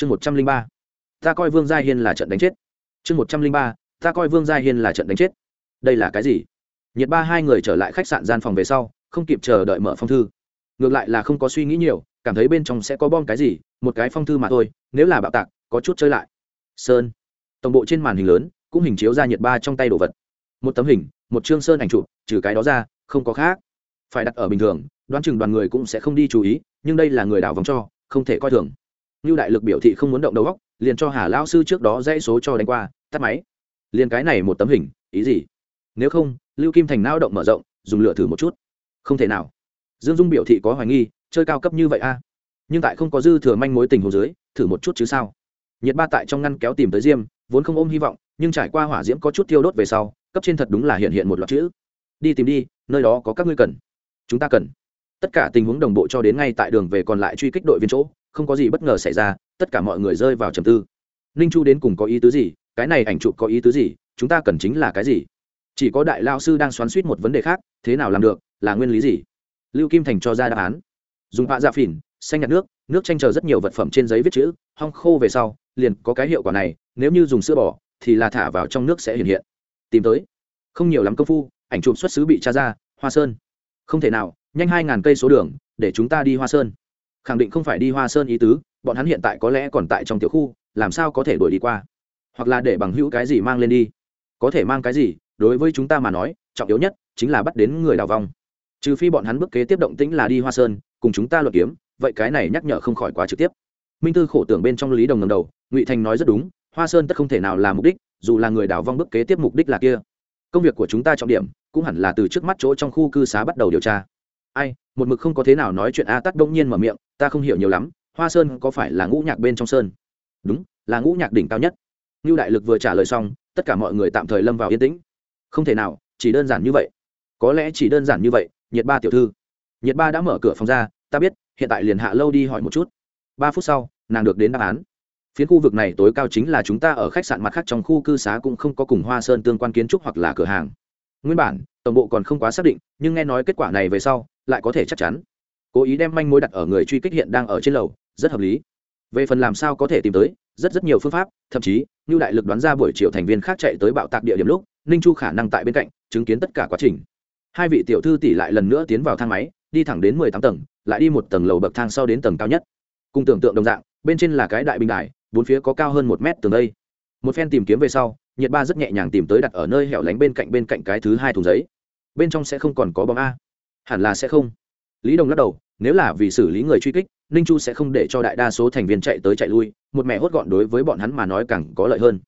chương một trăm linh ba. Ta coi vương gia hiên là trận đánh chết. Chương một trăm linh ba. Ta coi vương gia hiên là trận đánh chết. Đây là cái gì? Nhiệt ba hai người trở lại khách sạn gian phòng về sau, không kịp chờ đợi mở phong thư. Ngược lại là không có suy nghĩ nhiều, cảm thấy bên trong sẽ có bom cái gì, một cái phong thư mà thôi, nếu là bạo tạc, có chút chơi lại. Sơn. Tổng bộ trên màn hình lớn, cũng hình chiếu ra nhiệt ba trong tay đồ vật. Một tấm hình, một chương sơn ảnh chụp, trừ cái đó ra, không có khác. Phải đặt ở bình thường, đoán chừng đoàn người cũng sẽ không đi chú ý, nhưng đây là người đảo vòng cho, không thể coi thường như đại lực biểu thị không muốn động đầu góc liền cho hà lao sư trước đó dãy số cho đánh qua, tắt máy. Liền cái này một tấm hình, ý gì? Nếu không, lưu kim thành nao động mở rộng, dùng lửa thử một chút. Không thể nào. Dương dung biểu thị có hoài nghi, chơi cao cấp như vậy a? Nhưng tại không có dư thừa manh mối tình hồ dưới, thử một chút chứ sao? Nhiệt ba tại trong ngăn kéo tìm tới diêm, vốn không ôm hy vọng, nhưng trải qua hỏa diễm có chút thiêu đốt về sau, cấp trên thật đúng là hiện hiện một loạt chữ. Đi tìm đi, nơi đó có các ngươi cần. Chúng ta cần. Tất cả tình huống đồng bộ cho đến ngay tại đường về còn lại truy kích đội viên chỗ không có gì bất ngờ xảy ra, tất cả mọi người rơi vào trầm tư. Ninh chu đến cùng có ý tứ gì? Cái này ảnh chụp có ý tứ gì? Chúng ta cần chính là cái gì? Chỉ có đại lao sư đang xoắn suýt một vấn đề khác, thế nào làm được? Là nguyên lý gì? Lưu kim thành cho ra đáp án. Dùng bạ dạ phỉn, xanh nhạt nước nước tranh chờ rất nhiều vật phẩm trên giấy viết chữ, hong khô về sau, liền có cái hiệu quả này, nếu như dùng sữa bò, thì là thả vào trong nước sẽ hiện hiện. Tìm tới. Không nhiều lắm công phu, ảnh chụp xuất xứ bị tra ra, hoa sơn. Không thể nào, nhanh hai ngàn cây số đường, để chúng ta đi hoa sơn khẳng định không phải đi hoa sơn ý tứ, bọn hắn hiện tại có lẽ còn tại trong tiểu khu, làm sao có thể đuổi đi qua? Hoặc là để bằng hữu cái gì mang lên đi? Có thể mang cái gì? Đối với chúng ta mà nói, trọng yếu nhất chính là bắt đến người đào vong. Trừ phi bọn hắn bước kế tiếp động tĩnh là đi hoa sơn, cùng chúng ta luật kiếm, vậy cái này nhắc nhở không khỏi quá trực tiếp. Minh tư khổ tưởng bên trong lý đồng ngầm đầu, ngụy thành nói rất đúng, hoa sơn tất không thể nào là mục đích, dù là người đào vong bước kế tiếp mục đích là kia. Công việc của chúng ta trọng điểm cũng hẳn là từ trước mắt chỗ trong khu cư xá bắt đầu điều tra ai, một mực không có thế nào nói chuyện a tắt đông nhiên mở miệng, ta không hiểu nhiều lắm, hoa sơn có phải là ngũ nhạc bên trong sơn? Đúng, là ngũ nhạc đỉnh cao nhất. Như đại lực vừa trả lời xong, tất cả mọi người tạm thời lâm vào yên tĩnh. Không thể nào, chỉ đơn giản như vậy. Có lẽ chỉ đơn giản như vậy, nhiệt ba tiểu thư. Nhiệt ba đã mở cửa phòng ra, ta biết, hiện tại liền hạ lâu đi hỏi một chút. Ba phút sau, nàng được đến đáp án. Phiến khu vực này tối cao chính là chúng ta ở khách sạn mặt khác trong khu cư xá cũng không có cùng hoa sơn tương quan kiến trúc hoặc là cửa hàng. Nguyên bản tổng bộ còn không quá xác định, nhưng nghe nói kết quả này về sau, lại có thể chắc chắn. Cố ý đem manh mối đặt ở người truy kích hiện đang ở trên lầu, rất hợp lý. Về phần làm sao có thể tìm tới, rất rất nhiều phương pháp, thậm chí như đại lực đoán ra buổi chiều thành viên khác chạy tới bạo tạc địa điểm lúc, ninh chu khả năng tại bên cạnh, chứng kiến tất cả quá trình. Hai vị tiểu thư tỷ lại lần nữa tiến vào thang máy, đi thẳng đến mười tám tầng, lại đi một tầng lầu bậc thang sau đến tầng cao nhất. Cùng tưởng tượng đồng dạng, bên trên là cái đại bình đài, bốn phía có cao hơn một mét tường đây. Một phen tìm kiếm về sau, nhiệt ba rất nhẹ nhàng tìm tới đặt ở nơi hẻo lánh bên cạnh bên cạnh cái thứ hai thùng giấy bên trong sẽ không còn có bóng a. Hẳn là sẽ không. Lý đồng lắc đầu, nếu là vì xử lý người truy kích, ninh chu sẽ không để cho đại đa số thành viên chạy tới chạy lui, một mẹ hốt gọn đối với bọn hắn mà nói càng có lợi hơn.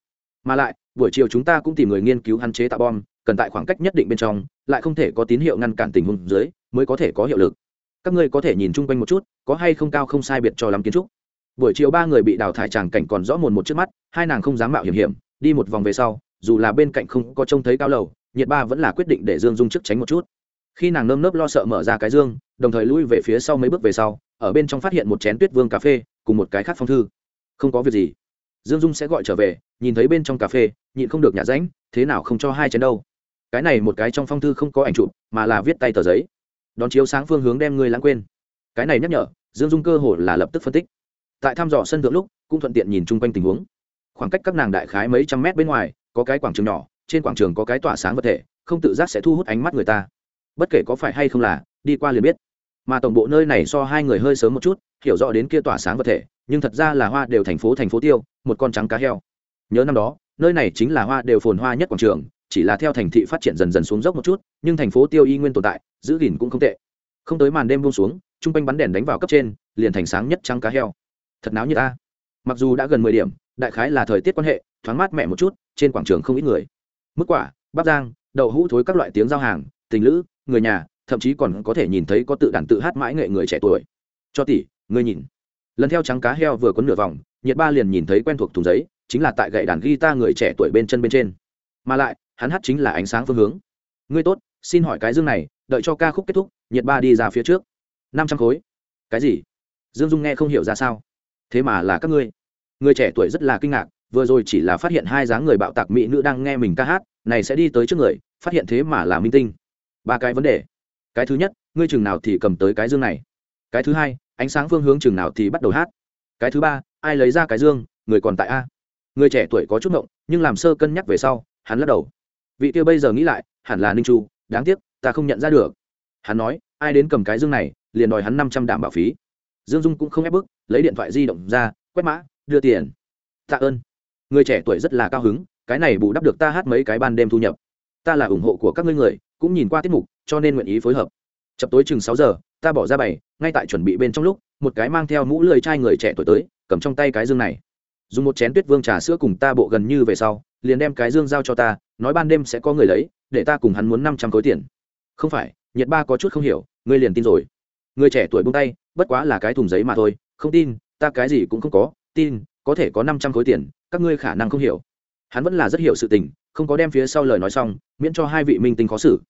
Mà lại, buổi chiều chúng ta cũng tìm người nghiên cứu hạn chế tạo bom, cần tại khoảng cách nhất định bên trong, lại không thể có tín hiệu ngăn cản tình huống dưới, mới có thể có hiệu lực. Các ngươi có thể nhìn chung quanh một chút, có hay không cao không sai biệt cho lắm kiến trúc. Buổi chiều ba người bị đào thải tràng cảnh còn rõ mồn một trước mắt, hai nàng không dám mạo hiểm hiểm, đi một vòng về sau, dù là bên cạnh không có trông thấy cao lầu nhiệt ba vẫn là quyết định để dương dung chức tránh một chút. Khi nàng nơm nớp lo sợ mở ra cái dương, đồng thời lui về phía sau mấy bước về sau, ở bên trong phát hiện một chén tuyết vương cà phê, cùng một cái khác phong thư. Không có việc gì. Dương dung sẽ gọi trở về, nhìn thấy bên trong cà phê, nhịn không được nhả ránh, thế nào không cho hai chén đâu. Cái này một cái trong phong thư không có ảnh chụp, mà là viết tay tờ giấy. Đón chiếu sáng phương hướng đem ngươi lãng quên. Cái này nhắc nhở, dương dung cơ hồ là lập tức phân tích. Tại thăm dò sân thượng lúc, cũng thuận tiện nhìn chung quanh tình huống. Khoảng cách các nàng đại khái mấy trăm mét bên ngoài, có cái quảng trường nhỏ trên quảng trường có cái tỏa sáng vật thể, không tự giác sẽ thu hút ánh mắt người ta. Bất kể có phải hay không là, đi qua liền biết. Mà tổng bộ nơi này so hai người hơi sớm một chút, hiểu rõ đến kia tỏa sáng vật thể, nhưng thật ra là hoa đều thành phố thành phố tiêu, một con trắng cá heo. Nhớ năm đó, nơi này chính là hoa đều phồn hoa nhất quảng trường, chỉ là theo thành thị phát triển dần dần xuống dốc một chút, nhưng thành phố tiêu y nguyên tồn tại, giữ gìn cũng không tệ. Không tới màn đêm buông xuống chung quanh bắn đèn đánh vào cấp trên, liền thành sáng nhất trắng cá heo. Thật náo như ta. Mặc dù đã gần mười điểm, đại khái là thời tiết quan hệ, thoáng mát mẹ một chút, trên quảng trường không ít người mức quả, bắp giang đậu hũ thối các loại tiếng giao hàng, tình lữ, người nhà, thậm chí còn có thể nhìn thấy có tự đàn tự hát mãi nghệ người trẻ tuổi. Cho tỷ, ngươi nhìn. Lần theo trắng cá heo vừa có nửa vòng, nhiệt ba liền nhìn thấy quen thuộc thùng giấy, chính là tại gậy đàn guitar người trẻ tuổi bên chân bên trên. Mà lại, hắn hát chính là ánh sáng phương hướng. Ngươi tốt, xin hỏi cái dương này, đợi cho ca khúc kết thúc, nhiệt ba đi ra phía trước. Năm trăm khối. Cái gì? Dương dung nghe không hiểu ra sao. Thế mà là các ngươi. Người trẻ tuổi rất là kinh ngạc vừa rồi chỉ là phát hiện hai dáng người bạo tạc mỹ nữ đang nghe mình ca hát, này sẽ đi tới trước người, phát hiện thế mà là minh tinh. Ba cái vấn đề. Cái thứ nhất, ngươi chừng nào thì cầm tới cái dương này. Cái thứ hai, ánh sáng phương hướng chừng nào thì bắt đầu hát. Cái thứ ba, ai lấy ra cái dương, người còn tại a. Người trẻ tuổi có chút ngộng, nhưng làm sơ cân nhắc về sau, hắn lắc đầu. Vị kia bây giờ nghĩ lại, hẳn là ninh chu, đáng tiếc, ta không nhận ra được. Hắn nói, ai đến cầm cái dương này, liền đòi hắn năm trăm đảm bảo phí. Dương dung cũng không ép bức, lấy điện thoại di động ra, quét mã, đưa tiền. Tạ ơn người trẻ tuổi rất là cao hứng, cái này bù đắp được ta hát mấy cái ban đêm thu nhập. Ta là ủng hộ của các ngươi người, cũng nhìn qua tiết mục, cho nên nguyện ý phối hợp. Chập tối chừng sáu giờ, ta bỏ ra bảy, ngay tại chuẩn bị bên trong lúc, một cái mang theo mũ lười trai người trẻ tuổi tới, cầm trong tay cái dương này. Dùng một chén tuyết vương trà sữa cùng ta bộ gần như về sau, liền đem cái dương giao cho ta, nói ban đêm sẽ có người lấy, để ta cùng hắn muốn năm trăm khối tiền. Không phải nhiệt ba có chút không hiểu, ngươi liền tin rồi. Người trẻ tuổi buông tay, bất quá là cái thùng giấy mà thôi, không tin, ta cái gì cũng không có, tin có thể có năm trăm khối tiền, các ngươi khả năng không hiểu. Hắn vẫn là rất hiểu sự tình, không có đem phía sau lời nói xong, miễn cho hai vị minh tinh khó xử.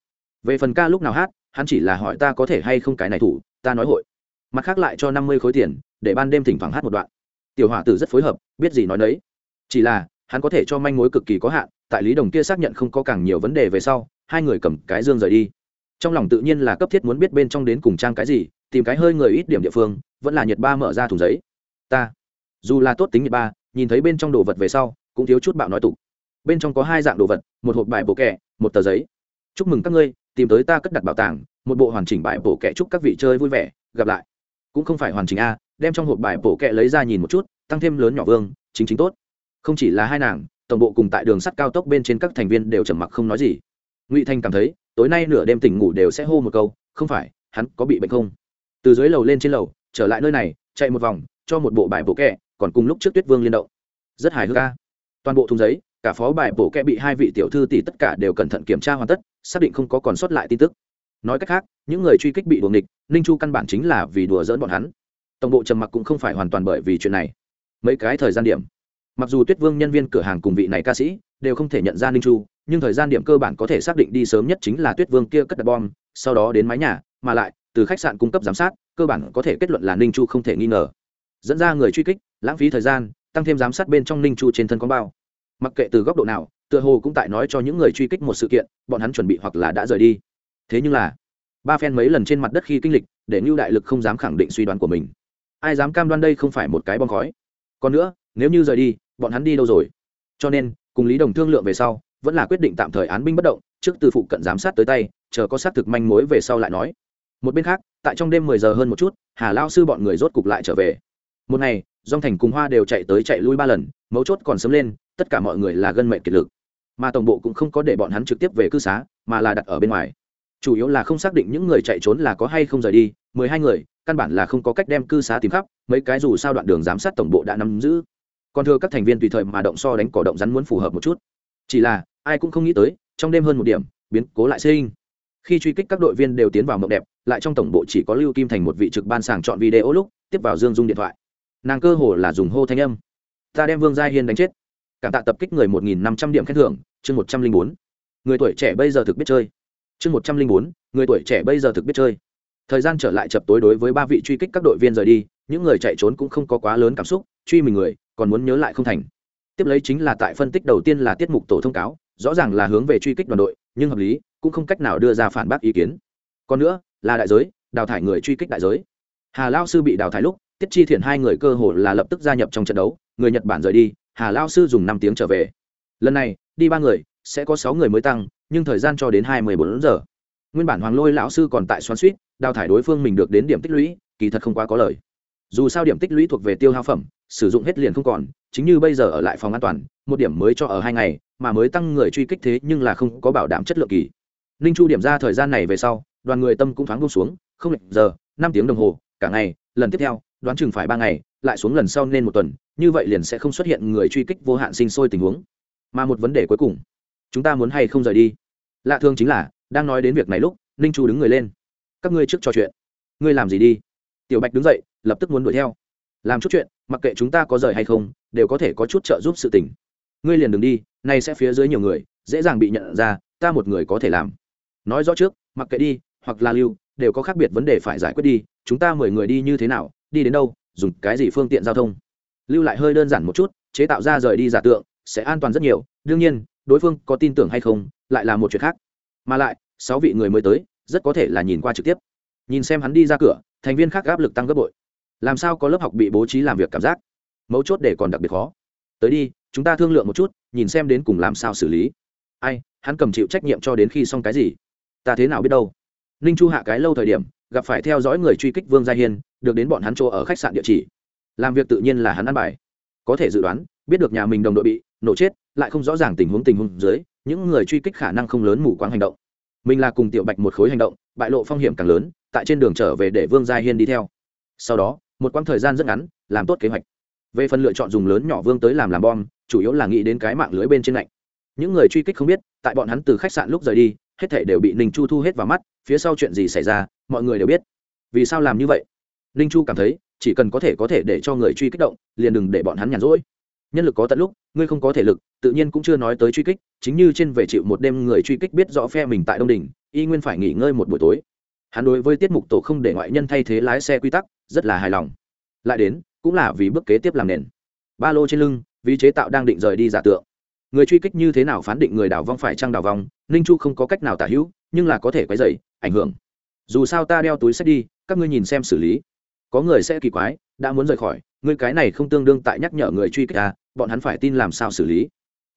Về phần ca lúc nào hát, hắn chỉ là hỏi ta có thể hay không cái này thủ, ta nói hội. Mặt khác lại cho năm mươi khối tiền, để ban đêm thỉnh thoảng hát một đoạn. Tiểu hỏa tử rất phối hợp, biết gì nói đấy chỉ là, hắn có thể cho manh mối cực kỳ có hạn, tại lý đồng kia xác nhận không có càng nhiều vấn đề về sau, hai người cầm cái dương rời đi. Trong lòng tự nhiên là cấp thiết muốn biết bên trong đến cùng trang cái gì, tìm cái hơi người ít điểm địa phương, vẫn là nhiệt ba mở ra thùng giấy. Ta dù là tốt tính nhiệt ba, nhìn thấy bên trong đồ vật về sau, cũng thiếu chút bạo nói tục. Bên trong có hai dạng đồ vật, một hộp bài bộ kẹ, một tờ giấy. Chúc mừng các ngươi, tìm tới ta cất đặt bảo tàng, một bộ hoàn chỉnh bài bổ kẹ chúc các vị chơi vui vẻ, gặp lại. Cũng không phải hoàn chỉnh a, đem trong hộp bài bổ kẹ lấy ra nhìn một chút, tăng thêm lớn nhỏ vương, chính chính tốt. Không chỉ là hai nàng, tổng bộ cùng tại đường sắt cao tốc bên trên các thành viên đều trầm mặc không nói gì. Ngụy thanh cảm thấy, tối nay nửa đêm tỉnh ngủ đều sẽ hô một câu, không phải, hắn có bị bệnh không? Từ dưới lầu lên trên lầu, trở lại nơi này, chạy một vòng, cho một bộ bài bộ kẹ còn cùng lúc trước tuyết vương liên động. Rất hài hước ca toàn bộ thùng giấy, cả phó bài bổ kẹ bị hai vị tiểu thư tỷ tất cả đều cẩn thận kiểm tra hoàn tất, xác định không có còn sót lại tin tức. Nói cách khác, những người truy kích bị đuồng địch ninh chu căn bản chính là vì đùa dỡn bọn hắn. Tổng bộ trầm mặc cũng không phải hoàn toàn bởi vì chuyện này. Mấy cái thời gian điểm. Mặc dù tuyết vương nhân viên cửa hàng cùng vị này ca sĩ đều không thể nhận ra ninh chu, nhưng thời gian điểm cơ bản có thể xác định đi sớm nhất chính là tuyết vương kia cất đặt bom, sau đó đến mái nhà, mà lại, từ khách sạn cung cấp giám sát, cơ bản có thể kết luận là ninh chu không thể nghi ngờ. Dẫn ra người truy kích lãng phí thời gian, tăng thêm giám sát bên trong ninh chu trên thân con bao. Mặc kệ từ góc độ nào, tựa hồ cũng tại nói cho những người truy kích một sự kiện, bọn hắn chuẩn bị hoặc là đã rời đi. Thế nhưng là, ba phen mấy lần trên mặt đất khi kinh lịch, để ngưu đại lực không dám khẳng định suy đoán của mình. Ai dám cam đoan đây không phải một cái bom khói? Còn nữa, nếu như rời đi, bọn hắn đi đâu rồi? Cho nên, cùng lý đồng thương lượng về sau, vẫn là quyết định tạm thời án binh bất động, trước từ phụ cận giám sát tới tay, chờ có xác thực manh mối về sau lại nói. Một bên khác, tại trong đêm mười giờ hơn một chút, hà lao sư bọn người rốt cục lại trở về một ngày, dòng thành cùng hoa đều chạy tới chạy lui ba lần, mấu chốt còn sớm lên, tất cả mọi người là gân mệnh kiệt lực. Mà tổng bộ cũng không có để bọn hắn trực tiếp về cư xá, mà là đặt ở bên ngoài. Chủ yếu là không xác định những người chạy trốn là có hay không rời đi, mười hai người, căn bản là không có cách đem cư xá tìm khắp, mấy cái dù sao đoạn đường giám sát tổng bộ đã nắm giữ. Còn thưa các thành viên tùy thời mà động so đánh cỏ động rắn muốn phù hợp một chút. Chỉ là, ai cũng không nghĩ tới, trong đêm hơn một điểm, biến cố lại sinh. Khi truy kích các đội viên đều tiến vào mộng đẹp, lại trong tổng bộ chỉ có lưu kim thành một vị trực ban sàng chọn video lúc, tiếp vào dương dung điện thoại nàng cơ hồ là dùng hô thanh âm. Ta đem vương gia hiên đánh chết. Cảm tạ tập kích người một nghìn năm trăm điểm khen thưởng, chương một trăm linh bốn. Người tuổi trẻ bây giờ thực biết chơi. Chương một trăm linh bốn, người tuổi trẻ bây giờ thực biết chơi. Thời gian trở lại chập tối đối với ba vị truy kích các đội viên rời đi, những người chạy trốn cũng không có quá lớn cảm xúc, truy mình người, còn muốn nhớ lại không thành. Tiếp lấy chính là tại phân tích đầu tiên là tiết mục tổ thông cáo, rõ ràng là hướng về truy kích đoàn đội, nhưng hợp lý, cũng không cách nào đưa ra phản bác ý kiến. Còn nữa, là đại giới, đào thải người truy kích đại giới. Hà lao sư bị đào thải lúc tiết chi thiện hai người cơ hồ là lập tức gia nhập trong trận đấu, người nhật bản rời đi, hà lao sư dùng năm tiếng trở về. Lần này, đi ba người, sẽ có sáu người mới tăng, nhưng thời gian cho đến hai mươi bốn giờ. Nguyên bản hoàng lôi lão sư còn tại xoắn suýt, đào thải đối phương mình được đến điểm tích lũy, kỳ thật không quá có lời. Dù sao điểm tích lũy thuộc về tiêu hao phẩm, sử dụng hết liền không còn, chính như bây giờ ở lại phòng an toàn, một điểm mới cho ở hai ngày, mà mới tăng người truy kích thế nhưng là không có bảo đảm chất lượng kỳ. Ninh chu điểm ra thời gian này về sau, đoàn người tâm cũng thoáng bông xuống, không lệch giờ, năm tiếng đồng hồ, cả ngày, lần tiếp theo đoán chừng phải ba ngày, lại xuống lần sau nên một tuần, như vậy liền sẽ không xuất hiện người truy kích vô hạn sinh sôi tình huống. Mà một vấn đề cuối cùng, chúng ta muốn hay không rời đi? Lạ thường chính là, đang nói đến việc này lúc, ninh chu đứng người lên. Các ngươi trước trò chuyện. Ngươi làm gì đi? Tiểu bạch đứng dậy, lập tức muốn đuổi theo. Làm chút chuyện, mặc kệ chúng ta có rời hay không, đều có thể có chút trợ giúp sự tình. Ngươi liền đừng đi, nay sẽ phía dưới nhiều người, dễ dàng bị nhận ra, ta một người có thể làm. Nói rõ trước, mặc kệ đi, hoặc là lưu, đều có khác biệt vấn đề phải giải quyết đi, chúng ta mười người đi như thế nào đi đến đâu, dùng cái gì phương tiện giao thông? Lưu lại hơi đơn giản một chút, chế tạo ra rời đi giả tượng, sẽ an toàn rất nhiều. Đương nhiên, đối phương có tin tưởng hay không, lại là một chuyện khác. Mà lại, sáu vị người mới tới, rất có thể là nhìn qua trực tiếp. Nhìn xem hắn đi ra cửa, thành viên khác áp lực tăng gấp bội. Làm sao có lớp học bị bố trí làm việc cảm giác? Mấu chốt để còn đặc biệt khó. Tới đi, chúng ta thương lượng một chút, nhìn xem đến cùng làm sao xử lý. Ai, hắn cầm chịu trách nhiệm cho đến khi xong cái gì? Ta thế nào biết đâu? Ninh chu hạ cái lâu thời điểm gặp phải theo dõi người truy kích vương gia hiên, được đến bọn hắn chỗ ở khách sạn địa chỉ. Làm việc tự nhiên là hắn ăn bài. Có thể dự đoán, biết được nhà mình đồng đội bị nổ chết, lại không rõ ràng tình huống tình huống dưới, những người truy kích khả năng không lớn mù quáng hành động. Mình là cùng tiểu bạch một khối hành động, bại lộ phong hiểm càng lớn, tại trên đường trở về để vương gia hiên đi theo. Sau đó, một quãng thời gian rất ngắn, làm tốt kế hoạch. Về phần lựa chọn dùng lớn nhỏ vương tới làm làm bom, chủ yếu là nghĩ đến cái mạng lưới bên trên lạnh. Những người truy kích không biết, tại bọn hắn từ khách sạn lúc rời đi hết thể đều bị ninh chu thu hết vào mắt, phía sau chuyện gì xảy ra, mọi người đều biết. Vì sao làm như vậy? Ninh chu cảm thấy, chỉ cần có thể có thể để cho người truy kích động, liền đừng để bọn hắn nhàn rỗi. Nhân lực có tận lúc, ngươi không có thể lực, tự nhiên cũng chưa nói tới truy kích, chính như trên về chịu một đêm người truy kích biết rõ phe mình tại đông đình y nguyên phải nghỉ ngơi một buổi tối. Hắn đối với tiết mục tổ không để ngoại nhân thay thế lái xe quy tắc, rất là hài lòng. Lại đến, cũng là vì bước kế tiếp làm nền. Ba lô trên lưng vì chế tạo đang định rời đi giả tượng người truy kích như thế nào phán định người đảo vong phải trăng đảo vong, ninh chu không có cách nào tả hữu, nhưng là có thể quấy dày ảnh hưởng. Dù sao ta đeo túi sách đi, các ngươi nhìn xem xử lý. Có người sẽ kỳ quái, đã muốn rời khỏi, ngươi cái này không tương đương tại nhắc nhở người truy kích à bọn hắn phải tin làm sao xử lý.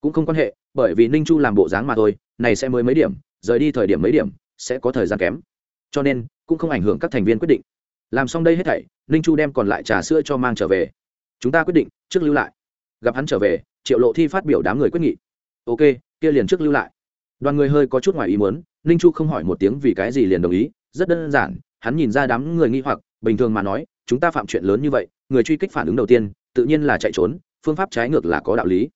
Cũng không quan hệ, bởi vì ninh chu làm bộ dáng mà thôi, này sẽ mới mấy điểm, rời đi thời điểm mấy điểm, sẽ có thời gian kém. Cho nên, cũng không ảnh hưởng các thành viên quyết định. Làm xong đây hết thảy, ninh chu đem còn lại trà sữa cho mang trở về. Chúng ta quyết định, trước lưu lại. Gặp hắn trở về triệu lộ thi phát biểu đám người quyết nghị. Ok, kia liền trước lưu lại. Đoàn người hơi có chút ngoài ý muốn, ninh chu không hỏi một tiếng vì cái gì liền đồng ý, rất đơn giản, hắn nhìn ra đám người nghi hoặc, bình thường mà nói, chúng ta phạm chuyện lớn như vậy, người truy kích phản ứng đầu tiên, tự nhiên là chạy trốn, phương pháp trái ngược là có đạo lý.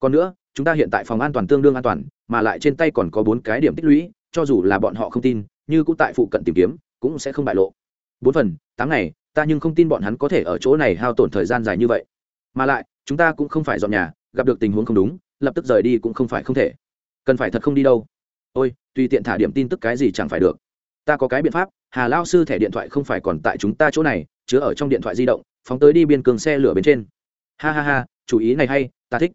Còn nữa, chúng ta hiện tại phòng an toàn tương đương an toàn, mà lại trên tay còn có bốn cái điểm tích lũy, cho dù là bọn họ không tin, như cũng tại phụ cận tìm kiếm, cũng sẽ không bại lộ. Bốn phần, tám ngày, ta nhưng không tin bọn hắn có thể ở chỗ này hao tổn thời gian dài như vậy. Mà lại, chúng ta cũng không phải dọn nhà gặp được tình huống không đúng, lập tức rời đi cũng không phải không thể. Cần phải thật không đi đâu. Ôi, tùy tiện thả điểm tin tức cái gì chẳng phải được. Ta có cái biện pháp, hà lao sư thẻ điện thoại không phải còn tại chúng ta chỗ này, chứa ở trong điện thoại di động, phóng tới đi biên cường xe lửa bên trên. Ha ha ha, chủ ý này hay, ta thích.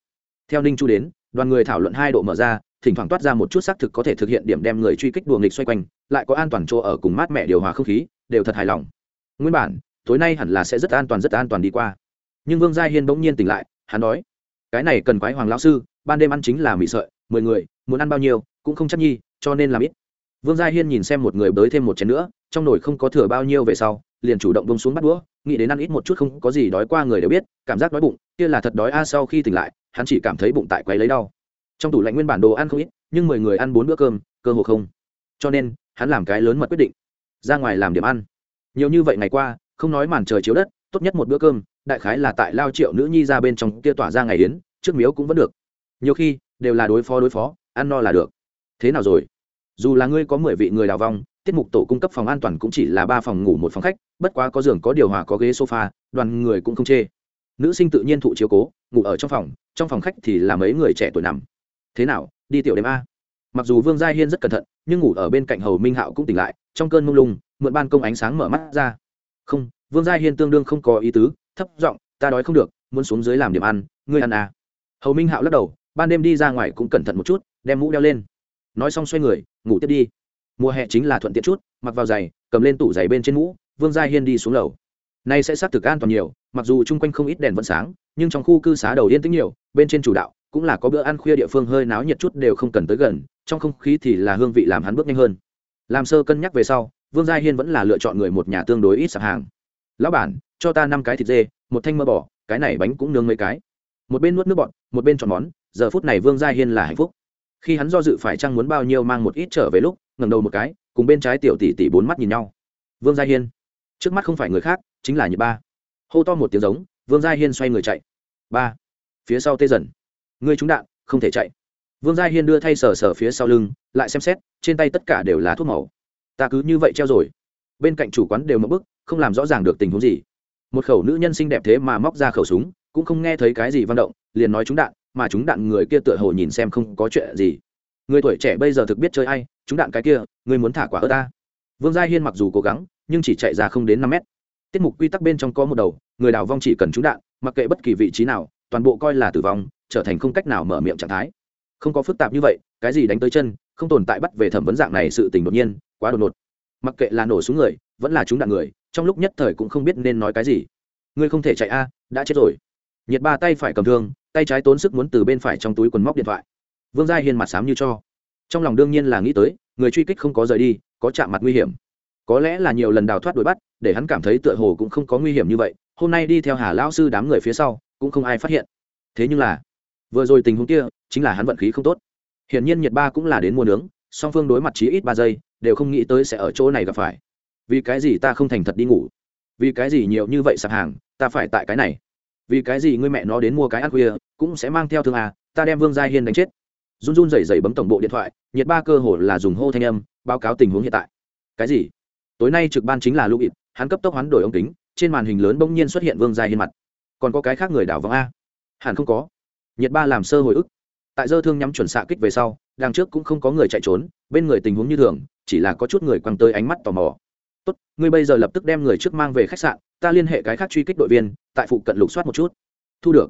Theo ninh chu đến, đoàn người thảo luận hai độ mở ra, thỉnh thoảng toát ra một chút xác thực có thể thực hiện điểm đem người truy kích đùa nghịch xoay quanh, lại có an toàn chỗ ở cùng mát mẹ điều hòa không khí, đều thật hài lòng. Nguyên bản, tối nay hẳn là sẽ rất an toàn, rất an toàn đi qua. Nhưng vương gia hiên bỗng nhiên tỉnh lại, hắn nói cái này cần quái hoàng lão sư, ban đêm ăn chính là mì sợi, mười người, muốn ăn bao nhiêu, cũng không chắc nhi, cho nên làm ít. Vương gia hiên nhìn xem một người bới thêm một chén nữa, trong nồi không có thừa bao nhiêu về sau, liền chủ động bông xuống bắt đũa, nghĩ đến ăn ít một chút không có gì đói qua người đều biết, cảm giác đói bụng, kia là thật đói a, sau khi tỉnh lại, hắn chỉ cảm thấy bụng tại quấy lấy đau. Trong tủ lạnh nguyên bản đồ ăn không ít, nhưng mười người ăn bốn bữa cơm, cơ hồ không. Cho nên, hắn làm cái lớn mật quyết định, ra ngoài làm điểm ăn. Nhiều như vậy ngày qua, không nói màn trời chiếu đất, tốt nhất một bữa cơm, đại khái là tại lao triệu nữ nhi ra bên trong kia tỏa ra ngày yến trước miếu cũng vẫn được. Nhiều khi, đều là đối phó đối phó, ăn no là được. Thế nào rồi? Dù là ngươi có mười vị người đào vong, tiết mục tổ cung cấp phòng an toàn cũng chỉ là ba phòng ngủ một phòng khách, bất quá có giường, có điều hòa, có ghế sofa, đoàn người cũng không chê. Nữ sinh tự nhiên thụ chiếu cố, ngủ ở trong phòng trong phòng khách thì là mấy người trẻ tuổi nằm. Thế nào, đi tiểu đêm a? Mặc dù vương gia hiên rất cẩn thận, nhưng ngủ ở bên cạnh hầu minh hạo cũng tỉnh lại, trong cơn mông lung, mượn ban công ánh sáng mở mắt ra. Không, vương gia hiên tương đương không có ý tứ, thấp giọng, ta đói không được, muốn xuống dưới làm điểm ăn, ngươi ăn à hầu minh hạo lắc đầu, ban đêm đi ra ngoài cũng cẩn thận một chút, đem mũ đeo lên. Nói xong xoay người, ngủ tiếp đi. Mùa hè chính là thuận tiện chút, mặc vào giày, cầm lên tủ giày bên trên mũ, vương gia hiên đi xuống lầu. Nay sẽ xác thực an toàn nhiều, mặc dù chung quanh không ít đèn vẫn sáng, nhưng trong khu cư xá đầu yên tĩnh nhiều, bên trên chủ đạo, cũng là có bữa ăn khuya địa phương hơi náo nhiệt chút đều không cần tới gần, trong không khí thì là hương vị làm hắn bước nhanh hơn. Làm sơ cân nhắc về sau, vương gia hiên vẫn là lựa chọn người một nhà tương đối ít sạp hàng. Lão bản, cho ta năm cái thịt dê, một thanh mơ bỏ cái này bánh cũng nướng mấy cái một bên nuốt nước bọn một bên chọn món, giờ phút này vương gia hiên là hạnh phúc. Khi hắn do dự phải chăng muốn bao nhiêu mang một ít trở về lúc ngầm đầu một cái, cùng bên trái tiểu tỷ tỷ bốn mắt nhìn nhau. Vương gia hiên. Trước mắt không phải người khác, chính là nhị ba. Hô to một tiếng giống, vương gia hiên xoay người chạy. Ba. Phía sau tê dần. Ngươi trúng đạn, không thể chạy. Vương gia hiên đưa thay sờ sờ phía sau lưng, lại xem xét, trên tay tất cả đều là thuốc màu. Ta cứ như vậy treo rồi. Bên cạnh chủ quán đều mất bức, không làm rõ ràng được tình huống gì. Một khẩu nữ nhân xinh đẹp thế mà móc ra khẩu súng cũng không nghe thấy cái gì vang động, liền nói trúng đạn, mà trúng đạn người kia tựa hồ nhìn xem không có chuyện gì. Người tuổi trẻ bây giờ thực biết chơi ai, trúng đạn cái kia, người muốn thả quả ớt ta. Vương gia hiên mặc dù cố gắng, nhưng chỉ chạy ra không đến năm mét. Tiết mục quy tắc bên trong có một đầu, người đào vong chỉ cần trúng đạn, mặc kệ bất kỳ vị trí nào, toàn bộ coi là tử vong, trở thành không cách nào mở miệng trạng thái. Không có phức tạp như vậy, cái gì đánh tới chân, không tồn tại bắt về thẩm vấn dạng này sự tình đột nhiên, quá đột ngột. Mặc kệ là nổ xuống người, vẫn là chúng đạn người, trong lúc nhất thời cũng không biết nên nói cái gì. Ngươi không thể chạy a, đã chết rồi nhiệt ba tay phải cầm thương, tay trái tốn sức muốn từ bên phải trong túi quần móc điện thoại. Vương gia hiên mặt sám như cho. Trong lòng đương nhiên là nghĩ tới, người truy kích không có rời đi, có chạm mặt nguy hiểm. Có lẽ là nhiều lần đào thoát đuổi bắt, để hắn cảm thấy tựa hồ cũng không có nguy hiểm như vậy. Hôm nay đi theo hà lão sư đám người phía sau, cũng không ai phát hiện. Thế nhưng là, vừa rồi tình huống kia, chính là hắn vận khí không tốt. Hiển nhiên nhiệt ba cũng là đến mua nướng, song phương đối mặt chí ít ba giây, đều không nghĩ tới sẽ ở chỗ này gặp phải. Vì cái gì ta không thành thật đi ngủ? Vì cái gì nhiều như vậy sạp hàng, ta phải tại cái này? Vì cái gì ngươi mẹ nó đến mua cái ăn khuya, cũng sẽ mang theo thương à ta đem vương gia hiên đánh chết. Run run rẩy rẩy bấm tổng bộ điện thoại, nhiệt ba cơ hồ là dùng hô thanh âm, báo cáo tình huống hiện tại. Cái gì? Tối nay trực ban chính là lũ ịt, hắn cấp tốc hoán đổi ống kính, trên màn hình lớn bỗng nhiên xuất hiện vương gia hiên mặt. Còn có cái khác người đảo vòng a? Hẳn không có. Nhiệt ba làm sơ hồi ức. Tại dơ thương nhắm chuẩn xạ kích về sau, đằng trước cũng không có người chạy trốn, bên người tình huống như thường, chỉ là có chút người quăng tới ánh mắt tò mò tốt, ngươi bây giờ lập tức đem người trước mang về khách sạn, ta liên hệ cái khác truy kích đội viên, tại phụ cận lục soát một chút. Thu được.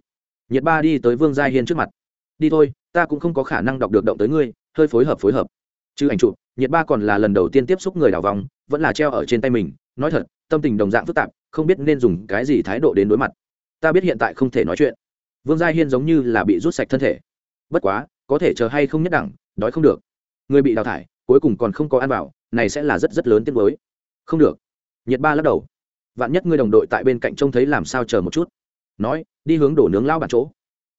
Nhiệt ba đi tới vương gia hiên trước mặt. Đi thôi, ta cũng không có khả năng đọc được động tới ngươi, hơi phối hợp phối hợp. Chứ ảnh chụp, nhiệt ba còn là lần đầu tiên tiếp xúc người đảo vòng, vẫn là treo ở trên tay mình, nói thật, tâm tình đồng dạng phức tạp, không biết nên dùng cái gì thái độ đến đối mặt. Ta biết hiện tại không thể nói chuyện. Vương gia hiên giống như là bị rút sạch thân thể. Bất quá, có thể chờ hay không nhất đẳng, đói không được. Người bị đào thải, cuối cùng còn không có ăn bảo này sẽ là rất rất lớn tiếc mới không được. Nhiệt ba lắc đầu. Vạn nhất ngươi đồng đội tại bên cạnh trông thấy làm sao chờ một chút. Nói, đi hướng đổ nướng lao bản chỗ.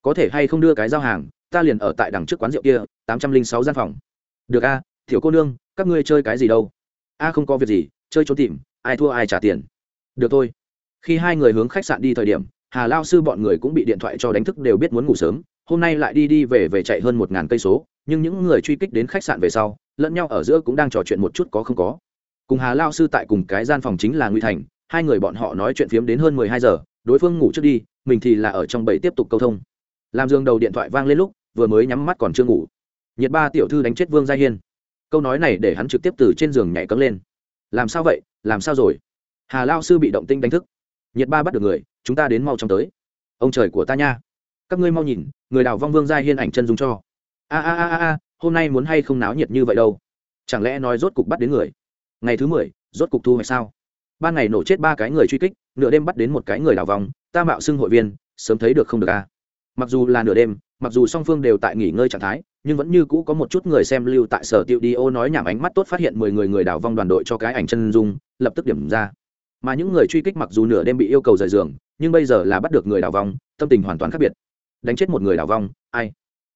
Có thể hay không đưa cái giao hàng, ta liền ở tại đằng trước quán rượu kia, tám trăm linh sáu gian phòng. Được a thiểu cô nương, các ngươi chơi cái gì đâu? A không có việc gì, chơi trốn tìm, ai thua ai trả tiền. Được thôi. Khi hai người hướng khách sạn đi thời điểm, hà lao sư bọn người cũng bị điện thoại cho đánh thức đều biết muốn ngủ sớm. Hôm nay lại đi đi về về chạy hơn một ngàn cây số, nhưng những người truy kích đến khách sạn về sau, lẫn nhau ở giữa cũng đang trò chuyện một chút có không có cùng hà lao sư tại cùng cái gian phòng chính là nguy thành, hai người bọn họ nói chuyện phiếm đến hơn mười hai giờ, đối phương ngủ trước đi, mình thì là ở trong bầy tiếp tục câu thông. Làm giường đầu điện thoại vang lên lúc, vừa mới nhắm mắt còn chưa ngủ. Nhiệt ba tiểu thư đánh chết vương gia hiên. Câu nói này để hắn trực tiếp từ trên giường nhảy cấm lên. Làm sao vậy? Làm sao rồi? Hà lao sư bị động tinh đánh thức. Nhiệt ba bắt được người, chúng ta đến mau chóng tới. Ông trời của ta nha. Các ngươi mau nhìn, người đào vong vương gia hiên ảnh chân dùng cho. A a a a, hôm nay muốn hay không náo nhiệt như vậy đâu? Chẳng lẽ nói rốt cục bắt đến người? Ngày thứ mười, rốt cục thu hoạch sao? Ban ngày nổ chết ba cái người truy kích, nửa đêm bắt đến một cái người đào vòng, ta mạo xưng hội viên, sớm thấy được không được a mặc dù là nửa đêm, mặc dù song phương đều tại nghỉ ngơi trạng thái, nhưng vẫn như cũ có một chút người xem lưu tại sở tiệu đi ô nói nhảm ánh mắt tốt phát hiện mười người người đào vong đoàn đội cho cái ảnh chân dung, lập tức điểm ra. Mà những người truy kích mặc dù nửa đêm bị yêu cầu rời giường, nhưng bây giờ là bắt được người đào vong tâm tình hoàn toàn khác biệt. Đánh chết một người đào vong ai?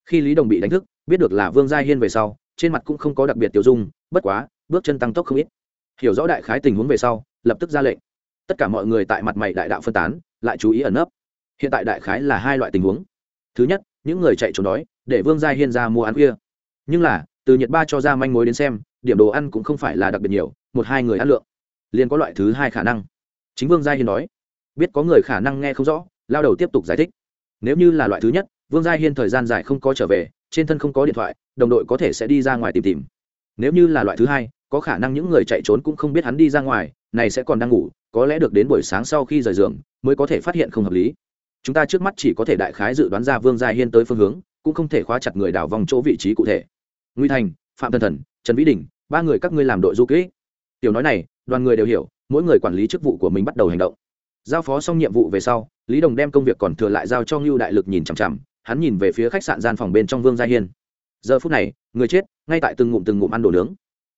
Khi lý đồng bị đánh thức, biết được là vương gia hiên về sau, trên mặt cũng không có đặc biệt tiêu dung, bất quá bước chân tăng tốc không ít. Hiểu rõ đại khái tình huống về sau, lập tức ra lệnh. Tất cả mọi người tại mặt mày đại đạo phân tán, lại chú ý ẩn nấp. Hiện tại đại khái là hai loại tình huống. Thứ nhất, những người chạy trốn đói, để vương gia hiên ra mua ăn khuya. Nhưng là, từ nhiệt ba cho ra manh mối đến xem, điểm đồ ăn cũng không phải là đặc biệt nhiều, một hai người ăn lượng. Liền có loại thứ hai khả năng. Chính vương gia hiên nói. Biết có người khả năng nghe không rõ, lao đầu tiếp tục giải thích. Nếu như là loại thứ nhất, vương gia hiên thời gian dài không có trở về, trên thân không có điện thoại, đồng đội có thể sẽ đi ra ngoài tìm tìm. Nếu như là loại thứ hai có khả năng những người chạy trốn cũng không biết hắn đi ra ngoài, này sẽ còn đang ngủ, có lẽ được đến buổi sáng sau khi rời giường, mới có thể phát hiện không hợp lý. Chúng ta trước mắt chỉ có thể đại khái dự đoán ra vương gia hiên tới phương hướng, cũng không thể khóa chặt người đảo vòng chỗ vị trí cụ thể. Nguy thành, phạm thần thần, trần vĩ đình, ba người các ngươi làm đội du kỹ tiểu nói này, đoàn người đều hiểu, mỗi người quản lý chức vụ của mình bắt đầu hành động. Giao phó xong nhiệm vụ về sau, lý đồng đem công việc còn thừa lại giao cho ngưu đại lực nhìn chằm chằm, hắn nhìn về phía khách sạn gian phòng bên trong vương gia hiên. Giờ phút này, người chết, ngay tại từng ngụm từng ngụm ăn đồ nướng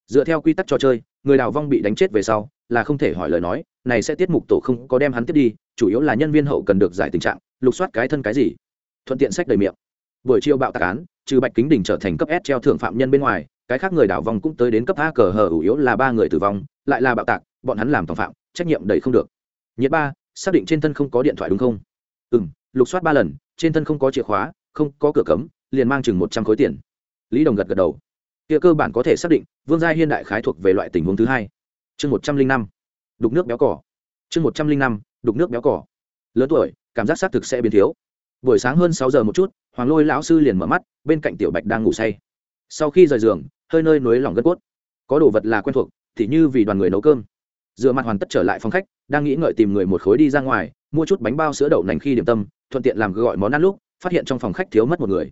dựa theo quy tắc trò chơi, người đào vong bị đánh chết về sau, là không thể hỏi lời nói, này sẽ tiết mục tổ không có đem hắn tiếp đi, chủ yếu là nhân viên hậu cần được giải tình trạng, lục soát cái thân cái gì. Thuận tiện sách đầy miệng. Buổi chiều bạo tạc án, trừ bạch kính đình trở thành cấp s treo thưởng phạm nhân bên ngoài, cái khác người đảo vong cũng tới đến cấp a cờ hờ ủ yếu là ba người tử vong, lại là bạo tạc, bọn hắn làm tòng phạm, trách nhiệm đầy không được. Nhiệt ba, xác định trên thân không có điện thoại đúng không? Ừ m lục soát ba lần, trên thân không có chìa khóa, không có cửa cấm, liền mang chừng một trăm khối tiền. Lý đồng gật gật đầu kia cơ bản có thể xác định, vương gia hiên đại khái thuộc về loại tình huống thứ hai. Chương một trăm linh năm, đục nước béo cỏ chương một trăm linh năm, đục nước béo cỏ lớn tuổi, cảm giác xác thực sẽ biến thiếu. Buổi sáng hơn sáu giờ một chút, hoàng lôi lão sư liền mở mắt, bên cạnh tiểu bạch đang ngủ say. Sau khi rời giường, hơi nơi nối lỏng gân cốt. Có đồ vật là quen thuộc, thì như vì đoàn người nấu cơm. Dựa mặt hoàn tất trở lại phòng khách, đang nghĩ ngợi tìm người một khối đi ra ngoài, mua chút bánh bao sữa đậu nành khi điểm tâm, thuận tiện làm gọi món ăn lúc, phát hiện trong phòng khách thiếu mất một người.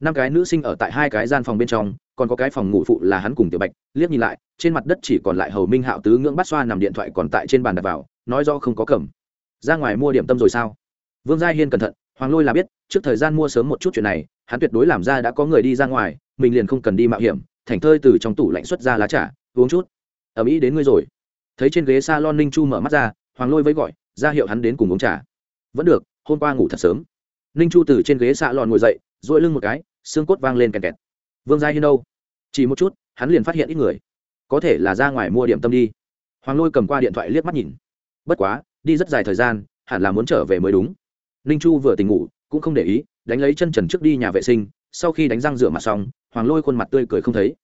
Năm cái nữ sinh ở tại hai cái gian phòng bên trong còn có cái phòng ngủ phụ là hắn cùng tiểu bạch, liếc nhìn lại, trên mặt đất chỉ còn lại hầu minh hạo tứ ngưỡng bắt xoa nằm điện thoại còn tại trên bàn đặt vào, nói do không có cầm. Ra ngoài mua điểm tâm rồi sao? Vương gia hiên cẩn thận, hoàng lôi là biết, trước thời gian mua sớm một chút chuyện này, hắn tuyệt đối làm ra đã có người đi ra ngoài, mình liền không cần đi mạo hiểm, thành thơi từ trong tủ lạnh xuất ra lá trà, uống chút. Ầm ĩ đến ngươi rồi. Thấy trên ghế s a lon ninh chu mở mắt ra, hoàng lôi với gọi, ra hiệu hắn đến cùng uống trà. Vẫn được, hôm qua ngủ thật sớm. Ninh chu từ trên ghế xạ lòn ngồi dậy dội lưng một cái, xương cốt vang lên kèn kẹt vương gia hiên đâu? Chỉ một chút, hắn liền phát hiện ít người. Có thể là ra ngoài mua điểm tâm đi. Hoàng lôi cầm qua điện thoại liếc mắt nhìn. Bất quá, đi rất dài thời gian, hẳn là muốn trở về mới đúng. Ninh chu vừa tỉnh ngủ, cũng không để ý, đánh lấy chân trần trước đi nhà vệ sinh. Sau khi đánh răng rửa mặt xong, hoàng lôi khuôn mặt tươi cười không thấy.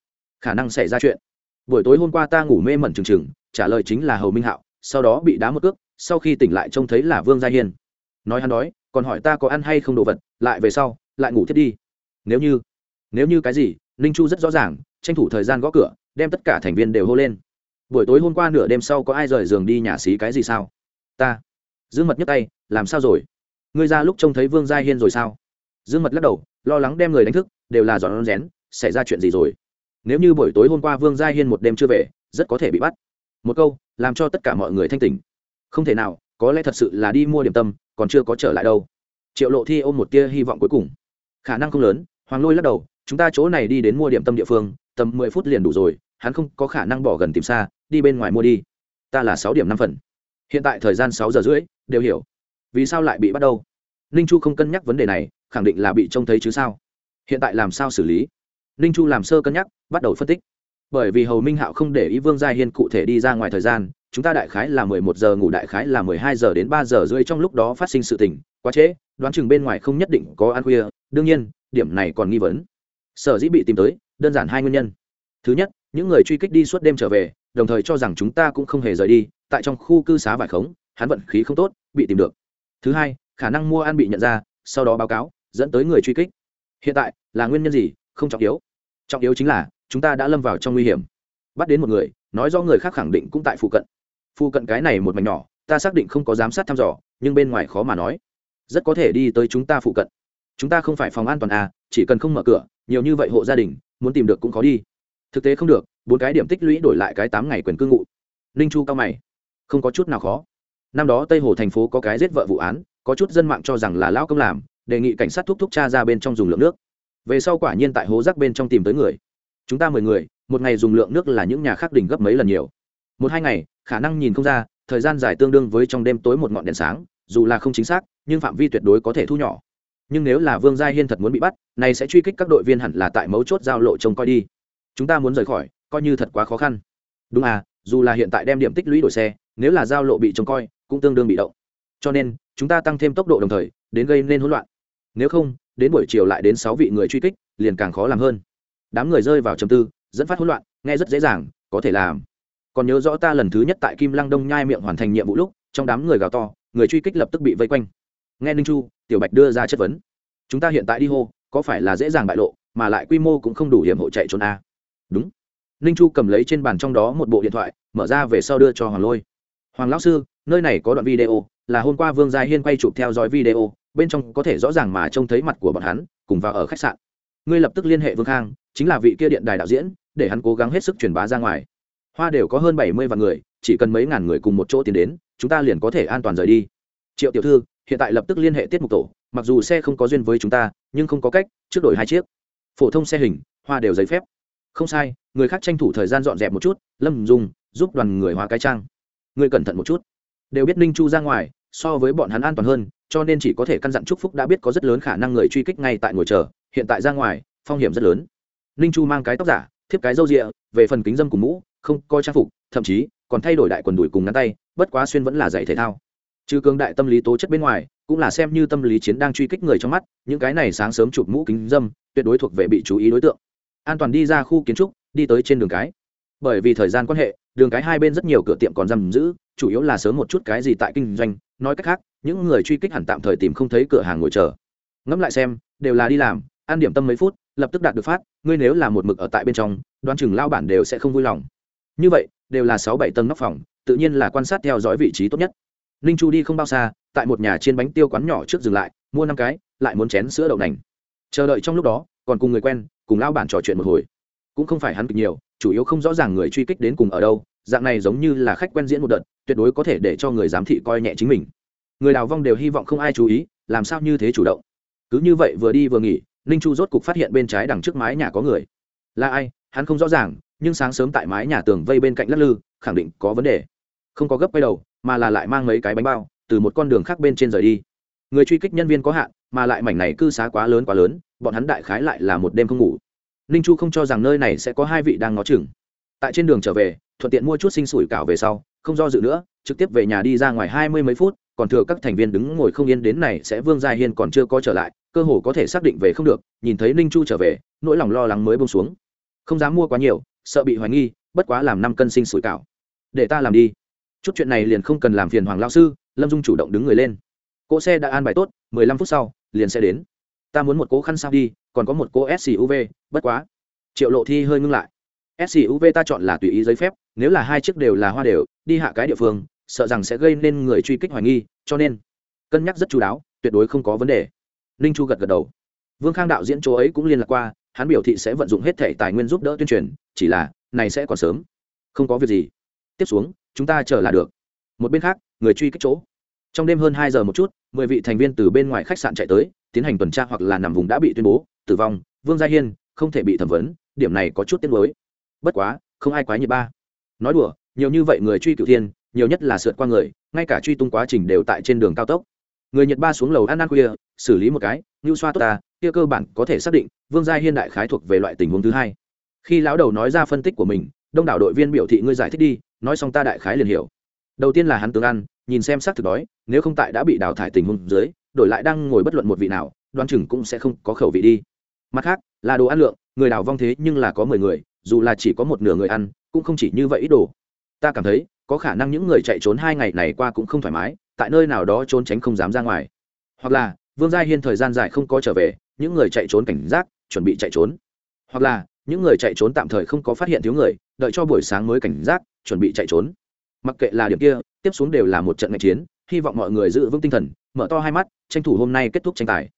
Khả năng xảy ra chuyện. Buổi tối hôm qua ta ngủ mê mẩn trừng trừng, trả lời chính là hầu minh hạo, sau đó bị đá một cước, sau khi tỉnh lại trông thấy là vương gia hiên. Nói hắn nói còn hỏi ta có ăn hay không đồ vật, lại về sau, lại ngủ thiết đi. Nếu như nếu như cái gì, ninh chu rất rõ ràng, tranh thủ thời gian gõ cửa, đem tất cả thành viên đều hô lên. Buổi tối hôm qua nửa đêm sau có ai rời giường đi nhà xí cái gì sao? Ta. Dương mật nhấc tay, làm sao rồi? Ngươi ra lúc trông thấy vương gia hiên rồi sao? Dương mật lắc đầu, lo lắng đem người đánh thức, đều là dọn rén, xảy ra chuyện gì rồi? Nếu như buổi tối hôm qua vương gia hiên một đêm chưa về, rất có thể bị bắt. Một câu, làm cho tất cả mọi người thanh tỉnh. Không thể nào, có lẽ thật sự là đi mua điểm tâm, còn chưa có trở lại đâu. Triệu lộ thi ôm một tia hy vọng cuối cùng. Khả năng không lớn, hoàng lôi lắc đầu chúng ta chỗ này đi đến mua điểm tâm địa phương, tầm mười phút liền đủ rồi, hắn không có khả năng bỏ gần tìm xa, đi bên ngoài mua đi. Ta là sáu điểm năm phần. Hiện tại thời gian sáu giờ rưỡi, đều hiểu. Vì sao lại bị bắt đầu? ninh chu không cân nhắc vấn đề này, khẳng định là bị trông thấy chứ sao? Hiện tại làm sao xử lý? Ninh chu làm sơ cân nhắc, bắt đầu phân tích. Bởi vì hầu minh hạo không để ý vương gia hiên cụ thể đi ra ngoài thời gian, chúng ta đại khái là mười một giờ ngủ đại khái là mười hai giờ đến ba giờ rưỡi trong lúc đó phát sinh sự tình. Quá trễ, đoán chừng bên ngoài không nhất định có ăn khuya. Đương nhiên, điểm này còn nghi vấn sở dĩ bị tìm tới, đơn giản hai nguyên nhân. Thứ nhất, những người truy kích đi suốt đêm trở về, đồng thời cho rằng chúng ta cũng không hề rời đi, tại trong khu cư xá vải khống, hắn vận khí không tốt, bị tìm được. Thứ hai, khả năng mua ăn bị nhận ra, sau đó báo cáo, dẫn tới người truy kích. Hiện tại, là nguyên nhân gì? Không trọng yếu. Trọng yếu chính là, chúng ta đã lâm vào trong nguy hiểm. Bắt đến một người, nói do người khác khẳng định cũng tại phụ cận. Phụ cận cái này một mảnh nhỏ, ta xác định không có giám sát thăm dò, nhưng bên ngoài khó mà nói. Rất có thể đi tới chúng ta phụ cận chúng ta không phải phòng an toàn à chỉ cần không mở cửa, nhiều như vậy hộ gia đình, muốn tìm được cũng khó đi. Thực tế không được, bốn cái điểm tích lũy đổi lại cái tám ngày quyền cư ngụ. Ninh chu cao mày. Không có chút nào khó. Năm đó tây hồ thành phố có cái giết vợ vụ án, có chút dân mạng cho rằng là lão công làm, đề nghị cảnh sát thúc thúc cha ra bên trong dùng lượng nước. Về sau quả nhiên tại hố rác bên trong tìm tới người. Chúng ta mười người, một ngày dùng lượng nước là những nhà khác đỉnh gấp mấy lần nhiều. Một hai ngày, khả năng nhìn không ra, thời gian dài tương đương với trong đêm tối một ngọn đèn sáng, dù là không chính xác, nhưng phạm vi tuyệt đối có thể thu nhỏ nhưng nếu là vương gia hiên thật muốn bị bắt này sẽ truy kích các đội viên hẳn là tại mấu chốt giao lộ trông coi đi. Chúng ta muốn rời khỏi, coi như thật quá khó khăn. Đúng à dù là hiện tại đem điểm tích lũy đổi xe, nếu là giao lộ bị trông coi, cũng tương đương bị động. Cho nên, chúng ta tăng thêm tốc độ đồng thời, đến gây nên hỗn loạn. Nếu không, đến buổi chiều lại đến sáu vị người truy kích, liền càng khó làm hơn. Đám người rơi vào trầm tư, dẫn phát hỗn loạn, nghe rất dễ dàng, có thể làm. Còn nhớ rõ ta lần thứ nhất tại kim lăng đông nhai miệng hoàn thành nhiệm vụ lúc, trong đám người gào to, người truy kích lập tức bị vây quanh nghe ninh chu, tiểu bạch đưa ra chất vấn. Chúng ta hiện tại đi hô, có phải là dễ dàng bại lộ, mà lại quy mô cũng không đủ hiểm hộ chạy trốn a đúng. Ninh chu cầm lấy trên bàn trong đó một bộ điện thoại, mở ra về sau đưa cho hoàng lôi. Hoàng lão sư, nơi này có đoạn video, là hôm qua vương gia hiên quay chụp theo dõi video, bên trong có thể rõ ràng mà trông thấy mặt của bọn hắn, cùng vào ở khách sạn. Ngươi lập tức liên hệ vương khang, chính là vị kia điện đài đạo diễn, để hắn cố gắng hết sức truyền bá ra ngoài. Hoa đều có hơn bảy mươi vạn người, chỉ cần mấy ngàn người cùng một chỗ tiến đến, chúng ta liền có thể an toàn rời đi. Triệu tiểu thư hiện tại lập tức liên hệ tiết mục tổ, mặc dù xe không có duyên với chúng ta, nhưng không có cách, trước đổi hai chiếc. Phổ thông xe hình, hoa đều giấy phép. Không sai, người khác tranh thủ thời gian dọn dẹp một chút, lâm dùng giúp đoàn người hóa cái trang. Người cẩn thận một chút. Đều biết ninh chu ra ngoài, so với bọn hắn an toàn hơn, cho nên chỉ có thể căn dặn chúc phúc đã biết có rất lớn khả năng người truy kích ngay tại ngồi chờ, hiện tại ra ngoài, phong hiểm rất lớn. Ninh chu mang cái tóc giả, thiếp cái râu rịa, về phần kính dâm cùng mũ, không coi trang phục, thậm chí còn thay đổi đại quần đùi cùng ngắn tay, bất quá xuyên vẫn là giày thể thao trừ cường đại tâm lý tố chất bên ngoài, cũng là xem như tâm lý chiến đang truy kích người trong mắt, những cái này sáng sớm chụp mũ kính dâm, tuyệt đối thuộc về bị chú ý đối tượng. An toàn đi ra khu kiến trúc, đi tới trên đường cái. Bởi vì thời gian quan hệ, đường cái hai bên rất nhiều cửa tiệm còn giam giữ, chủ yếu là sớm một chút cái gì tại kinh doanh, nói cách khác, những người truy kích hẳn tạm thời tìm không thấy cửa hàng ngồi chờ. Ngẫm lại xem, đều là đi làm, ăn điểm tâm mấy phút, lập tức đạt được phát, ngươi nếu là một mực ở tại bên trong, đoán chừng lao bản đều sẽ không vui lòng. Như vậy, đều là sáu bảy tầng nóc phòng, tự nhiên là quan sát theo dõi vị trí tốt nhất ninh chu đi không bao xa, tại một nhà trên bánh tiêu quán nhỏ trước dừng lại, mua năm cái, lại muốn chén sữa đậu nành. Chờ đợi trong lúc đó, còn cùng người quen, cùng lao bản trò chuyện một hồi. Cũng không phải hắn cực nhiều, chủ yếu không rõ ràng người truy kích đến cùng ở đâu, dạng này giống như là khách quen diễn một đợt, tuyệt đối có thể để cho người giám thị coi nhẹ chính mình. Người đào vong đều hy vọng không ai chú ý, làm sao như thế chủ động? Cứ như vậy vừa đi vừa nghỉ, ninh chu rốt cục phát hiện bên trái đằng trước mái nhà có người. Là ai? Hắn không rõ ràng, nhưng sáng sớm tại mái nhà tường vây bên cạnh lắc lư, khẳng định có vấn đề không có gấp quay đầu, mà là lại mang mấy cái bánh bao, từ một con đường khác bên trên rời đi. Người truy kích nhân viên có hạn, mà lại mảnh này cư xá quá lớn quá lớn, bọn hắn đại khái lại là một đêm không ngủ. Ninh chu không cho rằng nơi này sẽ có hai vị đang ngó chừng. Tại trên đường trở về, thuận tiện mua chút sinh sủi cảo về sau, không do dự nữa, trực tiếp về nhà đi ra ngoài hai mươi mấy phút, còn thừa các thành viên đứng ngồi không yên đến này sẽ vương gia hiên còn chưa có trở lại, cơ hồ có thể xác định về không được, nhìn thấy ninh chu trở về, nỗi lòng lo lắng mới bông xuống. Không dám mua quá nhiều, sợ bị hoài nghi, bất quá làm năm cân sinh sủi cảo. Để ta làm đi chút chuyện này liền không cần làm phiền hoàng lao sư, lâm dung chủ động đứng người lên. Cỗ xe đã an bài tốt, mười lăm phút sau, liền sẽ đến. Ta muốn một cỗ khăn sao đi, còn có một cỗ suv bất quá. Triệu lộ thi hơi ngưng lại. Suv ta chọn là tùy ý giấy phép, nếu là hai chiếc đều là hoa đều, đi hạ cái địa phương, sợ rằng sẽ gây nên người truy kích hoài nghi, cho nên cân nhắc rất chú đáo, tuyệt đối không có vấn đề. Ninh chu gật gật đầu. Vương khang đạo diễn chỗ ấy cũng liên lạc qua, hắn biểu thị sẽ vận dụng hết thể tài nguyên giúp đỡ tuyên truyền, chỉ là này sẽ còn sớm. Không có việc gì. Tiếp xuống chúng ta chờ là được. Một bên khác, người truy kích chỗ. Trong đêm hơn hai giờ một chút, mười vị thành viên từ bên ngoài khách sạn chạy tới, tiến hành tuần tra hoặc là nằm vùng đã bị tuyên bố, tử vong, vương gia hiên, không thể bị thẩm vấn, điểm này có chút tiếc mới bất quá, không ai quái nhiệt ba. Nói đùa, nhiều như vậy người truy cựu thiên, nhiều nhất là sượt qua người, ngay cả truy tung quá trình đều tại trên đường cao tốc. Người nhật ba xuống lầu ăn ăn khuya, xử lý một cái như xoa tốt ta, kia cơ bản có thể xác định, vương gia hiên đại khái thuộc về loại tình huống thứ hai. Khi lão đầu nói ra phân tích của mình đông đảo đội viên biểu thị ngươi giải thích đi, nói xong ta đại khái liền hiểu. Đầu tiên là hắn tướng ăn, nhìn xem xác thực đói, nếu không tại đã bị đào thải tình huống dưới, đổi lại đang ngồi bất luận một vị nào đoan chừng cũng sẽ không có khẩu vị đi. Mặt khác, là đồ ăn lượng, người đào vong thế nhưng là có mười người, dù là chỉ có một nửa người ăn, cũng không chỉ như vậy ít đồ. Ta cảm thấy, có khả năng những người chạy trốn hai ngày này qua cũng không thoải mái, tại nơi nào đó trốn tránh không dám ra ngoài. Hoặc là, vương gia hiên thời gian dài không có trở về, những người chạy trốn cảnh giác, chuẩn bị chạy trốn. Hoặc là, những người chạy trốn tạm thời không có phát hiện thiếu người đợi cho buổi sáng mới cảnh giác, chuẩn bị chạy trốn. Mặc kệ là điểm kia, tiếp xuống đều là một trận ngạch chiến, hy vọng mọi người giữ vững tinh thần, mở to hai mắt, tranh thủ hôm nay kết thúc tranh tài.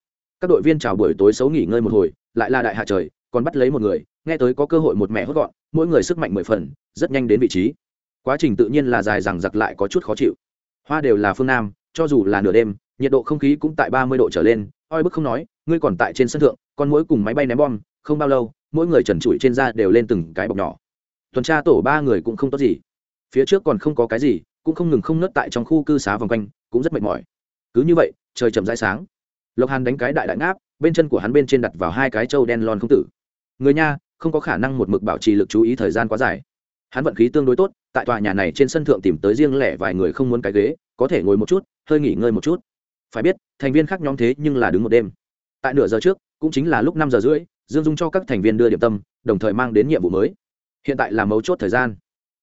Các đội viên chào buổi tối xấu nghỉ ngơi một hồi, lại là đại hạ trời, còn bắt lấy một người, nghe tới có cơ hội một mẹ hốt gọn, mỗi người sức mạnh mười phần, rất nhanh đến vị trí. Quá trình tự nhiên là dài rằng giặc lại có chút khó chịu. Hoa đều là phương nam, cho dù là nửa đêm, nhiệt độ không khí cũng tại ba mươi độ trở lên, oi bức không nói, ngươi còn tại trên sân thượng, con mỗi cùng máy bay ném bom, không bao lâu, mỗi người trần trụi trên da đều lên từng cái bọc nhỏ tuần tra tổ ba người cũng không tốt gì. Phía trước còn không có cái gì, cũng không ngừng không nớt tại trong khu cư xá vòng quanh, cũng rất mệt mỏi. Cứ như vậy, trời chậm rãi sáng. Lộc hàn đánh cái đại đại ngáp, bên chân của hắn bên trên đặt vào hai cái trâu đen lon không tử. Người nha, không có khả năng một mực bảo trì lực chú ý thời gian quá dài. Hắn vận khí tương đối tốt, tại tòa nhà này trên sân thượng tìm tới riêng lẻ vài người không muốn cái ghế, có thể ngồi một chút, hơi nghỉ ngơi một chút. Phải biết, thành viên khác nhóm thế nhưng là đứng một đêm. Tại nửa giờ trước, cũng chính là lúc năm giờ rưỡi, dương dung cho các thành viên đưa điểm tâm, đồng thời mang đến nhiệm vụ mới hiện tại là mấu chốt thời gian.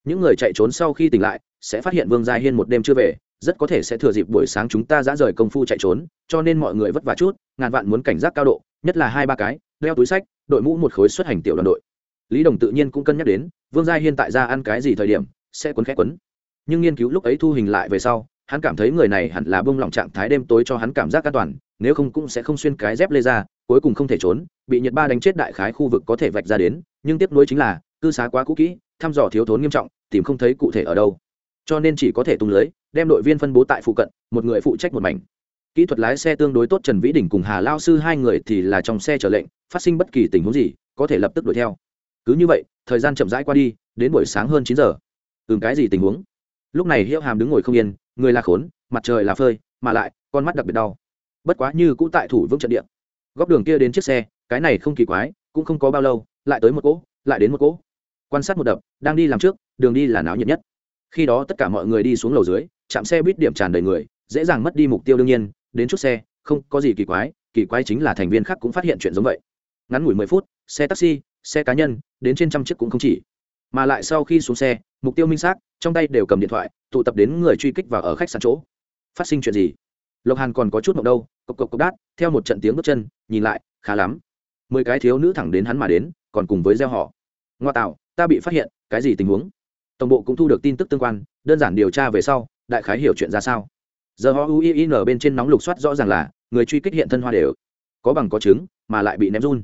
Những người chạy trốn sau khi tỉnh lại, sẽ phát hiện vương gia hiên một đêm chưa về, rất có thể sẽ thừa dịp buổi sáng chúng ta dã rời công phu chạy trốn, cho nên mọi người vất vả chút, ngàn vạn muốn cảnh giác cao độ, nhất là hai ba cái, đeo túi sách, đội mũ một khối xuất hành tiểu đoàn đội. Lý đồng tự nhiên cũng cân nhắc đến, vương gia hiên tại ra ăn cái gì thời điểm, sẽ quấn khẽ quấn. Nhưng nghiên cứu lúc ấy thu hình lại về sau, hắn cảm thấy người này hẳn là bông lỏng trạng thái đêm tối cho hắn cảm giác an toàn, nếu không cũng sẽ không xuyên cái dép lê ra, cuối cùng không thể trốn, bị nhiệt ba đánh chết đại khái khu vực có thể vạch ra đến, nhưng tiếp nối chính là cư xá quá cũ kỹ, thăm dò thiếu thốn nghiêm trọng, tìm không thấy cụ thể ở đâu. Cho nên chỉ có thể tung lưới, đem đội viên phân bố tại phụ cận, một người phụ trách một mảnh. Kỹ thuật lái xe tương đối tốt, trần vĩ đình cùng hà lao sư hai người thì là trong xe chờ lệnh, phát sinh bất kỳ tình huống gì, có thể lập tức đuổi theo. Cứ như vậy, thời gian chậm rãi qua đi, đến buổi sáng hơn chín giờ. Ừm, cái gì tình huống? Lúc này hiệu hàm đứng ngồi không yên, người là khốn, mặt trời là phơi, mà lại, con mắt đặc biệt đau. Bất quá như cũ tại thủ vững trận địa. Góc đường kia đến chiếc xe, cái này không kỳ quái, cũng không có bao lâu, lại tới một cỗ, lại đến một cỗ quan sát một đập, đang đi làm trước, đường đi là náo nhiệt nhất. Khi đó tất cả mọi người đi xuống lầu dưới, chạm xe buýt điểm tràn đầy người, dễ dàng mất đi mục tiêu đương nhiên, đến chút xe, không có gì kỳ quái kỳ quái chính là thành viên khác cũng phát hiện chuyện giống vậy. Ngắn ngủi mười phút, xe taxi, xe cá nhân, đến trên trăm chiếc cũng không chỉ. Mà lại sau khi xuống xe, mục tiêu minh xác, trong tay đều cầm điện thoại, tụ tập đến người truy kích vào ở khách sạn chỗ. Phát sinh chuyện gì? Lộc hàn còn có chút mộng đâu, cộc cộc cộc đát, theo một trận tiếng bước chân, nhìn lại, khá lắm. Mười cái thiếu nữ thẳng đến hắn mà đến, còn cùng với gieo họ. Ngoa tạo ta bị phát hiện, cái gì tình huống? Tổng bộ cũng thu được tin tức tương quan, đơn giản điều tra về sau, đại khái hiểu chuyện ra sao. Giờ họ uin bên trên nóng lục soát rõ ràng là, người truy kích hiện thân hoa đều. Có bằng có chứng, mà lại bị ném run.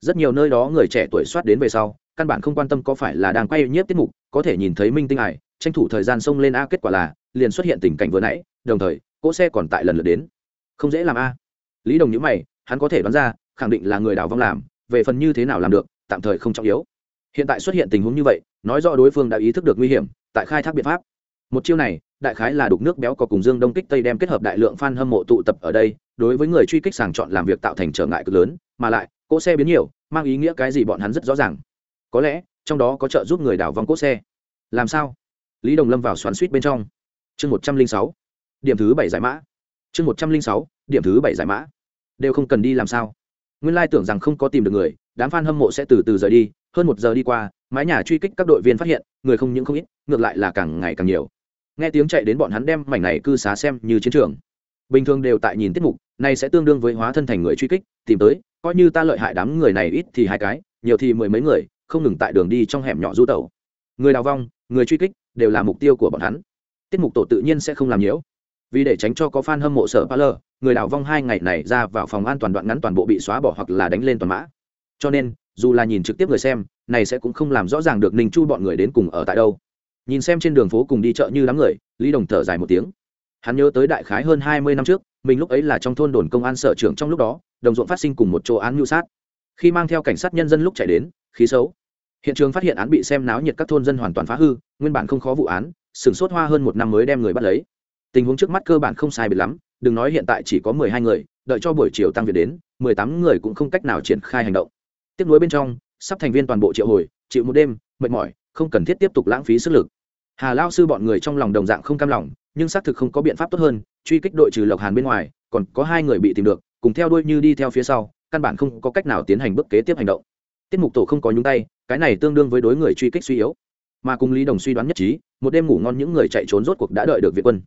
Rất nhiều nơi đó người trẻ tuổi soát đến về sau, căn bản không quan tâm có phải là đang quay nhiếp tiết mục, có thể nhìn thấy minh tinh ải, tranh thủ thời gian xông lên a, kết quả là, liền xuất hiện tình cảnh vừa nãy, đồng thời, cỗ xe còn tại lần lượt đến. Không dễ làm a. Lý đồng nhữ mày, hắn có thể đoán ra, khẳng định là người đào vong làm, về phần như thế nào làm được, tạm thời không trọng yếu hiện tại xuất hiện tình huống như vậy, nói rõ đối phương đã ý thức được nguy hiểm, tại khai thác biện pháp. Một chiêu này, đại khái là đục nước béo có cùng dương đông kích tây đem kết hợp đại lượng f a n hâm mộ tụ tập ở đây, đối với người truy kích sàng chọn làm việc tạo thành trở ngại cực lớn, mà lại, cỗ xe biến nhiều, mang ý nghĩa cái gì bọn hắn rất rõ ràng. Có lẽ, trong đó có trợ giúp người đảo vong cỗ xe. Làm sao? Lý đồng lâm vào xoắn suýt bên trong. Chương một trăm linh sáu. Điểm thứ bảy giải mã. Chương một trăm linh sáu, điểm thứ bảy giải mã. Đều không cần đi làm sao. Nguyên lai tưởng rằng không có tìm được người, đám f a n hâm mộ sẽ từ từ rời đi hơn một giờ đi qua, mái nhà truy kích các đội viên phát hiện, người không những không ít, ngược lại là càng ngày càng nhiều. Nghe tiếng chạy đến bọn hắn đem mảnh này cư xá xem như chiến trường. Bình thường đều tại nhìn tiết mục, này sẽ tương đương với hóa thân thành người truy kích, tìm tới, coi như ta lợi hại đám người này ít thì hai cái, nhiều thì mười mấy người, không ngừng tại đường đi trong hẻm nhỏ du tẩu. Người đào vong, người truy kích đều là mục tiêu của bọn hắn. Tiết mục tổ tự nhiên sẽ không làm nhiễu. Vì để tránh cho có fan hâm mộ sở pa lơ người đào vong hai ngày này ra vào phòng an toàn đoạn ngắn toàn bộ bị xóa bỏ hoặc là đánh lên toàn mã. Cho nên dù là nhìn trực tiếp người xem, này sẽ cũng không làm rõ ràng được ninh chu bọn người đến cùng ở tại đâu. Nhìn xem trên đường phố cùng đi chợ như đám người, lý đồng thở dài một tiếng. Hắn nhớ tới đại khái hơn hai mươi năm trước, mình lúc ấy là trong thôn đồn công an sở trưởng trong lúc đó, đồng ruộng phát sinh cùng một chỗ án mưu sát. Khi mang theo cảnh sát nhân dân lúc chạy đến, khí xấu. Hiện trường phát hiện án bị xem náo nhiệt các thôn dân hoàn toàn phá hư, nguyên bản không khó vụ án, sửng sốt hoa hơn một năm mới đem người bắt lấy. Tình huống trước mắt cơ bản không sai biệt lắm, đừng nói hiện tại chỉ có mười hai người, đợi cho buổi chiều tăng việc đến, mười tám người cũng không cách nào triển khai hành động tiếp nối bên trong, sắp thành viên toàn bộ triệu hồi, chịu một đêm, mệt mỏi, không cần thiết tiếp tục lãng phí sức lực. Hà lao sư bọn người trong lòng đồng dạng không cam lòng, nhưng xác thực không có biện pháp tốt hơn, truy kích đội trừ lộc hàn bên ngoài, còn có hai người bị tìm được, cùng theo đuôi như đi theo phía sau, căn bản không có cách nào tiến hành bước kế tiếp hành động. Tiết mục tổ không có nhúng tay, cái này tương đương với đối người truy kích suy yếu. Mà cùng lý đồng suy đoán nhất trí, một đêm ngủ ngon những người chạy trốn rốt cuộc đã đợi được viện quân.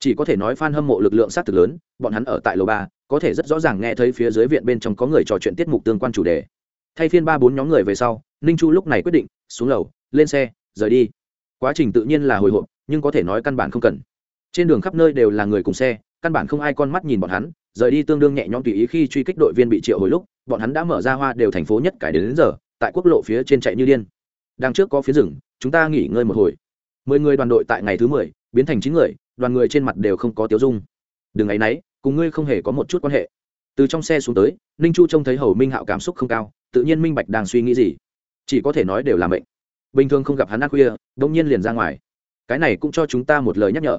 Chỉ có thể nói f a n hâm mộ lực lượng sát thực lớn, bọn hắn ở tại lầu ba, có thể rất rõ ràng nghe thấy phía dưới viện bên trong có người trò chuyện tiết mục tương quan chủ đề thay phiên ba bốn nhóm người về sau ninh chu lúc này quyết định xuống lầu lên xe rời đi. Quá trình tự nhiên là hồi hộp nhưng có thể nói căn bản không cần. Trên đường khắp nơi đều là người cùng xe căn bản không ai con mắt nhìn bọn hắn rời đi tương đương nhẹ nhõm tùy ý khi truy kích đội viên bị triệu hồi lúc bọn hắn đã mở ra hoa đều thành phố nhất cải đến, đến giờ tại quốc lộ phía trên chạy như điên. Đằng trước có phía rừng chúng ta nghỉ ngơi một hồi. Mười người đoàn đội tại ngày thứ mười biến thành chín người đoàn người trên mặt đều không có tiếu dung. Đừng ấ y náy cùng ngươi không hề có một chút quan hệ từ trong xe xuống tới, ninh chu trông thấy hầu minh hạo cảm xúc không cao, tự nhiên minh bạch đang suy nghĩ gì. Chỉ có thể nói đều là mệnh. Bình thường không gặp hắn ăn khuya đông nhiên liền ra ngoài. Cái này cũng cho chúng ta một lời nhắc nhở.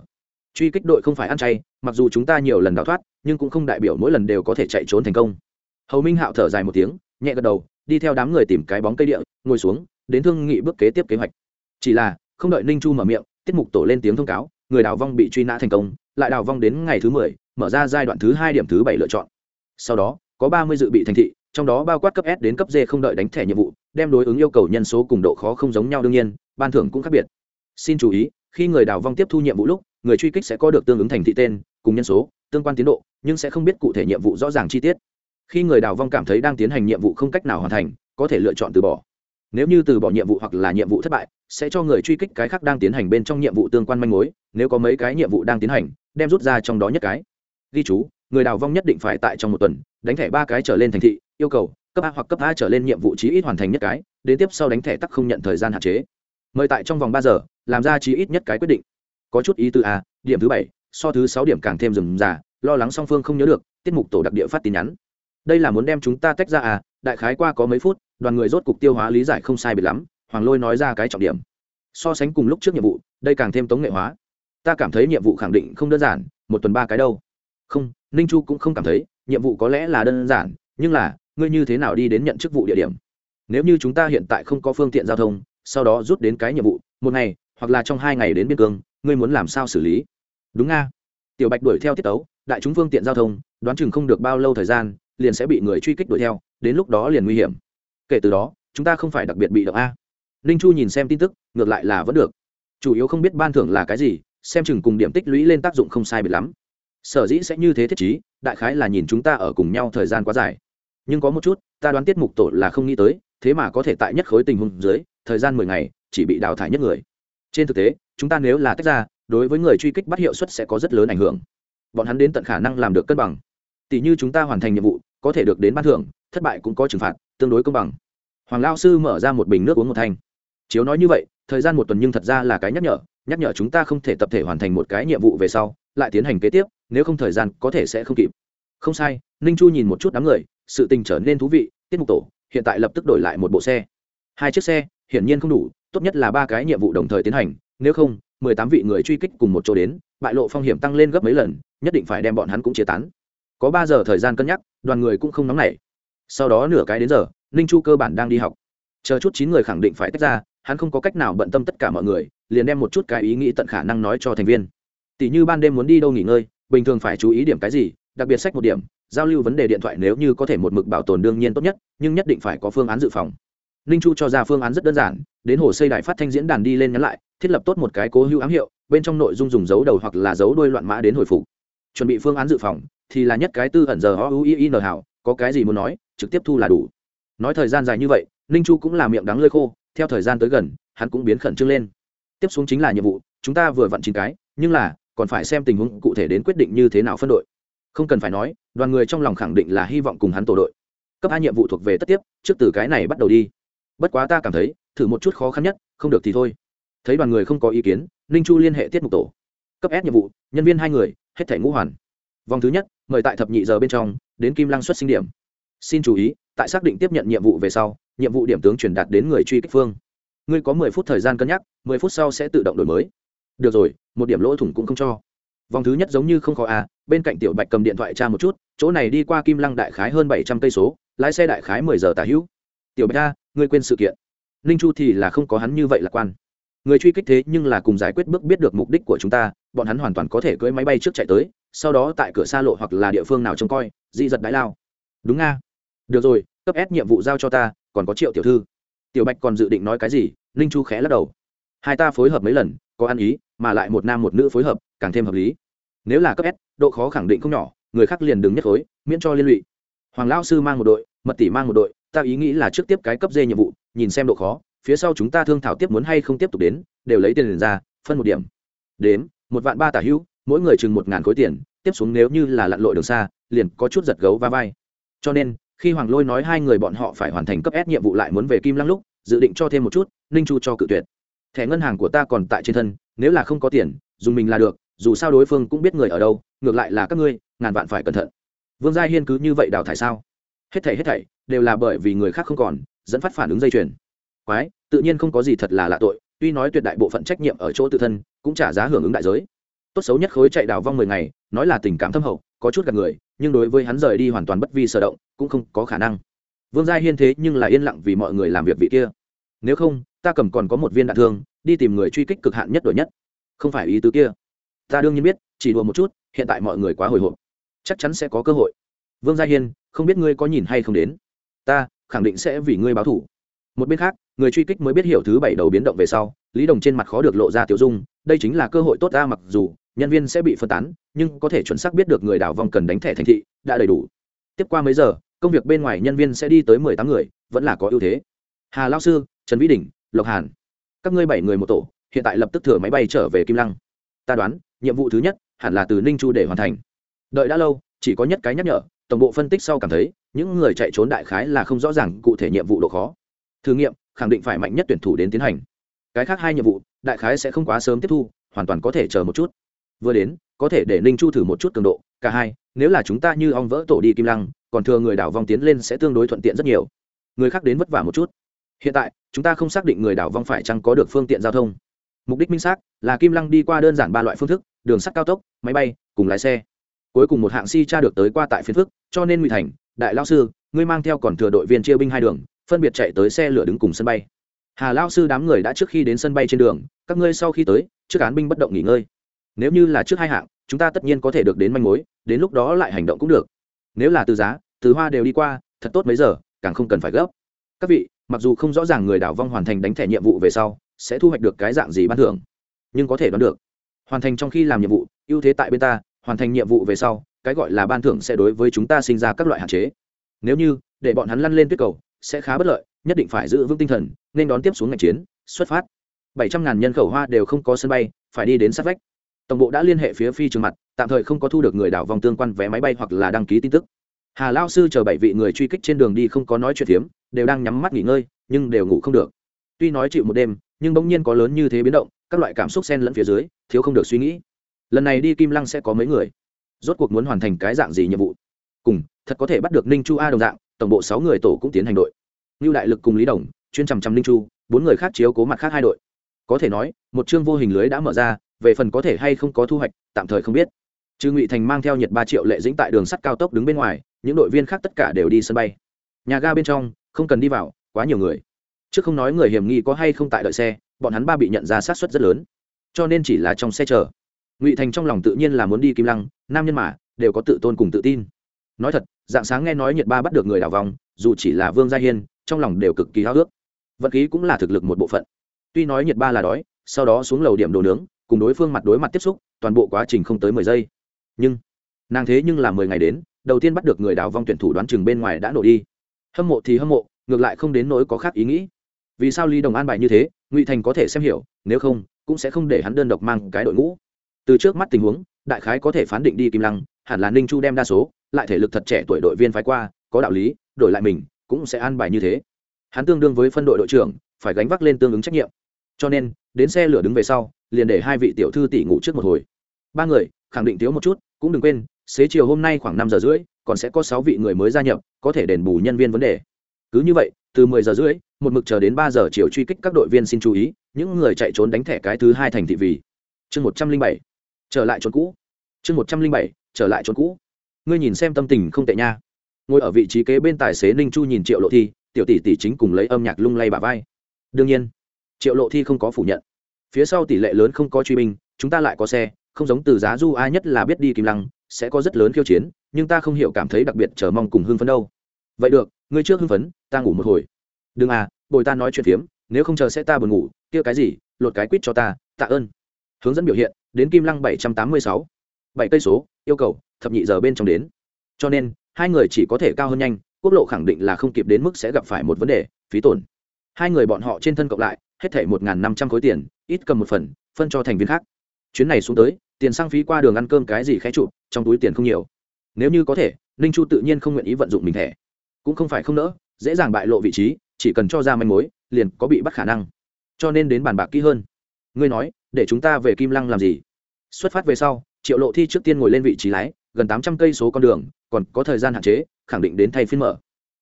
Truy kích đội không phải ăn chay, mặc dù chúng ta nhiều lần đào thoát, nhưng cũng không đại biểu mỗi lần đều có thể chạy trốn thành công. Hầu minh hạo thở dài một tiếng, nhẹ gật đầu, đi theo đám người tìm cái bóng cây địa, ngồi xuống, đến thương nghị bước kế tiếp kế hoạch. Chỉ là, không đợi ninh chu mở miệng, tiết mục tổ lên tiếng thông cáo, người đào vong bị truy nã thành công, lại đào vong đến ngày thứ mười, mở ra giai đoạn thứ hai điểm thứ bảy lựa chọn sau đó, có ba mươi dự bị thành thị, trong đó bao quát cấp s đến cấp d không đợi đánh thẻ nhiệm vụ, đem đối ứng yêu cầu nhân số cùng độ khó không giống nhau đương nhiên, ban thưởng cũng khác biệt. Xin chú ý, khi người đào vong tiếp thu nhiệm vụ lúc, người truy kích sẽ có được tương ứng thành thị tên, cùng nhân số, tương quan tiến độ, nhưng sẽ không biết cụ thể nhiệm vụ rõ ràng chi tiết. Khi người đào vong cảm thấy đang tiến hành nhiệm vụ không cách nào hoàn thành, có thể lựa chọn từ bỏ. Nếu như từ bỏ nhiệm vụ hoặc là nhiệm vụ thất bại, sẽ cho người truy kích cái khác đang tiến hành bên trong nhiệm vụ tương quan manh mối, nếu có mấy cái nhiệm vụ đang tiến hành, đem rút ra trong đó nhất cái. Ghi chú người đào vong nhất định phải tại trong một tuần, đánh thẻ ba cái trở lên thành thị, yêu cầu, cấp a hoặc cấp a trở lên nhiệm vụ chí ít hoàn thành nhất cái, đến tiếp sau đánh thẻ tắc không nhận thời gian hạn chế. Mời tại trong vòng ba giờ, làm ra chí ít nhất cái quyết định. Có chút ý từ a, điểm thứ bảy, so thứ sáu điểm càng thêm rườm rà, lo lắng song phương không nhớ được, tiết mục tổ đặc địa phát tin nhắn. Đây là muốn đem chúng ta tách ra à đại khái qua có mấy phút, đoàn người rốt cục tiêu hóa lý giải không sai biệt lắm, hoàng lôi nói ra cái trọng điểm. So sánh cùng lúc trước nhiệm vụ, đây càng thêm tống nghệ hóa. Ta cảm thấy nhiệm vụ khẳng định không đơn giản, một tuần ba cái đâu. Không ninh chu cũng không cảm thấy, nhiệm vụ có lẽ là đơn giản, nhưng là, ngươi như thế nào đi đến nhận chức vụ địa điểm? Nếu như chúng ta hiện tại không có phương tiện giao thông, sau đó rút đến cái nhiệm vụ, một ngày, hoặc là trong hai ngày đến biên cương, ngươi muốn làm sao xử lý? Đúng nga. Tiểu bạch đuổi theo tiết tấu, đại chúng phương tiện giao thông, đoán chừng không được bao lâu thời gian, liền sẽ bị người truy kích đuổi theo, đến lúc đó liền nguy hiểm. Kể từ đó, chúng ta không phải đặc biệt bị động a. Ninh chu nhìn xem tin tức, ngược lại là vẫn được. Chủ yếu không biết ban thưởng là cái gì, xem chừng cùng điểm tích lũy lên tác dụng không sai biệt lắm sở dĩ sẽ như thế thiết chí đại khái là nhìn chúng ta ở cùng nhau thời gian quá dài. Nhưng có một chút, ta đoán tiết mục tổ là không nghĩ tới, thế mà có thể tại nhất khối tình huống dưới, thời gian mười ngày, chỉ bị đào thải nhất người. Trên thực tế, chúng ta nếu là tách ra, đối với người truy kích bắt hiệu suất sẽ có rất lớn ảnh hưởng. Bọn hắn đến tận khả năng làm được cân bằng. Tỷ như chúng ta hoàn thành nhiệm vụ, có thể được đến ban thưởng, thất bại cũng có trừng phạt, tương đối công bằng. Hoàng lao sư mở ra một bình nước uống một thanh. Chiếu nói như vậy, thời gian một tuần nhưng thật ra là cái nhắc nhở nhắc nhở chúng ta không thể tập thể hoàn thành một cái nhiệm vụ về sau, lại tiến hành kế tiếp nếu không thời gian có thể sẽ không kịp. Không sai, ninh chu nhìn một chút đám người, sự tình trở nên thú vị, tiết mục tổ, hiện tại lập tức đổi lại một bộ xe. Hai chiếc xe, hiển nhiên không đủ, tốt nhất là ba cái nhiệm vụ đồng thời tiến hành, nếu không, mười tám vị người truy kích cùng một chỗ đến, bại lộ phong hiểm tăng lên gấp mấy lần, nhất định phải đem bọn hắn cũng chia tán. Có ba giờ thời gian cân nhắc, đoàn người cũng không nóng nảy. Sau đó nửa cái đến giờ, ninh chu cơ bản đang đi học. Chờ chút chín người khẳng định phải tách ra, hắn không có cách nào bận tâm tất cả mọi người, liền đem một chút cái ý nghĩ tận khả năng nói cho thành viên. Tỷ như ban đêm muốn đi đâu nghỉ ngơi bình thường phải chú ý điểm cái gì, đặc biệt sách một điểm, giao lưu vấn đề điện thoại nếu như có thể một mực bảo tồn đương nhiên tốt nhất, nhưng nhất định phải có phương án dự phòng. Ninh chu cho ra phương án rất đơn giản, đến hồ xây đài phát thanh diễn đàn đi lên nhắn lại, thiết lập tốt một cái cố hữu ám hiệu, bên trong nội dung dùng dấu đầu hoặc là dấu đuôi loạn mã đến hồi phục. Chuẩn bị phương án dự phòng, thì là nhất cái tư ẩn giờ o u i n hảo, có cái gì muốn nói, trực tiếp thu là đủ. Nói thời gian dài như vậy, ninh chu cũng là miệng đắng lơi khô, theo thời gian tới gần, hắn cũng biến khẩn trương lên. Tiếp xuống chính là nhiệm vụ, chúng ta vừa vặn chín cái, nhưng là còn phải xem tình huống cụ thể đến quyết định như thế nào phân đội. Không cần phải nói, đoàn người trong lòng khẳng định là hy vọng cùng hắn tổ đội. Cấp hai nhiệm vụ thuộc về tất tiếp, trước từ cái này bắt đầu đi. Bất quá ta cảm thấy, thử một chút khó khăn nhất, không được thì thôi. Thấy đoàn người không có ý kiến, ninh chu liên hệ tiết mục tổ. Cấp s nhiệm vụ, nhân viên hai người, hết thẻ ngũ hoàn. Vòng thứ nhất, mời tại thập nhị giờ bên trong, đến kim lăng xuất sinh điểm. Xin chú ý, tại xác định tiếp nhận nhiệm vụ về sau, nhiệm vụ điểm tướng truyền đạt đến người truy kích phương. Ngươi có mười phút thời gian cân nhắc, mười phút sau sẽ tự động đổi mới được rồi một điểm lỗ thủng cũng không cho. Vòng thứ nhất giống như không khó à bên cạnh tiểu bạch cầm điện thoại tra một chút chỗ này đi qua kim lăng đại khái hơn bảy trăm cây số lái xe đại khái mười giờ tả hữu. Tiểu bạch a, ngươi quên sự kiện. Ninh chu thì là không có hắn như vậy lạc quan. Người truy kích thế nhưng là cùng giải quyết bước biết được mục đích của chúng ta bọn hắn hoàn toàn có thể cưỡi máy bay trước chạy tới sau đó tại cửa xa lộ hoặc là địa phương nào trông coi dị giật đái lao. Đúng nga. Được rồi cấp ép nhiệm vụ giao cho ta còn có triệu tiểu thư. Tiểu bạch còn dự định nói cái gì ninh chu khẽ lắc đầu hai ta phối hợp mấy lần, có ăn ý, mà lại một nam một nữ phối hợp, càng thêm hợp lý. Nếu là cấp s, độ khó khẳng định không nhỏ, người khác liền đứng nhất khối miễn cho liên lụy. Hoàng lao sư mang một đội, mật tỷ mang một đội, ta ý nghĩ là trước tiếp cái cấp d nhiệm vụ, nhìn xem độ khó, phía sau chúng ta thương thảo tiếp muốn hay không tiếp tục đến, đều lấy tiền ra, phân một điểm. Đến một vạn ba tả hữu, mỗi người chừng một ngàn khối tiền, tiếp xuống nếu như là lặn lội đường xa, liền có chút giật gấu va vai. Cho nên, khi hoàng lôi nói hai người bọn họ phải hoàn thành cấp s nhiệm vụ lại muốn về kim lăng lúc, dự định cho thêm một chút, ninh chu cho cự tuyệt thẻ ngân hàng của ta còn tại trên thân, nếu là không có tiền, dùng mình là được, dù sao đối phương cũng biết người ở đâu, ngược lại là các ngươi, ngàn vạn phải cẩn thận. Vương gia hiên cứ như vậy đào thải sao? Hết thảy hết thảy đều là bởi vì người khác không còn, dẫn phát phản ứng dây chuyền. Quái, tự nhiên không có gì thật là lạ tội, tuy nói tuyệt đại bộ phận trách nhiệm ở chỗ tự thân, cũng trả giá hưởng ứng đại giới. Tốt xấu nhất khối chạy đào vong mười ngày, nói là tình cảm thâm hậu, có chút gặp người, nhưng đối với hắn rời đi hoàn toàn bất vi sở động, cũng không có khả năng. Vương gia hiên thế nhưng là yên lặng vì mọi người làm việc vị kia nếu không, ta cầm còn có một viên đạn thương, đi tìm người truy kích cực hạn nhất đổi nhất. Không phải ý tứ kia. Ta đương nhiên biết, chỉ đùa một chút, hiện tại mọi người quá hồi hộp. Chắc chắn sẽ có cơ hội. Vương gia hiên, không biết ngươi có nhìn hay không đến. Ta, khẳng định sẽ vì ngươi báo thủ. Một bên khác, người truy kích mới biết hiểu thứ bảy đầu biến động về sau, lý đồng trên mặt khó được lộ ra tiểu dung, đây chính là cơ hội tốt ra mặc dù, nhân viên sẽ bị phân tán, nhưng có thể chuẩn xác biết được người đào vong cần đánh thẻ thành thị, đã đầy đủ. Tiếp qua mấy giờ, công việc bên ngoài nhân viên sẽ đi tới mười tám người, vẫn là có ưu thế. Hà lao sư trần vĩ đình, lộc hàn. Các ngươi bảy người một tổ, hiện tại lập tức thừa máy bay trở về kim lăng. Ta đoán, nhiệm vụ thứ nhất, hẳn là từ ninh chu để hoàn thành. Đợi đã lâu, chỉ có nhất cái nhắc nhở, tổng bộ phân tích sau cảm thấy, những người chạy trốn đại khái là không rõ ràng cụ thể nhiệm vụ độ khó. Thử nghiệm, khẳng định phải mạnh nhất tuyển thủ đến tiến hành. Cái khác hai nhiệm vụ, đại khái sẽ không quá sớm tiếp thu, hoàn toàn có thể chờ một chút. Vừa đến, có thể để ninh chu thử một chút cường độ, cả hai, nếu là chúng ta như ong vỡ tổ đi kim lăng, còn thừa người đảo vòng tiến lên sẽ tương đối thuận tiện rất nhiều. Người khác đến vất vả một chút hiện tại, chúng ta không xác định người đảo vong phải chăng có được phương tiện giao thông. Mục đích minh xác là kim lăng đi qua đơn giản ba loại phương thức, đường sắt cao tốc, máy bay, cùng lái xe. Cuối cùng một hạng si tra được tới qua tại phiên phức, cho nên ngụy thành, đại lao sư, ngươi mang theo còn thừa đội viên chia binh hai đường, phân biệt chạy tới xe lửa đứng cùng sân bay. Hà lao sư đám người đã trước khi đến sân bay trên đường, các ngươi sau khi tới, trước án binh bất động nghỉ ngơi. Nếu như là trước hai hạng, chúng ta tất nhiên có thể được đến manh mối, đến lúc đó lại hành động cũng được. Nếu là từ giá, từ hoa đều đi qua, thật tốt mấy giờ, càng không cần phải gấp. Các vị mặc dù không rõ ràng người đảo vong hoàn thành đánh thẻ nhiệm vụ về sau, sẽ thu hoạch được cái dạng gì ban thưởng, nhưng có thể đoán được. Hoàn thành trong khi làm nhiệm vụ, ưu thế tại bên ta, hoàn thành nhiệm vụ về sau, cái gọi là ban thưởng sẽ đối với chúng ta sinh ra các loại hạn chế. Nếu như, để bọn hắn lăn lên tuyết cầu, sẽ khá bất lợi, nhất định phải giữ vững tinh thần, nên đón tiếp xuống ngành chiến, xuất phát. Bảy trăm ngàn nhân khẩu hoa đều không có sân bay, phải đi đến sát vách. Tổng bộ đã liên hệ phía phi trường mặt, tạm thời không có thu được người đảo vòng tương quan vé máy bay hoặc là đăng ký tin tức hà lao sư chờ bảy vị người truy kích trên đường đi không có nói chuyện phiếm, đều đang nhắm mắt nghỉ ngơi, nhưng đều ngủ không được. Tuy nói chịu một đêm, nhưng bỗng nhiên có lớn như thế biến động, các loại cảm xúc xen lẫn phía dưới, thiếu không được suy nghĩ. Lần này đi kim lăng sẽ có mấy người? Rốt cuộc muốn hoàn thành cái dạng gì nhiệm vụ? Cùng, thật có thể bắt được ninh chu a đồng dạng, tổng bộ sáu người tổ cũng tiến hành đội. Như đại lực cùng lý đồng, chuyên chằm chằm ninh chu, bốn người khác chiếu cố mặt khác hai đội. Có thể nói, một chương vô hình lưới đã mở ra, về phần có thể hay không có thu hoạch, tạm thời không biết. Trừ ngụy thành mang theo nhiệt ba triệu lệ dĩnh tại đường sắt cao tốc đứng bên ngoài những đội viên khác tất cả đều đi sân bay. Nhà ga bên trong, không cần đi vào, quá nhiều người. Chứ không nói người hiểm nghi có hay không tại đợi xe, bọn hắn ba bị nhận ra sát xuất rất lớn. Cho nên chỉ là trong xe chờ. Ngụy thành trong lòng tự nhiên là muốn đi kim lăng, nam nhân mà, đều có tự tôn cùng tự tin. Nói thật, dạng sáng nghe nói nhiệt ba bắt được người đảo vòng, dù chỉ là vương gia hiên, trong lòng đều cực kỳ háo ước vật khí cũng là thực lực một bộ phận. Tuy nói nhiệt ba là đói, sau đó xuống lầu điểm đồ nướng, cùng đối phương mặt đối mặt tiếp xúc, toàn bộ quá trình không tới mười giây. Nhưng, nàng thế nhưng là mười ngày đến đầu tiên bắt được người đào vong tuyển thủ đoán chừng bên ngoài đã nổ đi. Hâm mộ thì hâm mộ, ngược lại không đến nỗi có khác ý nghĩ. Vì sao ly đồng an bài như thế, ngụy thành có thể xem hiểu, nếu không, cũng sẽ không để hắn đơn độc mang cái đội ngũ. Từ trước mắt tình huống, đại khái có thể phán định đi kim lăng, hẳn là ninh chu đem đa số, lại thể lực thật trẻ tuổi đội viên phái qua, có đạo lý, đổi lại mình, cũng sẽ an bài như thế. Hắn tương đương với phân đội đội trưởng, phải gánh vác lên tương ứng trách nhiệm. Cho nên, đến xe lửa đứng về sau, liền để hai vị tiểu thư tỷ ngủ trước một hồi. Ba người, khẳng định thiếu một chút, cũng đừng quên xế chiều hôm nay khoảng năm giờ rưỡi, còn sẽ có sáu vị người mới gia nhập, có thể đền bù nhân viên vấn đề. Cứ như vậy, từ mười giờ rưỡi, một mực chờ đến ba giờ chiều truy kích các đội viên xin chú ý, những người chạy trốn đánh thẻ cái thứ hai thành thị vì. Chương một trăm linh bảy, trở lại trốn cũ. Chương một trăm linh bảy, trở lại trốn cũ. Ngươi nhìn xem tâm tình không tệ nha. Ngồi ở vị trí kế bên tài xế ninh chu nhìn triệu lộ thi, tiểu tỷ tỷ chính cùng lấy âm nhạc lung lay bà vai. Đương nhiên, triệu lộ thi không có phủ nhận. Phía sau tỷ lệ lớn không có truy binh, chúng ta lại có xe, không giống từ giá du ai nhất là biết đi kim lăng sẽ có rất lớn khiêu chiến, nhưng ta không hiểu cảm thấy đặc biệt chờ mong cùng hưng phấn đâu. Vậy được, ngươi trước hưng phấn, ta ngủ một hồi. Đừng à bồi ta nói chuyện phiếm, nếu không chờ sẽ ta buồn ngủ, kia cái gì, lột cái quýt cho ta, tạ ơn. Hướng dẫn biểu hiện, đến kim lăng bảy trăm tám mươi sáu. Bảy cây số, yêu cầu, thập nhị giờ bên trong đến. Cho nên, hai người chỉ có thể cao hơn nhanh, quốc lộ khẳng định là không kịp đến mức sẽ gặp phải một vấn đề, phí tổn. Hai người bọn họ trên thân cộng lại, hết thảy một năm trăm khối tiền, ít cầm một phần, phân cho thành viên khác chuyến này xuống tới, tiền sang phí qua đường ăn cơm cái gì khé trụ, trong túi tiền không nhiều. Nếu như có thể, ninh chu tự nhiên không nguyện ý vận dụng mình thẻ. Cũng không phải không nỡ, dễ dàng bại lộ vị trí, chỉ cần cho ra manh mối, liền có bị bắt khả năng. Cho nên đến bàn bạc kỹ hơn. Ngươi nói, để chúng ta về kim lăng làm gì? Xuất phát về sau, triệu lộ thi trước tiên ngồi lên vị trí lái, gần tám trăm cây số con đường, còn có thời gian hạn chế, khẳng định đến thay phiên mở.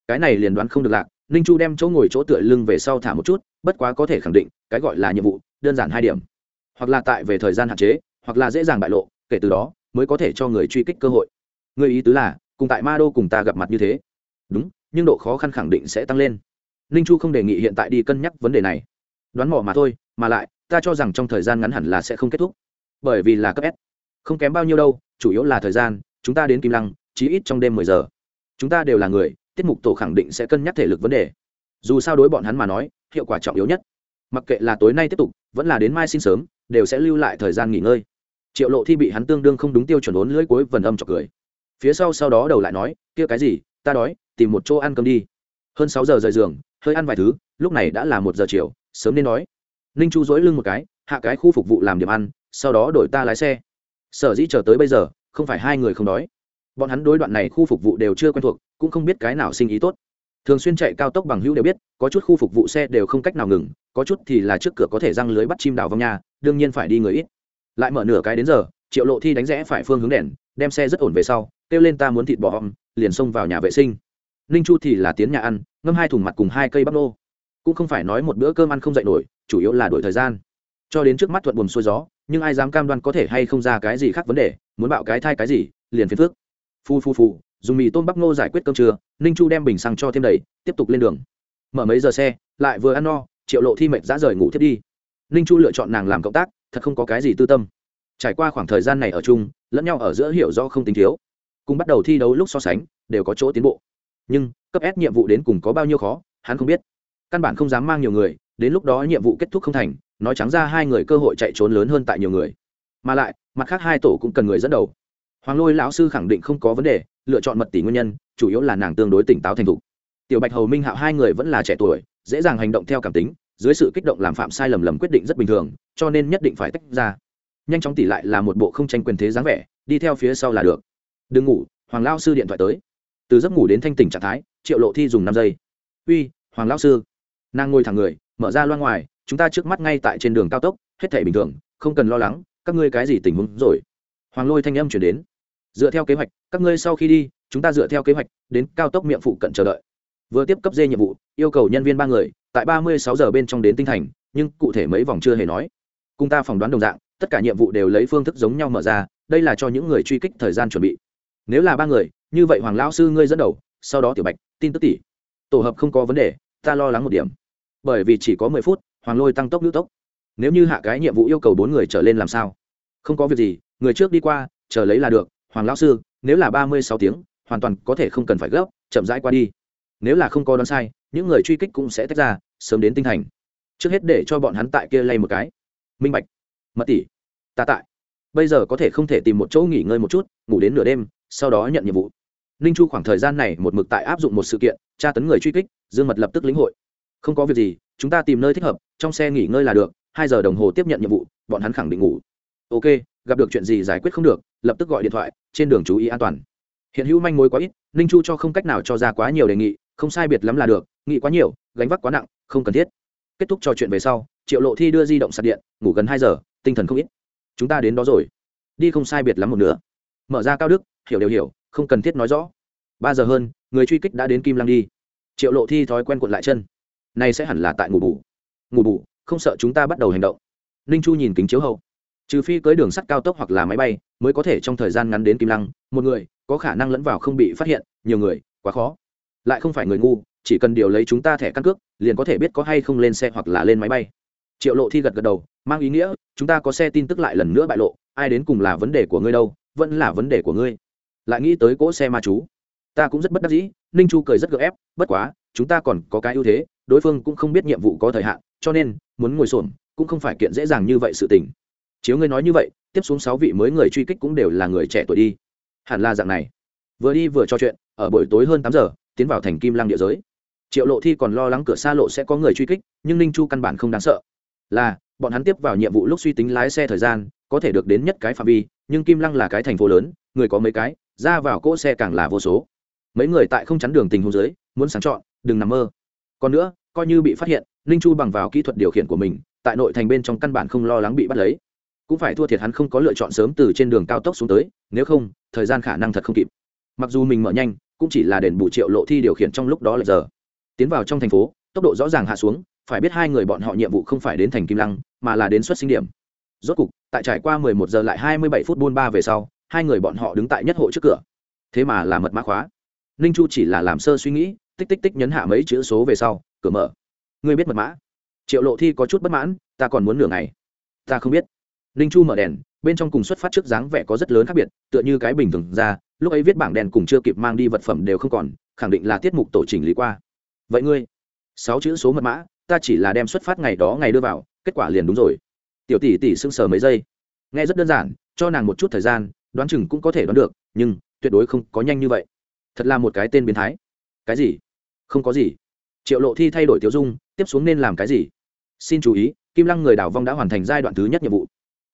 Cái này liền đoán không được lạc, ninh chu đem chỗ ngồi chỗ tựa lưng về sau thả một chút, bất quá có thể khẳng định, cái gọi là nhiệm vụ, đơn giản hai điểm hoặc là tại về thời gian hạn chế, hoặc là dễ dàng bại lộ, kể từ đó mới có thể cho người truy kích cơ hội. Người ý tứ là, cùng tại ma đô cùng ta gặp mặt như thế. Đúng, nhưng độ khó khăn khẳng định sẽ tăng lên. Ninh chu không đề nghị hiện tại đi cân nhắc vấn đề này. Đoán mỏ mà thôi, mà lại, ta cho rằng trong thời gian ngắn hẳn là sẽ không kết thúc. Bởi vì là cấp s. Không kém bao nhiêu đâu, chủ yếu là thời gian, chúng ta đến kim lăng, chí ít trong đêm mười giờ. Chúng ta đều là người, tiết mục tổ khẳng định sẽ cân nhắc thể lực vấn đề. Dù sao đối bọn hắn mà nói, hiệu quả trọng yếu nhất. Mặc kệ là tối nay tiếp tục, vẫn là đến mai xin sớm đều sẽ lưu lại thời gian nghỉ ngơi. Triệu lộ thi bị hắn tương đương không đúng tiêu chuẩn ốn lưỡi cuối vần âm chọc cười. Phía sau sau đó đầu lại nói, kia cái gì, ta đói, tìm một chỗ ăn cơm đi. Hơn sáu giờ rời giường, hơi ăn vài thứ, lúc này đã là một giờ chiều, sớm nên đói ninh chu dỗi lưng một cái, hạ cái khu phục vụ làm điểm ăn, sau đó đổi ta lái xe. Sở dĩ chờ tới bây giờ, không phải hai người không đói. Bọn hắn đối đoạn này khu phục vụ đều chưa quen thuộc, cũng không biết cái nào sinh ý tốt thường xuyên chạy cao tốc bằng hữu đều biết, có chút khu phục vụ xe đều không cách nào ngừng, có chút thì là trước cửa có thể răng lưới bắt chim đào vong nhà đương nhiên phải đi người ít. Lại mở nửa cái đến giờ, triệu lộ thi đánh rẽ phải phương hướng đèn, đem xe rất ổn về sau, kêu lên ta muốn thịt bò hòm liền xông vào nhà vệ sinh. Ninh chu thì là tiến nhà ăn, ngâm hai thùng mặt cùng hai cây bắp nô. Cũng không phải nói một bữa cơm ăn không dậy nổi, chủ yếu là đổi thời gian. Cho đến trước mắt thuận buồm xuôi gió, nhưng ai dám cam đoan có thể hay không ra cái gì khác vấn đề, muốn bạo cái thai cái gì, liền phiền phước phu phu phu, dùng mì tôm bắp nô giải quyết cơm trưa ninh chu đem bình xăng cho thêm đầy, tiếp tục lên đường. Mở mấy giờ xe, lại vừa ăn no, triệu lộ thi mệt dã rời ngủ thiết đi. Ninh chu lựa chọn nàng làm cộng tác, thật không có cái gì tư tâm. Trải qua khoảng thời gian này ở chung, lẫn nhau ở giữa hiểu do không tính thiếu. Cùng bắt đầu thi đấu lúc so sánh, đều có chỗ tiến bộ. Nhưng, cấp s nhiệm vụ đến cùng có bao nhiêu khó, hắn không biết. Căn bản không dám mang nhiều người, đến lúc đó nhiệm vụ kết thúc không thành, nói trắng ra hai người cơ hội chạy trốn lớn hơn tại nhiều người. Mà lại, mặt khác hai tổ cũng cần người dẫn đầu. Hoàng lôi lão sư khẳng định không có vấn đề lựa chọn mật tỷ nguyên nhân, chủ yếu là nàng tương đối tỉnh táo thành thục. Tiểu bạch hầu minh hạo hai người vẫn là trẻ tuổi, dễ dàng hành động theo cảm tính, dưới sự kích động làm phạm sai lầm lầm quyết định rất bình thường, cho nên nhất định phải tách ra. Nhanh chóng tỷ lại là một bộ không tranh quyền thế dáng vẻ, đi theo phía sau là được. Đừng ngủ, hoàng lao sư điện thoại tới. Từ giấc ngủ đến thanh tỉnh trạng thái, triệu lộ thi dùng năm giây. Uy, hoàng lao sư. Nàng ngồi thẳng người, mở ra loa ngoài, chúng ta trước mắt ngay tại trên đường cao tốc, hết thể bình thường, không cần lo lắng, các ngươi cái gì tình huống rồi? Hoàng lôi thanh âm chuyển đến dựa theo kế hoạch, các ngươi sau khi đi, chúng ta dựa theo kế hoạch, đến cao tốc miệng phụ cận chờ đợi. Vừa tiếp cấp dê nhiệm vụ, yêu cầu nhân viên ba người, tại ba mươi sáu giờ bên trong đến tinh thành, nhưng cụ thể mấy vòng chưa hề nói. Cùng ta phỏng đoán đồng dạng, tất cả nhiệm vụ đều lấy phương thức giống nhau mở ra, đây là cho những người truy kích thời gian chuẩn bị. Nếu là ba người, như vậy hoàng lão sư ngươi dẫn đầu, sau đó tiểu bạch, tin tức tỷ. Tổ hợp không có vấn đề, ta lo lắng một điểm. Bởi vì chỉ có mười phút, hoàng lôi tăng tốc nữ tốc. Nếu như hạ cái nhiệm vụ yêu cầu bốn người trở lên làm sao? Không có việc gì, người trước đi qua, chờ lấy là được hoàng lão sư, nếu là ba mươi sáu tiếng, hoàn toàn có thể không cần phải gấp, chậm rãi qua đi. Nếu là không có đoán sai, những người truy kích cũng sẽ tách ra, sớm đến tinh thành. Trước hết để cho bọn hắn tại kia lay một cái. Minh bạch. Mật tỷ. Ta tại. Bây giờ có thể không thể tìm một chỗ nghỉ ngơi một chút, ngủ đến nửa đêm, sau đó nhận nhiệm vụ. Ninh chu khoảng thời gian này một mực tại áp dụng một sự kiện, tra tấn người truy kích, dương mật lập tức lĩnh hội. Không có việc gì, chúng ta tìm nơi thích hợp, trong xe nghỉ ngơi là được, hai giờ đồng hồ tiếp nhận nhiệm vụ, bọn hắn khẳng định ngủ. Ok, gặp được chuyện gì giải quyết không được, lập tức gọi điện thoại trên đường chú ý an toàn. Hiện hữu manh mối quá ít, ninh chu cho không cách nào cho ra quá nhiều đề nghị, không sai biệt lắm là được nghĩ quá nhiều, gánh vác quá nặng, không cần thiết. Kết thúc trò chuyện về sau, triệu lộ thi đưa di động sạc điện, ngủ gần hai giờ, tinh thần không ít. Chúng ta đến đó rồi. Đi không sai biệt lắm một nửa. Mở ra cao đức, hiểu đều hiểu, không cần thiết nói rõ. Ba giờ hơn, người truy kích đã đến kim lăng đi. Triệu lộ thi thói quen cuộn lại chân. Nay sẽ hẳn là tại ngủ bù. Ngủ bù, không sợ chúng ta bắt đầu hành động. Ninh chu nhìn kính chiếu hậu trừ phi cưới đường sắt cao tốc hoặc là máy bay, mới có thể trong thời gian ngắn đến kim lăng, một người, có khả năng lẫn vào không bị phát hiện, nhiều người, quá khó. Lại không phải người ngu, chỉ cần điều lấy chúng ta thẻ căn cước, liền có thể biết có hay không lên xe hoặc là lên máy bay. Triệu lộ thi gật gật đầu, mang ý nghĩa, chúng ta có xe tin tức lại lần nữa bại lộ, ai đến cùng là vấn đề của ngươi đâu, vẫn là vấn đề của ngươi. Lại nghĩ tới cỗ xe ma chú. Ta cũng rất bất đắc dĩ, ninh chu cười rất gợ ép, bất quá, chúng ta còn có cái ưu thế, đối phương cũng không biết nhiệm vụ có thời hạn, cho nên, muốn ngồi xổm, cũng không phải kiện dễ dàng như vậy sự tình chiếu ngươi nói như vậy, tiếp xuống sáu vị mới người truy kích cũng đều là người trẻ tuổi đi. Hẳn là dạng này. Vừa đi vừa trò chuyện, ở buổi tối hơn tám giờ, tiến vào thành kim lăng địa giới. Triệu lộ thi còn lo lắng cửa xa lộ sẽ có người truy kích, nhưng ninh chu căn bản không đáng sợ. Là, bọn hắn tiếp vào nhiệm vụ lúc suy tính lái xe thời gian, có thể được đến nhất cái phạm vi, nhưng kim lăng là cái thành phố lớn, người có mấy cái, ra vào cỗ xe càng là vô số. Mấy người tại không chắn đường tình hồ dưới, muốn sáng chọn, đừng nằm mơ. Còn nữa, coi như bị phát hiện, ninh chu bằng vào kỹ thuật điều khiển của mình, tại nội thành bên trong căn bản không lo lắng bị bắt lấy cũng phải thua thiệt hắn không có lựa chọn sớm từ trên đường cao tốc xuống tới, nếu không, thời gian khả năng thật không kịp. Mặc dù mình mở nhanh, cũng chỉ là đền bù triệu lộ thi điều khiển trong lúc đó là giờ. Tiến vào trong thành phố, tốc độ rõ ràng hạ xuống, phải biết hai người bọn họ nhiệm vụ không phải đến thành kim lăng, mà là đến xuất sinh điểm. Rốt cục, tại trải qua 11 giờ lại 27 phút buôn ba về sau, hai người bọn họ đứng tại nhất hộ trước cửa. Thế mà là mật mã khóa. Ninh chu chỉ là làm sơ suy nghĩ, tích tích tích nhấn hạ mấy chữ số về sau, cửa mở. Ngươi biết mật mã? Triệu lộ thi có chút bất mãn, ta còn muốn nửa ngày. Ta không biết ninh chu mở đèn, bên trong cùng xuất phát trước dáng vẻ có rất lớn khác biệt, tựa như cái bình thường ra, lúc ấy viết bảng đèn cùng chưa kịp mang đi vật phẩm đều không còn, khẳng định là tiết mục tổ chỉnh lý qua. Vậy ngươi, sáu chữ số mật mã, ta chỉ là đem xuất phát ngày đó ngày đưa vào, kết quả liền đúng rồi. Tiểu tỷ tỷ sững sờ mấy giây. Nghe rất đơn giản, cho nàng một chút thời gian, đoán chừng cũng có thể đoán được, nhưng tuyệt đối không có nhanh như vậy. Thật là một cái tên biến thái. Cái gì? Không có gì. Triệu lộ thi thay đổi tiêu dung, tiếp xuống nên làm cái gì? Xin chú ý, kim lăng người đảo vong đã hoàn thành giai đoạn thứ nhất nhiệm vụ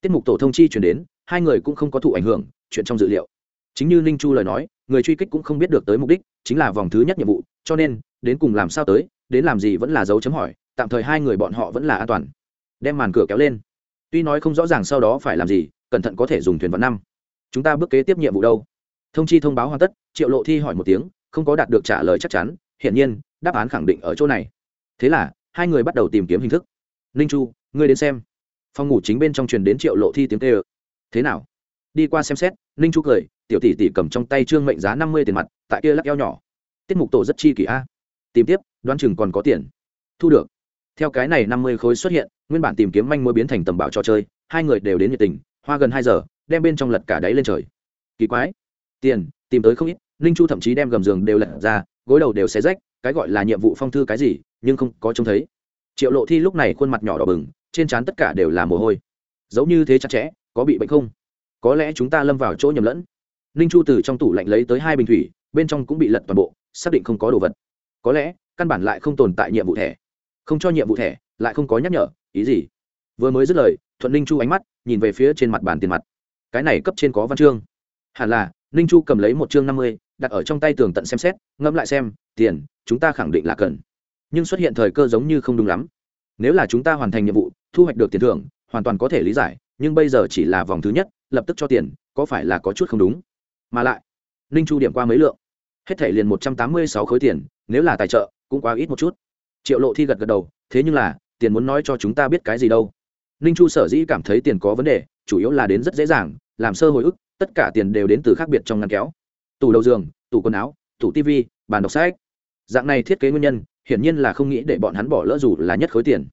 tiết mục tổ thông chi chuyển đến, hai người cũng không có thụ ảnh hưởng, chuyện trong dự liệu. Chính như ninh chu lời nói, người truy kích cũng không biết được tới mục đích, chính là vòng thứ nhất nhiệm vụ, cho nên, đến cùng làm sao tới, đến làm gì vẫn là dấu chấm hỏi, tạm thời hai người bọn họ vẫn là an toàn. Đem màn cửa kéo lên. Tuy nói không rõ ràng sau đó phải làm gì, cẩn thận có thể dùng thuyền vận năm. Chúng ta bước kế tiếp nhiệm vụ đâu? Thông chi thông báo hoàn tất, triệu lộ thi hỏi một tiếng, không có đạt được trả lời chắc chắn, hiển nhiên, đáp án khẳng định ở chỗ này. Thế là, hai người bắt đầu tìm kiếm hình thức. Ninh chu, ngươi đến xem phòng ngủ chính bên trong truyền đến triệu lộ thi tiếng tê ơ thế nào? Đi qua xem xét, ninh chu cười, tiểu tỷ tỷ cầm trong tay trương mệnh giá năm mươi tiền mặt, tại kia lắc eo nhỏ. Tiết mục tổ rất chi kỷ a. Tìm tiếp, đoán chừng còn có tiền. Thu được. Theo cái này năm mươi khối xuất hiện, nguyên bản tìm kiếm manh mối biến thành tầm bảo trò chơi, hai người đều đến nhiệt tình, hoa gần hai giờ, đem bên trong lật cả đáy lên trời. Kỳ quái. Tiền, tìm tới không ít, ninh chu thậm chí đem gầm giường đều lật ra, gối đầu đều xé rách, cái gọi là nhiệm vụ phong thư cái gì, nhưng không có trông thấy. Triệu lộ thi lúc này khuôn mặt nhỏ đỏ bừng trên trán tất cả đều là mồ hôi. Giấu như thế chặt chẽ, có bị bệnh không? Có lẽ chúng ta lâm vào chỗ nhầm lẫn. Ninh chu từ trong tủ lạnh lấy tới hai bình thủy, bên trong cũng bị lật toàn bộ, xác định không có đồ vật. Có lẽ, căn bản lại không tồn tại nhiệm vụ thẻ. Không cho nhiệm vụ thẻ, lại không có nhắc nhở, ý gì? Vừa mới dứt lời, thuận ninh chu ánh mắt nhìn về phía trên mặt bàn tiền mặt. Cái này cấp trên có văn chương. Hẳn là, ninh chu cầm lấy một chương năm mươi, đặt ở trong tay tường tận xem xét, ngẫm lại xem, tiền, chúng ta khẳng định là cần. Nhưng xuất hiện thời cơ giống như không đúng lắm nếu là chúng ta hoàn thành nhiệm vụ, thu hoạch được tiền thưởng, hoàn toàn có thể lý giải, nhưng bây giờ chỉ là vòng thứ nhất, lập tức cho tiền, có phải là có chút không đúng? Mà lại, ninh chu điểm qua mấy lượng. Hết thể liền một trăm tám mươi sáu khối tiền, nếu là tài trợ, cũng quá ít một chút. Triệu lộ thi gật gật đầu, thế nhưng là, tiền muốn nói cho chúng ta biết cái gì đâu. Ninh chu sở dĩ cảm thấy tiền có vấn đề, chủ yếu là đến rất dễ dàng, làm sơ hồi ức, tất cả tiền đều đến từ khác biệt trong ngăn kéo. Tủ đầu giường, tủ quần áo, tủ tv bàn đọc sách. Dạng này thiết kế nguyên nhân hiển nhiên là không nghĩ để bọn hắn bỏ lỡ dù là nhất khối tiền.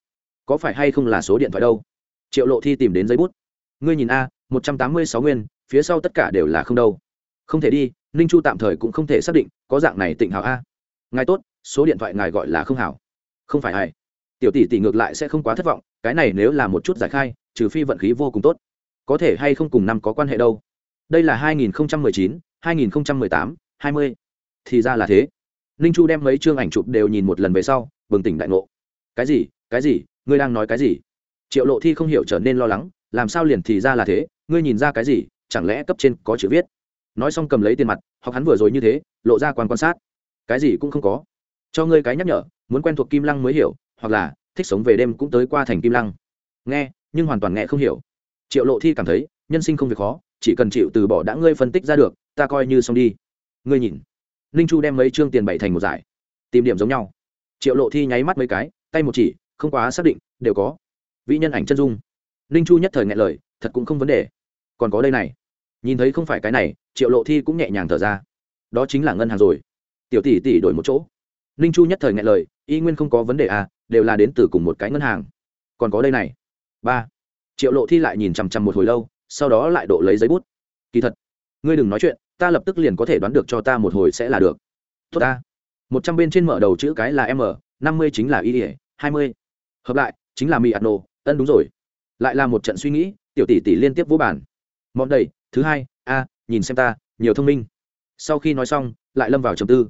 Có phải hay không là số điện thoại đâu? Triệu lộ thi tìm đến giấy bút. Ngươi nhìn a một trăm tám mươi sáu nguyên phía sau tất cả đều là không đâu. Không thể đi ninh chu tạm thời cũng không thể xác định có dạng này tịnh hảo a. Ngài tốt số điện thoại ngài gọi là không hảo. Không phải ai. Tiểu tỷ tỷ ngược lại sẽ không quá thất vọng cái này nếu là một chút giải khai trừ phi vận khí vô cùng tốt. Có thể hay không cùng năm có quan hệ đâu? Đây là 2019, 2018, 20. thì ra là thế ninh chu đem mấy chương ảnh chụp đều nhìn một lần về sau, bừng tỉnh đại ngộ. Cái gì? Cái gì? Ngươi đang nói cái gì? Triệu lộ thi không hiểu trở nên lo lắng, làm sao liền thì ra là thế? Ngươi nhìn ra cái gì? Chẳng lẽ cấp trên có chữ viết? Nói xong cầm lấy tiền mặt hoặc hắn vừa rồi như thế, lộ ra quan quan sát. Cái gì cũng không có. Cho ngươi cái nhắc nhở, muốn quen thuộc kim lăng mới hiểu, hoặc là thích sống về đêm cũng tới qua thành kim lăng. Nghe, nhưng hoàn toàn nghe không hiểu. Triệu lộ thi cảm thấy, nhân sinh không việc khó, chỉ cần chịu từ bỏ đã ngươi phân tích ra được, ta coi như xong đi. Ngươi nhìn ninh chu đem mấy chương tiền bảy thành một giải. Tìm điểm giống nhau. Triệu lộ thi nháy mắt mấy cái, tay một chỉ, không quá xác định, đều có. Vĩ nhân ảnh chân dung. Ninh chu nhất thời ngại lời, thật cũng không vấn đề. Còn có đây này. Nhìn thấy không phải cái này, triệu lộ thi cũng nhẹ nhàng thở ra. Đó chính là ngân hàng rồi. Tiểu tỷ tỷ đổi một chỗ. Ninh chu nhất thời ngại lời, y nguyên không có vấn đề à đều là đến từ cùng một cái ngân hàng. Còn có đây này. Ba. Triệu lộ thi lại nhìn chằm chằm một hồi lâu, sau đó lại độ lấy giấy bút. Kỳ thật, ngươi đừng nói chuyện ta lập tức liền có thể đoán được cho ta một hồi sẽ là được. Tốt ta. Một trăm bên trên mở đầu chữ cái là m, năm mươi chính là y ỉa hai mươi. Hợp lại, chính là mỹ ạt nổ ân đúng rồi. Lại là một trận suy nghĩ, tiểu tỷ tỷ liên tiếp vô bản mọn đầy, thứ hai, a, nhìn xem ta, nhiều thông minh. Sau khi nói xong, lại lâm vào trầm tư.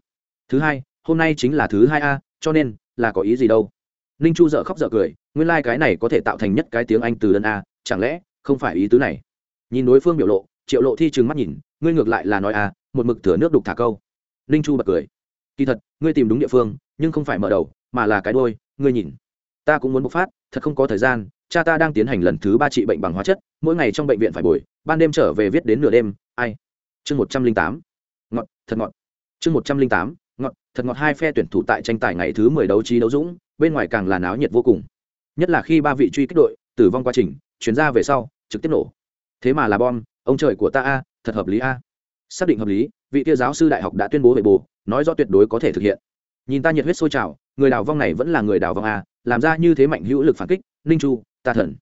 Thứ hai, hôm nay chính là thứ hai a, cho nên, là có ý gì đâu? Ninh chu dợ khóc dợ cười, nguyên lai、like、cái này có thể tạo thành nhất cái tiếng anh từ đơn a, chẳng lẽ không phải ý tứ này? Nhìn đối phương biểu lộ triệu lộ thi trừng mắt nhìn, ngươi ngược lại là nói a một mực thửa nước đục thả câu. Ninh chu bật cười, kỳ thật, ngươi tìm đúng địa phương, nhưng không phải mở đầu, mà là cái đôi ngươi nhìn. Ta cũng muốn bộc phát, thật không có thời gian, cha ta đang tiến hành lần thứ ba trị bệnh bằng hóa chất, mỗi ngày trong bệnh viện phải bồi, ban đêm trở về viết đến nửa đêm, ai? Chương một trăm linh tám. Ngọt, thật ngọt. Chương một trăm linh tám. Ngọt, thật ngọt, hai phe tuyển thủ tại tranh tài ngày thứ mười đấu trí đấu dũng, bên ngoài càng là náo nhiệt vô cùng. Nhất là khi ba vị truy kích đội tử vong quá trình, chuyển ra về sau, trực tiếp nổ. Thế mà là bom ông trời của ta a, thật hợp lý a. Xác định hợp lý, vị kia giáo sư đại học đã tuyên bố về bồ nói rõ tuyệt đối có thể thực hiện. Nhìn ta nhiệt huyết sôi trào, người đào vong này vẫn là người đào vong a, làm ra như thế mạnh hữu lực phản kích, ninh chu, ta thần.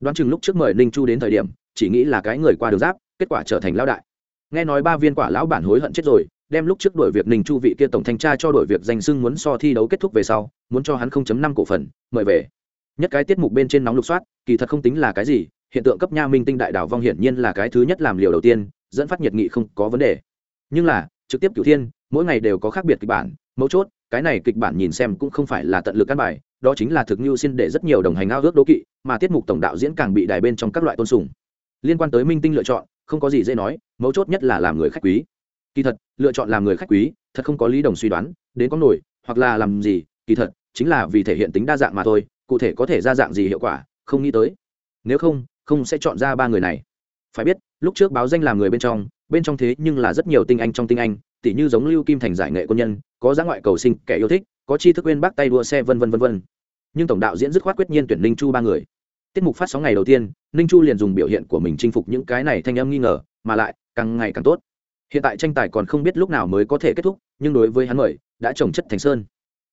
Đoán chừng lúc trước mời ninh chu đến thời điểm, chỉ nghĩ là cái người qua đường giáp, kết quả trở thành lão đại. Nghe nói ba viên quả lão bản hối hận chết rồi, đem lúc trước đổi việc ninh chu vị kia tổng thanh tra cho đổi việc danh sưng muốn so thi đấu kết thúc về sau, muốn cho hắn 0.5 cổ phần, mời về. Nhất cái tiết mục bên trên nóng lục soát, kỳ thật không tính là cái gì hiện tượng cấp nha minh tinh đại đảo vong hiển nhiên là cái thứ nhất làm liều đầu tiên, dẫn phát nhiệt nghị không có vấn đề. Nhưng là, trực tiếp cửu thiên, mỗi ngày đều có khác biệt kịch bản. Mấu chốt, cái này kịch bản nhìn xem cũng không phải là tận lực căn bài, đó chính là thực như xin để rất nhiều đồng hành ao ước đố kỵ, mà tiết mục tổng đạo diễn càng bị đài bên trong các loại tôn sùng. Liên quan tới minh tinh lựa chọn, không có gì dễ nói, mấu chốt nhất là làm người khách quý. Kỳ thật, lựa chọn làm người khách quý, thật không có lý đồng suy đoán, đến có nổi, hoặc là làm gì, kỳ thật, chính là vì thể hiện tính đa dạng mà thôi, cụ thể có thể ra dạng gì hiệu quả, không nghĩ tới. Nếu không không sẽ chọn ra ba người này. Phải biết, lúc trước báo danh làm người bên trong bên trong thế nhưng là rất nhiều tinh anh trong tinh anh, tỉ như giống lưu kim thành giải nghệ quân nhân, có giá ngoại cầu sinh, kẻ yêu thích, có chi thức quên bác tay đua xe vân vân vân vân. Nhưng tổng đạo diễn dứt khoát quyết nhiên tuyển ninh chu ba người. Tiết mục phát sóng ngày đầu tiên, ninh chu liền dùng biểu hiện của mình chinh phục những cái này thanh âm nghi ngờ, mà lại, càng ngày càng tốt. Hiện tại tranh tài còn không biết lúc nào mới có thể kết thúc, nhưng đối với hắn mời, đã trồng chất thành sơn.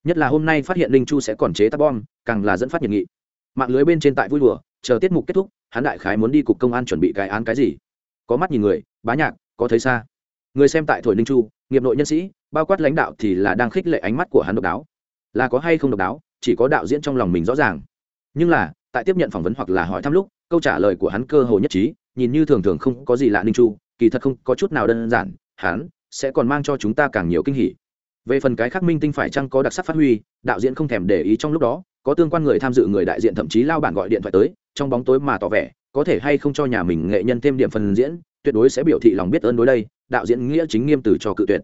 Nhất là hôm nay phát hiện ninh chu sẽ còn chế tác bom, càng là dẫn phát nhiệt nghị. Mạng lưới bên trên tại vui đùa, chờ tiết mục kết thúc hắn đại khái muốn đi cục công an chuẩn bị cái án cái gì? Có mắt nhìn người, bá nhạc, có thấy xa. Người xem tại thổi ninh chu, nghiệp nội nhân sĩ, bao quát lãnh đạo thì là đang khích lệ ánh mắt của hắn độc đáo. Là có hay không độc đáo, chỉ có đạo diễn trong lòng mình rõ ràng. Nhưng là, tại tiếp nhận phỏng vấn hoặc là hỏi thăm lúc, câu trả lời của hắn cơ hồ nhất trí, nhìn như thường thường không có gì lạ ninh chu, kỳ thật không có chút nào đơn giản, hắn sẽ còn mang cho chúng ta càng nhiều kinh hỉ. Về phần cái khác minh tinh phải chăng có đặc sắc phát huy, đạo diễn không thèm để ý trong lúc đó, có tương quan người tham dự người đại diện thậm chí lao bản gọi điện thoại tới trong bóng tối mà tỏ vẻ, có thể hay không cho nhà mình nghệ nhân thêm điểm phần diễn, tuyệt đối sẽ biểu thị lòng biết ơn đối đây, đạo diễn nghĩa chính nghiêm từ cho cự tuyệt.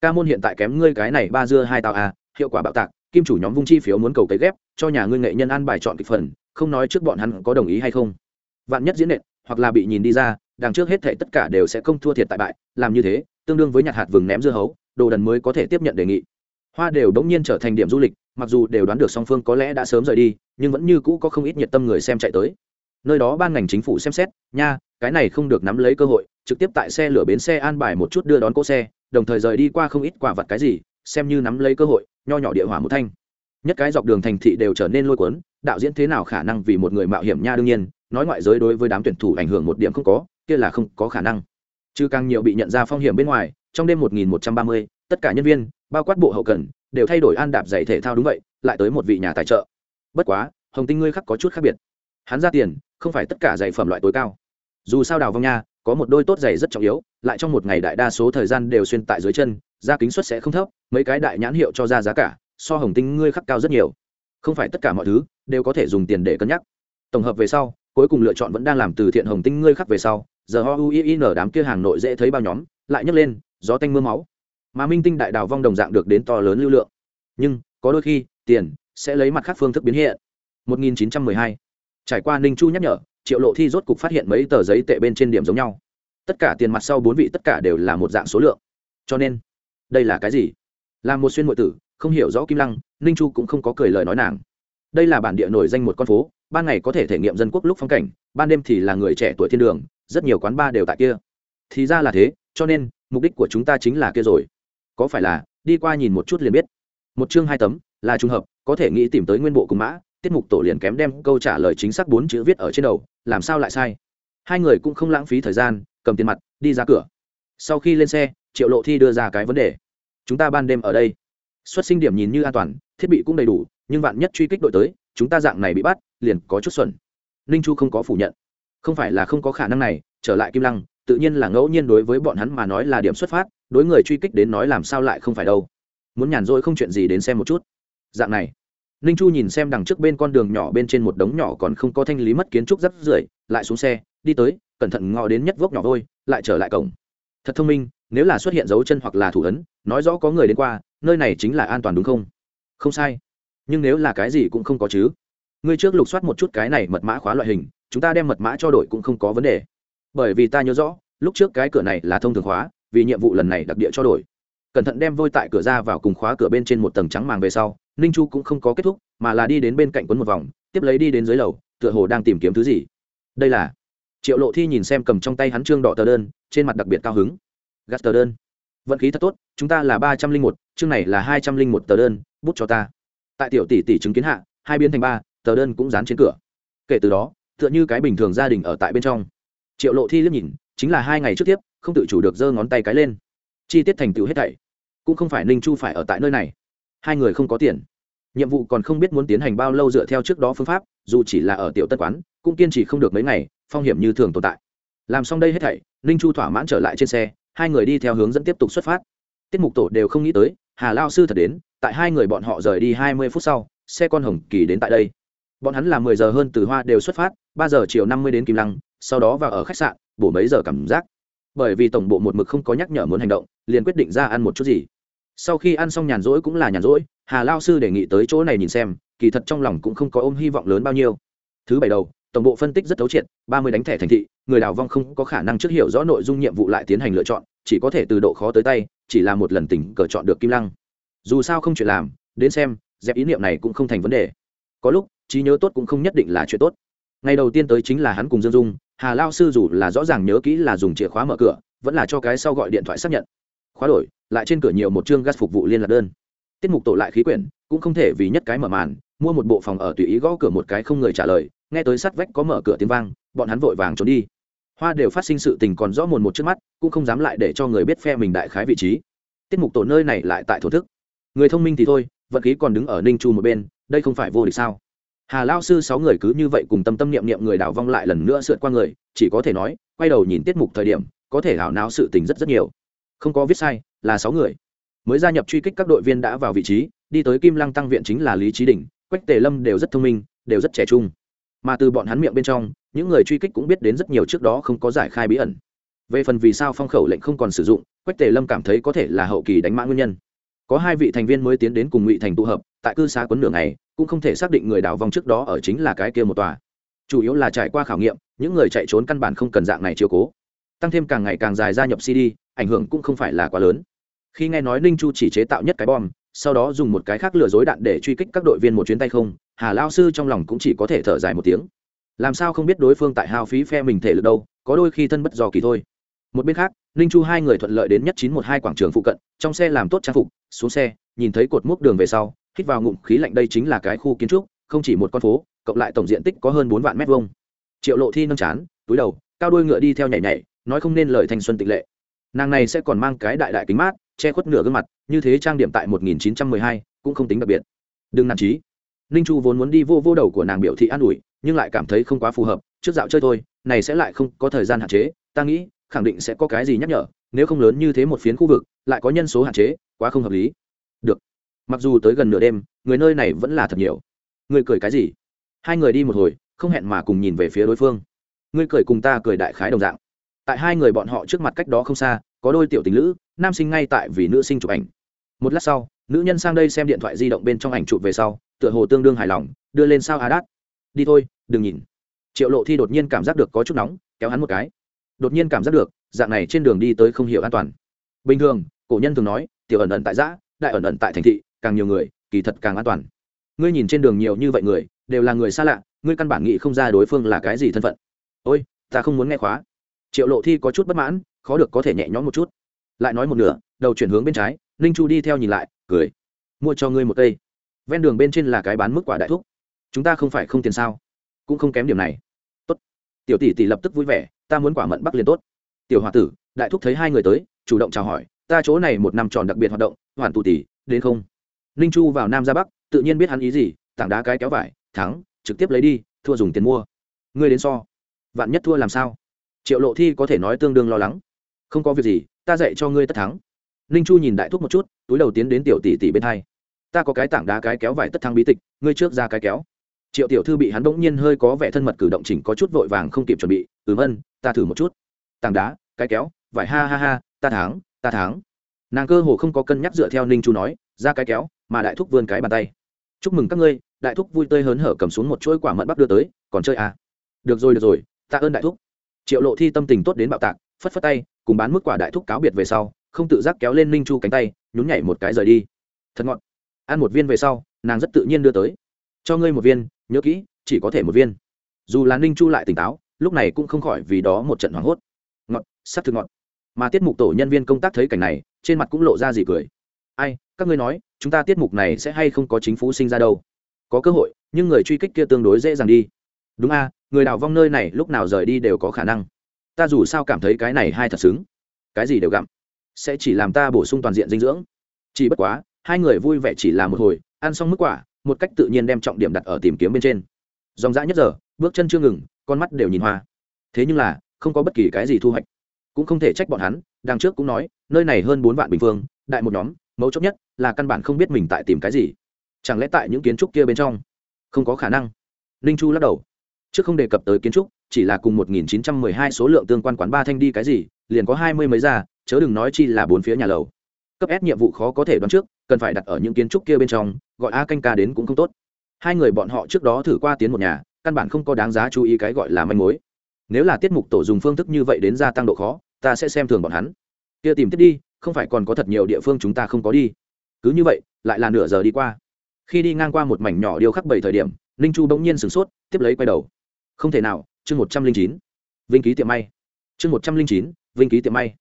Ca môn hiện tại kém ngươi cái này ba dưa hai tạo a à, hiệu quả bạo tạc, kim chủ nhóm vung chi phiếu muốn cầu cấy ghép, cho nhà ngươi nghệ nhân ăn bài chọn kịch phần, không nói trước bọn hắn có đồng ý hay không. Vạn nhất diễn nện, hoặc là bị nhìn đi ra, đằng trước hết thể tất cả đều sẽ không thua thiệt tại bại, làm như thế, tương đương với nhặt hạt vừng ném dưa hấu, đồ đần mới có thể tiếp nhận đề nghị hoa đều đống nhiên trở thành điểm du lịch mặc dù đều đoán được song phương có lẽ đã sớm rời đi nhưng vẫn như cũ có không ít nhiệt tâm người xem chạy tới. Nơi đó ban ngành chính phủ xem xét nha cái này không được nắm lấy cơ hội trực tiếp tại xe lửa bến xe an bài một chút đưa đón cỗ xe đồng thời rời đi qua không ít quả vật cái gì xem như nắm lấy cơ hội nho nhỏ địa hỏa một thanh. Nhất cái dọc đường thành thị đều trở nên lôi cuốn đạo diễn thế nào khả năng vì một người mạo hiểm nha đương nhiên nói ngoại giới đối với đám tuyển thủ ảnh hưởng một điểm không có kia là không có khả năng. Chứ càng nhiều bị nhận ra phong hiểm bên ngoài trong đêm 1130, tất cả nhân viên, bao quát bộ hậu cần, đều thay đổi an đạp giày thể thao đúng vậy, lại tới một vị nhà tài trợ. Bất quá, hồng tinh ngươi khắc có chút khác biệt. Hắn ra tiền, không phải tất cả giày phẩm loại tối cao. Dù sao đào vong nha, có một đôi tốt giày rất trọng yếu, lại trong một ngày đại đa số thời gian đều xuyên tại dưới chân, da kính suất sẽ không thấp, mấy cái đại nhãn hiệu cho ra giá cả, so hồng tinh ngươi khắc cao rất nhiều. Không phải tất cả mọi thứ, đều có thể dùng tiền để cân nhắc. Tổng hợp về sau, cuối cùng lựa chọn vẫn đang làm từ thiện hồng tinh ngươi khắc về sau giờ ho uin đám kia hàng nội dễ thấy bao nhóm, lại nhấc lên, gió tanh mưa máu mà minh tinh đại đào vong đồng dạng được đến to lớn lưu lượng. Nhưng, có đôi khi, tiền sẽ lấy mặt khác phương thức biến hiện. 1912. trải qua ninh chu nhắc nhở, triệu lộ thi rốt cục phát hiện mấy tờ giấy tệ bên trên điểm giống nhau. Tất cả tiền mặt sau bốn vị tất cả đều là một dạng số lượng. Cho nên, đây là cái gì? Là một xuyên nội tử, không hiểu rõ kim lăng, ninh chu cũng không có cười lời nói nàng. Đây là bản địa nổi danh một con phố, ban ngày có thể thể nghiệm dân quốc lúc phong cảnh, ban đêm thì là người trẻ tuổi thiên đường, rất nhiều quán bar đều tại kia. Thì ra là thế, cho nên, mục đích của chúng ta chính là kia rồi có phải là, đi qua nhìn một chút liền biết. Một chương hai tấm, là trùng hợp, có thể nghĩ tìm tới nguyên bộ cùng mã, tiết mục tổ liền kém đem câu trả lời chính xác bốn chữ viết ở trên đầu, làm sao lại sai? Hai người cũng không lãng phí thời gian, cầm tiền mặt, đi ra cửa. Sau khi lên xe, triệu lộ thi đưa ra cái vấn đề. Chúng ta ban đêm ở đây. Xuất sinh điểm nhìn như an toàn, thiết bị cũng đầy đủ, nhưng vạn nhất truy kích đội tới, chúng ta dạng này bị bắt, liền có chút xuẩn. Ninh chu không có phủ nhận. Không phải là không có khả năng này, trở lại kim lăng, tự nhiên là ngẫu nhiên đối với bọn hắn mà nói là điểm xuất phát đối người truy kích đến nói làm sao lại không phải đâu. Muốn nhàn rỗi không chuyện gì đến xem một chút. Dạng này, ninh chu nhìn xem đằng trước bên con đường nhỏ bên trên một đống nhỏ còn không có thanh lý mất kiến trúc rất rưởi, lại xuống xe, đi tới, cẩn thận ngọ đến nhất vốc nhỏ vôi lại trở lại cổng. Thật thông minh, nếu là xuất hiện dấu chân hoặc là thủ ấn, nói rõ có người đến qua, nơi này chính là an toàn đúng không? Không sai. Nhưng nếu là cái gì cũng không có chứ. Ngươi trước lục soát một chút cái này mật mã khóa loại hình, chúng ta đem mật mã cho đội cũng không có vấn đề. Bởi vì ta nhớ rõ, lúc trước cái cửa này là thông thường khóa vì nhiệm vụ lần này đặc địa cho đổi. Cẩn thận đem vôi tại cửa ra vào cùng khóa cửa bên trên một tầng trắng màng về sau, ninh chu cũng không có kết thúc, mà là đi đến bên cạnh quấn một vòng, tiếp lấy đi đến dưới lầu, tựa hồ đang tìm kiếm thứ gì. Đây là. Triệu lộ thi nhìn xem cầm trong tay hắn trương đỏ tờ đơn, trên mặt đặc biệt cao hứng. Gắt tờ đơn. Vận khí thật tốt, chúng ta là ba trăm linh một, chương này là hai trăm linh một tờ đơn, bút cho ta. Tại tiểu tỷ tỷ chứng kiến hạ, hai biến thành ba, tờ đơn cũng dán trên cửa. Kể từ đó, tựa như cái bình thường gia đình ở tại bên trong. Triệu lộ thi liếc nhìn, chính là hai ngày trước tiếp không tự chủ được giơ ngón tay cái lên. Chi tiết thành tựu hết thảy. Cũng không phải ninh chu phải ở tại nơi này. Hai người không có tiền. Nhiệm vụ còn không biết muốn tiến hành bao lâu dựa theo trước đó phương pháp, dù chỉ là ở tiểu tân quán, cũng kiên trì không được mấy ngày, phong hiểm như thường tồn tại. Làm xong đây hết thảy, ninh chu thỏa mãn trở lại trên xe, hai người đi theo hướng dẫn tiếp tục xuất phát. Tiết mục tổ đều không nghĩ tới, hà lao sư thật đến, tại hai người bọn họ rời đi hai mươi phút sau, xe con hồng kỳ đến tại đây. Bọn hắn là mười giờ hơn từ hoa đều xuất phát, ba giờ chiều năm mươi đến kim lăng, sau đó vào ở khách sạn, bổ mấy giờ cảm giác bởi vì tổng bộ một mực không có nhắc nhở muốn hành động, liền quyết định ra ăn một chút gì. Sau khi ăn xong nhàn rỗi cũng là nhàn rỗi, hà lao sư đề nghị tới chỗ này nhìn xem, kỳ thật trong lòng cũng không có ôm hy vọng lớn bao nhiêu. Thứ bảy đầu, tổng bộ phân tích rất thấu triệt, ba mươi đánh thẻ thành thị, người đào vong không có khả năng trước hiểu rõ nội dung nhiệm vụ lại tiến hành lựa chọn, chỉ có thể từ độ khó tới tay, chỉ là một lần tỉnh cờ chọn được kim lăng. Dù sao không chuyện làm, đến xem, dẹp ý niệm này cũng không thành vấn đề. Có lúc, trí nhớ tốt cũng không nhất định là chuyện tốt. Ngày đầu tiên tới chính là hắn cùng dương dung hà lao sư dù là rõ ràng nhớ kỹ là dùng chìa khóa mở cửa, vẫn là cho cái sau gọi điện thoại xác nhận. Khóa đổi, lại trên cửa nhiều một chương gas phục vụ liên lạc đơn. Tiết mục tổ lại khí quyển, cũng không thể vì nhất cái mở màn, mua một bộ phòng ở tùy ý gõ cửa một cái không người trả lời, nghe tới sắt vách có mở cửa tiếng vang, bọn hắn vội vàng trốn đi. Hoa đều phát sinh sự tình còn rõ mồn một trước mắt, cũng không dám lại để cho người biết phe mình đại khái vị trí. Tiết mục tổ nơi này lại tại thổ thức. Người thông minh thì thôi, vận khí còn đứng ở ninh chu một bên, đây không phải vô địch sao? Hà lao sư sáu người cứ như vậy cùng tâm tâm niệm niệm người đảo vong lại lần nữa sượt qua người, chỉ có thể nói, quay đầu nhìn tiết mục thời điểm, có thể hảo náo sự tình rất rất nhiều. Không có viết sai, là sáu người. Mới gia nhập truy kích các đội viên đã vào vị trí, đi tới kim lăng tăng viện chính là lý trí đình quách tề lâm đều rất thông minh, đều rất trẻ trung. Mà từ bọn hắn miệng bên trong, những người truy kích cũng biết đến rất nhiều trước đó không có giải khai bí ẩn. Về phần vì sao phong khẩu lệnh không còn sử dụng, quách tề lâm cảm thấy có thể là hậu kỳ đánh mã nguyên nhân. Có hai vị thành viên mới tiến đến cùng ngụy thành tụ hợp, tại cư xá quấn đường này cũng không thể xác định người đào vong trước đó ở chính là cái kia một tòa. Chủ yếu là trải qua khảo nghiệm, những người chạy trốn căn bản không cần dạng này chiều cố. Tăng thêm càng ngày càng dài gia nhập cd ảnh hưởng cũng không phải là quá lớn. Khi nghe nói ninh chu chỉ chế tạo nhất cái bom, sau đó dùng một cái khác lừa dối đạn để truy kích các đội viên một chuyến tay không, hà lao sư trong lòng cũng chỉ có thể thở dài một tiếng. Làm sao không biết đối phương tại hao phí phe mình thể lực đâu, có đôi khi thân bất do kỳ thôi. Một bên khác, ninh chu hai người thuận lợi đến nhất chín một hai quảng trường phụ cận, trong xe làm tốt trang phục, xuống xe, nhìn thấy cột mốc đường về sau hít vào ngụm khí lạnh đây chính là cái khu kiến trúc không chỉ một con phố cộng lại tổng diện tích có hơn bốn vạn mét vuông. Triệu lộ thi nâng chán túi đầu cao đuôi ngựa đi theo nhảy nhảy nói không nên lời thanh xuân tịch lệ. Nàng này sẽ còn mang cái đại đại kính mát che khuất nửa gương mặt như thế trang điểm tại 1912, cũng không tính đặc biệt. Đừng nản trí. Ninh chu vốn muốn đi vô vô đầu của nàng biểu thị an ủi nhưng lại cảm thấy không quá phù hợp trước dạo chơi thôi này sẽ lại không có thời gian hạn chế ta nghĩ khẳng định sẽ có cái gì nhắc nhở nếu không lớn như thế một phiến khu vực lại có nhân số hạn chế quá không hợp lý. Được mặc dù tới gần nửa đêm, người nơi này vẫn là thật nhiều. Người cười cái gì? Hai người đi một hồi, không hẹn mà cùng nhìn về phía đối phương. Ngươi cười cùng ta cười đại khái đồng dạng. Tại hai người bọn họ trước mặt cách đó không xa, có đôi tiểu tình nữ nam sinh ngay tại vì nữ sinh chụp ảnh. Một lát sau, nữ nhân sang đây xem điện thoại di động bên trong ảnh chụp về sau, tựa hồ tương đương hài lòng, đưa lên sao a đát đi thôi, đừng nhìn. Triệu lộ thi đột nhiên cảm giác được có chút nóng, kéo hắn một cái. Đột nhiên cảm giác được, dạng này trên đường đi tới không hiểu an toàn. Bình thường, cổ nhân thường nói, tiểu ẩn ẩn tại giã, đại ẩn ẩn tại thành thị càng nhiều người, kỳ thật càng an toàn. Ngươi nhìn trên đường nhiều như vậy người, đều là người xa lạ, ngươi căn bản nghĩ không ra đối phương là cái gì thân phận. Ôi, ta không muốn nghe khóa. Triệu lộ thi có chút bất mãn, khó được có thể nhẹ nhõm một chút. Lại nói một nửa, đầu chuyển hướng bên trái, ninh chu đi theo nhìn lại, cười. Mua cho ngươi một cây. Ven đường bên trên là cái bán mức quả đại thúc. Chúng ta không phải không tiền sao? Cũng không kém điểm này. Tốt. Tiểu tỷ tỷ lập tức vui vẻ, ta muốn quả mận bắc liền tốt. Tiểu h o a tử, đại thúc thấy hai người tới, chủ động chào hỏi, ta chỗ này một năm tròn đặc biệt hoạt động, hoàn tù tỷ, đến không? Ninh chu vào nam ra bắc, tự nhiên biết hắn ý gì, tảng đá cái kéo vải, thắng, trực tiếp lấy đi, thua dùng tiền mua. Ngươi đến so. Vạn nhất thua làm sao? Triệu lộ thi có thể nói tương đương lo lắng. Không có việc gì, ta dạy cho ngươi tất thắng. Ninh chu nhìn đại thúc một chút, túi đầu tiến đến tiểu tỷ tỷ bên hai. Ta có cái tảng đá cái kéo vải tất thắng bí tịch, ngươi trước ra cái kéo. Triệu tiểu thư bị hắn bỗng nhiên hơi có vẻ thân mật cử động chỉnh có chút vội vàng không kịp chuẩn bị, ừm, ân, ta thử một chút. Tảng đá, cái kéo, vải, ha ha ha, ta thắng ta thắng. Nàng cơ hồ không có cân nhắc dựa theo ninh chu nói ra cái kéo, mà đại thúc vươn cái bàn tay. Chúc mừng các ngươi, đại thúc vui tươi hớn hở cầm xuống một chuỗi quả mận bắp đưa tới, còn chơi à? Được rồi được rồi, tạ ơn đại thúc. Triệu lộ thi tâm tình tốt đến bạo tạc, phất phất tay, cùng bán mức quả đại thúc cáo biệt về sau, không tự giác kéo lên ninh chu cánh tay, nhún nhảy một cái rời đi. Thật ngọn. ăn một viên về sau, nàng rất tự nhiên đưa tới. Cho ngươi một viên, nhớ kỹ, chỉ có thể một viên. Dù là ninh chu lại tỉnh táo, lúc này cũng không khỏi vì đó một trận hoảng hốt. Ngọt sắc thực ngọt. Mà tiết mục tổ nhân viên công tác thấy cảnh này, trên mặt cũng lộ ra gì cười. Ai các ngươi nói, chúng ta tiết mục này sẽ hay không có chính phủ sinh ra đâu? Có cơ hội, nhưng người truy kích kia tương đối dễ dàng đi. Đúng a người đào vong nơi này lúc nào rời đi đều có khả năng. Ta dù sao cảm thấy cái này hai thật xứng. Cái gì đều gặm. Sẽ chỉ làm ta bổ sung toàn diện dinh dưỡng. Chỉ bất quá, hai người vui vẻ chỉ là một hồi, ăn xong mức quả, một cách tự nhiên đem trọng điểm đặt ở tìm kiếm bên trên. Dòng dã nhất giờ, bước chân chưa ngừng, con mắt đều nhìn hoa. Thế nhưng là, không có bất kỳ cái gì thu hoạch. Cũng không thể trách bọn hắn, đằng trước cũng nói, nơi này hơn bốn vạn bình phương, đại một nhóm mấu chốt nhất là căn bản không biết mình tại tìm cái gì. Chẳng lẽ tại những kiến trúc kia bên trong? Không có khả năng. Ninh chu lắc đầu. Trước không đề cập tới kiến trúc, chỉ là cùng 1912 số lượng tương quan quán ba thanh đi cái gì, liền có hai mươi mấy ra, chớ đừng nói chi là bốn phía nhà lầu. Cấp S nhiệm vụ khó có thể đoán trước, cần phải đặt ở những kiến trúc kia bên trong, gọi a canh ca đến cũng không tốt. Hai người bọn họ trước đó thử qua tiến một nhà, căn bản không có đáng giá chú ý cái gọi là manh mối. Nếu là tiết mục tổ dùng phương thức như vậy đến gia tăng độ khó, ta sẽ xem thường bọn hắn. Kia tìm tiếp đi không phải còn có thật nhiều địa phương chúng ta không có đi. Cứ như vậy, lại là nửa giờ đi qua. Khi đi ngang qua một mảnh nhỏ điêu khắc bảy thời điểm, ninh chu bỗng nhiên sửng sốt, tiếp lấy quay đầu. Không thể nào, chương một trăm linh chín. Vinh ký tiệm may. Chương một trăm linh chín, vinh ký tiệm may.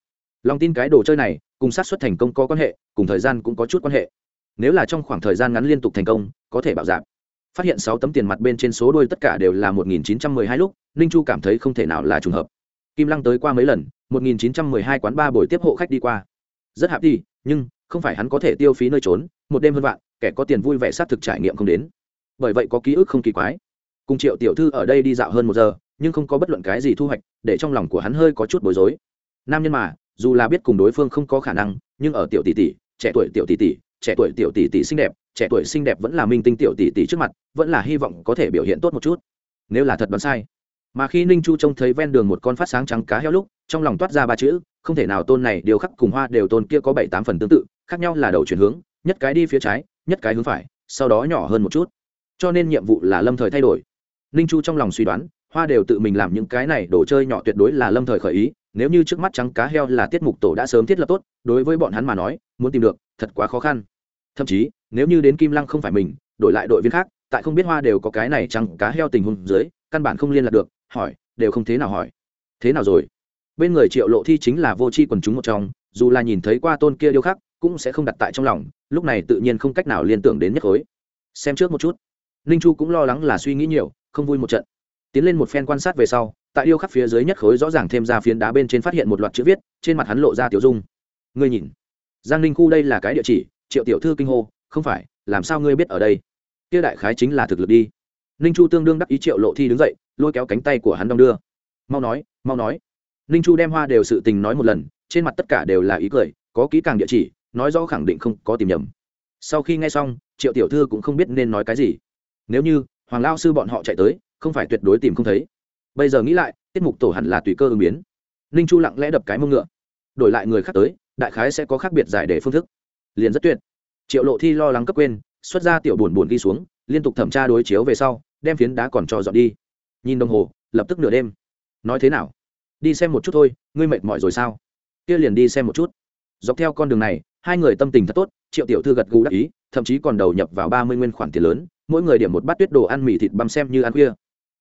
Lòng tin cái đồ chơi này, cùng sát xuất thành công có quan hệ, cùng thời gian cũng có chút quan hệ. Nếu là trong khoảng thời gian ngắn liên tục thành công, có thể bảo giảm. Phát hiện sáu tấm tiền mặt bên trên số đôi tất cả đều là một nghìn chín trăm mười hai lúc, ninh chu cảm thấy không thể nào là trùng hợp. Kim lăng tới qua mấy lần, một nghìn chín trăm mười hai quán ba buổi tiếp hộ khách đi qua rất hạp đi, nhưng không phải hắn có thể tiêu phí nơi trốn, một đêm hơn vạn, kẻ có tiền vui vẻ sát thực trải nghiệm không đến. Bởi vậy có ký ức không kỳ quái. Cùng triệu tiểu thư ở đây đi dạo hơn một giờ, nhưng không có bất luận cái gì thu hoạch, để trong lòng của hắn hơi có chút bối rối. Nam nhân mà, dù là biết cùng đối phương không có khả năng, nhưng ở tiểu tỷ tỷ, trẻ tuổi tiểu tỷ tỷ, trẻ tuổi tiểu tỷ tỷ xinh đẹp, trẻ tuổi xinh đẹp vẫn là minh tinh tiểu tỷ tỷ trước mặt, vẫn là hy vọng có thể biểu hiện tốt một chút. Nếu là thật đoán sai. Mà khi ninh chu trông thấy ven đường một con phát sáng trắng cá heo lúc, trong lòng toát ra ba chữ không thể nào tôn này điều khắc cùng hoa đều tôn kia có bảy tám phần tương tự, khác nhau là đầu chuyển hướng, nhất cái đi phía trái, nhất cái hướng phải, sau đó nhỏ hơn một chút. Cho nên nhiệm vụ là lâm thời thay đổi. Ninh chu trong lòng suy đoán, hoa đều tự mình làm những cái này đồ chơi nhỏ tuyệt đối là lâm thời khởi ý, nếu như trước mắt trắng cá heo là tiết mục tổ đã sớm thiết lập tốt, đối với bọn hắn mà nói, muốn tìm được, thật quá khó khăn. Thậm chí, nếu như đến kim lăng không phải mình, đổi lại đội viên khác, tại không biết hoa đều có cái này trắng cá heo tình huống dưới, căn bản không liên lạc được, hỏi, đều không thế nào hỏi. Thế nào rồi? Bên người triệu lộ thi chính là vô c h i quần chúng một trong, dù là nhìn thấy qua tôn kia điêu khắc, cũng sẽ không đặt tại trong lòng, lúc này tự nhiên không cách nào liên tưởng đến nhất khối. Xem trước một chút. Ninh chu cũng lo lắng là suy nghĩ nhiều, không vui một trận. Tiến lên một phen quan sát về sau, tại điêu khắc phía dưới nhất khối rõ ràng thêm ra phiến đá bên trên phát hiện một loạt chữ viết, trên mặt hắn lộ ra tiểu dung. Ngươi nhìn. Giang ninh khu đây là cái địa chỉ, triệu tiểu thư kinh hô, không phải, làm sao ngươi biết ở đây? Kia đại khái chính là thực lực đi. Ninh chu tương đương đắc ý triệu lộ thi đứng dậy, lôi kéo cánh tay của hắn đong đưa. Mau nói mau nói ninh chu đem hoa đều sự tình nói một lần, trên mặt tất cả đều là ý cười, có kỹ càng địa chỉ, nói rõ khẳng định không có tìm nhầm. Sau khi nghe xong, triệu tiểu thư cũng không biết nên nói cái gì. Nếu như, hoàng lao sư bọn họ chạy tới, không phải tuyệt đối tìm không thấy. Bây giờ nghĩ lại, tiết mục tổ hẳn là tùy cơ ứng biến. Ninh chu lặng lẽ đập cái mông ngựa. Đổi lại người khác tới, đại khái sẽ có khác biệt giải đề phương thức. Liền rất tuyệt. Triệu lộ thi lo lắng cấp quên, xuất ra tiểu buồn buồn đi xuống, liên tục thẩm tra đối chiếu về sau, đem phiến đá còn cho dọn đi. Nhìn đồng hồ, lập tức nửa đêm. Nói thế nào? Đi xem một chút thôi, ngươi mệt mỏi rồi sao? Kia liền đi xem một chút. Dọc theo con đường này, hai người tâm tình thật tốt, triệu tiểu thư gật gù đắc ý, thậm chí còn đầu nhập vào ba mươi nguyên khoản tiền lớn, mỗi người điểm một bát tuyết đồ ăn mì thịt băm xem như ăn khuya.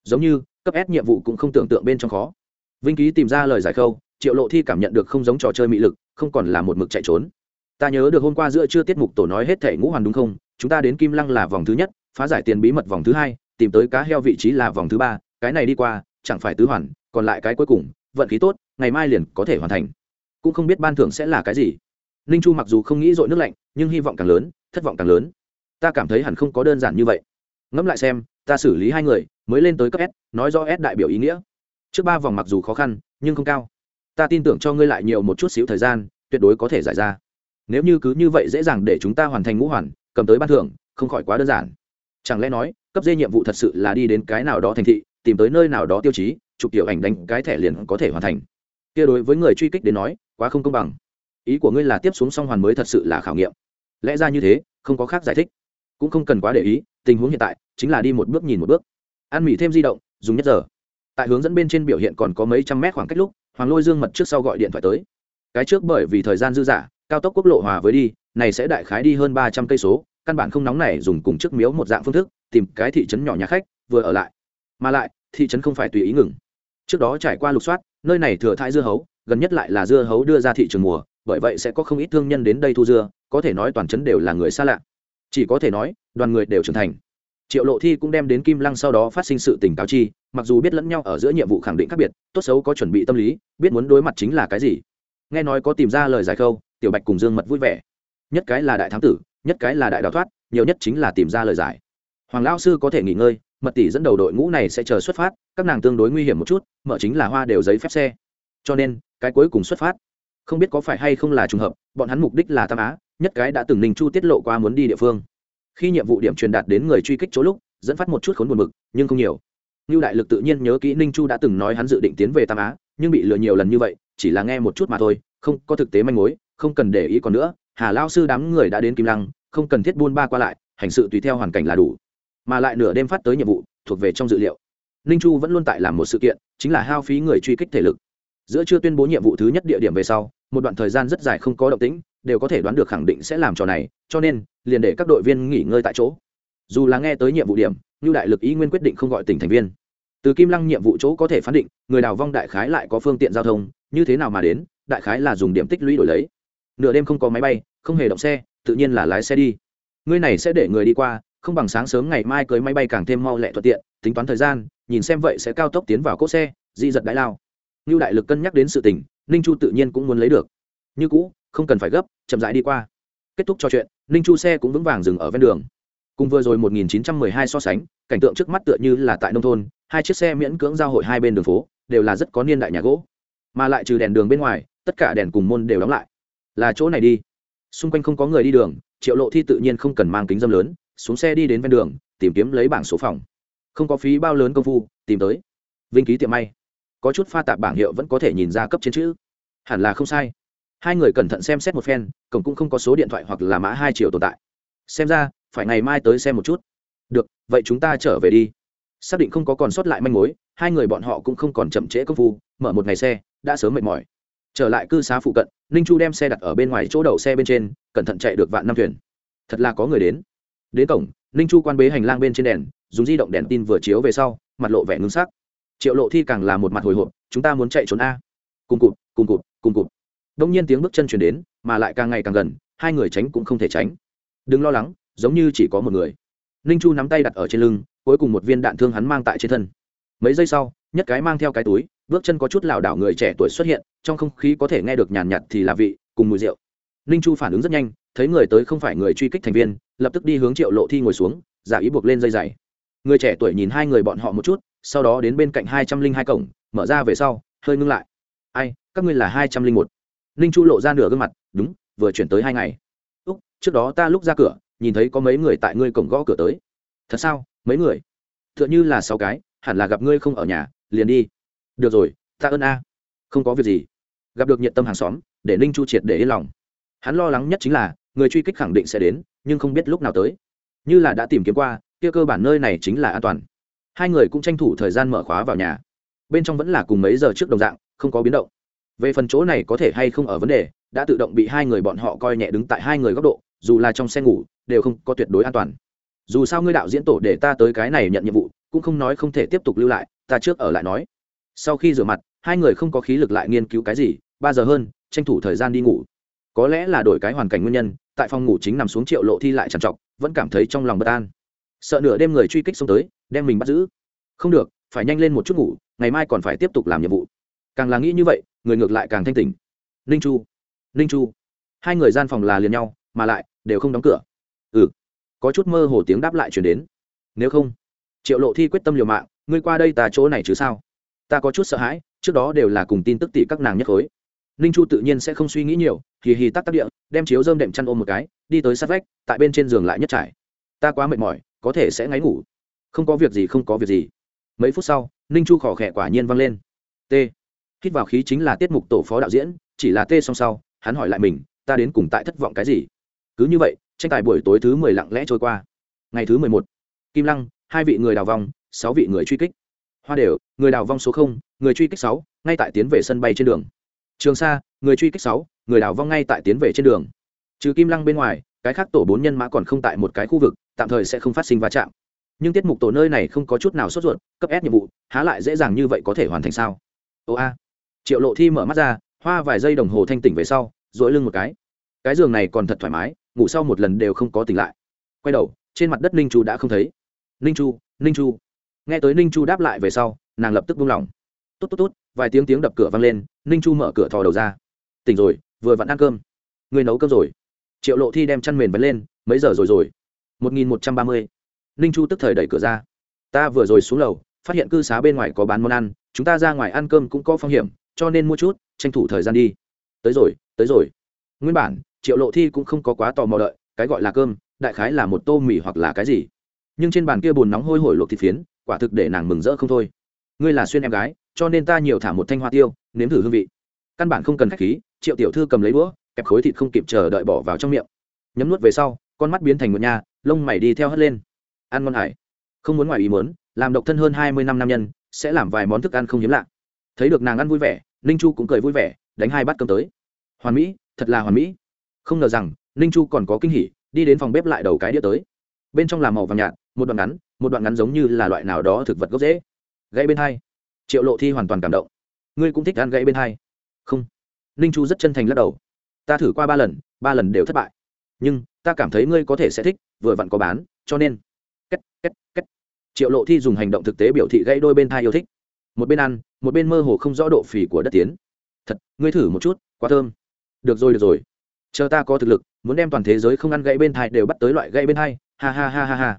Giống như, cấp ép nhiệm vụ cũng không tưởng tượng bên trong khó. Vinh ký tìm ra lời giải khâu, triệu lộ thi cảm nhận được không giống trò chơi mị lực, không còn là một mực chạy trốn. Ta nhớ được hôm qua giữa chưa tiết mục tổ nói hết thể ngũ hoàn đúng không? Chúng ta đến kim lăng là vòng thứ nhất, phá giải tiền bí mật vòng thứ hai, tìm tới cá heo vị trí là vòng thứ ba, cái này đi qua, chẳng phải tứ hoàn, còn lại cái cuối cùng vận khí tốt, ngày mai liền có thể hoàn thành. Cũng không biết ban thưởng sẽ là cái gì. Ninh chu mặc dù không nghĩ dội nước lạnh, nhưng hy vọng càng lớn, thất vọng càng lớn. Ta cảm thấy hẳn không có đơn giản như vậy. Ngẫm lại xem, ta xử lý hai người, mới lên tới cấp s, nói do s đại biểu ý nghĩa. Trước ba vòng mặc dù khó khăn, nhưng không cao. Ta tin tưởng cho ngươi lại nhiều một chút xíu thời gian, tuyệt đối có thể giải ra. Nếu như cứ như vậy dễ dàng để chúng ta hoàn thành ngũ hoàn, cầm tới ban thưởng, không khỏi quá đơn giản. Chẳng lẽ nói, cấp dê nhiệm vụ thật sự là đi đến cái nào đó thành thị, tìm tới nơi nào đó tiêu chí chụp tiểu ảnh đánh cái thẻ liền có thể hoàn thành. Kia đối với người truy kích đến nói, quá không công bằng. Ý của ngươi là tiếp xuống song hoàn mới thật sự là khảo nghiệm. Lẽ ra như thế, không có khác giải thích. Cũng không cần quá để ý, tình huống hiện tại chính là đi một bước nhìn một bước. Ăn mỉ thêm di động, dùng nhất giờ. Tại hướng dẫn bên trên biểu hiện còn có mấy trăm mét khoảng cách lúc, hoàng lôi dương mật trước sau gọi điện thoại tới. Cái trước bởi vì thời gian dư dả, cao tốc quốc lộ hòa với đi, này sẽ đại khái đi hơn ba trăm cây số, căn bản không nóng này dùng cùng trước miếu một dạng phương thức, tìm cái thị trấn nhỏ nhà khách, vừa ở lại. Mà lại, thị trấn không phải tùy ý ngừng trước đó trải qua lục soát, nơi này thừa thãi dưa hấu, gần nhất lại là dưa hấu đưa ra thị trường mùa, bởi vậy sẽ có không ít thương nhân đến đây thu dưa, có thể nói toàn trấn đều là người xa lạ. Chỉ có thể nói, đoàn người đều trưởng thành. Triệu lộ thi cũng đem đến kim lăng sau đó phát sinh sự tình cáo chi, mặc dù biết lẫn nhau ở giữa nhiệm vụ khẳng định khác biệt, tốt xấu có chuẩn bị tâm lý, biết muốn đối mặt chính là cái gì. Nghe nói có tìm ra lời giải khâu tiểu bạch cùng dương mật vui vẻ. Nhất cái là đại thám tử, nhất cái là đại đào thoát, nhiều nhất chính là tìm ra lời giải. Hoàng lão sư có thể nghỉ ngơi mật tỷ dẫn đầu đội ngũ này sẽ chờ xuất phát, các nàng tương đối nguy hiểm một chút, mở chính là hoa đều giấy phép xe. Cho nên, cái cuối cùng xuất phát. Không biết có phải hay không là trùng hợp, bọn hắn mục đích là tam á, nhất cái đã từng ninh chu tiết lộ qua muốn đi địa phương. Khi nhiệm vụ điểm truyền đạt đến người truy kích chỗ lúc, dẫn phát một chút khốn buồn mực nhưng không nhiều. Như đại lực tự nhiên nhớ kỹ ninh chu đã từng nói hắn dự định tiến về tam á, nhưng bị lừa nhiều lần như vậy, chỉ là nghe một chút mà thôi, không có thực tế manh mối, không cần để ý còn nữa, hà lao sư đám người đã đến kim lăng, không cần thiết buôn ba qua lại, hành sự tùy theo hoàn cảnh là đủ mà lại nửa đêm phát tới nhiệm vụ, thuộc về trong dự liệu. Ninh chu vẫn luôn tại làm một sự kiện, chính là hao phí người truy kích thể lực. Giữa chưa tuyên bố nhiệm vụ thứ nhất địa điểm về sau, một đoạn thời gian rất dài không có động tĩnh, đều có thể đoán được khẳng định sẽ làm trò này, cho nên, liền để các đội viên nghỉ ngơi tại chỗ. Dù là nghe tới nhiệm vụ điểm như đại lực ý nguyên quyết định không gọi tỉnh thành viên. Từ kim lăng nhiệm vụ chỗ có thể phán định, người đào vong đại khái lại có phương tiện giao thông, như thế nào mà đến, đại khái là dùng điểm tích lũy đổi lấy. Nửa đêm không có máy bay, không hề động xe, tự nhiên là lái xe đi. Ngươi này sẽ để người đi qua không bằng sáng sớm ngày mai cưới máy bay càng thêm mau lẹ thuận tiện, tính toán thời gian, nhìn xem vậy sẽ cao tốc tiến vào cỗ xe, di giật đại lao. Như đại lực cân nhắc đến sự tình, ninh chu tự nhiên cũng muốn lấy được. Như cũ, không cần phải gấp, chậm rãi đi qua. Kết thúc trò chuyện, ninh chu xe cũng vững vàng dừng ở ven đường. Cùng vừa rồi 1912 so sánh, cảnh tượng trước mắt tựa như là tại nông thôn, hai chiếc xe miễn cưỡng giao hội hai bên đường phố, đều là rất có niên đại nhà gỗ. Mà lại trừ đèn đường bên ngoài, tất cả đèn cùng môn đều đóng lại. Là chỗ này đi. Xung quanh không có người đi đường, triệu lộ thi tự nhiên không cần mang kính dâm lớn xuống xe đi đến ven đường, tìm kiếm lấy bảng số phòng. Không có phí bao lớn công phu, tìm tới. Vinh ký tiệm may. Có chút pha tạp bảng hiệu vẫn có thể nhìn ra cấp trên chữ. Hẳn là không sai. Hai người cẩn thận xem xét một phen, cổng cũng không có số điện thoại hoặc là mã hai triệu tồn tại. Xem ra, phải ngày mai tới xem một chút. Được, vậy chúng ta trở về đi. Xác định không có còn sót lại manh mối, hai người bọn họ cũng không còn chậm trễ công phu, mở một ngày xe, đã sớm mệt mỏi. Trở lại cư xá phụ cận, ninh chu đem xe đặt ở bên ngoài chỗ đậu xe bên trên, cẩn thận chạy được vạn năm thuyền. Thật là có người đến đến cổng, ninh chu quan bế hành lang bên trên đèn, dùng di động đèn tin vừa chiếu về sau, mặt lộ vẻ ngưng sắc. Triệu lộ thi càng là một mặt hồi hộp, chúng ta muốn chạy trốn a. Cùng cụt cùng cụt cùng cụt. Đông nhiên tiếng bước chân chuyển đến, mà lại càng ngày càng gần, hai người tránh cũng không thể tránh. Đừng lo lắng, giống như chỉ có một người. Ninh chu nắm tay đặt ở trên lưng, cuối cùng một viên đạn thương hắn mang tại trên thân. Mấy giây sau, nhất cái mang theo cái túi, bước chân có chút lảo đảo người trẻ tuổi xuất hiện, trong không khí có thể nghe được nhàn nhạt thì là vị, cùng mùi rượu. Ninh chu phản ứng rất nhanh, thấy người tới không phải người truy kích thành viên lập tức đi hướng triệu lộ thi ngồi xuống, giả ý buộc lên dây dày người trẻ tuổi nhìn hai người bọn họ một chút, sau đó đến bên cạnh hai trăm linh hai cổng, mở ra về sau, hơi ngưng lại. Ai, các ngươi là hai trăm linh một. Ninh chu lộ ra nửa gương mặt, đúng, vừa chuyển tới hai ngày. Úc, trước đó ta lúc ra cửa, nhìn thấy có mấy người tại ngươi cổng gõ cửa tới. Thật sao, mấy người? T h ư ợ n h ư là sáu cái, hẳn là gặp ngươi không ở nhà, liền đi. Được rồi, ta ơn a. Không có việc gì. Gặp được nhiệt tâm hàng xóm, để ninh chu triệt để yên lòng. Hắn lo lắng nhất chính là người truy kích khẳng định sẽ đến, nhưng không biết lúc nào tới. Như là đã tìm kiếm qua, kia cơ bản nơi này chính là an toàn. Hai người cũng tranh thủ thời gian mở khóa vào nhà. Bên trong vẫn là cùng mấy giờ trước đồng dạng, không có biến động. Về phần chỗ này có thể hay không ở vấn đề, đã tự động bị hai người bọn họ coi nhẹ đứng tại hai người góc độ, dù là trong xe ngủ, đều không có tuyệt đối an toàn. Dù sao ngươi đạo diễn tổ để ta tới cái này nhận nhiệm vụ, cũng không nói không thể tiếp tục lưu lại, ta trước ở lại nói. Sau khi rửa mặt, hai người không có khí lực lại nghiên cứu cái gì, ba giờ hơn, tranh thủ thời gian đi ngủ. Có lẽ là đổi cái hoàn cảnh nguyên nhân tại phòng ngủ chính nằm xuống triệu lộ thi lại trằn trọc, vẫn cảm thấy trong lòng bất an. Sợ nửa đêm người truy kích xông tới, đem mình bắt giữ. Không được, phải nhanh lên một chút ngủ, ngày mai còn phải tiếp tục làm nhiệm vụ. Càng là nghĩ như vậy, người ngược lại càng thanh tỉnh. Ninh chu ninh chu. Hai người gian phòng là liền nhau, mà lại, đều không đóng cửa. Ừ. Có chút mơ hồ tiếng đáp lại chuyển đến. Nếu không, triệu lộ thi quyết tâm liều mạng, ngươi qua đây tà chỗ này chứ sao? Ta có chút sợ hãi, trước đó đều là cùng tin tức tỷ các nàng nhất khối ninh chu tự nhiên sẽ không suy nghĩ nhiều, hì hì tắc tắc địa, đem chiếu dơm đệm chăn ôm một cái, đi tới sát vách, tại bên trên giường lại nhất trải. Ta quá mệt mỏi, có thể sẽ ngáy ngủ. Không có việc gì, không có việc gì. Mấy phút sau, ninh chu khỏ khẽ quả nhiên văng lên. T. Hít vào khí chính là tiết mục tổ phó đạo diễn, chỉ là t song sau, hắn hỏi lại mình, ta đến cùng tại thất vọng cái gì? Cứ như vậy, tranh tài buổi tối thứ mười lặng lẽ trôi qua. Ngày thứ mười một, kim lăng, hai vị người đào vong, sáu vị người truy kích. Hoa đều, người đào vong số không, người truy kích sáu, ngay tại tiến về sân bay trên đường trường sa, người truy kích sáu, người đào vong ngay tại tiến về trên đường. Trừ kim lăng bên ngoài, cái khác tổ bốn nhân mã còn không tại một cái khu vực, tạm thời sẽ không phát sinh va chạm. Nhưng tiết mục tổ nơi này không có chút nào sốt ruột, cấp ép nhiệm vụ, há lại dễ dàng như vậy có thể hoàn thành sao? Ô a. Triệu lộ thi mở mắt ra, hoa vài giây đồng hồ thanh tỉnh về sau dỗi lưng một cái. Cái giường này còn thật thoải mái, ngủ sau một lần đều không có tỉnh lại. Quay đầu, trên mặt đất ninh chu đã không thấy. Ninh chu ninh chu. Nghe tới ninh chu đáp lại về sau, nàng lập tức buông lỏng tốt tốt tốt vài tiếng tiếng đập cửa vang lên, ninh chu mở cửa thò đầu ra. Tỉnh rồi, vừa vặn ăn cơm. Người nấu cơm rồi. Triệu lộ thi đem chăn mền vấn lên, mấy giờ rồi rồi? Một nghìn một trăm ba mươi. Ninh chu tức thời đẩy cửa ra. Ta vừa rồi xuống lầu, phát hiện cư xá bên ngoài có bán món ăn, chúng ta ra ngoài ăn cơm cũng có phong hiểm, cho nên mua chút, tranh thủ thời gian đi. Tới rồi tới rồi. Nguyên bản, triệu lộ thi cũng không có quá tò mò đợi, cái gọi là cơm, đại khái là một tô mì hoặc là cái gì. Nhưng trên bàn kia bùn nóng hôi hổi luộc thịt phiến, quả thực để nàng mừng rỡ không thôi. Ngươi là xuyên em gái cho nên ta nhiều thả một thanh hoa tiêu, nếm thử hương vị. Căn bản không cần khách khí, triệu tiểu thư cầm lấy đũa, kẹp khối thịt không kịp chờ đợi bỏ vào trong miệng. Nhấm nuốt về sau, con mắt biến thành một nhà lông mày đi theo hất lên. Ăn ngon hải. Không muốn ngoài ý muốn, làm độc thân hơn hai mươi năm nam nhân, sẽ làm vài món thức ăn không hiếm lạ. Thấy được nàng ăn vui vẻ, ninh chu cũng cười vui vẻ, đánh hai bát cơm tới. Hoàn mỹ, thật là hoàn mỹ. Không ngờ rằng, ninh chu còn có kinh hỉ, đi đến phòng bếp lại đầu cái đĩa tới. Bên trong là màu vàng nhạt, một đoạn ngắn, một đoạn ngắn giống như là loại nào đó thực vật gốc dễ gãy bên hai triệu lộ thi hoàn toàn cảm động. Ngươi cũng thích ăn gãy bên hai. Không. Ninh chu rất chân thành lắc đầu. Ta thử qua ba lần ba lần đều thất bại. Nhưng, ta cảm thấy ngươi có thể sẽ thích, vừa vặn có bán, cho nên. Két két két. Triệu lộ thi dùng hành động thực tế biểu thị gãy đôi bên thai yêu thích. Một bên ăn, một bên mơ hồ không rõ độ phì của đất tiến. Thật, ngươi thử một chút, quá thơm. Được rồi được rồi. Chờ ta có thực lực, muốn đem toàn thế giới không ăn gãy bên thai đều bắt tới loại gãy bên thai ha ha ha ha ha.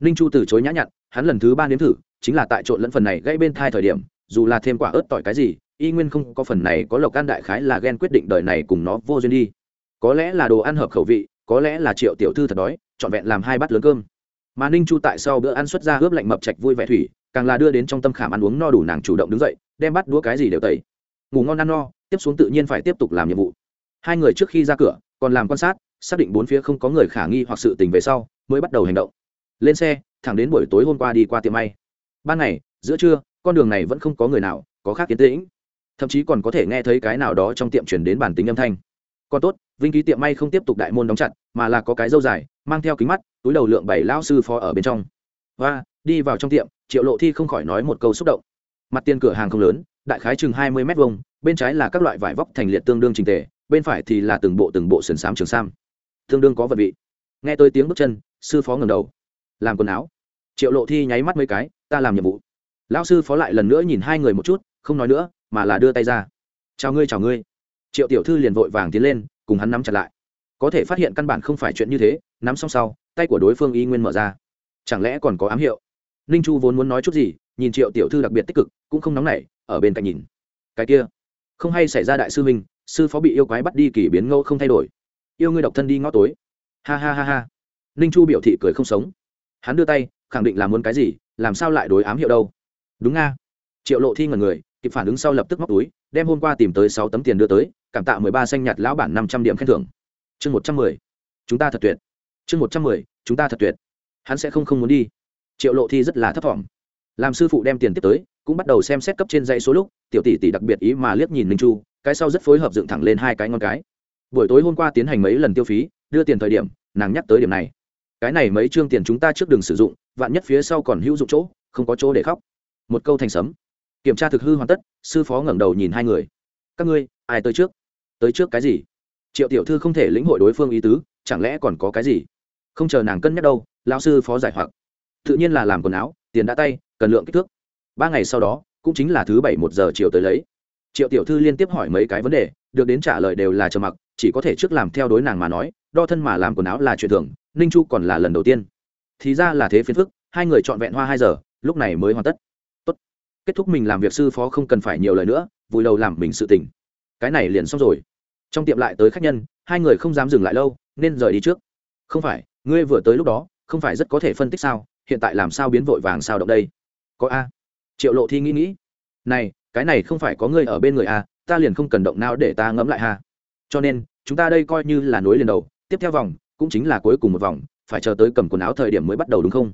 Ninh chu từ chối nhã nhặn, hắn lần thứ ba nếm thử chính là tại trộn lẫn phần này gãy bên thai thời điểm, dù là thêm quả ớt tỏi cái gì, y nguyên không có phần này có lộc ăn đại khái là ghen quyết định đời này cùng nó vô duyên đi. Có lẽ là đồ ăn hợp khẩu vị, có lẽ là triệu tiểu thư thật đói, trọn vẹn làm hai bát lớn cơm. Mà ninh chu tại sau bữa ăn xuất ra ướp lạnh mập chạch vui vẻ thủy, càng là đưa đến trong tâm khảm ăn uống no đủ nàng chủ động đứng dậy, đem bắt đũa cái gì đều tẩy. Ngủ ngon ăn no, tiếp xuống tự nhiên phải tiếp tục làm nhiệm vụ. Hai người trước khi ra cửa, còn làm quan sát, xác định bốn phía không có người khả nghi hoặc sự tình về sau, mới bắt đầu hành động. Lên xe, thẳng đến buổi tối hôm qua đi qua tiệm may ban ngày, giữa trưa, con đường này vẫn không có người nào, có khác kiến tĩnh. Thậm chí còn có thể nghe thấy cái nào đó trong tiệm chuyển đến bản tính âm thanh. Còn tốt, vinh ký tiệm may không tiếp tục đại môn đóng chặt, mà là có cái dâu dài, mang theo kính mắt, túi đầu lượng bảy lao sư phó ở bên trong. Và đi vào trong tiệm, triệu lộ thi không khỏi nói một câu xúc động. Mặt tiền cửa hàng không lớn, đại khái chừng hai mươi m hai bên trái là các loại vải vóc thành liệt tương đương trình tề, bên phải thì là từng bộ từng bộ sườn xám trường sam. Tương đương có vật vị. Nghe tôi tiếng bước chân, sư phó ngầm đầu. Làm quần áo. Triệu lộ thi nháy mắt mấy cái ta làm nhiệm vụ. Lão sư phó lại lần nữa nhìn hai người một chút, không nói nữa, mà là đưa tay ra. Chào ngươi chào ngươi. Triệu tiểu thư liền vội vàng tiến lên, cùng hắn nắm chặt lại. Có thể phát hiện căn bản không phải chuyện như thế, nắm xong sau, tay của đối phương y nguyên mở ra. Chẳng lẽ còn có ám hiệu? Ninh chu vốn muốn nói chút gì, nhìn triệu tiểu thư đặc biệt tích cực, cũng không nóng nảy, ở bên cạnh nhìn. Cái kia, không hay xảy ra đại sư minh sư phó bị yêu quái bắt đi kỳ biến ngẫu không thay đổi. Yêu ngươi độc thân đi ngõ tối. Ha ha ha ha. Ninh chu biểu thị cười không sống. Hắn đưa tay khẳng định là muốn cái gì, làm sao lại đối ám hiệu đâu? Đúng nga. Triệu lộ thi ngần người, kịp phản ứng sau lập tức móc túi, đem hôm qua tìm tới sáu tấm tiền đưa tới, cảm tạ mười ba xanh nhạt lão bản năm trăm điểm khen thưởng. Chương một trăm mười. Chúng ta thật tuyệt. Chương một trăm mười, chúng ta thật tuyệt. Hắn sẽ không không muốn đi. Triệu lộ thi rất là thấp t làm sư phụ đem tiền tiếp tới, cũng bắt đầu xem xét cấp trên dãy số lúc, tiểu tỷ tỷ đặc biệt ý mà liếc nhìn minh chu, cái sau rất phối hợp dựng thẳng lên hai cái ngon cái. Buổi tối hôm qua tiến hành mấy lần tiêu phí, đưa tiền thời điểm, nàng nhắc tới điểm này cái này mấy chương tiền chúng ta trước đường sử dụng, vạn nhất phía sau còn hữu dụng chỗ, không có chỗ để khóc. Một câu thành sấm. Kiểm tra thực hư hoàn tất, sư phó ngẩng đầu nhìn hai người. Các ngươi, ai tới trước? Tới trước cái gì? Triệu tiểu thư không thể lĩnh hội đối phương ý tứ, chẳng lẽ còn có cái gì? Không chờ nàng cân nhắc đâu, lão sư phó giải hoặc. Tự nhiên là làm quần áo, tiền đã tay, cần lượng kích thước. Ba ngày sau đó, cũng chính là thứ bảy một giờ chiều tới lấy. Triệu tiểu thư liên tiếp hỏi mấy cái vấn đề, được đến trả lời đều là chờ mặc, chỉ có thể trước làm theo đối nàng mà nói, đo thân mà làm quần áo là chuyện thường ninh chu còn là lần đầu tiên. Thì ra là thế phiền phức, hai người trọn vẹn hoa hai giờ, lúc này mới hoàn tất. Tốt. kết thúc mình làm việc sư phó không cần phải nhiều lời nữa, vùi đầu làm mình sự tỉnh cái này liền xong rồi. Trong tiệm lại tới khách nhân, hai người không dám dừng lại lâu, nên rời đi trước. Không phải, ngươi vừa tới lúc đó, không phải rất có thể phân tích sao, hiện tại làm sao biến vội vàng sao động đây? Có a. Triệu lộ thi nghĩ nghĩ. Này, cái này không phải có ngươi ở bên người a ta liền không cần động não để ta ngẫm lại ha. Cho nên, chúng ta đây coi như là nối liền đầu, tiếp theo vòng cũng chính là cuối cùng một vòng, phải chờ tới cầm quần áo thời điểm mới bắt đầu đúng không?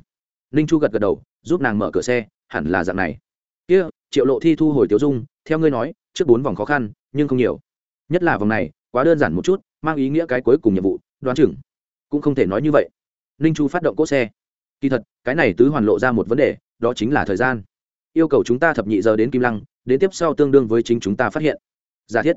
Ninh chu gật gật đầu, giúp nàng mở cửa xe, hẳn là dạng này. Kia, triệu lộ thi thu hồi tiêu dung, theo ngươi nói, trước bốn vòng khó khăn, nhưng không nhiều. Nhất là vòng này, quá đơn giản một chút, mang ý nghĩa cái cuối cùng nhiệm vụ, đoán chừng cũng không thể nói như vậy. Ninh chu phát động cỗ xe. Kỳ thật, cái này tứ hoàn lộ ra một vấn đề, đó chính là thời gian. Yêu cầu chúng ta thập nhị giờ đến kim lăng, đến tiếp sau tương đương với chính chúng ta phát hiện. Giả thiết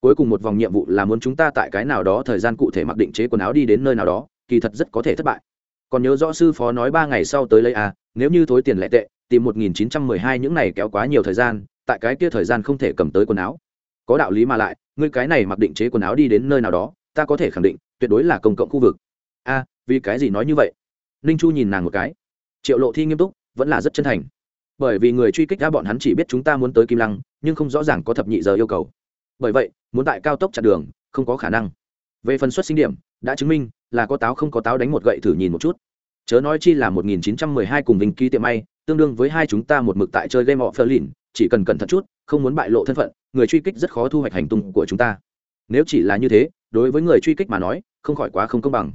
cuối cùng một vòng nhiệm vụ là muốn chúng ta tại cái nào đó thời gian cụ thể mặc định chế quần áo đi đến nơi nào đó, kỳ thật rất có thể thất bại. Còn nhớ rõ sư phó nói ba ngày sau tới lấy à nếu như thối tiền lệ tệ, tìm một nghìn chín trăm mười hai những này kéo quá nhiều thời gian, tại cái kia thời gian không thể cầm tới quần áo. Có đạo lý mà lại, ngươi cái này mặc định chế quần áo đi đến nơi nào đó, ta có thể khẳng định, tuyệt đối là công cộng khu vực. A vì cái gì nói như vậy? Ninh chu nhìn nàng một cái. Triệu lộ thi nghiêm túc, vẫn là rất chân thành. Bởi vì người truy kích đã bọn hắn chỉ biết chúng ta muốn tới kim lăng, nhưng không rõ ràng có thập nhị giờ yêu cầu bởi vậy, muốn tại cao tốc chặn đường, không có khả năng. Về phần xuất sinh điểm, đã chứng minh là có táo không có táo đánh một gậy thử nhìn một chút. Chớ nói chi là 1912 cùng vinh ký tiệm may, tương đương với hai chúng ta một mực tại chơi game of lìn chỉ cần cẩn thận chút, không muốn bại lộ thân phận, người truy kích rất khó thu hoạch hành tung của chúng ta. Nếu chỉ là như thế, đối với người truy kích mà nói, không khỏi quá không công bằng.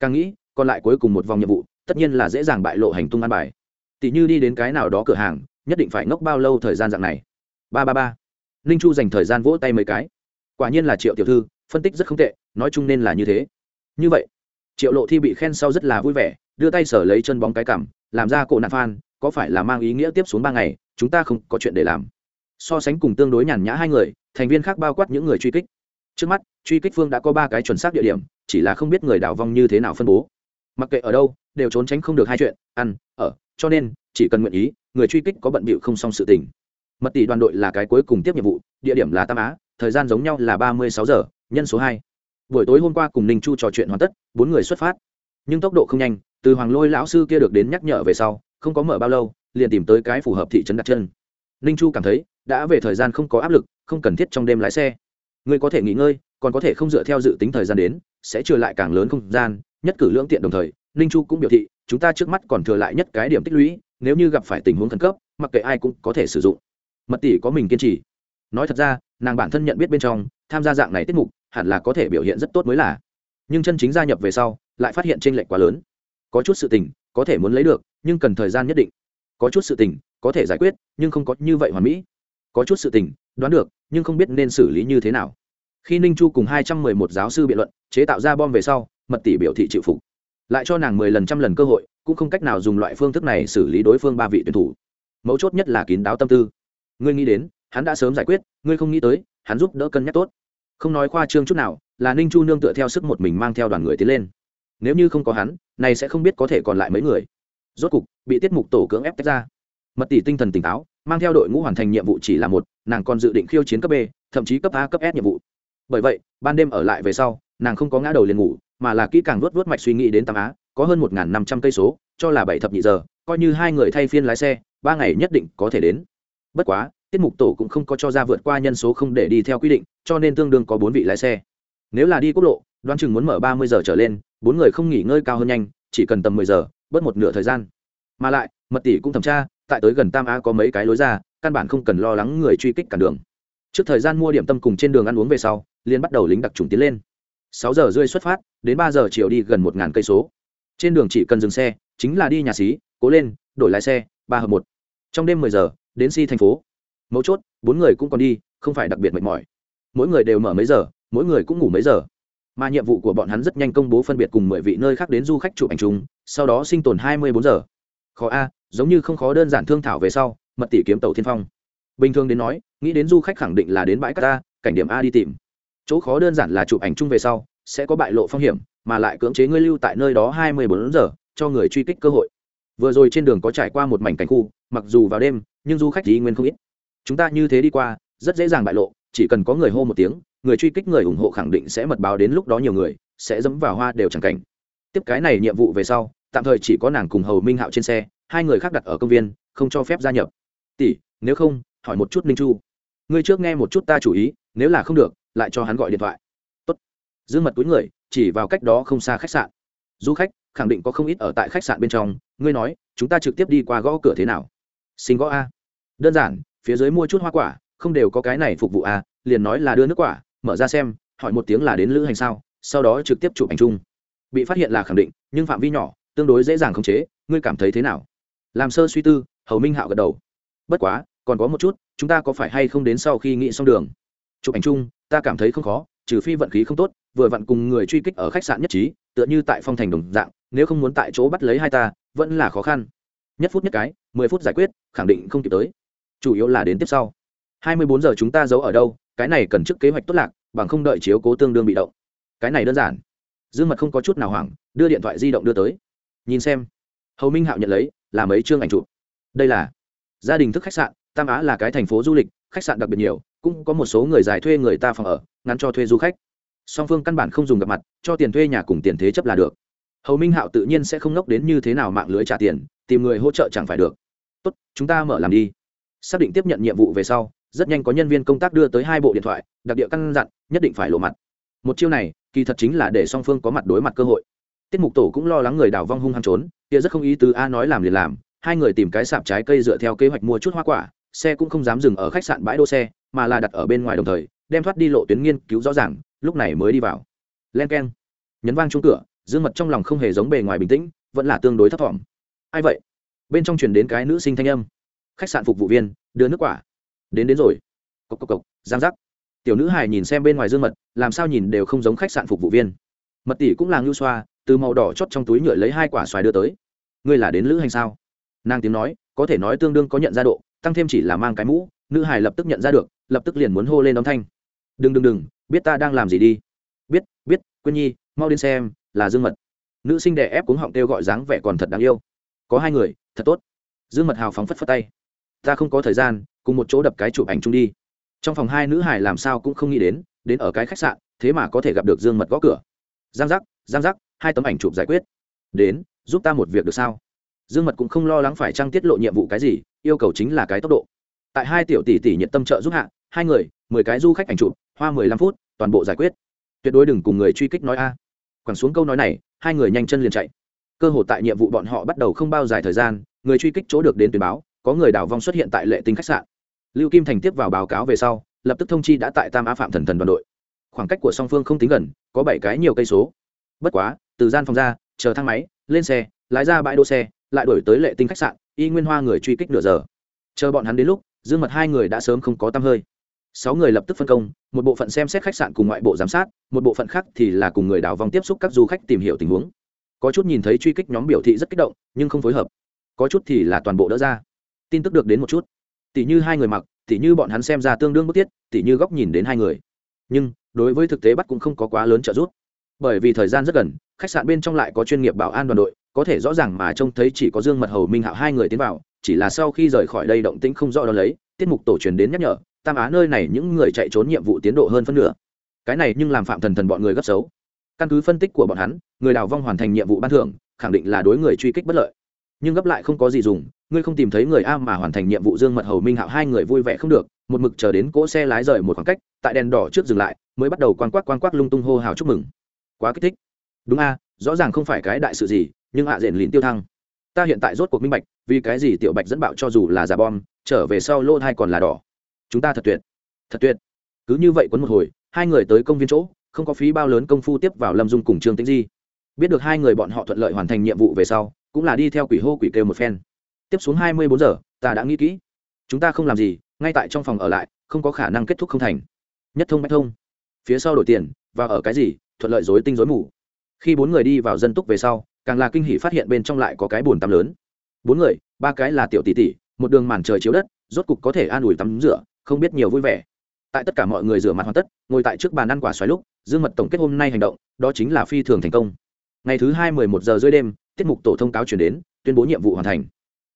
Càng nghĩ, còn lại cuối cùng một vòng nhiệm vụ, tất nhiên là dễ dàng bại lộ hành tung an bài. Tỷ như đi đến cái nào đó cửa hàng, nhất định phải ngốc bao lâu thời gian dạng này? Ba ba ba ninh chu dành thời gian vỗ tay mấy cái. Quả nhiên là triệu tiểu thư, phân tích rất không tệ, nói chung nên là như thế. Như vậy, triệu lộ thi bị khen sau rất là vui vẻ, đưa tay sở lấy chân bóng cái cảm, làm ra cổ nạn phan, có phải là mang ý nghĩa tiếp xuống ba ngày, chúng ta không có chuyện để làm. So sánh cùng tương đối nhàn nhã hai người, thành viên khác bao quát những người truy kích. Trước mắt, truy kích phương đã có ba cái chuẩn xác địa điểm, chỉ là không biết người đảo vong như thế nào phân bố. Mặc kệ ở đâu, đều trốn tránh không được hai chuyện, ăn, ở, cho nên, chỉ cần nguyện ý, người truy kích có bận bịu không xong sự tình mật tỷ đoàn đội là cái cuối cùng tiếp nhiệm vụ, địa điểm là tam á, thời gian giống nhau là ba mươi sáu giờ, nhân số hai. Buổi tối hôm qua cùng ninh chu trò chuyện hoàn tất, bốn người xuất phát. Nhưng tốc độ không nhanh, từ hoàng lôi lão sư kia được đến nhắc nhở về sau, không có mở bao lâu, liền tìm tới cái phù hợp thị trấn đặt chân. Ninh chu cảm thấy, đã về thời gian không có áp lực, không cần thiết trong đêm lái xe. Người có thể nghỉ ngơi, còn có thể không dựa theo dự tính thời gian đến, sẽ trừ lại càng lớn không gian, nhất cử lưỡng tiện đồng thời, ninh chu cũng biểu thị, chúng ta trước mắt còn thừa lại nhất cái điểm tích lũy, nếu như gặp phải tình huống khẩn cấp, mặc kệ ai cũng có thể sử dụng mật tỷ có mình kiên trì. Nói thật ra, nàng bản thân nhận biết bên trong, tham gia dạng này tiết mục, hẳn là có thể biểu hiện rất tốt mới là. Nhưng chân chính gia nhập về sau, lại phát hiện t r ê n lệch quá lớn. Có chút sự tình, có thể muốn lấy được, nhưng cần thời gian nhất định. Có chút sự tình, có thể giải quyết, nhưng không có như vậy hoàn mỹ. Có chút sự tình, đoán được, nhưng không biết nên xử lý như thế nào. Khi ninh chu cùng hai trăm mười một giáo sư biện luận, chế tạo ra bom về sau, mật tỷ biểu thị chịu phục. Lại cho nàng mười lần trăm lần cơ hội, cũng không cách nào dùng loại phương thức này xử lý đối phương ba vị tuyển thủ. Mấu chốt nhất là kín đáo tâm tư ngươi nghĩ đến, hắn đã sớm giải quyết, ngươi không nghĩ tới, hắn giúp đỡ cân nhắc tốt. Không nói khoa trương chút nào, là ninh chu nương tựa theo sức một mình mang theo đoàn người tiến lên. Nếu như không có hắn, này sẽ không biết có thể còn lại mấy người. Rốt cục, bị tiết mục tổ cưỡng ép tách ra. Mật tỷ tinh thần tỉnh táo, mang theo đội ngũ hoàn thành nhiệm vụ chỉ là một, nàng còn dự định khiêu chiến cấp b, thậm chí cấp a, cấp s nhiệm vụ. Bởi vậy, ban đêm ở lại về sau, nàng không có ngã đầu liền ngủ, mà là kỹ càng vớt vớt mạch suy nghĩ đến tam á, có hơn một năm trăm cây số, cho là bảy thập nhị giờ, coi như hai người thay phiên lái xe, ba ngày nhất định có thể đến bất quá, tiết mục tổ cũng không có cho ra vượt qua nhân số không để đi theo quy định, cho nên tương đương có bốn vị lái xe. Nếu là đi quốc lộ, đoán chừng muốn mở ba mươi giờ trở lên, bốn người không nghỉ ngơi cao hơn nhanh, chỉ cần tầm mười giờ, bớt một nửa thời gian. Mà lại, mật tỷ cũng thẩm tra, tại tới gần tam á có mấy cái lối ra, căn bản không cần lo lắng người truy kích cản đường. Trước thời gian mua điểm tâm cùng trên đường ăn uống về sau liên bắt đầu lính đặc trùng tiến lên. Sáu giờ rưỡi xuất phát, đến ba giờ chiều đi gần một ngàn cây số. Trên đường chỉ cần dừng xe, chính là đi nhà xí, cố lên, đổi lái xe, ba hợp một. Trong đêm mười giờ đến si thành phố. Mấu chốt, bốn người cũng còn đi, không phải đặc biệt mệt mỏi. Mỗi người đều mở mấy giờ, mỗi người cũng ngủ mấy giờ. Mà nhiệm vụ của bọn hắn rất nhanh công bố phân biệt cùng mười vị nơi khác đến du khách chụp ảnh chung, sau đó sinh tồn hai mươi bốn giờ. Khó a, giống như không khó đơn giản thương thảo về sau, mật tỷ kiếm tàu thiên phong. Bình thường đến nói, nghĩ đến du khách khẳng định là đến bãi cát a cảnh điểm a đi tìm. Chỗ khó đơn giản là chụp ảnh chung về sau, sẽ có bại lộ phong hiểm, mà lại cưỡng chế ngươi lưu tại nơi đó hai mươi bốn giờ, cho người truy kích cơ hội. Vừa rồi trên đường có trải qua một mảnh cảnh khu mặc dù vào đêm, nhưng du khách ý nguyên không ít. Chúng ta như thế đi qua, rất dễ dàng bại lộ, chỉ cần có người hô một tiếng, người truy kích người ủng hộ khẳng định sẽ mật báo đến lúc đó nhiều người, sẽ dẫm vào hoa đều chẳng cảnh. Tiếp cái này nhiệm vụ về sau, tạm thời chỉ có nàng cùng hầu minh hạo trên xe, hai người khác đặt ở công viên, không cho phép gia nhập. Tỷ, nếu không, hỏi một chút ninh chu. Ngươi trước nghe một chút ta chủ ý, nếu là không được, lại cho hắn gọi điện thoại. Tốt. dương mật túi người, chỉ vào cách đó không xa khách sạn. Du khách, khẳng định có không ít ở tại khách sạn bên trong, ngươi nói, chúng ta trực tiếp đi qua gõ cửa thế nào? Xin gõ a. Đơn giản, phía dưới mua chút hoa quả, không đều có cái này phục vụ a, liền nói là đưa nước quả, mở ra xem, hỏi một tiếng là đến lữ hành sao, sau đó trực tiếp chụp ảnh chung. Bị phát hiện là khẳng định, nhưng phạm vi nhỏ, tương đối dễ dàng khống chế, ngươi cảm thấy thế nào? Làm sơ suy tư, hầu minh hạo gật đầu. Bất quá, còn có một chút, chúng ta có phải hay không đến sau khi nghĩ xong đường? Chụp ảnh chung, ta cảm thấy không khó, trừ phi vận khí không tốt, vừa vặn cùng người truy kích ở khách sạn nhất trí, tựa như tại phong thành đồng dạng, nếu không muốn tại chỗ bắt lấy hai ta, vẫn là khó khăn nhất phút nhất cái, mười phút giải quyết, khẳng định không kịp tới. Chủ yếu là đến tiếp sau. Hai mươi bốn giờ chúng ta giấu ở đâu, cái này cần trước kế hoạch tốt lạc, bằng không đợi chiếu cố tương đương bị động. Cái này đơn giản. Dương mật không có chút nào hoảng, đưa điện thoại di động đưa tới. Nhìn xem. Hầu minh hạo nhận lấy, là mấy chương ảnh chụp. Đây là gia đình thức khách sạn, tam á là cái thành phố du lịch, khách sạn đặc biệt nhiều, cũng có một số người giải thuê người ta phòng ở, ngắn cho thuê du khách. Song phương căn bản không dùng gặp mặt, cho tiền thuê nhà cùng tiền thế chấp là được hầu minh hạo tự nhiên sẽ không ngốc đến như thế nào mạng lưới trả tiền, tìm người hỗ trợ chẳng phải được. Tốt, chúng ta mở làm đi. Xác định tiếp nhận nhiệm vụ về sau, rất nhanh có nhân viên công tác đưa tới hai bộ điện thoại, đặc địa căn dặn, nhất định phải lộ mặt. Một chiêu này, kỳ thật chính là để song phương có mặt đối mặt cơ hội. Tiết mục tổ cũng lo lắng người đào vong hung hăng trốn, kia rất không ý tứ a nói làm liền làm, hai người tìm cái sạp trái cây dựa theo kế hoạch mua chút hoa quả, xe cũng không dám dừng ở khách sạn bãi đỗ xe, mà là đặt ở bên ngoài đồng thời, đem thoát đi lộ tuyến nghiên cứu rõ ràng, lúc này mới đi vào. Len k e n nhấn vang chung cửa dương mật trong lòng không hề giống bề ngoài bình tĩnh, vẫn là tương đối thấp thỏm. Ai vậy? Bên trong chuyển đến cái nữ sinh thanh âm. Khách sạn phục vụ viên, đưa nước quả. Đến đến rồi. Cộc cộc cộc giang giác. Tiểu nữ hài nhìn xem bên ngoài dương mật, làm sao nhìn đều không giống khách sạn phục vụ viên. Mật tỷ cũng là ngưu xoa, từ màu đỏ chót trong túi nhựa lấy hai quả xoài đưa tới. Ngươi là đến lữ hành sao? Nàng tiếng nói, có thể nói tương đương có nhận ra độ, tăng thêm chỉ là mang cái mũ, nữ hài lập tức nhận ra được, lập tức liền muốn hô lên đón thanh. Đừng đừng đừng, biết ta đang làm gì đi. Biết biết, quyên nhi, mau đến xem là dương mật. Nữ sinh đẻ ép cuống họng kêu gọi dáng vẻ còn thật đáng yêu. Có hai người, thật tốt. Dương mật hào phóng phất phất tay. Ta không có thời gian, cùng một chỗ đập cái chụp ảnh chung đi. Trong phòng hai nữ hải làm sao cũng không nghĩ đến đến ở cái khách sạn, thế mà có thể gặp được dương mật gõ cửa. Giang giác giang giác, hai tấm ảnh chụp giải quyết. Đến, giúp ta một việc được sao? Dương mật cũng không lo lắng phải trăng tiết lộ nhiệm vụ cái gì, yêu cầu chính là cái tốc độ. Tại hai tiểu tỷ tỷ nhiệt tâm trợ giúp hạ, hai người, mười cái du khách ảnh chụp, hoa mười lăm phút, toàn bộ giải quyết. Tuyệt đối đừng cùng người truy kích nói a quẳng xuống câu nói này, hai người nhanh chân liền chạy. Cơ hội tại nhiệm vụ bọn họ bắt đầu không bao dài thời gian, người truy kích chỗ được đến tuyên báo, có người đào vong xuất hiện tại lệ tinh khách sạn. Lưu kim thành tiếp vào báo cáo về sau, lập tức thông chi đã tại tam á phạm thần thần đoàn đội. Khoảng cách của song phương không tính gần, có bảy cái nhiều cây số. Bất quá, từ gian phòng ra, chờ thang máy, lên xe, lái ra bãi đỗ xe, lại đổi tới lệ tinh khách sạn, y nguyên hoa người truy kích nửa giờ. Chờ bọn hắn đến lúc, dương mật hai người đã sớm không có tăm hơi sáu người lập tức phân công, một bộ phận xem xét khách sạn cùng ngoại bộ giám sát, một bộ phận khác thì là cùng người đào vòng tiếp xúc các du khách tìm hiểu tình huống. Có chút nhìn thấy truy kích nhóm biểu thị rất kích động, nhưng không phối hợp. Có chút thì là toàn bộ đỡ ra. Tin tức được đến một chút. Tỷ như hai người mặc tỷ như bọn hắn xem ra tương đương bức thiết tỷ như góc nhìn đến hai người. Nhưng, đối với thực tế bắt cũng không có quá lớn trợ giúp. Bởi vì thời gian rất gần, khách sạn bên trong lại có chuyên nghiệp bảo an đoàn đội, có thể rõ ràng mà trông thấy chỉ có dương mật hầu, minh hạo hai người tiến vào, chỉ là sau khi rời khỏi đây động tĩnh không rõ đó lấy, tiết mục tổ truyền đến nhắc nhở tam á nơi này những người chạy trốn nhiệm vụ tiến độ hơn phân nửa. Cái này nhưng làm phạm thần thần bọn người gấp xấu. Căn cứ phân tích của bọn hắn, người đào vong hoàn thành nhiệm vụ ban thưởng, khẳng định là đối người truy kích bất lợi. Nhưng gấp lại không có gì dùng, ngươi không tìm thấy người a mà hoàn thành nhiệm vụ dương mật hầu minh hạo hai người vui vẻ không được, một mực chờ đến cỗ xe lái rời một khoảng cách, tại đèn đỏ trước dừng lại, mới bắt đầu quan quắc quan quắc lung tung hô hào chúc mừng. Quá kích thích. Đúng a, rõ ràng không phải cái đại sự gì, nhưng hạ à diện lìn tiêu thăng. Ta hiện tại rốt cuộc minh bạch, vì cái gì tiểu bạch dẫn bạo cho dù là giả bom, trở về sau lô thai còn là đỏ chúng ta thật tuyệt. Thật tuyệt. Cứ như vậy quấn một hồi, hai người tới công viên chỗ, không có phí bao lớn công phu tiếp vào lâm dung cùng trương tĩnh di. Biết được hai người bọn họ thuận lợi hoàn thành nhiệm vụ về sau, cũng là đi theo quỷ hô quỷ kêu một phen. Tiếp xuống hai mươi bốn giờ, ta đã nghĩ kỹ. Chúng ta không làm gì, ngay tại trong phòng ở lại, không có khả năng kết thúc không thành. Nhất thông bách thông. Phía sau đổi tiền, và ở cái gì, thuận lợi dối tinh dối mù. Khi bốn người đi vào dân túc về sau, càng là kinh hỷ phát hiện bên trong lại có cái bồn tắm lớn. Bốn người, ba cái là tiểu tỷ tỷ, một đường màn trời chiếu đất, rốt cục có thể an ủi tắm rửa không biết nhiều vui vẻ. Tại tất cả mọi người rửa mặt hoàn tất, ngồi tại trước bàn ăn quả xoáy lúc, dương mật tổng kết hôm nay hành động, đó chính là phi thường thành công. Ngày thứ hai mười một giờ rưỡi đêm, tiết mục tổ thông cáo chuyển đến, tuyên bố nhiệm vụ hoàn thành.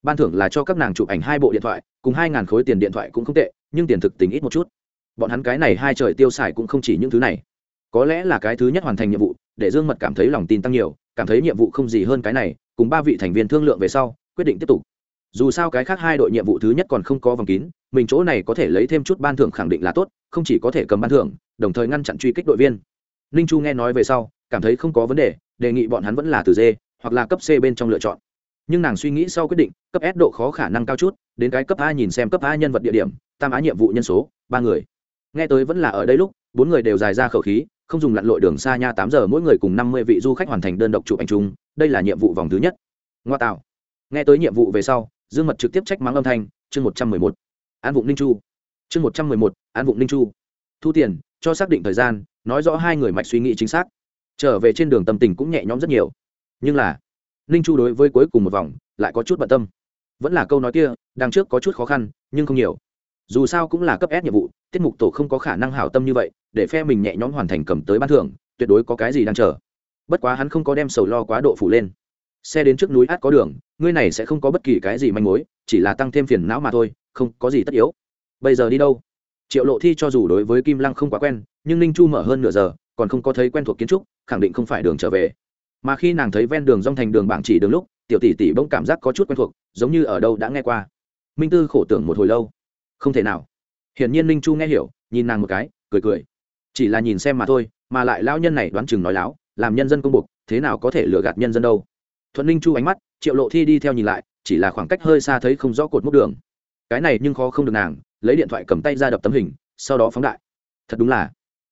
Ban thưởng là cho các nàng chụp ảnh hai bộ điện thoại, cùng hai ngàn khối tiền điện thoại cũng không tệ, nhưng tiền thực tính ít một chút. Bọn hắn cái này hai trời tiêu xài cũng không chỉ những thứ này. Có lẽ là cái thứ nhất hoàn thành nhiệm vụ, để dương mật cảm thấy lòng tin tăng nhiều, cảm thấy nhiệm vụ không gì hơn cái này, cùng ba vị thành viên thương lượng về sau, quyết định tiếp tục. Dù sao cái khác hai đội nhiệm vụ thứ nhất còn không có vòng kín mình chỗ này có thể lấy thêm chút ban thưởng khẳng định là tốt, không chỉ có thể cầm ban thưởng, đồng thời ngăn chặn truy kích đội viên. Ninh chu nghe nói về sau, cảm thấy không có vấn đề đề nghị bọn hắn vẫn là từ d, hoặc là cấp c bên trong lựa chọn. Nhưng nàng suy nghĩ sau quyết định, cấp s độ khó khả năng cao chút, đến cái cấp a nhìn xem cấp a nhân vật địa điểm, tam á nhiệm vụ nhân số, ba người. Nghe tới vẫn là ở đây lúc, bốn người đều dài ra khẩu khí, không dùng lặn lội đường xa nha tám giờ mỗi người cùng năm mươi vị du khách hoàn thành đơn độc chụp ảnh chung, đây là nhiệm vụ vòng thứ nhất. Ngoa tạo. Nghe tới nhiệm vụ về sau, dương mật trực tiếp trách mắng âm thanh, chương một trăm mười một an vụng ninh chu chương một trăm mười một, an vụng ninh chu thu tiền, cho xác định thời gian, nói rõ hai người mạch suy nghĩ chính xác. Trở về trên đường tâm tình cũng nhẹ nhõm rất nhiều. Nhưng là, ninh chu đối với cuối cùng một vòng, lại có chút bận tâm. Vẫn là câu nói kia, đằng trước có chút khó khăn, nhưng không nhiều. Dù sao cũng là cấp ép nhiệm vụ, tiết mục tổ không có khả năng hảo tâm như vậy, để phe mình nhẹ nhõm hoàn thành cầm tới ban thưởng, tuyệt đối có cái gì đang chờ. Bất quá hắn không có đem sầu lo quá độ phủ lên. Xe đến trước núi át có đường, ngươi này sẽ không có bất kỳ cái gì manh mối, chỉ là tăng thêm phiền não mà thôi không có gì tất yếu. Bây giờ đi đâu? Triệu lộ thi cho dù đối với kim lăng không quá quen, nhưng ninh chu mở hơn nửa giờ, còn không có thấy quen thuộc kiến trúc, khẳng định không phải đường trở về. Mà khi nàng thấy ven đường rong thành đường bảng chỉ đường lúc, tiểu tỷ tỷ bỗng cảm giác có chút quen thuộc, giống như ở đâu đã nghe qua. Minh tư khổ tưởng một hồi lâu. Không thể nào. Hiển nhiên ninh chu nghe hiểu, nhìn nàng một cái, cười cười. Chỉ là nhìn xem mà thôi, mà lại lao nhân này đoán chừng nói láo, làm nhân dân công buộc, thế nào có thể lừa gạt nhân dân đâu. Thuận ninh chu ánh mắt, triệu lộ thi đi theo nhìn lại, chỉ là khoảng cách hơi xa thấy không rõ cột mốc đường cái này nhưng khó không được nàng, lấy điện thoại cầm tay ra đập tấm hình, sau đó phóng đại. Thật đúng là,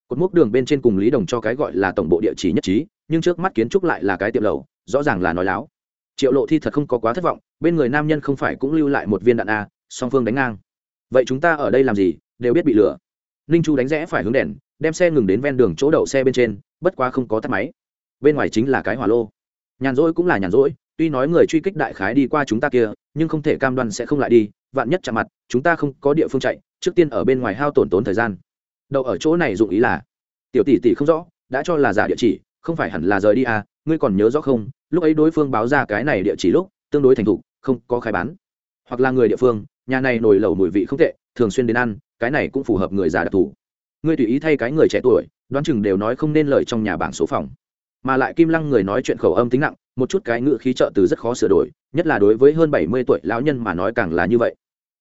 cột mốc đường bên trên cùng lý đồng cho cái gọi là tổng bộ địa chỉ nhất trí, nhưng trước mắt kiến trúc lại là cái tiệm lầu, rõ ràng là nói láo. Triệu lộ thi thật không có quá thất vọng, bên người nam nhân không phải cũng lưu lại một viên đạn a, song phương đánh ngang. Vậy chúng ta ở đây làm gì, đều biết bị lừa. Ninh chu đánh rẽ phải hướng đèn, đem xe ngừng đến ven đường chỗ đậu xe bên trên, bất quá không có tắt máy. Bên ngoài chính là cái hỏa lô. Nhàn rỗi cũng là nhàn rỗi, tuy nói người truy kích đại khái đi qua chúng ta kia, nhưng không thể cam đoan sẽ không lại đi vạn nhất chạm mặt, chúng ta không có địa phương chạy, trước tiên ở bên ngoài hao tổn tốn thời gian. Đậu ở chỗ này dụng ý là, tiểu tỷ tỷ không rõ, đã cho là giả địa chỉ, không phải hẳn là rời đi à ngươi còn nhớ rõ không? Lúc ấy đối phương báo ra cái này địa chỉ lúc, tương đối thành thục, không có khai bán. Hoặc là người địa phương, nhà này nổi lẩu mùi vị không tệ, thường xuyên đến ăn, cái này cũng phù hợp người già đặc thù. Ngươi tùy ý thay cái người trẻ tuổi, đoán chừng đều nói không nên lời trong nhà bảng số phòng. Mà lại kim lăng người nói chuyện khẩu âm tính nặng, một chút cái ngữ khí trợ từ rất khó sửa đổi, nhất là đối với hơn bảy mươi tuổi lão nhân mà nói càng là như vậy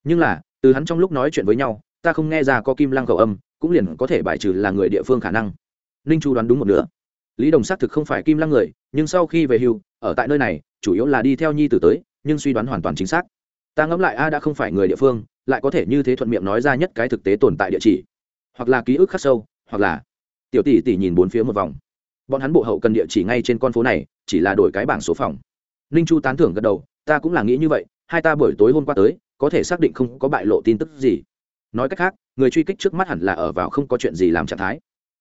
nhưng là, từ hắn trong lúc nói chuyện với nhau, ta không nghe ra có kim lăng khẩu âm, cũng liền có thể bài trừ là người địa phương khả năng. Ninh chu đoán đúng một nửa. Lý đồng xác thực không phải kim lăng người, nhưng sau khi về hưu, ở tại nơi này, chủ yếu là đi theo nhi tử tới, nhưng suy đoán hoàn toàn chính xác. Ta ngẫm lại, a, đã không phải người địa phương, lại có thể như thế thuận miệng nói ra nhất cái thực tế tồn tại địa chỉ. Hoặc là ký ức khắc sâu, hoặc là tiểu tỷ tỷ nhìn bốn phía một vòng. Bọn hắn bộ hậu cần địa chỉ ngay trên con phố này, chỉ là đổi cái bảng số phòng. Ninh chu tán thưởng gật đầu, ta cũng là nghĩ như vậy, hai ta buổi tối hôm qua tới có thể xác định không có bại lộ tin tức gì. Nói cách khác, người truy kích trước mắt hẳn là ở vào không có chuyện gì làm trạng thái.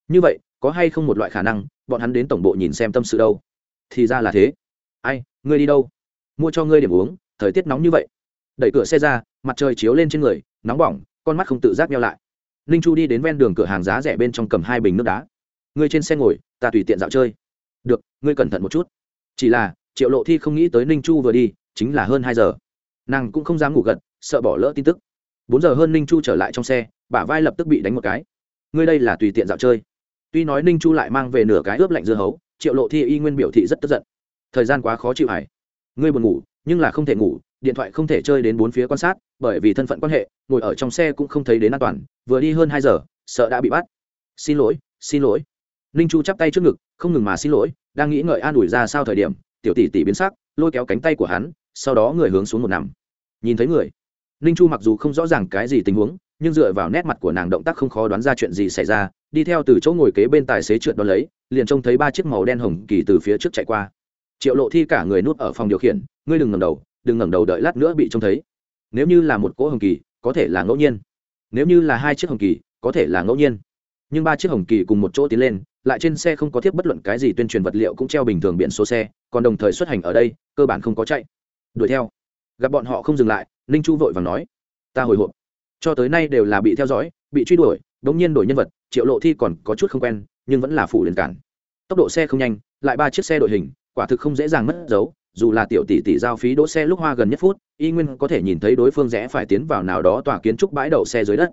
Như vậy, có hay không một loại khả năng, bọn hắn đến tổng bộ nhìn xem tâm sự đâu? Thì ra là thế. Ai, ngươi đi đâu? Mua cho ngươi điểm uống, thời tiết nóng như vậy. Đẩy cửa xe ra, mặt trời chiếu lên trên người, nóng bỏng, con mắt không tự giác nhau lại. Ninh chu đi đến ven đường cửa hàng giá rẻ bên trong cầm hai bình nước đá. Ngươi trên xe ngồi, ta tùy tiện dạo chơi. Được, ngươi cẩn thận một chút. Chỉ là, triệu lộ thi không nghĩ tới ninh chu vừa đi, chính là hơn hai giờ nàng cũng không dám ngủ gật, sợ bỏ lỡ tin tức. Bốn giờ hơn ninh chu trở lại trong xe, bả vai lập tức bị đánh một cái. Ngươi đây là tùy tiện dạo chơi. Tuy nói ninh chu lại mang về nửa cái ướp lạnh dưa hấu, triệu lộ thi y nguyên biểu thị rất tức giận. Thời gian quá khó chịu hải ngươi buồn ngủ, nhưng là không thể ngủ, điện thoại không thể chơi đến bốn phía quan sát, bởi vì thân phận quan hệ, ngồi ở trong xe cũng không thấy đến an toàn, vừa đi hơn hai giờ, sợ đã bị bắt. Xin lỗi xin lỗi. Ninh chu chắp tay trước ngực, không ngừng mà xin lỗi, đang nghĩ ngợi an ủi ra sao thời điểm, tiểu tỷ tỷ biến sắc, lôi kéo cánh tay của hắn sau đó người hướng xuống một nằm. Nhìn thấy người, ninh chu mặc dù không rõ ràng cái gì tình huống, nhưng dựa vào nét mặt của nàng động tác không khó đoán ra chuyện gì xảy ra, đi theo từ chỗ ngồi kế bên tài xế trượt đón lấy, liền trông thấy ba chiếc màu đen hồng kỳ từ phía trước chạy qua. Triệu lộ thi cả người nuốt ở phòng điều khiển, ngươi đừng ngầm đầu, đừng ngẩng đầu đợi lát nữa bị trông thấy. Nếu như là một cỗ hồng kỳ, có thể là ngẫu nhiên. Nếu như là hai chiếc hồng kỳ, có thể là ngẫu nhiên. Nhưng ba chiếc hồng kỳ cùng một chỗ tiến lên, lại trên xe không có thiết bất luận cái gì tuyên truyền vật liệu cũng treo bình thường biển số xe, còn đồng thời xuất hành ở đây, cơ bản không có chạy đuổi theo. Gặp bọn họ không dừng lại, ninh chu vội và nói, ta hồi hộp. Cho tới nay đều là bị theo dõi, bị truy đuổi đ ỗ n g nhiên đổi nhân vật, triệu lộ thi còn có chút không quen, nhưng vẫn là phủ liền cản. Tốc độ xe không nhanh, lại ba chiếc xe đội hình, quả thực không dễ dàng mất dấu, dù là tiểu tỷ tỷ giao phí đỗ xe lúc hoa gần nhất phút, y nguyên có thể nhìn thấy đối phương rẽ phải tiến vào nào đó tòa kiến trúc bãi đậu xe dưới đất.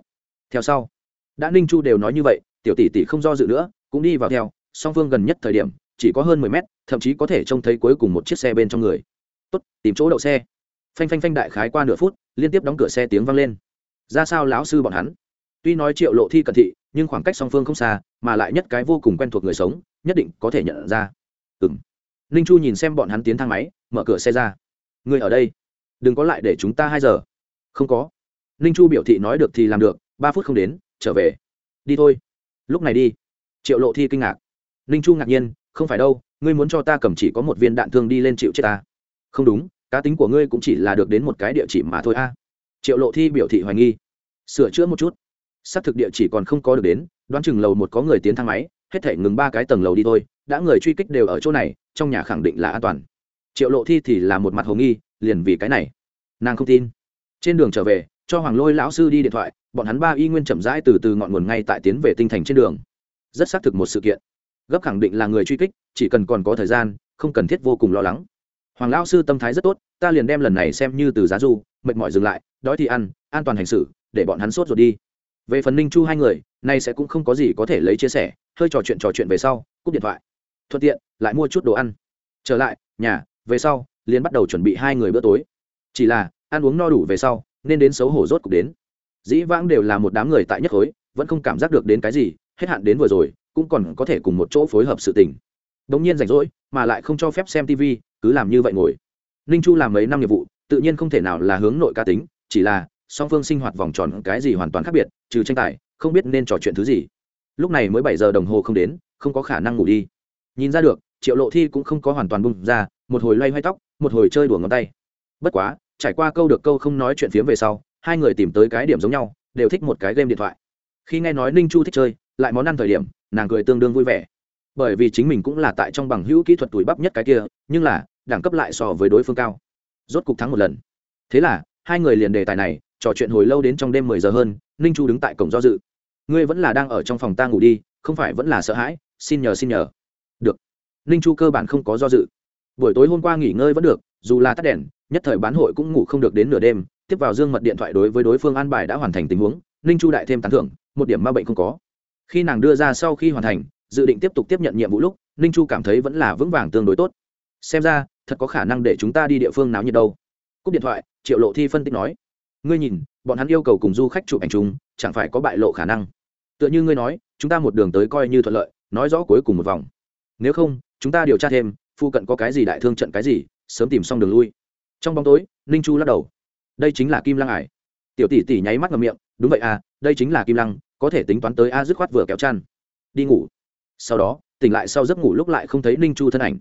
Theo sau, đã ninh chu đều nói như vậy, tiểu tỷ tỷ không do dự nữa, cũng đi vào theo, song phương gần nhất thời điểm, chỉ có hơn mười mét, thậm chí có thể trông thấy cuối cùng một chiếc xe bên trong người tốt, tìm chỗ đậu xe. Phanh phanh phanh đại khái qua nửa phút, liên tiếp đóng cửa xe tiếng vang lên. Ra sao lão sư bọn hắn? Tuy nói triệu lộ thi cận thị, nhưng khoảng cách song phương không xa, mà lại nhất cái vô cùng quen thuộc người sống, nhất định có thể nhận ra. Ừ ninh chu nhìn xem bọn hắn tiến thang máy, mở cửa xe ra. Người ở đây. Đừng có lại để chúng ta hai giờ. Không có. Ninh chu biểu thị nói được thì làm được, ba phút không đến, trở về. Đi thôi. Lúc này đi. Triệu lộ thi kinh ngạc. Ninh chu ngạc nhiên, không phải đâu, ngươi muốn cho ta cầm chỉ có một viên đạn thương đi lên chịu chết ta không đúng, cá tính của ngươi cũng chỉ là được đến một cái địa chỉ mà thôi a. Triệu lộ thi biểu thị hoài nghi. Sửa chữa một chút. Xác thực địa chỉ còn không có được đến, đoán chừng lầu một có người tiến thang máy, hết thể ngừng ba cái tầng lầu đi thôi, đã người truy kích đều ở chỗ này, trong nhà khẳng định là an toàn. Triệu lộ thi thì là một mặt hồ nghi, liền vì cái này. Nàng không tin. Trên đường trở về, cho hoàng lôi lão sư đi điện thoại, bọn hắn ba y nguyên chậm rãi từ từ ngọn nguồn ngay tại tiến về tinh thành trên đường. Rất xác thực một sự kiện. Gấp khẳng định là người truy kích, chỉ cần còn có thời gian, không cần thiết vô cùng lo lắng hoàng lão sư tâm thái rất tốt, ta liền đem lần này xem như từ giá du, mệt mỏi dừng lại, đói thì ăn, an toàn hành xử, để bọn hắn sốt rồi đi. Về phần ninh chu hai người, nay sẽ cũng không có gì có thể lấy chia sẻ, hơi trò chuyện trò chuyện về sau, cúp điện thoại. Thuận tiện, lại mua chút đồ ăn. Trở lại, nhà, về sau, liền bắt đầu chuẩn bị hai người bữa tối. Chỉ là, ăn uống no đủ về sau, nên đến xấu hổ rốt cục đến. Dĩ vãng đều là một đám người tại nhất khối vẫn không cảm giác được đến cái gì, hết hạn đến vừa rồi, cũng còn có thể cùng một chỗ phối hợp sự tình đống nhiên rảnh rỗi, mà lại không cho phép xem tv cứ làm như vậy ngồi. Ninh chu làm mấy năm nghiệp vụ, tự nhiên không thể nào là hướng nội ca tính, chỉ là, song phương sinh hoạt vòng tròn cái gì hoàn toàn khác biệt, trừ tranh tài, không biết nên trò chuyện thứ gì. Lúc này mới bảy giờ đồng hồ không đến, không có khả năng ngủ đi. Nhìn ra được, triệu lộ thi cũng không có hoàn toàn bung ra, một hồi loay hoay tóc, một hồi chơi đùa ngón tay. Bất quá, trải qua câu được câu không nói chuyện phiếm về sau, hai người tìm tới cái điểm giống nhau, đều thích một cái game điện thoại. Khi nghe nói ninh chu thích chơi, lại món ăn thời điểm, nàng cười tương đương vui vẻ bởi vì chính mình cũng là tại trong bằng hữu kỹ thuật tuổi bắp nhất cái kia, nhưng là, đẳng cấp lại so với đối phương cao. Rốt cục thắng một lần. Thế là, hai người liền đề tài này, trò chuyện hồi lâu đến trong đêm mười giờ hơn, ninh chu đứng tại cổng do dự. Ngươi vẫn là đang ở trong phòng ta ngủ đi, không phải vẫn là sợ hãi, xin nhờ xin nhờ. Được. Ninh chu cơ bản không có do dự. Buổi tối hôm qua nghỉ ngơi vẫn được, dù là tắt đèn, nhất thời bán hội cũng ngủ không được đến nửa đêm, tiếp vào dương mật điện thoại đối với đối phương an bài đã hoàn thành tình huống, ninh chu đại thêm tán thưởng, một điểm ma bệnh không có. Khi nàng đưa ra sau khi hoàn thành dự định tiếp tục tiếp nhận nhiệm vụ lúc, ninh chu cảm thấy vẫn là vững vàng tương đối tốt. Xem ra, thật có khả năng để chúng ta đi địa phương nào nhiệt đâu. Cúp điện thoại, triệu lộ thi phân tích nói. Ngươi nhìn, bọn hắn yêu cầu cùng du khách chụp ảnh chung, chẳng phải có bại lộ khả năng. Tựa như ngươi nói, chúng ta một đường tới coi như thuận lợi, nói rõ cuối cùng một vòng. Nếu không, chúng ta điều tra thêm phu cận có cái gì đại thương trận cái gì, sớm tìm xong đường lui. Trong bóng tối, ninh chu lắc đầu. Đây chính là kim lăng ải. Tiểu tỷ tỷ nháy mắt ngầm miệng. Đúng vậy à đây chính là kim lăng, có thể tính toán tới a dứt khoát vừa kéo chăn. Đi ngủ sau đó, tỉnh lại sau giấc ngủ lúc lại không thấy ninh chu thân ảnh.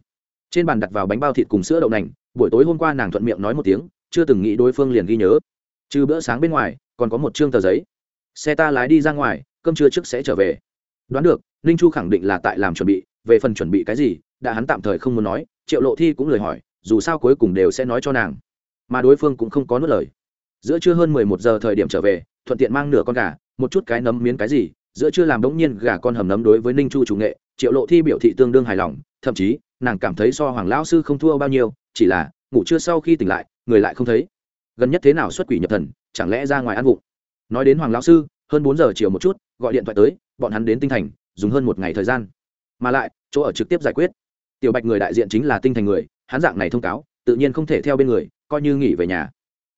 Trên bàn đặt vào bánh bao thịt cùng sữa đậu nành, buổi tối hôm qua nàng thuận miệng nói một tiếng, chưa từng nghĩ đối phương liền ghi nhớ. Trừ bữa sáng bên ngoài, còn có một chương tờ giấy. Xe ta lái đi ra ngoài, cơm trưa trước sẽ trở về. Đoán được, ninh chu khẳng định là tại làm chuẩn bị, về phần chuẩn bị cái gì, đã hắn tạm thời không muốn nói, triệu lộ thi cũng lời hỏi, dù sao cuối cùng đều sẽ nói cho nàng. Mà đối phương cũng không có nốt lời. Giữa trưa hơn mười một giờ thời điểm trở về, thuận tiện mang nửa con gà, một chút cái nấm miếng cái gì giữa chưa làm đống nhiên gà con hầm nấm đối với ninh chu chủ nghệ, triệu lộ thi biểu thị tương đương hài lòng, thậm chí, nàng cảm thấy so hoàng lão sư không thua bao nhiêu, chỉ là, ngủ trưa sau khi tỉnh lại, người lại không thấy. Gần nhất thế nào xuất quỷ nhập thần, chẳng lẽ ra ngoài ăn vụng? Nói đến hoàng lão sư, hơn bốn giờ chiều một chút, gọi điện thoại tới, bọn hắn đến tinh thành, dùng hơn một ngày thời gian. Mà lại, chỗ ở trực tiếp giải quyết. Tiểu bạch người đại diện chính là tinh thành người, hắn dạng này thông cáo, tự nhiên không thể theo bên người, coi như nghỉ về nhà.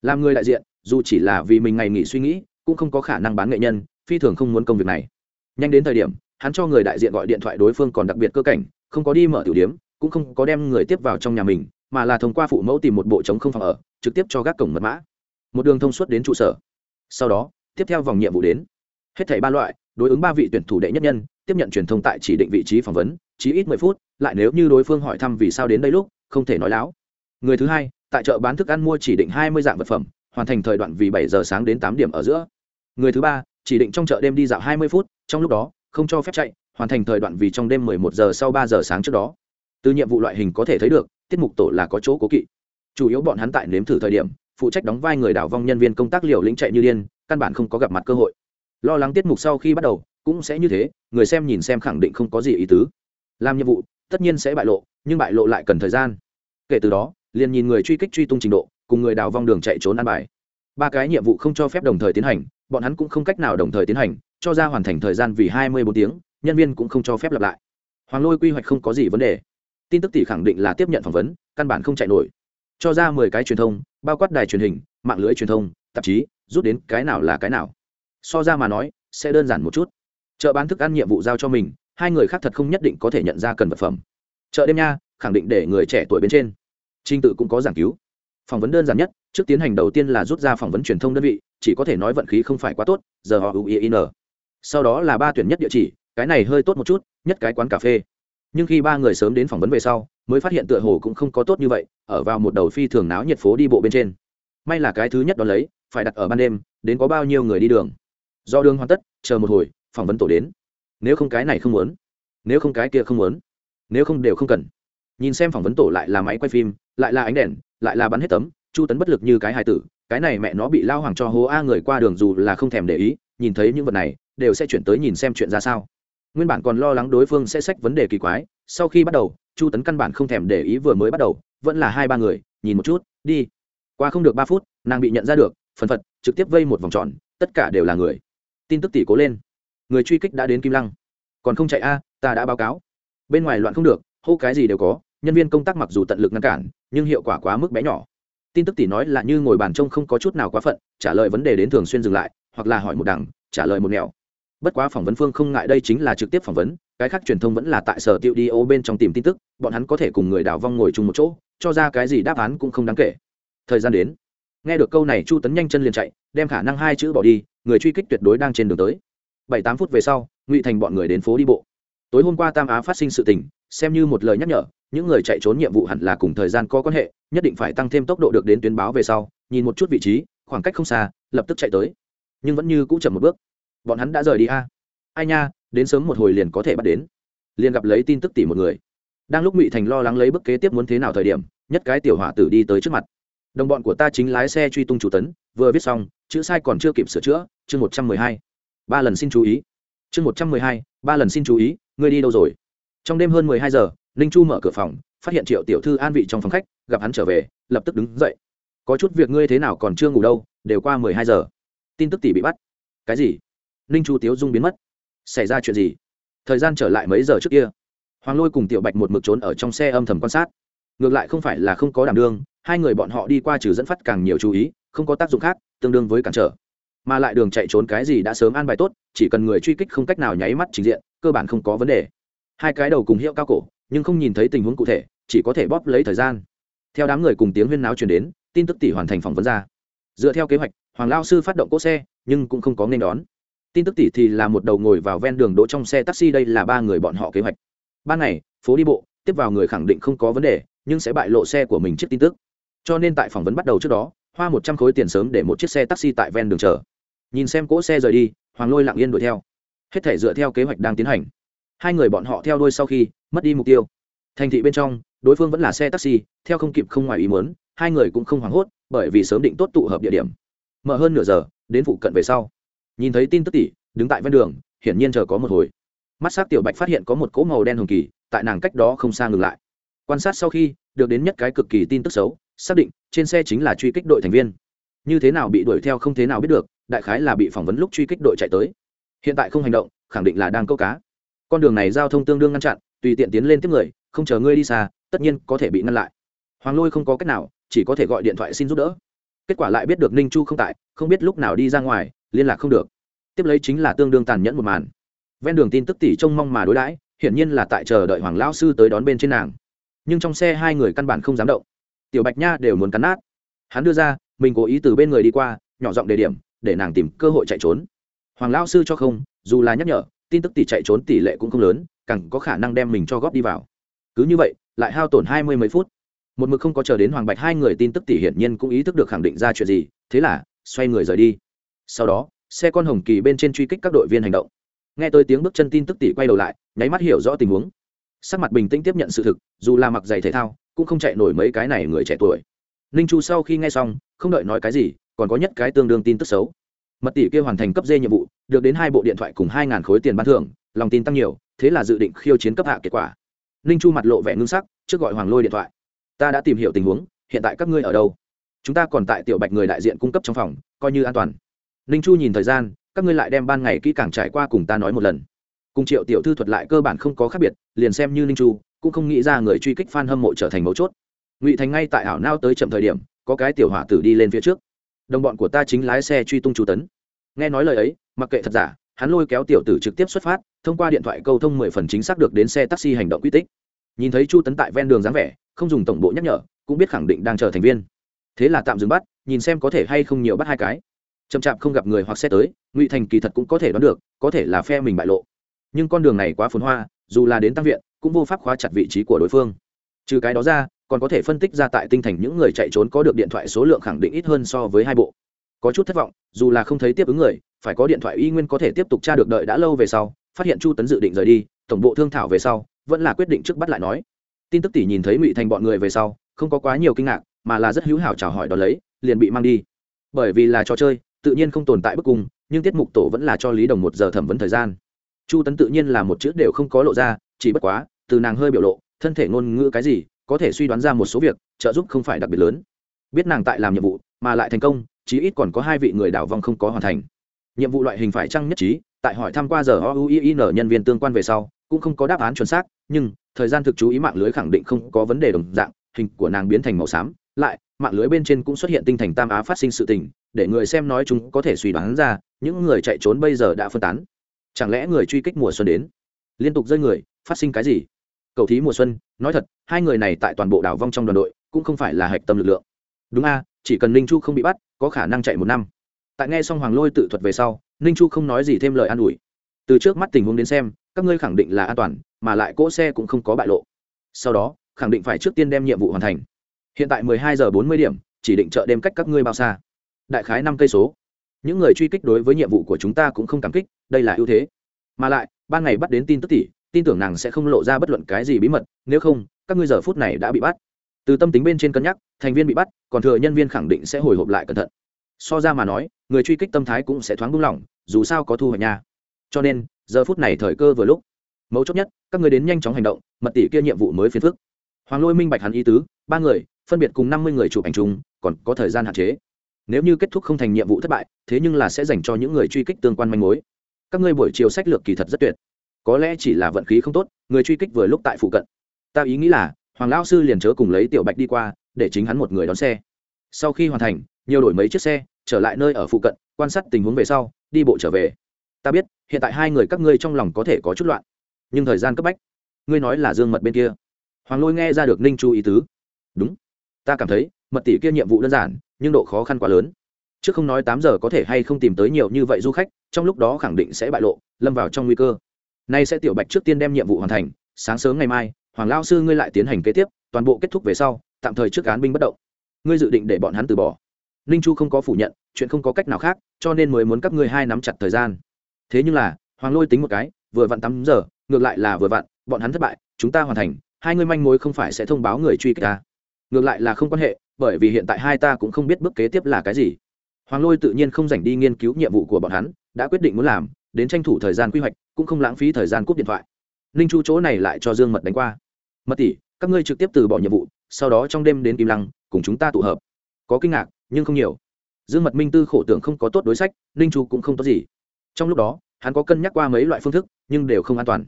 Làm người đại diện, dù chỉ là vì mình ngày nghỉ suy nghĩ, cũng không có khả năng bán nghệ nhân phi thường không muốn công việc này. Nhanh đến thời điểm, hắn cho người đại diện gọi điện thoại đối phương còn đặc biệt cơ cảnh, không có đi mở tiểu điếm, cũng không có đem người tiếp vào trong nhà mình, mà là thông qua phụ mẫu tìm một bộ trống không phòng ở, trực tiếp cho gác cổng mật mã. Một đường thông suốt đến trụ sở. Sau đó, tiếp theo vòng nhiệm vụ đến. Hết thảy ba loại, đối ứng ba vị tuyển thủ đệ nhất nhân, tiếp nhận truyền thông tại chỉ định vị trí phỏng vấn, chỉ ít mười phút, lại nếu như đối phương hỏi thăm vì sao đến đây lúc, không thể nói láo. Người thứ hai, tại chợ bán thức ăn mua chỉ định hai mươi dạng vật phẩm, hoàn thành thời đoạn vì bảy giờ sáng đến tám điểm ở giữa. Người thứ ba chỉ định trong chợ đêm đi dạo hai mươi phút, trong lúc đó, không cho phép chạy, hoàn thành thời đoạn vì trong đêm mười một giờ sau ba giờ sáng trước đó. Từ nhiệm vụ loại hình có thể thấy được, tiết mục tổ là có chỗ cố kỵ. Chủ yếu bọn hắn tại nếm thử thời điểm, phụ trách đóng vai người đảo vong nhân viên công tác liều lĩnh chạy như điên, căn bản không có gặp mặt cơ hội. Lo lắng tiết mục sau khi bắt đầu, cũng sẽ như thế, người xem nhìn xem khẳng định không có gì ý tứ. Làm nhiệm vụ, tất nhiên sẽ bại lộ, nhưng bại lộ lại cần thời gian. Kể từ đó, liền nhìn người truy kích truy tung trình độ, cùng người đào vong đường chạy trốn ăn bài ba cái nhiệm vụ không cho phép đồng thời tiến hành, bọn hắn cũng không cách nào đồng thời tiến hành, cho ra hoàn thành thời gian vì hai mươi bốn tiếng, nhân viên cũng không cho phép lặp lại. Hoàng lôi quy hoạch không có gì vấn đề. Tin tức tỷ khẳng định là tiếp nhận phỏng vấn, căn bản không chạy nổi. Cho ra mười cái truyền thông, bao quát đài truyền hình, mạng lưới truyền thông, tạp chí, rút đến cái nào là cái nào. So ra mà nói, sẽ đơn giản một chút. Chợ bán thức ăn nhiệm vụ giao cho mình, hai người khác thật không nhất định có thể nhận ra cần vật phẩm. Chợ đêm nha, khẳng định để người trẻ tuổi bên trên. Trinh tự cũng có giảng cứu phỏng vấn đơn giản nhất, trước tiến hành đầu tiên là rút ra phỏng vấn truyền thông đơn vị, chỉ có thể nói vận khí không phải quá tốt, giờ họ uin sau đó là ba tuyển nhất địa chỉ, cái này hơi tốt một chút, nhất cái quán cà phê. Nhưng khi ba người sớm đến phỏng vấn về sau, mới phát hiện tựa hồ cũng không có tốt như vậy, ở vào một đầu phi thường náo nhiệt phố đi bộ bên trên. May là cái thứ nhất đón lấy, phải đặt ở ban đêm, đến có bao nhiêu người đi đường. Do đường hoàn tất, chờ một hồi, phỏng vấn tổ đến. Nếu không cái này không muốn, nếu không cái kia không muốn, nếu không đều không cần. Nhìn xem phỏng vấn tổ lại là máy quay phim, lại là ánh đèn lại là bắn hết tấm, chu tấn bất lực như cái hài tử, cái này mẹ nó bị lao hoàng cho hố a người qua đường dù là không thèm để ý, nhìn thấy những vật này, đều sẽ chuyển tới nhìn xem chuyện ra sao. Nguyên bản còn lo lắng đối phương sẽ xách vấn đề kỳ quái, sau khi bắt đầu, chu tấn căn bản không thèm để ý vừa mới bắt đầu, vẫn là hai ba người, nhìn một chút, đi. Qua không được ba phút, nàng bị nhận ra được, phần phật, trực tiếp vây một vòng tròn, tất cả đều là người. Tin tức tỷ cố lên. Người truy kích đã đến kim lăng. Còn không chạy a, ta đã báo cáo. Bên ngoài loạn không được, hô cái gì đều có nhân viên công tác mặc dù tận lực ngăn cản, nhưng hiệu quả quá mức bé nhỏ. Tin tức tỷ nói là như ngồi bàn trông không có chút nào quá phận, trả lời vấn đề đến thường xuyên dừng lại, hoặc là hỏi một đằng, trả lời một nẻo. Bất quá phỏng vấn phương không ngại đây chính là trực tiếp phỏng vấn, cái khác truyền thông vẫn là tại sở tiệu đi ô bên trong tìm tin tức, bọn hắn có thể cùng người đào vong ngồi chung một chỗ, cho ra cái gì đáp án cũng không đáng kể. Thời gian đến. Nghe được câu này chu tấn nhanh chân liền chạy, đem khả năng hai chữ bỏ đi, người truy kích tuyệt đối đang trên đường tới. Bảy tám phút về sau, ngụy thành bọn người đến phố đi bộ. Tối hôm qua tam á phát sinh sự tình, xem như một lời nhắc nhở những người chạy trốn nhiệm vụ hẳn là cùng thời gian có quan hệ, nhất định phải tăng thêm tốc độ được đến tuyến báo về sau, nhìn một chút vị trí, khoảng cách không xa, lập tức chạy tới. Nhưng vẫn như cũ chậm một bước. Bọn hắn đã rời đi a. Ai nha, đến sớm một hồi liền có thể bắt đến. Liền gặp lấy tin tức tỉ một người. Đang lúc ngụy thành lo lắng lấy bước kế tiếp muốn thế nào thời điểm, nhất cái tiểu hỏa tử đi tới trước mặt. Đồng bọn của ta chính lái xe truy tung chủ tấn, vừa viết xong, chữ sai còn chưa kịp sửa chữa, chương một trăm mười hai. Ba lần xin chú ý. Chương một trăm mười hai, ba lần xin chú ý, ngươi đi đâu rồi? Trong đêm hơn mười hai giờ ninh chu mở cửa phòng, phát hiện triệu tiểu thư an vị trong phòng khách, gặp hắn trở về, lập tức đứng dậy. Có chút việc ngươi thế nào còn chưa ngủ đâu, đều qua mười hai giờ. Tin tức tỷ bị bắt. Cái gì? Ninh chu tiếu dung biến mất. Xảy ra chuyện gì? Thời gian trở lại mấy giờ trước kia? Hoàng lôi cùng tiểu bạch một mực trốn ở trong xe âm thầm quan sát. Ngược lại không phải là không có đảm đương, hai người bọn họ đi qua trừ dẫn phát càng nhiều chú ý, không có tác dụng khác, tương đương với cản trở. Mà lại đường chạy trốn cái gì đã sớm an bài tốt, chỉ cần người truy kích không cách nào nháy mắt trình diện, cơ bản không có vấn đề. Hai cái đầu cùng hiệu cao cổ nhưng không nhìn thấy tình huống cụ thể, chỉ có thể bóp lấy thời gian. Theo đám người cùng tiếng huyên náo truyền đến, tin tức tỷ hoàn thành phỏng vấn ra. Dựa theo kế hoạch, hoàng lao sư phát động cỗ xe, nhưng cũng không có nên đón. Tin tức tỷ thì là một đầu ngồi vào ven đường đỗ trong xe taxi đây là ba người bọn họ kế hoạch. Ban ngày, phố đi bộ, tiếp vào người khẳng định không có vấn đề, nhưng sẽ bại lộ xe của mình trước tin tức. Cho nên tại phỏng vấn bắt đầu trước đó, hoa một trăm khối tiền sớm để một chiếc xe taxi tại ven đường chờ. Nhìn xem cỗ xe rời đi, hoàng lôi lặng yên đuổi theo. Hết thể dựa theo kế hoạch đang tiến hành. Hai người bọn họ theo đuôi sau khi mất đi mục tiêu. Thành thị bên trong, đối phương vẫn là xe taxi, theo không kịp không ngoài ý muốn, hai người cũng không hoảng hốt, bởi vì sớm định tốt tụ hợp địa điểm. Mở hơn nửa giờ, đến phụ cận về sau. Nhìn thấy tin tức tỷ đứng tại ven đường, hiển nhiên chờ có một hồi. Mắt s á c tiểu bạch phát hiện có một cỗ màu đen hồng kỳ, tại nàng cách đó không xa ngừng lại. Quan sát sau khi, được đến nhất cái cực kỳ tin tức xấu, xác định, trên xe chính là truy kích đội thành viên. Như thế nào bị đuổi theo không thế nào biết được, đại khái là bị phỏng vấn lúc truy kích đội chạy tới. Hiện tại không hành động, khẳng định là đang câu cá. Con đường này giao thông tương đương ngăn chặn tùy tiện tiến lên tiếp người, không chờ ngươi đi xa, tất nhiên có thể bị ngăn lại. Hoàng lôi không có cách nào, chỉ có thể gọi điện thoại xin giúp đỡ. Kết quả lại biết được ninh chu không tại, không biết lúc nào đi ra ngoài, liên lạc không được. Tiếp lấy chính là tương đương tàn nhẫn một màn. Ven đường tin tức tỷ trông mong mà đối đãi, hiển nhiên là tại chờ đợi hoàng lão sư tới đón bên trên nàng. Nhưng trong xe hai người căn bản không dám động. Tiểu bạch nha đều muốn cắn nát. Hắn đưa ra, mình cố ý từ bên người đi qua, nhỏ giọng đề điểm, để nàng tìm cơ hội chạy trốn. Hoàng lão sư cho không, dù là nhắc nhở, tin tức tỷ chạy trốn tỷ lệ cũng không lớn càng có khả năng đem mình cho góp đi vào. Cứ như vậy, lại hao tổn hai mươi mấy phút. Một mực không có chờ đến hoàng bạch hai người tin tức tỷ hiển nhiên cũng ý thức được khẳng định ra chuyện gì, thế là, xoay người rời đi. Sau đó, xe con hồng kỳ bên trên truy kích các đội viên hành động. Nghe tới tiếng bước chân tin tức tỷ quay đầu lại, nháy mắt hiểu rõ tình huống. Sắc mặt bình tĩnh tiếp nhận sự thực, dù là mặc giày thể thao, cũng không chạy nổi mấy cái này người trẻ tuổi. Ninh chu sau khi nghe xong, không đợi nói cái gì, còn có nhất cái tương đương tin tức xấu. Mật tỷ kia hoàn thành cấp dê nhiệm vụ, được đến hai bộ điện thoại cùng hai ngàn khối tiền bán thưởng lòng tin tăng nhiều, thế là dự định khiêu chiến cấp hạ kết quả. Ninh chu mặt lộ vẻ ngưng sắc, trước gọi hoàng lôi điện thoại. Ta đã tìm hiểu tình huống, hiện tại các ngươi ở đâu? Chúng ta còn tại tiểu bạch người đại diện cung cấp trong phòng, coi như an toàn. Ninh chu nhìn thời gian, các ngươi lại đem ban ngày kỹ càng trải qua cùng ta nói một lần. Cùng triệu tiểu thư thuật lại cơ bản không có khác biệt, liền xem như ninh chu, cũng không nghĩ ra người truy kích f a n hâm mộ trở thành mấu chốt. Ngụy thành ngay tại ảo nao tới chậm thời điểm, có cái tiểu hỏa tử đi lên phía trước. Đồng bọn của ta chính lái xe truy tung chu tấn. Nghe nói lời ấy, mặc kệ thật giả hắn lôi kéo tiểu tử trực tiếp xuất phát, thông qua điện thoại câu thông mười phần chính xác được đến xe taxi hành động quy tích. Nhìn thấy chu tấn tại ven đường dáng vẻ, không dùng tổng bộ nhắc nhở, cũng biết khẳng định đang chờ thành viên. Thế là tạm dừng bắt, nhìn xem có thể hay không nhiều bắt hai cái. Chậm chạp không gặp người hoặc xe tới, ngụy thành kỳ thật cũng có thể đoán được, có thể là phe mình bại lộ. Nhưng con đường này quá phồn hoa, dù là đến tăng viện, cũng vô pháp khóa chặt vị trí của đối phương. Trừ cái đó ra, còn có thể phân tích ra tại tinh thành những người chạy trốn có được điện thoại số lượng khẳng định ít hơn so với hai bộ. Có chút thất vọng, dù là không thấy tiếp ứng người phải có điện thoại y nguyên có thể tiếp tục tra được đợi đã lâu về sau, phát hiện chu tấn dự định rời đi, tổng bộ thương thảo về sau, vẫn là quyết định trước bắt lại nói. Tin tức tỷ nhìn thấy ngụy thành bọn người về sau, không có quá nhiều kinh ngạc, mà là rất hữu hảo chào hỏi đón lấy, liền bị mang đi. Bởi vì là trò chơi, tự nhiên không tồn tại bức cung, nhưng tiết mục tổ vẫn là cho lý đồng một giờ thẩm vấn thời gian. Chu tấn tự nhiên là một chữ đều không có lộ ra, chỉ bất quá, từ nàng hơi biểu lộ, thân thể ngôn ngữ cái gì, có thể suy đoán ra một số việc, trợ giúp không phải đặc biệt lớn. Biết nàng tại làm nhiệm vụ, mà lại thành công, chí ít còn có hai vị người đảo vong không có hoàn thành nhiệm vụ loại hình phải chăng nhất trí, tại hỏi thăm qua giờ ouin nhân viên tương quan về sau, cũng không có đáp án chuẩn xác, nhưng thời gian thực chú ý mạng lưới khẳng định không có vấn đề đồng dạng, hình của nàng biến thành màu xám, lại, mạng lưới bên trên cũng xuất hiện tinh thành tam á phát sinh sự tình, để người xem nói chúng có thể suy đoán ra, những người chạy trốn bây giờ đã phân tán. Chẳng lẽ người truy kích mùa xuân đến? Liên tục rơi người, phát sinh cái gì? Cầu thí mùa xuân, nói thật, hai người này tại toàn bộ đảo vong trong đoàn đội, cũng không phải là hạch tâm lực lượng. Đúng a, chỉ cần Linh chu không bị bắt, có khả năng chạy một năm tại nghe xong hoàng lôi tự thuật về sau, ninh chu không nói gì thêm lời an ủi. Từ trước mắt tình huống đến xem, các ngươi khẳng định là an toàn, mà lại cỗ xe cũng không có bại lộ. Sau đó, khẳng định phải trước tiên đem nhiệm vụ hoàn thành. Hiện tại mười hai giờ bốn mươi điểm, chỉ định chợ đêm cách các ngươi bao xa. Đại khái năm cây số. Những người truy kích đối với nhiệm vụ của chúng ta cũng không cảm kích, đây là ưu thế. Mà lại, ban ngày bắt đến tin tức tỷ tin tưởng nàng sẽ không lộ ra bất luận cái gì bí mật, nếu không, các ngươi giờ phút này đã bị bắt. Từ tâm tính bên trên cân nhắc, thành viên bị bắt, còn thừa nhân viên khẳng định sẽ hồi hộp lại cẩn thận so ra mà nói, người truy kích tâm thái cũng sẽ thoáng buông lỏng, dù sao có thu hoạch nha. Cho nên, giờ phút này thời cơ vừa lúc. Mấu chốt nhất, các người đến nhanh chóng hành động, mật tỷ kia nhiệm vụ mới phiền phức. Hoàng lôi minh bạch hắn ý tứ, ba người, phân biệt cùng năm mươi người chụp ảnh chung, còn có thời gian hạn chế. Nếu như kết thúc không thành nhiệm vụ thất bại, thế nhưng là sẽ dành cho những người truy kích tương quan manh mối. Các ngươi buổi chiều sách lược kỳ thật rất tuyệt. Có lẽ chỉ là vận khí không tốt, người truy kích vừa lúc tại phụ cận. Ta ý nghĩ là, hoàng lão sư liền chớ cùng lấy tiểu bạch đi qua, để chính hắn một người đón xe. Sau khi hoàn thành nhiều đổi mấy chiếc xe, trở lại nơi ở phụ cận, quan sát tình huống về sau, đi bộ trở về. Ta biết, hiện tại hai người các ngươi trong lòng có thể có chút loạn. Nhưng thời gian cấp bách. Ngươi nói là dương mật bên kia. Hoàng lôi nghe ra được ninh chu ý tứ. Đúng. Ta cảm thấy, mật tỷ kia nhiệm vụ đơn giản, nhưng độ khó khăn quá lớn. Chứ không nói tám giờ có thể hay không tìm tới nhiều như vậy du khách, trong lúc đó khẳng định sẽ bại lộ, lâm vào trong nguy cơ. Nay sẽ tiểu bạch trước tiên đem nhiệm vụ hoàn thành, sáng sớm ngày mai, hoàng lao sư ngươi lại tiến hành kế tiếp, toàn bộ kết thúc về sau, tạm thời trước án binh bất động. Ngươi dự định để bọn hắn từ bỏ ninh chu không có phủ nhận, chuyện không có cách nào khác, cho nên mới muốn các ngươi hai nắm chặt thời gian. Thế nhưng là, hoàng lôi tính một cái, vừa vặn tám giờ, ngược lại là vừa vặn, bọn hắn thất bại, chúng ta hoàn thành, hai ngươi manh mối không phải sẽ thông báo người truy kích ta. Ngược lại là không quan hệ, bởi vì hiện tại hai ta cũng không biết bước kế tiếp là cái gì. Hoàng lôi tự nhiên không dành đi nghiên cứu nhiệm vụ của bọn hắn, đã quyết định muốn làm, đến tranh thủ thời gian quy hoạch, cũng không lãng phí thời gian cúp điện thoại. Ninh chu chỗ này lại cho dương mật đánh qua. Mật tỷ, các ngươi trực tiếp từ bỏ nhiệm vụ, sau đó trong đêm đến kim lăng, cùng chúng ta tụ hợp. Có kinh ngạc nhưng không nhiều. Dương mật minh tư khổ tưởng không có tốt đối sách, ninh chu cũng không tốt gì. Trong lúc đó, hắn có cân nhắc qua mấy loại phương thức, nhưng đều không an toàn.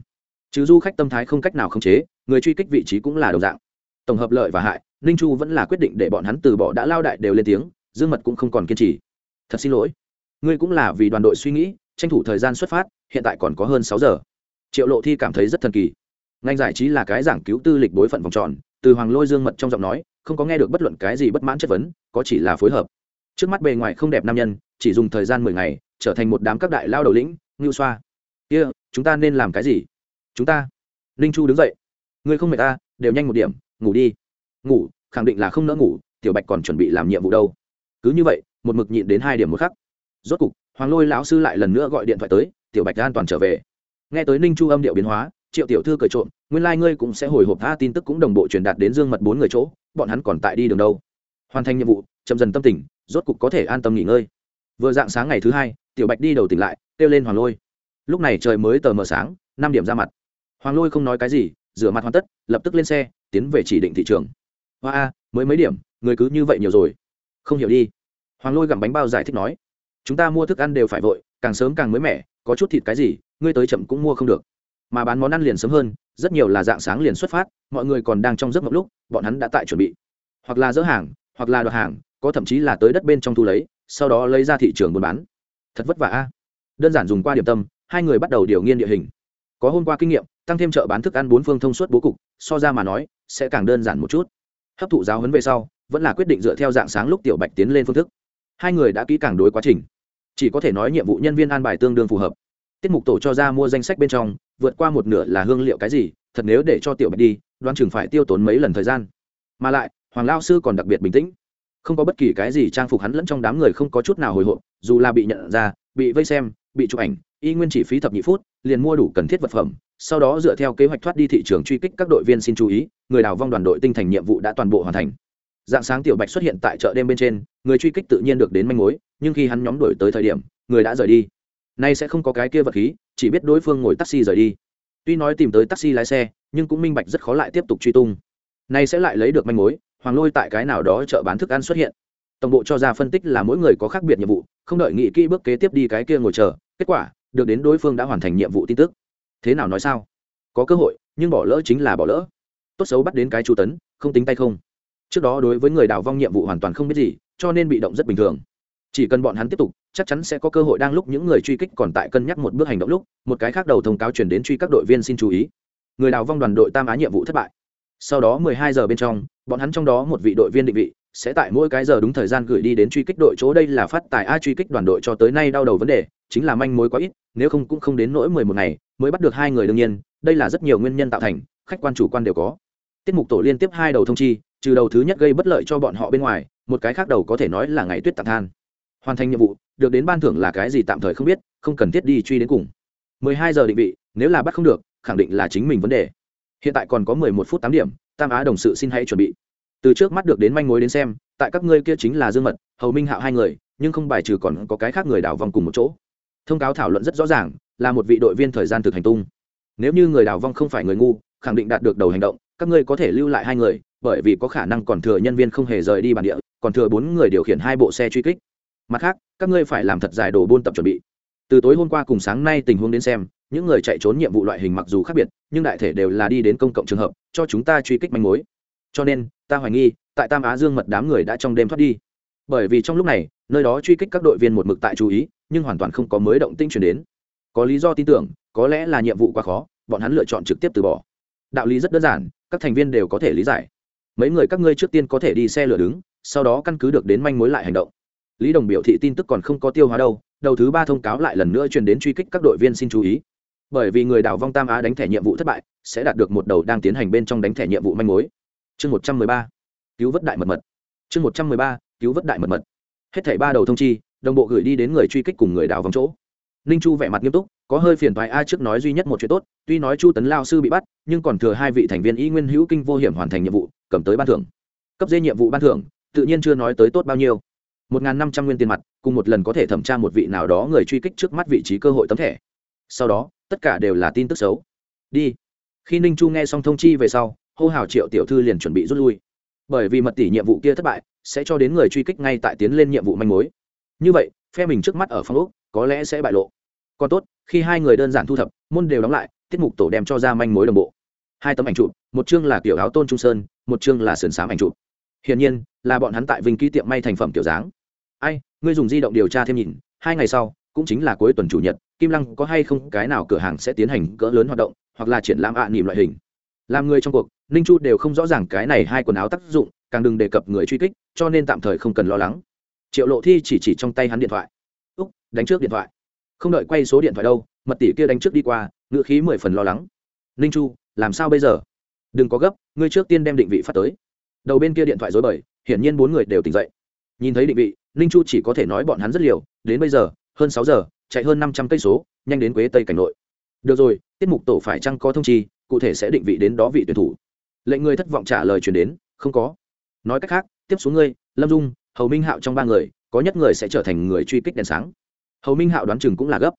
Chứ du khách tâm thái không cách nào khống chế, người truy kích vị trí cũng là đồng dạng. Tổng hợp lợi và hại, ninh chu vẫn là quyết định để bọn hắn từ bỏ đã lao đại đều lên tiếng, dương mật cũng không còn kiên trì. Thật xin lỗi. Ngươi cũng là vì đoàn đội suy nghĩ, tranh thủ thời gian xuất phát, hiện tại còn có hơn sáu giờ. Triệu lộ thi cảm thấy rất thần kỳ. Ngành giải trí là cái giảng cứu tư lịch bối phận vòng tròn, từ hoàng lôi dương mật trong giọng nói không có nghe được bất luận cái gì bất mãn chất vấn có chỉ là phối hợp. Trước mắt bề ngoài không đẹp nam nhân chỉ dùng thời gian mười ngày trở thành một đám các đại lao đầu lĩnh ngưu xoa. Kia、yeah, chúng ta nên làm cái gì? Chúng ta. Ninh chu đứng dậy. Ngươi không mệt ta đều nhanh một điểm ngủ đi. Ngủ khẳng định là không nỡ ngủ tiểu bạch còn chuẩn bị làm nhiệm vụ đâu. Cứ như vậy một mực nhịn đến hai điểm một khắc. Rốt cục hoàng lôi lão sư lại lần nữa gọi điện thoại tới tiểu bạch an toàn trở về. Nghe tới ninh chu âm điệu biến hóa triệu tiểu thư cởi trộm nguyên lai、like、ngươi cũng sẽ hồi hộp tha tin tức cũng đồng bộ truyền đạt đến dương mật bốn người chỗ bọn hắn còn tại đi đường đâu. Hoàn thành nhiệm vụ, chậm dần tâm tình, rốt cục có thể an tâm nghỉ ngơi. Vừa dạng sáng ngày thứ hai, tiểu bạch đi đầu tỉnh lại, kêu lên hoàng lôi. Lúc này trời mới tờ mờ sáng, năm điểm ra mặt. Hoàng lôi không nói cái gì, rửa mặt hoàn tất, lập tức lên xe, tiến về chỉ định thị trường. Hoa a, mới mấy điểm, người cứ như vậy nhiều rồi. Không hiểu đi. Hoàng lôi gặm bánh bao giải thích nói. Chúng ta mua thức ăn đều phải vội, càng sớm càng mới mẻ, có chút thịt cái gì, ngươi tới chậm cũng mua không được mà bán món ăn liền sớm hơn, rất nhiều là dạng sáng liền xuất phát, mọi người còn đang trong giấc mộng lúc, bọn hắn đã tại chuẩn bị. Hoặc là dỡ hàng, hoặc là đoạt hàng, có thậm chí là tới đất bên trong thu lấy, sau đó lấy ra thị trường buôn bán. Thật vất vả a. Đơn giản dùng qua điểm tâm, hai người bắt đầu điều nghiên địa hình. Có hôm qua kinh nghiệm, tăng thêm chợ bán thức ăn bốn phương thông suốt bố cục, so ra mà nói, sẽ càng đơn giản một chút. Hấp thụ giáo huấn về sau, vẫn là quyết định dựa theo dạng sáng lúc tiểu bạch tiến lên phương thức. Hai người đã kỹ càng đối quá trình. Chỉ có thể nói nhiệm vụ nhân viên an bài tương đương phù hợp tiết mục tổ cho ra mua danh sách bên trong, vượt qua một nửa là hương liệu cái gì, thật nếu để cho tiểu bạch đi đoan chừng phải tiêu tốn mấy lần thời gian. Mà lại, hoàng lao sư còn đặc biệt bình tĩnh. Không có bất kỳ cái gì trang phục hắn lẫn trong đám người không có chút nào hồi hộp, dù là bị nhận ra, bị vây xem, bị chụp ảnh, y nguyên chỉ phí thập nhị phút, liền mua đủ cần thiết vật phẩm, sau đó dựa theo kế hoạch thoát đi thị trường truy kích các đội viên xin chú ý, người đào vong đoàn đội tinh thành nhiệm vụ đã toàn bộ hoàn thành. Dạng sáng tiểu bạch xuất hiện tại chợ đêm bên trên, người truy kích tự nhiên được đến manh mối, nhưng khi hắn nhóm đổi tới thời điểm, người đã rời đi nay sẽ không có cái kia vật khí, chỉ biết đối phương ngồi taxi rời đi. Tuy nói tìm tới taxi lái xe, nhưng cũng minh bạch rất khó lại tiếp tục truy tung. Nay sẽ lại lấy được manh mối, hoàng lôi tại cái nào đó chợ bán thức ăn xuất hiện. Tổng bộ cho ra phân tích là mỗi người có khác biệt nhiệm vụ, không đợi nghị kỹ bước kế tiếp đi cái kia ngồi chờ, kết quả, được đến đối phương đã hoàn thành nhiệm vụ tin tức. Thế nào nói sao? Có cơ hội, nhưng bỏ lỡ chính là bỏ lỡ. Tốt xấu bắt đến cái chu tấn, không tính tay không. Trước đó đối với người đào vong nhiệm vụ hoàn toàn không biết gì, cho nên bị động rất bình thường chỉ cần bọn hắn tiếp tục, chắc chắn sẽ có cơ hội đang lúc những người truy kích còn tại cân nhắc một bước hành động lúc, một cái khác đầu thông cáo chuyển đến truy các đội viên xin chú ý. Người đào vong đoàn đội tam á nhiệm vụ thất bại. Sau đó 12 giờ bên trong, bọn hắn trong đó một vị đội viên định vị, sẽ tại mỗi cái giờ đúng thời gian gửi đi đến truy kích đội chỗ đây là phát tài a truy kích đoàn đội cho tới nay đau đầu vấn đề, chính là manh mối quá ít, nếu không cũng không đến nỗi mười một ngày mới bắt được hai người đương nhiên, đây là rất nhiều nguyên nhân tạo thành, khách quan chủ quan đều có. Tiết mục tổ liên tiếp hai đầu thông chi, trừ đầu thứ nhất gây bất lợi cho bọn họ bên ngoài, một cái khác đầu có thể nói là ngày tuyết tạc than hoàn thành nhiệm vụ, được đến ban thưởng là cái gì tạm thời không biết, không cần thiết đi truy đến cùng. 12 giờ định vị, nếu là bắt không được, khẳng định là chính mình vấn đề. Hiện tại còn có 11 phút 8 điểm, tam á đồng sự xin hãy chuẩn bị. Từ trước mắt được đến manh mối đến xem, tại các ngươi kia chính là dương mật, hầu minh hạo hai người, nhưng không bài trừ còn có cái khác người đảo vòng cùng một chỗ. Thông cáo thảo luận rất rõ ràng, là một vị đội viên thời gian thực hành tung. Nếu như người đảo vong không phải người ngu, khẳng định đạt được đầu hành động, các ngươi có thể lưu lại hai người, bởi vì có khả năng còn thừa nhân viên không hề rời đi bản địa, còn thừa bốn người điều khiển hai bộ xe truy kích mặt khác, các ngươi phải làm thật dài đồ buôn tập chuẩn bị. Từ tối hôm qua cùng sáng nay tình huống đến xem, những người chạy trốn nhiệm vụ loại hình mặc dù khác biệt, nhưng đại thể đều là đi đến công cộng trường hợp, cho chúng ta truy kích manh mối. Cho nên, ta hoài nghi, tại tam á dương mật đám người đã trong đêm thoát đi. Bởi vì trong lúc này, nơi đó truy kích các đội viên một mực tại chú ý, nhưng hoàn toàn không có mới động tinh chuyển đến. Có lý do tin tưởng, có lẽ là nhiệm vụ quá khó, bọn hắn lựa chọn trực tiếp từ bỏ. Đạo lý rất đơn giản, các thành viên đều có thể lý giải. Mấy người các ngươi trước tiên có thể đi xe lửa đứng, sau đó căn cứ được đến manh mối lại hành động lý đồng biểu thị tin tức còn không có tiêu hóa đâu, đầu thứ ba thông cáo lại lần nữa truyền đến truy kích các đội viên xin chú ý. Bởi vì người đào vong tam á đánh thẻ nhiệm vụ thất bại, sẽ đạt được một đầu đang tiến hành bên trong đánh thẻ nhiệm vụ manh mối. Chương một trăm mười ba, cứu vớt đại mật mật. Chương một trăm mười ba, cứu vớt đại mật mật. Hết thẻ ba đầu thông chi, đồng bộ gửi đi đến người truy kích cùng người đào vòng chỗ. Ninh chu vẻ mặt nghiêm túc, có hơi phiền thoái a trước nói duy nhất một chuyện tốt, tuy nói chu tấn lao sư bị bắt, nhưng còn thừa hai vị thành viên y nguyên hữu kinh vô hiểm hoàn thành nhiệm vụ, cầm tới ban thưởng. Cấp dê nhiệm vụ ban thưởng, tự nhiên chưa nói tới tốt bao nhiêu một n g h n năm trăm nguyên tiền mặt, cùng một lần có thể thẩm tra một vị nào đó người truy kích trước mắt vị trí cơ hội tấm thẻ. Sau đó, tất cả đều là tin tức xấu. Đi. Khi ninh chu nghe xong thông chi về sau, hô hào triệu tiểu thư liền chuẩn bị rút lui. Bởi vì mật tỷ nhiệm vụ kia thất bại, sẽ cho đến người truy kích ngay tại tiến lên nhiệm vụ manh mối. Như vậy, phe mình trước mắt ở phong úc có lẽ sẽ bại lộ. Còn tốt, khi hai người đơn giản thu thập, môn đều đóng lại, tiết mục tổ đem cho ra manh mối đồng bộ. Hai tấm ảnh chụp, một chương là kiểu áo tôn trung sơn, một chương là sườn xám ảnh chụp hiển nhiên, là bọn hắn tại vinh ký tiệm may thành phẩm kiểu dáng. Ai, ngươi dùng di động điều tra thêm nhìn, hai ngày sau, cũng chính là cuối tuần chủ nhật, kim lăng có hay không cái nào cửa hàng sẽ tiến hành cỡ lớn hoạt động, hoặc là triển lãm ạ à nỉm loại hình. Làm người trong cuộc, ninh chu đều không rõ ràng cái này hai quần áo tác dụng, càng đừng đề cập người truy kích, cho nên tạm thời không cần lo lắng. Triệu lộ thi chỉ chỉ trong tay hắn điện thoại. Úc, đánh trước điện thoại. Không đợi quay số điện thoại đâu, mật tỷ kia đánh trước đi qua, ngựa khí mười phần lo lắng. Ninh chu, làm sao bây giờ? Đừng có gấp, ngươi trước tiên đem định vị phát tới đầu bên kia điện thoại dối bời, hiển nhiên bốn người đều tỉnh dậy. Nhìn thấy định vị, ninh chu chỉ có thể nói bọn hắn rất liều, đến bây giờ, hơn sáu giờ, chạy hơn năm trăm cây số, nhanh đến quế tây cảnh nội. Được rồi, tiết mục tổ phải chăng có thông chi, cụ thể sẽ định vị đến đó vị tuyển thủ. Lệnh người thất vọng trả lời chuyển đến, không có. Nói cách khác, tiếp xuống ngươi, lâm dung, hầu minh hạo trong ba người, có nhất người sẽ trở thành người truy kích đèn sáng. Hầu minh hạo đoán chừng cũng là gấp.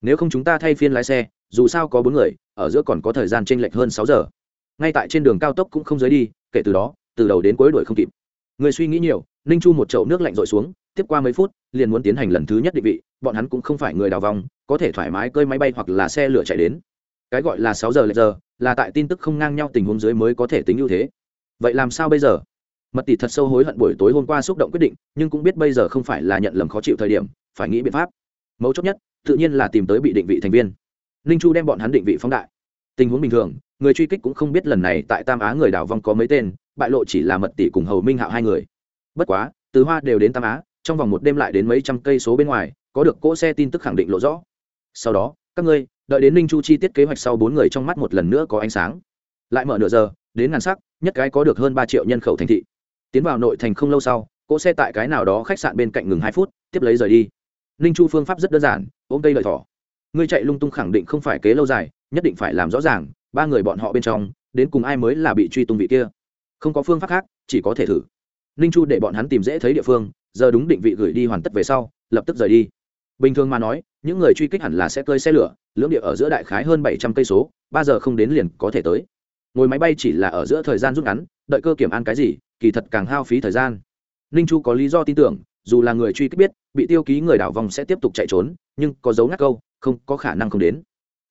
Nếu không chúng ta thay phiên lái xe, dù sao có bốn người, ở giữa còn có thời gian t r ê n lệch hơn sáu giờ. Ngay tại trên đường cao tốc cũng không giới đi, kể từ đó từ đầu đến cuối đuổi không kịp. Người suy nghĩ nhiều, ninh chu một chậu nước lạnh rội xuống, tiếp qua mấy phút, liền muốn tiến hành lần thứ nhất định vị, bọn hắn cũng không phải người đào vòng, có thể thoải mái cơi máy bay hoặc là xe lửa chạy đến. Cái gọi là sáu giờ lệch giờ, là tại tin tức không ngang nhau tình huống dưới mới có thể tính ưu thế. Vậy làm sao bây giờ? Mật tỷ thật sâu hối hận buổi tối hôm qua xúc động quyết định, nhưng cũng biết bây giờ không phải là nhận lầm khó chịu thời điểm, phải nghĩ biện pháp. Mấu chốt nhất, tự nhiên là tìm tới bị định vị thành viên. Ninh chu đem bọn hắn định vị phóng đại. Tình huống bình thường, người truy kích cũng không biết lần này tại tam á người đảo vong có mấy tên bại lộ chỉ là mật tỷ cùng hầu minh hạo hai người bất quá từ hoa đều đến tam á trong vòng một đêm lại đến mấy trăm cây số bên ngoài có được cỗ xe tin tức khẳng định lộ rõ sau đó các ngươi đợi đến ninh chu chi tiết kế hoạch sau bốn người trong mắt một lần nữa có ánh sáng lại mở nửa giờ đến ngàn sắc nhất cái có được hơn ba triệu nhân khẩu thành thị tiến vào nội thành không lâu sau cỗ xe tại cái nào đó khách sạn bên cạnh ngừng hai phút tiếp lấy rời đi ninh chu phương pháp rất đơn giản ôm cây lợi thỏ ngươi chạy lung tung khẳng định không phải kế lâu dài nhất định phải làm rõ ràng ba người bọn họ bên trong đến cùng ai mới là bị truy tung vị kia không có phương pháp khác, chỉ có thể thử. Ninh chu để bọn hắn tìm dễ thấy địa phương, giờ đúng định vị gửi đi hoàn tất về sau, lập tức rời đi. Bình thường mà nói, những người truy kích hẳn là sẽ cơi xe lửa, lưỡng địa ở giữa đại khái hơn bảy trăm cây số, ba giờ không đến liền có thể tới. Ngồi máy bay chỉ là ở giữa thời gian rút ngắn, đợi cơ kiểm an cái gì, kỳ thật càng hao phí thời gian. Ninh chu có lý do tin tưởng, dù là người truy kích biết, bị tiêu ký người đảo vòng sẽ tiếp tục chạy trốn, nhưng có dấu ngắt câu, không, có khả năng không đến.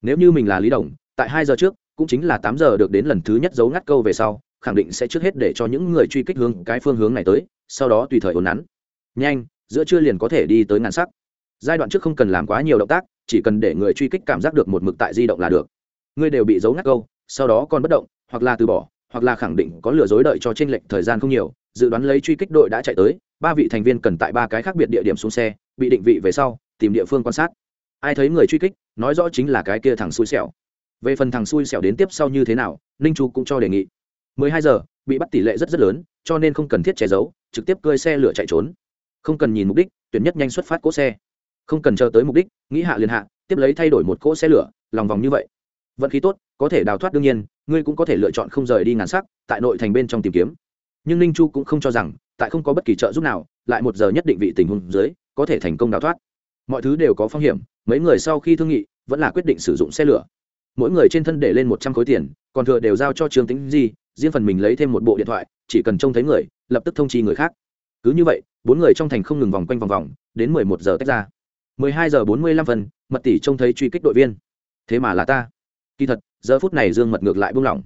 Nếu như mình là lý đồng, tại hai giờ trước, cũng chính là tám giờ được đến lần thứ nhất dấu ngắt câu về sau khẳng định sẽ trước hết để cho những người truy kích hướng cái phương hướng này tới, sau đó tùy thời ồn nắn. Nhanh, giữa trưa liền có thể đi tới ngàn sắc. Giai đoạn trước không cần làm quá nhiều động tác, chỉ cần để người truy kích cảm giác được một mực tại di động là được. Ngươi đều bị giấu ngắt câu, sau đó còn bất động, hoặc là từ bỏ, hoặc là khẳng định có lừa dối đợi cho t r ê n lệch thời gian không nhiều, dự đoán lấy truy kích đội đã chạy tới, ba vị thành viên cần tại ba cái khác biệt địa điểm xuống xe, bị định vị về sau, tìm địa phương quan sát. Ai thấy người truy kích, nói rõ chính là cái kia thằng xui xẻo. Về phần thằng xui xẻo đến tiếp sau như thế nào, ninh chu cũng cho đề nghị. 12 giờ, bị bắt tỷ lệ rất rất lớn, cho nên không cần thiết che giấu, trực tiếp cơi xe lửa chạy trốn. Không cần nhìn mục đích, tuyển nhất nhanh xuất phát cỗ xe. Không cần chờ tới mục đích, nghĩ hạ liền hạ, tiếp lấy thay đổi một cỗ xe lửa, lòng vòng như vậy. Vận khí tốt, có thể đào thoát đương nhiên, ngươi cũng có thể lựa chọn không rời đi ngàn sắc, tại nội thành bên trong tìm kiếm. Nhưng ninh chu cũng không cho rằng, tại không có bất kỳ trợ giúp nào, lại một giờ nhất định vị tình huống dưới, có thể thành công đào thoát. Mọi thứ đều có phong hiểm, mấy người sau khi thương nghị, vẫn là quyết định sử dụng xe lửa. Mỗi người trên thân để lên một trăm khối tiền, còn thừa đều giao cho trương tính di riêng phần mình lấy thêm một bộ điện thoại, chỉ cần trông thấy người, lập tức thông chi người khác. Cứ như vậy, bốn người trong thành không ngừng vòng quanh vòng vòng, đến mười một giờ tách ra. mười hai giờ bốn mươi lăm phần mật tỷ trông thấy truy kích đội viên. Thế mà là ta. Kỳ thật, giờ phút này dương mật ngược lại buông lỏng.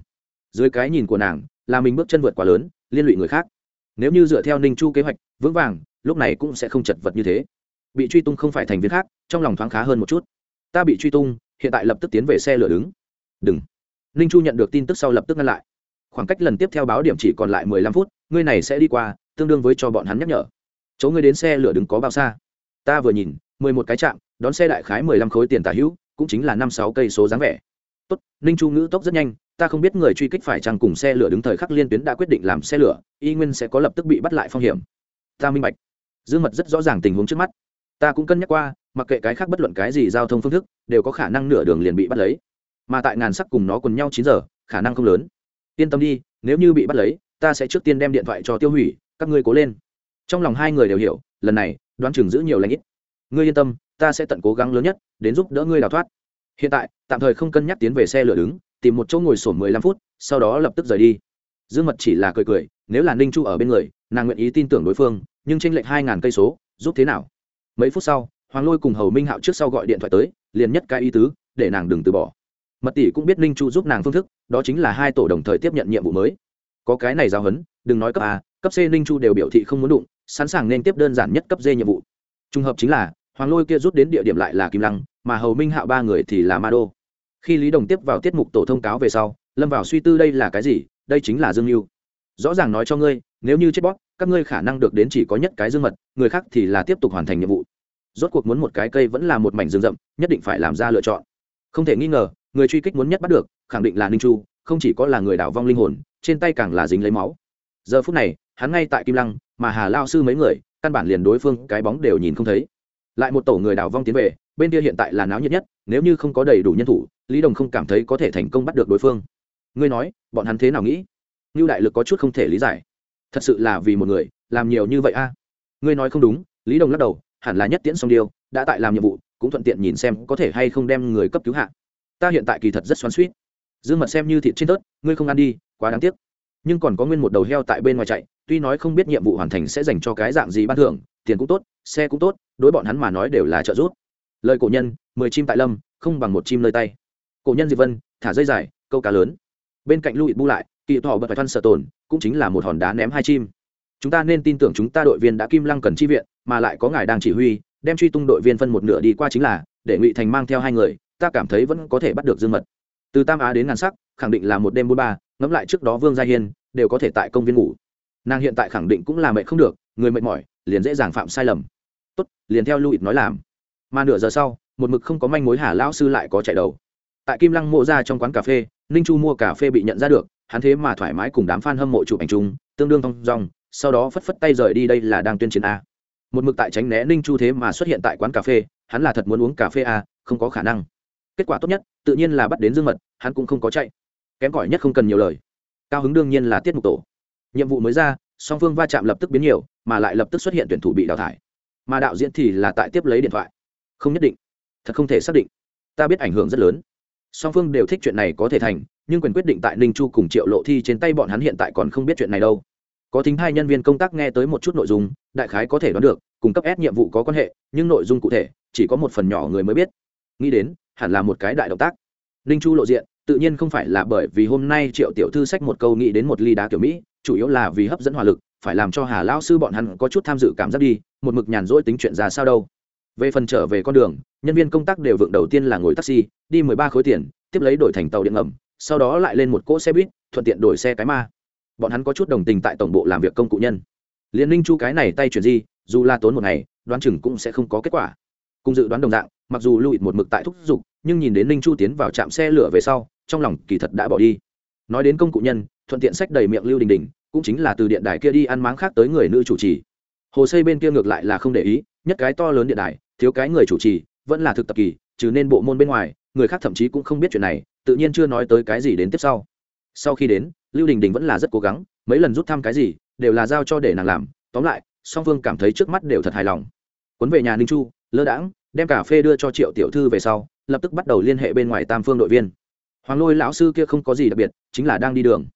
Dưới cái nhìn của nàng, là mình bước chân vượt quá lớn, liên lụy người khác. Nếu như dựa theo ninh chu kế hoạch, vững vàng, lúc này cũng sẽ không chật vật như thế. Bị truy tung không phải thành viên khác, trong lòng thoáng khá hơn một chút. Ta bị truy tung, hiện tại lập tức tiến về xe lửa đứng. Đừng. Ninh chu nhận được tin tức sau lập tức ngăn lại khoảng cách lần tiếp theo báo điểm chỉ còn lại mười lăm phút ngươi này sẽ đi qua tương đương với cho bọn hắn nhắc nhở. Chỗ ngươi đến xe lửa đứng có bao xa? Ta vừa nhìn mười một cái trạm, đón xe đại khái mười lăm khối tiền tả hữu cũng chính là năm sáu cây số dáng vẻ. Tốt ninh chu ngữ tốc rất nhanh ta không biết người truy kích phải chăng cùng xe lửa đứng thời khắc liên tuyến đã quyết định làm xe lửa y nguyên sẽ có lập tức bị bắt lại phong hiểm. Ta minh bạch. Dương mật rất rõ ràng tình huống trước mắt. Ta cũng cân nhắc qua mặc kệ cái khác bất luận cái gì giao thông phương thức đều có khả năng nửa đường liền bị bắt lấy. Mà tại ngàn sắc cùng nó quần nhau chín giờ khả năng không lớn yên tâm đi, nếu như bị bắt lấy, ta sẽ trước tiên đem điện thoại cho tiêu hủy, các ngươi cố lên. Trong lòng hai người đều hiểu, lần này, đoán chừng giữ nhiều lãnh ít. Ngươi yên tâm, ta sẽ tận cố gắng lớn nhất, đến giúp đỡ ngươi đào thoát. Hiện tại, tạm thời không cân nhắc tiến về xe lửa đứng, tìm một chỗ ngồi sổ mười lăm phút, sau đó lập tức rời đi. Dương mật chỉ là cười cười, nếu là ninh chu ở bên người, nàng nguyện ý tin tưởng đối phương, nhưng tranh lệch hai ngàn cây số, giúp thế nào? Mấy phút sau, hoàng lôi cùng hầu minh hạo trước sau gọi điện thoại tới, liền nhất cái ý tứ, để nàng đừng từ bỏ mật tỷ cũng biết ninh chu giúp nàng phương thức, đó chính là hai tổ đồng thời tiếp nhận nhiệm vụ mới. Có cái này giao hấn đừng nói cấp a, cấp c ninh chu đều biểu thị không muốn đụng, sẵn sàng nên tiếp đơn giản nhất cấp d nhiệm vụ. Trùng hợp chính là, hoàng lôi kia rút đến địa điểm lại là kim lăng, mà hầu minh hạo ba người thì là ma đô. Khi lý đồng tiếp vào tiết mục tổ thông cáo về sau, lâm vào suy tư đây là cái gì, đây chính là dương mưu rõ ràng nói cho ngươi, nếu như chết bót các ngươi khả năng được đến chỉ có nhất cái dương mật, người khác thì là tiếp tục hoàn thành nhiệm vụ. Rốt cuộc muốn một cái cây vẫn là một mảnh rừng rậm, nhất định phải làm ra lựa chọn không thể nghi ngờ, người truy kích muốn nhất bắt được, khẳng định là ninh chu, không chỉ có là người đảo vong linh hồn, trên tay càng là dính lấy máu. Giờ phút này, hắn ngay tại kim lăng, mà hà lao sư mấy người, căn bản liền đối phương cái bóng đều nhìn không thấy. Lại một tổ người đảo vong tiến về, bên kia hiện tại là náo nhiệt nhất, nếu như không có đầy đủ nhân thủ, lý đồng không cảm thấy có thể thành công bắt được đối phương. Ngươi nói, bọn hắn thế nào nghĩ? Như đại lực có chút không thể lý giải. Thật sự là vì một người, làm nhiều như vậy a. Ngươi nói không đúng, lý đồng lắc đầu, hẳn là nhất tiễn song điêu, đã tại làm nhiệm vụ cũng thuận tiện nhìn xem có thể hay không đem người cấp cứu hạ. Ta hiện tại kỳ thật rất xoắn suýt dương mật xem như thịt trên tớt, ngươi không ăn đi, quá đáng tiếc. Nhưng còn có nguyên một đầu heo tại bên ngoài chạy, tuy nói không biết nhiệm vụ hoàn thành sẽ dành cho cái dạng gì ban thưởng, tiền cũng tốt, xe cũng tốt, đối bọn hắn mà nói đều là trợ giúp. Lời cổ nhân, mười chim tại lâm, không bằng một chim nơi tay. Cổ nhân diệp vân, thả dây dài, câu cá lớn. Bên cạnh lưu bu lại, kỳ thọ bật phải thoăn sợ tồn cũng chính là một hòn đá ném hai chim. Chúng ta nên tin tưởng chúng ta đội viên đã kim lăng cần chi viện, mà lại có ngài đang chỉ huy đem truy tung đội viên phân một nửa đi qua chính là, để ngụy thành mang theo hai người, ta cảm thấy vẫn có thể bắt được dương mật. Từ tam á đến ngàn sắc, khẳng định là một đêm bốn ba, ngẫm lại trước đó vương gia hiên, đều có thể tại công viên ngủ. Nàng hiện tại khẳng định cũng là mệt không được, người mệt mỏi, liền dễ dàng phạm sai lầm. Tốt, liền theo lưu ít nói làm. Mà nửa giờ sau, một mực không có manh mối hà lão sư lại có chạy đầu. Tại kim lăng mộ ra trong quán cà phê, ninh chu mua cà phê bị nhận ra được, hắn thế mà thoải mái cùng đám f a n hâm mộ chụp ảnh chung, tương đương thong dong, sau đó phất phất tay rời đi đây là đang tuyên chiến a một mực tại tránh né ninh chu thế mà xuất hiện tại quán cà phê, hắn là thật muốn uống cà phê à? không có khả năng. Kết quả tốt nhất, tự nhiên là bắt đến dương mật, hắn cũng không có chạy. Kém cỏi nhất không cần nhiều lời. Cao hứng đương nhiên là tiết mục tổ. Nhiệm vụ mới ra, song phương va chạm lập tức biến nhiều, mà lại lập tức xuất hiện tuyển thủ bị đào thải. Mà đạo diễn thì là tại tiếp lấy điện thoại. Không nhất định. Thật không thể xác định. Ta biết ảnh hưởng rất lớn. Song phương đều thích chuyện này có thể thành, nhưng quyền quyết định tại ninh chu cùng triệu lộ thi trên tay bọn hắn hiện tại còn không biết chuyện này đâu có thính hai nhân viên công tác nghe tới một chút nội dung, đại khái có thể đoán được, cung cấp ép nhiệm vụ có quan hệ, nhưng nội dung cụ thể, chỉ có một phần nhỏ người mới biết. Nghĩ đến, hẳn là một cái đại động tác. Ninh chu lộ diện, tự nhiên không phải là bởi vì hôm nay triệu tiểu thư sách một câu nghĩ đến một ly đá kiểu mỹ, chủ yếu là vì hấp dẫn hỏa lực, phải làm cho hà lao sư bọn hắn có chút tham dự cảm giác đi, một mực nhàn rỗi tính chuyện ra sao đâu. Về phần trở về con đường, nhân viên công tác đều vượng đầu tiên là ngồi taxi, đi mười ba khối tiền, tiếp lấy đổi thành tàu điện ngầm, sau đó lại lên một cỗ xe buýt, thuận tiện đổi xe cái ma bọn hắn có chút đồng tình tại tổng bộ làm việc công cụ nhân. Liên ninh chu cái này tay chuyển di, dù là tốn một ngày, đoán chừng cũng sẽ không có kết quả. Cùng dự đoán đồng dạng, mặc dù lưu một mực tại thúc giục, nhưng nhìn đến ninh chu tiến vào trạm xe lửa về sau, trong lòng kỳ thật đã bỏ đi. Nói đến công cụ nhân, thuận tiện sách đầy miệng lưu đình đình, cũng chính là từ điện đài kia đi ăn máng khác tới người nữ chủ trì. Hồ xây bên kia ngược lại là không để ý, nhất cái to lớn điện đài, thiếu cái người chủ trì, vẫn là thực tập kỳ, trừ nên bộ môn bên ngoài, người khác thậm chí cũng không biết chuyện này, tự nhiên chưa nói tới cái gì đến tiếp sau. Sau khi đến lưu đình đình vẫn là rất cố gắng, mấy lần rút thăm cái gì, đều là giao cho để nàng làm. Tóm lại, song phương cảm thấy trước mắt đều thật hài lòng. Quấn về nhà ninh chu, lơ đãng, đem cà phê đưa cho triệu tiểu thư về sau, lập tức bắt đầu liên hệ bên ngoài tam phương đội viên. Hoàng lôi lão sư kia không có gì đặc biệt, chính là đang đi đường.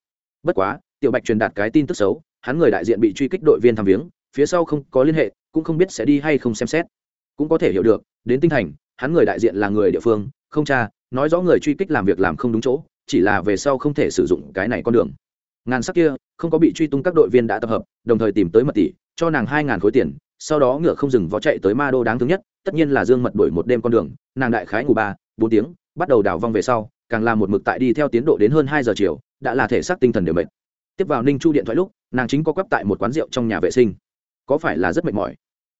Bất quá, tiểu bạch truyền đạt cái tin tức xấu, hắn người đại diện bị truy kích đội viên thăm viếng, phía sau không có liên hệ, cũng không biết sẽ đi hay không xem xét. Cũng có thể hiểu được, đến tinh thành, hắn người đại diện là người địa phương, không cha, nói rõ người truy kích làm việc làm không đúng chỗ chỉ là về sau không thể sử dụng cái này con đường. Ngàn sắc kia, không có bị truy tung các đội viên đã tập hợp, đồng thời tìm tới mật tỷ, cho nàng hai ngàn khối tiền, sau đó ngựa không dừng vó chạy tới ma đô đáng thương nhất, tất nhiên là dương mật đổi một đêm con đường, nàng đại khái ngủ ba, bốn tiếng, bắt đầu đào vong về sau, càng làm một mực tại đi theo tiến độ đến hơn hai giờ chiều, đã là thể xác tinh thần đều mệt. Tiếp vào ninh chu điện thoại lúc, nàng chính có quắp tại một quán rượu trong nhà vệ sinh. Có phải là rất mệt mỏi?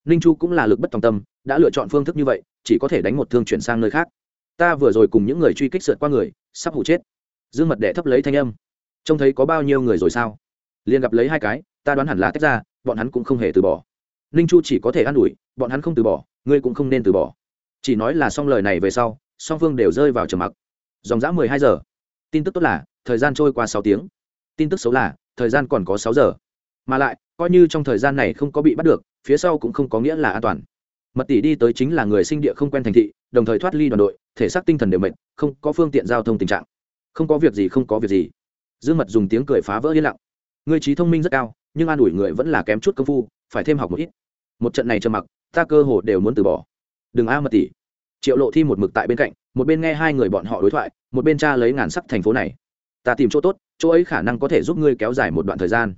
Ninh chu cũng là lực bất tòng tâm, đã lựa chọn phương thức như vậy, chỉ có thể đánh một thương chuyển sang nơi khác. Ta vừa rồi cùng những người truy kích sượt qua người, sắp hụ chết dương mật đệ thấp lấy thanh âm. Trông thấy có bao nhiêu người rồi sao? Liền gặp lấy hai cái, ta đoán hẳn là tách ra, bọn hắn cũng không hề từ bỏ. Ninh chu chỉ có thể an ủi, bọn hắn không từ bỏ, ngươi cũng không nên từ bỏ. Chỉ nói là xong lời này về sau, song phương đều rơi vào trầm mặc. Dòng dã mười hai giờ. Tin tức tốt là, thời gian trôi qua sáu tiếng. Tin tức xấu là, thời gian còn có sáu giờ. Mà lại, coi như trong thời gian này không có bị bắt được, phía sau cũng không có nghĩa là an toàn. Mật tỷ đi tới chính là người sinh địa không quen thành thị, đồng thời thoát ly đoàn đội, thể xác tinh thần đều mệt, không có phương tiện giao thông tình trạng không có việc gì, không có việc gì. Dương mật dùng tiếng cười phá vỡ yên lặng. Người trí thông minh rất cao, nhưng an ủi người vẫn là kém chút công phu, phải thêm học một ít. Một trận này trầm mặc, ta cơ hồ đều muốn từ bỏ. Đừng a mật tỷ triệu lộ thi một mực tại bên cạnh, một bên nghe hai người bọn họ đối thoại, một bên cha lấy ngàn sắc thành phố này. Ta tìm chỗ tốt, chỗ ấy khả năng có thể giúp ngươi kéo dài một đoạn thời gian.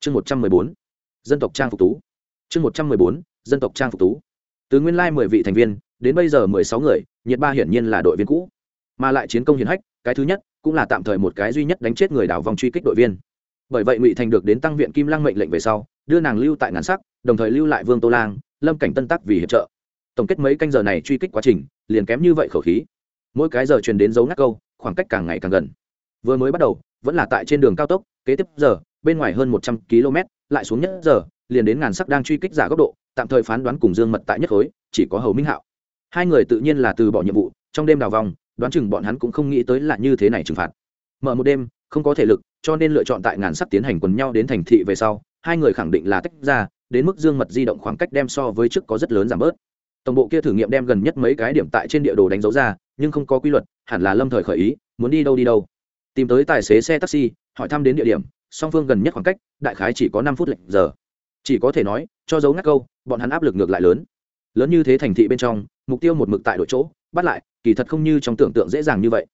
Chương một trăm mười bốn, dân tộc trang phục tú. Chương một trăm mười bốn, dân tộc trang phục tú. Từ nguyên lai mười vị thành viên, đến bây giờ mười sáu người, nhiệt ba hiển nhiên là đội viên cũ. Mà lại chiến công hiển hách cái thứ nhất, cũng là tạm thời một cái duy nhất đánh chết người đảo vòng truy kích đội viên. Bởi vậy ngụy thành được đến tăng viện kim lang mệnh lệnh về sau, đưa nàng lưu tại ngàn sắc, đồng thời lưu lại vương tô lang, lâm cảnh tân tắc vì hiệp trợ. Tổng kết mấy canh giờ này truy kích quá trình, liền kém như vậy khẩu khí. Mỗi cái giờ truyền đến dấu ngắt câu, khoảng cách càng ngày càng gần. Vừa mới bắt đầu, vẫn là tại trên đường cao tốc, kế tiếp giờ, bên ngoài hơn một trăm km, lại xuống nhất giờ, liền đến ngàn sắc đang truy kích giả góc độ, tạm thời phán đoán cùng dương mật tại nhất khối, chỉ có hầu minh hạo. Hai người tự nhiên là từ bỏ nhiệm vụ, trong đêm đào vòng đoán chừng bọn hắn cũng không nghĩ tới là như thế này trừng phạt. Mở một đêm, không có thể lực, cho nên lựa chọn tại ngàn sắp tiến hành quần nhau đến thành thị về sau, hai người khẳng định là tách ra, đến mức dương mật di động khoảng cách đem so với trước có rất lớn giảm bớt. Tổng bộ kia thử nghiệm đem gần nhất mấy cái điểm tại trên địa đồ đánh dấu ra, nhưng không có quy luật, hẳn là lâm thời khởi ý, muốn đi đâu đi đâu. Tìm tới tài xế xe taxi, hỏi thăm đến địa điểm, song phương gần nhất khoảng cách, đại khái chỉ có năm phút lệnh giờ. Chỉ có thể nói, cho dấu ngắt câu, bọn hắn áp lực ngược lại lớn. Lớn như thế thành thị bên trong, mục tiêu một mực tại đội chỗ, bắt lại kỳ thật không như trong tưởng tượng dễ dàng như vậy.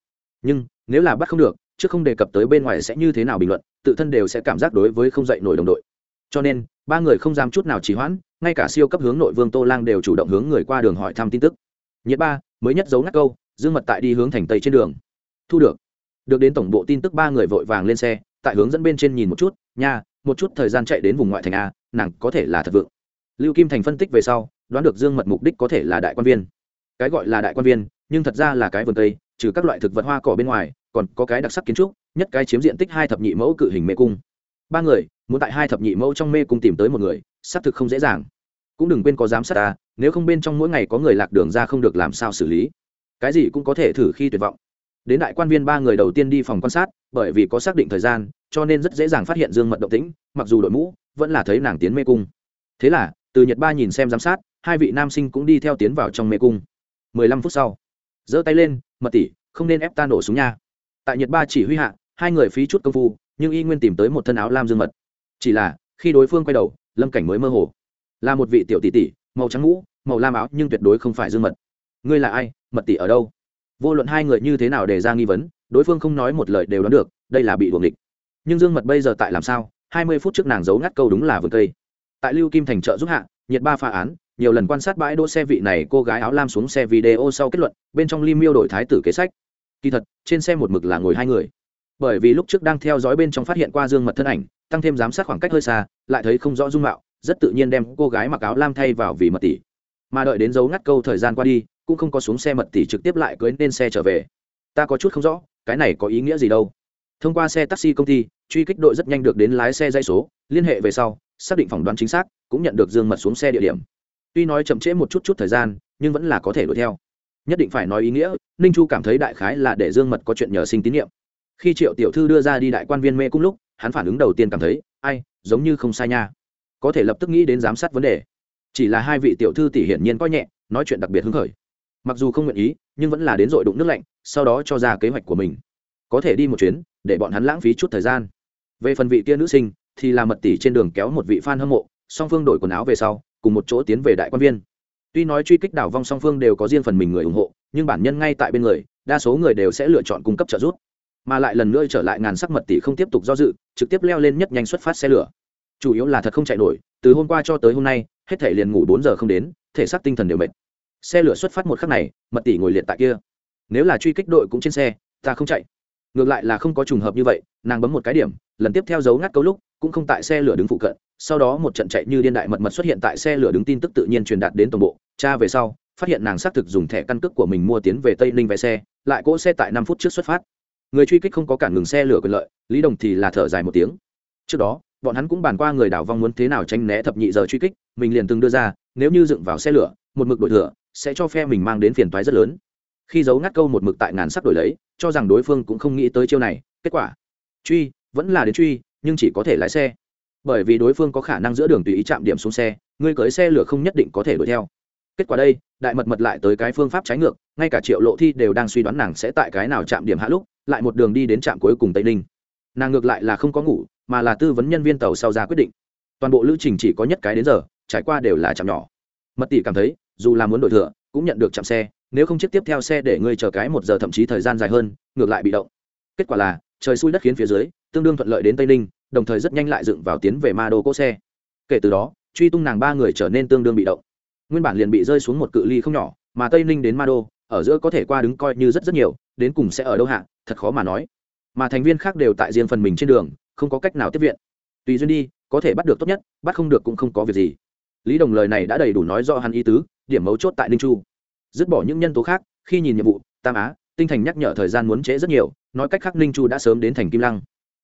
Nhưng, nếu là bắt không được chứ không đề cập tới bên ngoài sẽ như thế nào bình luận, tự thân đều sẽ cảm giác đối với không dạy nổi đồng đội. Cho nên, ba người không dám chút nào trì hoãn, ngay cả siêu cấp hướng nội vương tô lang đều chủ động hướng người qua đường hỏi thăm tin tức. Nhiệt ba, mới nhất giấu ngắt câu, dương mật tại đi hướng thành tây trên đường. Thu được. Được đến tổng bộ tin tức ba người vội vàng lên xe, tại hướng dẫn bên trên nhìn một chút, nha, một chút thời gian chạy đến vùng ngoại thành a, nàng có thể là thật vượng. Lưu kim thành phân tích về sau, đoán được dương mật mục đích có thể là đại quan viên. Cái gọi là đại quan viên nhưng thật ra là cái vườn tây trừ các loại thực vật hoa cỏ bên ngoài, còn có cái đặc sắc kiến trúc, nhất cái chiếm diện tích hai thập nhị mẫu cự hình mê cung. Ba người, muốn tại hai thập nhị mẫu trong mê cung tìm tới một người, xác thực không dễ dàng. Cũng đừng quên có giám sát ta, nếu không bên trong mỗi ngày có người lạc đường ra không được làm sao xử lý. Cái gì cũng có thể thử khi tuyệt vọng. Đến đại quan viên ba người đầu tiên đi phòng quan sát, bởi vì có xác định thời gian, cho nên rất dễ dàng phát hiện dương mật động tĩnh, mặc dù đội mũ vẫn là thấy nàng tiến mê cung. Thế là, từ nhật ba nhìn xem giám sát, hai vị nam sinh cũng đi theo tiến vào trong mê cung. Mười lăm phút sau giơ tay lên, mật tỷ, không nên ép ta nổ súng nha. Tại nhật ba chỉ huy hạ, hai người phí chút công phu, nhưng y nguyên tìm tới một thân áo lam dương mật. Chỉ là, khi đối phương quay đầu, lâm cảnh mới mơ hồ. Là một vị tiểu tỷ tỷ, màu trắng mũ, màu lam áo, nhưng tuyệt đối không phải dương mật. Ngươi là ai? Mật tỷ ở đâu? Vô luận hai người như thế nào để ra nghi vấn, đối phương không nói một lời đều đoán được, đây là bị đuồng địch nhưng dương mật bây giờ tại làm sao? Hai mươi phút trước nàng giấu ngắt câu đúng là vườn cây. Tại lưu kim thành trợ giúp hạ nhiệt ba phá án nhiều lần quan sát bãi đỗ xe vị này cô gái áo lam xuống xe video sau kết luận, bên trong lim miêu đổi thái tử kế sách. Kỳ thật, trên xe một mực là ngồi hai người. Bởi vì lúc trước đang theo dõi bên trong phát hiện qua dương mật thân ảnh, tăng thêm giám sát khoảng cách hơi xa, lại thấy không rõ dung mạo, rất tự nhiên đem cô gái mặc áo lam thay vào vì mật tỷ. Mà đợi đến dấu ngắt câu thời gian qua đi, cũng không có xuống xe mật tỷ trực tiếp lại cưới nên xe trở về. Ta có chút không rõ, cái này có ý nghĩa gì đâu. Thông qua xe taxi công ty, truy kích đội rất nhanh được đến lái xe dây số, liên hệ về sau, xác định phỏng đoán chính xác, cũng nhận được dương mật xuống xe địa điểm tuy nói chậm trễ một chút chút thời gian, nhưng vẫn là có thể đuổi theo. Nhất định phải nói ý nghĩa, ninh chu cảm thấy đại khái là để dương mật có chuyện nhờ sinh tín nhiệm. Khi triệu tiểu thư đưa ra đi đại quan viên mê cung lúc, hắn phản ứng đầu tiên cảm thấy, ai, giống như không sai nha. Có thể lập tức nghĩ đến giám sát vấn đề. Chỉ là hai vị tiểu thư tỷ hiển nhiên coi nhẹ, nói chuyện đặc biệt hứng khởi. Mặc dù không nguyện ý, nhưng vẫn là đến dội đụng nước lạnh, sau đó cho ra kế hoạch của mình. Có thể đi một chuyến, để bọn hắn lãng phí chút thời gian. Về phần vị kia nữ sinh, thì là mật tỷ trên đường kéo một vị f a n hâm mộ, song phương đổi quần áo về sau cùng một chỗ tiến về đại quan viên. Tuy nói truy kích đảo vong song phương đều có riêng phần mình người ủng hộ, nhưng bản nhân ngay tại bên người, đa số người đều sẽ lựa chọn cung cấp trợ giúp. Mà lại lần nữa trở lại ngàn sắc mật tỷ không tiếp tục do dự, trực tiếp leo lên nhất nhanh xuất phát xe lửa. Chủ yếu là thật không chạy nổi, từ hôm qua cho tới hôm nay, hết thể liền ngủ bốn giờ không đến, thể xác tinh thần đều mệt. Xe lửa xuất phát một khắc này, mật tỷ ngồi liệt tại kia. Nếu là truy kích đội cũng trên xe, ta không chạy. Ngược lại là không có trùng hợp như vậy, nàng bấm một cái điểm, lần tiếp theo dấu ngắt câu lúc, cũng không tại xe lửa đứng phụ cận sau đó một trận chạy như điên đại mật mật xuất hiện tại xe lửa đứng tin tức tự nhiên truyền đạt đến tổng bộ. Cha về sau, phát hiện nàng xác thực dùng thẻ căn cước của mình mua tiến về tây ninh vé xe, lại cỗ xe tại năm phút trước xuất phát. Người truy kích không có cản ngừng xe lửa quyền lợi, lý đồng thì là thở dài một tiếng. Trước đó, bọn hắn cũng bàn qua người đảo vong muốn thế nào tránh né thập nhị giờ truy kích, mình liền từng đưa ra, nếu như dựng vào xe lửa, một mực đổi thừa, sẽ cho phe mình mang đến phiền toái rất lớn. Khi giấu ngắt câu một mực tại ngàn sắc đổi lấy, cho rằng đối phương cũng không nghĩ tới chiêu này, kết quả, truy, vẫn là đến truy, nhưng chỉ có thể lái xe bởi vì đối phương có khả năng giữa đường tùy ý chạm điểm xuống xe, người cưới xe lửa không nhất định có thể đuổi theo. Kết quả đây, đại mật mật lại tới cái phương pháp trái ngược, ngay cả triệu lộ thi đều đang suy đoán nàng sẽ tại cái nào chạm điểm hạ lúc, lại một đường đi đến trạm cuối cùng tây ninh. Nàng ngược lại là không có ngủ, mà là tư vấn nhân viên tàu sau ra quyết định. Toàn bộ lữ trình chỉ có nhất cái đến giờ, trải qua đều là chạm nhỏ. Mật tỷ cảm thấy, dù là muốn đổi thừa, cũng nhận được chạm xe, nếu không chiếc tiếp theo xe để ngươi chờ cái một giờ thậm chí thời gian dài hơn, ngược lại bị động. Kết quả là, trời xui đất khiến phía dưới, tương đương thuận lợi đến tây ninh đồng thời rất nhanh lại dựng vào tiến về ma đô cỗ xe. Kể từ đó, truy tung nàng ba người trở nên tương đương bị động. Nguyên bản liền bị rơi xuống một cự ly không nhỏ, mà tây ninh đến ma đô, ở giữa có thể qua đứng coi như rất rất nhiều, đến cùng sẽ ở đâu hạ, thật khó mà nói. Mà thành viên khác đều tại riêng phần mình trên đường, không có cách nào tiếp viện. Tùy duyên đi, có thể bắt được tốt nhất, bắt không được cũng không có việc gì. Lý đồng lời này đã đầy đủ nói do hắn ý tứ, điểm mấu chốt tại ninh chu. Dứt bỏ những nhân tố khác, khi nhìn nhiệm vụ, tam á, tinh thành nhắc nhở thời gian muốn trễ rất nhiều, nói cách khác ninh chu đã sớm đến thành kim lăng.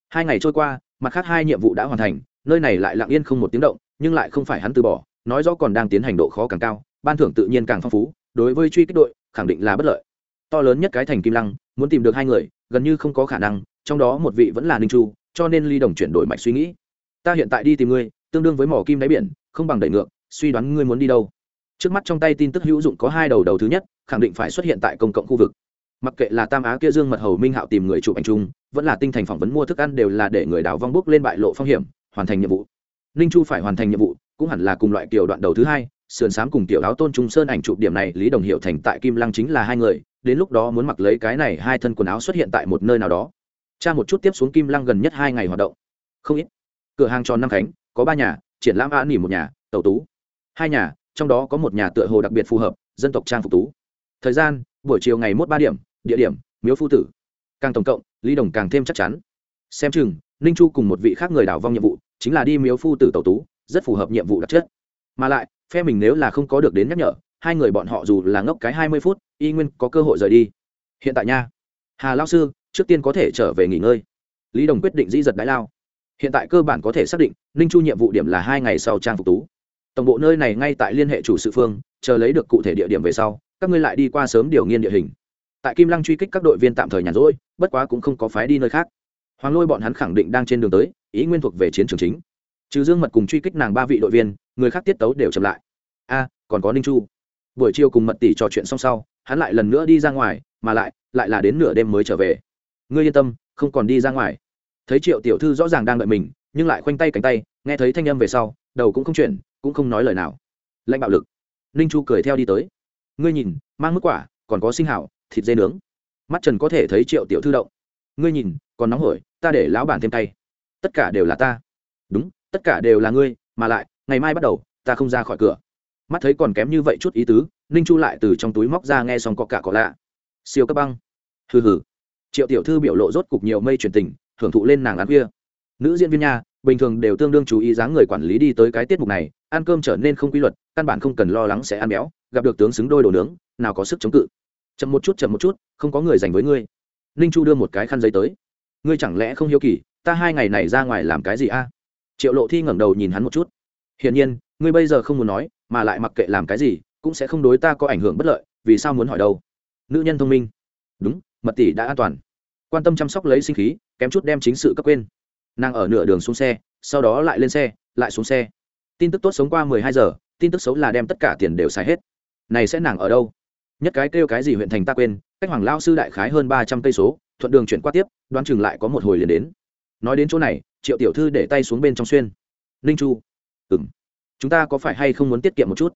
Hai ngày trôi qua mặt khác hai nhiệm vụ đã hoàn thành, nơi này lại lặng yên không một tiếng động, nhưng lại không phải hắn từ bỏ, nói rõ còn đang tiến hành độ khó càng cao, ban thưởng tự nhiên càng phong phú, đối với truy kích đội, khẳng định là bất lợi. To lớn nhất cái thành kim lăng, muốn tìm được hai người, gần như không có khả năng, trong đó một vị vẫn là ninh chu, cho nên ly đồng chuyển đổi mạch suy nghĩ. Ta hiện tại đi tìm ngươi, tương đương với mỏ kim đáy biển, không bằng đẩy ngược, suy đoán ngươi muốn đi đâu. Trước mắt trong tay tin tức hữu dụng có hai đầu đầu thứ nhất, khẳng định phải xuất hiện tại công cộng khu vực mặc kệ là tam á kia dương mật hầu minh hạo tìm người chụp ảnh chung, vẫn là tinh thành phỏng vấn mua thức ăn đều là để người đào vong bốc lên bại lộ phong hiểm, hoàn thành nhiệm vụ. Ninh chu phải hoàn thành nhiệm vụ, cũng hẳn là cùng loại kiểu đoạn đầu thứ hai, sườn s cùng tiểu áo tôn trung sơn ảnh chụp điểm này, lý đồng hiệu thành tại kim lăng chính là hai người, đến lúc đó muốn mặc lấy cái này hai thân quần áo xuất hiện tại một nơi nào đó. Cha một chút tiếp xuống kim lăng gần nhất hai ngày hoạt động. Không ít. Cửa hàng tròn năm khánh có ba nhà, triển lãm a nỉ một nhà tàu tú. Hai nhà, trong đó có một nhà tựa hồ đặc biệt phù hợp, dân tộc trang phục tú. Thời gian, buổi chiều ngày mốt ba điểm địa điểm, miếu phu tử. Càng tổng cộng lý đồng càng thêm chắc chắn. Xem chừng, ninh chu cùng một vị khác người đảo vong nhiệm vụ, chính là đi miếu phu tử tàu tú, rất phù hợp nhiệm vụ đặc chất. Mà lại, phe mình nếu là không có được đến nhắc nhở, hai người bọn họ dù là ngốc cái hai mươi phút, y nguyên có cơ hội rời đi. Hiện tại nha. Hà lao sư, trước tiên có thể trở về nghỉ ngơi. Lý đồng quyết định di giật đái lao. Hiện tại cơ bản có thể xác định, ninh chu nhiệm vụ điểm là hai ngày sau trang phục tú. Tổng bộ nơi này ngay tại liên hệ chủ sự phương, chờ lấy được cụ thể địa điểm về sau, các ngươi lại đi qua sớm điều nghiên địa hình tại kim lăng truy kích các đội viên tạm thời nhàn rỗi, bất quá cũng không có phái đi nơi khác. Hoàng lôi bọn hắn khẳng định đang trên đường tới, ý nguyên thuộc về chiến trường chính. Trừ dương mật cùng truy kích nàng ba vị đội viên, người khác tiết tấu đều chậm lại. A, còn có ninh chu. Buổi chiều cùng mật tỷ trò chuyện xong sau, hắn lại lần nữa đi ra ngoài, mà lại lại là đến nửa đêm mới trở về. Ngươi yên tâm, không còn đi ra ngoài. Thấy triệu tiểu thư rõ ràng đang đợi mình, nhưng lại khoanh tay cánh tay, nghe thấy thanh âm về sau, đầu cũng không chuyển, cũng không nói lời nào. Lạnh bạo lực. Ninh chu cười theo đi tới. Ngươi nhìn, mang mức quả, còn có sinh hảo thịt dê nướng. Mắt trần có thể thấy triệu tiểu thư động. Ngươi nhìn, còn nóng hổi, ta để lão bản thêm tay. Tất cả đều là ta. Đúng, tất cả đều là ngươi, mà lại, ngày mai bắt đầu, ta không ra khỏi cửa. Mắt thấy còn kém như vậy chút ý tứ, ninh chu lại từ trong túi móc ra nghe xong có cả có lạ. Siêu cấp băng. Hừ hừ. Triệu tiểu thư biểu lộ rốt cục nhiều mây truyền tình hưởng thụ lên nàng ăn khuya. Nữ diễn viên nha, bình thường đều tương đương chú ý dáng người quản lý đi tới cái tiết mục này, ăn cơm trở nên không quy luật, căn bản không cần lo lắng sẽ ăn béo, gặp được tướng xứng đôi đồ nướng, nào có sức chống cự chậm một chút, chậm một chút, không có người dành với ngươi. Ninh chu đưa một cái khăn giấy tới. Ngươi chẳng lẽ không hiếu kỳ, ta hai ngày này ra ngoài làm cái gì a? Triệu lộ thi ngẩng đầu nhìn hắn một chút. Hiển nhiên, ngươi bây giờ không muốn nói, mà lại mặc kệ làm cái gì, cũng sẽ không đối ta có ảnh hưởng bất lợi, vì sao muốn hỏi đâu? Nữ nhân thông minh. Đúng, mật tỷ đã an toàn. Quan tâm chăm sóc lấy sinh khí, kém chút đem chính sự cấp quên. Nàng ở nửa đường xuống xe, sau đó lại lên xe, lại xuống xe. Tin tức tốt sống qua mười hai giờ, tin tức xấu là đem tất cả tiền đều xài hết. Này sẽ nàng ở đâu? Nhất cái kêu cái gì huyện thành ta quên, cách hoàng lao sư đại khái hơn ba trăm cây số, thuận đường chuyển qua tiếp, đoán chừng lại có một hồi liền đến. Nói đến chỗ này, triệu tiểu thư để tay xuống bên trong xuyên. Ninh chu. Ừng chúng ta có phải hay không muốn tiết kiệm một chút?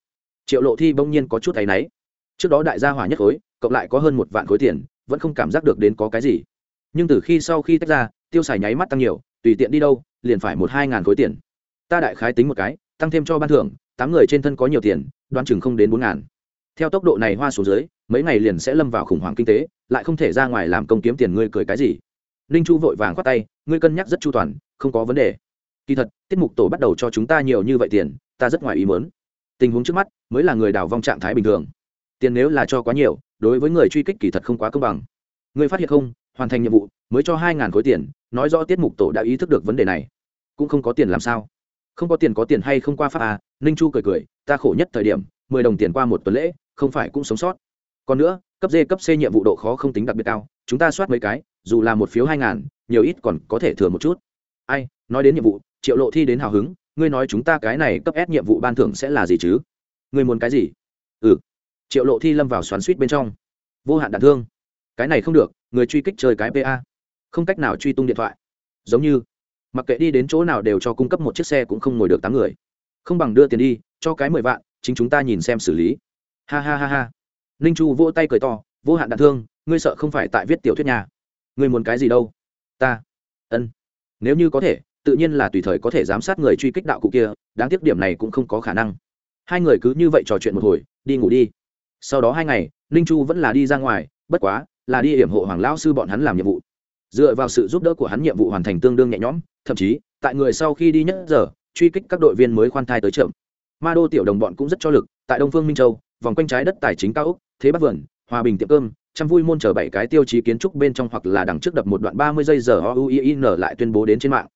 Triệu lộ thi bỗng nhiên có chút áy náy. Trước đó đại gia hỏa nhất khối cộng lại có hơn một vạn khối tiền, vẫn không cảm giác được đến có cái gì. Nhưng từ khi sau khi tách ra, tiêu xài nháy mắt tăng nhiều, tùy tiện đi đâu, liền phải một hai ngàn khối tiền. Ta đại khái tính một cái, tăng thêm cho ban thưởng, tám người trên thân có nhiều tiền, đoán chừng không đến bốn ngàn theo tốc độ này hoa xuống dưới, mấy ngày liền sẽ lâm vào khủng hoảng kinh tế, lại không thể ra ngoài làm công kiếm tiền ngươi cười cái gì. Ninh chu vội vàng khoát tay, ngươi cân nhắc rất chu toàn, không có vấn đề. Kỳ thật, tiết mục tổ bắt đầu cho chúng ta nhiều như vậy tiền, ta rất ngoài ý mớn tình huống trước mắt, mới là người đào vong trạng thái bình thường. Tiền nếu là cho quá nhiều, đối với người truy kích kỳ thật không quá công bằng. Ngươi phát hiện không, hoàn thành nhiệm vụ, mới cho hai ngàn khối tiền, nói rõ tiết mục tổ đã ý thức được vấn đề này. Cũng không có tiền làm sao. Không có tiền có tiền hay không qua pháp à ninh chu cười cười, ta khổ nhất thời điểm mười đồng tiền qua một tuần lễ, không phải cũng sống sót. Còn nữa, cấp d, cấp c nhiệm vụ độ khó không tính đặc biệt cao, chúng ta soát mấy cái, dù là một phiếu hai ngàn, nhiều ít còn có thể thừa một chút. Ai, nói đến nhiệm vụ, triệu lộ thi đến hào hứng, ngươi nói chúng ta cái này cấp s nhiệm vụ ban thưởng sẽ là gì chứ? Ngươi muốn cái gì? Ừ. Triệu lộ thi lâm vào xoắn suýt bên trong. Vô hạn đạn thương. Cái này không được, người truy kích chơi cái pa không cách nào truy tung điện thoại. Giống như, mặc kệ đi đến chỗ nào đều cho cung cấp một chiếc xe cũng không ngồi được tám người. Không bằng đưa tiền đi, cho cái mười vạn chính chúng ta nhìn xem xử lý. Ha ha ha ha. Ninh chu vỗ tay cười to, vô hạn đạn thương, ngươi sợ không phải tại viết tiểu thuyết nhà. Ngươi muốn cái gì đâu? Ta. Ân. Nếu như có thể, tự nhiên là tùy thời có thể giám sát người truy kích đạo cụ kia, đáng tiếc điểm này cũng không có khả năng. Hai người cứ như vậy trò chuyện một hồi, đi ngủ đi. Sau đó hai ngày, ninh chu vẫn là đi ra ngoài, bất quá, là đi hiểm hộ hoàng lão sư bọn hắn làm nhiệm vụ. Dựa vào sự giúp đỡ của hắn nhiệm vụ hoàn thành tương đương nhẹ nhõm, thậm chí, tại người sau khi đi nhất giờ, truy kích các đội viên mới khoan thai tới chậm ma đô tiểu đồng bọn cũng rất cho lực, tại đông phương minh châu, vòng quanh trái đất tài chính cao úc thế bắc vườn, hòa bình tiệm cơm, chăm vui môn chờ bảy cái tiêu chí kiến trúc bên trong hoặc là đằng trước đập một đoạn ba mươi giây giờ o u i n lại tuyên bố đến trên mạng.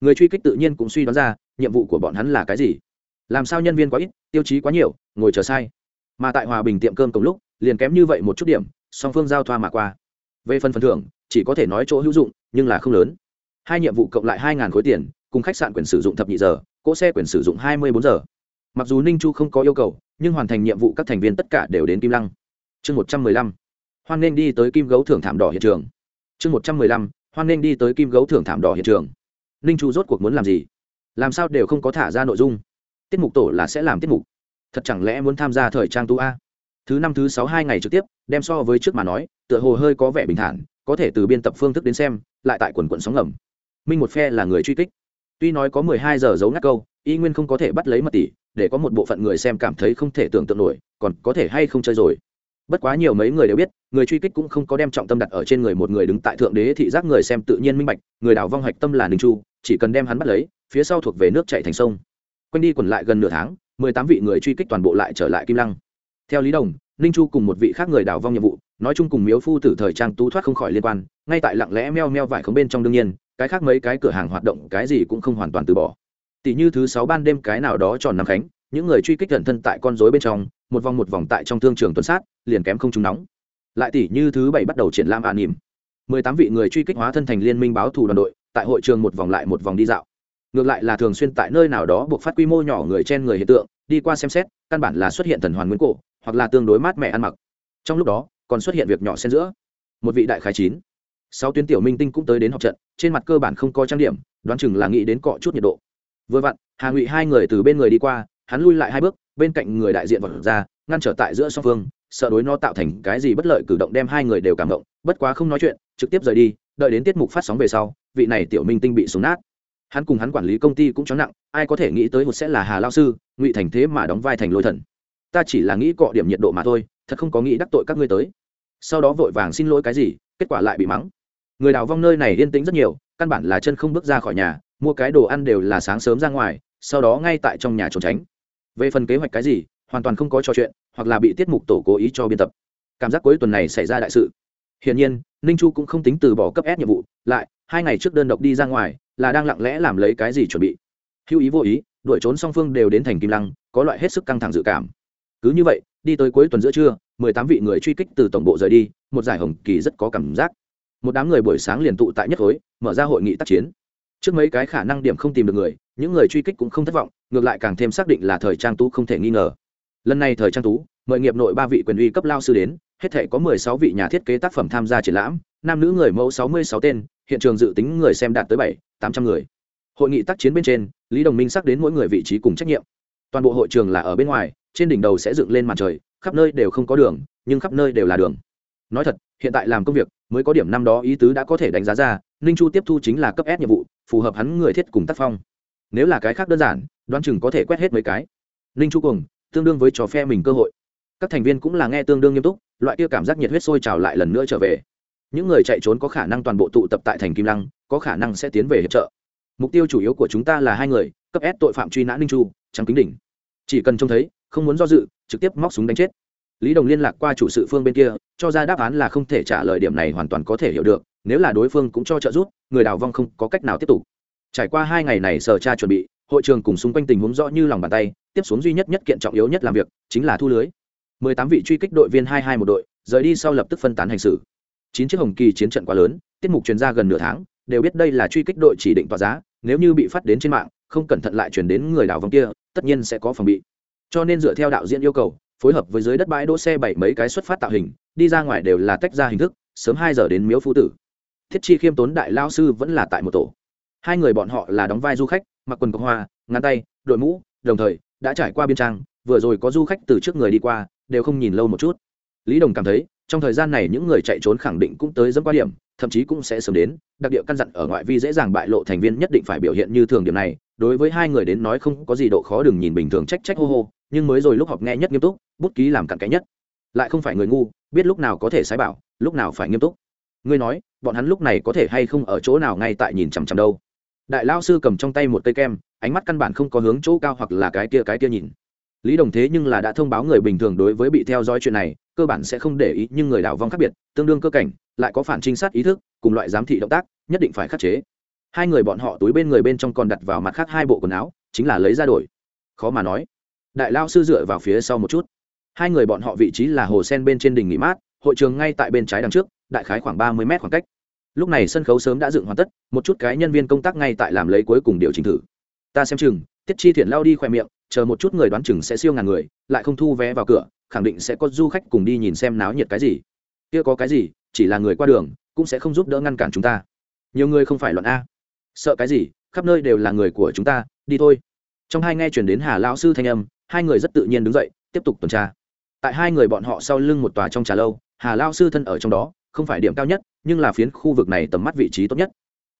Người truy kích tự nhiên cũng suy đoán ra, nhiệm vụ của bọn hắn là cái gì. Làm sao nhân viên quá ít, tiêu chí quá nhiều, ngồi chờ sai. Mà tại hòa bình tiệm cơm cùng lúc, liền kém như vậy một chút điểm, song phương giao thoa mà qua. Về phần phần thưởng, chỉ có thể nói chỗ hữu dụng, nhưng là không lớn. Hai nhiệm vụ cộng lại hai khối tiền, cùng khách sạn quyền sử dụng thập nhị giờ, cỗ xe quyền sử dụng hai mươi bốn giờ mặc dù ninh chu không có yêu cầu, nhưng hoàn thành nhiệm vụ các thành viên tất cả đều đến kim lăng. Chương một trăm mười lăm, hoan nghênh đi tới kim gấu thưởng thảm đỏ hiện trường. Chương một trăm mười lăm, hoan nghênh đi tới kim gấu thưởng thảm đỏ hiện trường. Ninh chu rốt cuộc muốn làm gì? Làm sao đều không có thả ra nội dung? Tiết mục tổ là sẽ làm tiết mục. Thật chẳng lẽ muốn tham gia thời trang tu a? Thứ năm, thứ sáu, hai ngày trực tiếp, đem so với trước mà nói, tựa hồ hơi có vẻ bình thản, có thể từ biên tập phương thức đến xem, lại tại quần quận sóng ngầm. Minh một phe là người truy kích tuy nói có mười hai giờ giấu ngắt câu, y nguyên không có thể bắt lấy mật tỷ, để có một bộ phận người xem cảm thấy không thể tưởng tượng nổi, còn có thể hay không chơi rồi. Bất quá nhiều mấy người đều biết, người truy kích cũng không có đem trọng tâm đặt ở trên người một người đứng tại thượng đế thị giác người xem tự nhiên minh bạch, người đào vong hạch tâm là ninh chu, chỉ cần đem hắn bắt lấy, phía sau thuộc về nước chạy thành sông. Quanh đi quẩn lại gần nửa tháng, mười tám vị người truy kích toàn bộ lại trở lại kim lăng. Theo lý đồng, ninh chu cùng một vị khác người đào vong nhiệm vụ, nói chung cùng miếu phu tử thời trang tú thoát không khỏi liên quan, ngay tại lặng lẽ meo meo vải không bên trong đương nhiên cái khác mấy cái cửa hàng hoạt động cái gì cũng không hoàn toàn từ bỏ. Tỷ như thứ sáu ban đêm cái nào đó tròn năm khánh, những người truy kích gần thân tại con rối bên trong, một vòng một vòng tại trong thương trường tuần sát, liền kém không trúng nóng. Lại tỷ như thứ bảy bắt đầu triển lãm an nỉm mười tám vị người truy kích hóa thân thành liên minh báo thù đoàn đội, tại hội trường một vòng lại một vòng đi dạo. Ngược lại là thường xuyên tại nơi nào đó buộc phát quy mô nhỏ người trên người hiện tượng, đi qua xem xét, căn bản là xuất hiện thần hoàn nguyên cổ, hoặc là tương đối mát mẻ ăn mặc. Trong lúc đó, còn xuất hiện việc nhỏ xen giữa. Một vị đại khái chín sáu tuyến tiểu minh tinh cũng tới đến học trận, trên mặt cơ bản không có trang điểm, đoán chừng là nghĩ đến cọ chút nhiệt độ. Vừa vặn, hà ngụy hai người từ bên người đi qua, hắn lui lại hai bước, bên cạnh người đại diện vật ra, ngăn trở tại giữa song phương, sợ đối nó tạo thành cái gì bất lợi cử động đem hai người đều cảm động, bất quá không nói chuyện, trực tiếp rời đi, đợi đến tiết mục phát sóng về sau, vị này tiểu minh tinh bị súng nát. Hắn cùng hắn quản lý công ty cũng chóng nặng, ai có thể nghĩ tới một sẽ là hà lao sư, ngụy thành thế mà đóng vai thành lôi thần. Ta chỉ là nghĩ cọ điểm nhiệt độ mà thôi, thật không có nghĩ đắc tội các ngươi tới. Sau đó vội vàng xin lỗi cái gì, kết quả lại bị mắng người đào vong nơi này yên tĩnh rất nhiều, căn bản là chân không bước ra khỏi nhà, mua cái đồ ăn đều là sáng sớm ra ngoài, sau đó ngay tại trong nhà trốn tránh. Về phần kế hoạch cái gì, hoàn toàn không có trò chuyện, hoặc là bị tiết mục tổ cố ý cho biên tập. Cảm giác cuối tuần này xảy ra đại sự. Hiển nhiên, ninh chu cũng không tính từ bỏ cấp ép nhiệm vụ, lại, hai ngày trước đơn độc đi ra ngoài, là đang lặng lẽ làm lấy cái gì chuẩn bị. Hữu ý vô ý, đuổi trốn song phương đều đến thành kim lăng, có loại hết sức căng thẳng dự cảm. Cứ như vậy, đi tới cuối tuần giữa trưa, mười tám vị người truy kích từ tổng bộ rời đi, một giải hồng kỳ rất có cảm giác một đám người buổi sáng liền tụ tại nhất khối, mở ra hội nghị tác chiến. Trước mấy cái khả năng điểm không tìm được người, những người truy kích cũng không thất vọng, ngược lại càng thêm xác định là thời trang tú không thể nghi ngờ. Lần này thời trang tú, mời nghiệp nội ba vị quyền uy cấp lao sư đến, hết thể có mười sáu vị nhà thiết kế tác phẩm tham gia triển lãm, nam nữ người mẫu sáu mươi sáu tên, hiện trường dự tính người xem đạt tới bảy, tám trăm người. Hội nghị tác chiến bên trên, lý đồng minh xác đến mỗi người vị trí cùng trách nhiệm. Toàn bộ hội trường là ở bên ngoài, trên đỉnh đầu sẽ dựng lên màn trời, khắp nơi đều không có đường, nhưng khắp nơi đều là đường. Nói thật hiện tại làm công việc, mới có điểm năm đó ý tứ đã có thể đánh giá ra, ninh chu tiếp thu chính là cấp ép nhiệm vụ, phù hợp hắn người thiết cùng tác phong. Nếu là cái khác đơn giản, đoán chừng có thể quét hết mấy cái. Ninh chu cùng, tương đương với trò phe mình cơ hội. Các thành viên cũng là nghe tương đương nghiêm túc, loại kia cảm giác nhiệt huyết sôi trào lại lần nữa trở về. Những người chạy trốn có khả năng toàn bộ tụ tập tại thành kim lăng, có khả năng sẽ tiến về hiệp trợ. Mục tiêu chủ yếu của chúng ta là hai người, cấp s tội phạm truy nã ninh chu trắng kính đỉnh. Chỉ cần trông thấy, không muốn do dự, trực tiếp móc súng đánh chết lý đồng liên lạc qua chủ sự phương bên kia, cho ra đáp án là không thể trả lời điểm này hoàn toàn có thể hiểu được, nếu là đối phương cũng cho trợ giúp, người đào vong không có cách nào tiếp tục. Trải qua hai ngày này sở tra chuẩn bị, hội trường cùng xung quanh tình huống rõ như lòng bàn tay, tiếp xuống duy nhất nhất kiện trọng yếu nhất làm việc, chính là thu lưới. 18 vị truy kích đội viên hai hai một đội, rời đi sau lập tức phân tán hành xử. Chín chiếc hồng kỳ chiến trận quá lớn, tiết mục truyền ra gần nửa tháng, đều biết đây là truy kích đội chỉ định tỏa giá, nếu như bị phát đến trên mạng, không cẩn thận lại chuyển đến người đào vong kia, tất nhiên sẽ có phòng bị. Cho nên dựa theo đạo diễn yêu cầu phối hợp với dưới đất bãi đỗ xe bảy mấy cái xuất phát tạo hình, đi ra ngoài đều là tách ra hình thức, sớm hai giờ đến miếu phu tử. Thiết chi khiêm tốn đại lao sư vẫn là tại một tổ. Hai người bọn họ là đóng vai du khách, mặc quần cọc hoa, ngắn tay, đội mũ, đồng thời, đã trải qua biên trang, vừa rồi có du khách từ trước người đi qua, đều không nhìn lâu một chút. Lý đồng cảm thấy, trong thời gian này những người chạy trốn khẳng định cũng tới dẫm qua điểm, thậm chí cũng sẽ sớm đến, đặc địa căn dặn ở ngoại vi dễ dàng bại lộ thành viên nhất định phải biểu hiện như thường điểm này, đối với hai người đến nói không có gì độ khó, đừng nhìn bình thường trách trách hô hô nhưng mới rồi lúc họp nghe nhất nghiêm túc, bút ký làm cặn cái nhất. Lại không phải người ngu, biết lúc nào có thể sai bảo, lúc nào phải nghiêm túc. Ngươi nói, bọn hắn lúc này có thể hay không ở chỗ nào ngay tại nhìn chằm chằm đâu? Đại lao sư cầm trong tay một cây kem, ánh mắt căn bản không có hướng chỗ cao hoặc là cái kia cái kia nhìn. Lý đồng thế nhưng là đã thông báo người bình thường đối với bị theo dõi chuyện này, cơ bản sẽ không để ý, nhưng người đảo vong khác biệt, tương đương cơ cảnh, lại có phản trinh sát ý thức, cùng loại giám thị động tác, nhất định phải khắc chế. Hai người bọn họ túi bên người bên trong còn đặt vào mặt khác hai bộ quần áo, chính là lấy ra đổi. Khó mà nói đại lao sư dựa vào phía sau một chút. Hai người bọn họ vị trí là hồ sen bên trên đỉnh nghỉ mát, hội trường ngay tại bên trái đằng trước, đại khái khoảng ba mươi mét khoảng cách. Lúc này sân khấu sớm đã dựng hoàn tất, một chút cái nhân viên công tác ngay tại làm lấy cuối cùng điều chỉnh thử. Ta xem chừng, tiết chi thiện lao đi khoe miệng, chờ một chút người đoán chừng sẽ siêu ngàn người, lại không thu vé vào cửa, khẳng định sẽ có du khách cùng đi nhìn xem náo nhiệt cái gì. Kia có cái gì, chỉ là người qua đường, cũng sẽ không giúp đỡ ngăn cản chúng ta. Nhiều người không phải luận a. Sợ cái gì, khắp nơi đều là người của chúng ta, đi thôi. Trong hai nghe chuyển đến hà lão sư thanh âm hai người rất tự nhiên đứng dậy, tiếp tục tuần tra. Tại hai người bọn họ sau lưng một tòa trong trà lâu, hà lao sư thân ở trong đó, không phải điểm cao nhất, nhưng là phiến khu vực này tầm mắt vị trí tốt nhất.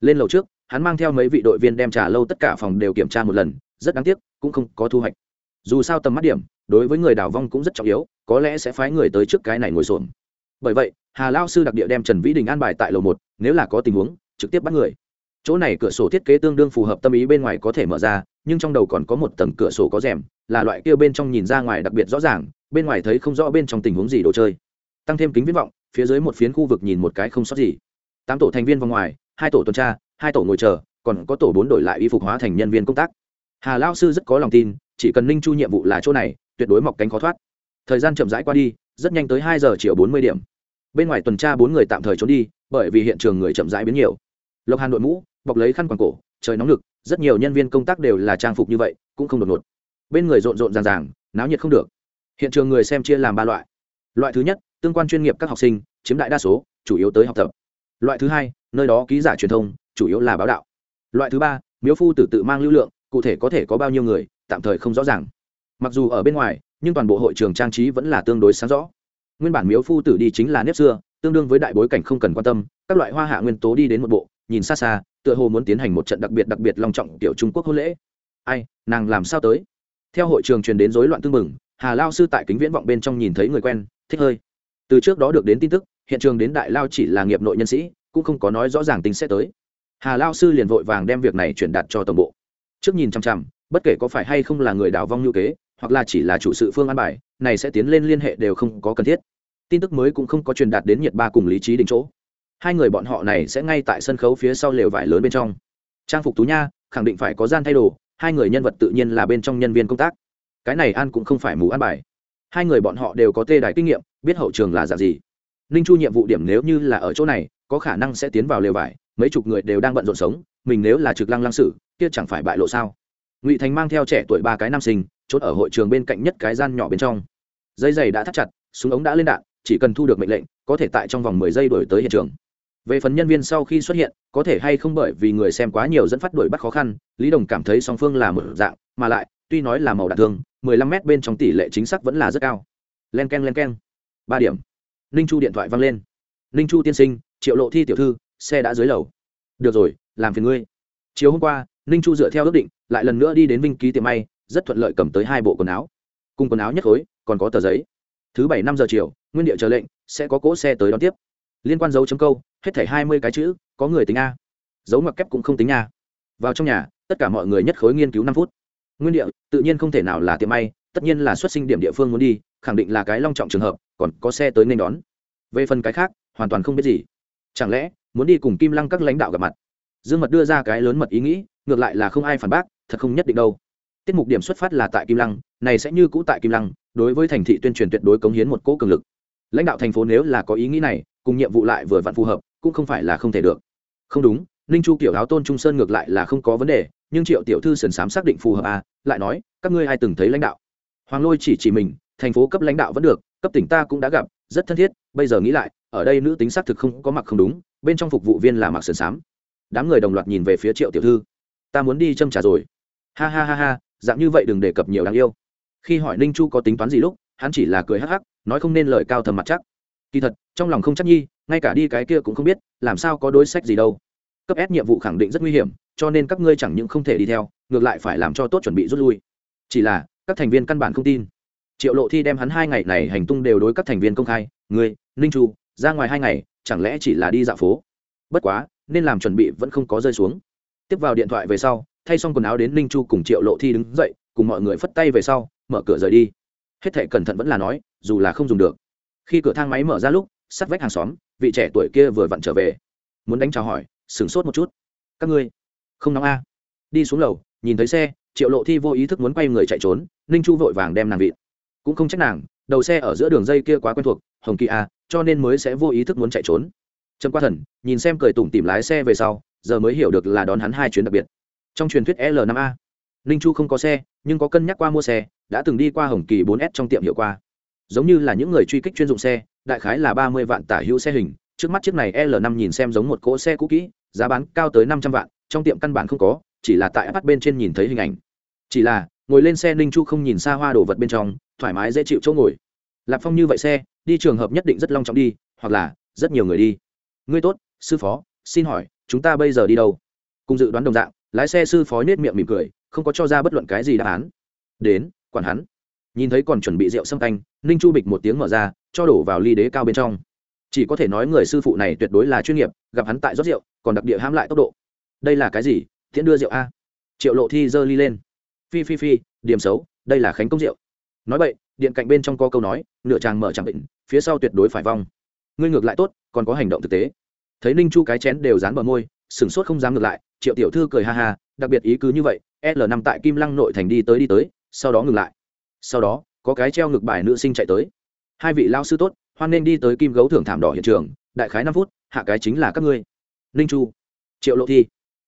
Lên lầu trước, hắn mang theo mấy vị đội viên đem trà lâu tất cả phòng đều kiểm tra một lần, rất đáng tiếc, cũng không có thu hoạch. Dù sao tầm mắt điểm, đối với người đào vong cũng rất trọng yếu, có lẽ sẽ phái người tới trước cái này ngồi xổm. Bởi vậy, hà lao sư đặc địa đem trần vĩ đình an bài tại lầu một, nếu là có tình huống, trực tiếp bắt người. Chỗ này cửa sổ thiết kế tương đương phù hợp tâm ý bên ngoài có thể mở ra, nhưng trong đầu còn có một tầng cửa sổ có rèm là loại kia bên trong nhìn ra ngoài đặc biệt rõ ràng, bên ngoài thấy không rõ bên trong tình huống gì đồ chơi. Tăng thêm kính viễn vọng, phía dưới một phiến khu vực nhìn một cái không sót gì. Tám tổ thành viên vòng ngoài, hai tổ tuần tra, hai tổ ngồi chờ, còn có tổ bốn đổi lại y phục hóa thành nhân viên công tác. Hà lao sư rất có lòng tin, chỉ cần ninh chu nhiệm vụ là chỗ này, tuyệt đối mọc cánh khó thoát. Thời gian chậm rãi qua đi, rất nhanh tới hai giờ chiều bốn mươi điểm. Bên ngoài tuần tra bốn người tạm thời trốn đi, bởi vì hiện trường người chậm rãi biến nhiều. Lộc hàn đội mũ, bọc lấy khăn quàng cổ, trời nóng lực rất nhiều nhân viên công tác đều là trang phục như vậy, cũng không đột ngột bên người rộn rộn ràng ràng, náo nhiệt không được. Hiện trường người xem chia làm ba loại. Loại thứ nhất, tương quan chuyên nghiệp các học sinh, chiếm đại đa số, chủ yếu tới học tập. Loại thứ hai, nơi đó ký giả truyền thông, chủ yếu là báo đạo. Loại thứ ba, miếu phu tử tự mang lưu lượng, cụ thể có thể có bao nhiêu người, tạm thời không rõ ràng. Mặc dù ở bên ngoài, nhưng toàn bộ hội trường trang trí vẫn là tương đối sáng rõ. Nguyên bản miếu phu tử đi chính là nếp xưa, tương đương với đại bối cảnh không cần quan tâm, các loại hoa hạ nguyên tố đi đến một bộ, nhìn xa xa, tựa hồ muốn tiến hành một trận đặc biệt đặc biệt long trọng tiểu trung quốc hôn lễ. Ai, nàng làm sao tới? Theo hội trường truyền đến rối loạn tương mừng hà lao sư tại kính viễn vọng bên trong nhìn thấy người quen, thích hơi. Từ trước đó được đến tin tức, hiện trường đến đại lao chỉ là nghiệp nội nhân sĩ, cũng không có nói rõ ràng tính sẽ tới. Hà lao sư liền vội vàng đem việc này truyền đạt cho tổng bộ. Trước nhìn chăm chăm bất kể có phải hay không là người đào vong ngữ kế, hoặc là chỉ là chủ sự phương an bài, này sẽ tiến lên liên hệ đều không có cần thiết. Tin tức mới cũng không có truyền đạt đến nhiệt ba cùng lý trí đình chỗ. Hai người bọn họ này sẽ ngay tại sân khấu phía sau lều vải lớn bên trong. Trang phục tú nha, khẳng định phải có gian thay đồ hai người nhân vật tự nhiên là bên trong nhân viên công tác. Cái này an cũng không phải mù an bài. Hai người bọn họ đều có tê đài kinh nghiệm, biết hậu trường là dạng gì. Ninh chu nhiệm vụ điểm nếu như là ở chỗ này, có khả năng sẽ tiến vào lều vải, mấy chục người đều đang bận rộn sống, mình nếu là trực lăng lăng sử kia chẳng phải bại lộ sao? Ngụy thành mang theo trẻ tuổi ba cái nam sinh, chốt ở hội trường bên cạnh nhất cái gian nhỏ bên trong. Dây giày đã thắt chặt, súng ống đã lên đạn, chỉ cần thu được mệnh lệnh, có thể tại trong vòng mười giây đổi tới hiện trường về phần nhân viên sau khi xuất hiện, có thể hay không bởi vì người xem quá nhiều dẫn phát đuổi bắt khó khăn, lý đồng cảm thấy song phương là một dạng, mà lại, tuy nói là màu đạn thương, mười lăm m bên trong tỷ lệ chính xác vẫn là rất cao. Len k e n len k e n ba điểm. Ninh chu điện thoại văng lên. Ninh chu tiên sinh, triệu lộ thi tiểu thư, xe đã dưới lầu. Được rồi, làm phiền ngươi. Chiều hôm qua, ninh chu dựa theo ước định, lại lần nữa đi đến vinh ký tiệm may, rất thuận lợi cầm tới hai bộ quần áo. Cùng quần áo nhất khối, còn có tờ giấy. Thứ bảy năm giờ chiều, nguyên địa chờ lệnh, sẽ có cỗ xe tới đón tiếp. Liên quan dấu chấm câu hết thảy hai mươi cái chữ, có người tính a. Dấu ngoặc kép cũng không tính nha vào trong nhà, tất cả mọi người nhất khối nghiên cứu năm phút. Nguyên địa, tự nhiên không thể nào là tiệm may, tất nhiên là xuất sinh điểm địa phương muốn đi, khẳng định là cái long trọng trường hợp, còn có xe tới nên đón. Về phần cái khác, hoàn toàn không biết gì. Chẳng lẽ, muốn đi cùng kim lăng các lãnh đạo gặp mặt? Dương mật đưa ra cái lớn mật ý nghĩ, ngược lại là không ai phản bác, thật không nhất định đâu. Tiết mục điểm xuất phát là tại kim lăng, này sẽ như cũ tại kim lăng, đối với thành thị tuyên truyền tuyệt đối cống hiến một cỗ cường lực. Lãnh đạo thành phố nếu là có ý nghĩ này, cùng nhiệm vụ lại vừa vặn phù hợp cũng không phải là không thể được. Không đúng, ninh chu kiểu áo tôn trung sơn ngược lại là không có vấn đề, nhưng triệu tiểu thư sần sám xác định phù hợp à lại nói, các ngươi ai từng thấy lãnh đạo? Hoàng lôi chỉ chỉ mình, thành phố cấp lãnh đạo vẫn được, cấp tỉnh ta cũng đã gặp, rất thân thiết, bây giờ nghĩ lại, ở đây nữ tính xác thực không có mặc không đúng, bên trong phục vụ viên là mặc sườn xám đám người đồng loạt nhìn về phía triệu tiểu thư. Ta muốn đi châm trả rồi. Ha ha ha ha, dạng như vậy đừng đề cập nhiều đáng yêu. Khi hỏi ninh chu có tính toán gì lúc, hắn chỉ là cười hắc hắc, nói không nên lời cao thầm mặt chắc. Kỳ thật, trong lòng không chắc nhi ngay cả đi cái kia cũng không biết, làm sao có đối sách gì đâu. Cấp s nhiệm vụ khẳng định rất nguy hiểm, cho nên các ngươi chẳng những không thể đi theo, ngược lại phải làm cho tốt chuẩn bị rút lui. Chỉ là, các thành viên căn bản không tin. Triệu lộ thi đem hắn hai ngày này hành tung đều đối các thành viên công khai, ngươi, ninh chu, ra ngoài hai ngày, chẳng lẽ chỉ là đi dạo phố? Bất quá, nên làm chuẩn bị vẫn không có rơi xuống. Tiếp vào điện thoại về sau, thay xong quần áo đến ninh chu cùng triệu lộ thi đứng dậy, cùng mọi người phất tay về sau, mở cửa rời đi. Hết thệ cẩn thận vẫn là nói, dù là không dùng được. Khi cửa thang máy mở ra lúc, sắt vách hàng xóm vị trẻ tuổi kia vừa vặn trở về. Muốn đánh chào hỏi, sửng sốt một chút. Các ngươi, không nóng a. Đi xuống lầu, nhìn thấy xe, triệu lộ thi vô ý thức muốn quay người chạy trốn, ninh chu vội vàng đem nàng vịt cũng không trách nàng, đầu xe ở giữa đường dây kia quá quen thuộc, hồng kỳ a, cho nên mới sẽ vô ý thức muốn chạy trốn. Trâm qua thần, nhìn xem cười tủm tìm lái xe về sau, giờ mới hiểu được là đón hắn hai chuyến đặc biệt. Trong truyền thuyết l 5 a, ninh chu không có xe, nhưng có cân nhắc qua mua xe, đã từng đi qua hồng kỳ 4 s trong tiệm hiệu qua. Giống như là những người truy kích chuyên dụng xe đại khái là ba mươi vạn tả hữu xe hình, trước mắt chiếc này l 5 nhìn xem giống một cỗ xe cũ kỹ, giá bán cao tới năm trăm vạn, trong tiệm căn bản không có, chỉ là tại bắt bên trên nhìn thấy hình ảnh. Chỉ là, ngồi lên xe ninh chu không nhìn xa hoa đồ vật bên trong, thoải mái dễ chịu chỗ ngồi. Lạp phong như vậy xe, đi trường hợp nhất định rất long trọng đi, hoặc là, rất nhiều người đi. Ngươi tốt, sư phó, xin hỏi, chúng ta bây giờ đi đâu? Cùng dự đoán đồng dạng, lái xe sư phó nết miệng mỉm cười, không có cho ra bất luận cái gì đáp án. Đến, quản hắn nhìn thấy còn chuẩn bị rượu xâm canh, ninh chu bịch một tiếng mở ra, cho đổ vào ly đế cao bên trong. Chỉ có thể nói người sư phụ này tuyệt đối là chuyên nghiệp, gặp hắn tại rót rượu, còn đặc địa hãm lại tốc độ. Đây là cái gì? Thiện đưa rượu a? Triệu lộ thi giơ ly lên. Phi phi phi, điểm xấu, đây là khánh công rượu. Nói vậy, điện cạnh bên trong có câu nói, nửa tràng mở chẳng định, phía sau tuyệt đối phải vong. Ngươi ngược lại tốt, còn có hành động thực tế. Thấy ninh chu cái chén đều dán bờ môi, sửng sốt không dám ngược lại, triệu tiểu thư cười ha ha, đặc biệt ý cứ như vậy, l năm tại kim lăng nội thành đi tới đi tới, sau đó ngừng lại sau đó, có cái treo ngực bài nữ sinh chạy tới. Hai vị lao sư tốt, hoan nên đi tới kim gấu thưởng thảm đỏ hiện trường, đại khái năm phút, hạ cái chính là các ngươi. Ninh chu, triệu lộ thi,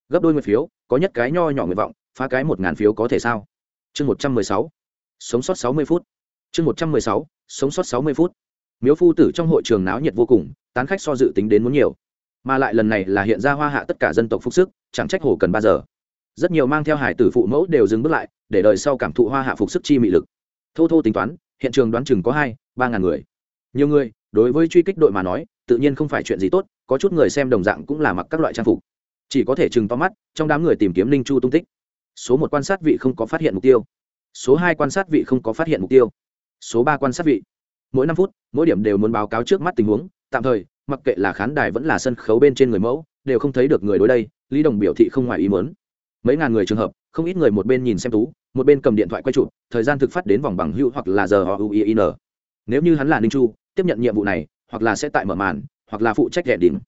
gấp đôi nguyện phiếu, có nhất cái nho nhỏ nguyện vọng, phá cái một ngàn phiếu có thể sao? Chương một trăm mười sáu, sống sót sáu mươi phút. Chương một trăm mười sáu, sống sót sáu mươi phút. Miếu phu tử trong hội trường náo nhiệt vô cùng, tán khách so dự tính đến muốn nhiều. Mà lại lần này là hiện ra hoa hạ tất cả dân tộc phúc sức, chẳng trách hồ cần ba giờ. Rất nhiều mang theo hải tử phụ mẫu đều dừng bước lại, để đời sau cảm thụ hoa hạ phục sức chi mị lực thô thô tính toán, hiện trường đoán chừng có hai, ba ngàn người. Nhiều người, đối với truy kích đội mà nói, tự nhiên không phải chuyện gì tốt, có chút người xem đồng dạng cũng là mặc các loại trang phục. Chỉ có thể chừng to mắt, trong đám người tìm kiếm linh chu tung tích. Số một quan sát vị không có phát hiện mục tiêu. Số hai quan sát vị không có phát hiện mục tiêu. Số ba quan sát vị. Mỗi năm phút, mỗi điểm đều muốn báo cáo trước mắt tình huống, tạm thời, mặc kệ là khán đài vẫn là sân khấu bên trên người mẫu, đều không thấy được người đối đây, lý đồng biểu thị không ngoài ý muốn. Mấy ngàn người trường hợp không ít người một bên nhìn xem tú, một bên cầm điện thoại quay chụp, thời gian thực phát đến vòng bằng hữu hoặc là giờ họ uin nếu như hắn là ninh chu, tiếp nhận nhiệm vụ này, hoặc là sẽ tại mở màn, hoặc là phụ trách ghẹn đỉnh.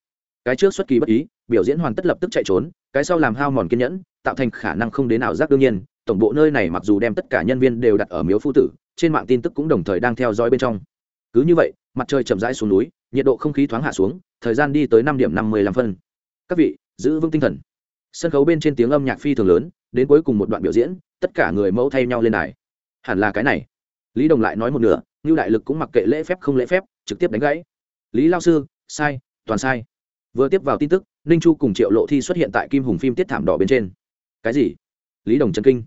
Cái trước xuất kỳ bất ý, biểu diễn hoàn tất lập tức chạy trốn, cái sau làm hao mòn kiên nhẫn, tạo thành khả năng không đến nào giác đương nhiên, tổng bộ nơi này mặc dù đem tất cả nhân viên đều đặt ở miếu phu tử, trên mạng tin tức cũng đồng thời đang theo dõi bên trong. Cứ như vậy, mặt trời chậm rãi xuống núi, nhiệt độ không khí thoáng hạ xuống, thời gian đi tới năm điểm năm mươi lăm phân. Các vị, giữ vững tinh thần. Sân khấu bên trên tiếng âm nhạc phi thường lớn đến cuối cùng một đoạn biểu diễn, tất cả người mẫu thay nhau lên đài. Hẳn là cái này. Lý đồng lại nói một nửa, ngưu đại lực cũng mặc kệ lễ phép không lễ phép, trực tiếp đánh gãy. Lý lao sư, sai, toàn sai. Vừa tiếp vào tin tức, ninh chu cùng triệu lộ thi xuất hiện tại kim hùng phim tiết thảm đỏ bên trên. Cái gì? Lý đồng trần kinh.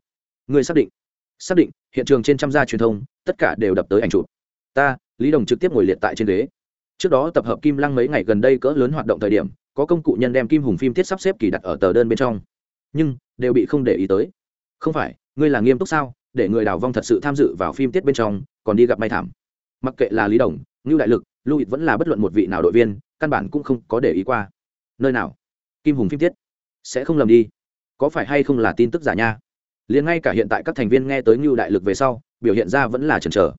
Người xác định. Xác định, hiện trường trên trăm gia truyền thông, tất cả đều đập tới ảnh chụp. Ta, lý đồng trực tiếp ngồi liệt tại trên ghế. Trước đó tập hợp kim lăng mấy ngày gần đây cỡ lớn hoạt động thời điểm, có công cụ nhân đem kim hùng phim tiết sắp xếp kỳ đặt ở tờ đơn bên trong nhưng đều bị không để ý tới. Không phải, ngươi là nghiêm túc sao? Để người đào vong thật sự tham dự vào phim tiết bên trong, còn đi gặp may thảm. Mặc kệ là lý đồng, ngưu đại lực, lưu ít vẫn là bất luận một vị nào đội viên, căn bản cũng không có để ý qua. Nơi nào? Kim hùng phim tiết. Sẽ không lầm đi. Có phải hay không là tin tức giả nha? Liền ngay cả hiện tại các thành viên nghe tới ngưu đại lực về sau, biểu hiện ra vẫn là chần chờ.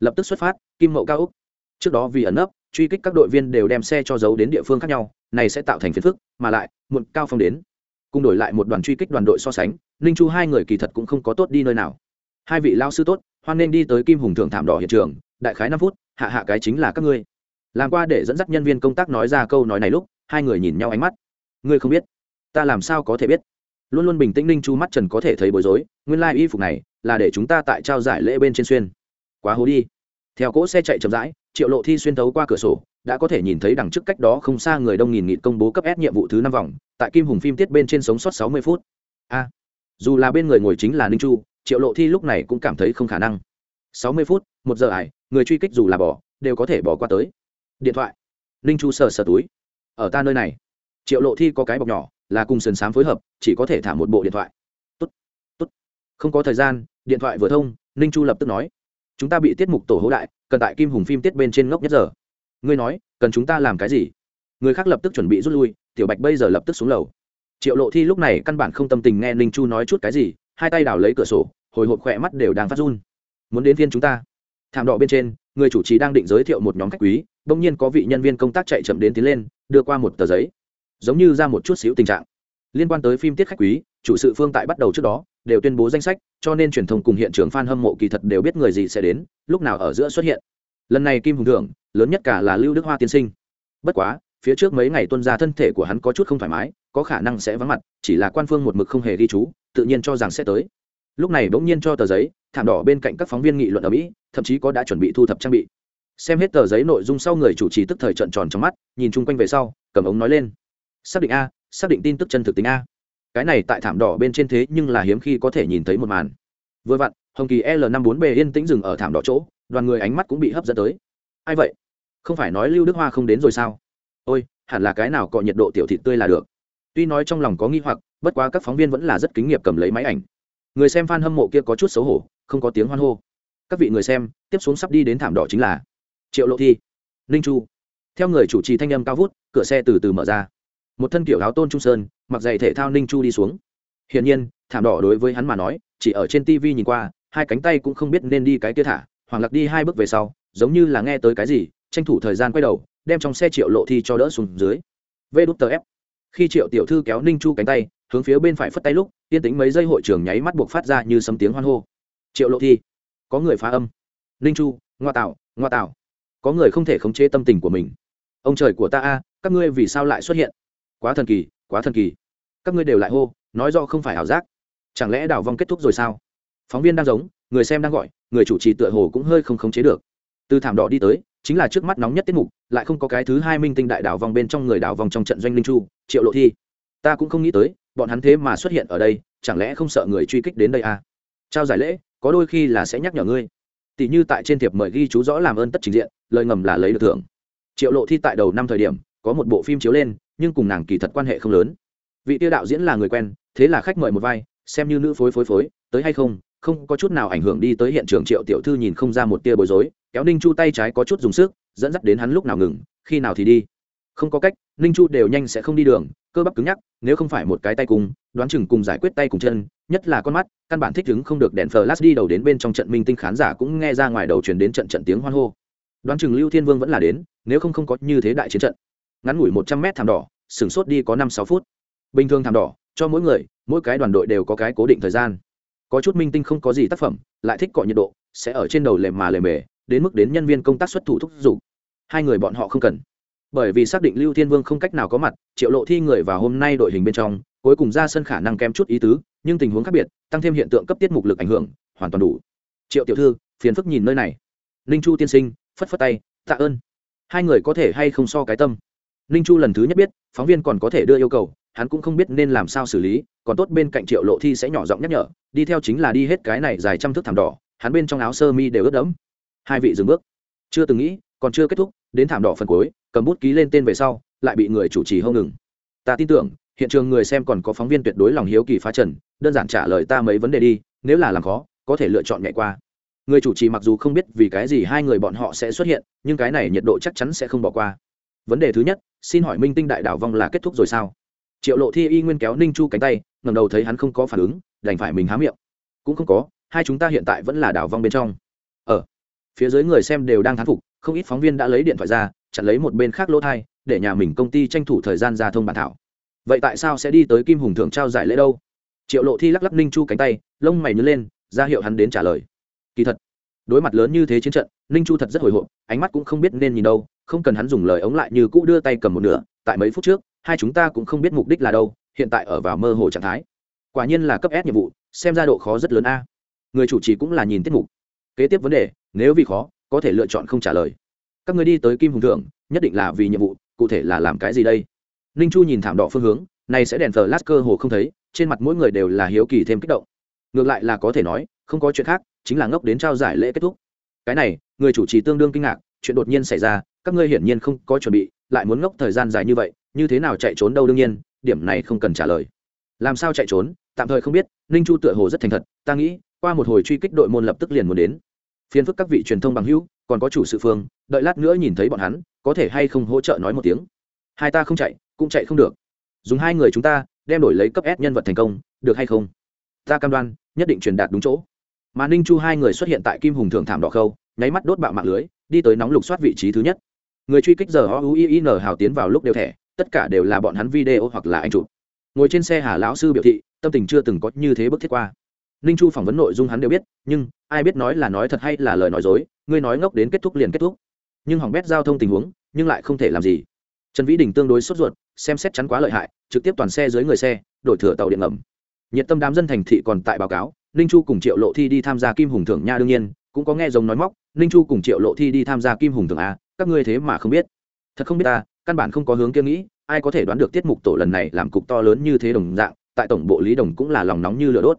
Lập tức xuất phát, kim mậu cao úc. Trước đó vì ẩn nấp, truy kích các đội viên đều đem xe cho giấu đến địa phương khác nhau, này sẽ tạo thành phiền phức, mà lại, muộn cao phong đến cùng đổi lại một đoàn truy kích đoàn đội so sánh, ninh chu hai người kỳ thật cũng không có tốt đi nơi nào. Hai vị lao sư tốt, hoan nên đi tới kim hùng thượng thảm đỏ hiện trường, đại khái năm phút, hạ hạ cái chính là các ngươi. Làm qua để dẫn dắt nhân viên công tác nói ra câu nói này lúc, hai người nhìn nhau ánh mắt. Ngươi không biết, ta làm sao có thể biết? Luôn luôn bình tĩnh ninh chu mắt trần có thể thấy bối rối, nguyên lai、like、y phục này là để chúng ta tại trao giải lễ bên trên xuyên. Quá hố đi. Theo cỗ xe chạy chậm rãi, triệu lộ thi xuyên thấu qua cửa sổ đã có thể nhìn thấy đằng trước cách đó không xa người đông nghìn nghịt công bố cấp S nhiệm vụ thứ năm vòng, tại kim hùng phim tiết bên trên sống sót sáu mươi phút. A, dù là bên người ngồi chính là ninh chu, triệu lộ thi lúc này cũng cảm thấy không khả năng. sáu mươi phút, một giờ ải, người truy kích dù là bỏ, đều có thể bỏ qua tới. Điện thoại. Ninh chu sờ sờ túi. Ở ta nơi này. Triệu lộ thi có cái bọc nhỏ, là cùng sườn sám phối hợp, chỉ có thể thả một bộ điện thoại. Tốt tốt. Không có thời gian, điện thoại vừa thông, ninh chu lập tức nói. Chúng ta bị tiết mục tổ hỗ đại, cần tại kim hùng phim tiết bên trên ngốc nhất giờ ngươi nói, cần chúng ta làm cái gì? Người khác lập tức chuẩn bị rút lui, tiểu bạch bây giờ lập tức xuống lầu. Triệu lộ thi lúc này căn bản không tâm tình nghe ninh chu nói chút cái gì, hai tay đào lấy cửa sổ, hồi hộp khỏe mắt đều đang phát run. Muốn đến viên chúng ta. Thảm đỏ bên trên, người chủ trì đang định giới thiệu một nhóm khách quý, bỗng nhiên có vị nhân viên công tác chạy chậm đến tiến lên, đưa qua một tờ giấy. Giống như ra một chút xíu tình trạng. Liên quan tới phim tiết khách quý, chủ sự phương tại bắt đầu trước đó, đều tuyên bố danh sách, cho nên truyền thông cùng hiện trường f a n hâm mộ kỳ thật đều biết người gì sẽ đến, lúc nào ở giữa xuất hiện lần này kim hùng thưởng lớn nhất cả là lưu đức hoa tiên sinh. Bất quá, phía trước mấy ngày tuân ra thân thể của hắn có chút không thoải mái, có khả năng sẽ vắng mặt, chỉ là quan phương một mực không hề ghi chú, tự nhiên cho rằng sẽ tới. Lúc này bỗng nhiên cho tờ giấy, thảm đỏ bên cạnh các phóng viên nghị luận ở mỹ, thậm chí có đã chuẩn bị thu thập trang bị. Xem hết tờ giấy nội dung sau người chủ trì tức thời trận tròn trong mắt, nhìn chung quanh về sau, cầm ống nói lên. Xác định a, xác định tin tức chân thực tính a. Cái này tại thảm đỏ bên trên thế nhưng là hiếm khi có thể nhìn thấy một màn. Vừa vặn, hồng kỳ l năm bốn b yên tĩnh dừng ở thảm đỏ chỗ đoàn người ánh mắt cũng bị hấp dẫn tới. Ai vậy? Không phải nói lưu đức hoa không đến rồi sao? Ôi, hẳn là cái nào cọ nhiệt độ tiểu thị tươi là được. Tuy nói trong lòng có nghi hoặc, bất quá các phóng viên vẫn là rất kính nghiệp cầm lấy máy ảnh. Người xem f a n hâm mộ kia có chút xấu hổ, không có tiếng hoan hô. Các vị người xem, tiếp xuống sắp đi đến thảm đỏ chính là triệu lộ thi, ninh chu. Theo người chủ trì thanh âm cao vút, cửa xe từ từ mở ra. Một thân kiểu áo tôn trung sơn, mặc giày thể thao ninh chu đi xuống. Hiển nhiên, thảm đỏ đối với hắn mà nói, chỉ ở trên tv nhìn qua, hai cánh tay cũng không biết nên đi cái kia thả hoàng lạc đi hai bước về sau, giống như là nghe tới cái gì, tranh thủ thời gian quay đầu, đem trong xe triệu lộ thi cho đỡ xuống dưới. Vê đút tờ ép. Khi triệu tiểu thư kéo ninh chu cánh tay, hướng phía bên phải phất tay lúc, yên tính mấy giây hội trường nháy mắt buộc phát ra như sấm tiếng hoan hô. Triệu lộ thi, có người phá âm. Ninh chu, ngoa tạo ngoa tạo. Có người không thể khống chế tâm tình của mình. Ông trời của ta a, các ngươi vì sao lại xuất hiện? Quá thần kỳ, quá thần kỳ. Các ngươi đều lại hô, nói do không phải ảo giác. Chẳng lẽ đào vong kết thúc rồi sao? Phóng viên đang giống người xem đang gọi, người chủ trì tựa hồ cũng hơi không khống chế được. Từ thảm đỏ đi tới, chính là trước mắt nóng nhất tiết mục, lại không có cái thứ hai minh tinh đại đảo vòng bên trong người đảo vòng trong trận doanh linh chu, triệu lộ thi. Ta cũng không nghĩ tới, bọn hắn thế mà xuất hiện ở đây, chẳng lẽ không sợ người truy kích đến đây à? trao giải lễ, có đôi khi là sẽ nhắc nhở ngươi. Tỷ như tại trên thiệp mời ghi chú rõ làm ơn tất trình diện, lời ngầm là lấy được thưởng. Triệu lộ thi tại đầu năm thời điểm, có một bộ phim chiếu lên, nhưng cùng nàng kỳ thật quan hệ không lớn. Vị tiêu đạo diễn là người quen, thế là khách mời một vai, xem như nữ phối phối phối, tới hay không không có chút nào ảnh hưởng đi tới hiện trường, triệu tiểu thư nhìn không ra một tia bối rối, kéo ninh chu tay trái có chút dùng sức, dẫn dắt đến hắn lúc nào ngừng, khi nào thì đi. Không có cách, ninh chu đều nhanh sẽ không đi đường, cơ bắp cứng nhắc, nếu không phải một cái tay cùng, đoán chừng cùng giải quyết tay cùng chân, nhất là con mắt, căn bản thích ứng không được đèn flash đi đầu đến bên trong trận minh tinh khán giả cũng nghe ra ngoài đầu truyền đến trận trận tiếng hoan hô. Đoán chừng lưu thiên vương vẫn là đến, nếu không không có như thế đại chiến trận. Ngắn ngủi một trăm mét thảm đỏ sửng sốt đi có năm sáu phút. Bình thường thảm đỏ, cho mỗi người, mỗi cái đoàn đội đều có cái cố định thời gian có chút minh tinh không có gì tác phẩm, lại thích cọ nhiệt độ, sẽ ở trên đầu lề mà lề mề, đến mức đến nhân viên công tác xuất thủ thúc giục. Hai người bọn họ không cần. Bởi vì xác định lưu thiên vương không cách nào có mặt, triệu lộ thi người vào hôm nay đội hình bên trong, cuối cùng ra sân khả năng kém chút ý tứ, nhưng tình huống khác biệt, tăng thêm hiện tượng cấp tiết mục lực ảnh hưởng, hoàn toàn đủ. Triệu tiểu thư, phiền phức nhìn nơi này. Ninh chu tiên sinh, phất phất tay, tạ ơn. Hai người có thể hay không so cái tâm? Ninh chu lần thứ nhất biết, phóng viên còn có thể đưa yêu cầu hắn cũng không biết nên làm sao xử lý, còn tốt bên cạnh triệu lộ thi sẽ nhỏ giọng nhắc nhở, đi theo chính là đi hết cái này dài trăm thước thảm đỏ, hắn bên trong áo sơ mi đều ướt đẫm. Hai vị dừng bước. Chưa từng nghĩ, còn chưa kết thúc, đến thảm đỏ phần cuối, cầm bút ký lên tên về sau, lại bị người chủ trì hông ngừng. Ta tin tưởng, hiện trường người xem còn có phóng viên tuyệt đối lòng hiếu kỳ phá trần, đơn giản trả lời ta mấy vấn đề đi, nếu là làm khó, có thể lựa chọn nhảy qua. Người chủ trì mặc dù không biết vì cái gì hai người bọn họ sẽ xuất hiện, nhưng cái này nhiệt độ chắc chắn sẽ không bỏ qua. Vấn đề thứ nhất, xin hỏi minh tinh đại đảo vong là kết thúc rồi sao? Triệu lộ thi y nguyên kéo ninh chu cánh tay ngầm đầu thấy hắn không có phản ứng, đành phải mình há miệng. Cũng không có, hai chúng ta hiện tại vẫn là đảo vong bên trong. Ở phía dưới người xem đều đang thán phục, không ít phóng viên đã lấy điện thoại ra, chặn lấy một bên khác lỗ thai, để nhà mình công ty tranh thủ thời gian ra thông bản thảo. Vậy tại sao sẽ đi tới kim hùng thưởng trao giải lễ đâu? Triệu lộ thi lắc lắc ninh chu cánh tay, lông mày nhớ lên, ra hiệu hắn đến trả lời. Kỳ thật, đối mặt lớn như thế chiến trận, ninh chu thật rất hồi hộp, ánh mắt cũng không biết nên nhìn đâu, không cần hắn dùng lời ống lại như cũ đưa tay cầm một nửa, tại mấy phút trước hai chúng ta cũng không biết mục đích là đâu, hiện tại ở vào mơ hồ trạng thái. Quả nhiên là cấp s nhiệm vụ, xem ra độ khó rất lớn a. Người chủ trì cũng là nhìn tiết mục. Kế tiếp vấn đề, nếu vì khó, có thể lựa chọn không trả lời. Các người đi tới kim hùng thượng, nhất định là vì nhiệm vụ, cụ thể là làm cái gì đây? Ninh chu nhìn thảm đỏ phương hướng, này sẽ đèn thờ lát cơ hồ không thấy, trên mặt mỗi người đều là hiếu kỳ thêm kích động. Ngược lại là có thể nói, không có chuyện khác, chính là ngốc đến trao giải lễ kết thúc. Cái này, người chủ trì tương đương kinh ngạc, chuyện đột nhiên xảy ra, các ngươi hiển nhiên không có chuẩn bị, lại muốn ngốc thời gian dài như vậy như thế nào chạy trốn đâu đương nhiên, điểm này không cần trả lời. Làm sao chạy trốn, tạm thời không biết, ninh chu tựa hồ rất thành thật, ta nghĩ, qua một hồi truy kích đội môn lập tức liền muốn đến. Phiền phức các vị truyền thông bằng hữu, còn có chủ sự phương, đợi lát nữa nhìn thấy bọn hắn, có thể hay không hỗ trợ nói một tiếng. Hai ta không chạy, cũng chạy không được. Dùng hai người chúng ta, đem đổi lấy cấp s nhân vật thành công, được hay không? Ta cam đoan, nhất định truyền đạt đúng chỗ. Mà ninh chu hai người xuất hiện tại kim hùng thượng thảm đỏ khâu, nháy mắt đốt bạo mạng lưới, đi tới nóng lục soát vị trí thứ nhất. Người truy kích giờ o u i n hào tiến vào lúc đều thẻ tất cả đều là bọn hắn video hoặc là anh chụp. Ngồi trên xe hà lão sư biểu thị, tâm tình chưa từng có như thế bức thiết qua. Ninh chu phỏng vấn nội dung hắn đều biết, nhưng, ai biết nói là nói thật hay là lời nói dối, ngươi nói ngốc đến kết thúc liền kết thúc. Nhưng hỏng bét giao thông tình huống, nhưng lại không thể làm gì. Trần vĩ đình tương đối sốt ruột, xem xét chắn quá lợi hại, trực tiếp toàn xe dưới người xe, đổi thửa tàu điện ngầm. Nhiệt tâm đám dân thành thị còn tại báo cáo, ninh chu cùng triệu lộ thi đi tham gia kim hùng thưởng nha đương nhiên, cũng có nghe giống nói móc, ninh chu cùng triệu lộ thi đi tham gia kim hùng thưởng a, các ngươi thế mà không biết. Thật không biết ta căn bản không có hướng kia nghĩ, ai có thể đoán được tiết mục tổ lần này làm cục to lớn như thế đồng dạng, tại tổng bộ lý đồng cũng là lòng nóng như lửa đốt.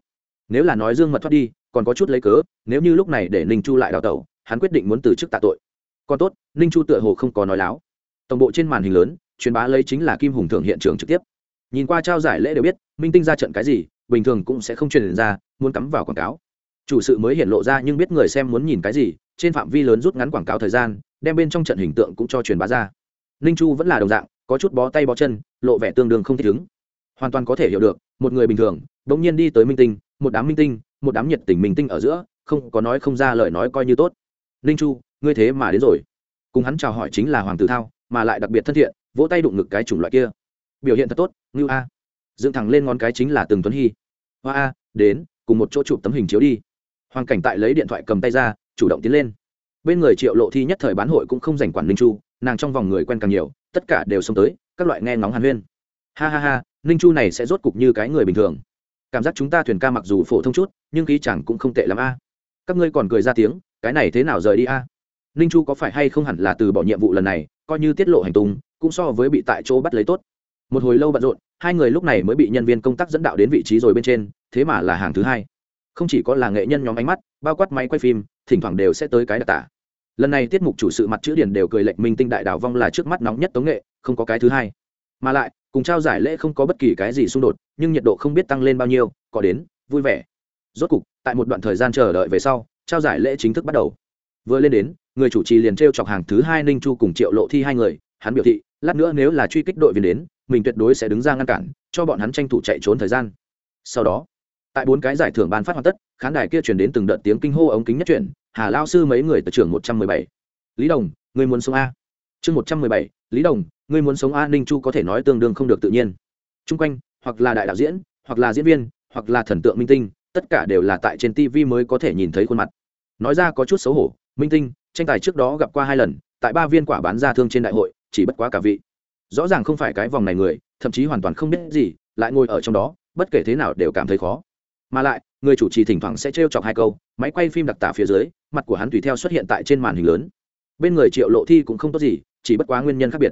Nếu là nói dương mật thoát đi, còn có chút lấy cớ, nếu như lúc này để ninh chu lại đào tẩu, hắn quyết định muốn từ chức tạ tội. Còn tốt, ninh chu tựa hồ không có nói láo. Tổng bộ trên màn hình lớn, truyền bá lấy chính là kim hùng thưởng hiện trường trực tiếp. Nhìn qua trao giải lễ đều biết, minh tinh ra trận cái gì, bình thường cũng sẽ không truyền ra, muốn cắm vào quảng cáo. Chủ sự mới hiện lộ ra nhưng biết người xem muốn nhìn cái gì, trên phạm vi lớn rút ngắn quảng cáo thời gian, đem bên trong trận hình tượng cũng cho truyền bá ra ninh chu vẫn là đồng dạng, có chút bó tay bó chân, lộ vẻ tương đương không thích ứng. Hoàn toàn có thể hiểu được, một người bình thường đ ỗ n g nhiên đi tới minh tinh, một đám minh tinh, một đám nhiệt tình minh tinh ở giữa, không có nói không ra lời nói coi như tốt. Ninh chu, ngươi thế mà đến rồi. Cùng hắn chào hỏi chính là hoàng tử thao, mà lại đặc biệt thân thiện, vỗ tay đụng ngực cái chủng loại kia. Biểu hiện thật tốt, ngưu a. Dựng thẳng lên ngón cái chính là từng tuấn hy. Hoa a, đến, cùng một chỗ chụp tấm hình chiếu đi. Hoàng cảnh tại lấy điện thoại cầm tay ra, chủ động tiến lên. Bên người triệu lộ thi nhất thời bán hội cũng không giành quản ninh chu nàng trong vòng người quen càng nhiều, tất cả đều xông tới, các loại nghe ngóng hàn huyên. Ha ha ha, ninh chu này sẽ rốt cục như cái người bình thường. Cảm giác chúng ta thuyền ca mặc dù phổ thông chút, nhưng khí chẳng cũng không tệ lắm a. Các ngươi còn cười ra tiếng, cái này thế nào rời đi a? Ninh chu có phải hay không hẳn là từ bỏ nhiệm vụ lần này, coi như tiết lộ hành tung, cũng so với bị tại chỗ bắt lấy tốt. Một hồi lâu bận rộn, hai người lúc này mới bị nhân viên công tác dẫn đạo đến vị trí rồi bên trên, thế mà là hàng thứ hai. Không chỉ có là nghệ nhân nhóm ánh mắt, bao quát máy quay phim, thỉnh thoảng đều sẽ tới cái đặc tả lần này tiết mục chủ sự mặt chữ điển đều cười lệnh minh tinh đại đảo vong là trước mắt nóng nhất tống nghệ, không có cái thứ hai. Mà lại, cùng trao giải lễ không có bất kỳ cái gì xung đột, nhưng nhiệt độ không biết tăng lên bao nhiêu, có đến, vui vẻ. Rốt cục, tại một đoạn thời gian chờ đợi về sau, trao giải lễ chính thức bắt đầu. Vừa lên đến, người chủ trì liền t r e o chọc hàng thứ hai ninh chu cùng triệu lộ thi hai người, hắn biểu thị, lát nữa nếu là truy kích đội viên đến, mình tuyệt đối sẽ đứng ra ngăn cản, cho bọn hắn tranh thủ chạy trốn thời gian. Sau đó tại bốn cái giải thưởng ban phát hoàn tất, khán đài kia chuyển đến từng đợt tiếng kinh hô ống kính nhất chuyển, hà lao sư mấy người từ trường một trăm mười bảy. Lý đồng, người muốn sống a. Chương một trăm mười bảy, lý đồng, người muốn sống a ninh chu có thể nói tương đương không được tự nhiên. T r u n g quanh, hoặc là đại đạo diễn, hoặc là diễn viên, hoặc là thần tượng minh tinh, tất cả đều là tại trên tv mới có thể nhìn thấy khuôn mặt. Nói ra có chút xấu hổ, minh tinh, tranh tài trước đó gặp qua hai lần, tại ba viên quả bán ra thương trên đại hội, chỉ bất quá cả vị. Rõ ràng không phải cái vòng này người, thậm chí hoàn toàn không biết gì, lại ngồi ở trong đó, bất kể thế nào đều cảm thấy khó mà lại, người chủ trì thỉnh thoảng sẽ trêu chọc hai câu, máy quay phim đặc tả phía dưới, mặt của hắn tùy theo xuất hiện tại trên màn hình lớn. Bên người triệu lộ thi cũng không tốt gì, chỉ bất quá nguyên nhân khác biệt.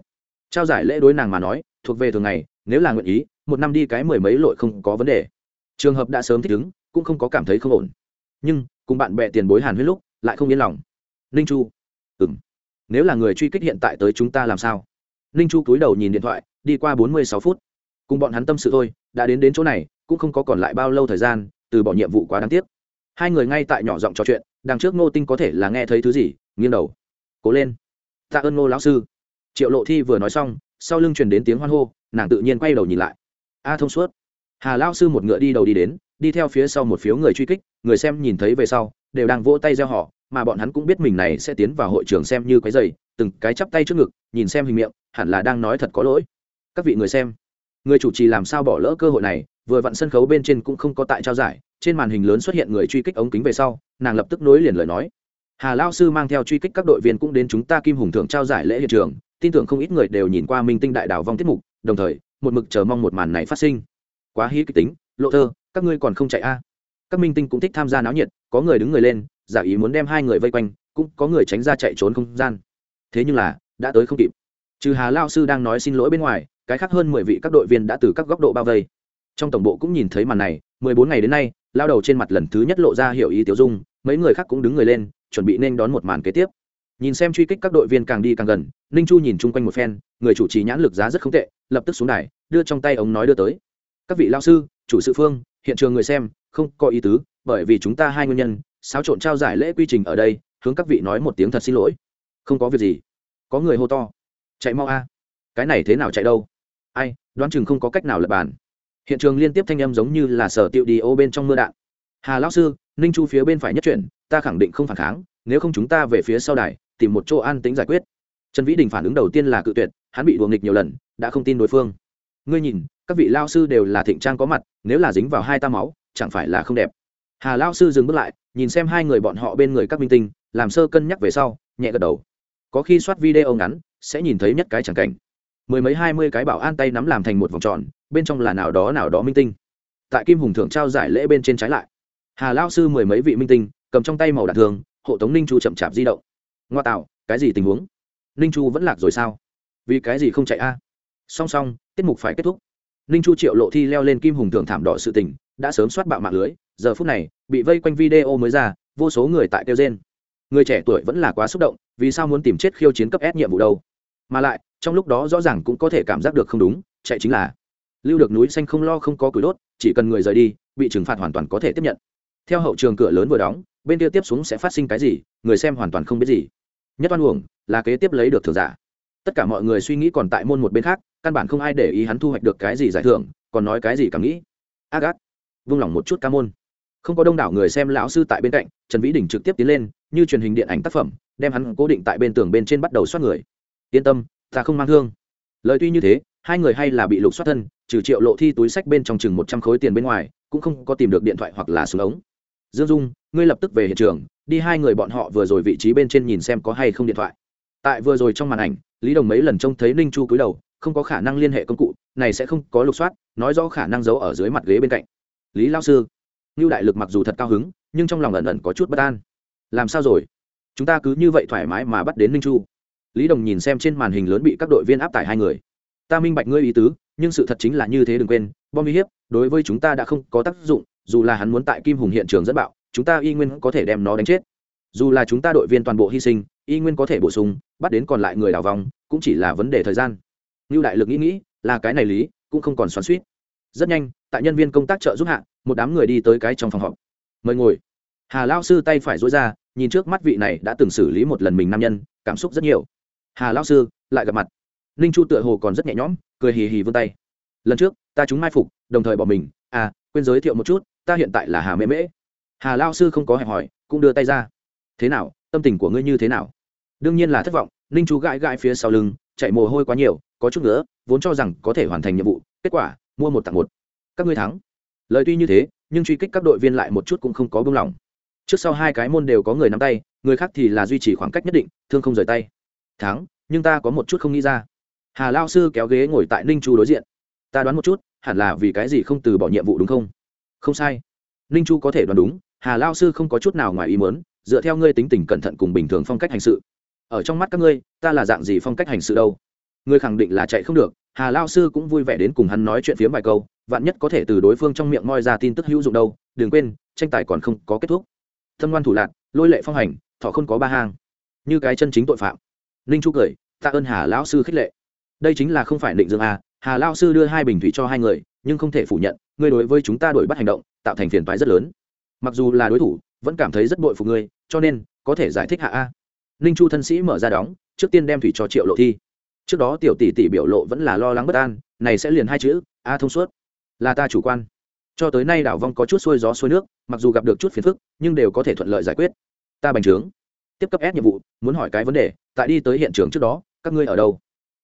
Trao giải lễ đối nàng mà nói, thuộc về thường ngày, nếu là nguyện ý, một năm đi cái mười mấy lội không có vấn đề. Trường hợp đã sớm thích ứng, cũng không có cảm thấy không ổn. Nhưng, cùng bạn bè tiền bối hàn huyết lúc, lại không yên lòng. Ninh chu. Ừng nếu là người truy kích hiện tại tới chúng ta làm sao? Ninh chu cúi đầu nhìn điện thoại, đi qua bốn mươi sáu phút. Cùng bọn hắn tâm sự thôi, đã đến đến chỗ này cũng không có còn lại bao lâu thời gian, từ bỏ nhiệm vụ quá đáng tiếc. Hai người ngay tại nhỏ giọng trò chuyện, đằng trước ngô tinh có thể là nghe thấy thứ gì, nghiêng đầu. Cố lên. Tạ ơn ngô lão sư. Triệu lộ thi vừa nói xong, sau lưng truyền đến tiếng hoan hô, nàng tự nhiên quay đầu nhìn lại. A thông suốt. Hà lão sư một ngựa đi đầu đi đến, đi theo phía sau một phiếu người truy kích, người xem nhìn thấy về sau, đều đang vỗ tay gieo họ mà bọn hắn cũng biết mình này sẽ tiến vào hội trường xem như cái giày, từng cái chắp tay trước ngực, nhìn xem hình miệng, hẳn là đang nói thật có lỗi. Các vị người xem, người chủ trì làm sao bỏ lỡ cơ hội này vừa vặn sân khấu bên trên cũng không có tại trao giải, trên màn hình lớn xuất hiện người truy kích ống kính về sau, nàng lập tức nối liền lời nói. Hà lao sư mang theo truy kích các đội viên cũng đến chúng ta kim hùng thưởng trao giải lễ hiện trường, tin tưởng không ít người đều nhìn qua minh tinh đại đảo vong tiết mục, đồng thời, một mực chờ mong một màn này phát sinh. Quá hí kịch tính, lộ thơ, các ngươi còn không chạy a? Các minh tinh cũng thích tham gia náo nhiệt, có người đứng người lên, giả ý muốn đem hai người vây quanh, cũng có người tránh ra chạy trốn không gian. Thế nhưng là, đã tới không kịp. Trừ hà lao sư đang nói xin lỗi bên ngoài, cái khác hơn mười vị các đội viên đã từ các góc độ bao vây trong tổng bộ cũng nhìn thấy màn này, mười bốn ngày đến nay, lao đầu trên mặt lần thứ nhất lộ ra hiểu ý tiểu dung, mấy người khác cũng đứng người lên, chuẩn bị nên đón một màn kế tiếp. Nhìn xem truy kích các đội viên càng đi càng gần, ninh chu nhìn chung quanh một phen, người chủ trì nhãn lực giá rất không tệ, lập tức xuống đài, đưa trong tay ống nói đưa tới. Các vị lao sư, chủ sự phương, hiện trường người xem, không có ý tứ, bởi vì chúng ta hai nguyên nhân, xáo trộn trao giải lễ quy trình ở đây, hướng các vị nói một tiếng thật xin lỗi. Không có việc gì. Có người hô to. Chạy mau a. Cái này thế nào chạy đâu? Ai, đoán chừng không có cách nào lập bàn hiện trường liên tiếp thanh âm giống như là sở tiệu đi ô bên trong mưa đạn. Hà lão sư, ninh chu phía bên phải nhất chuyển, ta khẳng định không phản kháng, nếu không chúng ta về phía sau đài, tìm một chỗ an tính giải quyết. Trần vĩ đình phản ứng đầu tiên là cự tuyệt, hắn bị đùa nghịch nhiều lần, đã không tin đối phương. Ngươi nhìn, các vị lao sư đều là thịnh trang có mặt, nếu là dính vào hai ta máu, chẳng phải là không đẹp. Hà lao sư dừng bước lại, nhìn xem hai người bọn họ bên người các minh tinh, làm sơ cân nhắc về sau, nhẹ gật đầu. Có khi soát video ngắn, sẽ nhìn thấy nhất cái chẳng cảnh. Mười mấy hai mươi cái bảo an tay nắm làm thành một vòng tròn bên trong là nào đó nào đó minh tinh. Tại kim hùng thưởng trao giải lễ bên trên trái lại. Hà lao sư mười mấy vị minh tinh, cầm trong tay màu đạn thường, hộ tống ninh chu chậm chạp di động. Ngoa tạo, cái gì tình huống? Ninh chu vẫn lạc rồi sao? Vì cái gì không chạy a? Song song, tiết mục phải kết thúc. Ninh chu triệu lộ thi leo lên kim hùng thưởng thảm đỏ sự tình, đã sớm soát bạo mạng lưới, giờ phút này, bị vây quanh video mới ra, vô số người tại kêu trên người trẻ tuổi vẫn là quá xúc động, vì sao muốn tìm chết khiêu chiến cấp ép nhiệm vụ đâu? Mà lại, trong lúc đó rõ ràng cũng có thể cảm giác được không đúng, chạy chính là lưu được núi xanh không lo không có củi đốt, chỉ cần người rời đi, bị trừng phạt hoàn toàn có thể tiếp nhận. Theo hậu trường cửa lớn vừa đóng, bên kia tiếp xuống sẽ phát sinh cái gì, người xem hoàn toàn không biết gì. Nhất oan uổng là kế tiếp lấy được thưởng giả. Tất cả mọi người suy nghĩ còn tại môn một bên khác, căn bản không ai để ý hắn thu hoạch được cái gì giải thưởng, còn nói cái gì cảm nghĩ. Ác ác. Vung lòng một chút ca môn. Không có đông đảo người xem lão sư tại bên cạnh, trần vĩ đình trực tiếp tiến lên, như truyền hình điện ảnh tác phẩm, đem hắn cố định tại bên tường bên trên bắt đầu xoát người. Yên tâm, ta không mang thương. Lời tuy như thế, hai người hay là bị lục xoát thân trừ triệu lộ thi túi sách bên trong chừng một trăm khối tiền bên ngoài, cũng không có tìm được điện thoại hoặc là súng ống. Dương dung, ngươi lập tức về hiện trường, đi hai người bọn họ vừa rồi vị trí bên trên nhìn xem có hay không điện thoại. Tại vừa rồi trong màn ảnh, lý đồng mấy lần trông thấy ninh chu cúi đầu, không có khả năng liên hệ công cụ, này sẽ không có lục soát, nói rõ khả năng giấu ở dưới mặt ghế bên cạnh. Lý lao sư Ngưu đại lực mặc dù thật cao hứng, nhưng trong lòng ẩn ẩn có chút bất an. Làm sao rồi? Chúng ta cứ như vậy thoải mái mà bắt đến ninh chu. Lý đồng nhìn xem trên màn hình lớn bị các đội viên áp tải hai người. Ta minh bạch ngươi ý tứ nhưng sự thật chính là như thế đừng quên, bom uy hiếp đối với chúng ta đã không có tác dụng, dù là hắn muốn tại kim hùng hiện trường dẫn bạo, chúng ta y nguyên có thể đem nó đánh chết. Dù là chúng ta đội viên toàn bộ hy sinh, y nguyên có thể bổ sung, bắt đến còn lại người đào vòng cũng chỉ là vấn đề thời gian. Như đại lực nghĩ nghĩ, là cái này lý, cũng không còn xoắn suýt rất nhanh, tại nhân viên công tác trợ giúp hạ, một đám người đi tới cái trong phòng họp. Mời ngồi. Hà lao sư tay phải dối ra, nhìn trước mắt vị này đã từng xử lý một lần mình nam nhân, cảm xúc rất nhiều. Hà lao sư, lại gặp mặt. Ninh chu tựa hồ còn rất nhẹ nhõm cười hì hì vươn tay. Lần trước, ta chúng mai phục, đồng thời bỏ mình. À quên giới thiệu một chút, ta hiện tại là hà mễ mễ. Hà lao sư không có hẹn hỏi, cũng đưa tay ra. Thế nào, tâm tình của ngươi như thế nào? Đương nhiên là thất vọng, ninh chú gãi gãi phía sau lưng, chạy mồ hôi quá nhiều, có chút nữa, vốn cho rằng có thể hoàn thành nhiệm vụ, kết quả, mua một tặng một. Các ngươi thắng. Lời tuy như thế, nhưng truy kích các đội viên lại một chút cũng không có buông lỏng trước sau hai cái môn đều có người nắm tay, người khác thì là duy trì khoảng cách nhất định, thương không rời tay. Thắng, nhưng ta có một chút không nghĩ ra hà lao sư kéo ghế ngồi tại ninh chu đối diện. Ta đoán một chút, hẳn là vì cái gì không từ bỏ nhiệm vụ đúng không? Không sai. Ninh chu có thể đoán đúng, hà lao sư không có chút nào ngoài ý mớn dựa theo ngươi tính tình cẩn thận cùng bình thường phong cách hành sự. Ở trong mắt các ngươi, ta là dạng gì phong cách hành sự đâu? Ngươi khẳng định là chạy không được, hà lao sư cũng vui vẻ đến cùng hắn nói chuyện phiếm vài câu, vạn nhất có thể từ đối phương trong miệng moi ra tin tức hữu dụng đâu, đừng quên, tranh tài còn không có kết thúc. Thâm ngoan thủ lạc lôi lệ phong hành, thọ không có ba hang. Như cái chân chính tội phạm. Ninh chu cười, tạ ơn hà lão sư khích lệ đây chính là không phải định dương à hà lao sư đưa hai bình thủy cho hai người, nhưng không thể phủ nhận, ngươi đối với chúng ta đổi bắt hành động, tạo thành phiền toái rất lớn. Mặc dù là đối thủ, vẫn cảm thấy rất bội phục ngươi, cho nên, có thể giải thích hạ a. Ninh chu thân sĩ mở ra đóng, trước tiên đem thủy cho triệu lộ thi. Trước đó tiểu tỷ tỷ biểu lộ vẫn là lo lắng bất an, này sẽ liền hai chữ, a thông suốt. Là ta chủ quan. Cho tới nay đảo vong có chút xuôi gió xuôi nước, mặc dù gặp được chút phiền phức, nhưng đều có thể thuận lợi giải quyết. Ta bành trướng. Tiếp cấp ép nhiệm vụ, muốn hỏi cái vấn đề, tại đi tới hiện trường trước đó, các ngươi ở đâu?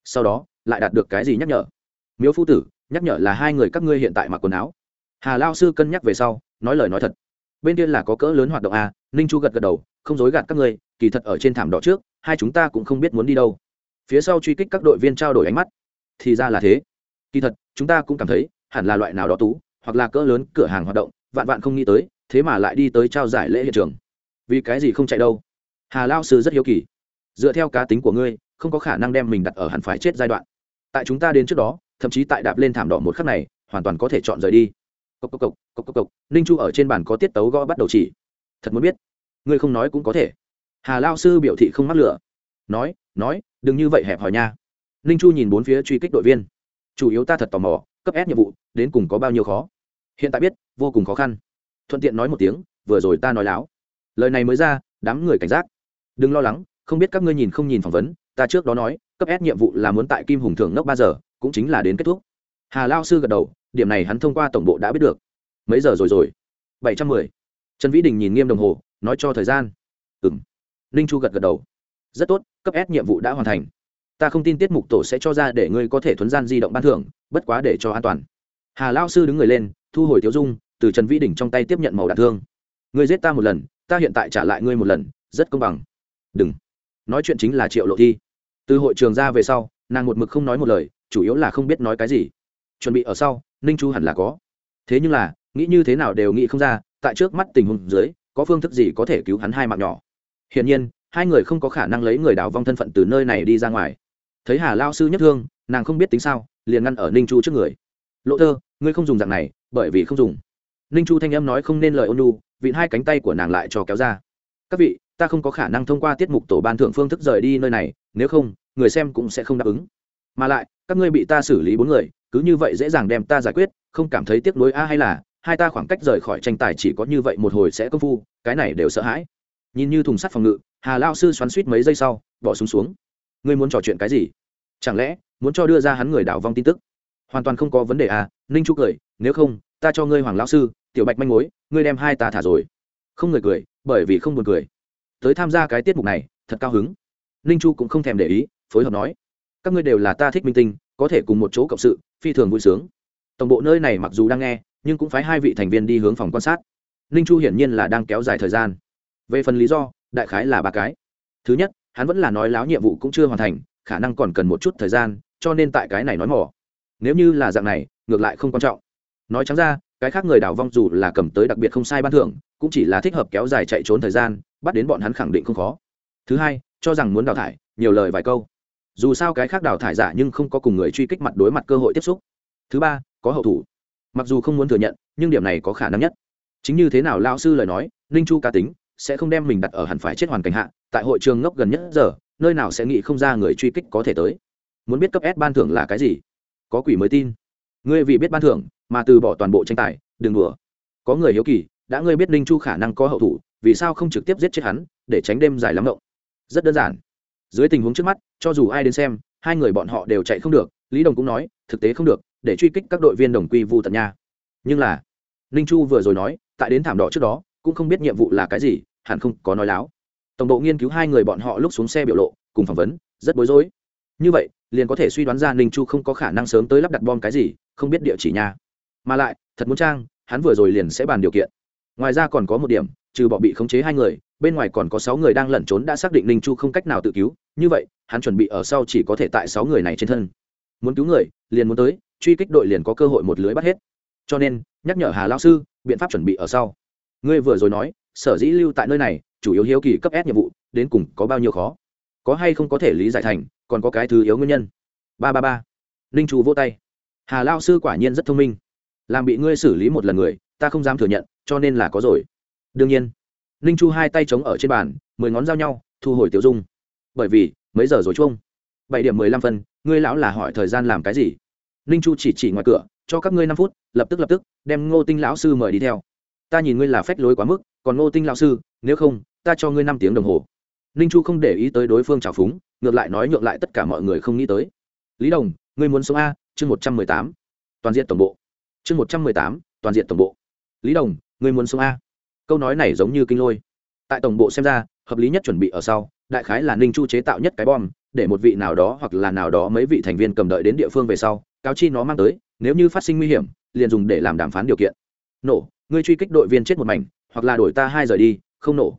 Sau đó, lại đạt được cái gì nhắc nhở? Miếu phu tử, nhắc nhở là hai người các ngươi hiện tại mặc quần áo. Hà lao sư cân nhắc về sau, nói lời nói thật. Bên kia là có cỡ lớn hoạt động à ninh chu gật gật đầu, không dối gạt các ngươi, kỳ thật ở trên thảm đỏ trước, hai chúng ta cũng không biết muốn đi đâu. Phía sau truy kích các đội viên trao đổi ánh mắt. Thì ra là thế. Kỳ thật, chúng ta cũng cảm thấy, hẳn là loại nào đó tú, hoặc là cỡ lớn cửa hàng hoạt động, vạn vạn không nghĩ tới, thế mà lại đi tới trao giải lễ hiện trường. Vì cái gì không chạy đâu? Hà lao sư rất hiếu kỳ. Dựa theo cá tính của ngươi không có khả năng đem mình đặt ở hẳn phải chết giai đoạn. Tại chúng ta đến trước đó, thậm chí tại đạp lên thảm đỏ một khắc này, hoàn toàn có thể chọn rời đi. Cốc cốc cốc cốc cốc cốc ninh chu ở trên bàn có tiết tấu gõ bắt đầu chỉ. Thật muốn biết. Ngươi không nói cũng có thể. Hà lao sư biểu thị không mắc lửa. Nói nói, đừng như vậy hẹp hòi nha. Ninh chu nhìn bốn phía truy kích đội viên. Chủ yếu ta thật tò mò, cấp ép nhiệm vụ, đến cùng có bao nhiêu khó? Hiện tại biết, vô cùng khó khăn. Thuận tiện nói một tiếng, vừa rồi ta nói láo. Lời này mới ra, đám người cảnh giác. Đừng lo lắng, không biết các ngươi nhìn không nhìn phỏng vấn ta trước đó nói, cấp s nhiệm vụ là muốn tại kim hùng thưởng nốc ba giờ, cũng chính là đến kết thúc. Hà lao sư gật đầu, điểm này hắn thông qua tổng bộ đã biết được. Mấy giờ rồi rồi? Bảy trăm mười. Trần vĩ đình nhìn nghiêm đồng hồ, nói cho thời gian. Ừ m ninh chu gật gật đầu. Rất tốt, cấp s nhiệm vụ đã hoàn thành. Ta không tin tiết mục tổ sẽ cho ra để ngươi có thể thuấn gian di động ban thưởng, bất quá để cho an toàn. Hà lao sư đứng người lên, thu hồi tiêu dung, từ trần vĩ đình trong tay tiếp nhận màu đạn thương. Ngươi giết ta một lần, ta hiện tại trả lại ngươi một lần, rất công bằng. Đừng nói chuyện chính là triệu lộ thi. Từ hội trường ra về sau, nàng một mực không nói một lời, chủ yếu là không biết nói cái gì. Chuẩn bị ở sau, ninh chu hẳn là có. Thế nhưng là, nghĩ như thế nào đều nghĩ không ra, tại trước mắt tình huống dưới, có phương thức gì có thể cứu hắn hai mạng nhỏ. Hiển nhiên, hai người không có khả năng lấy người đào vong thân phận từ nơi này đi ra ngoài. Thấy hà lao sư nhất thương, nàng không biết tính sao, liền ngăn ở ninh chu trước người. Lộ thơ, ngươi không dùng dạng này, bởi vì không dùng. Ninh chu thanh em nói không nên lời ôn lu vịn hai cánh tay của nàng lại cho kéo ra. Các vị ta không có khả năng thông qua tiết mục tổ ban thượng phương thức rời đi nơi này nếu không người xem cũng sẽ không đáp ứng. Mà lại các ngươi bị ta xử lý bốn người cứ như vậy dễ dàng đem ta giải quyết không cảm thấy tiếc nuối a hay là hai ta khoảng cách rời khỏi tranh tài chỉ có như vậy một hồi sẽ công phu cái này đều sợ hãi. Nhìn như thùng sắt phòng ngự hà lao sư xoắn suýt mấy giây sau bỏ súng xuống, xuống. Ngươi muốn trò chuyện cái gì? Chẳng lẽ muốn cho đưa ra hắn người đảo vong tin tức? Hoàn toàn không có vấn đề à ninh chu cười nếu không ta cho ngươi hoàng lão sư tiểu bạch manh mối ngươi đem hai ta thả rồi. Không người cười bởi vì không buồn cười tới tham gia cái tiết mục này, thật cao hứng. Ninh chu cũng không thèm để ý, phối hợp nói, các ngươi đều là ta thích minh tinh, có thể cùng một chỗ cộng sự, phi thường vui sướng. Tổng bộ nơi này mặc dù đang nghe, nhưng cũng phái hai vị thành viên đi hướng phòng quan sát. Ninh chu hiển nhiên là đang kéo dài thời gian. Về phần lý do, đại khái là ba cái. Thứ nhất, hắn vẫn là nói láo nhiệm vụ cũng chưa hoàn thành, khả năng còn cần một chút thời gian, cho nên tại cái này nói mỏ. Nếu như là dạng này, ngược lại không quan trọng. Nói trắng ra, cái khác người đào vong dù là cầm tới đặc biệt không sai ban thưởng, cũng chỉ là thích hợp kéo dài chạy trốn thời gian bắt đến bọn hắn khẳng định không khó. Thứ hai, cho rằng muốn đào thải, nhiều lời vài câu. Dù sao cái khác đào thải giả nhưng không có cùng người truy kích mặt đối mặt cơ hội tiếp xúc. Thứ ba, có hậu thủ. Mặc dù không muốn thừa nhận, nhưng điểm này có khả năng nhất. Chính như thế nào lao sư lời nói, ninh chu cá tính sẽ không đem mình đặt ở hẳn phải chết hoàn cảnh hạ, tại hội trường ngốc gần nhất giờ, nơi nào sẽ nghĩ không ra người truy kích có thể tới. Muốn biết cấp s ban thưởng là cái gì? Có quỷ mới tin. Ngươi vì biết ban thưởng mà từ bỏ toàn bộ tranh tài, đừng đùa. Có người hiếu kỳ, đã ngươi biết ninh chu khả năng có hậu thủ vì sao không trực tiếp giết chết hắn, để tránh đêm dài lắm động? Rất đơn giản. Dưới tình huống trước mắt, cho dù ai đến xem, hai người bọn họ đều chạy không được, lý đồng cũng nói, thực tế không được, để truy kích các đội viên đồng quy vu tận nha. Nhưng là, ninh chu vừa rồi nói, tại đến thảm đỏ trước đó, cũng không biết nhiệm vụ là cái gì, hẳn không có nói láo. Tổng độ nghiên cứu hai người bọn họ lúc xuống xe biểu lộ, cùng phỏng vấn, rất bối rối. Như vậy, liền có thể suy đoán ra ninh chu không có khả năng sớm tới lắp đặt bom cái gì, không biết địa chỉ nha. Mà lại, thật muốn trang, hắn vừa rồi liền sẽ bàn điều kiện. Ngoài ra còn có một điểm trừ bỏ bị khống chế hai người, bên ngoài còn có sáu người đang lẩn trốn đã xác định ninh chu không cách nào tự cứu. Như vậy, hắn chuẩn bị ở sau chỉ có thể tại sáu người này trên thân. Muốn cứu người, liền muốn tới, truy kích đội liền có cơ hội một lưới bắt hết. Cho nên, nhắc nhở hà lao sư, biện pháp chuẩn bị ở sau. Ngươi vừa rồi nói, sở dĩ lưu tại nơi này, chủ yếu hiếu kỳ cấp ép nhiệm vụ, đến cùng có bao nhiêu khó? Có hay không có thể lý giải thành, còn có cái thứ yếu nguyên nhân? Ba ba ba. Ninh chu vô tay. Hà lao sư quả nhiên rất thông minh. Làm bị ngươi xử lý một lần người, ta không dám thừa nhận, cho nên là có rồi đương nhiên, ninh chu hai tay chống ở trên bàn, mười ngón giao nhau, thu hồi tiểu dung. Bởi vì, mấy giờ rồi chung bảy điểm mười lăm phân, ngươi lão là hỏi thời gian làm cái gì? Ninh chu chỉ chỉ ngoài cửa, cho các ngươi năm phút, lập tức lập tức, đem ngô tinh lão sư mời đi theo. Ta nhìn ngươi là phách lối quá mức, còn ngô tinh lão sư, nếu không, ta cho ngươi năm tiếng đồng hồ. Ninh chu không để ý tới đối phương trào phúng, ngược lại nói nhượng lại tất cả mọi người không nghĩ tới. Lý đồng, ngươi muốn sống a, chương một trăm mười tám. Toàn diện tổng bộ. Chương một trăm mười tám, toàn diện tổng bộ. Lý đồng, ngươi muốn sống a câu nói này giống như kinh lôi. Tại tổng bộ xem ra, hợp lý nhất chuẩn bị ở sau, đại khái là ninh chu chế tạo nhất cái bom, để một vị nào đó hoặc là nào đó mấy vị thành viên cầm đợi đến địa phương về sau, cáo chi nó mang tới, nếu như phát sinh nguy hiểm, liền dùng để làm đàm phán điều kiện. Nổ, ngươi truy kích đội viên chết một mảnh, hoặc là đổi ta hai giờ đi, không nổ.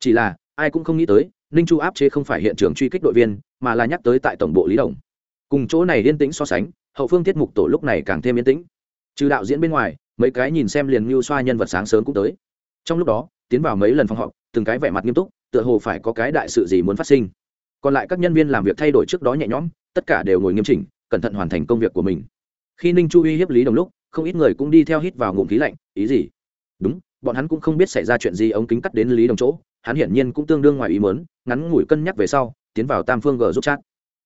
Chỉ là, ai cũng không nghĩ tới, ninh chu áp chế không phải hiện trường truy kích đội viên, mà là nhắc tới tại tổng bộ lý đồng. Cùng chỗ này yên tĩnh so sánh, hậu phương tiết mục tổ lúc này càng thêm yên tĩnh. Trừ đạo diễn bên ngoài, mấy cái nhìn xem liền mưu xoa nhân vật sáng sớm cũng tới trong lúc đó, tiến vào mấy lần phòng họp, từng cái vẻ mặt nghiêm túc, tựa hồ phải có cái đại sự gì muốn phát sinh. Còn lại các nhân viên làm việc thay đổi trước đó nhẹ nhõm, tất cả đều ngồi nghiêm chỉnh, cẩn thận hoàn thành công việc của mình. Khi ninh chu uy hiếp lý đồng lúc, không ít người cũng đi theo hít vào ngụm khí lạnh, ý gì? Đúng, bọn hắn cũng không biết xảy ra chuyện gì, ống kính cắt đến lý đồng chỗ, hắn hiển nhiên cũng tương đương ngoài ý mớn ngắn ngủi cân nhắc về sau, tiến vào tam phương g giúp chat.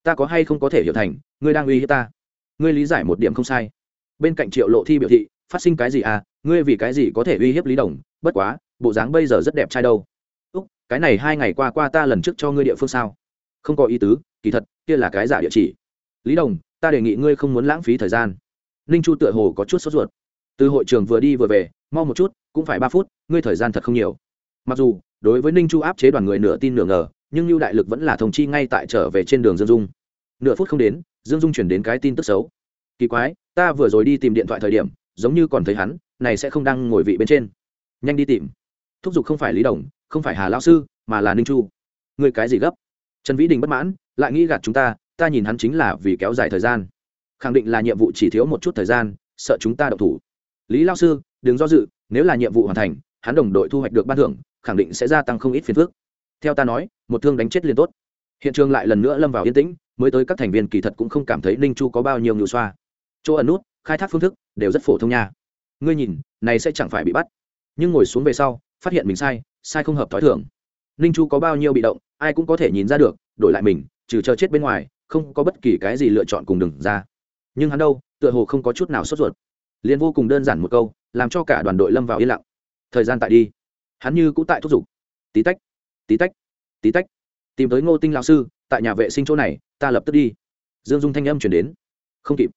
Ta có hay không có thể hiểu thành, ngươi đang uy hiếp ta? Ngươi lý giải một điểm không sai. Bên cạnh triệu lộ thi biểu thị, phát sinh cái gì à? Ngươi vì cái gì có thể uy hiếp lý đồng? Bất quá, bộ dáng bây giờ rất đẹp trai đâu. Úc, cái này hai ngày qua qua ta lần trước cho ngươi địa phương sao? Không có ý tứ, kỳ thật, kia là cái giả địa chỉ. Lý đồng, ta đề nghị ngươi không muốn lãng phí thời gian. Ninh chu tựa hồ có chút sốt ruột. Từ hội trường vừa đi vừa về, mau một chút, cũng phải ba phút, ngươi thời gian thật không nhiều. Mặc dù, đối với ninh chu áp chế đoàn người nửa tin nửa ngờ, nhưng lưu đại lực vẫn là thông chi ngay tại trở về trên đường dương dung. Nửa phút không đến, dương dung chuyển đến cái tin tức xấu. Kỳ quái, ta vừa rồi đi tìm điện thoại thời điểm, giống như còn thấy hắn, này sẽ không đang ngồi vị bên trên nhanh đi tìm. Thúc giục không phải lý đồng, không phải hà lão sư, mà là ninh chu. Người cái gì gấp? Trần vĩ đình bất mãn, lại nghĩ gạt chúng ta ta nhìn hắn chính là vì kéo dài thời gian. Khẳng định là nhiệm vụ chỉ thiếu một chút thời gian, sợ chúng ta đậu thủ. Lý lao sư, đừng do dự, nếu là nhiệm vụ hoàn thành, hắn đồng đội thu hoạch được ban thưởng, khẳng định sẽ gia tăng không ít phiền phức. Theo ta nói, một thương đánh chết liền tốt. Hiện trường lại lần nữa lâm vào yên tĩnh, mới tới các thành viên kỳ thật cũng không cảm thấy ninh chu có bao nhiêu ngự xoa. Chỗ ẩn nút, khai thác phương thức, đều rất phổ thông nha. Ngươi nhìn, này sẽ chẳng phải bị bắt nhưng ngồi xuống về sau, phát hiện mình sai sai không hợp t h ó i thưởng ninh chu có bao nhiêu bị động, ai cũng có thể nhìn ra được, đổi lại mình, trừ chờ chết bên ngoài, không có bất kỳ cái gì lựa chọn cùng đừng ra. Nhưng hắn đâu, tựa hồ không có chút nào sốt ruột. Liền vô cùng đơn giản một câu, làm cho cả đoàn đội lâm vào yên lặng. Thời gian tại đi. Hắn như cũng tại thúc giục. Tí tách tí tách tí tách. Tìm tới ngô tinh lão sư, tại nhà vệ sinh chỗ này, ta lập tức đi. Dương dung thanh âm chuyển đến. Không kịp.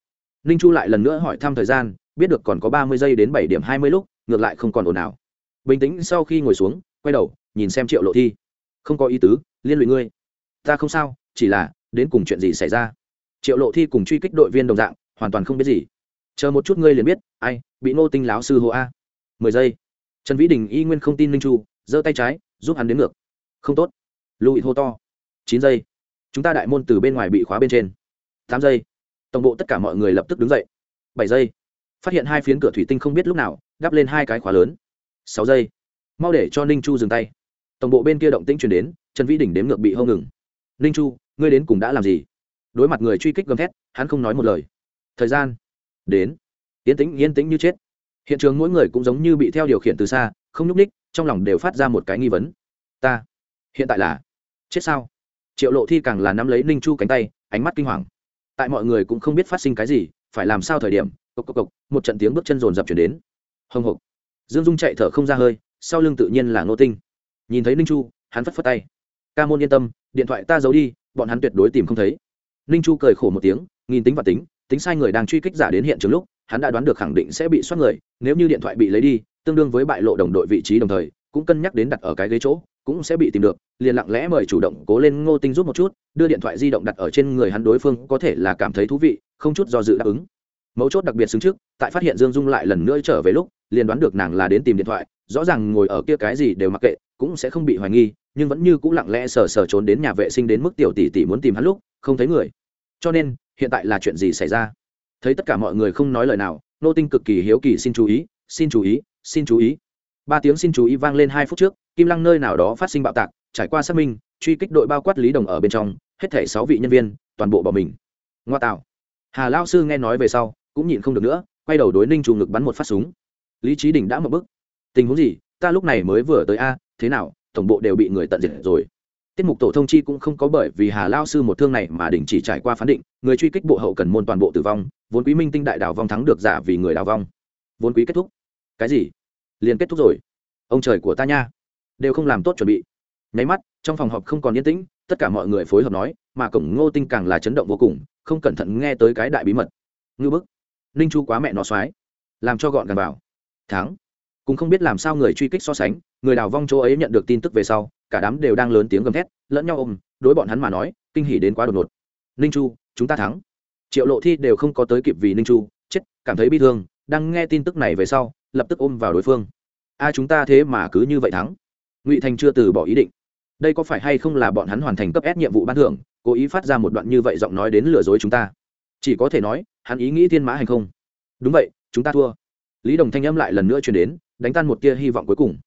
Ninh chu lại lần nữa hỏi thăm thời gian, biết được còn có ba mươi giây đến bảy điểm hai mươi lúc ngược lại không còn ồn ào. Bình tĩnh sau khi ngồi xuống, quay đầu, nhìn xem triệu lộ thi. Không có ý tứ, liên lụy ngươi. Ta không sao, chỉ là, đến cùng chuyện gì xảy ra? Triệu lộ thi cùng truy kích đội viên đồng dạng, hoàn toàn không biết gì. Chờ một chút ngươi liền biết, ai, bị ngô tinh láo sư hô a. Mười giây. Trần vĩ đình y nguyên không tin ninh chu, giơ tay trái, giúp hắn đến ngược. Không tốt. Lụi hô to. Chín giây. Chúng ta đại môn từ bên ngoài bị khóa bên trên. Tám giây. Tổng bộ tất cả mọi người lập tức đứng dậy. Bảy giây phát hiện hai phiến cửa thủy tinh không biết lúc nào đắp lên hai cái khóa lớn. Sáu giây. Mau để cho ninh chu dừng tay. Tổng bộ bên kia động tĩnh chuyển đến, trần vĩ đỉnh đếm ngược bị hâu ngừng. Ninh chu, ngươi đến cùng đã làm gì? Đối mặt người truy kích gầm thét, hắn không nói một lời. Thời gian. Đến. Yên tĩnh yên tĩnh như chết. Hiện trường mỗi người cũng giống như bị theo điều khiển từ xa, không nhúc ních trong lòng đều phát ra một cái nghi vấn. Ta, hiện tại là chết sao? Triệu lộ thi càng là nắm lấy ninh chu cánh tay, ánh mắt kinh hoàng. Tại mọi người cũng không biết phát sinh cái gì, phải làm sao thời điểm cộc cộc cộc, một trận tiếng bước chân rồn rập chuyển đến. Hồng hộc. Dương dung chạy thở không ra hơi, sau lưng tự nhiên là ngô tinh. Nhìn thấy ninh chu, hắn phất phất tay. Ca môn yên tâm, điện thoại ta giấu đi, bọn hắn tuyệt đối tìm không thấy. Ninh chu cười khổ một tiếng, nghìn tính và tính tính sai người đang truy kích giả đến hiện trường lúc, hắn đã đoán được khẳng định sẽ bị soát người, nếu như điện thoại bị lấy đi, tương đương với bại lộ đồng đội vị trí đồng thời, cũng cân nhắc đến đặt ở cái ghế chỗ, cũng sẽ bị tìm được, liền lặng lẽ mời chủ động cố lên ngô tinh rút một chút, đưa điện thoại di động đặt ở trên người hắn đối phương có thể là cảm thấy thú vị, không chút do dự đáp ứng mấu chốt đặc biệt xứng trước, tại phát hiện dương dung lại lần nữa trở về lúc, liền đoán được nàng là đến tìm điện thoại, rõ ràng ngồi ở kia cái gì đều mặc kệ, cũng sẽ không bị hoài nghi, nhưng vẫn như cũng lặng lẽ sờ sờ trốn đến nhà vệ sinh đến mức tiểu tỷ tỷ muốn tìm hắn lúc, không thấy người. Cho nên, hiện tại là chuyện gì xảy ra? Thấy tất cả mọi người không nói lời nào, nô tinh cực kỳ hiếu kỳ xin chú ý, xin chú ý, xin chú ý. Ba tiếng xin chú ý vang lên hai phút trước, kim lăng nơi nào đó phát sinh bạo tạc, trải qua xác minh, truy kích đội bao quát lý đồng ở bên trong, hết thể sáu vị nhân viên, toàn bộ bỏ mình. Ngoa tạo. Hà lao sư nghe nói về sau cũng nhịn không được nữa, quay đầu đối ninh trù ngực bắn một phát súng. Lý trí đình đã một bức. Tình huống gì? Ta lúc này mới vừa tới a, thế nào? Tổng bộ đều bị người tận diệt rồi. Tiết mục tổ thông chi cũng không có bởi vì hà lao sư một thương này mà đình chỉ trải qua phán định, người truy kích bộ hậu cần môn toàn bộ tử vong, vốn quý minh tinh đại đào vong thắng được giả vì người đào vong. Vốn quý kết thúc. Cái gì? Liền kết thúc rồi. Ông trời của ta nha. Đều không làm tốt chuẩn bị. Nháy mắt, trong phòng họp không còn yên tĩnh, tất cả mọi người phối hợp nói, mà cổng ngô tinh càng là chấn động vô cùng, không cẩn thận nghe tới cái đại bí mật. Ngư bức ninh chu quá mẹ nó soái làm cho gọn gàng vào. Thắng. Cũng không biết làm sao người truy kích so sánh, người đào vong chỗ ấy nhận được tin tức về sau, cả đám đều đang lớn tiếng gầm thét, lẫn nhau ôm, đối bọn hắn mà nói, kinh hỉ đến quá đột ngột. Ninh chu, chúng ta thắng. Triệu lộ thi đều không có tới kịp vì ninh chu, chết, cảm thấy bi thương, đang nghe tin tức này về sau, lập tức ôm vào đối phương. A, chúng ta thế mà cứ như vậy thắng. Ngụy thành chưa từ bỏ ý định. Đây có phải hay không là bọn hắn hoàn thành cấp ép nhiệm vụ ban thưởng, cố ý phát ra một đoạn như vậy giọng nói đến lừa dối chúng ta. Chỉ có thể nói hắn ý nghĩ thiên mã hành không? Đúng vậy chúng ta thua. Lý đồng thanh âm lại lần nữa chuyển đến đánh tan một tia hy vọng cuối cùng.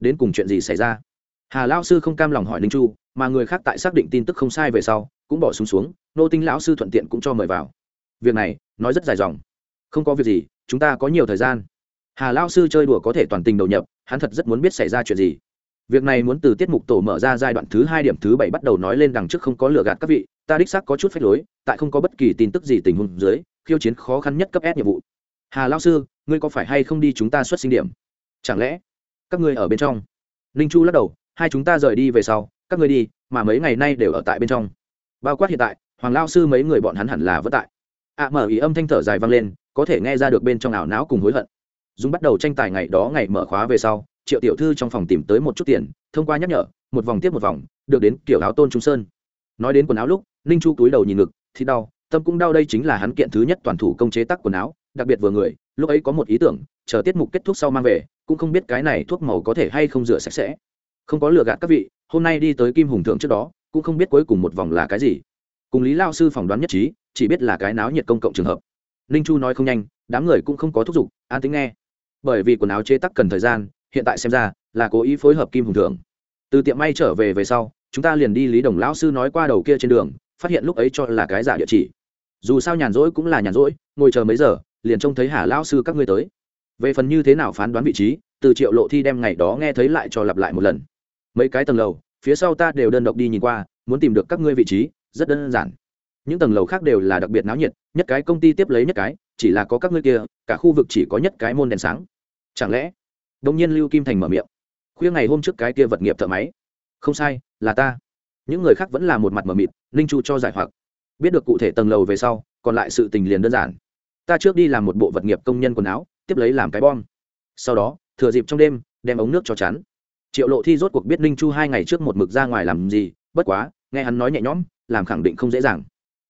Đến cùng chuyện gì xảy ra? Hà lao sư không cam lòng hỏi ninh chu mà người khác tại xác định tin tức không sai về sau cũng bỏ súng xuống, xuống nô tinh lão sư thuận tiện cũng cho mời vào. Việc này nói rất dài dòng. Không có việc gì chúng ta có nhiều thời gian. Hà lao sư chơi đùa có thể toàn tình đầu nhập hắn thật rất muốn biết xảy ra chuyện gì. Việc này muốn từ tiết mục tổ mở ra giai đoạn thứ hai điểm thứ bảy bắt đầu nói lên đằng trước không có lừa gạt các vị ta đích xác có chút phép lối tại không có bất kỳ tin tức gì tình huống dưới khiêu chiến khó khăn nhất cấp S nhiệm vụ. Hà Lão sư, ngươi có phải hay không đi chúng ta xuất sinh điểm? Chẳng lẽ các ngươi ở bên trong? Ninh chu lắc đầu, hai chúng ta rời đi về sau, các ngươi đi, mà mấy ngày nay đều ở tại bên trong. Bao quát hiện tại, hoàng Lão sư mấy người bọn hắn hẳn là vất tại. Ạ mở ý âm thanh thở dài vang lên, có thể nghe ra được bên trong ảo não cùng hối hận. Dung bắt đầu tranh tài ngày đó ngày mở khóa về sau, triệu tiểu thư trong phòng tìm tới một chút tiền, thông qua nhắc nhở, một vòng tiếp một vòng, được đến kiểu áo tôn trung sơn. Nói đến quần áo lúc, ninh chu túi đầu nhìn ngực, thì đau tâm cũng đau đây chính là hắn kiện thứ nhất toàn thủ công chế tác quần áo, đặc biệt vừa người, lúc ấy có một ý tưởng, chờ tiết mục kết thúc sau mang về, cũng không biết cái này thuốc màu có thể hay không rửa sạch sẽ. Không có lừa gạt các vị, hôm nay đi tới kim hùng thượng trước đó, cũng không biết cuối cùng một vòng là cái gì. Cùng lý lao sư phỏng đoán nhất trí, chỉ biết là cái náo nhiệt công cộng trường hợp. Ninh chu nói không nhanh, đám người cũng không có thúc giục, an tính nghe. Bởi vì quần áo chế tắc cần thời gian, hiện tại xem ra, là cố ý phối hợp kim hùng thượng. Từ tiệm may trở về về sau, chúng ta liền đi lý đồng lão sư nói qua đầu kia trên đường phát hiện lúc ấy cho là cái giả địa chỉ. Dù sao nhàn rỗi cũng là nhàn rỗi, ngồi chờ mấy giờ, liền trông thấy hà lão sư các ngươi tới. Về phần như thế nào phán đoán vị trí, từ triệu lộ thi đem ngày đó nghe thấy lại cho lặp lại một lần. Mấy cái tầng lầu, phía sau ta đều đơn độc đi nhìn qua, muốn tìm được các ngươi vị trí, rất đơn giản. Những tầng lầu khác đều là đặc biệt náo nhiệt, nhất cái công ty tiếp lấy nhất cái, chỉ là có các ngươi kia, cả khu vực chỉ có nhất cái môn đèn sáng. Chẳng lẽ? Đông nhiên lưu kim thành mở miệng. Khuya ngày hôm trước cái kia vật nghiệp thợ máy. Không sai, là ta những người khác vẫn là một mặt mờ mịt, ninh chu cho giải hoặc. Biết được cụ thể tầng lầu về sau, còn lại sự tình liền đơn giản. Ta trước đi làm một bộ vật nghiệp công nhân quần áo, tiếp lấy làm cái bom. Sau đó, thừa dịp trong đêm, đem ống nước cho chắn. Triệu lộ thi rốt cuộc biết ninh chu hai ngày trước một mực ra ngoài làm gì, bất quá, nghe hắn nói nhẹ nhõm, làm khẳng định không dễ dàng.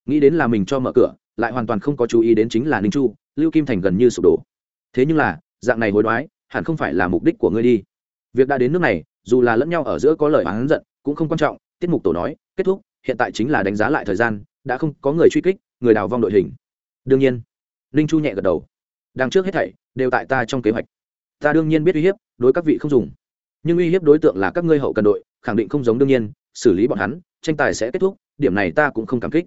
Nghĩ đến là mình cho mở cửa, lại hoàn toàn không có chú ý đến chính là ninh chu, lưu kim thành gần như sụp đổ. Thế nhưng là, dạng này hối đoái, hẳn không phải là mục đích của ngươi đi. Việc đã đến nước này, dù là lẫn nhau ở giữa có lời oán giận, cũng không quan trọng tiết mục tổ nói, kết thúc, hiện tại chính là đánh giá lại thời gian, đã không có người truy kích, người đào vong đội hình. Đương nhiên, ninh chu nhẹ gật đầu. Đằng trước hết thảy, đều tại ta trong kế hoạch. Ta đương nhiên biết uy hiếp, đối các vị không dùng. Nhưng uy hiếp đối tượng là các ngươi hậu cần đội, khẳng định không giống đương nhiên, xử lý bọn hắn, tranh tài sẽ kết thúc, điểm này ta cũng không cảm kích.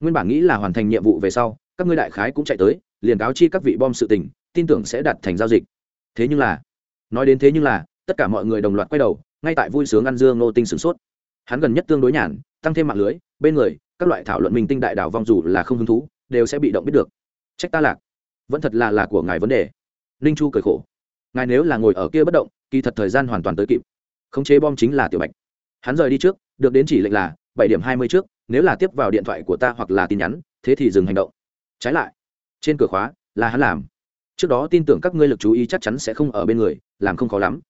Nguyên bản nghĩ là hoàn thành nhiệm vụ về sau, các ngươi đại khái cũng chạy tới, liền cáo chi các vị bom sự tình, tin tưởng sẽ đạt thành giao dịch. Thế nhưng là, nói đến thế nhưng là, tất cả mọi người đồng loạt quay đầu, ngay tại vui sướng ăn dương nô tinh sửng sốt hắn gần nhất tương đối nhàn, tăng thêm mạng lưới, bên người, các loại thảo luận minh tinh đại đảo vong dù là không hứng thú, đều sẽ bị động biết được. Trách ta lạc. Vẫn thật là là của ngài vấn đề. Ninh chu cười khổ. Ngài nếu là ngồi ở kia bất động, kỳ thật thời gian hoàn toàn tới kịp. Khống chế bom chính là tiểu bạch. Hắn rời đi trước, được đến chỉ lệnh là bảy điểm hai mươi trước, nếu là tiếp vào điện thoại của ta hoặc là tin nhắn, thế thì dừng hành động. Trái lại, trên cửa khóa, là hắn làm. Trước đó tin tưởng các ngươi lực chú ý chắc chắn sẽ không ở bên người, làm không khó lắm.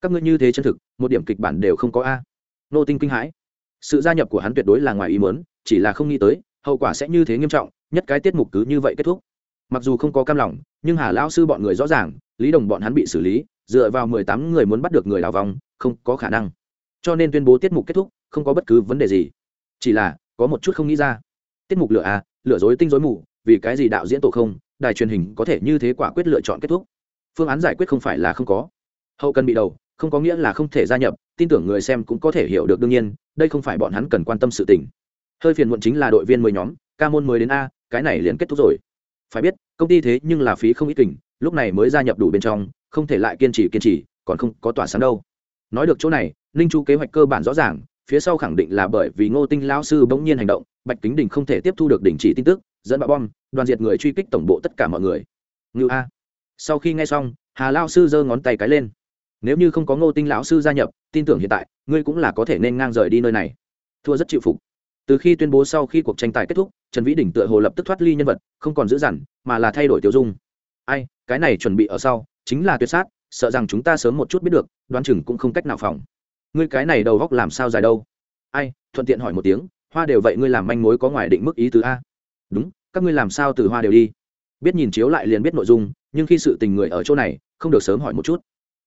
Các ngươi như thế chân thực, một điểm kịch bản đều không có a nô tinh kinh hãi. Sự gia nhập của hắn tuyệt đối là ngoài ý muốn, chỉ là không nghĩ tới, hậu quả sẽ như thế nghiêm trọng, nhất cái tiết mục cứ như vậy kết thúc. Mặc dù không có cam lòng, nhưng hà lão sư bọn người rõ ràng, lý đồng bọn hắn bị xử lý, dựa vào mười tám người muốn bắt được người đào vòng, không có khả năng. Cho nên tuyên bố tiết mục kết thúc, không có bất cứ vấn đề gì. Chỉ là, có một chút không nghĩ ra. Tiết mục lựa à lừa dối tinh dối mù, vì cái gì đạo diễn tổ không, đài truyền hình có thể như thế quả quyết lựa chọn kết thúc? Phương án giải quyết không phải là không có. Hậu cần bị đầu, không có nghĩa là không thể gia nhập tin tưởng người xem cũng có thể hiểu được đương nhiên, đây không phải bọn hắn cần quan tâm sự tình. Hơi phiền muộn chính là đội viên mới nhóm, ca môn mới đến a, cái này liền kết thúc rồi. Phải biết, công ty thế nhưng là phí không ít kình, lúc này mới gia nhập đủ bên trong, không thể lại kiên trì kiên trì, còn không có tỏa sáng đâu. Nói được chỗ này, ninh chu kế hoạch cơ bản rõ ràng, phía sau khẳng định là bởi vì ngô tinh lão sư bỗng nhiên hành động, bạch kính đình không thể tiếp thu được đình chỉ tin tức, dẫn bạo bom, đoàn diệt người truy kích tổng bộ tất cả mọi người. Ngự a. Sau khi nghe xong, hà lao sư giơ ngón tay cái lên nếu như không có ngô tinh lão sư gia nhập, tin tưởng hiện tại, ngươi cũng là có thể nên ngang rời đi nơi này. Thua rất chịu phục. Từ khi tuyên bố sau khi cuộc tranh tài kết thúc, trần vĩ đỉnh tựa hồ lập tức thoát ly nhân vật, không còn giữ dằn, mà là thay đổi tiêu dung. Ai, cái này chuẩn bị ở sau, chính là tuyệt sát, sợ rằng chúng ta sớm một chút biết được, đoán chừng cũng không cách nào phòng. Ngươi cái này đầu góc làm sao dài đâu? Ai, thuận tiện hỏi một tiếng, hoa đều vậy ngươi làm manh mối có ngoài định mức ý tứ a. Đúng, các ngươi làm sao từ hoa đều đi? Biết nhìn chiếu lại liền biết nội dung, nhưng khi sự tình người ở chỗ này, không được sớm hỏi một chút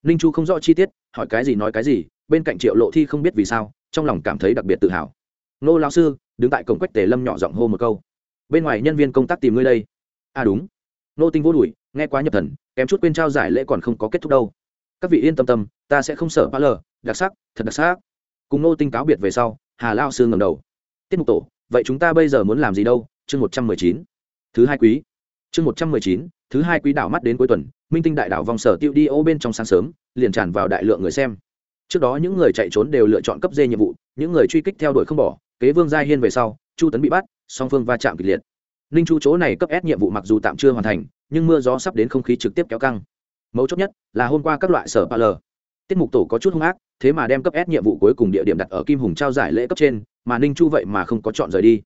ninh chu không rõ chi tiết, hỏi cái gì nói cái gì, bên cạnh triệu lộ thi không biết vì sao, trong lòng cảm thấy đặc biệt tự hào. Nô lão sư, đứng tại cổng quách tề lâm nhỏ giọng hô một câu. Bên ngoài nhân viên công tác tìm ngươi đây. À đúng. Nô tinh vô đùi nghe quá nhập thần, kém chút quên trao giải lễ còn không có kết thúc đâu. Các vị yên tâm tâm, ta sẽ không sợ ba lờ đặc sắc, thật đặc sắc. Cùng nô tinh cáo biệt về sau, hà lao sư ngầm đầu. Tiết mục tổ, vậy chúng ta bây giờ muốn làm gì đâu? Chương một trăm mười chín. Thứ hai quý. Chương một trăm mười chín, thứ hai quý đảo mắt đến cuối tuần minh tinh đại đảo vòng sở tiêu đi ô bên trong sáng sớm, liền tràn vào đại lượng người xem. Trước đó những người chạy trốn đều lựa chọn cấp dê nhiệm vụ, những người truy kích theo đuổi không bỏ, kế vương gia hiên về sau, chu tấn bị bắt, song phương va chạm kịch liệt. Ninh chu chỗ này cấp ép nhiệm vụ mặc dù tạm chưa hoàn thành, nhưng mưa gió sắp đến không khí trực tiếp kéo căng. Mấu chốt nhất là hôm qua các loại sở pa l tiết mục tổ có chút hung ác, thế mà đem cấp ép nhiệm vụ cuối cùng địa điểm đặt ở kim hùng trao giải lễ cấp trên, mà ninh chu vậy mà không có chọn rời đi.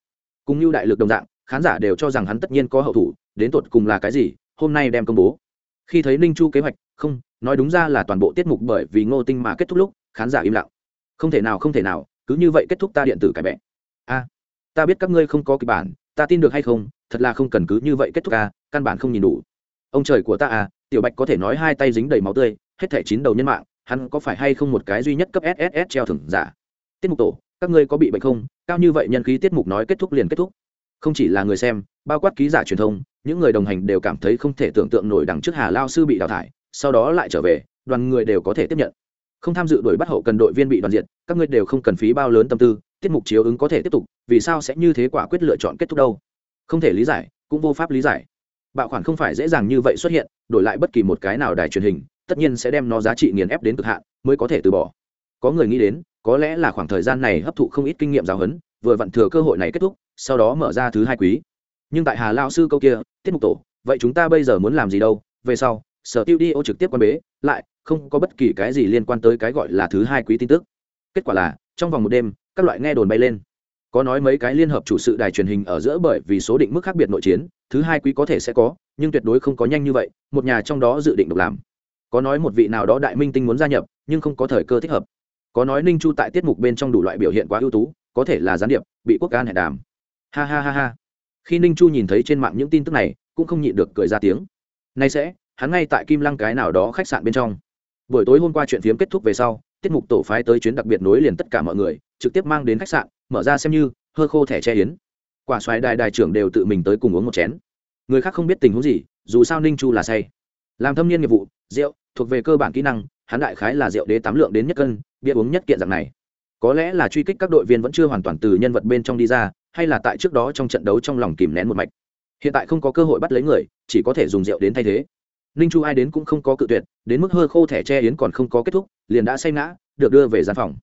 Cùng như đại lực đồng dạng, khán giả đều cho rằng hắn tất nhiên có hậu thủ, đến tột cùng là cái gì, hôm nay đem công bố khi thấy ninh chu kế hoạch, không, nói đúng ra là toàn bộ tiết mục bởi vì ngô tinh mà kết thúc lúc, khán giả im lặng. Không thể nào, không thể nào, cứ như vậy kết thúc ta điện tử cải bẹ. A, ta biết các ngươi không có kịch bản, ta tin được hay không, thật là không cần cứ như vậy kết thúc a, căn bản không nhìn đủ. Ông trời của ta à tiểu bạch có thể nói hai tay dính đầy máu tươi, hết thẻ chín đầu nhân mạng, hắn có phải hay không một cái duy nhất cấp sss treo thưởng giả? Tiết mục tổ, các ngươi có bị bệnh không? Cao như vậy nhân khí tiết mục nói kết thúc liền kết thúc. Không chỉ là người xem, bao quát ký giả truyền thông những người đồng hành đều cảm thấy không thể tưởng tượng nổi đằng trước hà lao sư bị đào thải, sau đó lại trở về, đoàn người đều có thể tiếp nhận. Không tham dự đuổi bắt hậu cần đội viên bị đoàn diện các ngươi đều không cần phí bao lớn tâm tư, tiết mục chiếu ứng có thể tiếp tục, vì sao sẽ như thế quả quyết lựa chọn kết thúc đâu? Không thể lý giải, cũng vô pháp lý giải. Bạo khoản không phải dễ dàng như vậy xuất hiện, đổi lại bất kỳ một cái nào đài truyền hình, tất nhiên sẽ đem nó giá trị nghiền ép đến cực hạn, mới có thể từ bỏ. Có người nghĩ đến, có lẽ là khoảng thời gian này hấp thụ không ít kinh nghiệm giáo huấn, vừa vặn thừa cơ hội này kết thúc, sau đó mở ra thứ hai quý nhưng tại hà lao sư câu kia, tiết mục tổ, vậy chúng ta bây giờ muốn làm gì đâu? Về sau, sở tiêu đi ô trực tiếp quan bế, lại không có bất kỳ cái gì liên quan tới cái gọi là thứ hai quý tin tức. Kết quả là, trong vòng một đêm, các loại nghe đồn bay lên. Có nói mấy cái liên hợp chủ sự đài truyền hình ở giữa bởi vì số định mức khác biệt nội chiến, thứ hai quý có thể sẽ có, nhưng tuyệt đối không có nhanh như vậy, một nhà trong đó dự định được làm. Có nói một vị nào đó đại minh tinh muốn gia nhập, nhưng không có thời cơ thích hợp. Có nói ninh chu tại tiết mục bên trong đủ loại biểu hiện quá ưu tú, có thể là gián điệp, bị quốc can hẹn đàm. Ha ha ha ha khi ninh chu nhìn thấy trên mạng những tin tức này, cũng không nhịn được cười ra tiếng. Nay sẽ, hắn ngay tại kim lăng cái nào đó khách sạn bên trong. Buổi tối hôm qua chuyện phiếm kết thúc về sau, tiết mục tổ phái tới chuyến đặc biệt nối liền tất cả mọi người, trực tiếp mang đến khách sạn, mở ra xem như, hơ khô thẻ che yến. Quả xoài đài đài trưởng đều tự mình tới cùng uống một chén. Người khác không biết tình huống gì, dù sao ninh chu là say. Làm thâm niên nghiệp vụ, rượu, thuộc về cơ bản kỹ năng, hắn đại khái là rượu đế tám lượng đến nhất cân, bia uống nhất kiện dạng này. Có lẽ là truy kích các đội viên vẫn chưa hoàn toàn từ nhân vật bên trong đi ra hay là tại trước đó trong trận đấu trong lòng kìm nén một mạch. Hiện tại không có cơ hội bắt lấy người, chỉ có thể dùng rượu đến thay thế. Ninh chu ai đến cũng không có cự tuyệt, đến mức hơi khô thẻ che yến còn không có kết thúc, liền đã say ngã, được đưa về gian phòng.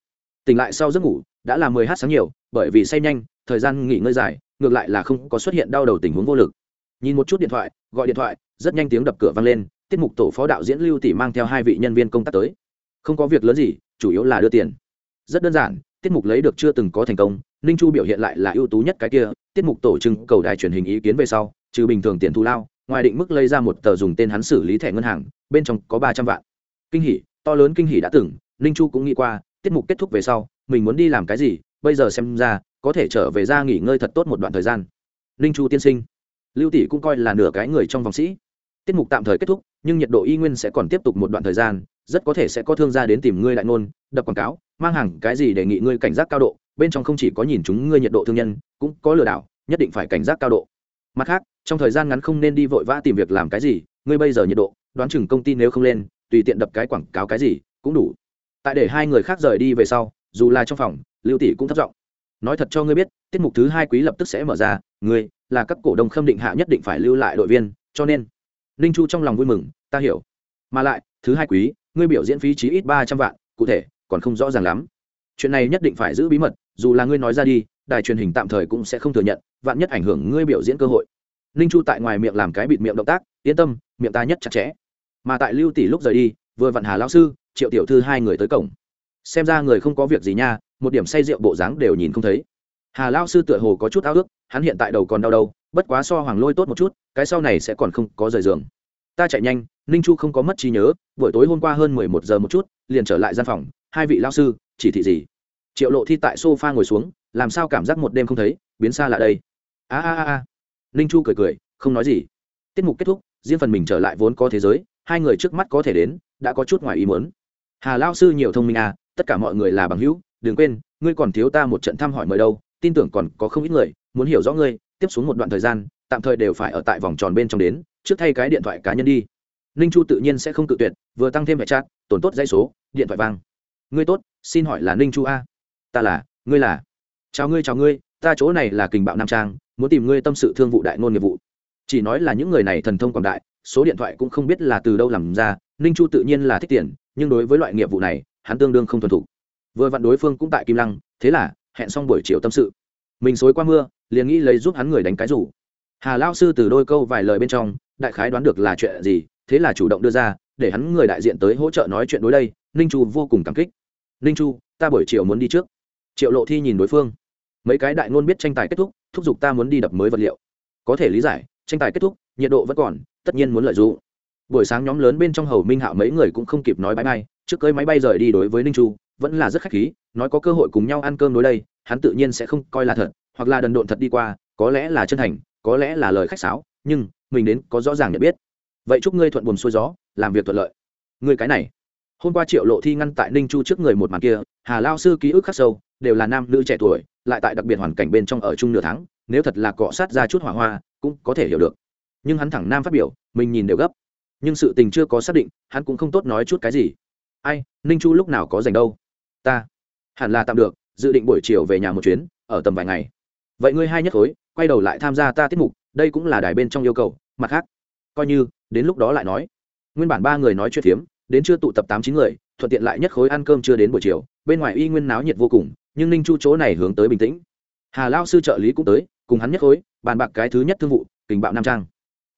Tỉnh lại sau giấc ngủ, đã là mười h sáng nhiều, bởi vì say nhanh, thời gian nghỉ ngơi dài, ngược lại là không có xuất hiện đau đầu tình huống vô lực. Nhìn một chút điện thoại, gọi điện thoại, rất nhanh tiếng đập cửa vang lên, tiết mục tổ phó đạo diễn lưu tỷ mang theo hai vị nhân viên công tác tới. Không có việc lớn gì, chủ yếu là đưa tiền. Rất đơn giản, tiết mục lấy được chưa từng có thành công ninh chu biểu hiện lại là ưu tú nhất cái kia, tiết mục tổ trưng cầu đài truyền hình ý kiến về sau, trừ bình thường tiền thù lao, ngoài định mức lấy ra một tờ dùng tên hắn xử lý thẻ ngân hàng, bên trong có ba trăm vạn. Kinh hỉ, to lớn kinh hỉ đã từng, ninh chu cũng nghĩ qua, tiết mục kết thúc về sau, mình muốn đi làm cái gì, bây giờ xem ra, có thể trở về ra nghỉ ngơi thật tốt một đoạn thời gian. Ninh chu tiên sinh, lưu tỷ cũng coi là nửa cái người trong vòng sĩ. Tiết mục tạm thời kết thúc, nhưng nhiệt độ y nguyên sẽ còn tiếp tục một đoạn thời gian, rất có thể sẽ có thương gia đến tìm ngươi lại ngôn, đập quảng cáo, mang hàng cái gì đề nghị ngươi cảnh giác cao độ bên trong không chỉ có nhìn chúng ngươi nhiệt độ thương nhân, cũng có lừa đảo, nhất định phải cảnh giác cao độ. Mặt khác, trong thời gian ngắn không nên đi vội vã tìm việc làm cái gì, ngươi bây giờ nhiệt độ, đoán chừng công ty nếu không lên, tùy tiện đập cái quảng cáo cái gì, cũng đủ. Tại để hai người khác rời đi về sau, dù là trong phòng, lưu tỷ cũng thất vọng nói thật cho ngươi biết, tiết mục thứ hai quý lập tức sẽ mở ra, ngươi là các cổ đông khâm định hạ nhất định phải lưu lại đội viên, cho nên, ninh chu trong lòng vui mừng, ta hiểu. Mà lại, thứ hai quý, ngươi biểu diễn phí chí ít ba trăm vạn, cụ thể, còn không rõ ràng lắm. Chuyện này nhất định phải giữ bí mật dù là ngươi nói ra đi, đài truyền hình tạm thời cũng sẽ không thừa nhận, vạn nhất ảnh hưởng ngươi biểu diễn cơ hội. Ninh chu tại ngoài miệng làm cái bịt miệng động tác, yên tâm, miệng ta nhất chặt chẽ. Mà tại lưu tỷ lúc rời đi, vừa vặn hà lao sư, triệu tiểu thư hai người tới cổng. Xem ra người không có việc gì nha, một điểm say rượu bộ dáng đều nhìn không thấy. Hà lao sư tựa hồ có chút ao ước, hắn hiện tại đầu còn đau đâu, bất quá so hoàng lôi tốt một chút, cái sau này sẽ còn không có rời giường. Ta chạy nhanh, ninh chu không có mất trí nhớ, buổi tối hôm qua hơn mười một giờ một chút, liền trở lại gian phòng, hai vị lao sư, chỉ thị gì? Triệu lộ thi tại sofa ngồi xuống, làm sao cảm giác một đêm không thấy, biến xa lại đây? A a a a. Ninh chu cười cười, không nói gì. Tiết mục kết thúc, riêng phần mình trở lại vốn có thế giới, hai người trước mắt có thể đến, đã có chút ngoài ý muốn. Hà lao sư nhiều thông minh à tất cả mọi người là bằng hữu, đừng quên, ngươi còn thiếu ta một trận thăm hỏi mời đâu, tin tưởng còn có không ít người, muốn hiểu rõ ngươi, tiếp xuống một đoạn thời gian, tạm thời đều phải ở tại vòng tròn bên trong đến, trước thay cái điện thoại cá nhân đi. Ninh chu tự nhiên sẽ không cự tuyệt, vừa tăng thêm vẻ chat, tổn tốt dãy số, điện thoại vang. Ngươi tốt, xin hỏi là ninh chu a? Ta là, ngươi là. Chào ngươi chào ngươi, ta chỗ này là kình bạo nam trang, muốn tìm ngươi tâm sự thương vụ đại ngôn nghiệp vụ. Chỉ nói là những người này thần thông quảng đại, số điện thoại cũng không biết là từ đâu làm ra, ninh chu tự nhiên là thích tiền, nhưng đối với loại nghiệp vụ này, hắn tương đương không thuần thục. Vừa vặn đối phương cũng tại kim lăng, thế là, hẹn xong buổi chiều tâm sự. Mình xối qua mưa, liền nghĩ lấy giúp hắn người đánh cái rủ. Hà lao sư từ đôi câu vài lời bên trong, đại khái đoán được là chuyện gì, thế là chủ động đưa ra, để hắn người đại diện tới hỗ trợ nói chuyện đối đây, ninh chu vô cùng cảm kích. Ninh chu, ta buổi chiều muốn đi trước triệu lộ thi nhìn đối phương. Mấy cái đại ngôn biết tranh tài kết thúc thúc giục ta muốn đi đập mới vật liệu. Có thể lý giải, tranh tài kết thúc, nhiệt độ vẫn còn, tất nhiên muốn lợi dụng. Buổi sáng nhóm lớn bên trong hầu minh hạo mấy người cũng không kịp nói bãi bay trước cơi máy bay rời đi đối với ninh chu, vẫn là rất khách khí, nói có cơ hội cùng nhau ăn cơm đối đây, hắn tự nhiên sẽ không coi là thật, hoặc là đần độn thật đi qua, có lẽ là chân thành, có lẽ là lời khách sáo, nhưng, mình đến có rõ ràng nhận biết. Vậy chúc ngươi thuận buồm xuôi gió, làm việc thuận lợi. Ngươi cái này. Hôm qua triệu lộ thi ngăn tại ninh chu trước người một màn kia, hà lao sư ký ức khắc sâu đều là nam nữ trẻ tuổi, lại tại đặc biệt hoàn cảnh bên trong ở chung nửa tháng, nếu thật là cọ sát ra chút hỏa hoa, cũng có thể hiểu được. Nhưng hắn thẳng nam phát biểu, mình nhìn đều gấp. Nhưng sự tình chưa có xác định, hắn cũng không tốt nói chút cái gì. Ai, ninh chu lúc nào có dành đâu? Ta. Hẳn là tạm được, dự định buổi chiều về nhà một chuyến, ở tầm vài ngày. Vậy ngươi hai nhất khối quay đầu lại tham gia ta tiết mục, đây cũng là đài bên trong yêu cầu, mặt khác. Coi như, đến lúc đó lại nói. Nguyên bản ba người nói chuyện phiếm, đến chưa tụ tập tám chín người, thuận tiện lại nhất khối ăn cơm chưa đến buổi chiều, bên ngoài y nguyên náo nhiệt vô cùng nhưng ninh chu chỗ này hướng tới bình tĩnh. Hà lao sư trợ lý cũng tới, cùng hắn nhất khối bàn bạc cái thứ nhất thương vụ tình bạo nam trang.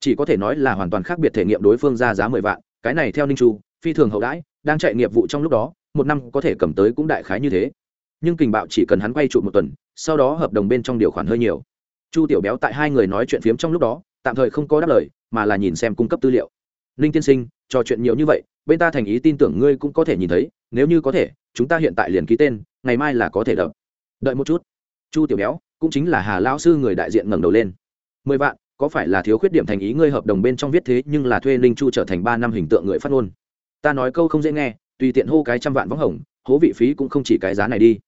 Chỉ có thể nói là hoàn toàn khác biệt thể nghiệm đối phương ra giá mười vạn, cái này theo ninh chu, phi thường hậu đãi, đang chạy nghiệp vụ trong lúc đó, một năm có thể cầm tới cũng đại khái như thế. Nhưng kình bạo chỉ cần hắn quay trụ một tuần, sau đó hợp đồng bên trong điều khoản hơi nhiều. Chu tiểu béo tại hai người nói chuyện phiếm trong lúc đó, tạm thời không có đáp lời, mà là nhìn xem cung cấp tư liệu. Ninh tiên sinh, trò chuyện nhiều như vậy, bên ta thành ý tin tưởng ngươi cũng có thể nhìn thấy nếu như có thể, chúng ta hiện tại liền ký tên, ngày mai là có thể đợi đợi một chút. Chu tiểu béo, cũng chính là hà lao sư người đại diện ngẩng đầu lên. Mười vạn, có phải là thiếu khuyết điểm thành ý ngươi hợp đồng bên trong viết thế, nhưng là thuê ninh chu trở thành ba năm hình tượng người phát ngôn? Ta nói câu không dễ nghe, tùy tiện hô cái trăm vạn võng hồng, hố vị phí cũng không chỉ cái giá này đi.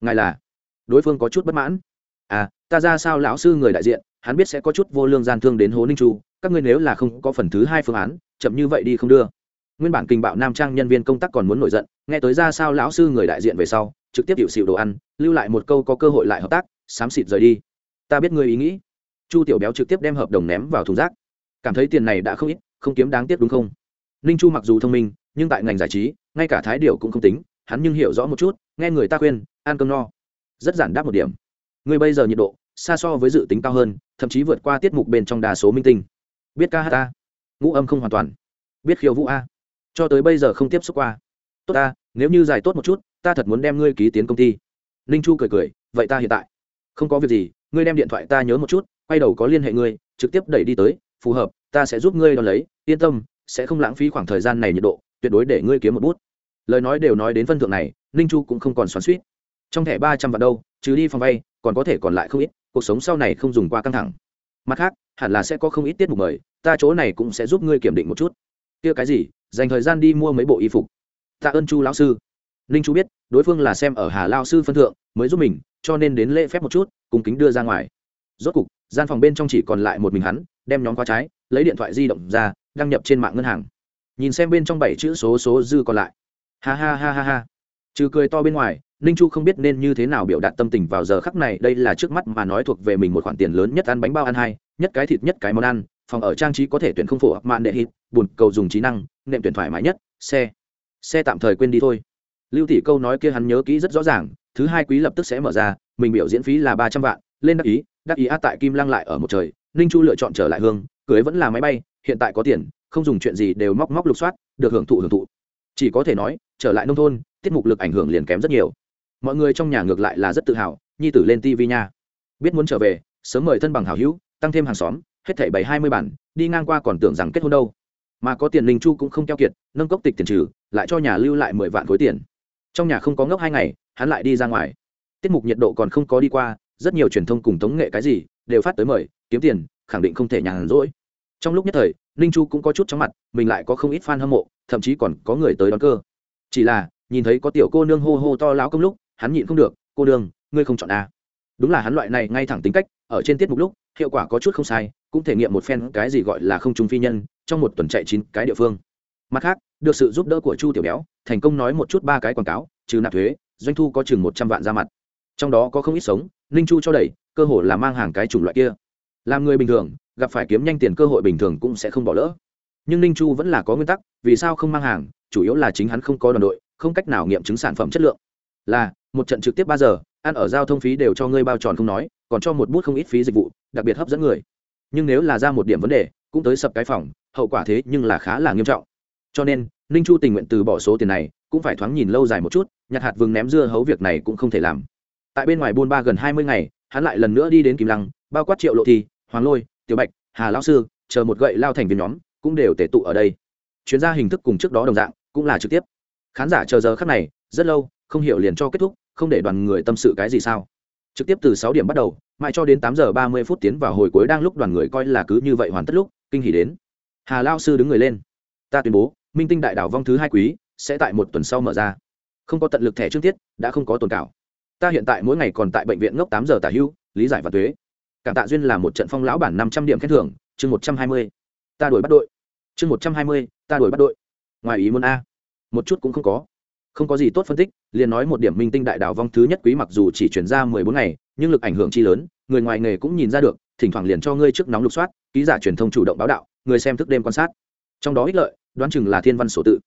Ngài là? Đối phương có chút bất mãn. À ta ra sao lão sư người đại diện, hắn biết sẽ có chút vô lương gian thương đến hố ninh chu, các ngươi nếu là không có phần thứ hai phương án, chậm như vậy đi không đưa nguyên bản kinh bạo nam trang nhân viên công tác còn muốn nổi giận, nghe tới ra sao lão sư người đại diện về sau, trực tiếp hiệu xịu đồ ăn, lưu lại một câu có cơ hội lại hợp tác, xám xịt rời đi. Ta biết ngươi ý nghĩ. Chu tiểu béo trực tiếp đem hợp đồng ném vào thùng rác. Cảm thấy tiền này đã không ít, không kiếm đáng tiếc đúng không? Ninh chu mặc dù thông minh, nhưng tại ngành giải trí, ngay cả thái điều cũng không tính, hắn nhưng hiểu rõ một chút, nghe người ta khuyên, ăn cơm no. Rất giản đáp một điểm. Người bây giờ nhiệt độ, xa so với dự tính cao hơn, thậm chí vượt qua tiết mục bên trong đa số minh tinh. Biết ca hát ta. Ngũ âm không hoàn toàn. Biết khiêu vũ a cho tới bây giờ không tiếp xúc qua. Tốt ta, nếu như giải tốt một chút, ta thật muốn đem ngươi ký tiến công ty. Ninh chu cười cười, vậy ta hiện tại. Không có việc gì, ngươi đem điện thoại ta nhớ một chút, quay đầu có liên hệ ngươi, trực tiếp đẩy đi tới, phù hợp, ta sẽ giúp ngươi đo lấy, yên tâm, sẽ không lãng phí khoảng thời gian này nhiệt độ, tuyệt đối để ngươi kiếm một bút. Lời nói đều nói đến phân thượng này, ninh chu cũng không còn xoắn suýt trong thẻ ba trăm vạn đâu, trừ đi phòng vay, còn có thể còn lại không ít, cuộc sống sau này không dùng qua căng thẳng. Mặt khác, hẳn là sẽ có không ít tiết mục mời, ta chỗ này cũng sẽ giúp ngươi kiểm định một chút kia cái gì, dành thời gian đi mua mấy bộ y phục. Tạ ơn chu lão sư. Ninh chu biết, đối phương là xem ở hà lao sư phân thượng, mới giúp mình, cho nên đến lễ phép một chút, cùng kính đưa ra ngoài. Rốt cục, gian phòng bên trong chỉ còn lại một mình hắn, đem nhóm khóa trái, lấy điện thoại di động ra, đăng nhập trên mạng ngân hàng. Nhìn xem bên trong bảy chữ số số dư còn lại. Ha ha ha ha ha. Trừ cười to bên ngoài, ninh chu không biết nên như thế nào biểu đạt tâm tình vào giờ khắc này, đây là trước mắt mà nói thuộc về mình một khoản tiền lớn nhất ăn bánh bao ăn hai, nhất cái thịt nhất cái món ăn phòng ở trang trí có thể tuyển không phổ mạn đệ hít bùn cầu dùng trí năng, nệm tuyển thoải mái nhất, xe. Xe tạm thời quên đi thôi. Lưu tỷ câu nói kia hắn nhớ kỹ rất rõ ràng, thứ hai quý lập tức sẽ mở ra, mình biểu diễn phí là ba trăm vạn, lên đắc ý đắc ý át tại kim lăng lại ở một trời, ninh chu lựa chọn trở lại hương, cưới vẫn là máy bay, hiện tại có tiền, không dùng chuyện gì đều móc móc lục soát, được hưởng thụ hưởng thụ. Chỉ có thể nói, trở lại nông thôn, tiết mục lực ảnh hưởng liền kém rất nhiều. Mọi người trong nhà ngược lại là rất tự hào, nhi tử lên tv nha. Biết muốn trở về, sớm mời thân bằng hào hữu, tăng thêm hàng xóm hết thảy bảy hai mươi bản, đi ngang qua còn tưởng rằng kết hôn đâu. Mà có tiền linh chu cũng không keo kiệt, nâng cốc tịch tiền trừ, lại cho nhà lưu lại mười vạn khối tiền. Trong nhà không có ngốc hai ngày, hắn lại đi ra ngoài. Tiết mục nhiệt độ còn không có đi qua, rất nhiều truyền thông cùng tống nghệ cái gì, đều phát tới mời, kiếm tiền, khẳng định không thể nhàn rỗi. Trong lúc nhất thời, ninh chu cũng có chút chóng mặt, mình lại có không ít fan hâm mộ, thậm chí còn có người tới đón cơ. Chỉ là, nhìn thấy có tiểu cô nương hô hô to láo công lúc, hắn nhịn không được, cô nương, ngươi không chọn a đúng là hắn loại này ngay thẳng tính cách, ở trên tiết mục lúc, hiệu quả có chút không sai cũng thể nghiệm một phen cái gì gọi là không trung phi nhân, trong một tuần chạy chín cái địa phương. Mặt khác, được sự giúp đỡ của chu tiểu béo, thành công nói một chút ba cái quảng cáo, trừ nạp thuế, doanh thu có chừng một trăm vạn ra mặt. Trong đó có không ít sống, ninh chu cho đẩy, cơ hội là mang hàng cái chủng loại kia. Làm người bình thường, gặp phải kiếm nhanh tiền cơ hội bình thường cũng sẽ không bỏ lỡ. Nhưng ninh chu vẫn là có nguyên tắc, vì sao không mang hàng, chủ yếu là chính hắn không có đoàn đội, không cách nào nghiệm chứng sản phẩm chất lượng. Là, một trận trực tiếp ba giờ, ăn ở giao thông phí đều cho ngươi bao tròn không nói, còn cho một bút không ít phí dịch vụ, đặc biệt hấp dẫn người nhưng nếu là ra một điểm vấn đề, cũng tới sập cái phòng, hậu quả thế nhưng là khá là nghiêm trọng. Cho nên, ninh chu tình nguyện từ bỏ số tiền này, cũng phải thoáng nhìn lâu dài một chút nhặt hạt vừng ném dưa hấu việc này cũng không thể làm. Tại bên ngoài buôn ba gần hai mươi ngày, hắn lại lần nữa đi đến kim lăng, bao quát triệu lộ thi, hoàng lôi, tiểu bạch, hà lao sư, chờ một gậy lao thành viên nhóm, cũng đều tể tụ ở đây. Chuyên gia hình thức cùng trước đó đồng dạng, cũng là trực tiếp. Khán giả chờ giờ khắc này, rất lâu, không hiểu liền cho kết thúc, không để đoàn người tâm sự cái gì sao trực tiếp từ sáu điểm bắt đầu, mãi cho đến tám giờ ba mươi phút tiến vào hồi cuối đang lúc đoàn người coi là cứ như vậy hoàn tất lúc, kinh hỉ đến. Hà lao sư đứng người lên. Ta tuyên bố, minh tinh đại đảo vong thứ hai quý, sẽ tại một tuần sau mở ra. Không có tận lực thẻ trương tiết, đã không có tồn cảo. Ta hiện tại mỗi ngày còn tại bệnh viện ngốc tám giờ tả hưu, lý giải và thuế. Cảm tạ duyên là một trận phong lão bản năm trăm điểm khen thưởng, chương một trăm hai mươi. Ta đuổi bắt đội. Chương một trăm hai mươi, ta đuổi bắt đội. Ngoài ý muốn a. Một chút cũng không có không có gì tốt phân tích, liền nói một điểm minh tinh đại đảo vong thứ nhất quý mặc dù chỉ chuyển ra mười bốn ngày, nhưng lực ảnh hưởng chi lớn, người ngoài nghề cũng nhìn ra được, thỉnh thoảng liền cho ngươi trước nóng lục soát, ký giả truyền thông chủ động báo đạo, người xem thức đêm quan sát. Trong đó ích lợi, đoán chừng là thiên văn sổ tự.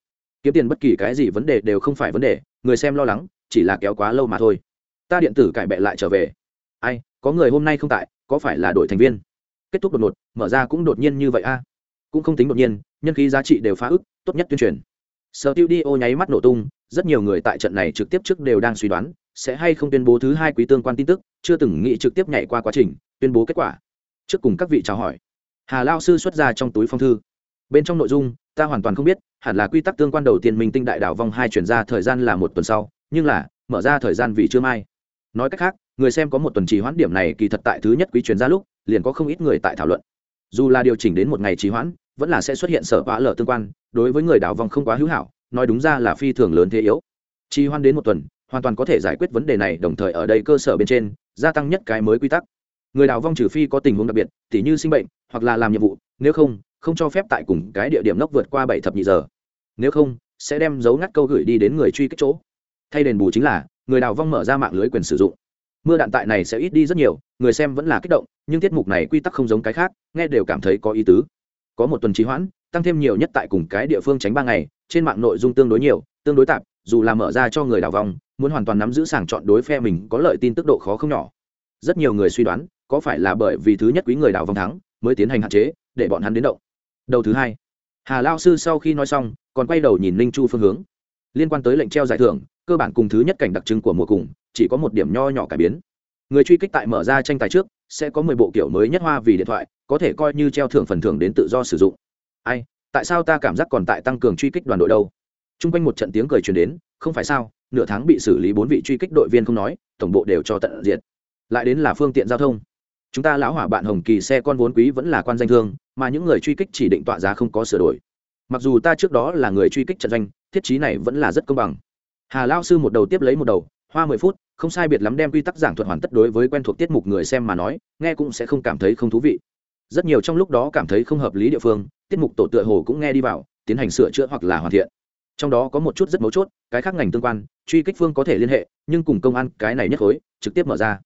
Kiếm tiền bất kỳ cái gì vấn đề đều không phải vấn đề, người xem lo lắng, chỉ là kéo quá lâu mà thôi. Ta điện tử cải bệ lại trở về. Ai, có người hôm nay không tại, có phải là đội thành viên? Kết thúc đột ngột, mở ra cũng đột nhiên như vậy a. Cũng không tính đột nhiên, nhân khí giá trị đều phá ức, tốt nhất tuyên truyền. Sở tiêu đi ô nháy mắt nổ tung rất nhiều người tại trận này trực tiếp trước đều đang suy đoán, sẽ hay không tuyên bố thứ hai quý tương quan tin tức, chưa từng nghĩ trực tiếp nhảy qua quá trình, tuyên bố kết quả. Trước cùng các vị chào hỏi. Hà lao sư xuất ra trong túi phong thư. Bên trong nội dung, ta hoàn toàn không biết, hẳn là quy tắc tương quan đầu tiên minh tinh đại đảo vong hai chuyển ra thời gian là một tuần sau, nhưng là, mở ra thời gian vì chưa mai. Nói cách khác, người xem có một tuần trì hoãn điểm này kỳ thật tại thứ nhất quý chuyển ra lúc, liền có không ít người tại thảo luận. Dù là điều chỉnh đến một ngày trì hoãn, vẫn là sẽ xuất hiện sở vã lở tương quan, đối với người đảo vong không quá hữu hảo nói đúng ra là phi thường lớn thế yếu. Trì hoãn đến một tuần, hoàn toàn có thể giải quyết vấn đề này, đồng thời ở đây cơ sở bên trên, gia tăng nhất cái mới quy tắc. Người đào vong trừ phi có tình huống đặc biệt, tỉ như sinh bệnh, hoặc là làm nhiệm vụ, nếu không không cho phép tại cùng cái địa điểm nốc vượt qua bảy thập nhị giờ. Nếu không, sẽ đem dấu ngắt câu gửi đi đến người truy kích chỗ. Thay đền bù chính là, người đào vong mở ra mạng lưới quyền sử dụng. Mưa đạn tại này sẽ ít đi rất nhiều, người xem vẫn là kích động, nhưng tiết mục này quy tắc không giống cái khác, nghe đều cảm thấy có ý tứ. Có một tuần trì hoãn, tăng thêm nhiều nhất tại cùng cái địa phương tránh ba ngày trên mạng nội dung tương đối nhiều, tương đối tạp, dù là mở ra cho người đào vòng, muốn hoàn toàn nắm giữ sàng chọn đối phe mình có lợi tin tức độ khó không nhỏ. Rất nhiều người suy đoán, có phải là bởi vì thứ nhất quý người đào vòng thắng mới tiến hành hạn chế, để bọn hắn đến động. Đầu thứ hai, hà lao sư sau khi nói xong, còn quay đầu nhìn ninh chu phương hướng. Liên quan tới lệnh treo giải thưởng, cơ bản cùng thứ nhất cảnh đặc trưng của mùa cùng, chỉ có một điểm nho nhỏ cải biến. Người truy kích tại mở ra tranh tài trước, sẽ có mười bộ kiểu mới nhất hoa vì điện thoại, có thể coi như treo thưởng phần thưởng đến tự do sử dụng. Ai tại sao ta cảm giác còn tại tăng cường truy kích đoàn đội đâu? T r u n g quanh một trận tiếng cười truyền đến, không phải sao, nửa tháng bị xử lý bốn vị truy kích đội viên không nói, tổng bộ đều cho tận diệt. Lại đến là phương tiện giao thông. Chúng ta lão hỏa bạn hồng kỳ xe con vốn quý vẫn là quan danh thương, mà những người truy kích chỉ định tọa giá không có sửa đổi. Mặc dù ta trước đó là người truy kích trận doanh, thiết chí này vẫn là rất công bằng. Hà lao sư một đầu tiếp lấy một đầu, hoa mười phút, không sai biệt lắm đem quy tắc giảng thuật hoàn tất đối với quen thuộc tiết mục người xem mà nói, nghe cũng sẽ không cảm thấy không thú vị. Rất nhiều trong lúc đó cảm thấy không hợp lý địa phương tiết mục tổ tựa hồ cũng nghe đi vào, tiến hành sửa chữa hoặc là hoàn thiện. Trong đó có một chút rất mấu chốt, cái khác ngành tương quan, truy kích phương có thể liên hệ, nhưng cùng công an cái này nhất khối, trực tiếp mở ra.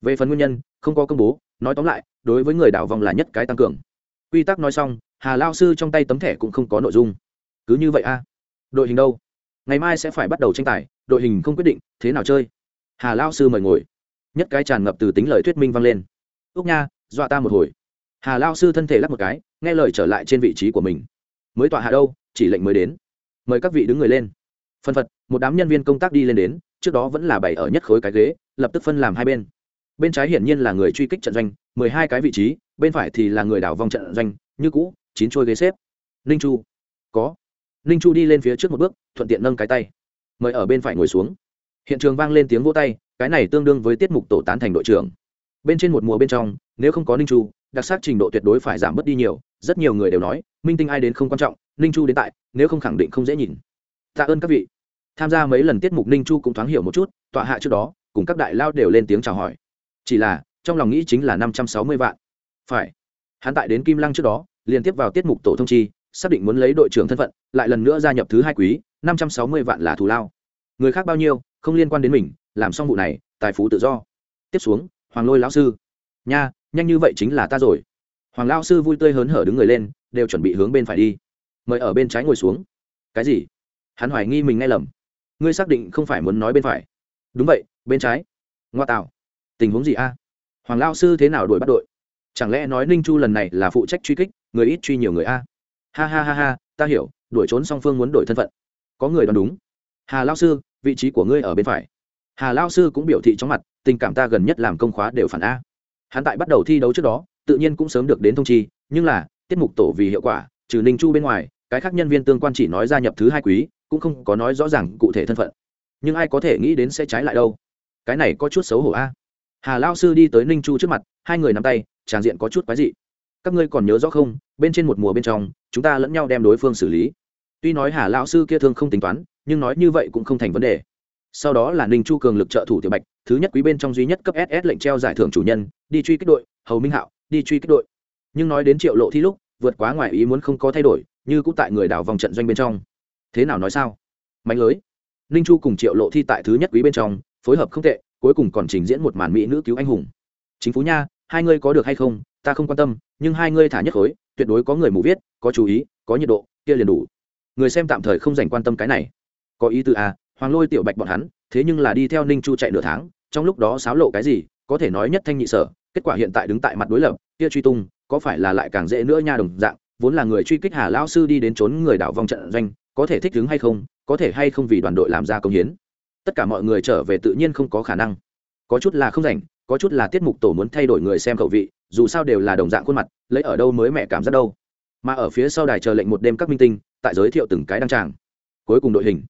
Về phần nguyên nhân, không có công bố, nói tóm lại, đối với người đảo vòng là nhất cái tăng cường. Quy tắc nói xong, hà lao sư trong tay tấm thẻ cũng không có nội dung. Cứ như vậy a. Đội hình đâu? Ngày mai sẽ phải bắt đầu tranh tài, đội hình không quyết định, thế nào chơi? Hà lao sư mời ngồi. Nhất cái tràn ngập từ tính lời thuyết minh vang lên. Úc nha, dọa ta một hồi hà lao sư thân thể lắp một cái, nghe lời trở lại trên vị trí của mình. Mới tọa hạ đâu, chỉ lệnh mới đến. Mời các vị đứng người lên. Phân phật, một đám nhân viên công tác đi lên đến, trước đó vẫn là bảy ở nhất khối cái ghế, lập tức phân làm hai bên. Bên trái hiển nhiên là người truy kích trận doanh, mười hai cái vị trí, bên phải thì là người đảo vòng trận doanh, như cũ, chín trôi ghế xếp. Ninh chu. Có. Ninh chu đi lên phía trước một bước, thuận tiện nâng cái tay. Mời ở bên phải ngồi xuống. Hiện trường vang lên tiếng vỗ tay, cái này tương đương với tiết mục tổ tán thành đội trưởng bên trên một mùa bên trong, nếu không có ninh chu, đặc sắc trình độ tuyệt đối phải giảm bớt đi nhiều, rất nhiều người đều nói, minh tinh ai đến không quan trọng, ninh chu đến tại, nếu không khẳng định không dễ nhìn. Tạ ơn các vị. Tham gia mấy lần tiết mục ninh chu cũng thoáng hiểu một chút, tọa hạ trước đó, cùng các đại lao đều lên tiếng chào hỏi. Chỉ là, trong lòng nghĩ chính là năm trăm sáu mươi vạn. Phải. Hắn tại đến kim lăng trước đó liên tiếp vào tiết mục tổ thông chi, xác định muốn lấy đội trưởng thân phận, lại lần nữa gia nhập thứ hai quý, năm trăm sáu mươi vạn là thù lao. Người khác bao nhiêu, không liên quan đến mình, làm xong vụ này, tài phú tự do. Tiếp xuống hoàng lôi lão sư. Nha, nhanh như vậy chính là ta rồi. Hoàng lão sư vui tươi hớn hở đứng người lên, đều chuẩn bị hướng bên phải đi. Mời ở bên trái ngồi xuống. Cái gì? Hắn hoài nghi mình nghe lầm. Ngươi xác định không phải muốn nói bên phải. Đúng vậy, bên trái. Ngoa tạo. Tình huống gì a? Hoàng lao sư thế nào đuổi bắt đội? Chẳng lẽ nói ninh chu lần này là phụ trách truy kích, người ít truy nhiều người a? Ha ha ha ha, ta hiểu, đuổi trốn song phương muốn đổi thân phận. Có người đoán đúng. Hà lao sư, vị trí của ngươi ở bên phải. Hà lao sư cũng biểu thị trong mặt tình cảm ta gần nhất làm công khóa đều phản a. Hắn tại bắt đầu thi đấu trước đó, tự nhiên cũng sớm được đến thông chi, nhưng là, tiết mục tổ vì hiệu quả, trừ ninh chu bên ngoài, cái khác nhân viên tương quan chỉ nói gia nhập thứ hai quý, cũng không có nói rõ ràng cụ thể thân phận. Nhưng ai có thể nghĩ đến sẽ trái lại đâu? Cái này có chút xấu hổ a. Hà lao sư đi tới ninh chu trước mặt, hai người nắm tay tràng diện có chút quái dị. Các ngươi còn nhớ rõ không, bên trên một mùa bên trong, chúng ta lẫn nhau đem đối phương xử lý. Tuy nói hà lao sư kia thương không tính toán, nhưng nói như vậy cũng không thành vấn đề sau đó là ninh chu cường lực trợ thủ tiểu bạch, thứ nhất quý bên trong duy nhất cấp ss lệnh treo giải thưởng chủ nhân, đi truy kích đội, hầu minh hạo, đi truy kích đội. Nhưng nói đến triệu lộ thi lúc, vượt quá ngoài ý muốn không có thay đổi, như cũng tại người đảo vòng trận doanh bên trong. Thế nào nói sao? Mạnh lưới. Ninh chu cùng triệu lộ thi tại thứ nhất quý bên trong, phối hợp không tệ, cuối cùng còn trình diễn một màn mỹ nữ cứu anh hùng. Chính phú nha, hai ngươi có được hay không? Ta không quan tâm, nhưng hai ngươi thả nhất khối, tuyệt đối có người mù viết, có chú ý, có nhiệt độ, kia liền đủ. Người xem tạm thời không dành quan tâm cái này. Có ý tư à hoàng lôi tiểu bạch bọn hắn, thế nhưng là đi theo ninh chu chạy nửa tháng, trong lúc đó xáo lộ cái gì, có thể nói nhất thanh nhị sở, kết quả hiện tại đứng tại mặt đối lập, kia truy tung, có phải là lại càng dễ nữa nha đồng dạng, vốn là người truy kích hà lao sư đi đến trốn người đảo vòng trận doanh, có thể thích ứng hay không, có thể hay không vì đoàn đội làm ra công hiến. Tất cả mọi người trở về tự nhiên không có khả năng. Có chút là không rảnh, có chút là tiết mục tổ muốn thay đổi người xem khẩu vị, dù sao đều là đồng dạng khuôn mặt, lấy ở đâu mới mẹ cảm giác đâu. Mà ở phía sau đài chờ lệnh một đêm các minh tinh, tại giới thiệu từng cái đăng tràng. Cuối cùng đội hình.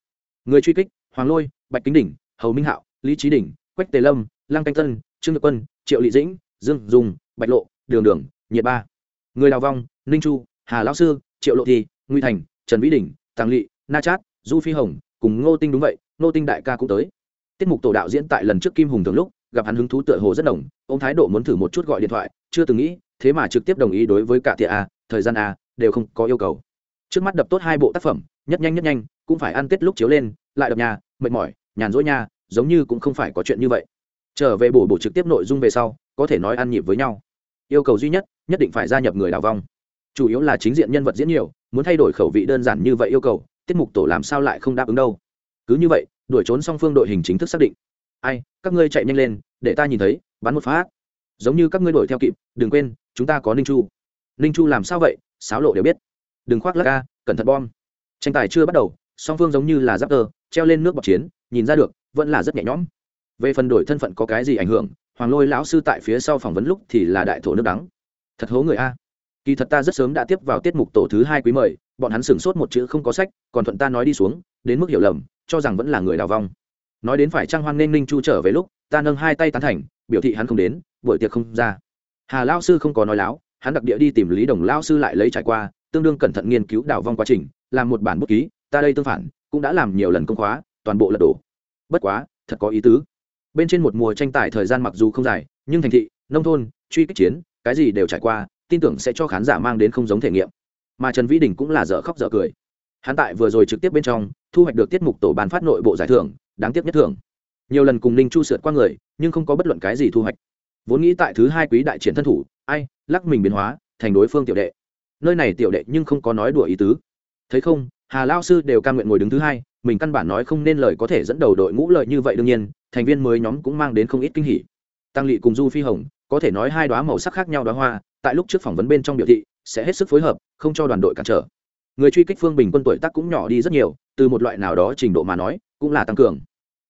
Người truy kích hoàng lôi, bạch kính đỉnh, hầu minh hạo, lý trí đỉnh, quách tề lâm, lăng canh tân, trương nhật quân, triệu lị dĩnh, dương dùng bạch lộ, đường đường, nhiệt ba. Người đào vong, ninh chu, hà lão sư, triệu lộ thi nguy thành, trần vĩ đình tàng lị, na chát, du phi hồng, cùng ngô tinh đúng vậy, ngô tinh đại ca cũng tới. Tiết mục tổ đạo diễn tại lần trước kim hùng thường lúc, gặp hắn hứng thú tựa hồ rất đồng ông thái độ muốn thử một chút gọi điện thoại, chưa từng nghĩ, thế mà trực tiếp đồng ý đối với cả tiệ a, thời gian a, đều không có yêu cầu. Trước mắt đập tốt hai bộ tác phẩm, nhất nhanh nhất nhanh, cũng phải ăn tết lúc chiếu lên lại đập nhà, mệt mỏi, nhàn rỗi nha giống như cũng không phải có chuyện như vậy. Trở về bổ bổ trực tiếp nội dung về sau, có thể nói ăn nhịp với nhau. Yêu cầu duy nhất nhất định phải gia nhập người đào vong. Chủ yếu là chính diện nhân vật diễn nhiều, muốn thay đổi khẩu vị đơn giản như vậy yêu cầu, tiết mục tổ làm sao lại không đáp ứng đâu. Cứ như vậy, đuổi trốn song phương đội hình chính thức xác định. Ai, các ngươi chạy nhanh lên, để ta nhìn thấy, bắn một phát. Giống như các ngươi đuổi theo kịp, đừng quên, chúng ta có ninh chu. Ninh chu làm sao vậy? Sáo lộ đều biết. Đừng khoác lắc ca, cẩn thận bom. Tranh tài chưa bắt đầu, song phương giống như là giáp tơ treo lên nước bọc chiến, nhìn ra được, vẫn là rất nhẹ nhõm. Về phần đổi thân phận có cái gì ảnh hưởng, hoàng lôi lão sư tại phía sau phỏng vấn lúc thì là đại thổ nước đắng. Thật hố người a. Kỳ thật ta rất sớm đã tiếp vào tiết mục tổ thứ hai quý mời, bọn hắn sửng sốt một chữ không có sách, còn thuận ta nói đi xuống, đến mức hiểu lầm, cho rằng vẫn là người đào vong. Nói đến phải trang hoan nên ninh chu trở về lúc, ta nâng hai tay tán thành, biểu thị hắn không đến, buổi tiệc không ra. Hà lao sư không có nói láo, hắn đặc địa đi tìm lý đồng lao sư lại lấy trải qua, tương đương cẩn thận nghiên cứu đào vong quá trình, làm một bản bút ký, ta đây tương phản cũng đã làm nhiều lần công khóa, toàn bộ lật đổ. Bất quá, thật có ý tứ. Bên trên một mùa tranh tài thời gian mặc dù không dài, nhưng thành thị, nông thôn, truy kích chiến, cái gì đều trải qua, tin tưởng sẽ cho khán giả mang đến không giống thể nghiệm. Mà trần vĩ đình cũng là dở khóc dở cười. Hắn tại vừa rồi trực tiếp bên trong, thu hoạch được tiết mục tổ bàn phát nội bộ giải thưởng, đáng tiếc nhất thưởng. Nhiều lần cùng ninh chu sượt qua người, nhưng không có bất luận cái gì thu hoạch. Vốn nghĩ tại thứ hai quý đại triển thân thủ, ai, lắc mình biến hóa, thành đối phương tiểu đệ. Nơi này tiểu đệ nhưng không có nói đùa ý tứ. Thấy không hà lao sư đều cam nguyện ngồi đứng thứ hai, mình căn bản nói không nên lời có thể dẫn đầu đội ngũ lợi như vậy đương nhiên, thành viên mới nhóm cũng mang đến không ít kinh hỉ. Tăng lỵ cùng du phi hồng, có thể nói hai đoá màu sắc khác nhau đoá hoa, tại lúc trước phỏng vấn bên trong biểu thị, sẽ hết sức phối hợp, không cho đoàn đội cản trở. Người truy kích phương bình quân tuổi tác cũng nhỏ đi rất nhiều, từ một loại nào đó trình độ mà nói, cũng là tăng cường.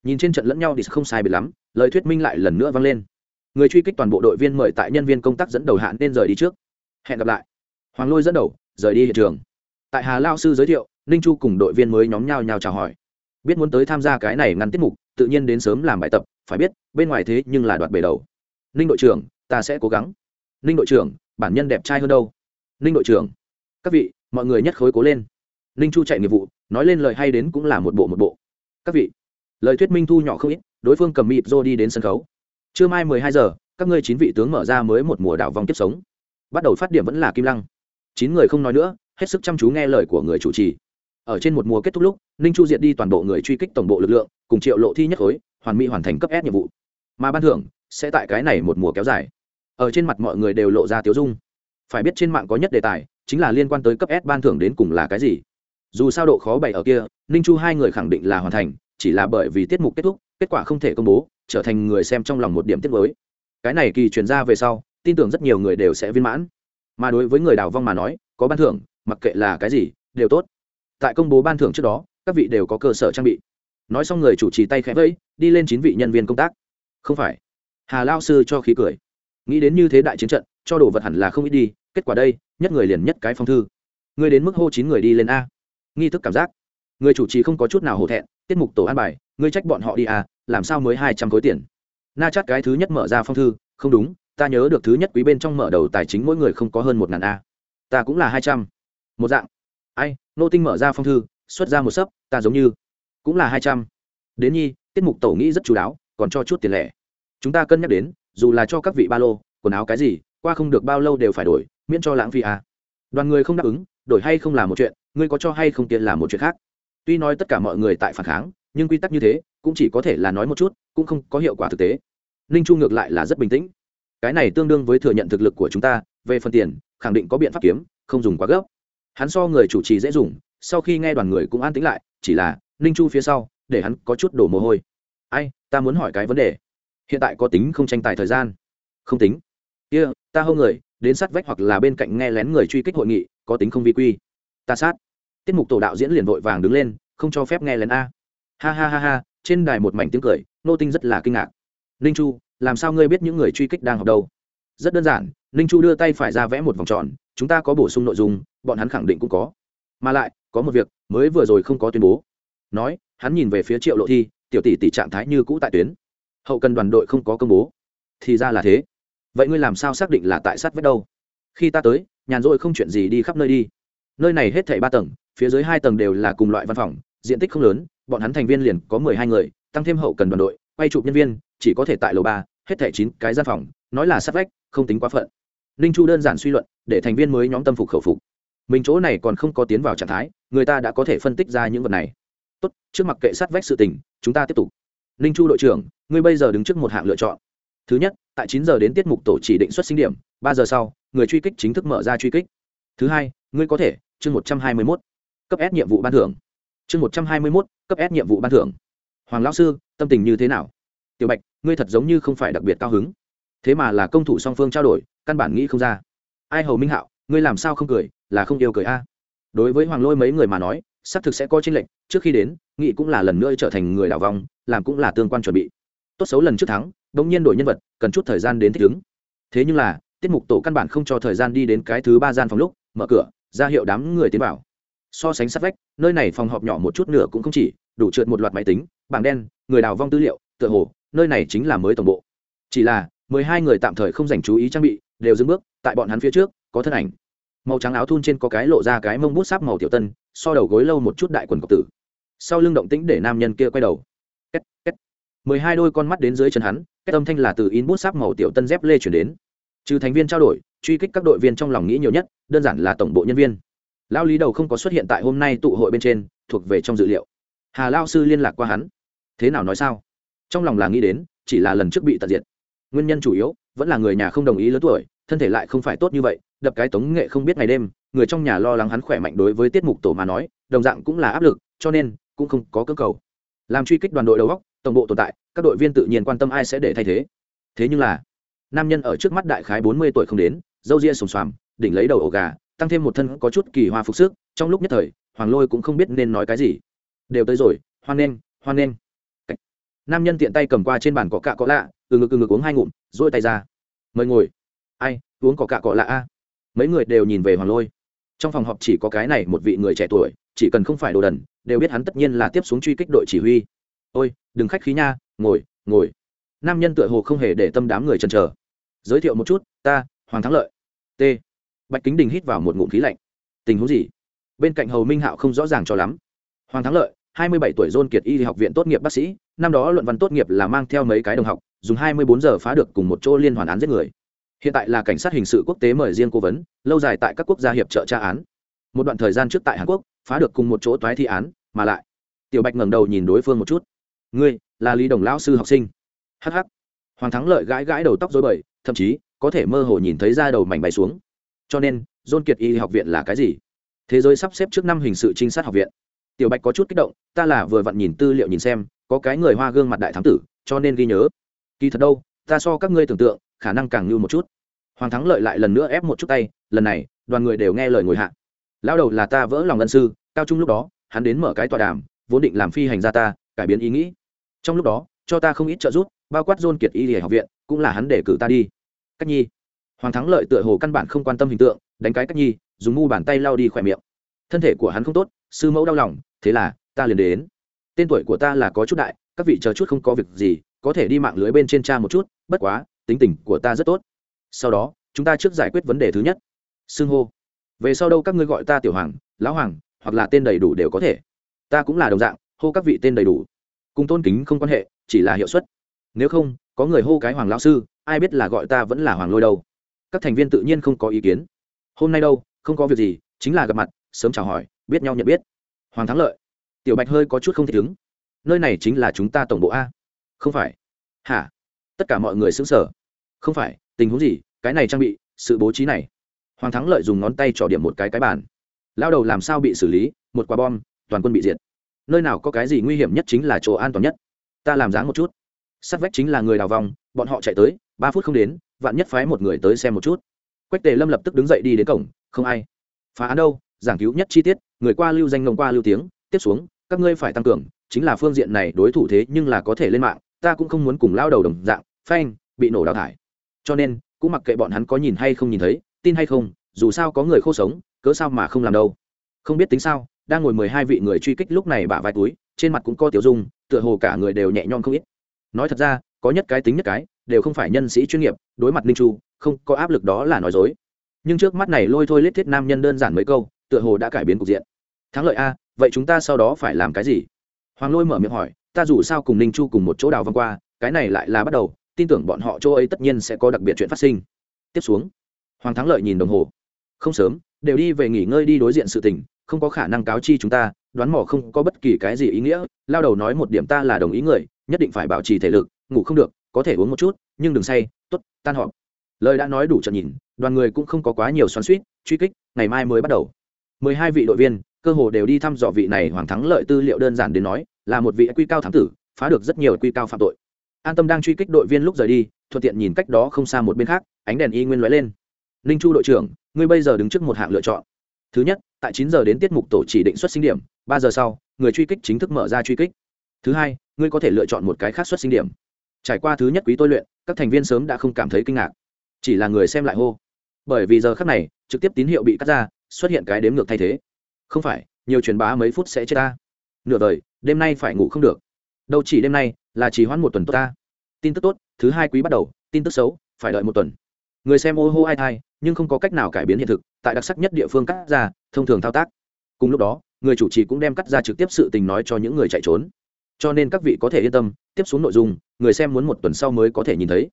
Nhìn trên trận lẫn nhau thì không sai biệt lắm, lời thuyết minh lại lần nữa vang lên. Người truy kích toàn bộ đội viên mời tại nhân viên công tác dẫn đầu hạn nên rời đi trước. Hẹn gặp lại. Hoàng lôi dẫn đầu, rời đi hiện trường. Tại hà lao sư giới thiệu ninh chu cùng đội viên mới nhóm nhau nhau chào hỏi. Biết muốn tới tham gia cái này ngăn tiết mục, tự nhiên đến sớm làm bài tập, phải biết, bên ngoài thế nhưng là đoạt bể đầu. Ninh đội trưởng, ta sẽ cố gắng. Ninh đội trưởng, bản nhân đẹp trai hơn đâu? Ninh đội trưởng, các vị, mọi người nhất khối cố lên. Ninh chu chạy nghiệp vụ, nói lên lời hay đến cũng là một bộ một bộ. Các vị, lời thuyết minh thu nhỏ không ít, đối phương cầm mịp rô đi đến sân khấu. Trưa mai mười hai giờ, các ngươi chín vị tướng mở ra mới một mùa đảo vòng tiếp sống. Bắt đầu phát điểm vẫn là kim lăng. Chín người không nói nữa, hết sức chăm chú nghe lời của người chủ trì ở trên một mùa kết thúc lúc, ninh chu diệt đi toàn bộ người truy kích tổng bộ lực lượng, cùng triệu lộ thi nhất khối, hoàn mỹ hoàn thành cấp s nhiệm vụ. Mà ban thưởng sẽ tại cái này một mùa kéo dài. Ở trên mặt mọi người đều lộ ra tiếu dung. Phải biết trên mạng có nhất đề tài, chính là liên quan tới cấp s ban thưởng đến cùng là cái gì. Dù sao độ khó bày ở kia, ninh chu hai người khẳng định là hoàn thành, chỉ là bởi vì tiết mục kết thúc, kết quả không thể công bố, trở thành người xem trong lòng một điểm tiết mới cái này kỳ chuyển ra về sau, tin tưởng rất nhiều người đều sẽ viên mãn. Mà đối với người đào vong mà nói, có ban thưởng, mặc kệ là cái gì, đều tốt tại công bố ban thưởng trước đó, các vị đều có cơ sở trang bị. Nói xong người chủ trì tay khẽ vẫy, đi lên chín vị nhân viên công tác. Không phải. Hà lao sư cho khí cười. Nghĩ đến như thế đại chiến trận, cho đồ vật hẳn là không ít đi, kết quả đây, nhất người liền nhất cái phong thư. Người đến mức hô chín người đi lên a. Nghi thức cảm giác. Người chủ trì không có chút nào hổ thẹn, tiết mục tổ an bài ngươi trách bọn họ đi a, làm sao mới hai trăm khối tiền? Na chát cái thứ nhất mở ra phong thư, không đúng, ta nhớ được thứ nhất quý bên trong mở đầu tài chính mỗi người không có hơn một ngàn a. Ta cũng là hai trăm. Một dạng ai nô tinh mở ra phong thư, xuất ra một sấp, ta giống như cũng là hai trăm. Đến nhi, tiết mục tổ nghĩ rất chú đáo, còn cho chút tiền lẻ. Chúng ta cân nhắc đến, dù là cho các vị ba lô, quần áo cái gì, qua không được bao lâu đều phải đổi, miễn cho lãng phí à. đoàn người không đáp ứng, đổi hay không là một chuyện, ngươi có cho hay không tiền là một chuyện khác. Tuy nói tất cả mọi người tại phản kháng, nhưng quy tắc như thế, cũng chỉ có thể là nói một chút, cũng không có hiệu quả thực tế. Ninh chu ngược lại là rất bình tĩnh. Cái này tương đương với thừa nhận thực lực của chúng ta, về phần tiền, khẳng định có biện pháp kiếm, không dùng quá gấp hắn so người chủ trì dễ dùng sau khi nghe đoàn người cũng an tĩnh lại chỉ là ninh chu phía sau để hắn có chút đổ mồ hôi. Ai ta muốn hỏi cái vấn đề. Hiện tại có tính không tranh tài thời gian? Không tính. Kia、yeah, ta hâu người đến sát vách hoặc là bên cạnh nghe lén người truy kích hội nghị có tính không vi quy. Ta sát. Tiết mục tổ đạo diễn liền vội vàng đứng lên không cho phép nghe lén a. Ha ha ha ha trên đài một mảnh tiếng cười nô tinh rất là kinh ngạc. Ninh chu làm sao ngươi biết những người truy kích đang học đâu? Rất đơn giản ninh chu đưa tay phải ra vẽ một vòng tròn chúng ta có bổ sung nội dung, bọn hắn khẳng định cũng có. Mà lại, có một việc mới vừa rồi không có tuyên bố. Nói, hắn nhìn về phía triệu lộ thi, tiểu tỷ tỷ trạng thái như cũ tại tuyến. Hậu cần đoàn đội không có công bố. Thì ra là thế. Vậy ngươi làm sao xác định là tại sát vết đâu? Khi ta tới, nhàn rỗi không chuyện gì đi khắp nơi đi. Nơi này hết thảy ba tầng, phía dưới hai tầng đều là cùng loại văn phòng, diện tích không lớn, bọn hắn thành viên liền có mười hai người, tăng thêm hậu cần đoàn đội, quay chụp nhân viên, chỉ có thể tại lầu ba, hết thảy chín cái gian phòng, nói là sát vách, không tính quá phận ninh chu đơn giản suy luận, để thành viên mới nhóm tâm phục khẩu phục. Mình chỗ này còn không có tiến vào trạng thái, người ta đã có thể phân tích ra những vật này. Tốt, trước mặt kệ sát vách sự tình, chúng ta tiếp tục. Ninh chu đội trưởng, ngươi bây giờ đứng trước một hạng lựa chọn. Thứ nhất, tại chín giờ đến tiết mục tổ chỉ định xuất sinh điểm, ba giờ sau, người truy kích chính thức mở ra truy kích. Thứ hai, ngươi có thể, chương một trăm hai mươi mốt, cấp s nhiệm vụ ban thưởng. Chương một trăm hai mươi mốt, cấp s nhiệm vụ ban thưởng. Hoàng lão sư, tâm tình như thế nào? Tiểu bạch, ngươi thật giống như không phải đặc biệt cao hứng thế mà là công thủ song phương trao đổi căn bản nghĩ không ra ai hầu minh hạo ngươi làm sao không cười là không yêu cười a đối với hoàng lôi mấy người mà nói xác thực sẽ có tranh lệch trước khi đến nghị cũng là lần nữa trở thành người đảo vong làm cũng là tương quan chuẩn bị tốt xấu lần trước thắng đ nhiên đổi nhân vật cần chút thời gian đến thích ứng thế nhưng là tiết mục tổ căn bản không cho thời gian đi đến cái thứ ba gian phòng lúc mở cửa ra hiệu đám người tiến vào so sánh sát vách nơi này phòng họp nhỏ một chút nửa cũng không chỉ đủ trượt một loạt máy tính bảng đen người đào vong tư liệu tựa hồ nơi này chính là mới tổng bộ chỉ là mười hai người tạm thời không dành chú ý trang bị, đều dừng bước, tại bọn hắn phía trước, có thân ảnh. Màu trắng áo thun trên có cái lộ ra cái mông bút sáp màu tiểu tân, so đầu gối lâu một chút đại quần cọc tử. Sau lưng động tĩnh để nam nhân kia quay đầu. Két két. Mười hai đôi con mắt đến dưới chân hắn, két âm thanh là từ in bút sáp màu tiểu tân dép lê chuyển đến. Trừ thành viên trao đổi, truy kích các đội viên trong lòng nghĩ nhiều nhất, đơn giản là tổng bộ nhân viên. Lao lý đầu không có xuất hiện tại hôm nay tụ hội bên trên, thuộc về trong dự liệu. Hà lao sư liên lạc qua hắn. Thế nào nói sao? Trong lòng là nghĩ đến, chỉ là lần trước bị tận diệt nguyên nhân chủ yếu, vẫn là người nhà không đồng ý lớn tuổi, thân thể lại không phải tốt như vậy, đập cái tống nghệ không biết ngày đêm, người trong nhà lo lắng hắn khỏe mạnh đối với tiết mục tổ mà nói, đồng dạng cũng là áp lực, cho nên cũng không có cơ cầu. Làm truy kích đoàn đội đầu góc, tổng bộ tồn tại, các đội viên tự nhiên quan tâm ai sẽ để thay thế. Thế nhưng là, nam nhân ở trước mắt đại khái bốn mươi tuổi không đến, dâu ria sùng xoàm, đỉnh lấy đầu ổ gà, tăng thêm một thân có chút kỳ hoa phục sức, trong lúc nhất thời, hoàng lôi cũng không biết nên nói cái gì. Đều tới rồi, hoan nghênh hoan nghênh nam nhân tiện tay cầm qua trên bàn có cạ có lạ, từ ngực từ ngực uống hai ngụm dỗi tay ra. Mời ngồi. Ai, uống có cạ cọ lạ a? Mấy người đều nhìn về hoàng lôi. Trong phòng họp chỉ có cái này một vị người trẻ tuổi, chỉ cần không phải đồ đần, đều biết hắn tất nhiên là tiếp xuống truy kích đội chỉ huy. Ôi, đừng khách khí nha, ngồi ngồi. Nam nhân tựa hồ không hề để tâm đám người chần chờ. Giới thiệu một chút, ta, hoàng thắng lợi. T. Bạch kính đình hít vào một ngụm khí lạnh. Tình huống gì? Bên cạnh hầu minh hạo không rõ ràng cho lắm. Hoàng thắng lợi hai mươi bảy tuổi John kiệt y học viện tốt nghiệp bác sĩ, năm đó luận văn tốt nghiệp là mang theo mấy cái đồng học, dùng hai mươi bốn giờ phá được cùng một chỗ liên hoàn án giết người. Hiện tại là cảnh sát hình sự quốc tế mời riêng cố vấn, lâu dài tại các quốc gia hiệp trợ tra án. Một đoạn thời gian trước tại hàn quốc, phá được cùng một chỗ toái thi án, mà lại, tiểu bạch ngẩng đầu nhìn đối phương một chút. Ngươi là lý đồng lão sư học sinh? Hh hoàng thắng lợi gãi gãi đầu tóc rối bời, thậm chí có thể mơ hồ nhìn thấy da đầu mảnh bay xuống. Cho nên, John kiệt y học viện là cái gì? Thế giới sắp xếp trước năm hình sự trinh sát học viện tiểu bạch có chút kích động, ta là vừa vặn nhìn tư liệu nhìn xem, có cái người hoa gương mặt đại thám tử, cho nên ghi nhớ. Kỳ thật đâu, ta so các ngươi tưởng tượng, khả năng càng như một chút. Hoàng thắng lợi lại lần nữa ép một chút tay, lần này, đoàn người đều nghe lời ngồi hạ. Lão đầu là ta vỡ lòng ân sư, cao trung lúc đó, hắn đến mở cái tọa đàm, vốn định làm phi hành gia ta, cải biến ý nghĩ. Trong lúc đó, cho ta không ít trợ giúp, bao quát dôn kiệt y học viện, cũng là hắn để cử ta đi. Cách nhi. Hoàng thắng lợi tựa hồ căn bản không quan tâm hình tượng, đánh cái cách nhi, dùng mu bàn tay lau đi khỏe miệng. Thân thể của hắn không tốt, sư mẫu đau lòng thế là, ta liền đến. Tên tuổi của ta là có chút đại, các vị chờ chút không có việc gì, có thể đi mạng lưới bên trên cha một chút, bất quá, tính tình của ta rất tốt. Sau đó, chúng ta trước giải quyết vấn đề thứ nhất. Xưng hô. Về sau đâu các ngươi gọi ta tiểu hoàng, lão hoàng, hoặc là tên đầy đủ đều có thể. Ta cũng là đồng dạng, hô các vị tên đầy đủ. Cùng tôn kính không quan hệ, chỉ là hiệu suất. Nếu không, có người hô cái hoàng lão sư, ai biết là gọi ta vẫn là hoàng lôi đâu. Các thành viên tự nhiên không có ý kiến. Hôm nay đâu, không có việc gì, chính là gặp mặt, sớm chào hỏi, biết nhau nhận biết hoàng thắng lợi. Tiểu bạch hơi có chút không thể đứng nơi này chính là chúng ta tổng bộ a. Không phải. Hả? Tất cả mọi người xứng sở không phải, tình huống gì? Cái này trang bị, sự bố trí này. Hoàng thắng lợi dùng ngón tay trỏ điểm một cái cái bàn. Lao đầu làm sao bị xử lý? Một quả bom, toàn quân bị diệt. Nơi nào có cái gì nguy hiểm nhất chính là chỗ an toàn nhất. Ta làm dáng một chút. Sát vách chính là người đào vòng, bọn họ chạy tới, ba phút không đến, vạn nhất phái một người tới xem một chút. Quách tề lâm lập tức đứng dậy đi đến cổng, không ai. Phá án đâu? Giảng cứu nhất chi tiết, người qua lưu danh ngông qua lưu tiếng, tiếp xuống, các ngươi phải tăng cường, chính là phương diện này đối thủ thế nhưng là có thể lên mạng, ta cũng không muốn cùng lao đầu đồng dạng, phanh, bị nổ đào thải. Cho nên, cũng mặc kệ bọn hắn có nhìn hay không nhìn thấy, tin hay không, dù sao có người khô sống, cớ sao mà không làm đâu. Không biết tính sao, đang ngồi mười hai vị người truy kích lúc này bả vai túi, trên mặt cũng có tiểu dung, tựa hồ cả người đều nhẹ nhõm không ít. Nói thật ra, có nhất cái tính nhất cái, đều không phải nhân sĩ chuyên nghiệp, đối mặt ninh chu, không có áp lực đó là nói dối. Nhưng trước mắt này lôi thôi lết thiết nam nhân đơn giản mấy câu tựa hồ đã cải biến cục diện. Thắng lợi a, vậy chúng ta sau đó phải làm cái gì? Hoàng lôi mở miệng hỏi, ta dù sao cùng ninh chu cùng một chỗ đào vòng qua, cái này lại là bắt đầu, tin tưởng bọn họ chỗ ấy tất nhiên sẽ có đặc biệt chuyện phát sinh. Tiếp xuống, hoàng thắng lợi nhìn đồng hồ. Không sớm, đều đi về nghỉ ngơi đi đối diện sự tình, không có khả năng cáo chi chúng ta, đoán mò không có bất kỳ cái gì ý nghĩa, lao đầu nói một điểm ta là đồng ý người, nhất định phải bảo trì thể lực, ngủ không được, có thể uống một chút, nhưng đừng say t ố t tan họp. Lời đã nói đủ trận nhìn, đoàn người cũng không có quá nhiều xoắn suýt truy kích, ngày mai mới bắt đầu mười hai vị đội viên, cơ hồ đều đi thăm dò vị này hoàng thắng lợi tư liệu đơn giản đến nói, là một vị quy cao thám tử, phá được rất nhiều quy cao phạm tội. An tâm đang truy kích đội viên lúc rời đi, thuận tiện nhìn cách đó không xa một bên khác, ánh đèn y nguyên lóe lên. Ninh chu đội trưởng, ngươi bây giờ đứng trước một hạng lựa chọn. Thứ nhất, tại chín giờ đến tiết mục tổ chỉ định xuất sinh điểm, ba giờ sau, người truy kích chính thức mở ra truy kích. Thứ hai, ngươi có thể lựa chọn một cái khác xuất sinh điểm. Trải qua thứ nhất quý tôi luyện, các thành viên sớm đã không cảm thấy kinh ngạc. Chỉ là người xem lại hô. Bởi vì giờ khác này, trực tiếp tín hiệu bị cắt ra xuất hiện cái đếm ngược thay thế. Không phải, nhiều truyền bá mấy phút sẽ chết ta. Nửa đời, đêm nay phải ngủ không được. Đâu chỉ đêm nay, là chỉ hoãn một tuần tốt ta. Tin tức tốt, thứ hai quý bắt đầu, tin tức xấu, phải đợi một tuần. Người xem ô hô ai thai, nhưng không có cách nào cải biến hiện thực, tại đặc sắc nhất địa phương cắt ra, thông thường thao tác. Cùng lúc đó, người chủ trì cũng đem cắt ra trực tiếp sự tình nói cho những người chạy trốn. Cho nên các vị có thể yên tâm, tiếp xuống nội dung, người xem muốn một tuần sau mới có thể nhìn thấy.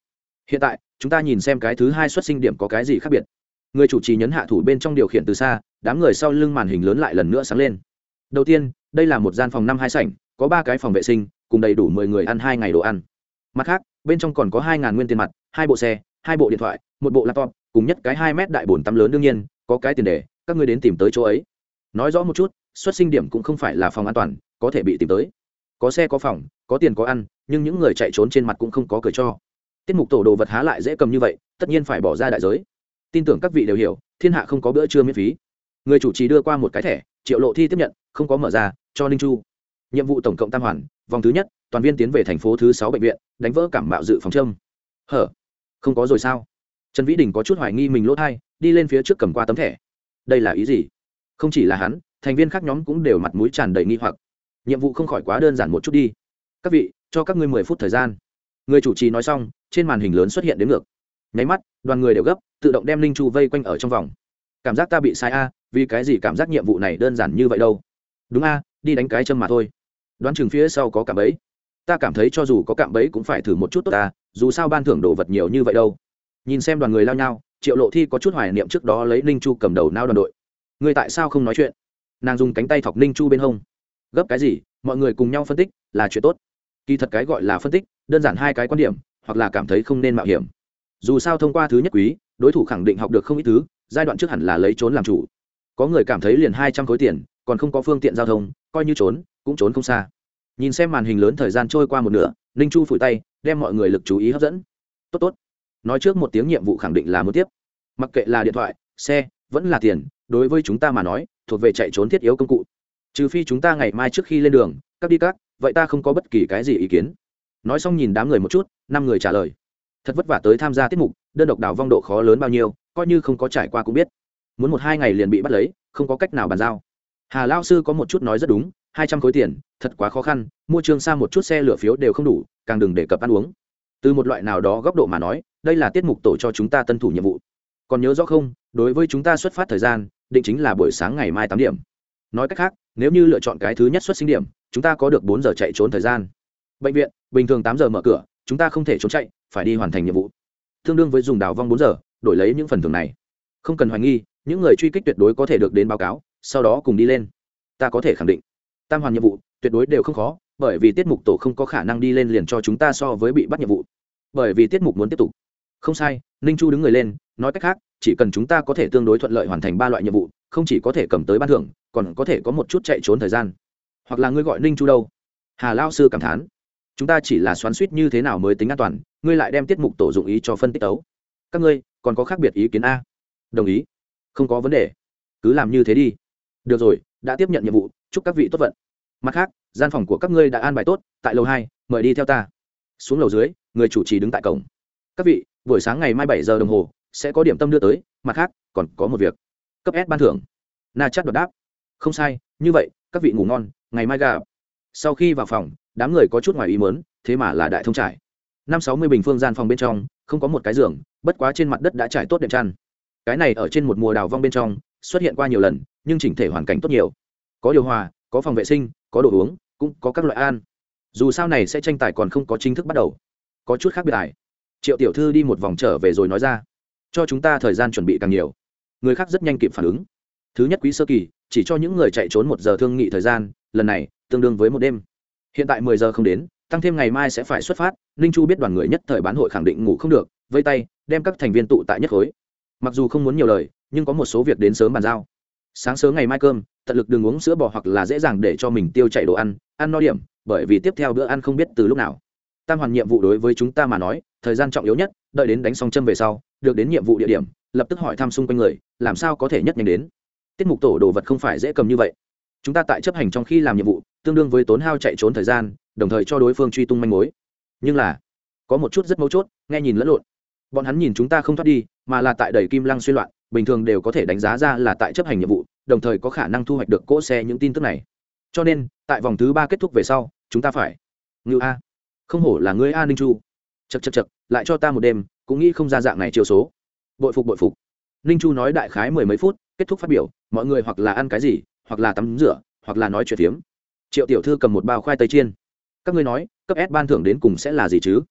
Hiện tại, chúng ta nhìn xem cái thứ hai xuất sinh điểm có cái gì khác biệt người chủ trì nhấn hạ thủ bên trong điều khiển từ xa, đám người sau lưng màn hình lớn lại lần nữa sáng lên. Đầu tiên, đây là một gian phòng năm hai sảnh, có ba cái phòng vệ sinh, cùng đầy đủ mười người ăn hai ngày đồ ăn. Mặt khác, bên trong còn có hai ngàn nguyên tiền mặt, hai bộ xe, hai bộ điện thoại, một bộ laptop, cùng nhất cái hai mét đại bồn tắm lớn đương nhiên, có cái tiền đề, các ngươi đến tìm tới chỗ ấy. Nói rõ một chút, xuất sinh điểm cũng không phải là phòng an toàn, có thể bị tìm tới. Có xe, có phòng, có tiền, có ăn, nhưng những người chạy trốn trên mặt cũng không có cười cho. Tiết mục tổ đồ vật há lại dễ cầm như vậy, tất nhiên phải bỏ ra đại giới tin tưởng các vị đều hiểu, thiên hạ không có bữa trưa miễn phí. Người chủ trì đưa qua một cái thẻ, triệu lộ thi tiếp nhận, không có mở ra, cho ninh chu. Nhiệm vụ tổng cộng tam hoàn, vòng thứ nhất, toàn viên tiến về thành phố thứ sáu bệnh viện, đánh vỡ cảm mạo dự phòng châm. Hở? Không có rồi sao? Trần vĩ đình có chút hoài nghi mình lỗ thai, đi lên phía trước cầm qua tấm thẻ. Đây là ý gì? Không chỉ là hắn, thành viên khác nhóm cũng đều mặt mũi tràn đầy nghi hoặc. Nhiệm vụ không khỏi quá đơn giản một chút đi. Các vị, cho các ngươi mười phút thời gian. Người chủ trì nói xong, trên màn hình lớn xuất hiện đến ngược nháy mắt, đoàn người đều gấp, tự động đem linh chu vây quanh ở trong vòng. Cảm giác ta bị sai a, vì cái gì cảm giác nhiệm vụ này đơn giản như vậy đâu? Đúng a, đi đánh cái châm mà thôi. Đoán chừng phía sau có cạm bẫy. Ta cảm thấy cho dù có cạm bẫy cũng phải thử một chút tốt ta, dù sao ban thưởng đồ vật nhiều như vậy đâu. Nhìn xem đoàn người lao nhau, triệu lộ thi có chút hoài niệm trước đó lấy ninh chu cầm đầu nao đoàn đội. Người tại sao không nói chuyện? Nàng dùng cánh tay thọc ninh chu bên hông. Gấp cái gì? Mọi người cùng nhau phân tích, là chuyện tốt. Kỳ thật cái gọi là phân tích, đơn giản hai cái quan điểm, hoặc là cảm thấy không nên mạo hiểm dù sao thông qua thứ nhất quý, đối thủ khẳng định học được không ít thứ, giai đoạn trước hẳn là lấy trốn làm chủ. Có người cảm thấy liền hai trăm khối tiền, còn không có phương tiện giao thông, coi như trốn, cũng trốn không xa. Nhìn xem màn hình lớn thời gian trôi qua một nửa, ninh chu phủi tay, đem mọi người lực chú ý hấp dẫn. Tốt tốt. Nói trước một tiếng nhiệm vụ khẳng định là muốn tiếp. Mặc kệ là điện thoại, xe, vẫn là tiền, đối với chúng ta mà nói, thuộc về chạy trốn thiết yếu công cụ. Trừ phi chúng ta ngày mai trước khi lên đường, các đi các, vậy ta không có bất kỳ cái gì ý kiến. Nói xong nhìn đám người một chút, năm người trả lời thật vất vả tới tham gia tiết mục, đơn độc đào vong độ khó lớn bao nhiêu, coi như không có trải qua cũng biết. Muốn một hai ngày liền bị bắt lấy, không có cách nào bàn giao. Hà lao sư có một chút nói rất đúng, hai trăm khối tiền, thật quá khó khăn, mua trường xa một chút xe lửa phiếu đều không đủ, càng đừng đề cập ăn uống. Từ một loại nào đó góc độ mà nói, đây là tiết mục tổ cho chúng ta tân thủ nhiệm vụ. Còn nhớ rõ không, đối với chúng ta xuất phát thời gian, định chính là buổi sáng ngày mai tám điểm. Nói cách khác, nếu như lựa chọn cái thứ nhất xuất sinh điểm, chúng ta có được bốn giờ chạy trốn thời gian. Bệnh viện, bình thường tám giờ mở cửa, chúng ta không thể trốn chạy phải đi hoàn thành nhiệm vụ. Tương đương với dùng đào vong bốn giờ, đổi lấy những phần thưởng này. Không cần hoài nghi, những người truy kích tuyệt đối có thể được đến báo cáo, sau đó cùng đi lên. Ta có thể khẳng định, tam hoàn nhiệm vụ, tuyệt đối đều không khó, bởi vì tiết mục tổ không có khả năng đi lên liền cho chúng ta so với bị bắt nhiệm vụ. Bởi vì tiết mục muốn tiếp tục. Không sai, ninh chu đứng người lên, nói cách khác, chỉ cần chúng ta có thể tương đối thuận lợi hoàn thành ba loại nhiệm vụ, không chỉ có thể cầm tới ban thưởng, còn có thể có một chút chạy trốn thời gian. Hoặc là ngươi gọi ninh chu đâu? Hà lao sư cảm thán chúng ta chỉ là xoắn suýt như thế nào mới tính an toàn, ngươi lại đem tiết mục tổ dụng ý cho phân tích tấu. Các ngươi, còn có khác biệt ý kiến a? Đồng ý. Không có vấn đề. Cứ làm như thế đi. Được rồi, đã tiếp nhận nhiệm vụ, chúc các vị tốt vận. Mặt khác, gian phòng của các ngươi đã an bài tốt, tại lầu hai, mời đi theo ta. Xuống lầu dưới, người chủ trì đứng tại cổng. Các vị, buổi sáng ngày mai bảy giờ đồng hồ, sẽ có điểm tâm đưa tới, mặt khác, còn có một việc. Cấp s ban thưởng. Na chắc đột đáp. Không sai, như vậy, các vị ngủ ngon, ngày mai gặp. Sau khi vào phòng đám người có chút ngoài ý mớn thế mà là đại thông trải. Năm sáu mươi bình phương gian phòng bên trong, không có một cái giường, bất quá trên mặt đất đã trải tốt đệm chăn. Cái này ở trên một mùa đào vong bên trong, xuất hiện qua nhiều lần, nhưng chỉnh thể hoàn cảnh tốt nhiều. Có điều hòa, có phòng vệ sinh, có đồ uống, cũng có các loại an dù sao này sẽ tranh tài còn không có chính thức bắt đầu. Có chút khác biệt tài triệu tiểu thư đi một vòng trở về rồi nói ra, cho chúng ta thời gian chuẩn bị càng nhiều. Người khác rất nhanh kịp phản ứng. Thứ nhất quý sơ kỳ, chỉ cho những người chạy trốn một giờ thương nghị thời gian, lần này, tương đương với một đêm hiện tại mười giờ không đến, tăng thêm ngày mai sẽ phải xuất phát, ninh chu biết đoàn người nhất thời bán hội khẳng định ngủ không được, vây tay, đem các thành viên tụ tại nhất khối. Mặc dù không muốn nhiều lời, nhưng có một số việc đến sớm bàn giao. Sáng sớm ngày mai cơm, tận lực đừng uống sữa bò hoặc là dễ dàng để cho mình tiêu chảy đồ ăn ăn no điểm, bởi vì tiếp theo bữa ăn không biết từ lúc nào. Tam hoàn nhiệm vụ đối với chúng ta mà nói, thời gian trọng yếu nhất, đợi đến đánh xong châm về sau, được đến nhiệm vụ địa điểm, lập tức hỏi thăm xung quanh người, làm sao có thể nhất nhanh đến. Tiết mục tổ đồ vật không phải dễ cầm như vậy. Chúng ta tại chấp hành trong khi làm nhiệm vụ tương đương với tốn hao chạy trốn thời gian, đồng thời cho đối phương truy tung manh mối. Nhưng là, có một chút rất mấu chốt, nghe nhìn lẫn lộn. Bọn hắn nhìn chúng ta không thoát đi, mà là tại đầy kim lăng suy loạn, bình thường đều có thể đánh giá ra là tại chấp hành nhiệm vụ, đồng thời có khả năng thu hoạch được cỗ xe những tin tức này. Cho nên, tại vòng thứ ba kết thúc về sau, chúng ta phải ngự a. Không hổ là ngươi a ninh chu. Chật chật chật lại cho ta một đêm, cũng nghĩ không ra dạng này chiều số. Bội phục bội phục. Ninh chu nói đại khái mười mấy phút, kết thúc phát biểu, mọi người hoặc là ăn cái gì, hoặc là tắm rửa, hoặc là nói chuyện phiếm triệu tiểu thư cầm một bao khoai tây chiên. Các ngươi nói cấp s ban thưởng đến cùng sẽ là gì chứ?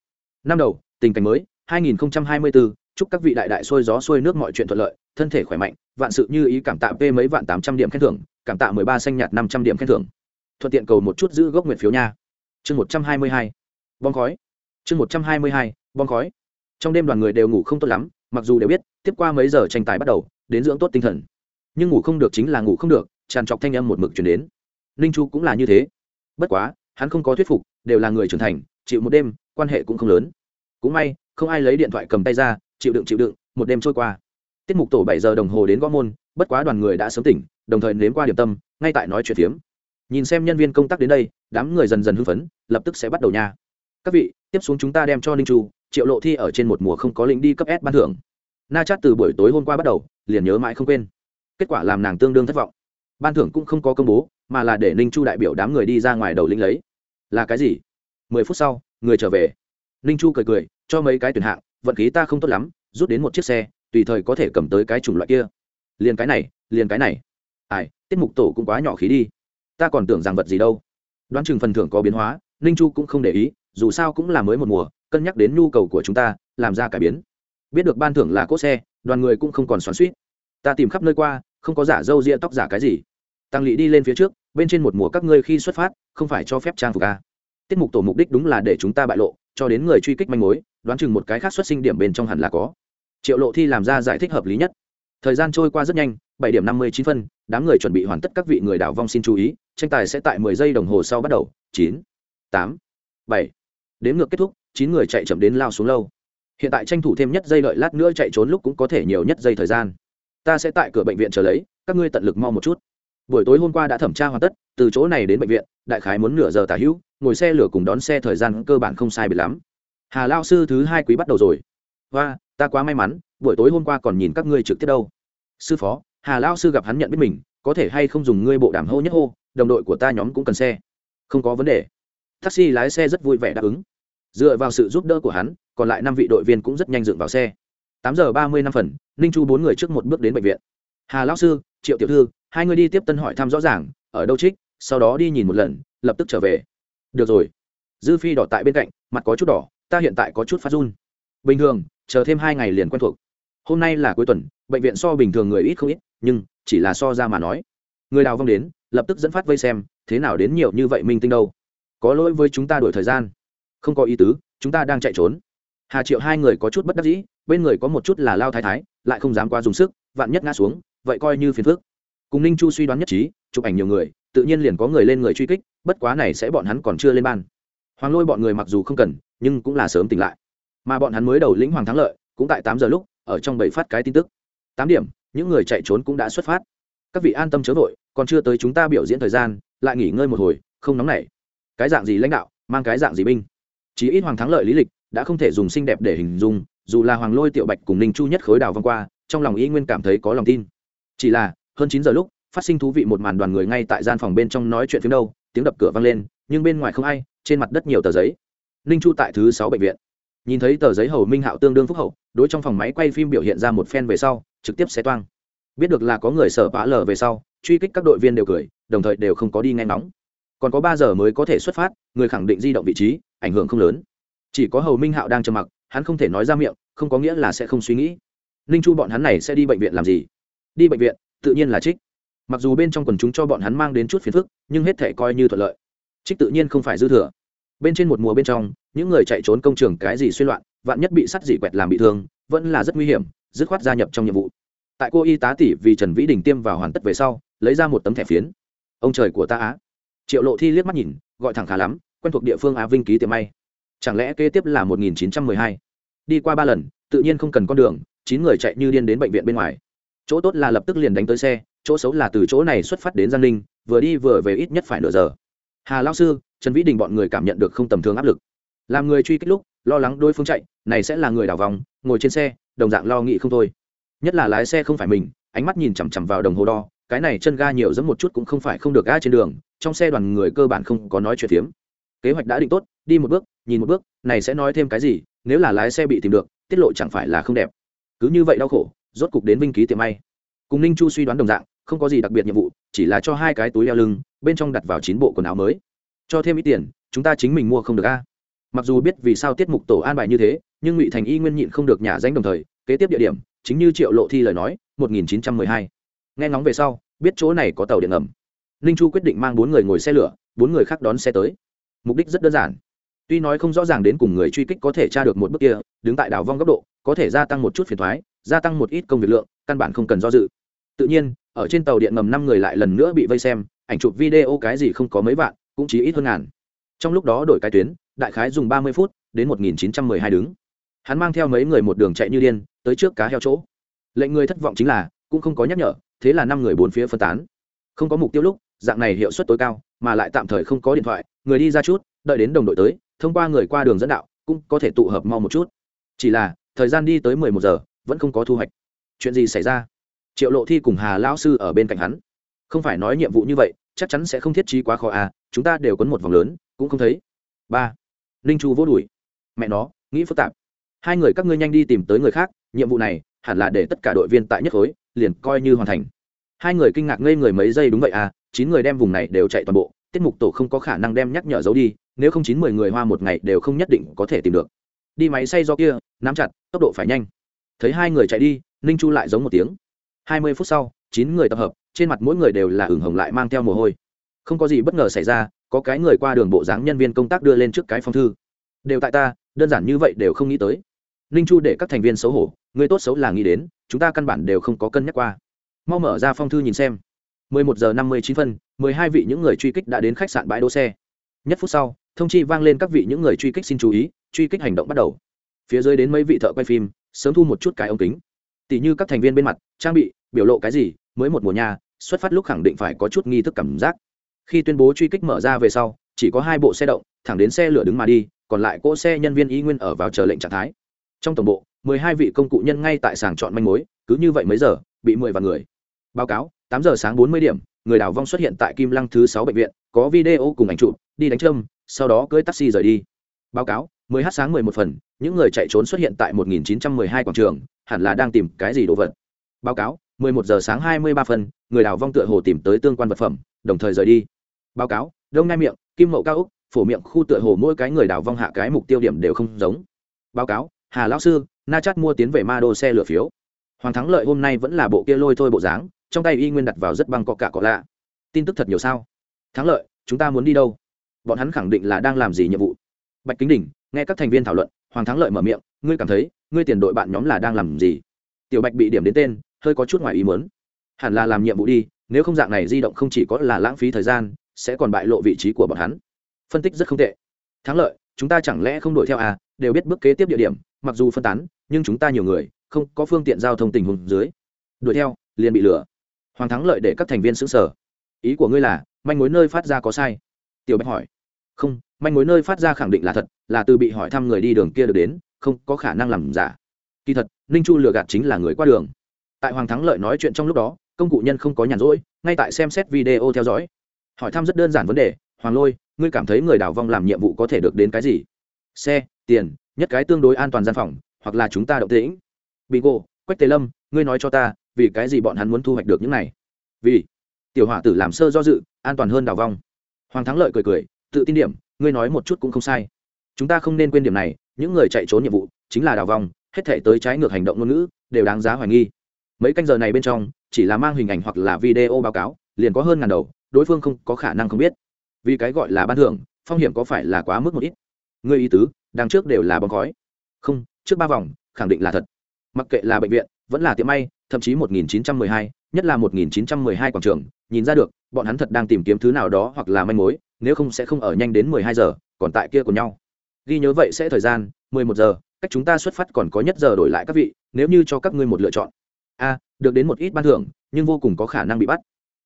Năm đầu tình cảnh mới 2024, chúc các vị đại đại xuôi gió xuôi nước mọi chuyện thuận lợi thân thể khỏe mạnh vạn sự như ý cảm tạ p mấy vạn tám trăm điểm khen thưởng cảm tạ mười ba xanh nhạt năm trăm điểm khen thưởng. Thuận tiện cầu một chút giữ gốc nguyện phiếu nha. Chương một trăm hai mươi hai bom khói. Chương một trăm hai mươi hai bom khói. Trong đêm đoàn người đều ngủ không tốt lắm mặc dù đều biết tiếp qua mấy giờ tranh tài bắt đầu đến dưỡng tốt tinh thần. Nhưng ngủ không được chính là ngủ không được tràn trọc thanh âm một mực chuyển đến ninh chu cũng là như thế. Bất quá, hắn không có thuyết phục, đều là người trưởng thành, chịu một đêm, quan hệ cũng không lớn. Cũng may, không ai lấy điện thoại cầm tay ra, chịu đựng chịu đựng, một đêm trôi qua. Tiết mục tổ bảy giờ đồng hồ đến gõ môn, bất quá đoàn người đã sớm tỉnh, đồng thời nếm qua điểm tâm, ngay tại nói chuyện phiếm. Nhìn xem nhân viên công tác đến đây, đám người dần dần hưng phấn, lập tức sẽ bắt đầu nha. Các vị, tiếp xuống chúng ta đem cho ninh chu, triệu lộ thi ở trên một mùa không có lĩnh đi cấp s ban thưởng. Na chát từ buổi tối hôm qua bắt đầu, liền nhớ mãi không quên. Kết quả làm nàng tương đương thất vọng ban thưởng cũng không có công bố, mà là để ninh chu đại biểu đám người đi ra ngoài đầu lĩnh lấy. Là cái gì? Mười phút sau, người trở về. Ninh chu cười cười, cho mấy cái tuyển hạng, vận khí ta không tốt lắm, rút đến một chiếc xe, tùy thời có thể cầm tới cái chủng loại kia. Liền cái này, liền cái này. Ai, tiết mục tổ cũng quá nhỏ khí đi. Ta còn tưởng rằng vật gì đâu. Đoán chừng phần thưởng có biến hóa, ninh chu cũng không để ý, dù sao cũng là mới một mùa, cân nhắc đến nhu cầu của chúng ta, làm ra cải biến. Biết được ban thưởng là cốt xe, đoàn người cũng không còn xoắn suýt ta tìm khắp nơi qua không có giả râu ria tóc giả cái gì. Tăng lỵ đi lên phía trước, bên trên một mùa các ngươi khi xuất phát, không phải cho phép trang phục a tiết mục tổ mục đích đúng là để chúng ta bại lộ, cho đến người truy kích manh mối, đoán chừng một cái khác xuất sinh điểm bên trong hẳn là có. Triệu lộ thi làm ra giải thích hợp lý nhất. Thời gian trôi qua rất nhanh, bảy điểm năm mươi chín phân, đám người chuẩn bị hoàn tất các vị người đảo vong xin chú ý, tranh tài sẽ tại mười giây đồng hồ sau bắt đầu, chín, tám, bảy. Đến ngược kết thúc, chín người chạy chậm đến lao xuống lâu. Hiện tại tranh thủ thêm nhất giây lợi lát nữa chạy trốn lúc cũng có thể nhiều nhất giây thời gian ta sẽ tại cửa bệnh viện chờ lấy, các ngươi tận lực mau một chút. Buổi tối hôm qua đã thẩm tra hoàn tất, từ chỗ này đến bệnh viện, đại khái muốn nửa giờ tả hữu, ngồi xe lửa cùng đón xe thời gian cơ bản không sai biệt lắm. Hà lao sư thứ hai quý bắt đầu rồi. Và ta quá may mắn, buổi tối hôm qua còn nhìn các ngươi trực tiếp đâu. Sư phó, hà lao sư gặp hắn nhận biết mình, có thể hay không dùng ngươi bộ đàm hô nhất hô, đồng đội của ta nhóm cũng cần xe. Không có vấn đề. Taxi lái xe rất vui vẻ đáp ứng. Dựa vào sự giúp đỡ của hắn, còn lại năm vị đội viên cũng rất nhanh dựng vào xe. Tám giờ ba mươi năm phần ninh chu bốn người trước một bước đến bệnh viện. Hà lão sư, triệu tiểu thư, hai người đi tiếp tân hỏi thăm rõ ràng, ở đâu trích, sau đó đi nhìn một lần, lập tức trở về. Được rồi. Dư phi đỏ tại bên cạnh, mặt có chút đỏ, ta hiện tại có chút phát run. Bình thường, chờ thêm hai ngày liền quen thuộc. Hôm nay là cuối tuần, bệnh viện so bình thường người ít không ít, nhưng, chỉ là so ra mà nói. Người đào vong đến, lập tức dẫn phát vây xem, thế nào đến nhiều như vậy minh tinh đâu? Có lỗi với chúng ta đổi thời gian. Không có ý tứ, chúng ta đang chạy trốn. Hà triệu hai người có chút bất đắc dĩ bên người có một chút là lao thái thái, lại không dám qua dùng sức, vạn nhất ngã xuống, vậy coi như phiền phước cùng ninh chu suy đoán nhất trí, chụp ảnh nhiều người, tự nhiên liền có người lên người truy kích, bất quá này sẽ bọn hắn còn chưa lên ban. Hoàng lôi bọn người mặc dù không cần, nhưng cũng là sớm tỉnh lại. Mà bọn hắn mới đầu lĩnh hoàng thắng lợi, cũng tại tám giờ lúc, ở trong bảy phát cái tin tức. Tám điểm, những người chạy trốn cũng đã xuất phát. Các vị an tâm chớ vội, còn chưa tới chúng ta biểu diễn thời gian, lại nghỉ ngơi một hồi, không nóng nảy. Cái dạng gì lãnh đạo, mang cái dạng gì binh? Chí ít hoàng thắng lợi lý lịch, đã không thể dùng xinh đẹp để hình dung dù là hoàng lôi tiểu bạch cùng ninh chu nhất khối đào vong qua trong lòng y nguyên cảm thấy có lòng tin. Chỉ là hơn chín giờ lúc phát sinh thú vị một màn đoàn người ngay tại gian phòng bên trong nói chuyện phía đâu tiếng đập cửa vang lên nhưng bên ngoài không ai trên mặt đất nhiều tờ giấy. Ninh chu tại thứ sáu bệnh viện. Nhìn thấy tờ giấy hầu minh hạo tương đương phúc hậu đối trong phòng máy quay phim biểu hiện ra một phen về sau trực tiếp xé toang. Biết được là có người sở vã lờ về sau truy kích các đội viên đều cười đồng thời đều không có đi nghe nóng, còn có ba giờ mới có thể xuất phát người khẳng định di động vị trí ảnh hưởng không lớn. Chỉ có hầu minh hạo đang trầm mặc hắn không thể nói ra miệng, không có nghĩa là sẽ không suy nghĩ. Ninh chu bọn hắn này sẽ đi bệnh viện làm gì? Đi bệnh viện, tự nhiên là trích. Mặc dù bên trong quần chúng cho bọn hắn mang đến chút phiền phức, nhưng hết thể coi như thuận lợi. Trích tự nhiên không phải dư thừa. Bên trên một mùa bên trong, những người chạy trốn công trường cái gì xuyên loạn, vạn nhất bị sắt dỉ quẹt làm bị thương, vẫn là rất nguy hiểm, dứt khoát gia nhập trong nhiệm vụ. Tại cô y tá tỷ vì trần vĩ đình tiêm vào hoàn tất về sau, lấy ra một tấm thẻ phiến. Ông trời của ta á. Triệu lộ thi liếc mắt nhìn, gọi thẳng khá lắm, quen thuộc địa phương á vinh ký tiệm may. Chẳng lẽ kế tiếp là 1912 đi qua ba lần, tự nhiên không cần con đường, chín người chạy như điên đến bệnh viện bên ngoài. Chỗ tốt là lập tức liền đánh tới xe, chỗ xấu là từ chỗ này xuất phát đến giang ninh, vừa đi vừa về ít nhất phải nửa giờ. Hà lao sư, trần vĩ đình bọn người cảm nhận được không tầm thường áp lực. Làm người truy kích lúc, lo lắng đôi phương chạy, này sẽ là người đảo vòng, ngồi trên xe, đồng dạng lo nghĩ không thôi. Nhất là lái xe không phải mình, ánh mắt nhìn chằm chằm vào đồng hồ đo, cái này chân ga nhiều dẫm một chút cũng không phải không được ga trên đường, trong xe đoàn người cơ bản không có nói chuyện phiếm. Kế hoạch đã định tốt, đi một bước, nhìn một bước, này sẽ nói thêm cái gì nếu là lái xe bị tìm được, tiết lộ chẳng phải là không đẹp. Cứ như vậy đau khổ, rốt cục đến vinh ký tiệm may. Cùng ninh chu suy đoán đồng dạng, không có gì đặc biệt nhiệm vụ, chỉ là cho hai cái túi leo lưng, bên trong đặt vào chín bộ quần áo mới. Cho thêm ít tiền, chúng ta chính mình mua không được a. Mặc dù biết vì sao tiết mục tổ an bài như thế, nhưng ngụy thành y nguyên nhịn không được nhà danh đồng thời, kế tiếp địa điểm, chính như triệu lộ thi lời nói 1912. nghe ngóng về sau, biết chỗ này có tàu điện ngầm. Ninh chu quyết định mang bốn người ngồi xe lửa, bốn người khác đón xe tới. Mục đích rất đơn giản tuy nói không rõ ràng đến cùng người truy kích có thể tra được một bước kia, đứng tại đảo vong góc độ, có thể gia tăng một chút phiền thoái, gia tăng một ít công việc lượng, căn bản không cần do dự. Tự nhiên, ở trên tàu điện ngầm năm người lại lần nữa bị vây xem, ảnh chụp video cái gì không có mấy vạn, cũng chỉ ít hơn ngàn. Trong lúc đó đổi cái tuyến, đại khái dùng ba mươi phút, đến một nghìn chín trăm mười hai đứng. Hắn mang theo mấy người một đường chạy như điên, tới trước cá heo chỗ. Lệnh người thất vọng chính là, cũng không có nhắc nhở, thế là năm người bốn phía phân tán. Không có mục tiêu lúc, dạng này hiệu suất tối cao, mà lại tạm thời không có điện thoại, người đi ra chút đợi đến đồng đội tới, thông qua người qua đường dẫn đạo, cũng có thể tụ hợp mau một chút. Chỉ là, thời gian đi tới mười một giờ, vẫn không có thu hoạch. Chuyện gì xảy ra? Triệu lộ thi cùng hà lão sư ở bên cạnh hắn. Không phải nói nhiệm vụ như vậy, chắc chắn sẽ không thiết trí quá khó à chúng ta đều quấn một vòng lớn, cũng không thấy. Ba. Ninh chu vô đùi mẹ nó, nghĩ phức tạp. Hai người các ngươi nhanh đi tìm tới người khác, nhiệm vụ này, hẳn là để tất cả đội viên tại nhất khối, liền coi như hoàn thành. Hai người kinh ngạc ngây người mấy giây đúng vậy à chín người đem vùng này đều chạy toàn bộ, tiết mục tổ không có khả năng đem nhắc nhở giấu đi nếu không chín mười người hoa một ngày đều không nhất định có thể tìm được. Đi máy xay do kia, nắm chặt, tốc độ phải nhanh. Thấy hai người chạy đi, ninh chu lại giống một tiếng. Hai mươi phút sau, chín người tập hợp, trên mặt mỗi người đều là ửng hồng lại mang theo mồ hôi. Không có gì bất ngờ xảy ra, có cái người qua đường bộ dáng nhân viên công tác đưa lên trước cái phong thư. Đều tại ta, đơn giản như vậy đều không nghĩ tới. Ninh chu để các thành viên xấu hổ, người tốt xấu là nghĩ đến, chúng ta căn bản đều không có cân nhắc qua. Mau mở ra phong thư nhìn xem. 11 giờ 59 phân 12 vị những người truy kích đã đến khách sạn bãi đỗ xe. Nhất phút sau thông chi vang lên các vị những người truy kích xin chú ý, truy kích hành động bắt đầu. Phía dưới đến mấy vị thợ quay phim, sớm thu một chút cái ống kính. Tỷ như các thành viên bên mặt, trang bị, biểu lộ cái gì, mới một mùa nhà xuất phát lúc khẳng định phải có chút nghi thức cảm giác. Khi tuyên bố truy kích mở ra về sau, chỉ có hai bộ xe động, thẳng đến xe lửa đứng mà đi, còn lại cỗ xe nhân viên y nguyên ở vào chờ lệnh trạng thái. Trong tổng bộ, mười hai vị công cụ nhân ngay tại sàng chọn manh mối, cứ như vậy mấy giờ, bị mười vạn người. Báo cáo, tám giờ sáng bốn mươi điểm, người đảo vong xuất hiện tại kim lăng thứ sáu bệnh viện, có video cùng ảnh chụp, đi đánh trâm sau đó cưỡi taxi rời đi. Báo cáo, mười h sáng mười một phần, những người chạy trốn xuất hiện tại một nghìn chín trăm mười hai quảng trường, hẳn là đang tìm cái gì đồ vật? Báo cáo, mười một giờ sáng hai mươi ba phần, người đào vong tựa hồ tìm tới tương quan vật phẩm, đồng thời rời đi. Báo cáo, đông nai miệng, kim mậu cao úc, phổ miệng khu tựa hồ mỗi cái người đào vong hạ cái mục tiêu điểm đều không giống. Báo cáo, hà lão sư, na chát mua tiến về ma đô xe lửa phiếu. Hoàng thắng lợi hôm nay vẫn là bộ kia lôi thôi bộ dáng, trong tay y nguyên đặt vào rất băng cọ cả cọ lạ. Tin tức thật nhiều sao? Thắng lợi, chúng ta muốn đi đâu? Bọn hắn khẳng định là đang làm gì nhiệm vụ. Bạch kính đỉnh nghe các thành viên thảo luận, hoàng thắng lợi mở miệng, ngươi cảm thấy, ngươi tiền đội bạn nhóm là đang làm gì? Tiểu bạch bị điểm đến tên, hơi có chút ngoài ý muốn. Hẳn là làm nhiệm vụ đi, nếu không dạng này di động không chỉ có là lãng phí thời gian, sẽ còn bại lộ vị trí của bọn hắn. Phân tích rất không tệ. Thắng lợi, chúng ta chẳng lẽ không đuổi theo à đều biết bước kế tiếp địa điểm, mặc dù phân tán, nhưng chúng ta nhiều người, không có phương tiện giao thông tình huống dưới. Đuổi theo, liền bị lừa. Hoàng thắng lợi để các thành viên xứng sở ý của ngươi là, manh mối nơi phát ra có sai? Tiểu bạch hỏi không, manh mối nơi phát ra khẳng định là thật, là từ bị hỏi thăm người đi đường kia được đến, không có khả năng làm giả. Kỳ thật, ninh chu lừa gạt chính là người qua đường. Tại hoàng thắng lợi nói chuyện trong lúc đó, công cụ nhân không có nhàn rỗi, ngay tại xem xét video theo dõi. Hỏi thăm rất đơn giản vấn đề, hoàng lôi, ngươi cảm thấy người đào vong làm nhiệm vụ có thể được đến cái gì? Xe, tiền, nhất cái tương đối an toàn gian phòng, hoặc là chúng ta động tĩnh. Bingo quách tề lâm, ngươi nói cho ta, vì cái gì bọn hắn muốn thu hoạch được những này? Vì, tiểu hỏa tử làm sơ do dự, an toàn hơn đào vong. Hoàng thắng lợi cười cười tự tin điểm ngươi nói một chút cũng không sai. Chúng ta không nên quên điểm này những người chạy trốn nhiệm vụ chính là đào vong hết thể tới trái ngược hành động ngôn ngữ đều đáng giá hoài nghi. Mấy canh giờ này bên trong chỉ là mang hình ảnh hoặc là video báo cáo liền có hơn ngàn đầu đối phương không có khả năng không biết. Vì cái gọi là ban thưởng phong hiểm có phải là quá mức một ít? Ngươi ý tứ đằng trước đều là bóng khói. Không trước ba vòng khẳng định là thật. Mặc kệ là bệnh viện vẫn là tiệm may thậm chí 1912, nhất là 1912 quảng trường nhìn ra được bọn hắn thật đang tìm kiếm thứ nào đó hoặc là manh mối nếu không sẽ không ở nhanh đến 12 giờ, còn tại kia của nhau. Ghi nhớ vậy sẽ thời gian 11 giờ, cách chúng ta xuất phát còn có nhất giờ đổi lại các vị, nếu như cho các ngươi một lựa chọn. A, được đến một ít ban thưởng, nhưng vô cùng có khả năng bị bắt.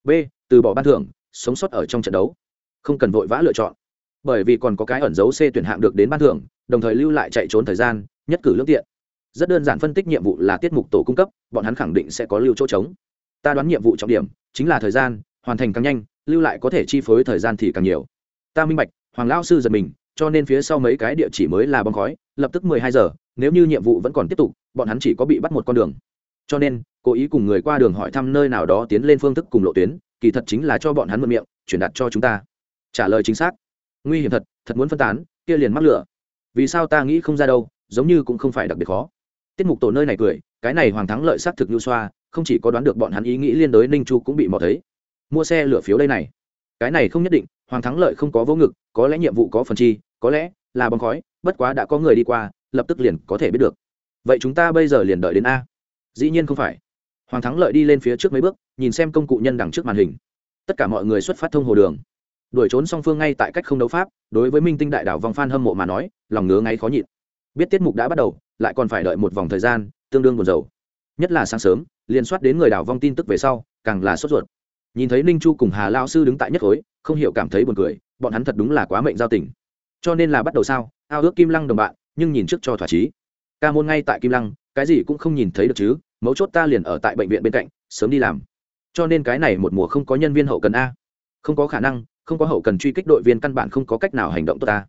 B, từ bỏ ban thưởng, sống sót ở trong trận đấu. Không cần vội vã lựa chọn. Bởi vì còn có cái ẩn dấu c tuyển hạng được đến ban thưởng, đồng thời lưu lại chạy trốn thời gian, nhất cử lương tiện. Rất đơn giản phân tích nhiệm vụ là tiết mục tổ cung cấp, bọn hắn khẳng định sẽ có lưu chỗ trống. Ta đoán nhiệm vụ trọng điểm chính là thời gian, hoàn thành càng nhanh lưu lại có thể chi phối thời gian thì càng nhiều. Ta minh bạch, hoàng lao sư giật mình, cho nên phía sau mấy cái địa chỉ mới là bom khói, lập tức mười hai giờ, nếu như nhiệm vụ vẫn còn tiếp tục, bọn hắn chỉ có bị bắt một con đường. Cho nên, cố ý cùng người qua đường hỏi thăm nơi nào đó tiến lên phương thức cùng lộ tuyến, kỳ thật chính là cho bọn hắn mượn miệng chuyển đạt cho chúng ta. Trả lời chính xác. Nguy hiểm thật thật muốn phân tán, kia liền mắc lửa. Vì sao ta nghĩ không ra đâu, giống như cũng không phải đặc biệt khó. Tiết mục tổ nơi này cười, cái này hoàng thắng lợi s á t thực nhu xoa, không chỉ có đoán được bọn hắn ý nghĩ liên đối, ninh chu cũng bị mò thấy mua xe lửa phiếu đây này. Cái này không nhất định, hoàng thắng lợi không có vô ngực, có lẽ nhiệm vụ có phần chi, có lẽ là bóng khói, bất quá đã có người đi qua, lập tức liền có thể biết được. Vậy chúng ta bây giờ liền đợi đến a. Dĩ nhiên không phải. Hoàng thắng lợi đi lên phía trước mấy bước, nhìn xem công cụ nhân đằng trước màn hình. Tất cả mọi người xuất phát thông hồ đường. Đuổi trốn song phương ngay tại cách không đấu pháp, đối với minh tinh đại đảo vòng phan hâm mộ mà nói, lòng ngứa ngáy khó nhịn. Biết tiết mục đã bắt đầu, lại còn phải đợi một vòng thời gian, tương đương buồn dầu nhất là sáng sớm, liền soát đến người đảo vong tin tức về sau, càng là sốt ruột nhìn thấy ninh chu cùng hà lao sư đứng tại nhất khối, không hiểu cảm thấy buồn cười, bọn hắn thật đúng là quá mệnh giao tình. Cho nên là bắt đầu sao, ao ước kim lăng đồng bạn, nhưng nhìn trước cho thỏa chí. Ca môn ngay tại kim lăng, cái gì cũng không nhìn thấy được chứ, mấu chốt ta liền ở tại bệnh viện bên cạnh, sớm đi làm. Cho nên cái này một mùa không có nhân viên hậu cần a. Không có khả năng, không có hậu cần truy kích đội viên căn bản không có cách nào hành động tốt ta.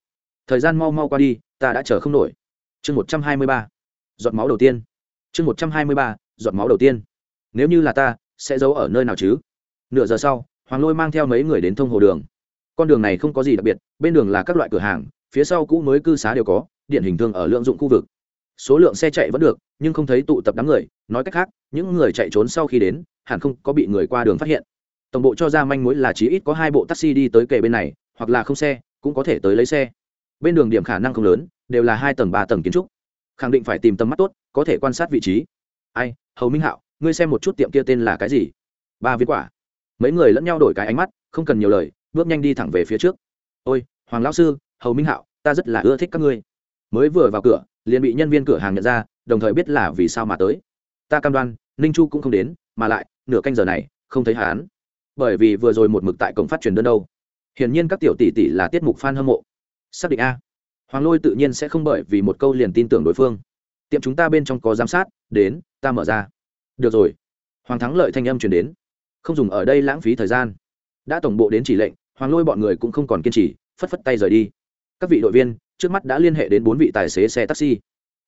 Thời gian mau mau qua đi, ta đã chờ không nổi. Chương một trăm hai mươi ba. Giọt máu đầu tiên. Chương một trăm hai mươi ba, giọt máu đầu tiên. Nếu như là ta, sẽ giấu ở nơi nào chứ? Nửa giờ sau, hoàng lôi mang theo mấy người đến thông hồ đường. Con đường này không có gì đặc biệt, bên đường là các loại cửa hàng, phía sau cũ mới cư xá đều có điện hình thường ở lượng dụng khu vực. Số lượng xe chạy vẫn được, nhưng không thấy tụ tập đám người, nói cách khác, những người chạy trốn sau khi đến, hẳn không có bị người qua đường phát hiện. Tổng bộ cho ra manh mối là chỉ ít có hai bộ taxi đi tới kề bên này, hoặc là không xe, cũng có thể tới lấy xe. Bên đường điểm khả năng không lớn, đều là hai tầng, ba tầng kiến trúc. Khẳng định phải tìm tầm mắt tốt, có thể quan sát vị trí. Ai, hầu minh hạo, ngươi xem một chút tiệm kia tên là cái gì? Ba viên quả mấy người lẫn nhau đổi cái ánh mắt, không cần nhiều lời, bước nhanh đi thẳng về phía trước. Ôi, hoàng lão sư, hầu minh hạo, ta rất là ưa thích các ngươi. Mới vừa vào cửa, liền bị nhân viên cửa hàng nhận ra, đồng thời biết là vì sao mà tới. Ta cam đoan, ninh chu cũng không đến, mà lại, nửa canh giờ này, không thấy hắn. Bởi vì vừa rồi một mực tại cổng phát truyền đơn đâu. Hiển nhiên các tiểu tỷ tỷ là tiết mục fan hâm mộ. Xác định a. Hoàng lôi tự nhiên sẽ không bởi vì một câu liền tin tưởng đối phương. Tiệm chúng ta bên trong có giám sát, đến, ta mở ra. Được rồi. Hoàng thắng lợi thanh âm truyền đến không dùng ở đây lãng phí thời gian. Đã tổng bộ đến chỉ lệnh, hoàng lôi bọn người cũng không còn kiên trì, phất phất tay rời đi. Các vị đội viên, trước mắt đã liên hệ đến bốn vị tài xế xe taxi.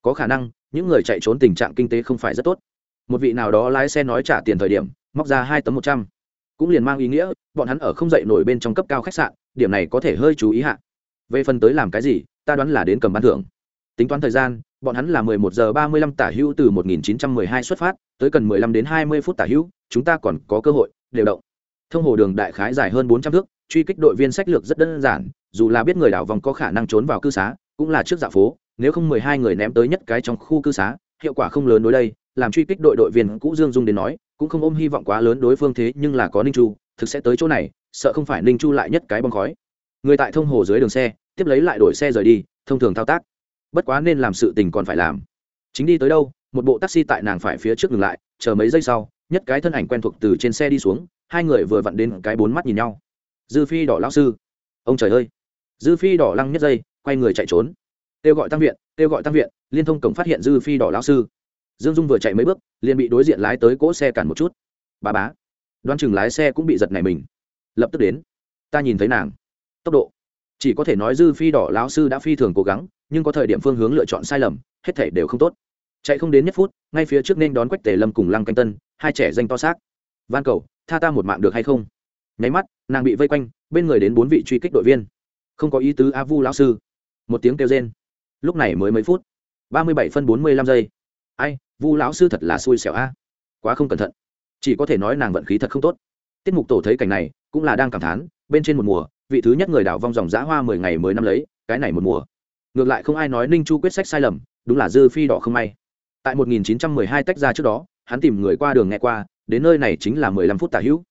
Có khả năng, những người chạy trốn tình trạng kinh tế không phải rất tốt. Một vị nào đó lái xe nói trả tiền thời điểm, móc ra hai tấm một trăm. Cũng liền mang ý nghĩa, bọn hắn ở không dậy nổi bên trong cấp cao khách sạn, điểm này có thể hơi chú ý hạ. Về phần tới làm cái gì, ta đoán là đến cầm bán thưởng. Tính toán thời gian bọn hắn là 11 giờ 35 tả hữu từ 1912 xuất phát, tới cần 15 đến 20 phút tả hữu, chúng ta còn có cơ hội, đều động. Thông hồ đường đại khái dài hơn 400 thước, truy kích đội viên sách lược rất đơn giản, dù là biết người đảo vòng có khả năng trốn vào cư xá, cũng là trước dạ phố, nếu không 12 người ném tới nhất cái trong khu cư xá, hiệu quả không lớn đối đây, làm truy kích đội đội viên cũ dương dung đến nói, cũng không ôm hy vọng quá lớn đối phương thế nhưng là có ninh chu, thực sẽ tới chỗ này, sợ không phải ninh chu lại nhất cái bong khói. Người tại thông hồ dưới đường xe, tiếp lấy lại đổi xe rời đi, thông thường thao tác bất quá nên làm sự tình còn phải làm. Chính đi tới đâu, một bộ taxi tại nàng phải phía trước ngừng lại, chờ mấy giây sau, nhất cái thân ảnh quen thuộc từ trên xe đi xuống, hai người vừa vặn đến cái bốn mắt nhìn nhau. Dư phi đỏ lao sư. Ông trời ơi. Dư phi đỏ lăng nhất giây, quay người chạy trốn. Kêu gọi tăng viện, kêu gọi tăng viện, liên thông cổng phát hiện dư phi đỏ lao sư. Dương dung vừa chạy mấy bước, liền bị đối diện lái tới cỗ xe cản một chút. Bà bá. Đoan chừng lái xe cũng bị giật này mình. Lập tức đến. Ta nhìn thấy nàng. Tốc độ. Chỉ có thể nói dư phi đỏ lão sư đã phi thường cố gắng nhưng có thời điểm phương hướng lựa chọn sai lầm, hết thể đều không tốt. Chạy không đến nhất phút, ngay phía trước nên đón quách tề lâm cùng lăng canh tân, hai trẻ danh to xác. Van cầu, tha ta một mạng được hay không? Nháy mắt, nàng bị vây quanh, bên người đến bốn vị truy kích đội viên. Không có ý tứ a vu lão sư. Một tiếng kêu rên. Lúc này mới mấy phút. Ba mươi bảy phân bốn mươi lăm giây. Ai, vu lão sư thật là xui xẻo a. Quá không cẩn thận. Chỉ có thể nói nàng vận khí thật không tốt. Tiết mục tổ thấy cảnh này, cũng là đang cảm thán, bên trên một mùa, vị thứ nhất người đảo vong dòng giã hoa mười ngày mới năm lấy, cái này một mùa ngược lại không ai nói ninh chu quyết sách sai lầm, đúng là dư phi đỏ không may. Tại 1912 tách ra trước đó, hắn tìm người qua đường nghe qua, đến nơi này chính là 15 phút tả hữu.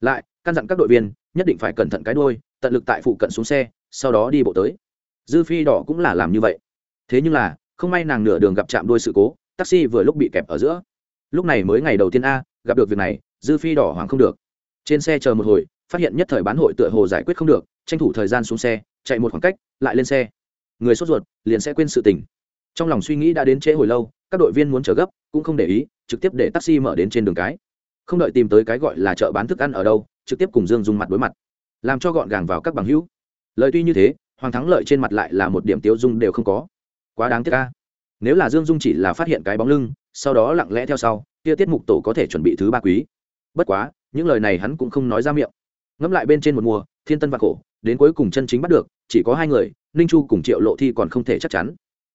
Lại, căn dặn các đội viên, nhất định phải cẩn thận cái đôi tận lực tại phụ cận xuống xe, sau đó đi bộ tới. Dư phi đỏ cũng là làm như vậy. Thế nhưng là, không may nàng nửa đường gặp chạm đôi sự cố, taxi vừa lúc bị kẹp ở giữa. Lúc này mới ngày đầu tiên a, gặp được việc này, dư phi đỏ hoàng không được. Trên xe chờ một hồi, phát hiện nhất thời bán hội tựa hồ giải quyết không được, tranh thủ thời gian xuống xe, chạy một khoảng cách, lại lên xe người sốt ruột, liền sẽ quên sự tình. Trong lòng suy nghĩ đã đến trễ hồi lâu, các đội viên muốn chờ gấp, cũng không để ý, trực tiếp để taxi mở đến trên đường cái. Không đợi tìm tới cái gọi là chợ bán thức ăn ở đâu, trực tiếp cùng dương dùng mặt đối mặt, làm cho gọn gàng vào các bằng hữu. Lời tuy như thế, hoàng thắng lợi trên mặt lại là một điểm tiêu dung đều không có. Quá đáng tiếc ca nếu là dương dung chỉ là phát hiện cái bóng lưng, sau đó lặng lẽ theo sau, kia tiết mục tổ có thể chuẩn bị thứ ba quý. Bất quá, những lời này hắn cũng không nói ra miệng. Ngẫm lại bên trên một mùa, thiên tân và khổ đến cuối cùng chân chính bắt được, chỉ có hai người, ninh chu cùng triệu lộ thi còn không thể chắc chắn.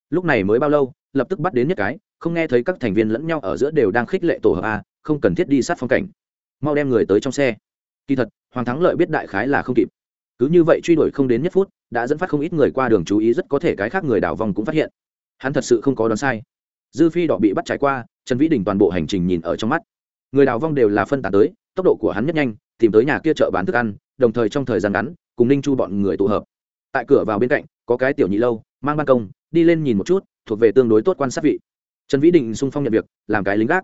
Lúc này mới bao lâu, lập tức bắt đến nhất cái, không nghe thấy các thành viên lẫn nhau ở giữa đều đang khích lệ tổ hợp a, không cần thiết đi sát phong cảnh. Mau đem người tới trong xe. Kỳ thật, hoàng thắng lợi biết đại khái là không kịp. Cứ như vậy truy đuổi không đến nhất phút, đã dẫn phát không ít người qua đường chú ý, rất có thể cái khác người đảo vòng cũng phát hiện. Hắn thật sự không có đoán sai. Dư phi đỏ bị bắt trải qua, trần vĩ đình toàn bộ hành trình nhìn ở trong mắt. Người đào vong đều là phân tán tới, tốc độ của hắn nhất nhanh, tìm tới nhà kia chợ bán thức ăn đồng thời trong thời gian ngắn, cùng ninh chu bọn người tụ hợp. Tại cửa vào bên cạnh, có cái tiểu nhị lâu, mang ban công, đi lên nhìn một chút, thuộc về tương đối tốt quan sát vị. Trần vĩ định sung phong nhận việc, làm cái lính gác.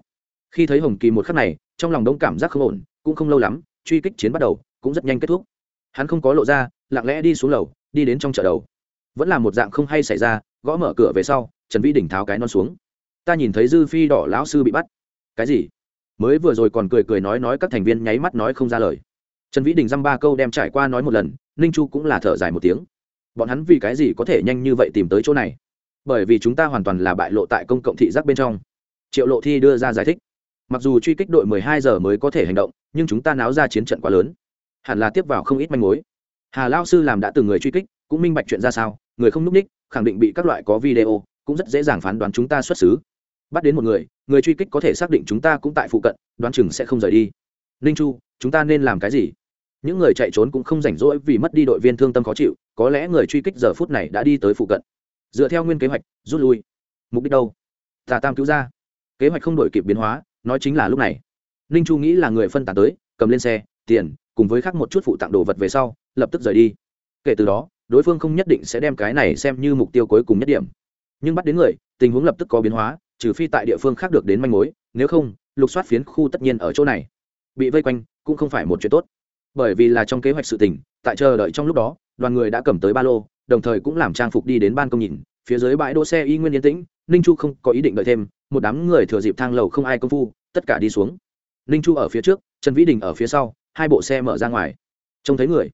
Khi thấy hồng kỳ một khắc này, trong lòng đông cảm giác không ổn, cũng không lâu lắm, truy kích chiến bắt đầu, cũng rất nhanh kết thúc. Hắn không có lộ ra, lặng lẽ đi xuống lầu, đi đến trong chợ đầu. Vẫn là một dạng không hay xảy ra, gõ mở cửa về sau, trần vĩ đỉnh tháo cái non xuống. Ta nhìn thấy dư phi đỏ lão sư bị bắt. Cái gì? Mới vừa rồi còn cười cười nói nói các thành viên nháy mắt nói không ra lời trần vĩ đình dăm ba câu đem trải qua nói một lần, ninh chu cũng là thở dài một tiếng. Bọn hắn vì cái gì có thể nhanh như vậy tìm tới chỗ này? Bởi vì chúng ta hoàn toàn là bại lộ tại công cộng thị giác bên trong. Triệu lộ thi đưa ra giải thích. Mặc dù truy kích đội 12 giờ mới có thể hành động, nhưng chúng ta náo ra chiến trận quá lớn. Hẳn là tiếp vào không ít manh mối. Hà lao sư làm đã từng người truy kích, cũng minh bạch chuyện ra sao, người không núp ních, khẳng định bị các loại có video, cũng rất dễ dàng phán đoán chúng ta xuất xứ. Bắt đến một người người truy kích có thể xác định chúng ta cũng tại phụ cận, đoán chừng sẽ không rời đi. Ninh chu, chúng ta nên làm cái gì? Những người chạy trốn cũng không rảnh rỗi vì mất đi đội viên thương tâm khó chịu, có lẽ người truy kích giờ phút này đã đi tới phụ cận. Dựa theo nguyên kế hoạch, rút lui. Mục đích đâu? Tà tam cứu ra. Kế hoạch không đổi kịp biến hóa, nói chính là lúc này. Ninh chu nghĩ là người phân tán tới, cầm lên xe, tiền, cùng với khác một chút phụ tặng đồ vật về sau, lập tức rời đi. Kể từ đó, đối phương không nhất định sẽ đem cái này xem như mục tiêu cuối cùng nhất điểm. Nhưng bắt đến người, tình huống lập tức có biến hóa, trừ phi tại địa phương khác được đến manh mối, nếu không, lục soát phiến khu tất nhiên ở chỗ này. Bị vây quanh, cũng không phải một chuyện tốt bởi vì là trong kế hoạch sự tình, tại chờ đợi trong lúc đó, đoàn người đã cầm tới ba lô, đồng thời cũng làm trang phục đi đến ban công nhìn, phía dưới bãi đỗ xe y nguyên yên tĩnh, ninh chu không có ý định đợi thêm, một đám người thừa dịp thang lầu không ai công phu, tất cả đi xuống. Ninh chu ở phía trước, trần vĩ đình ở phía sau, hai bộ xe mở ra ngoài. Trông thấy người.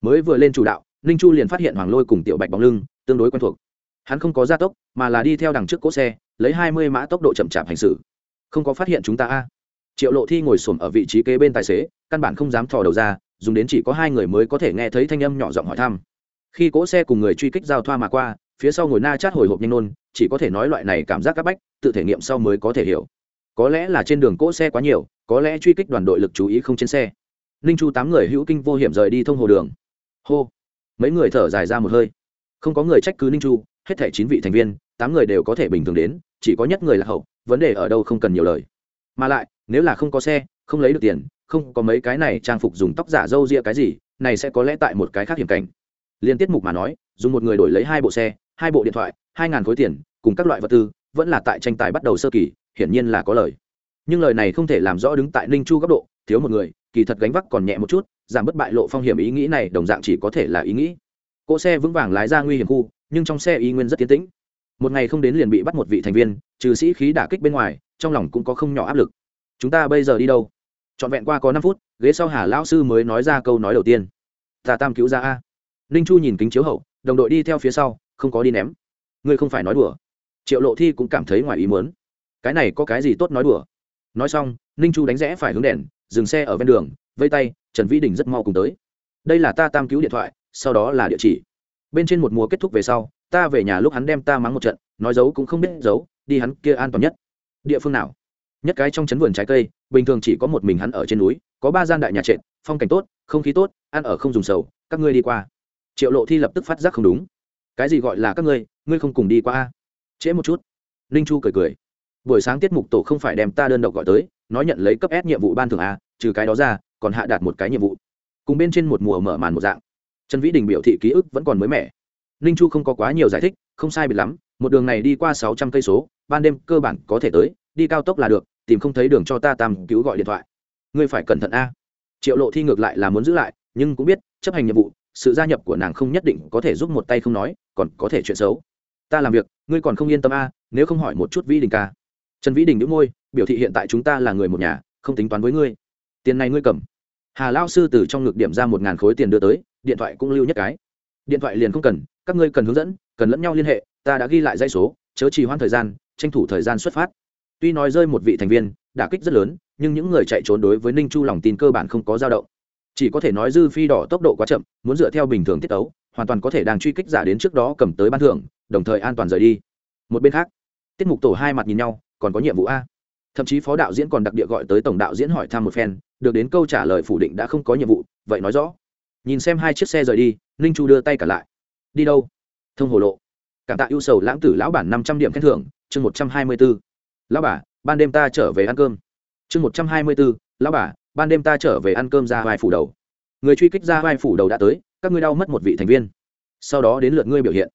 Mới vừa lên chủ đạo, ninh chu liền phát hiện hoàng lôi cùng tiểu bạch bóng lưng, tương đối quen thuộc. Hắn không có gia tốc, mà là đi theo đằng trước cỗ xe, lấy hai mươi mã tốc độ chậm chạp hành xử. Không có phát hiện chúng ta a. Triệu lộ thi ngồi xổm ở vị trí kế bên tài xế, căn bản không dám thò đầu ra dùng đến chỉ có hai người mới có thể nghe thấy thanh âm nhỏ giọng hỏi thăm. Khi cỗ xe cùng người truy kích giao thoa mà qua, phía sau ngồi na chát hồi hộp nhanh nôn chỉ có thể nói loại này cảm giác c áp bách, tự thể nghiệm sau mới có thể hiểu. Có lẽ là trên đường cỗ xe quá nhiều, có lẽ truy kích đoàn đội lực chú ý không trên xe. Ninh chu tám người hữu kinh vô hiểm rời đi thông hồ đường. Hô. Mấy người thở dài ra một hơi. Không có người trách cứ ninh chu, hết thẻ chín vị thành viên, tám người đều có thể bình thường đến, chỉ có nhất người là hậu, vấn đề ở đâu không cần nhiều lời. Mà lại, nếu là không có xe không lấy được tiền, không có mấy cái này trang phục dùng tóc giả dâu ria cái gì, này sẽ có lẽ tại một cái khác hiểm cảnh. Liên tiết mục mà nói, dùng một người đổi lấy hai bộ xe, hai bộ điện thoại, hai ngàn khối tiền, cùng các loại vật tư, vẫn là tại tranh tài bắt đầu sơ kỳ, hiển nhiên là có lời. Nhưng lời này không thể làm rõ đứng tại ninh chu góc độ, thiếu một người, kỳ thật gánh vác còn nhẹ một chút, giảm bất bại lộ phong hiểm ý nghĩ này, đồng dạng chỉ có thể là ý nghĩ. Cỗ xe vững vàng lái ra nguy hiểm khu, nhưng trong xe y nguyên rất tiến tĩnh. Một ngày không đến liền bị bắt một vị thành viên, trừ sĩ khí đả kích bên ngoài, trong lòng cũng có không nhỏ áp lực. Chúng ta bây giờ đi đâu? Trọn vẹn qua có năm phút, ghế sau hà lão sư mới nói ra câu nói đầu tiên. Ta tam cứu ra a. Ninh chu nhìn kính chiếu hậu, đồng đội đi theo phía sau, không có đi ném. Ngươi không phải nói đùa. Triệu lộ thi cũng cảm thấy ngoài ý muốn. Cái này có cái gì tốt nói đùa? Nói xong, ninh chu đánh rẽ phải hướng đèn, dừng xe ở ven đường, vây tay, trần vĩ đình rất mau cùng tới. Đây là ta tam cứu điện thoại, sau đó là địa chỉ. Bên trên một mùa kết thúc về sau, ta về nhà lúc hắn đem ta mắng một trận, nói giấu cũng không biết giấu đi hắn kia an toàn nhất. Địa phương nào? Nhất cái trong chấn vườn trái cây bình thường chỉ có một mình hắn ở trên núi, có ba gian đại nhà trệt, phong cảnh tốt, không khí tốt, ăn ở không dùng sầu, các ngươi đi qua. Triệu lộ thi lập tức phát giác không đúng. Cái gì gọi là các ngươi ngươi không cùng đi qua a? Trễ một chút. Ninh chu cười cười. Buổi sáng tiết mục tổ không phải đem ta đơn độc gọi tới, nói nhận lấy cấp s nhiệm vụ ban thường a, trừ cái đó ra, còn hạ đạt một cái nhiệm vụ. Cùng bên trên một mùa mở màn một dạng. Trần vĩ đình biểu thị ký ức vẫn còn mới mẻ. Ninh chu không có quá nhiều giải thích, không sai biệt lắm, một đường này đi qua sáu trăm cây số, ban đêm cơ bản có thể tới, đi cao tốc là được tìm không thấy đường cho ta tam cứu gọi điện thoại. Ngươi phải cẩn thận a. Triệu lộ thi ngược lại là muốn giữ lại, nhưng cũng biết, chấp hành nhiệm vụ, sự gia nhập của nàng không nhất định có thể giúp một tay không nói, còn có thể chuyện xấu. Ta làm việc, ngươi còn không yên tâm a, nếu không hỏi một chút vĩ đình ca. Trần vĩ đình đĩu môi, biểu thị hiện tại chúng ta là người một nhà, không tính toán với ngươi. Tiền này ngươi cầm. Hà lao sư từ trong ngực điểm ra một ngàn khối tiền đưa tới, điện thoại cũng lưu nhất cái. Điện thoại liền không cần, các ngươi cần hướng dẫn, cần lẫn nhau liên hệ, ta đã ghi lại dây số, chớ trì hoãn thời gian, tranh thủ thời gian xuất phát tuy nói rơi một vị thành viên, đả kích rất lớn, nhưng những người chạy trốn đối với ninh chu lòng tin cơ bản không có dao động. Chỉ có thể nói dư phi đỏ tốc độ quá chậm, muốn dựa theo bình thường tiết tấu, hoàn toàn có thể đang truy kích giả đến trước đó cầm tới ban thưởng, đồng thời an toàn rời đi. Một bên khác, tiết mục tổ hai mặt nhìn nhau, còn có nhiệm vụ a. Thậm chí phó đạo diễn còn đặc địa gọi tới tổng đạo diễn hỏi thăm một phen, được đến câu trả lời phủ định đã không có nhiệm vụ, vậy nói rõ. Nhìn xem hai chiếc xe rời đi, ninh chu đưa tay cả lại. Đi đâu? Thông hồ lộ. Cảm tạ ưu sầu lãng tử lão bản năm trăm điểm khen thưởng, chương một trăm hai mươi bốn lão bà, ban đêm ta trở về ăn cơm. Chương một trăm hai mươi bốn lão bà, ban đêm ta trở về ăn cơm ra vai phủ đầu. Người truy kích ra vai phủ đầu đã tới, các ngươi đau mất một vị thành viên. Sau đó đến lượt ngươi biểu hiện.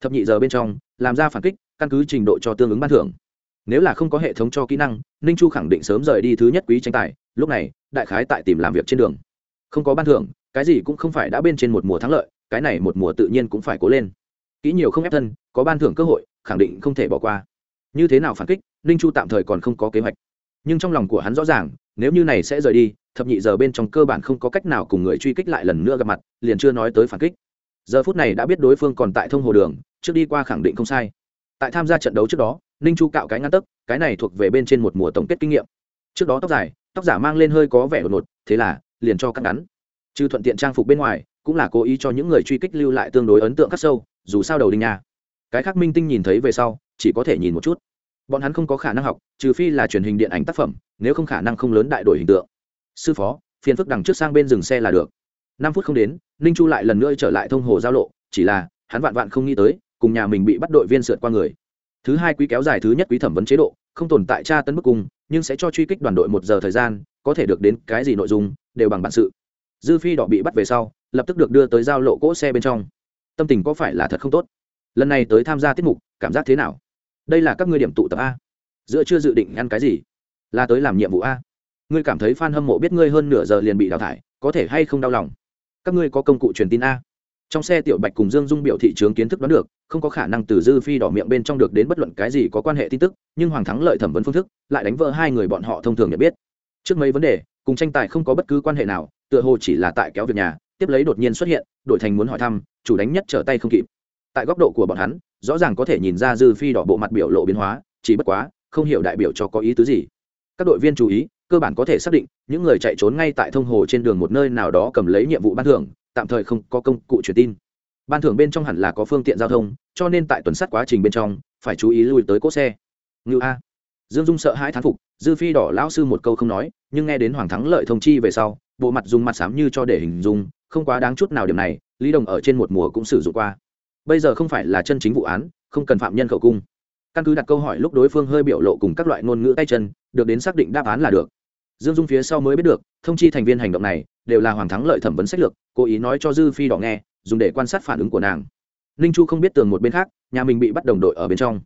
Thập nhị giờ bên trong, làm ra phản kích, căn cứ trình độ cho tương ứng ban thưởng. Nếu là không có hệ thống cho kỹ năng, ninh chu khẳng định sớm rời đi thứ nhất quý tranh tài, lúc này, đại khái tại tìm làm việc trên đường. Không có ban thưởng, cái gì cũng không phải đã bên trên một mùa thắng lợi, cái này một mùa tự nhiên cũng phải cố lên. Kỹ nhiều không ép thân, có ban thưởng cơ hội, khẳng định không thể bỏ qua như thế nào phản kích, ninh chu tạm thời còn không có kế hoạch. Nhưng trong lòng của hắn rõ ràng, nếu như này sẽ rời đi, thập nhị giờ bên trong cơ bản không có cách nào cùng người truy kích lại lần nữa gặp mặt, liền chưa nói tới phản kích. Giờ phút này đã biết đối phương còn tại thông hồ đường, trước đi qua khẳng định không sai. Tại tham gia trận đấu trước đó, ninh chu cạo cái ngăn tấc, cái này thuộc về bên trên một mùa tổng kết kinh nghiệm. Trước đó tóc dài, tóc giả mang lên hơi có vẻ đột ngột, thế là, liền cho cắt ngắn. Trừ thuận tiện trang phục bên ngoài, cũng là cố ý cho những người truy kích lưu lại tương đối ấn tượng khắc sâu, dù sao đầu đinh nhà cái khác minh tinh nhìn thấy về sau, chỉ có thể nhìn một chút. Bọn hắn không có khả năng học, trừ phi là truyền hình điện ảnh tác phẩm, nếu không khả năng không lớn đại đổi hình tượng. Sư phó, phiền phức đằng trước sang bên dừng xe là được. Năm phút không đến, ninh chu lại lần nữa trở lại thông hồ giao lộ, chỉ là, hắn vạn vạn không nghĩ tới, cùng nhà mình bị bắt đội viên sượt qua người. Thứ hai quý kéo dài thứ nhất quý thẩm vấn chế độ, không tồn tại tra tấn bức cung, nhưng sẽ cho truy kích đoàn đội một giờ thời gian, có thể được đến cái gì nội dung, đều bằng bản sự. Dư phi đỏ bị bắt về sau, lập tức được đưa tới giao lộ cỗ xe bên trong. Tâm tình có phải là thật không tốt? Lần này tới tham gia tiết mục, cảm giác thế nào? Đây là các ngươi điểm tụ tập a. Giữa chưa dự định ăn cái gì? Là tới làm nhiệm vụ a. Ngươi cảm thấy f a n hâm mộ biết ngươi hơn nửa giờ liền bị đào thải, có thể hay không đau lòng? Các ngươi có công cụ truyền tin a. Trong xe tiểu bạch cùng dương dung biểu thị trướng kiến thức đoán được, không có khả năng từ dư phi đỏ miệng bên trong được đến bất luận cái gì có quan hệ tin tức, nhưng hoàng thắng lợi thẩm vấn phương thức, lại đánh vỡ hai người bọn họ thông thường nhận biết. Trước mấy vấn đề, cùng tranh tài không có bất cứ quan hệ nào, tựa hồ chỉ là tại kéo việc nhà, tiếp lấy đột nhiên xuất hiện, đổi thành muốn hỏi thăm, chủ đánh nhất trở tay không kịp tại góc độ của bọn hắn, rõ ràng có thể nhìn ra dư phi đỏ bộ mặt biểu lộ biến hóa, chỉ bất quá, không hiểu đại biểu cho có ý tứ gì. Các đội viên chú ý, cơ bản có thể xác định, những người chạy trốn ngay tại thông hồ trên đường một nơi nào đó cầm lấy nhiệm vụ ban thưởng, tạm thời không có công cụ truyền tin. Ban thưởng bên trong hẳn là có phương tiện giao thông, cho nên tại tuần sát quá trình bên trong, phải chú ý lùi tới cỗ xe. Ngự a. Dương dung sợ hãi thán phục, dư phi đỏ lão sư một câu không nói, nhưng nghe đến hoàng thắng lợi thông chi về sau, bộ mặt dùng mặt xám như cho để hình dung, không quá đáng chút nào điểm này, lý đồng ở trên một mùa cũng sử dụng qua bây giờ không phải là chân chính vụ án, không cần phạm nhân khẩu cung. Căn cứ đặt câu hỏi lúc đối phương hơi biểu lộ cùng các loại ngôn ngữ tay chân, được đến xác định đáp án là được. Dương dung phía sau mới biết được, thông chi thành viên hành động này, đều là hoàng thắng lợi thẩm vấn sách lược, cố ý nói cho dư phi đỏ nghe, dùng để quan sát phản ứng của nàng. Ninh chu không biết tường một bên khác, nhà mình bị bắt đồng đội ở bên trong.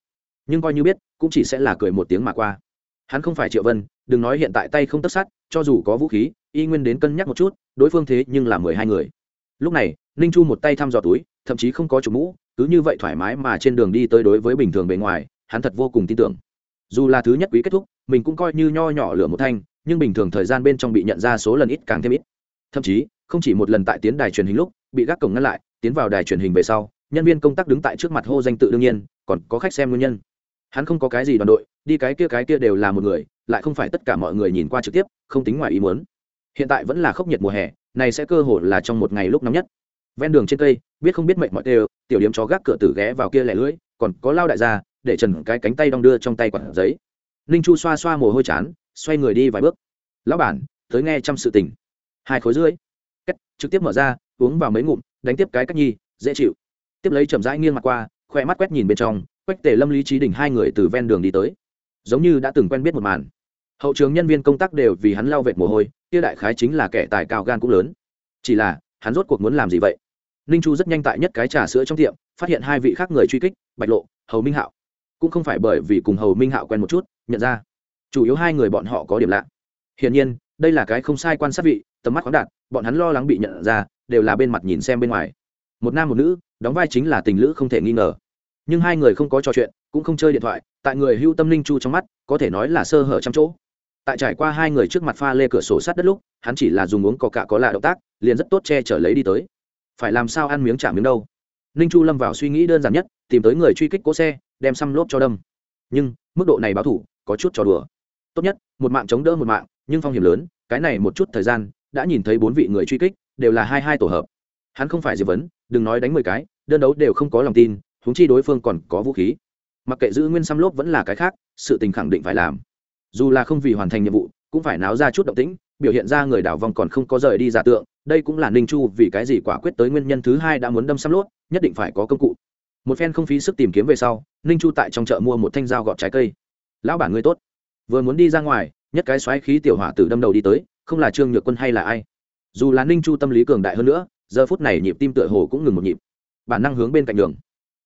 Nhưng coi như biết, cũng chỉ sẽ là cười một tiếng mà qua. Hắn không phải triệu vân, đừng nói hiện tại tay không tất sát, cho dù có vũ khí, y nguyên đến cân nhắc một chút, đối phương thế nhưng là mười hai người. Lúc này, ninh chu một tay thăm dò túi thậm chí không có chủ mũ, cứ như vậy thoải mái mà trên đường đi tới đối với bình thường bề ngoài, hắn thật vô cùng tin tưởng. Dù là thứ nhất quý kết thúc, mình cũng coi như nho nhỏ lửa một thanh, nhưng bình thường thời gian bên trong bị nhận ra số lần ít càng thêm ít. Thậm chí, không chỉ một lần tại tiến đài truyền hình lúc, bị gác cổng ngăn lại, tiến vào đài truyền hình về sau, nhân viên công tác đứng tại trước mặt hô danh tự đương nhiên, còn có khách xem nguyên nhân. Hắn không có cái gì đoàn đội, đi cái kia cái kia đều là một người, lại không phải tất cả mọi người nhìn qua trực tiếp, không tính ngoài ý muốn. Hiện tại vẫn là khốc nhiệt mùa hè, này sẽ cơ hội là trong một ngày lúc nóng nhất ven đường trên cây, biết không biết mệnh mọi đều, tiểu điểm chó gác cửa tử ghé vào kia lẻ lưỡi, còn có lao đại gia, để trần cái cánh tay đong đưa trong tay quản giấy. Ninh chu xoa xoa mồ hôi chán, xoay người đi vài bước. Lão bản, tới nghe chăm sự tình. Hai khối rưỡi. Cách trực tiếp mở ra, uống vào mấy ngụm, đánh tiếp cái cách nhi, dễ chịu. Tiếp lấy chậm rãi nghiêng mặt qua, khoe mắt quét nhìn bên trong, quách tề lâm lý trí đỉnh hai người từ ven đường đi tới. Giống như đã từng quen biết một màn. Hậu trường nhân viên công tác đều vì hắn lao vệt mồ hôi, kia đại khái chính là kẻ tài cao gan cũng lớn. Chỉ là hắn rốt cuộc muốn làm gì vậy? Ninh chu rất nhanh tại nhất cái trà sữa trong tiệm, phát hiện hai vị khác người truy kích, bạch lộ, hầu minh hạo. Cũng không phải bởi vì cùng hầu minh hạo quen một chút, nhận ra. Chủ yếu hai người bọn họ có điểm lạ. Hiển nhiên, đây là cái không sai quan sát vị, tầm mắt khoáng đạt, bọn hắn lo lắng bị nhận ra, đều là bên mặt nhìn xem bên ngoài. Một nam một nữ, đóng vai chính là tình lữ không thể nghi ngờ. Nhưng hai người không có trò chuyện, cũng không chơi điện thoại, tại người hưu tâm linh chu trong mắt, có thể nói là sơ hở trăm chỗ tại trải qua hai người trước mặt pha lê cửa sổ sát đất lúc, hắn chỉ là dùng uống có cả có lạ động tác, liền rất tốt che chở lấy đi tới. Phải làm sao ăn miếng trả miếng đâu? Ninh chu lâm vào suy nghĩ đơn giản nhất, tìm tới người truy kích cỗ xe, đem xăm lốp cho đâm. Nhưng, mức độ này báo thủ, có chút trò đùa. Tốt nhất, một mạng chống đỡ một mạng, nhưng phong hiểm lớn, cái này một chút thời gian, đã nhìn thấy bốn vị người truy kích, đều là hai hai tổ hợp. Hắn không phải diệp vấn, đừng nói đánh mười cái, đơn đấu đều không có lòng tin, huống chi đối phương còn có vũ khí. Mặc kệ giữ nguyên xăm lốp vẫn là cái khác, sự tình khẳng định phải làm dù là không vì hoàn thành nhiệm vụ, cũng phải náo ra chút động tĩnh, biểu hiện ra người đảo vòng còn không có rời đi giả tượng, đây cũng là ninh chu vì cái gì quả quyết tới nguyên nhân thứ hai đã muốn đâm xăm lốt, nhất định phải có công cụ. Một phen không phí sức tìm kiếm về sau, ninh chu tại trong chợ mua một thanh dao gọt trái cây. Lão bản ngươi tốt. Vừa muốn đi ra ngoài, nhất cái xoáy khí tiểu hỏa tử đâm đầu đi tới, không là trương nhược quân hay là ai. Dù là ninh chu tâm lý cường đại hơn nữa, giờ phút này nhịp tim tựa hồ cũng ngừng một nhịp. Bản năng hướng bên cạnh đường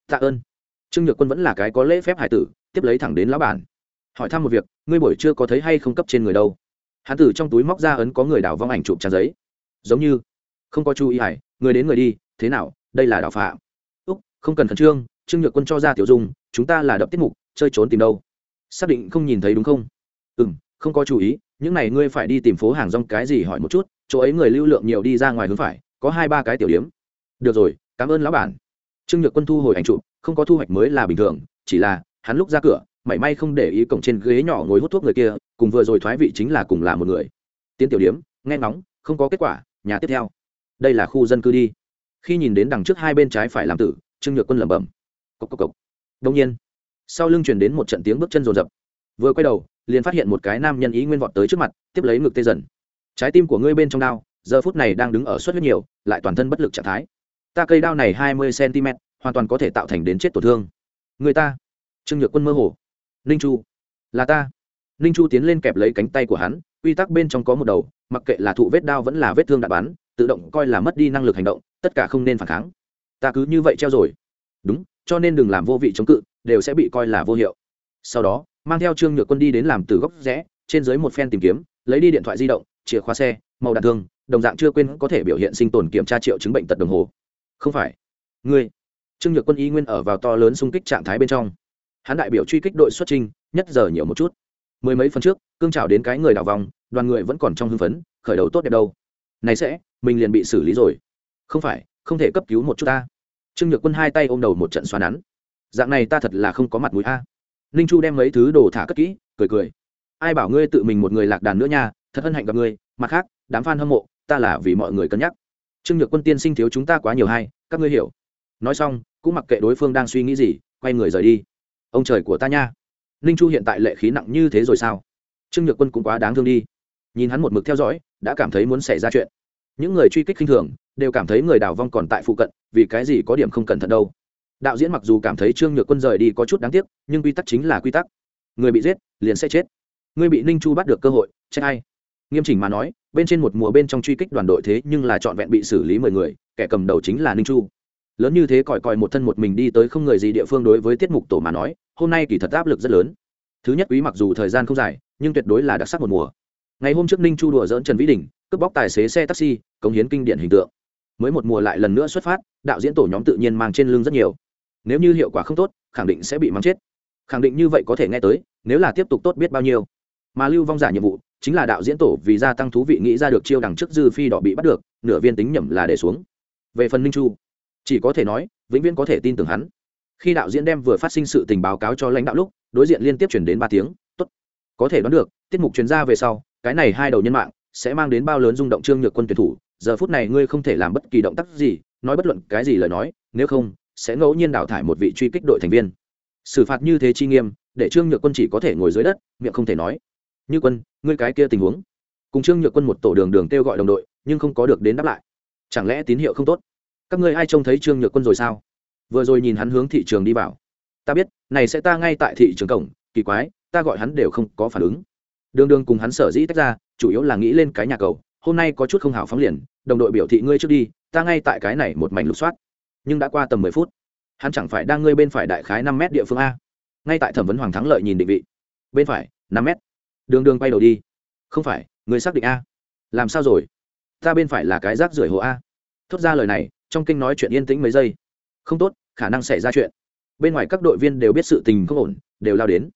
tạ ơn. Trương nhược quân vẫn là cái có lễ phép hải tử, tiếp lấy thẳng đến lão bản. Hỏi thăm một việc ngươi buổi chưa có thấy hay không cấp trên người đâu? Hắn từ trong túi móc ra ấn có người đào vong ảnh chụp trang giấy. Giống như, không có chú ý hải người đến người đi, thế nào, đây là đào phạm. Úc, không cần khẩn trương trương nhược quân cho ra tiểu dung, chúng ta là đập tiết mục, chơi trốn tìm đâu. Xác định không nhìn thấy đúng không? Ừ m không có chú ý, những này ngươi phải đi tìm phố hàng rong cái gì hỏi một chút, chỗ ấy người lưu lượng nhiều đi ra ngoài hướng phải, có hai ba cái tiểu điếm được rồi, cảm ơn lão bản. Trương nhược quân thu hồi ảnh chụp, không có thu hoạch mới là bình thường, chỉ là, hắn lúc ra cửa mảy may không để ý cổng trên ghế nhỏ ngồi hút thuốc người kia, cùng vừa rồi thoái vị chính là cùng là một người. Tiến tiểu điếm, nghe ngóng, không có kết quả, nhà tiếp theo. Đây là khu dân cư đi. Khi nhìn đến đằng trước hai bên trái phải làm tử, trương nhược quân lẩm bẩm. Cộc cộc cộc. Đông nhiên, sau lưng chuyển đến một trận tiếng bước chân rồn rập. Vừa quay đầu, liền phát hiện một cái nam nhân ý nguyên vọt tới trước mặt, tiếp lấy ngực tê dần. Trái tim của ngươi bên trong đao, giờ phút này đang đứng ở suất huyết nhiều, lại toàn thân bất lực trạng thái. Ta cây đao này hai mươi cm hoàn toàn có thể tạo thành đến chết tổn thương. Người ta. Trương nhược quân mơ hồ ninh chu. Là ta. Ninh chu tiến lên kẹp lấy cánh tay của hắn, quy tắc bên trong có một đầu, mặc kệ là thụ vết đao vẫn là vết thương đạn bắn, tự động coi là mất đi năng lực hành động, tất cả không nên phản kháng. Ta cứ như vậy treo rồi. Đúng, cho nên đừng làm vô vị chống cự, đều sẽ bị coi là vô hiệu. Sau đó, mang theo trương nhược quân đi đến làm từ góc rẽ, trên dưới một phen tìm kiếm, lấy đi điện thoại di động, chìa khóa xe, màu đạn thương, đồng dạng chưa quên có thể biểu hiện sinh tồn kiểm tra triệu chứng bệnh tật đồng hồ. Không phải. Ngươi. Trương nhược quân y nguyên ở vào to lớn xung kích trạng thái bên trong hắn đại biểu truy kích đội xuất trình nhất giờ nhiều một chút. Mười mấy phần trước, cương trào đến cái người đào vòng, đoàn người vẫn còn trong hưng phấn, khởi đầu tốt đẹp đâu. Này sẽ, mình liền bị xử lý rồi. Không phải, không thể cấp cứu một chút ta. Trương nhược quân hai tay ôm đầu một trận xoa nắn. Dạng này ta thật là không có mặt mũi a. Ninh chu đem mấy thứ đồ thả cất kỹ, cười cười. Ai bảo ngươi tự mình một người lạc đàn nữa nha, thật hân hạnh gặp ngươi. Mặt khác, đám f a n hâm mộ, ta là vì mọi người cân nhắc. Trương nhược quân tiên sinh thiếu chúng ta quá nhiều hay, các ngươi hiểu. Nói xong, cũng mặc kệ đối phương đang suy nghĩ gì, quay người rời đi ông trời của ta nha. Ninh chu hiện tại lệ khí nặng như thế rồi sao? Trương nhược quân cũng quá đáng thương đi. Nhìn hắn một mực theo dõi, đã cảm thấy muốn xảy ra chuyện. Những người truy kích khinh thường, đều cảm thấy người đào vong còn tại phụ cận, vì cái gì có điểm không cẩn thận đâu. Đạo diễn mặc dù cảm thấy trương nhược quân rời đi có chút đáng tiếc, nhưng quy tắc chính là quy tắc. Người bị giết, liền sẽ chết. Người bị ninh chu bắt được cơ hội trách ai nghiêm chỉnh mà nói, bên trên một mùa bên trong truy kích đoàn đội thế nhưng là trọn vẹn bị xử lý mười người, kẻ cầm đầu chính là ninh chu lớn như thế còi còi một thân một mình đi tới không người gì địa phương đối với tiết mục tổ mà nói, hôm nay kỳ thật áp lực rất lớn. Thứ nhất, quý mặc dù thời gian không dài, nhưng tuyệt đối là đặc sắc một mùa. Ngày hôm trước ninh chu đùa dỡn trần vĩ đình, cướp bóc tài xế xe taxi, cống hiến kinh điển hình tượng. Mới một mùa lại lần nữa xuất phát, đạo diễn tổ nhóm tự nhiên mang trên lưng rất nhiều. Nếu như hiệu quả không tốt, khẳng định sẽ bị mắng chết. Khẳng định như vậy có thể nghe tới, nếu là tiếp tục tốt biết bao nhiêu. Mà lưu vong giả nhiệm vụ, chính là đạo diễn tổ vì gia tăng thú vị nghĩ ra được chiêu đằng trước dư phi đỏ bị bắt được, nửa viên tính nhẩm là để xuống. Về phần ninh chu chỉ có thể nói, vĩnh viễn có thể tin tưởng hắn. Khi đạo diễn đem vừa phát sinh sự tình báo cáo cho lãnh đạo lúc, đối diện liên tiếp chuyển đến ba tiếng, tốt, có thể đoán được, tiết mục chuyên gia về sau, cái này hai đầu nhân mạng sẽ mang đến bao lớn rung động trương nhược quân tuyển thủ, giờ phút này ngươi không thể làm bất kỳ động tác gì, nói bất luận cái gì lời nói, nếu không, sẽ ngẫu nhiên đào thải một vị truy kích đội thành viên. Xử phạt như thế chi nghiêm, để trương nhược quân chỉ có thể ngồi dưới đất, miệng không thể nói. Như quân, ngươi cái kia tình huống. Cùng trương nhược quân một tổ đường đường kêu gọi đồng đội, nhưng không có được đến đáp lại. Chẳng lẽ tín hiệu không tốt? Các ngươi ai trông thấy trương nhược quân rồi sao? Vừa rồi nhìn hắn hướng thị trường đi vào. Ta biết, này sẽ ta ngay tại thị trường cổng, kỳ quái, ta gọi hắn đều không có phản ứng. Đường đường cùng hắn sở dĩ tách ra, chủ yếu là nghĩ lên cái nhà cầu, hôm nay có chút không hào phóng liền, đồng đội biểu thị ngươi trước đi, ta ngay tại cái này một mảnh lục soát. Nhưng đã qua tầm mười phút, hắn chẳng phải đang ngươi bên phải đại khái năm mét địa phương a. Ngay tại thẩm vấn hoàng thắng lợi nhìn định vị. Bên phải, năm mét. Đường đường quay đầu đi. Không phải người xác định a. Làm sao rồi? Ta bên phải là cái rác rưởi hồ a. Thốt ra lời này trong kinh nói chuyện yên tĩnh mấy giây. Không tốt khả năng xảy ra chuyện. Bên ngoài các đội viên đều biết sự tình không ổn đều lao đến.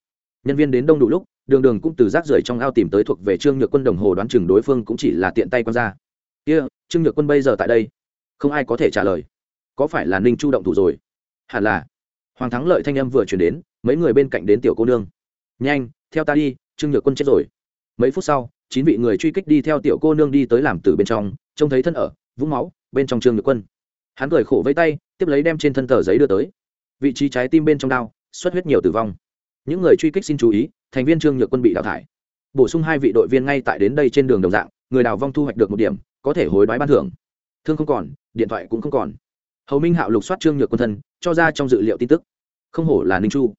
Nhân viên đến đông đủ lúc đường đường cũng từ rác rưởi trong ao tìm tới thuộc về trương nhược quân đồng hồ đoán chừng đối phương cũng chỉ là tiện tay con ra. Kia、yeah, trương nhược quân bây giờ tại đây? Không ai có thể trả lời. Có phải là ninh chu động thủ rồi? Hẳn là. Hoàng thắng lợi thanh âm vừa chuyển đến mấy người bên cạnh đến tiểu cô nương. Nhanh theo ta đi trương nhược quân chết rồi. Mấy phút sau chín vị người truy kích đi theo tiểu cô nương đi tới làm từ bên trong trông thấy thân ở vũng máu bên trong trương nhược quân hắn cười khổ vây tay, tiếp lấy đem trên thân tờ giấy đưa tới. Vị trí trái tim bên trong đao, xuất huyết nhiều tử vong. Những người truy kích xin chú ý, thành viên trương nhược quân bị đào thải. Bổ sung hai vị đội viên ngay tại đến đây trên đường đồng dạng, người đào vong thu hoạch được một điểm, có thể hối đoái ban thưởng. Thương không còn, điện thoại cũng không còn. Hầu minh hạo lục soát trương nhược quân thân, cho ra trong dự liệu tin tức. Không hổ là ninh chu.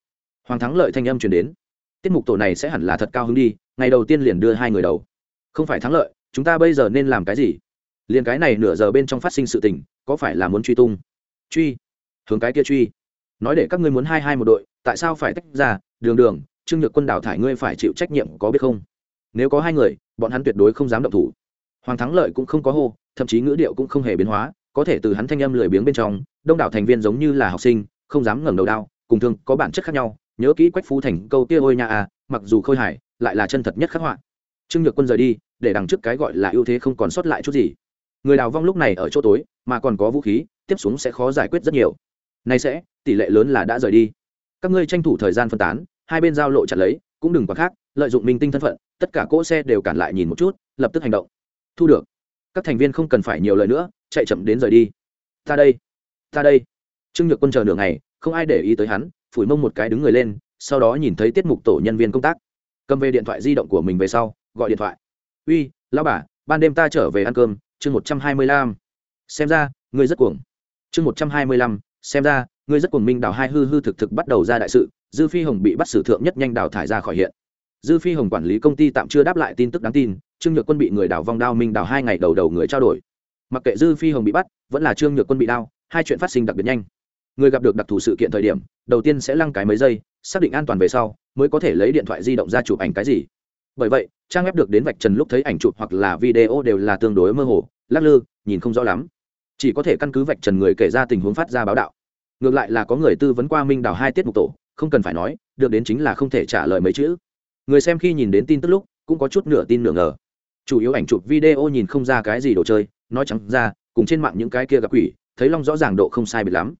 Hoàng thắng lợi thanh âm chuyển đến. Tiết mục tổ này sẽ hẳn là thật cao hứng đi, ngày đầu tiên liền đưa hai người đầu. Không phải thắng lợi, chúng ta bây giờ nên làm cái gì? Liền cái này nửa giờ bên trong phát sinh sự tình có phải là muốn truy tung? Truy? Hướng cái kia truy. Nói để các ngươi muốn hai hai một đội, tại sao phải tách ra? Đường đường, trương nhược quân đào thải ngươi phải chịu trách nhiệm, có biết không? Nếu có hai người, bọn hắn tuyệt đối không dám động thủ. Hoàng thắng lợi cũng không có hô, thậm chí ngữ điệu cũng không hề biến hóa, có thể từ hắn thanh âm lười biếng bên trong, đông đảo thành viên giống như là học sinh, không dám ngẩng đầu đao, cùng thường, có bản chất khác nhau, nhớ kỹ quách phú thành, câu kia ôi nha à mặc dù khôi hài, lại là chân thật nhất khắc họa. Trương nhược quân rời đi, để đằng trước cái gọi là ưu thế không còn sót lại chút gì người đào vong lúc này ở chỗ tối, mà còn có vũ khí, tiếp xuống sẽ khó giải quyết rất nhiều. Nay sẽ, tỷ lệ lớn là đã rời đi. Các ngươi tranh thủ thời gian phân tán, hai bên giao lộ chặt lấy, cũng đừng quá khác, lợi dụng minh tinh thân phận, tất cả cỗ xe đều cản lại nhìn một chút, lập tức hành động. Thu được. Các thành viên không cần phải nhiều lời nữa, chạy chậm đến rời đi. Ta đây. Ta đây. Trương nhược quân chờ nửa ngày, không ai để ý tới hắn, phủi mông một cái đứng người lên, sau đó nhìn thấy tiết mục tổ nhân viên công tác. Cầm về điện thoại di động của mình về sau, gọi điện thoại. Uy, lão bà, ban đêm ta trở về ăn cơm chương một trăm hai mươi lăm. Xem ra, ngươi rất cuồng. Chương một trăm hai mươi lăm, xem ra, ngươi rất cuồng minh đào hai hư hư thực thực bắt đầu ra đại sự, dư phi hồng bị bắt xử thượng nhất nhanh đào thải ra khỏi hiện. Dư phi hồng quản lý công ty tạm chưa đáp lại tin tức đáng tin, trương nhược quân bị người đào vong đao minh đào hai ngày đầu đầu người trao đổi. Mặc kệ dư phi hồng bị bắt, vẫn là trương nhược quân bị đao, hai chuyện phát sinh đặc biệt nhanh. Người gặp được đặc thù sự kiện thời điểm, đầu tiên sẽ lăng cái mấy giây, xác định an toàn về sau, mới có thể lấy điện thoại di động ra chụp ảnh cái gì bởi vậy, trang web được đến vạch trần lúc thấy ảnh chụp hoặc là video đều là tương đối mơ hồ, lắc lư, nhìn không rõ lắm. Chỉ có thể căn cứ vạch trần người kể ra tình huống phát ra báo đạo. Ngược lại là có người tư vấn qua minh đào hai tiết mục tổ, không cần phải nói, được đến chính là không thể trả lời mấy chữ. Người xem khi nhìn đến tin tức lúc, cũng có chút nửa tin nửa ngờ. Chủ yếu ảnh chụp video nhìn không ra cái gì đồ chơi, nói chẳng ra, cùng trên mạng những cái kia gặp quỷ, thấy long rõ ràng độ không sai biệt lắm.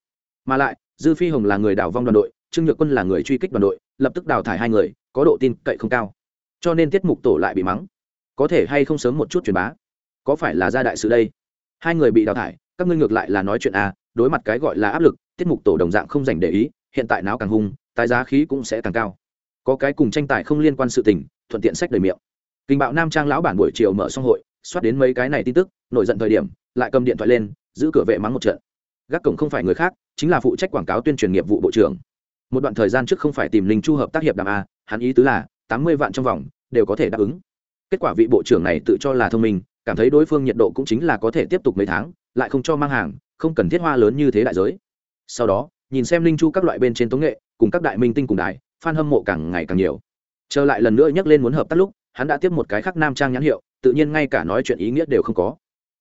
Mà lại, dư phi hồng là người đào vong đoàn đội, trương nhược quân là người truy kích đoàn đội, lập tức đào thải hai người, có độ tin cậy không cao cho nên tiết mục tổ lại bị mắng. Có thể hay không sớm một chút truyền bá? Có phải là gia đại sự đây? Hai người bị đào thải, các ngươi ngược lại là nói chuyện à đối mặt cái gọi là áp lực, tiết mục tổ đồng dạng không dành để ý, hiện tại não càng hung tài giá khí cũng sẽ càng cao. Có cái cùng tranh tài không liên quan sự tình, thuận tiện sách đời miệng. Kinh bạo nam trang lão bản buổi chiều mở xong hội, soát đến mấy cái này tin tức, nổi giận thời điểm, lại cầm điện thoại lên, giữ cửa vệ mắng một trận. Gác cổng không phải người khác, chính là phụ trách quảng cáo tuyên truyền nghiệp vụ bộ trưởng. Một đoạn thời gian trước không phải tìm linh chu hợp tác hiệp đàm a, hắn ý tứ là tám mươi vạn trong vòng, đều có thể đáp ứng. Kết quả vị bộ trưởng này tự cho là thông minh, cảm thấy đối phương nhiệt độ cũng chính là có thể tiếp tục mấy tháng, lại không cho mang hàng, không cần thiết hoa lớn như thế đại giới. Sau đó, nhìn xem linh chu các loại bên trên tống nghệ, cùng các đại minh tinh cùng đài f hâm mộ càng ngày càng nhiều. Trở lại lần nữa nhắc lên muốn hợp tác lúc, hắn đã tiếp một cái khác nam trang nhãn hiệu, tự nhiên ngay cả nói chuyện ý nghĩa đều không có.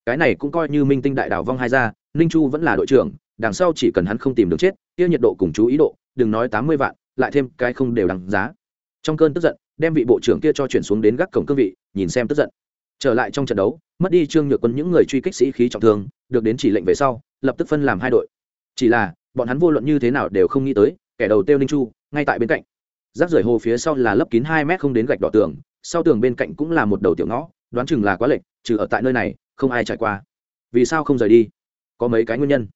Cái này cũng coi như minh tinh đại đảo vong hai ra ninh chu vẫn là đội trưởng, đằng sau chỉ cần hắn không tìm được chết, kia nhiệt độ cùng chú ý độ, đừng nói tám mươi vạn, lại thêm cái không đều đằng giá trong cơn tức giận, đem vị bộ trưởng kia cho chuyển xuống đến gác cổng cương vị, nhìn xem tức giận. Trở lại trong trận đấu, mất đi trương nhược quân những người truy kích sĩ khí trọng thương, được đến chỉ lệnh về sau, lập tức phân làm hai đội. Chỉ là, bọn hắn vô luận như thế nào đều không nghĩ tới, kẻ đầu tiêu ninh chu, ngay tại bên cạnh. Rác rưởi hồ phía sau là lấp kín hai mét không đến gạch đỏ tường, sau tường bên cạnh cũng là một đầu tiểu ngõ, đoán chừng là quá lệch, trừ ở tại nơi này, không ai trải qua. Vì sao không rời đi? Có mấy cái nguyên nhân.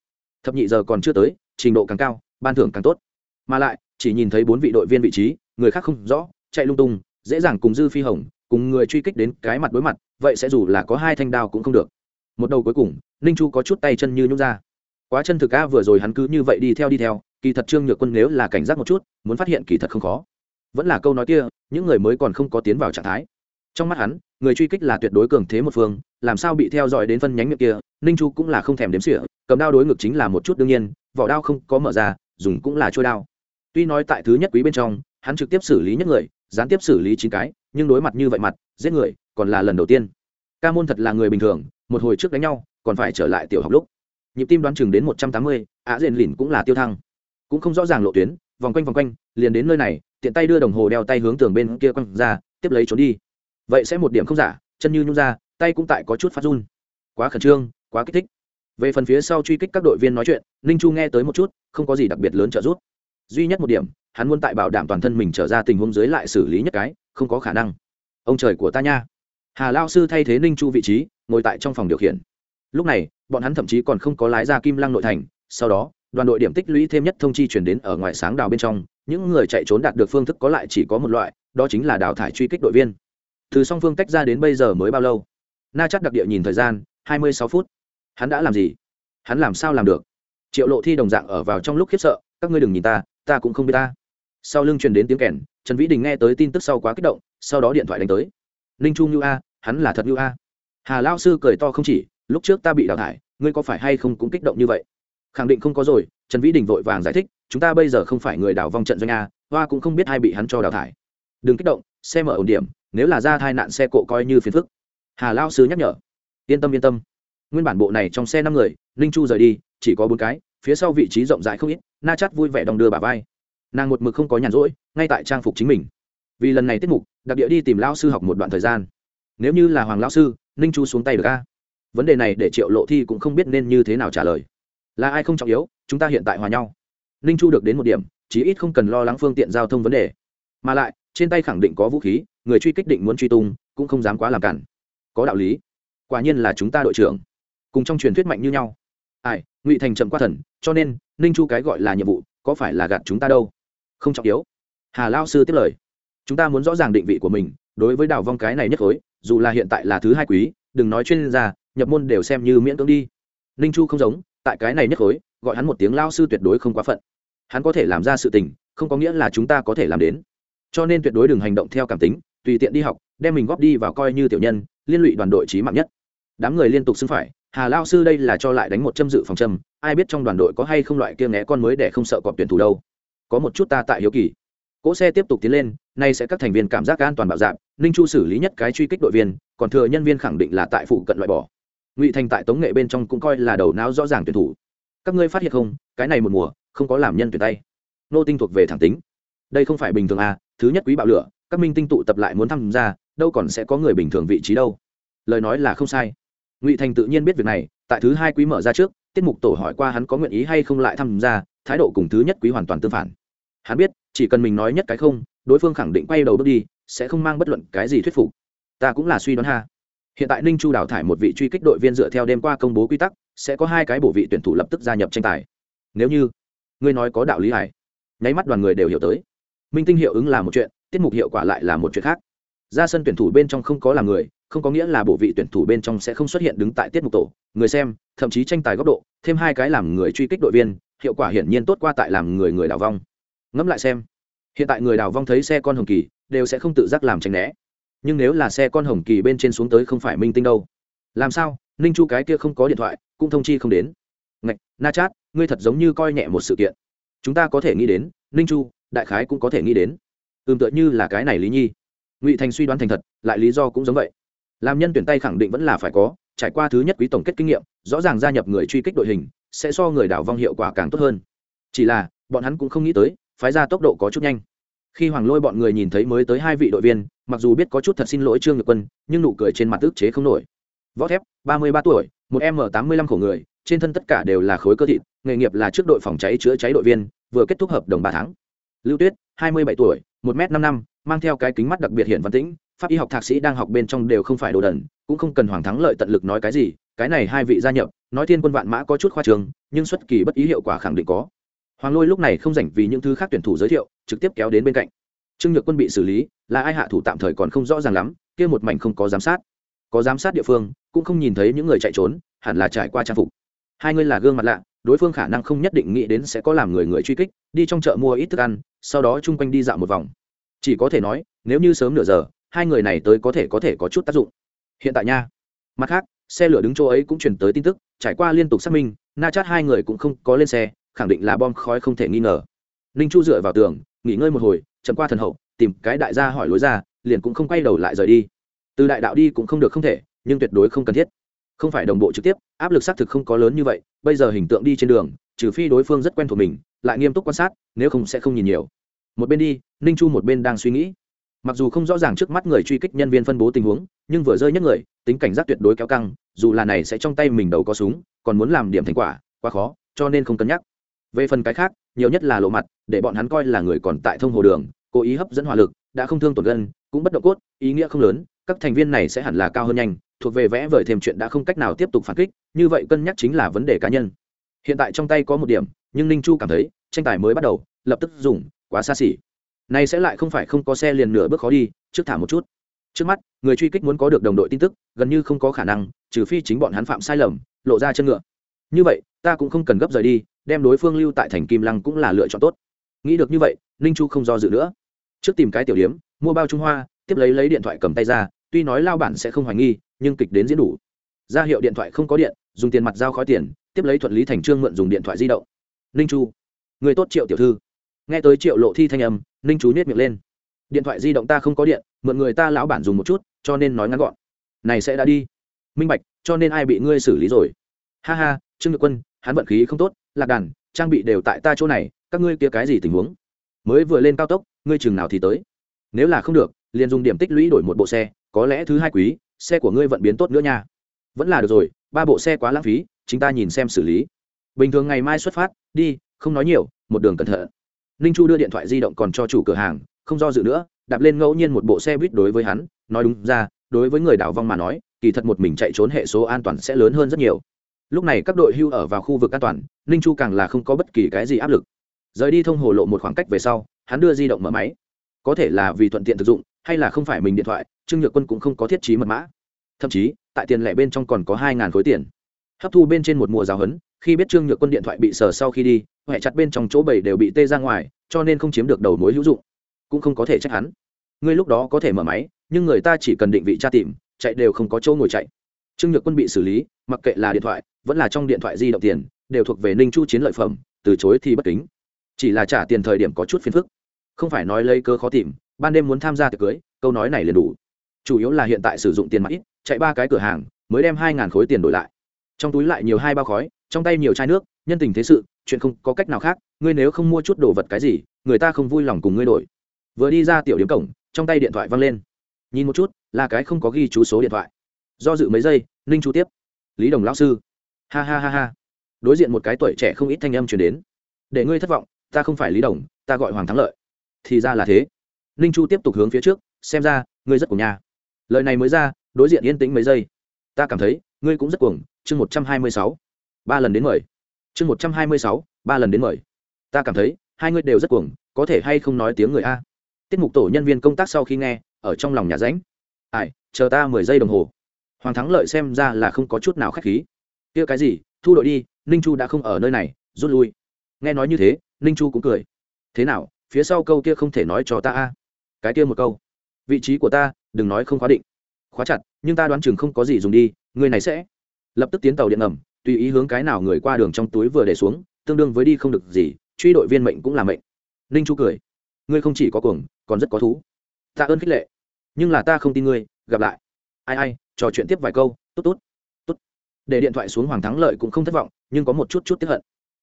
Thập nhị giờ còn chưa tới, trình độ càng cao, ban thưởng càng tốt. Mà lại, chỉ nhìn thấy bốn vị đội viên vị trí người khác không rõ, chạy lung tung, dễ dàng cùng dư phi hồng, cùng người truy kích đến cái mặt đối mặt, vậy sẽ dù là có hai thanh đao cũng không được. Một đầu cuối cùng, ninh chu có chút tay chân như nhút ra. Quá chân thực a, vừa rồi hắn cứ như vậy đi theo đi theo, kỳ thật trương nhược quân nếu là cảnh giác một chút, muốn phát hiện kỳ thật không khó. Vẫn là câu nói kia, những người mới còn không có tiến vào trạng thái. Trong mắt hắn, người truy kích là tuyệt đối cường thế một phương, làm sao bị theo dõi đến phân nhánh miệng kia, ninh chu cũng là không thèm đếm sỉa cầm đao đối ngực chính là một chút đương nhiên, vỏ đao không có mở ra, dùng cũng là trôi đao. Tuy nói tại thứ nhất quý bên trong hắn trực tiếp xử lý nhất người, gián tiếp xử lý chín cái, nhưng đối mặt như vậy mặt, giết người, còn là lần đầu tiên. Ca môn thật là người bình thường, một hồi trước đánh nhau, còn phải trở lại tiểu học lúc. Nhịp tim đoán chừng đến một trăm tám mươi, á rền lìn cũng là tiêu thăng. Cũng không rõ ràng lộ tuyến, vòng quanh vòng quanh, liền đến nơi này, tiện tay đưa đồng hồ đeo tay hướng tường bên kia quăng ra, tiếp lấy trốn đi. Vậy sẽ một điểm không giả, chân như nhung ra, tay cũng tại có chút phát run. Quá khẩn trương, quá kích thích. Về phần phía sau truy kích các đội viên nói chuyện, ninh chu nghe tới một chút, không có gì đặc biệt lớn trợ giúp. Duy nhất một điểm hắn muốn tại bảo đảm toàn thân mình trở ra tình huống dưới lại xử lý nhất cái, không có khả năng. Ông trời của ta nha. Hà lao sư thay thế ninh chu vị trí, ngồi tại trong phòng điều khiển. Lúc này, bọn hắn thậm chí còn không có lái ra kim lăng nội thành, sau đó, đoàn đội điểm tích lũy thêm nhất thông chi chuyển đến ở ngoài sáng đào bên trong, những người chạy trốn đạt được phương thức có lại chỉ có một loại, đó chính là đào thải truy kích đội viên. Từ song phương tách ra đến bây giờ mới bao lâu? Na chắc đặc địa nhìn thời gian, hai mươi sáu phút. Hắn đã làm gì? Hắn làm sao làm được? Triệu lộ thi đồng dạng ở vào trong lúc khiếp sợ, các ngươi đừng nhìn ta ta cũng không biết ta sau lưng truyền đến tiếng kèn, trần vĩ đình nghe tới tin tức sau quá kích động, sau đó điện thoại đánh tới. Ninh trung như a, hắn là thật như a. Hà lao sư cười to không chỉ, lúc trước ta bị đào thải, ngươi có phải hay không cũng kích động như vậy? Khẳng định không có rồi, trần vĩ đình vội vàng giải thích, chúng ta bây giờ không phải người đào vong trận doanh a, hoa cũng không biết ai bị hắn cho đào thải. Đừng kích động, xe mở ổn điểm, nếu là ra tai nạn xe cộ coi như phiền phức. Hà lao sư nhắc nhở. Yên tâm yên tâm. Nguyên bản bộ này trong xe năm người, ninh chu rời đi, chỉ có bốn cái, phía sau vị trí rộng rãi không ít, na chắt vui vẻ đong đưa bà vai nàng một mực không có nhàn rỗi, ngay tại trang phục chính mình. Vì lần này tiết mục, đặc địa đi tìm lao sư học một đoạn thời gian. Nếu như là hoàng lao sư, ninh chu xuống tay được a? Vấn đề này để triệu lộ thi cũng không biết nên như thế nào trả lời. Là ai không trọng yếu, chúng ta hiện tại hòa nhau. Ninh chu được đến một điểm, chí ít không cần lo lắng phương tiện giao thông vấn đề. Mà lại, trên tay khẳng định có vũ khí, người truy kích định muốn truy tung, cũng không dám quá làm cản. Có đạo lý. Quả nhiên là chúng ta đội trưởng. Cùng trong truyền thuyết mạnh như nhau. Ai, ngụy thành chậm qua thần, cho nên, ninh chu cái gọi là nhiệm vụ, có phải là gạt chúng ta đâu? Không trọng yếu. Hà lao sư tiếp lời. Chúng ta muốn rõ ràng định vị của mình, đối với đào vong cái này nhất khối dù là hiện tại là thứ hai quý, đừng nói chuyên gia, nhập môn đều xem như miễn cưỡng đi. Ninh chu không giống, tại cái này nhất khối gọi hắn một tiếng lao sư tuyệt đối không quá phận. Hắn có thể làm ra sự tình, không có nghĩa là chúng ta có thể làm đến. Cho nên tuyệt đối đừng hành động theo cảm tính, tùy tiện đi học, đem mình góp đi vào coi như tiểu nhân, liên lụy đoàn đội trí mạng nhất. Đám người liên tục xưng phải, hà lao sư đây là cho lại đánh một châm dự phòng châm, ai biết trong đoàn đội có hay không loại kia né con mới để không sợ cọp tuyển thủ đâu có một chút ta tại hiếu kỳ. Cỗ xe tiếp tục tiến lên, nay sẽ các thành viên cảm giác an toàn bảo dạng ninh chu xử lý nhất cái truy kích đội viên, còn thừa nhân viên khẳng định là tại phụ cận loại bỏ. Ngụy thành tại tống nghệ bên trong cũng coi là đầu não rõ ràng tuyển thủ. Các ngươi phát hiện không, cái này một mùa, không có làm nhân tuyển tay. Nô tinh thuộc về thẳng tính. Đây không phải bình thường à thứ nhất quý bạo lửa, các minh tinh tụ tập lại muốn tham gia, đâu còn sẽ có người bình thường vị trí đâu. Lời nói là không sai. Ngụy thành tự nhiên biết việc này, tại thứ hai quý mở ra trước, tiết mục tổ hỏi qua hắn có nguyện ý hay không lại tham gia, thái độ cùng thứ nhất quý hoàn toàn tương phản hắn biết, chỉ cần mình nói nhất cái không, đối phương khẳng định quay đầu bước đi, sẽ không mang bất luận cái gì thuyết phục. Ta cũng là suy đoán ha. Hiện tại ninh chu đào thải một vị truy kích đội viên dựa theo đêm qua công bố quy tắc, sẽ có hai cái bổ vị tuyển thủ lập tức gia nhập tranh tài. Nếu như, ngươi nói có đạo lý hải nháy mắt đoàn người đều hiểu tới. Minh tinh hiệu ứng là một chuyện, tiết mục hiệu quả lại là một chuyện khác. Ra sân tuyển thủ bên trong không có là người, không có nghĩa là bộ vị tuyển thủ bên trong sẽ không xuất hiện đứng tại tiết mục tổ. Người xem, thậm chí tranh tài góc độ, thêm hai cái làm người truy kích đội viên, hiệu quả hiển nhiên tốt qua tại làm người người đào vong ngẫm lại xem. Hiện tại người đào vong thấy xe con hồng kỳ, đều sẽ không tự giác làm tránh né. Nhưng nếu là xe con hồng kỳ bên trên xuống tới không phải minh tinh đâu. Làm sao? Ninh chu cái kia không có điện thoại, cũng thông chi không đến. Ngạch, na chát, ngươi thật giống như coi nhẹ một sự kiện. Chúng ta có thể nghĩ đến, ninh chu, đại khái cũng có thể nghĩ đến. Ừm, tựa như là cái này lý nhi. Ngụy thành suy đoán thành thật, lại lý do cũng giống vậy. Làm nhân tuyển tay khẳng định vẫn là phải có, trải qua thứ nhất quý tổng kết kinh nghiệm, rõ ràng gia nhập người truy kích đội hình, sẽ so người đảo vong hiệu quả càng tốt hơn. Chỉ là, bọn hắn cũng không nghĩ tới phái ra tốc độ có chút nhanh. Khi hoàng lôi bọn người nhìn thấy mới tới hai vị đội viên, mặc dù biết có chút thật xin lỗi trương nhược quân, nhưng nụ cười trên mặt ức chế không nổi. Võ thép, ba mươi ba tuổi, một m tám mươi lăm khổ người, trên thân tất cả đều là khối cơ thịt, nghề nghiệp là trước đội phòng cháy chữa cháy đội viên, vừa kết thúc hợp đồng ba tháng. Lưu tuyết, hai mươi bảy tuổi, một m năm năm, mang theo cái kính mắt đặc biệt hiện văn tĩnh, pháp y học thạc sĩ đang học bên trong đều không phải đồ đần, cũng không cần hoàng thắng lợi tận lực nói cái gì, cái này hai vị gia nhập, nói thiên quân vạn mã có chút khoa trường, nhưng xuất kỳ bất ý hiệu quả khẳng định có hoàng lôi lúc này không dành vì những thứ khác tuyển thủ giới thiệu, trực tiếp kéo đến bên cạnh. Trương nhược quân bị xử lý, là ai hạ thủ tạm thời còn không rõ ràng lắm, kia một mảnh không có giám sát. Có giám sát địa phương, cũng không nhìn thấy những người chạy trốn, hẳn là trải qua trang phục. Hai người là gương mặt lạ, đối phương khả năng không nhất định nghĩ đến sẽ có làm người người truy kích, đi trong chợ mua ít thức ăn, sau đó chung quanh đi dạo một vòng. Chỉ có thể nói, nếu như sớm nửa giờ, hai người này tới có thể có thể có chút tác dụng. Hiện tại nha. Mặt khác, xe lửa đứng chỗ ấy cũng truyền tới tin tức, trải qua liên tục xác minh, na chát hai người cũng không có lên xe khẳng định là bom khói không thể nghi ngờ. Ninh chu dựa vào tường, nghỉ ngơi một hồi, chậm qua thần hậu, tìm cái đại gia hỏi lối ra, liền cũng không quay đầu lại rời đi. Từ đại đạo đi cũng không được không thể, nhưng tuyệt đối không cần thiết. Không phải đồng bộ trực tiếp, áp lực xác thực không có lớn như vậy, bây giờ hình tượng đi trên đường, trừ phi đối phương rất quen thuộc mình, lại nghiêm túc quan sát, nếu không sẽ không nhìn nhiều. Một bên đi, ninh chu một bên đang suy nghĩ. Mặc dù không rõ ràng trước mắt người truy kích nhân viên phân bố tình huống, nhưng vừa rơi nhất người, tính cảnh giác tuyệt đối kéo căng, dù là này sẽ trong tay mình đầu có súng, còn muốn làm điểm thành quả, quá khó, cho nên không cân nhắc về phần cái khác, nhiều nhất là lộ mặt, để bọn hắn coi là người còn tại thông hồ đường, cố ý hấp dẫn hỏa lực, đã không thương tổn gân cũng bất động cốt, ý nghĩa không lớn, các thành viên này sẽ hẳn là cao hơn nhanh, thuộc về vẽ vời thêm chuyện đã không cách nào tiếp tục phản kích, như vậy cân nhắc chính là vấn đề cá nhân. Hiện tại trong tay có một điểm, nhưng ninh chu cảm thấy, tranh tài mới bắt đầu, lập tức dùng, quá xa xỉ. Này sẽ lại không phải không có xe liền nửa bước khó đi, trước thả một chút. Trước mắt, người truy kích muốn có được đồng đội tin tức, gần như không có khả năng, trừ phi chính bọn hắn phạm sai lầm, lộ ra chân ngựa như vậy, ta cũng không cần gấp rời đi, đem đối phương lưu tại thành kim lăng cũng là lựa chọn tốt. Nghĩ được như vậy, ninh chu không do dự nữa. Trước tìm cái tiểu điếm, mua bao trung hoa, tiếp lấy lấy điện thoại cầm tay ra, tuy nói lao bản sẽ không hoài nghi, nhưng kịch đến diễn đủ. Ra hiệu điện thoại không có điện, dùng tiền mặt giao khói tiền, tiếp lấy thuận lý thành trương mượn dùng điện thoại di động. Ninh chu, người tốt triệu tiểu thư. Nghe tới triệu lộ thi thanh âm, ninh chú nết miệng lên. Điện thoại di động ta không có điện, mượn người ta lão bản dùng một chút, cho nên nói ngắn gọn. Này sẽ đã đi. Minh bạch, cho nên ai bị ngươi xử lý rồi? Ha ha trương nhược quân, hắn vận khí không tốt, lạc đàn, trang bị đều tại ta chỗ này, các ngươi kia cái gì tình huống? Mới vừa lên cao tốc, ngươi chừng nào thì tới? Nếu là không được, liền dùng điểm tích lũy đổi một bộ xe, có lẽ thứ hai quý, xe của ngươi vận biến tốt nữa nha. Vẫn là được rồi, ba bộ xe quá lãng phí chúng ta nhìn xem xử lý. Bình thường ngày mai xuất phát, đi, không nói nhiều, một đường cẩn thận. Ninh chu đưa điện thoại di động còn cho chủ cửa hàng, không do dự nữa, đạp lên ngẫu nhiên một bộ xe buýt đối với hắn, nói đúng ra, đối với người đảo vong mà nói, kỳ thật một mình chạy trốn hệ số an toàn sẽ lớn hơn rất nhiều lúc này các đội hưu ở vào khu vực an toàn, ninh chu càng là không có bất kỳ cái gì áp lực. Rời đi thông hồ lộ một khoảng cách về sau, hắn đưa di động mở máy. Có thể là vì thuận tiện thực dụng, hay là không phải mình điện thoại, trương nhược quân cũng không có thiết trí mật mã. Thậm chí, tại tiền lẻ bên trong còn có hai ngàn khối tiền. Hấp thu bên trên một mùa giáo hấn khi biết trương nhược quân điện thoại bị sờ sau khi đi huệ chặt bên trong chỗ bảy đều bị tê ra ngoài, cho nên không chiếm được đầu mối hữu dụng. Cũng không có thể trách hắn. Ngươi lúc đó có thể mở máy, nhưng người ta chỉ cần định vị tra tìm, chạy đều không có chỗ ngồi chạy. Trương nhược quân bị xử lý mặc kệ là điện thoại, vẫn là trong điện thoại di động tiền, đều thuộc về ninh chu chiến lợi phẩm, từ chối thì bất kính. Chỉ là trả tiền thời điểm có chút phiền phức. Không phải nói lấy cơ khó tìm, ban đêm muốn tham gia tiệc cưới, câu nói này liền đủ. Chủ yếu là hiện tại sử dụng tiền mặt ít, chạy ba cái cửa hàng, mới đem hai ngàn khối tiền đổi lại. Trong túi lại nhiều hai bao khói, trong tay nhiều chai nước, nhân tình thế sự, chuyện không có cách nào khác, ngươi nếu không mua chút đồ vật cái gì, người ta không vui lòng cùng ngươi đổi. Vừa đi ra tiểu điếm cổng, trong tay điện thoại văng lên. Nhìn một chút, là cái không có ghi chú số điện thoại. Do dự mấy giây, ninh chu tiếp lý đồng lão sư. Ha ha ha ha. Đối diện một cái tuổi trẻ không ít thanh âm chuyển đến. Để ngươi thất vọng, ta không phải lý đồng, ta gọi hoàng thắng lợi. Thì ra là thế. Ninh chu tiếp tục hướng phía trước, xem ra, ngươi rất cùng nhà lời này mới ra, đối diện yên tĩnh mấy giây. Ta cảm thấy, ngươi cũng rất cuồng, chương một trăm hai mươi sáu. Ba lần đến mười. chương một trăm hai mươi sáu, ba lần đến mười. ta cảm thấy, hai ngươi đều rất cuồng, có thể hay không nói tiếng người a. Tiết mục tổ nhân viên công tác sau khi nghe, ở trong lòng nhà ránh ai, chờ ta mười giây đồng hồ hoàng thắng lợi xem ra là không có chút nào k h á c h khí. Kia cái gì? Thu đội đi, ninh chu đã không ở nơi này, rút lui. Nghe nói như thế, ninh chu cũng cười. Thế nào, phía sau câu kia không thể nói cho ta a? Cái kia một câu. Vị trí của ta, đừng nói không khóa định. Khóa chặt, nhưng ta đoán chừng không có gì dùng đi, người này sẽ lập tức tiến tàu điện ngầm, tùy ý hướng cái nào người qua đường trong túi vừa để xuống, tương đương với đi không được gì, truy đội viên mệnh cũng là mệnh. Ninh chu cười. Ngươi không chỉ có cuồng, còn rất có thú. Tạ ơn khích lệ, nhưng là ta không tin ngươi, gặp lại ai ai, trò chuyện tiếp vài câu tốt tốt tốt để điện thoại xuống hoàng thắng lợi cũng không thất vọng, nhưng có một chút chút tiếp hận.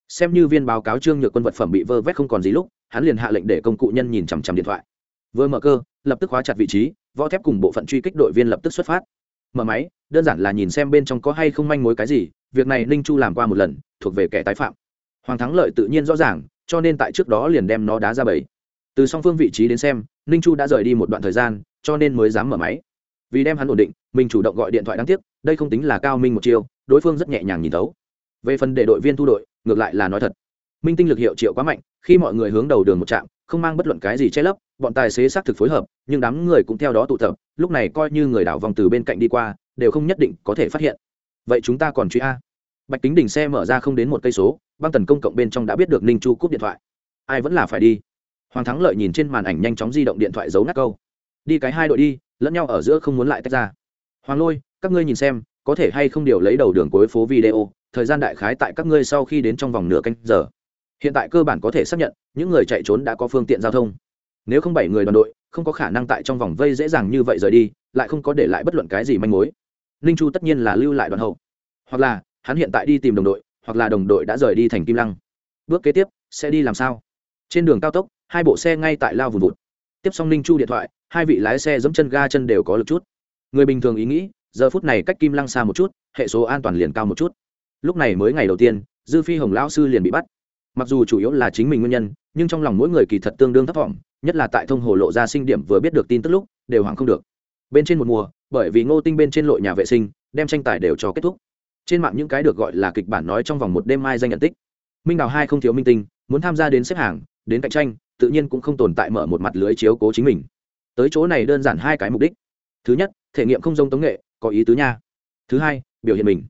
Xem như viên báo cáo trương nhược quân vật phẩm bị vơ vét không còn gì lúc, hắn liền hạ lệnh để công cụ nhân nhìn chằm chằm điện thoại. Vừa mở cơ, lập tức khóa chặt vị trí, võ thép cùng bộ phận truy kích đội viên lập tức xuất phát. Mở máy, đơn giản là nhìn xem bên trong có hay không manh mối cái gì, việc này ninh chu làm qua một lần, thuộc về kẻ tái phạm. Hoàng thắng lợi tự nhiên rõ ràng, cho nên tại trước đó liền đem nó đá ra bẫy. Từ song phương vị trí đến xem, ninh chu đã rời đi một đoạn thời gian, cho nên mới dám mở máy vì đem hắn ổn định, mình chủ động gọi điện thoại đáng tiếc, đây không tính là cao minh một chiêu, đối phương rất nhẹ nhàng nhìn thấu. Về phần để đội viên thu đội, ngược lại là nói thật. Minh tinh lực hiệu triệu quá mạnh, khi mọi người hướng đầu đường một trạm, không mang bất luận cái gì che lấp, bọn tài xế xác thực phối hợp, nhưng đám người cũng theo đó tụ tập, lúc này coi như người đảo vòng từ bên cạnh đi qua, đều không nhất định có thể phát hiện. Vậy chúng ta còn truy a. Bạch kính đỉnh xe mở ra không đến một cây số, băng tần công cộng bên trong đã biết được ninh chu cúp điện thoại. Ai vẫn là phải đi. Hoàng thắng lợi nhìn trên màn ảnh nhanh chóng di động điện thoại giấu nát câu đi cái hai đội đi, lẫn nhau ở giữa không muốn lại tách ra. Hoàng lôi, các ngươi nhìn xem, có thể hay không điều lấy đầu đường cuối phố video, thời gian đại khái tại các ngươi sau khi đến trong vòng nửa canh giờ. Hiện tại cơ bản có thể xác nhận, những người chạy trốn đã có phương tiện giao thông. Nếu không bảy người đoàn đội, không có khả năng tại trong vòng vây dễ dàng như vậy rời đi, lại không có để lại bất luận cái gì manh mối. Ninh chu tất nhiên là lưu lại đoàn hậu. Hoặc là, hắn hiện tại đi tìm đồng đội, hoặc là đồng đội đã rời đi thành kim lăng. Bước kế tiếp, sẽ đi làm sao? Trên đường cao tốc, hai bộ xe ngay tại lao vùn vụt. Tiếp xong ninh chu điện thoại hai vị lái xe giẫm chân ga chân đều có lực chút. Người bình thường ý nghĩ, giờ phút này cách kim lăng xa một chút, hệ số an toàn liền cao một chút. Lúc này mới ngày đầu tiên, dư phi hồng lão sư liền bị bắt. Mặc dù chủ yếu là chính mình nguyên nhân, nhưng trong lòng mỗi người kỳ thật tương đương thấp thỏm nhất là tại thông hồ lộ ra sinh điểm vừa biết được tin tức lúc, đều hoảng không được. Bên trên một mùa, bởi vì ngô tinh bên trên lội nhà vệ sinh, đem tranh tài đều cho kết thúc. Trên mạng những cái được gọi là kịch bản nói trong vòng một đêm mai danh nhận tích. Minh đào hai không thiếu minh tinh, muốn tham gia đến xếp hàng, đến cạnh tranh, tự nhiên cũng không tồn tại mở một mặt lưới chiếu cố chính mình tới chỗ này đơn giản hai cái mục đích. Thứ nhất, thể nghiệm không giống tống nghệ, có ý tứ nha. Thứ hai, biểu hiện mình.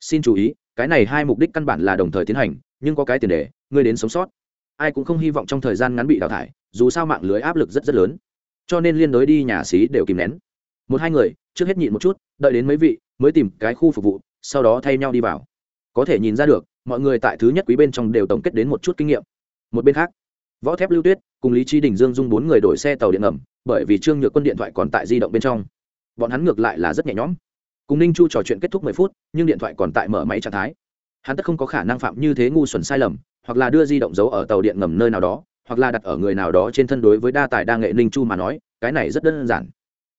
Xin chú ý, cái này hai mục đích căn bản là đồng thời tiến hành, nhưng có cái tiền đề, ngươi đến sống sót. Ai cũng không hy vọng trong thời gian ngắn bị đào thải, dù sao mạng lưới áp lực rất rất lớn. Cho nên liên đối đi nhà xí đều kìm nén. Một hai người, trước hết nhịn một chút, đợi đến mấy vị, mới tìm cái khu phục vụ, sau đó thay nhau đi vào. Có thể nhìn ra được, mọi người tại thứ nhất quý bên trong đều tổng kết đến một chút kinh nghiệm. Một bên khác võ thép lưu tuyết cùng lý trí đình dương dung bốn người đổi xe tàu điện ngầm, bởi vì trương nhược quân điện thoại còn tại di động bên trong. Bọn hắn ngược lại là rất nhẹ nhõm. Cùng ninh chu trò chuyện kết thúc mười phút, nhưng điện thoại còn tại mở máy trạng thái. Hắn tất không có khả năng phạm như thế ngu xuẩn sai lầm, hoặc là đưa di động giấu ở tàu điện ngầm nơi nào đó, hoặc là đặt ở người nào đó trên thân đối với đa tài đa nghệ ninh chu mà nói, cái này rất đơn giản.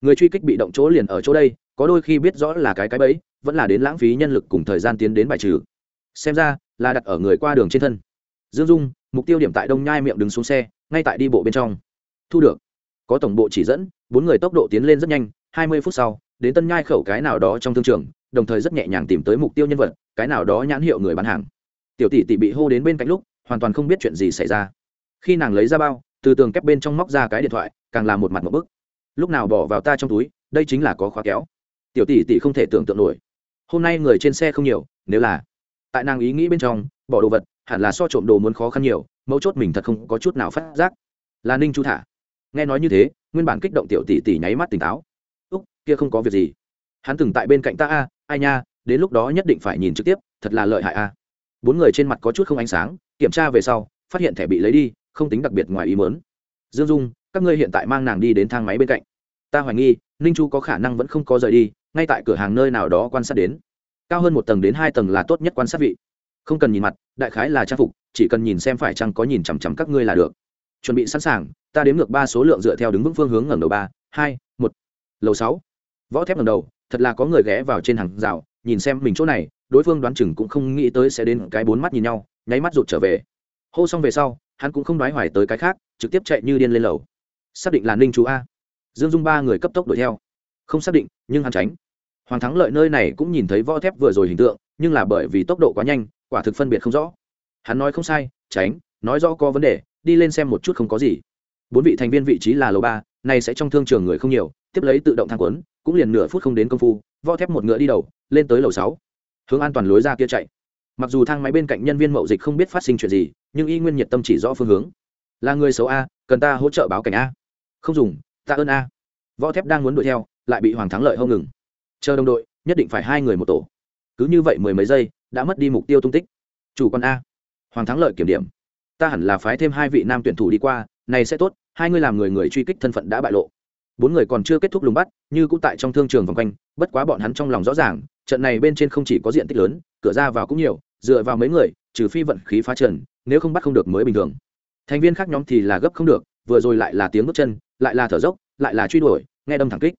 Người truy kích bị động chỗ liền ở chỗ đây, có đôi khi biết rõ là cái cái bẫy, vẫn là đến lãng phí nhân lực cùng thời gian tiến đến bài trừ. Xem ra, là đặt ở người qua đường trên thân dương dung, mục tiêu điểm tại đông nhai miệng đứng xuống xe, ngay tại đi bộ bên trong. Thu được. Có tổng bộ chỉ dẫn, bốn người tốc độ tiến lên rất nhanh, hai mươi phút sau, đến tân nhai khẩu cái nào đó trong thương trường, đồng thời rất nhẹ nhàng tìm tới mục tiêu nhân vật, cái nào đó nhãn hiệu người bán hàng. Tiểu tỷ tỷ bị hô đến bên cạnh lúc, hoàn toàn không biết chuyện gì xảy ra. Khi nàng lấy ra bao, từ tường kép bên trong móc ra cái điện thoại, càng làm một mặt một bức. Lúc nào bỏ vào ta trong túi, đây chính là có khóa kéo. Tiểu tỷ tỷ không thể tưởng tượng nổi. Hôm nay người trên xe không nhiều, nếu là, tại nàng ý nghĩ bên trong, bỏ đồ vật hẳn là so trộm đồ muốn khó khăn nhiều, mấu chốt mình thật không có chút nào phát giác. Là ninh chu thả. Nghe nói như thế, nguyên bản kích động tiểu tỷ tỷ nháy mắt tỉnh táo. Úc, kia không có việc gì. Hắn từng tại bên cạnh ta a, ai nha, đến lúc đó nhất định phải nhìn trực tiếp, thật là lợi hại a. Bốn người trên mặt có chút không ánh sáng, kiểm tra về sau, phát hiện thẻ bị lấy đi, không tính đặc biệt ngoài ý mớn dương dung, các ngươi hiện tại mang nàng đi đến thang máy bên cạnh. Ta hoài nghi, ninh chu có khả năng vẫn không có rời đi, ngay tại cửa hàng nơi nào đó quan sát đến. Cao hơn một tầng đến hai tầng là tốt nhất quan sát vị không cần nhìn mặt, đại khái là trang phục, chỉ cần nhìn xem phải chăng có nhìn chằm chằm các ngươi là được. Chuẩn bị sẵn sàng, ta đếm ngược ba số lượng dựa theo đứng vững phương hướng ngẩng đầu ba, hai, một. Lầu sáu. Võ thép ngẩng đầu, thật là có người ghé vào trên hàng rào, nhìn xem mình chỗ này, đối phương đoán chừng cũng không nghĩ tới sẽ đến cái bốn mắt nhìn nhau, nháy mắt rụt trở về. Hô xong về sau, hắn cũng không đoái hoài tới cái khác, trực tiếp chạy như điên lên lầu. Xác định là ninh chú a. Dương dung ba người cấp tốc đuổi theo. Không xác định, nhưng hắn tránh. Hoàng thắng lợi nơi này cũng nhìn thấy võ thép vừa rồi hình tượng, nhưng là bởi vì tốc độ quá nhanh quả thực phân biệt không rõ. Hắn nói không sai, tránh, nói rõ có vấn đề, đi lên xem một chút không có gì. Bốn vị thành viên vị trí là lầu ba, này sẽ trong thương trường người không nhiều, tiếp lấy tự động thang quấn, cũng liền nửa phút không đến công phu võ thép một ngựa đi đầu, lên tới lầu sáu. Hướng an toàn lối ra kia chạy. Mặc dù thang máy bên cạnh nhân viên mậu dịch không biết phát sinh chuyện gì, nhưng y nguyên nhiệt tâm chỉ rõ phương hướng. Là người xấu a, cần ta hỗ trợ báo cảnh a. Không dùng ta ơn a. Võ thép đang muốn đuổi theo, lại bị hoàng thắng lợi hông ngừng. Chờ đồng đội, nhất định phải hai người một tổ. Cứ như vậy mười mấy giây đã mất đi mục tiêu tung tích. Chủ con a. Hoàng thắng lợi kiểm điểm. Ta hẳn là phái thêm hai vị nam tuyển thủ đi qua, này sẽ tốt, hai người làm người người truy kích thân phận đã bại lộ. Bốn người còn chưa kết thúc lùng bắt, như cũng tại trong thương trường vòng quanh, bất quá bọn hắn trong lòng rõ ràng, trận này bên trên không chỉ có diện tích lớn, cửa ra vào cũng nhiều, dựa vào mấy người, trừ phi vận khí phá trần, nếu không bắt không được mới bình thường. Thành viên khác nhóm thì là gấp không được, vừa rồi lại là tiếng bước chân, lại là thở dốc, lại là truy đuổi, nghe đâm thẳng kích.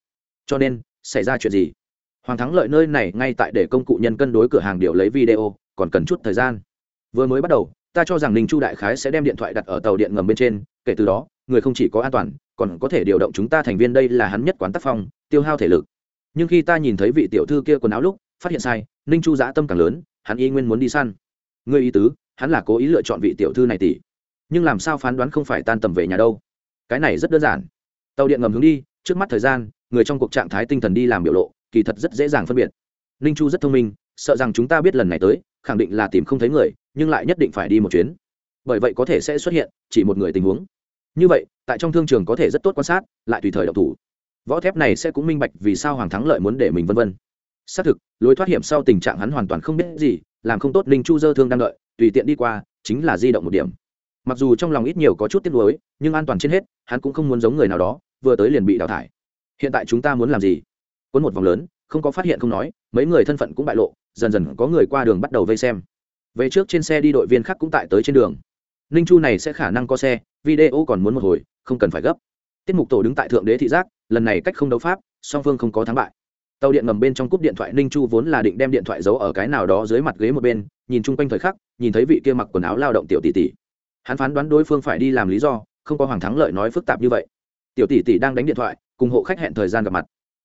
Cho nên, xảy ra chuyện gì? Hoàng thắng lợi nơi này ngay tại để công cụ nhân cân đối cửa hàng điều lấy video, còn cần chút thời gian. Vừa mới bắt đầu, ta cho rằng ninh chu đại khái sẽ đem điện thoại đặt ở tàu điện ngầm bên trên, kể từ đó, người không chỉ có an toàn, còn có thể điều động chúng ta thành viên đây là hắn nhất quán tác phong, tiêu hao thể lực. Nhưng khi ta nhìn thấy vị tiểu thư kia quần áo lúc, phát hiện sai, ninh chu giã tâm càng lớn, hắn y nguyên muốn đi săn. Người ý tứ, hắn là cố ý lựa chọn vị tiểu thư này tỷ nhưng làm sao phán đoán không phải tan tầm về nhà đâu? Cái này rất đơn giản. Tàu điện ngầm hướng đi, trước mắt thời gian, người trong cuộc trạng thái tinh thần đi làm biểu lộ kỳ thật rất dễ dàng phân biệt. Ninh chu rất thông minh, sợ rằng chúng ta biết lần này tới, khẳng định là tìm không thấy người, nhưng lại nhất định phải đi một chuyến. Bởi vậy có thể sẽ xuất hiện chỉ một người tình huống. Như vậy, tại trong thương trường có thể rất tốt quan sát, lại tùy thời độc thủ. Võ thép này sẽ cũng minh bạch vì sao hoàng thắng lợi muốn để mình vân vân. Xác thực, lối thoát hiểm sau tình trạng hắn hoàn toàn không biết gì, làm không tốt linh chu dơ thương đang đợi, tùy tiện đi qua, chính là di động một điểm. Mặc dù trong lòng ít nhiều có chút tiếc nuối, nhưng an toàn trên hết, hắn cũng không muốn giống người nào đó, vừa tới liền bị đào thải. Hiện tại chúng ta muốn làm gì? Cuốn một vòng lớn, không có phát hiện không nói, mấy người thân phận cũng bại lộ, dần dần có người qua đường bắt đầu vây xem. Về trước trên xe đi đội viên khác cũng tại tới trên đường. Ninh chu này sẽ khả năng có xe, video còn muốn một hồi, không cần phải gấp. Tiết mục tổ đứng tại thượng đế thị giác, lần này cách không đấu pháp, song phương không có thắng bại. Tàu điện ngầm bên trong cúp điện thoại ninh chu vốn là định đem điện thoại giấu ở cái nào đó dưới mặt ghế một bên, nhìn chung quanh thời khắc, nhìn thấy vị kia mặc quần áo lao động tiểu tỷ tỷ. Hắn phán đoán đối phương phải đi làm lý do, không có hoàng thắng lợi nói phức tạp như vậy. Tiểu tỷ tỷ đang đánh điện thoại, cùng hộ khách hẹn thời gian gặp mặt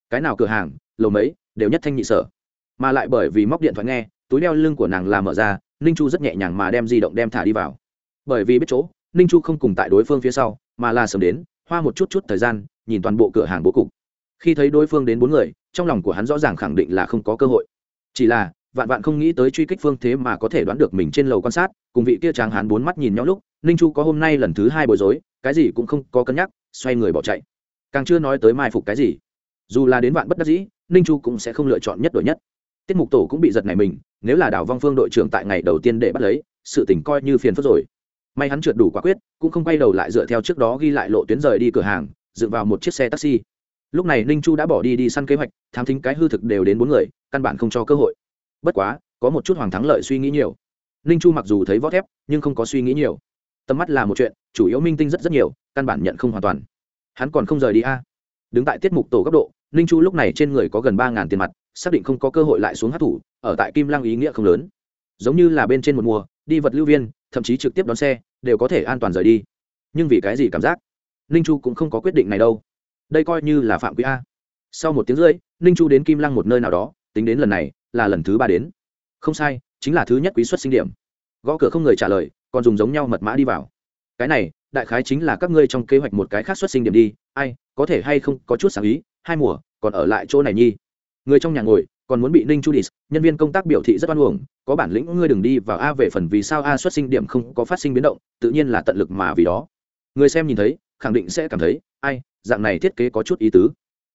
cái nào cửa hàng, lầu mấy, đều nhất thanh nhị sở. Mà lại bởi vì móc điện thoại nghe, túi đeo lưng của nàng làm mở ra, ninh chu rất nhẹ nhàng mà đem di động đem thả đi vào. Bởi vì biết chỗ, ninh chu không cùng tại đối phương phía sau, mà là sớm đến, hoa một chút chút thời gian, nhìn toàn bộ cửa hàng bố cục. Khi thấy đối phương đến bốn người, trong lòng của hắn rõ ràng khẳng định là không có cơ hội. Chỉ là, vạn vạn không nghĩ tới truy kích phương thế mà có thể đoán được mình trên lầu quan sát, cùng vị kia tráng hắn bốn mắt nhìn nhau lúc, ninh chu có hôm nay lần thứ hai bối rối, cái gì cũng không có cân nhắc, xoay người bỏ chạy. Càng chưa nói tới mai phục cái gì dù là đến vạn bất đắc dĩ, ninh chu cũng sẽ không lựa chọn nhất đội nhất. Tiết mục tổ cũng bị giật này mình, nếu là đảo vong phương đội trưởng tại ngày đầu tiên để bắt lấy, sự tỉnh coi như phiền phức rồi. May hắn trượt đủ quả quyết, cũng không quay đầu lại dựa theo trước đó ghi lại lộ tuyến rời đi cửa hàng dựa vào một chiếc xe taxi. Lúc này ninh chu đã bỏ đi đi săn kế hoạch, thám thính cái hư thực đều đến bốn người, căn bản không cho cơ hội. Bất quá, có một chút hoàng thắng lợi suy nghĩ nhiều. Ninh chu mặc dù thấy võ thép, nhưng không có suy nghĩ nhiều. Tầm mắt là một chuyện, chủ yếu minh tinh rất rất nhiều, căn bản nhận không hoàn toàn. Hắn còn không rời đi a. Đứng tại tiết mục tổ cấp độ ninh chu lúc này trên người có gần ba ngàn tiền mặt, xác định không có cơ hội lại xuống hát thủ, ở tại kim lăng ý nghĩa không lớn. Giống như là bên trên một mùa, đi vật lưu viên, thậm chí trực tiếp đón xe, đều có thể an toàn rời đi. Nhưng vì cái gì cảm giác? Ninh chu cũng không có quyết định này đâu. Đây coi như là phạm quý a. Sau một tiếng rưỡi, ninh chu đến kim lăng một nơi nào đó, tính đến lần này, là lần thứ ba đến. Không sai, chính là thứ nhất quý xuất sinh điểm. Gõ cửa không người trả lời, còn dùng giống nhau mật mã đi vào. Cái này, đại khái chính là các ngươi trong kế hoạch một cái khác xuất sinh điểm đi. Ai, có thể hay không, có chút sáng ý hai mùa, còn ở lại chỗ này nhi. Người trong nhà ngồi, còn muốn bị ninh chu đi nhân viên công tác biểu thị rất oan uổng, có bản lĩnh ngươi đừng đi vào a về phần vì sao a xuất sinh điểm không có phát sinh biến động, tự nhiên là tận lực mà vì đó. Người xem nhìn thấy, khẳng định sẽ cảm thấy, ai, dạng này thiết kế có chút ý tứ.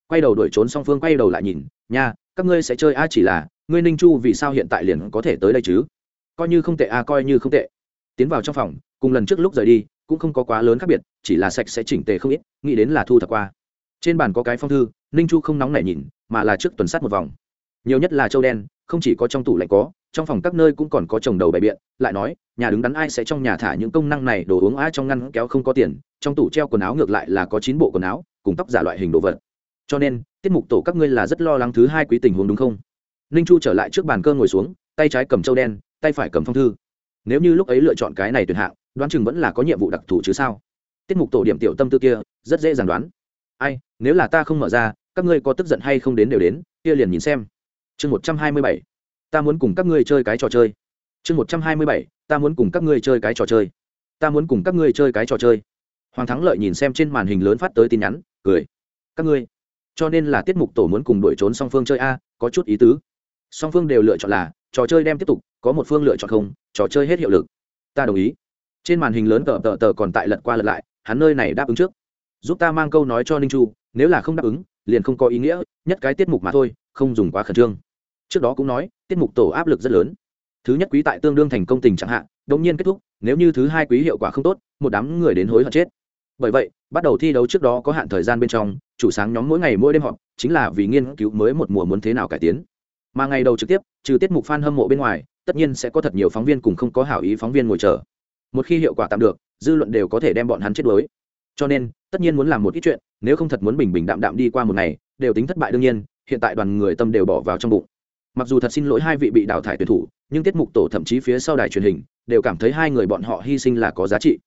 Quay đầu đuổi trốn song phương quay đầu lại nhìn, nha, các ngươi sẽ chơi a chỉ là, ngươi ninh chu vì sao hiện tại liền có thể tới đây chứ? Coi như không tệ a, coi như không tệ. Tiến vào trong phòng, cùng lần trước lúc rời đi, cũng không có quá lớn khác biệt, chỉ là sạch sẽ chỉnh tề không ít, nghĩ đến là thu thập qua trên bàn có cái phong thư, ninh chu không nóng nảy nhìn, mà là trước tuần sát một vòng. Nhiều nhất là châu đen, không chỉ có trong tủ lạnh có, trong phòng các nơi cũng còn có trồng đầu bày biện, lại nói, nhà đứng đắn ai sẽ trong nhà thả những công năng này đồ uống ai trong ngăn kéo không có tiền, trong tủ treo quần áo ngược lại là có chín bộ quần áo, cùng tóc giả loại hình đồ vật. Cho nên, tiết mục tổ các ngươi là rất lo lắng thứ hai quý tình huống đúng không? Ninh chu trở lại trước bàn cơ ngồi xuống, tay trái cầm châu đen, tay phải cầm phong thư. Nếu như lúc ấy lựa chọn cái này tuyệt hạng, đoán chừng vẫn là có nhiệm vụ đặc thù chứ sao? Tiết mục tổ điểm tiểu tâm tư kia, rất dễ dàng đoán. Ai nếu là ta không mở ra, các ngươi có tức giận hay không đến đều đến, kia liền nhìn xem. Chương một trăm hai mươi bảy, ta muốn cùng các ngươi chơi cái trò chơi. Chương một trăm hai mươi bảy, ta muốn cùng các ngươi chơi cái trò chơi. Ta muốn cùng các ngươi chơi cái trò chơi. Hoàng thắng lợi nhìn xem trên màn hình lớn phát tới tin nhắn, cười. Các ngươi, cho nên là tiết mục tổ muốn cùng đuổi trốn song phương chơi a, có chút ý tứ. Song phương đều lựa chọn là, trò chơi đem tiếp tục, có một phương lựa chọn không, trò chơi hết hiệu lực. Ta đồng ý. Trên màn hình lớn tờ tờ tờ còn tại lật qua lật lại, hắn nơi này đáp ứng trước. Giúp ta mang câu nói cho ninh chu nếu là không đáp ứng, liền không có ý nghĩa, nhất cái tiết mục mà thôi, không dùng quá khẩn trương. Trước đó cũng nói, tiết mục tổ áp lực rất lớn. Thứ nhất quý tại tương đương thành công tình chẳng hạn đ nhiên kết thúc, nếu như thứ hai quý hiệu quả không tốt, một đám người đến hối hận chết. Bởi vậy, bắt đầu thi đấu trước đó có hạn thời gian bên trong, chủ sáng nhóm mỗi ngày mỗi đêm họp, chính là vì nghiên cứu mới một mùa muốn thế nào cải tiến. Mà ngày đầu trực tiếp, trừ tiết mục f a n hâm mộ bên ngoài, tất nhiên sẽ có thật nhiều phóng viên cùng không có hảo ý phóng viên ngồi chờ. Một khi hiệu quả tạm được, dư luận đều có thể đem bọn hắn chết đuối. Cho nên tất nhiên muốn làm một ít chuyện, nếu không thật muốn bình bình đạm đạm đi qua một ngày, đều tính thất bại đương nhiên, hiện tại đoàn người tâm đều bỏ vào trong bụng. Mặc dù thật xin lỗi hai vị bị đào thải tuyển thủ, nhưng tiết mục tổ thậm chí phía sau đài truyền hình, đều cảm thấy hai người bọn họ hy sinh là có giá trị.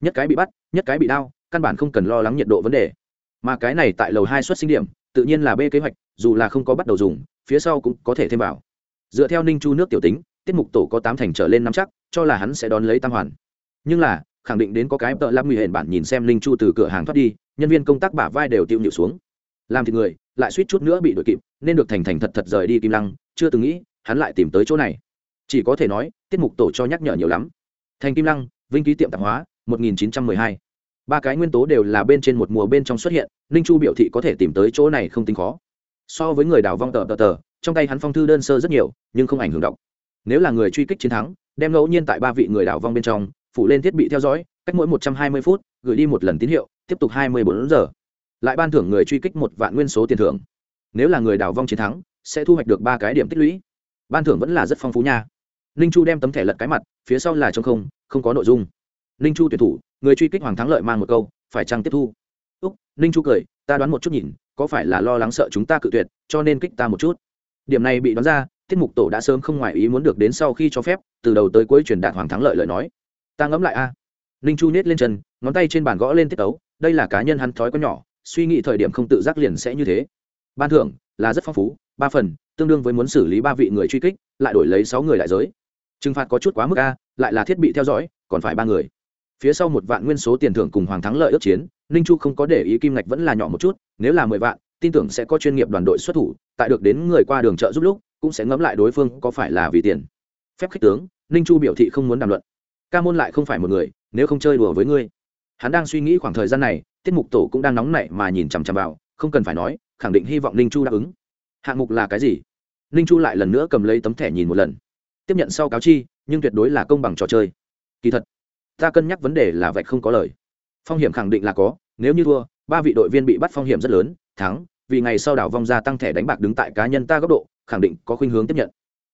Nhất cái bị bắt, nhất cái bị đau, căn bản không cần lo lắng nhiệt độ vấn đề. Mà cái này tại lầu hai xuất sinh điểm, tự nhiên là b kế hoạch, dù là không có bắt đầu dùng, phía sau cũng có thể thêm vào. Dựa theo ninh chu nước tiểu tính, tiết mục tổ có tám thành trở lên năm chắc, cho là hắn sẽ đón lấy tam hoàn. Nhưng là khẳng định đến có cái tợ lam nguy hiểm bản nhìn xem Linh chu từ cửa hàng thoát đi, nhân viên công tác bả vai đều tiêu nhịu xuống. Làm thì người, lại suýt chút nữa bị đội kịp, nên được thành thành thật thật rời đi kim lăng, chưa từng nghĩ, hắn lại tìm tới chỗ này. Chỉ có thể nói, tiết mục tổ cho nhắc nhở nhiều lắm. Thành kim lăng, vinh ký tiệm tạp hóa 1912. ba cái nguyên tố đều là bên trên một mùa bên trong xuất hiện ninh chu biểu thị có thể tìm tới chỗ này không tính khó. So với người đào vong tờ tờ tờ, trong tay hắn phong thư đơn sơ rất nhiều, nhưng không ảnh hưởng động nếu là người truy kích chiến thắng, đem ngẫu nhiên tại ba vị người đào vong bên trong phủ lên thiết bị theo dõi, cách mỗi một trăm hai mươi phút, gửi đi một lần tín hiệu, tiếp tục hai mươi bốn giờ. Lại ban thưởng người truy kích một vạn nguyên số tiền thưởng. Nếu là người đào vong chiến thắng, sẽ thu hoạch được ba cái điểm tích lũy. Ban thưởng vẫn là rất phong phú nha. Ninh chu đem tấm thẻ lật cái mặt, phía sau là trong không không có nội dung. Ninh chu tuyển thủ, người truy kích hoàng thắng lợi mang một câu, phải chăng tiếp thu? Úc, ninh chu cười, ta đoán một chút nhìn, có phải là lo lắng sợ chúng ta cự tuyệt, cho nên kích ta một chút. Điểm này bị đoán ra, tiết mục tổ đã sớm không ngoài ý muốn được đến sau khi cho phép, từ đầu tới cuối truyền đạt hoàng thắng lợi lời nói ta ngẫm lại a. Ninh chu nết lên chân, ngón tay trên bàn gõ lên tiết tấu, đây là cá nhân hắn thói có nhỏ, suy nghĩ thời điểm không tự giác liền sẽ như thế. Ban thưởng là rất phong phú, ba phần, tương đương với muốn xử lý ba vị người truy kích, lại đổi lấy sáu người đại giới. Trừng phạt có chút quá mức a, lại là thiết bị theo dõi, còn phải ba người. Phía sau một vạn nguyên số tiền thưởng cùng hoàng thắng lợi ước chiến, ninh chu không có để ý kim ngạch vẫn là nhỏ một chút, nếu là mười vạn, tin tưởng sẽ có chuyên nghiệp đoàn đội xuất thủ, tại được đến người qua đường chợ giúp lúc, cũng sẽ ngẫm lại đối phương có phải là vì tiền. Phép khích tướng, ninh chu biểu thị không muốn đàm luận ca môn lại không phải một người, nếu không chơi đùa với ngươi. Hắn đang suy nghĩ khoảng thời gian này, tiết mục tổ cũng đang nóng nảy mà nhìn chằm chằm vào, không cần phải nói, khẳng định hy vọng ninh chu đáp ứng. Hạng mục là cái gì? Ninh chu lại lần nữa cầm lấy tấm thẻ nhìn một lần. Tiếp nhận sau cáo chi, nhưng tuyệt đối là công bằng trò chơi. Kỳ thật, ta cân nhắc vấn đề là vạch không có lời. Phong hiểm khẳng định là có, nếu như thua, ba vị đội viên bị bắt phong hiểm rất lớn, thắng, vì ngày sau đảo vong gia tăng thẻ đánh bạc đứng tại cá nhân ta góc độ, khẳng định có khuynh hướng tiếp nhận.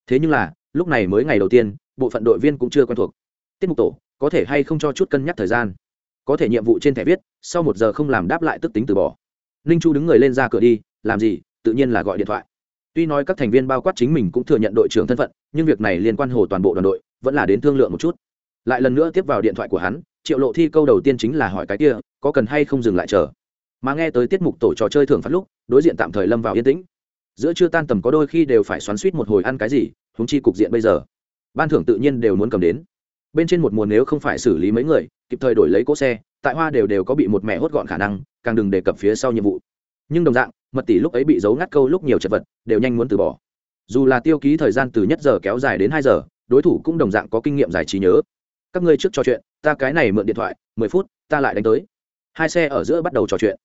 Thế nhưng là, lúc này mới ngày đầu tiên, bộ phận đội viên cũng chưa quen thuộc tiết mục tổ, có thể hay không cho chút cân nhắc thời gian. Có thể nhiệm vụ trên thẻ viết, sau một giờ không làm đáp lại tức tính từ bỏ. Ninh chu đứng người lên ra cửa đi, làm gì, tự nhiên là gọi điện thoại. Tuy nói các thành viên bao quát chính mình cũng thừa nhận đội trưởng thân phận, nhưng việc này liên quan hồ toàn bộ đoàn đội, vẫn là đến thương lượng một chút. Lại lần nữa tiếp vào điện thoại của hắn, triệu lộ thi câu đầu tiên chính là hỏi cái kia, có cần hay không dừng lại chờ? Mà nghe tới tiết mục tổ trò chơi thường phát lúc, đối diện tạm thời lâm vào yên tĩnh. Giữa chưa tan tầm có đôi khi đều phải xoắn suýt một hồi ăn cái gì húng chi cục diện bây giờ. Ban thưởng tự nhiên đều muốn cầm đến bên trên một mùa nếu không phải xử lý mấy người, kịp thời đổi lấy cỗ xe, tại hoa đều đều có bị một mẹ hốt gọn khả năng, càng đừng đề cập phía sau nhiệm vụ. Nhưng đồng dạng, mật tỷ lúc ấy bị giấu ngắt câu lúc nhiều chật vật, đều nhanh muốn từ bỏ. Dù là tiêu ký thời gian từ nhất giờ kéo dài đến hai giờ, đối thủ cũng đồng dạng có kinh nghiệm giải trí nhớ. Các ngươi trước trò chuyện, ta cái này mượn điện thoại, mười phút, ta lại đánh tới. Hai xe ở giữa bắt đầu trò chuyện.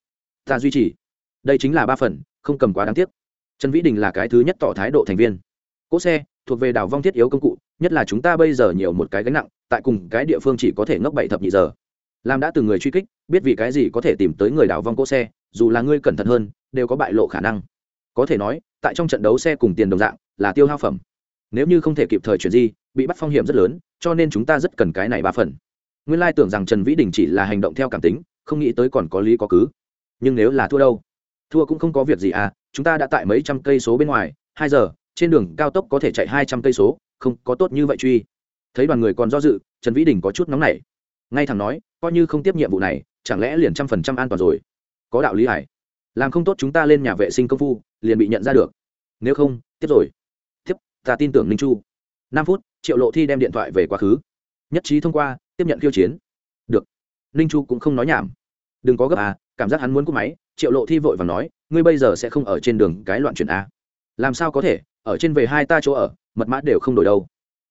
Ta duy trì. Đây chính là ba phần, không cầm quá đáng tiếc. Trần vĩ đình là cái thứ nhất tỏ thái độ thành viên. Cỗ xe thuộc về đảo vong thiết yếu công cụ, nhất là chúng ta bây giờ nhiều một cái gánh nặng tại cùng cái địa phương chỉ có thể ngốc bảy thập nhị giờ. Làm đã từng người truy kích, biết vì cái gì có thể tìm tới người đảo vong cỗ xe, dù là ngươi cẩn thận hơn, đều có bại lộ khả năng. Có thể nói, tại trong trận đấu xe cùng tiền đồng dạng, là tiêu hao phẩm. Nếu như không thể kịp thời chuyển di, bị bắt phong hiểm rất lớn, cho nên chúng ta rất cần cái này ba phần. Nguyên lai tưởng rằng trần vĩ đình chỉ là hành động theo cảm tính, không nghĩ tới còn có lý có cứ. Nhưng nếu là thua đâu? Thua cũng không có việc gì à chúng ta đã tại mấy trăm cây số bên ngoài, hai giờ, trên đường cao tốc có thể chạy hai trăm cây số, không có tốt như vậy truy thấy đoàn người còn do dự, trần vĩ đình có chút nóng nảy. Ngay thẳng nói, coi như không tiếp nhiệm vụ này, chẳng lẽ liền trăm phần trăm an toàn rồi? Có đạo lý hải làm không tốt chúng ta lên nhà vệ sinh công phu, liền bị nhận ra được. Nếu không, tiếp rồi. Tiếp, ta tin tưởng ninh chu. Năm phút, triệu lộ thi đem điện thoại về quá khứ. Nhất trí thông qua, tiếp nhận khiêu chiến. Được. Ninh chu cũng không nói nhảm. Đừng có gấp à cảm giác hắn muốn cúp máy, triệu lộ thi vội và nói, ngươi bây giờ sẽ không ở trên đường cái loạn chuyển a. Làm sao có thể, ở trên về hai ta chỗ ở, mật mã đều không đổi đâu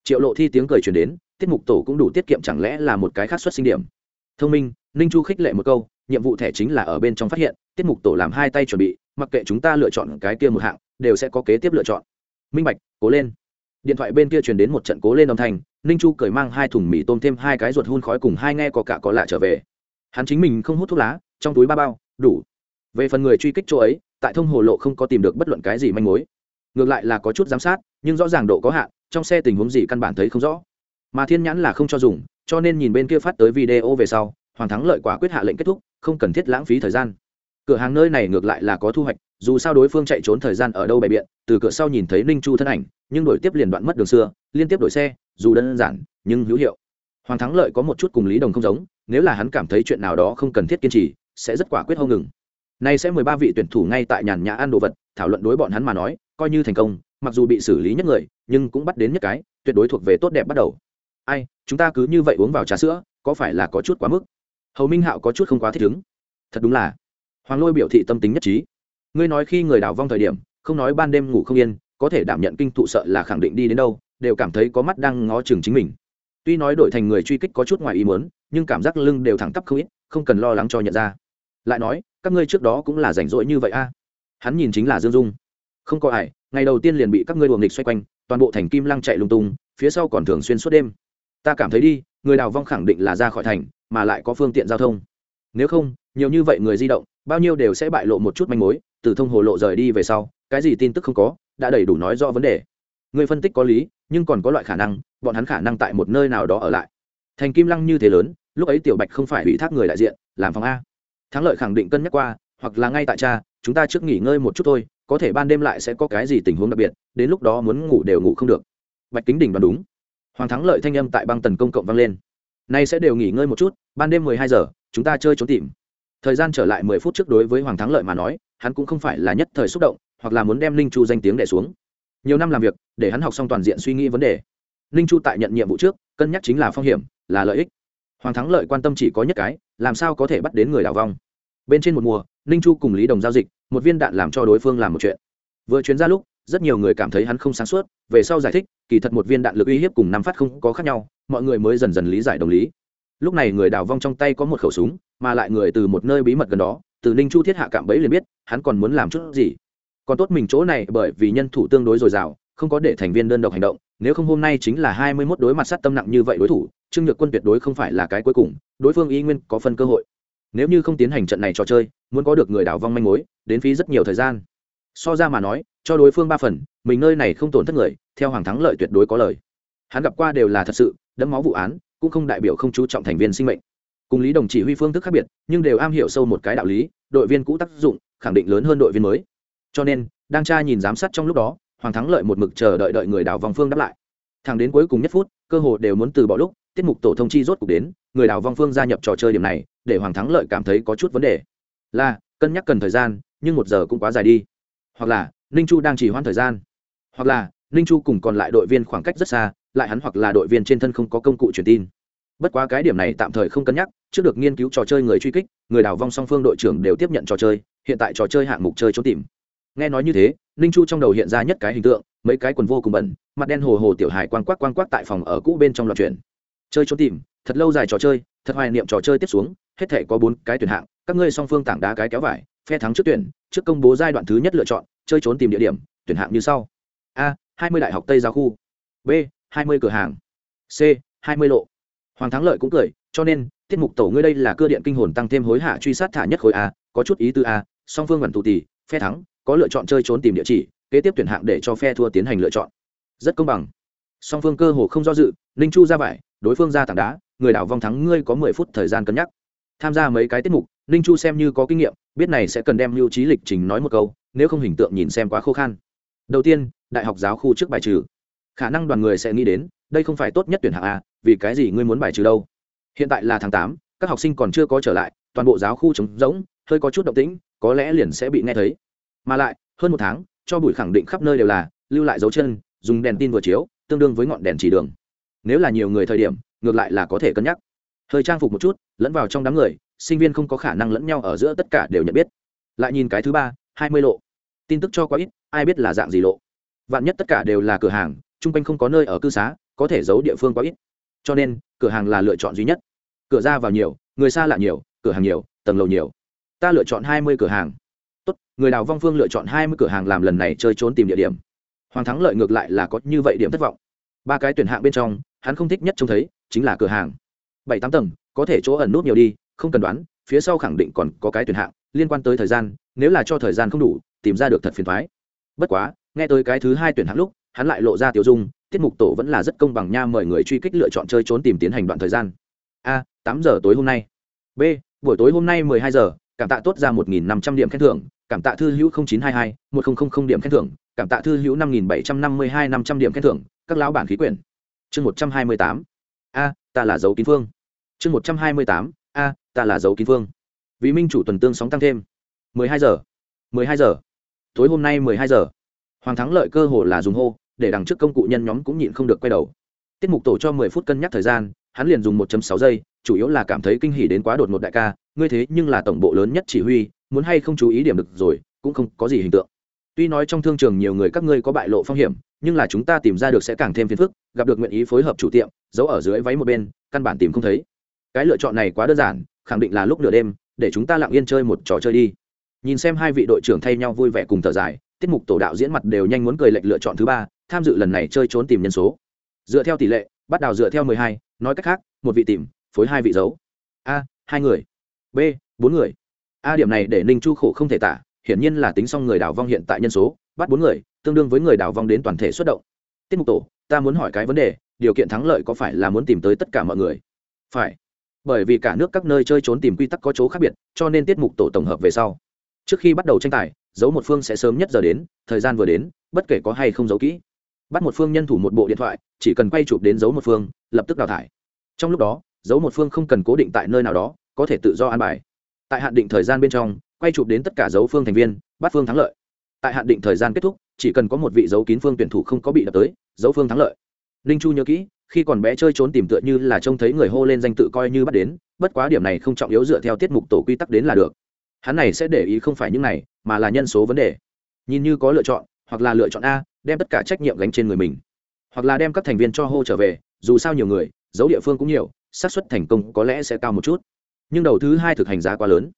triệu lộ thi tiếng cười truyền đến, tiết mục tổ cũng đủ tiết kiệm chẳng lẽ là một cái khác xuất sinh điểm. Thông minh, ninh chu khích lệ một câu, nhiệm vụ thẻ chính là ở bên trong phát hiện, tiết mục tổ làm hai tay chuẩn bị, mặc kệ chúng ta lựa chọn cái kia một hạng, đều sẽ có kế tiếp lựa chọn. Minh bạch, cố lên. Điện thoại bên kia truyền đến một trận cố lên âm thanh, ninh chu cười mang hai thùng mì tôm thêm hai cái ruột hun khói cùng hai nghe có cả có lạ trở về. Hắn chính mình không hút thuốc lá, trong túi ba bao, đủ. Về phần người truy kích chỗ ấy, tại thông hồ lộ không có tìm được bất luận cái gì manh mối. Ngược lại là có chút giám sát, nhưng rõ ràng độ có hạn trong xe tình huống gì căn bản thấy không rõ. Mà thiên nhãn là không cho dùng, cho nên nhìn bên kia phát tới video về sau, hoàng thắng lợi quả quyết hạ lệnh kết thúc, không cần thiết lãng phí thời gian. Cửa hàng nơi này ngược lại là có thu hoạch, dù sao đối phương chạy trốn thời gian ở đâu bày biện, từ cửa sau nhìn thấy ninh chu thân ảnh, nhưng đổi tiếp liền đoạn mất đường xưa, liên tiếp đổi xe, dù đơn giản, nhưng hữu hiệu. Hoàng thắng lợi có một chút cùng lý đồng không giống, nếu là hắn cảm thấy chuyện nào đó không cần thiết kiên trì, sẽ rất quả quyết không ngừng. Nay sẽ mười ba vị tuyển thủ ngay tại nhàn nhã ăn đồ vật, thảo luận đối bọn hắn mà nói, coi như thành công mặc dù bị xử lý nhất người, nhưng cũng bắt đến nhất cái, tuyệt đối thuộc về tốt đẹp bắt đầu. Ai, chúng ta cứ như vậy uống vào trà sữa, có phải là có chút quá mức? Hầu minh hạo có chút không quá thích ứng. Thật đúng là. Hoàng lôi biểu thị tâm tính nhất trí. Ngươi nói khi người đào vong thời điểm, không nói ban đêm ngủ không yên, có thể đảm nhận kinh thụ sợ là khẳng định đi đến đâu, đều cảm thấy có mắt đang ngó chừng chính mình. Tuy nói đổi thành người truy kích có chút ngoài ý muốn, nhưng cảm giác lưng đều thẳng tắp không ít, không cần lo lắng cho nhận ra. Lại nói, các ngươi trước đó cũng là rảnh rỗi như vậy a. Hắn nhìn chính là dương dung. Không có ai ngày đầu tiên liền bị các ngươi đuồng nghịch xoay quanh, toàn bộ thành kim lăng chạy lung tung, phía sau còn thường xuyên suốt đêm. Ta cảm thấy đi, người đào vong khẳng định là ra khỏi thành, mà lại có phương tiện giao thông. Nếu không, nhiều như vậy người di động, bao nhiêu đều sẽ bại lộ một chút manh mối, từ thông hồ lộ rời đi về sau, cái gì tin tức không có, đã đầy đủ nói rõ vấn đề. Người phân tích có lý, nhưng còn có loại khả năng, bọn hắn khả năng tại một nơi nào đó ở lại. Thành kim lăng như thế lớn, lúc ấy tiểu bạch không phải ủy thác người đại diện, làm phòng a. Thắng lợi khẳng định cân nhắc qua, hoặc là ngay tại cha, chúng ta trước nghỉ ngơi một chút thôi có thể ban đêm lại sẽ có cái gì tình huống đặc biệt, đến lúc đó muốn ngủ đều ngủ không được. Bạch kính đỉnh đoán đúng. Hoàng thắng lợi thanh âm tại băng tần công cộng vang lên. Nay sẽ đều nghỉ ngơi một chút, ban đêm mười hai giờ, chúng ta chơi trốn tìm. Thời gian trở lại mười phút trước đối với hoàng thắng lợi mà nói, hắn cũng không phải là nhất thời xúc động, hoặc là muốn đem linh chu danh tiếng đẻ xuống. Nhiều năm làm việc, để hắn học xong toàn diện suy nghĩ vấn đề. Linh chu tại nhận nhiệm vụ trước, cân nhắc chính là phong hiểm, là lợi ích. Hoàng thắng lợi quan tâm chỉ có nhất cái, làm sao có thể bắt đến người đào vong. Bên trên một mùa, ninh chu cùng lý đồng giao dịch một viên đạn làm cho đối phương làm một chuyện. Vừa chuyến ra lúc, rất nhiều người cảm thấy hắn không sáng suốt, về sau giải thích, kỳ thật một viên đạn lực uy hiếp cùng năm phát không có khác nhau, mọi người mới dần dần lý giải đồng lý. Lúc này người đào vong trong tay có một khẩu súng, mà lại người từ một nơi bí mật gần đó, từ ninh chu thiết hạ cạm bẫy liền biết, hắn còn muốn làm chút gì. Còn tốt mình chỗ này bởi vì nhân thủ tương đối dồi dào, không có để thành viên đơn độc hành động, nếu không hôm nay chính là hai mươi 21 đối mặt sát tâm nặng như vậy đối thủ, trương nhược quân tuyệt đối không phải là cái cuối cùng, đối phương y nguyên có phân cơ hội nếu như không tiến hành trận này trò chơi, muốn có được người đảo vong manh mối, đến phí rất nhiều thời gian. So ra mà nói, cho đối phương ba phần, mình nơi này không tổn thất người, theo hoàng thắng lợi tuyệt đối có lời. Hắn gặp qua đều là thật sự, đẫm máu vụ án, cũng không đại biểu không chú trọng thành viên sinh mệnh. Cùng lý đồng chỉ huy phương thức khác biệt, nhưng đều am hiểu sâu một cái đạo lý, đội viên cũ tác dụng, khẳng định lớn hơn đội viên mới. Cho nên, đang tra nhìn giám sát trong lúc đó, hoàng thắng lợi một mực chờ đợi đợi người đảo vòng phương đáp lại. Thẳng đến cuối cùng nhất phút, cơ hồ đều muốn từ bỏ lúc, tiết mục tổ thông chi rốt cuộc đến, người đào vong phương gia nhập trò chơi điểm này để hoàng thắng lợi cảm thấy có chút vấn đề. Là, cân nhắc cần thời gian, nhưng một giờ cũng quá dài đi. Hoặc là, ninh chu đang chỉ hoãn thời gian. Hoặc là, ninh chu cùng còn lại đội viên khoảng cách rất xa, lại hắn hoặc là đội viên trên thân không có công cụ truyền tin. Bất quá cái điểm này tạm thời không cân nhắc, trước được nghiên cứu trò chơi người truy kích, người đào vong song phương đội trưởng đều tiếp nhận trò chơi, hiện tại trò chơi hạng mục chơi trốn tìm. Nghe nói như thế, ninh chu trong đầu hiện ra nhất cái hình tượng, mấy cái quần vô cùng bẩn, mặt đen hồ hồ tiểu hải quang quắc quang quắc tại phòng ở cũ bên trong loạt chuyển. Chơi trốn tìm thật lâu dài trò chơi, thật hoài niệm trò chơi tiếp xuống, hết thể có bốn cái tuyển hạng, các ngươi song phương tảng đá cái kéo vải, phe thắng trước tuyển, trước công bố giai đoạn thứ nhất lựa chọn, chơi trốn tìm địa điểm, tuyển hạng như sau. A, hai mươi đại học tây giao khu. B, hai mươi cửa hàng. C, hai mươi lộ. Hoàng thắng lợi cũng cười, cho nên, tiết mục tổ ngươi đây là cơ điện kinh hồn tăng thêm hối hạ truy sát thả nhất khối a, có chút ý tư a, song phương vẫn tù tì, phe thắng, có lựa chọn chơi trốn tìm địa chỉ, kế tiếp tuyển hạng để cho phe thua tiến hành lựa chọn. Rất công bằng. Song phương cơ hồ không do dự, ninh chu ra vải, đối phương ra tảng đá người đảo vong thắng ngươi có mười phút thời gian cân nhắc. Tham gia mấy cái tiết mục, ninh chu xem như có kinh nghiệm, biết này sẽ cần đem lưu trí lịch trình nói một câu, nếu không hình tượng nhìn xem quá khô khan. Đầu tiên, đại học giáo khu trước bài trừ. Khả năng đoàn người sẽ nghĩ đến, đây không phải tốt nhất tuyển hạng a, vì cái gì ngươi muốn bài trừ đâu? Hiện tại là tháng tám, các học sinh còn chưa có trở lại, toàn bộ giáo khu trống rỗng, hơi có chút động tĩnh, có lẽ liền sẽ bị nghe thấy. Mà lại, hơn một tháng, cho buổi khẳng định khắp nơi đều là, lưu lại dấu chân, dùng đèn tin vừa chiếu, tương đương với ngọn đèn chỉ đường nếu là nhiều người thời điểm, ngược lại là có thể cân nhắc. Hơi trang phục một chút, lẫn vào trong đám người, sinh viên không có khả năng lẫn nhau ở giữa tất cả đều nhận biết. Lại nhìn cái thứ ba, hai mươi lộ. Tin tức cho quá ít, ai biết là dạng gì lộ. Vạn nhất tất cả đều là cửa hàng, chung quanh không có nơi ở cư xá, có thể giấu địa phương quá ít. Cho nên, cửa hàng là lựa chọn duy nhất. Cửa ra vào nhiều, người xa lạ nhiều, cửa hàng nhiều, tầng lầu nhiều. Ta lựa chọn hai mươi cửa hàng. Tốt, người đào vong phương lựa chọn hai mươi cửa hàng làm lần này chơi trốn tìm địa điểm. Hoàng thắng lợi ngược lại là có như vậy điểm thất vọng. Ba cái tuyển hạng bên trong hắn không thích nhất trông thấy, chính là cửa hàng. Bảy tám tầng, có thể chỗ ẩn nút nhiều đi, không cần đoán, phía sau khẳng định còn có cái tuyển hạng, liên quan tới thời gian, nếu là cho thời gian không đủ, tìm ra được thật phiền thoái bất quá, nghe tới cái thứ hai tuyển hạng lúc, hắn lại lộ ra tiểu dung, tiết mục tổ vẫn là rất công bằng nha, mời người truy kích lựa chọn chơi trốn tìm tiến hành đoạn thời gian. A, tám giờ tối hôm nay. B, buổi tối hôm nay mười hai giờ, cảm tạ tốt ra một nghìn năm trăm điểm khen thưởng, cảm tạ thư hữu chín trăm hai mươi hai một nghìn điểm khen thưởng, cảm tạ thư hữu năm nghìn bảy trăm năm mươi hai năm trăm điểm khen thưởng, các lão bản khí quyển chương một trăm hai mươi tám. A, ta là dấu kín phương. Chương một trăm hai mươi tám. A, ta là dấu kín phương. Vì minh chủ tuần tương sóng tăng thêm. mười hai giờ. mười hai giờ. Tối hôm nay mười hai giờ. Hoàng thắng lợi cơ hồ là dùng hô, để đằng trước công cụ nhân nhóm cũng nhịn không được quay đầu. Tiết mục tổ cho mười phút cân nhắc thời gian, hắn liền dùng một sáu giây, chủ yếu là cảm thấy kinh hỉ đến quá đột một đại ca, ngươi thế nhưng là tổng bộ lớn nhất chỉ huy, muốn hay không chú ý điểm được rồi, cũng không có gì hình tượng tuy nói trong thương trường nhiều người các ngươi có bại lộ phong hiểm, nhưng là chúng ta tìm ra được sẽ càng thêm phiền phức, gặp được nguyện ý phối hợp chủ tiệm, giấu ở dưới váy một bên, căn bản tìm không thấy. Cái lựa chọn này quá đơn giản, khẳng định là lúc nửa đêm, để chúng ta lặng yên chơi một trò chơi đi. Nhìn xem hai vị đội trưởng thay nhau vui vẻ cùng thở dài, tiết mục tổ đạo diễn mặt đều nhanh muốn cười lệnh lựa chọn thứ ba, tham dự lần này chơi trốn tìm nhân số. Dựa theo tỷ lệ, bắt đầu dựa theo mười hai, nói cách khác, một vị tìm, phối hai vị giấu. a, hai người. B, bốn người. A điểm này để ninh chu khổ không thể tả hiển nhiên là tính xong người đảo vong hiện tại nhân số, bắt bốn người, tương đương với người đảo vong đến toàn thể xuất động. Tiết mục tổ, ta muốn hỏi cái vấn đề, điều kiện thắng lợi có phải là muốn tìm tới tất cả mọi người? Phải. Bởi vì cả nước các nơi chơi trốn tìm quy tắc có chỗ khác biệt, cho nên tiết mục tổ tổng hợp về sau. Trước khi bắt đầu tranh tài dấu một phương sẽ sớm nhất giờ đến, thời gian vừa đến, bất kể có hay không giấu kỹ. Bắt một phương nhân thủ một bộ điện thoại, chỉ cần quay chụp đến dấu một phương, lập tức đào thải. Trong lúc đó dấu một phương không cần cố định tại nơi nào đó, có thể tự do an bài. Tại hạn định thời gian bên trong quay chụp đến tất cả dấu phương thành viên, bắt phương thắng lợi. Tại hạn định thời gian kết thúc, chỉ cần có một vị dấu kín phương tuyển thủ không có bị đập tới, dấu phương thắng lợi. Ninh chu nhớ kỹ, khi còn bé chơi trốn tìm tựa như là trông thấy người hô lên danh tự coi như bắt đến, bất quá điểm này không trọng yếu dựa theo tiết mục tổ quy tắc đến là được. Hắn này sẽ để ý không phải những này, mà là nhân số vấn đề. Nhìn như có lựa chọn, hoặc là lựa chọn a, đem tất cả trách nhiệm gánh trên người mình. Hoặc là đem các thành viên cho hô trở về, dù sao nhiều người dấu địa phương cũng nhiều, xác suất thành công có lẽ sẽ cao một chút. Nhưng đầu thứ hai thực hành giá quá lớn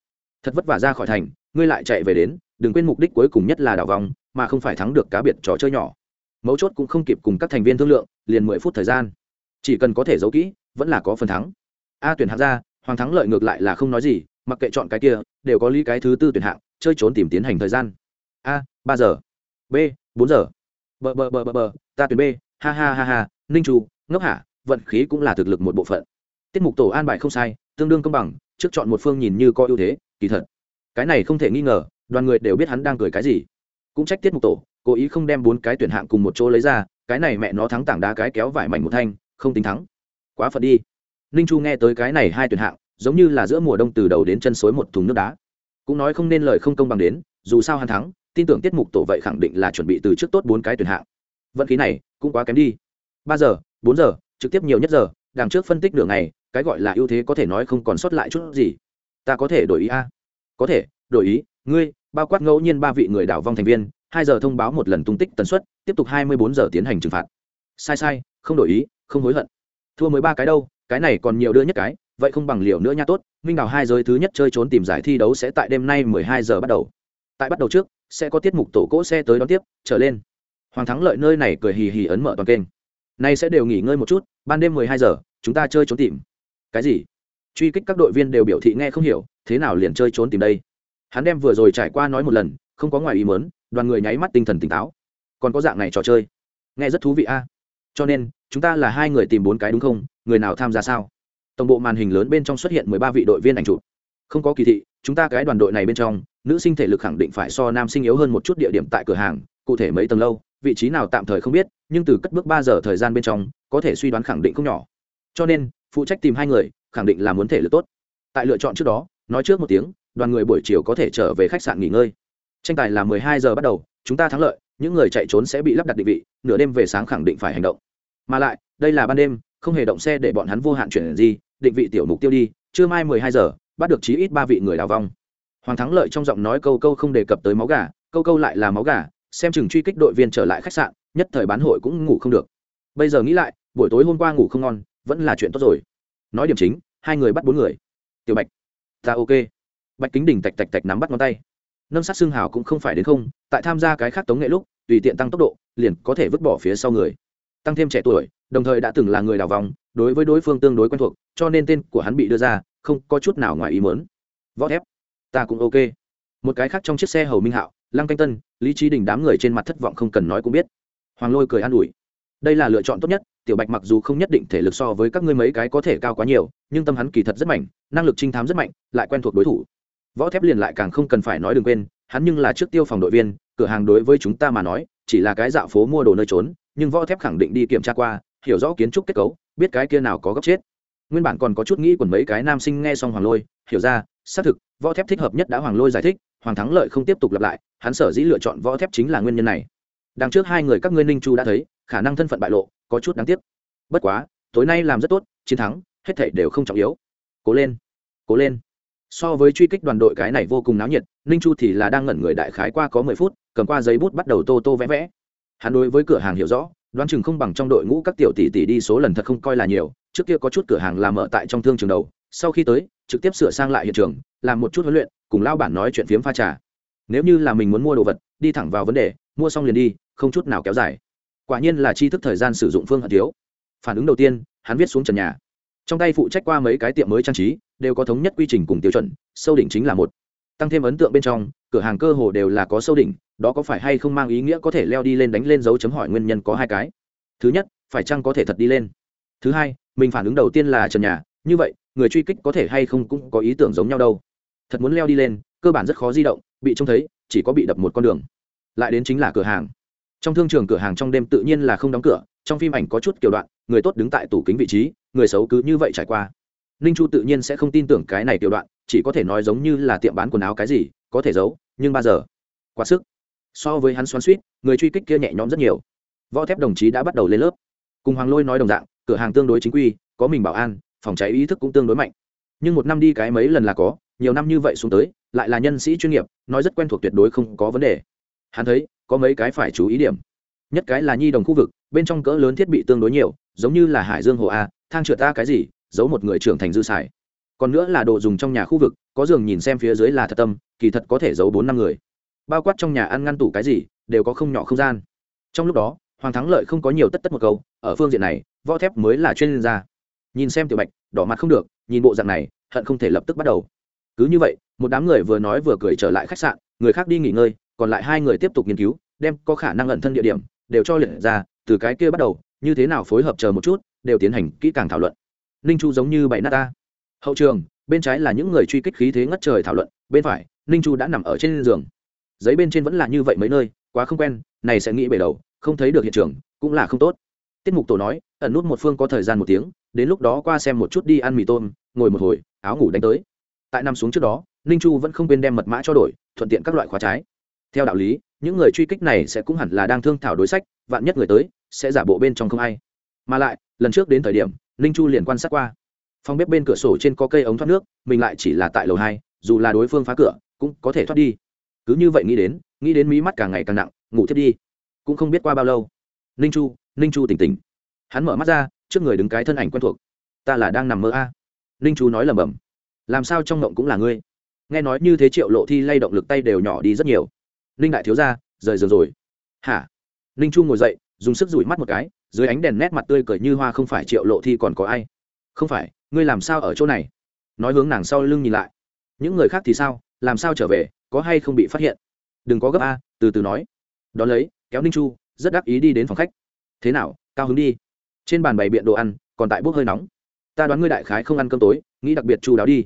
thật vất vả ra khỏi thành ngươi lại chạy về đến đừng quên mục đích cuối cùng nhất là đảo vòng mà không phải thắng được cá biệt trò chơi nhỏ. Mấu chốt cũng không kịp cùng các thành viên thương lượng liền mười phút thời gian. Chỉ cần có thể giấu kỹ vẫn là có phần thắng. A tuyển hạng ra hoàng thắng lợi ngược lại là không nói gì mặc kệ chọn cái kia đều có lý cái thứ tư tuyển hạng chơi trốn tìm tiến hành thời gian. A ba giờ. B bốn giờ. Bờ bờ bờ bờ bờ ta tuyển b ha ha ha ha ninh chu ngốc hạ, vận khí cũng là thực lực một bộ phận. Tiết mục tổ an bài không sai tương đương công bằng trước chọn một phương nhìn như có ưu thế, kỳ thật. Cái này không thể nghi ngờ, đoàn người đều biết hắn đang cười cái gì. Cũng trách tiết mục tổ, cố ý không đem bốn cái tuyển hạng cùng một chỗ lấy ra, cái này mẹ nó thắng tảng đá cái kéo vải mảnh một thanh, không tính thắng. Quá phận đi. Ninh chu nghe tới cái này hai tuyển hạng, giống như là giữa mùa đông từ đầu đến chân suối một thùng nước đá. Cũng nói không nên lời không công bằng đến, dù sao hắn thắng, tin tưởng tiết mục tổ vậy khẳng định là chuẩn bị từ trước tốt bốn cái tuyển hạng. Vận khí này cũng quá kém đi. Ba giờ, bốn giờ, trực tiếp nhiều nhất giờ, đằng trước phân tích nửa ngày cái gọi là ưu thế có thể nói không còn sót lại chút gì. Ta có thể đổi ý a. Có thể, đổi ý, ngươi, bao quát ngẫu nhiên ba vị người đảo vong thành viên, hai giờ thông báo một lần tung tích tần suất, tiếp tục hai mươi bốn giờ tiến hành trừng phạt. Sai sai, không đổi ý, không hối hận. Thua mới ba cái đâu, cái này còn nhiều đưa nhất cái, vậy không bằng liệu nữa nha tốt, minh đào hai giới thứ nhất chơi trốn tìm giải thi đấu sẽ tại đêm nay mười hai giờ bắt đầu. Tại bắt đầu trước, sẽ có tiết mục tổ cỗ xe tới đón tiếp, trở lên. Hoàng thắng lợi nơi này cười hì hì ấn mở toàn kênh. Nay sẽ đều nghỉ ngơi một chút, ban đêm mười hai giờ, chúng ta chơi trốn tìm cái gì? Truy kích các đội viên đều biểu thị nghe không hiểu, thế nào liền chơi trốn tìm đây? Hắn đem vừa rồi trải qua nói một lần, không có ngoài ý mớn đoàn người nháy mắt tinh thần tỉnh táo. Còn có dạng này trò chơi? Nghe rất thú vị a. Cho nên, chúng ta là hai người tìm bốn cái đúng không? Người nào tham gia sao? Tổng bộ màn hình lớn bên trong xuất hiện mười ba vị đội viên ảnh chụp. Không có kỳ thị, chúng ta cái đoàn đội này bên trong, nữ sinh thể lực khẳng định phải so nam sinh yếu hơn một chút địa điểm tại cửa hàng, cụ thể mấy tầng lâu, vị trí nào tạm thời không biết, nhưng từ cất bước ba giờ thời gian bên trong, có thể suy đoán khẳng định không nhỏ. Cho nên phụ trách tìm hai người, khẳng định là muốn thể lực tốt. Tại lựa chọn trước đó, nói trước một tiếng, đoàn người buổi chiều có thể trở về khách sạn nghỉ ngơi. Tranh tài là mười hai giờ bắt đầu, chúng ta thắng lợi, những người chạy trốn sẽ bị lắp đặt định vị, nửa đêm về sáng khẳng định phải hành động. Mà lại, đây là ban đêm, không hề động xe để bọn hắn vô hạn chuyển gì định vị tiểu mục tiêu đi, trưa mai mười hai giờ, bắt được chí ít ba vị người đào vong. Hoàng thắng lợi trong giọng nói câu câu không đề cập tới máu gà, câu câu lại là máu gà, xem chừng truy kích đội viên trở lại khách sạn, nhất thời bán hội cũng ngủ không được. Bây giờ nghĩ lại, buổi tối hôm qua ngủ không ngon vẫn là chuyện tốt rồi. Nói điểm chính, hai người bắt bốn người. Tiểu bạch, ta ok. Bạch kính đỉnh tạch tạch tạch nắm bắt ngón tay. Nâng sát xương hào cũng không phải đến không, tại tham gia cái khác tống nghệ lúc, tùy tiện tăng tốc độ, liền có thể vứt bỏ phía sau người. Tăng thêm trẻ tuổi, đồng thời đã từng là người đào vòng, đối với đối phương tương đối quen thuộc, cho nên tên của hắn bị đưa ra, không có chút nào ngoài ý muốn. Võ thép, ta cũng ok. Một cái khác trong chiếc xe hầu minh hạo, lăng canh tân, lý trí đình đám người trên mặt thất vọng không cần nói cũng biết. Hoàng lôi cười an ủi. Đây là lựa chọn tốt nhất tiểu bạch mặc dù không nhất định thể lực so với các ngươi mấy cái có thể cao quá nhiều, nhưng tâm hắn kỳ thật rất mạnh, năng lực trinh thám rất mạnh, lại quen thuộc đối thủ. Võ thép liền lại càng không cần phải nói đừng quên, hắn nhưng là trước tiêu phòng đội viên, cửa hàng đối với chúng ta mà nói, chỉ là cái dạo phố mua đồ nơi trốn, nhưng võ thép khẳng định đi kiểm tra qua, hiểu rõ kiến trúc kết cấu, biết cái kia nào có góc chết. Nguyên bản còn có chút nghĩ quần mấy cái nam sinh nghe xong hoàng lôi, hiểu ra, xác thực, võ thép thích hợp nhất đã hoàng lôi giải thích, hoàng thắng lợi không tiếp tục lặp lại, hắn sở dĩ lựa chọn võ thép chính là nguyên nhân này đằng trước hai người các ngươi ninh chu đã thấy, khả năng thân phận bại lộ, có chút đáng tiếc. Bất quá, tối nay làm rất tốt, chiến thắng, hết thảy đều không trọng yếu. Cố lên cố lên. So với truy kích đoàn đội cái này vô cùng náo nhiệt, ninh chu thì là đang ngẩn người đại khái qua có mười phút, cầm qua giấy bút bắt đầu tô tô vẽ vẽ. Hắn đối với cửa hàng hiểu rõ, đoán chừng không bằng trong đội ngũ các tiểu tỷ tỷ đi số lần thật không coi là nhiều, trước kia có chút cửa hàng làm mở tại trong thương trường đầu, sau khi tới, trực tiếp sửa sang lại hiện trường, làm một chút huấn luyện, cùng lao bản nói chuyện phiếm pha trà. Nếu như là mình muốn mua đồ vật, đi thẳng vào vấn đề mua xong liền đi, không chút nào kéo dài. Quả nhiên là chi thức thời gian sử dụng phương hận thiếu. Phản ứng đầu tiên, hắn viết xuống trần nhà. Trong tay phụ trách qua mấy cái tiệm mới trang trí, đều có thống nhất quy trình cùng tiêu chuẩn, sâu đỉnh chính là một. Tăng thêm ấn tượng bên trong, cửa hàng cơ hồ đều là có sâu đỉnh, đó có phải hay không mang ý nghĩa có thể leo đi lên đánh lên dấu chấm hỏi nguyên nhân có hai cái. Thứ nhất, phải chăng có thể thật đi lên? Thứ hai, mình phản ứng đầu tiên là trần nhà, như vậy, người truy kích có thể hay không cũng có ý tưởng giống nhau đâu. Thật muốn leo đi lên, cơ bản rất khó di động, bị trông thấy, chỉ có bị đập một con đường lại đến chính là cửa hàng. Trong thương trường cửa hàng trong đêm tự nhiên là không đóng cửa, trong phim ảnh có chút kiểu đoạn, người tốt đứng tại tủ kính vị trí, người xấu cứ như vậy trải qua. Ninh chu tự nhiên sẽ không tin tưởng cái này kiểu đoạn, chỉ có thể nói giống như là tiệm bán quần áo cái gì, có thể giấu, nhưng ba giờ, quá sức. So với hắn xoắn suýt, người truy kích kia nhẹ nhõm rất nhiều. Võ thép đồng chí đã bắt đầu lên lớp. Cùng hoàng lôi nói đồng dạng, cửa hàng tương đối chính quy, có mình bảo an, phòng cháy ý thức cũng tương đối mạnh. Nhưng một năm đi cái mấy lần là có, nhiều năm như vậy xuống tới, lại là nhân sĩ chuyên nghiệp, nói rất quen thuộc tuyệt đối không có vấn đề hắn thấy, có mấy cái phải chú ý điểm. Nhất cái là nhi đồng khu vực, bên trong cỡ lớn thiết bị tương đối nhiều, giống như là hải dương hồ a, thang trượt ta cái gì, giấu một người trưởng thành dư xài. Còn nữa là đồ dùng trong nhà khu vực, có giường nhìn xem phía dưới là thật tâm, kỳ thật có thể giấu bốn năm người. Bao quát trong nhà ăn ngăn tủ cái gì, đều có không nhỏ không gian. Trong lúc đó, hoàng thắng lợi không có nhiều tất tất một câu, ở phương diện này, võ thép mới là chuyên gia. Nhìn xem tiểu bạch, đỏ mặt không được, nhìn bộ dạng này, hận không thể lập tức bắt đầu. Cứ như vậy, một đám người vừa nói vừa cười trở lại khách sạn, người khác đi nghỉ ngơi còn lại hai người tiếp tục nghiên cứu, đem có khả năng ẩn thân địa điểm đều cho liệt ra, từ cái kia bắt đầu, như thế nào phối hợp chờ một chút, đều tiến hành kỹ càng thảo luận. Ninh chu giống như bậy nát ta. Hậu trường, bên trái là những người truy kích khí thế ngất trời thảo luận, bên phải, ninh chu đã nằm ở trên giường. Giấy bên trên vẫn là như vậy mấy nơi, quá không quen, này sẽ nghĩ bể đầu, không thấy được hiện trường, cũng là không tốt. Tiết mục tổ nói, ẩn nút một phương có thời gian một tiếng, đến lúc đó qua xem một chút đi ăn mì tôm, ngồi một hồi, áo ngủ đánh tới. Tại nằm xuống trước đó, ninh chu vẫn không quên đem mật mã cho đổi, thuận tiện các loại khóa trái theo đạo lý, những người truy kích này sẽ cũng hẳn là đang thương thảo đối sách, vạn nhất người tới, sẽ giả bộ bên trong không ai. Mà lại, lần trước đến thời điểm, ninh chu liền quan sát qua. Phòng bếp bên cửa sổ trên có cây ống thoát nước, mình lại chỉ là tại lầu hai, dù là đối phương phá cửa, cũng có thể thoát đi. Cứ như vậy nghĩ đến nghĩ đến mí mắt càng ngày càng nặng, ngủ thiết đi. Cũng không biết qua bao lâu. Ninh chu ninh chu tỉnh tỉnh. Hắn mở mắt ra, trước người đứng cái thân ảnh quen thuộc. Ta là đang nằm mơ a. Ninh chu nói lầm bầm làm sao trong ngộng cũng là ngươi? Nghe nói như thế triệu lộ thi lay động lực tay đều nhỏ đi rất nhiều ninh đại thiếu ra rời giường rồi. Hả? Ninh chu ngồi dậy, dùng sức rủi mắt một cái, dưới ánh đèn nét mặt tươi cười như hoa không phải triệu lộ thi còn có ai. Không phải, ngươi làm sao ở chỗ này? Nói hướng nàng sau lưng nhìn lại. Những người khác thì sao? Làm sao trở về? Có hay không bị phát hiện? Đừng có gấp a, từ từ nói. Đón lấy, kéo ninh chu, rất đắc ý đi đến phòng khách. Thế nào, cao hứng đi. Trên bàn bày biện đồ ăn, còn tại bốc hơi nóng. Ta đoán ngươi đại khái không ăn cơm tối, nghĩ đặc biệt chu đáo đi.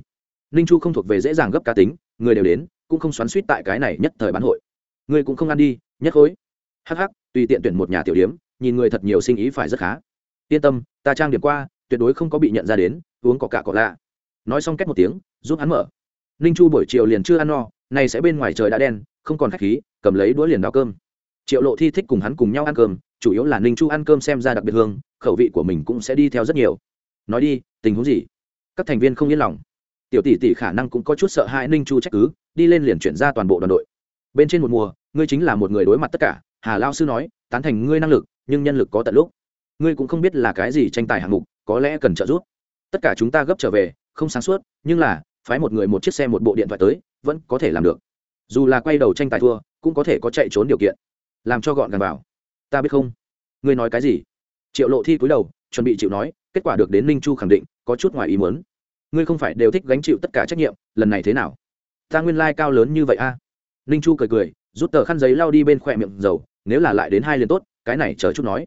Ninh chu không thuộc về dễ dàng gấp cá tính, người đều đến, cũng không xoắn suýt tại cái này nhất thời bán hội ngươi cũng không ăn đi, nhất khối. Hắc hắc, tùy tiện tuyển một nhà tiểu điếm, nhìn người thật nhiều sinh ý phải rất khá. Yên tâm, ta trang điểm qua, tuyệt đối không có bị nhận ra đến, uống có cả cỏ lạ. Nói xong cách một tiếng, giúp hắn mở. Ninh chu buổi chiều liền chưa ăn no, nay sẽ bên ngoài trời đã đen, không còn khách khí, cầm lấy đũa liền đào cơm. Triệu lộ thi thích cùng hắn cùng nhau ăn cơm, chủ yếu là ninh chu ăn cơm xem ra đặc biệt hương, khẩu vị của mình cũng sẽ đi theo rất nhiều. Nói đi, tình huống gì? Các thành viên không yên lòng. Tiểu tỷ tỷ khả năng cũng có chút sợ hãi ninh chu trách cứ, đi lên liền chuyển ra toàn bộ đoàn đội bên trên một mùa, ngươi chính là một người đối mặt tất cả, hà lao sư nói, tán thành ngươi năng lực, nhưng nhân lực có tận lúc. Ngươi cũng không biết là cái gì tranh tài hạng mục, có lẽ cần trợ giúp. Tất cả chúng ta gấp trở về, không sáng suốt, nhưng là, phái một người một chiếc xe một bộ điện thoại tới, vẫn có thể làm được. Dù là quay đầu tranh tài thua, cũng có thể có chạy trốn điều kiện. Làm cho gọn gàng vào. Ta biết không? Ngươi nói cái gì? Triệu lộ thi cúi đầu, chuẩn bị chịu nói, kết quả được đến ninh chu khẳng định, có chút ngoài ý muốn. Ngươi không phải đều thích gánh chịu tất cả trách nhiệm, lần này thế nào? Ta nguyên lai、like、cao lớn như vậy a. à? Ninh chu cười cười, rút tờ khăn giấy lao đi bên khỏe miệng dầu, nếu là lại đến hai liền tốt, cái này chờ chút nói.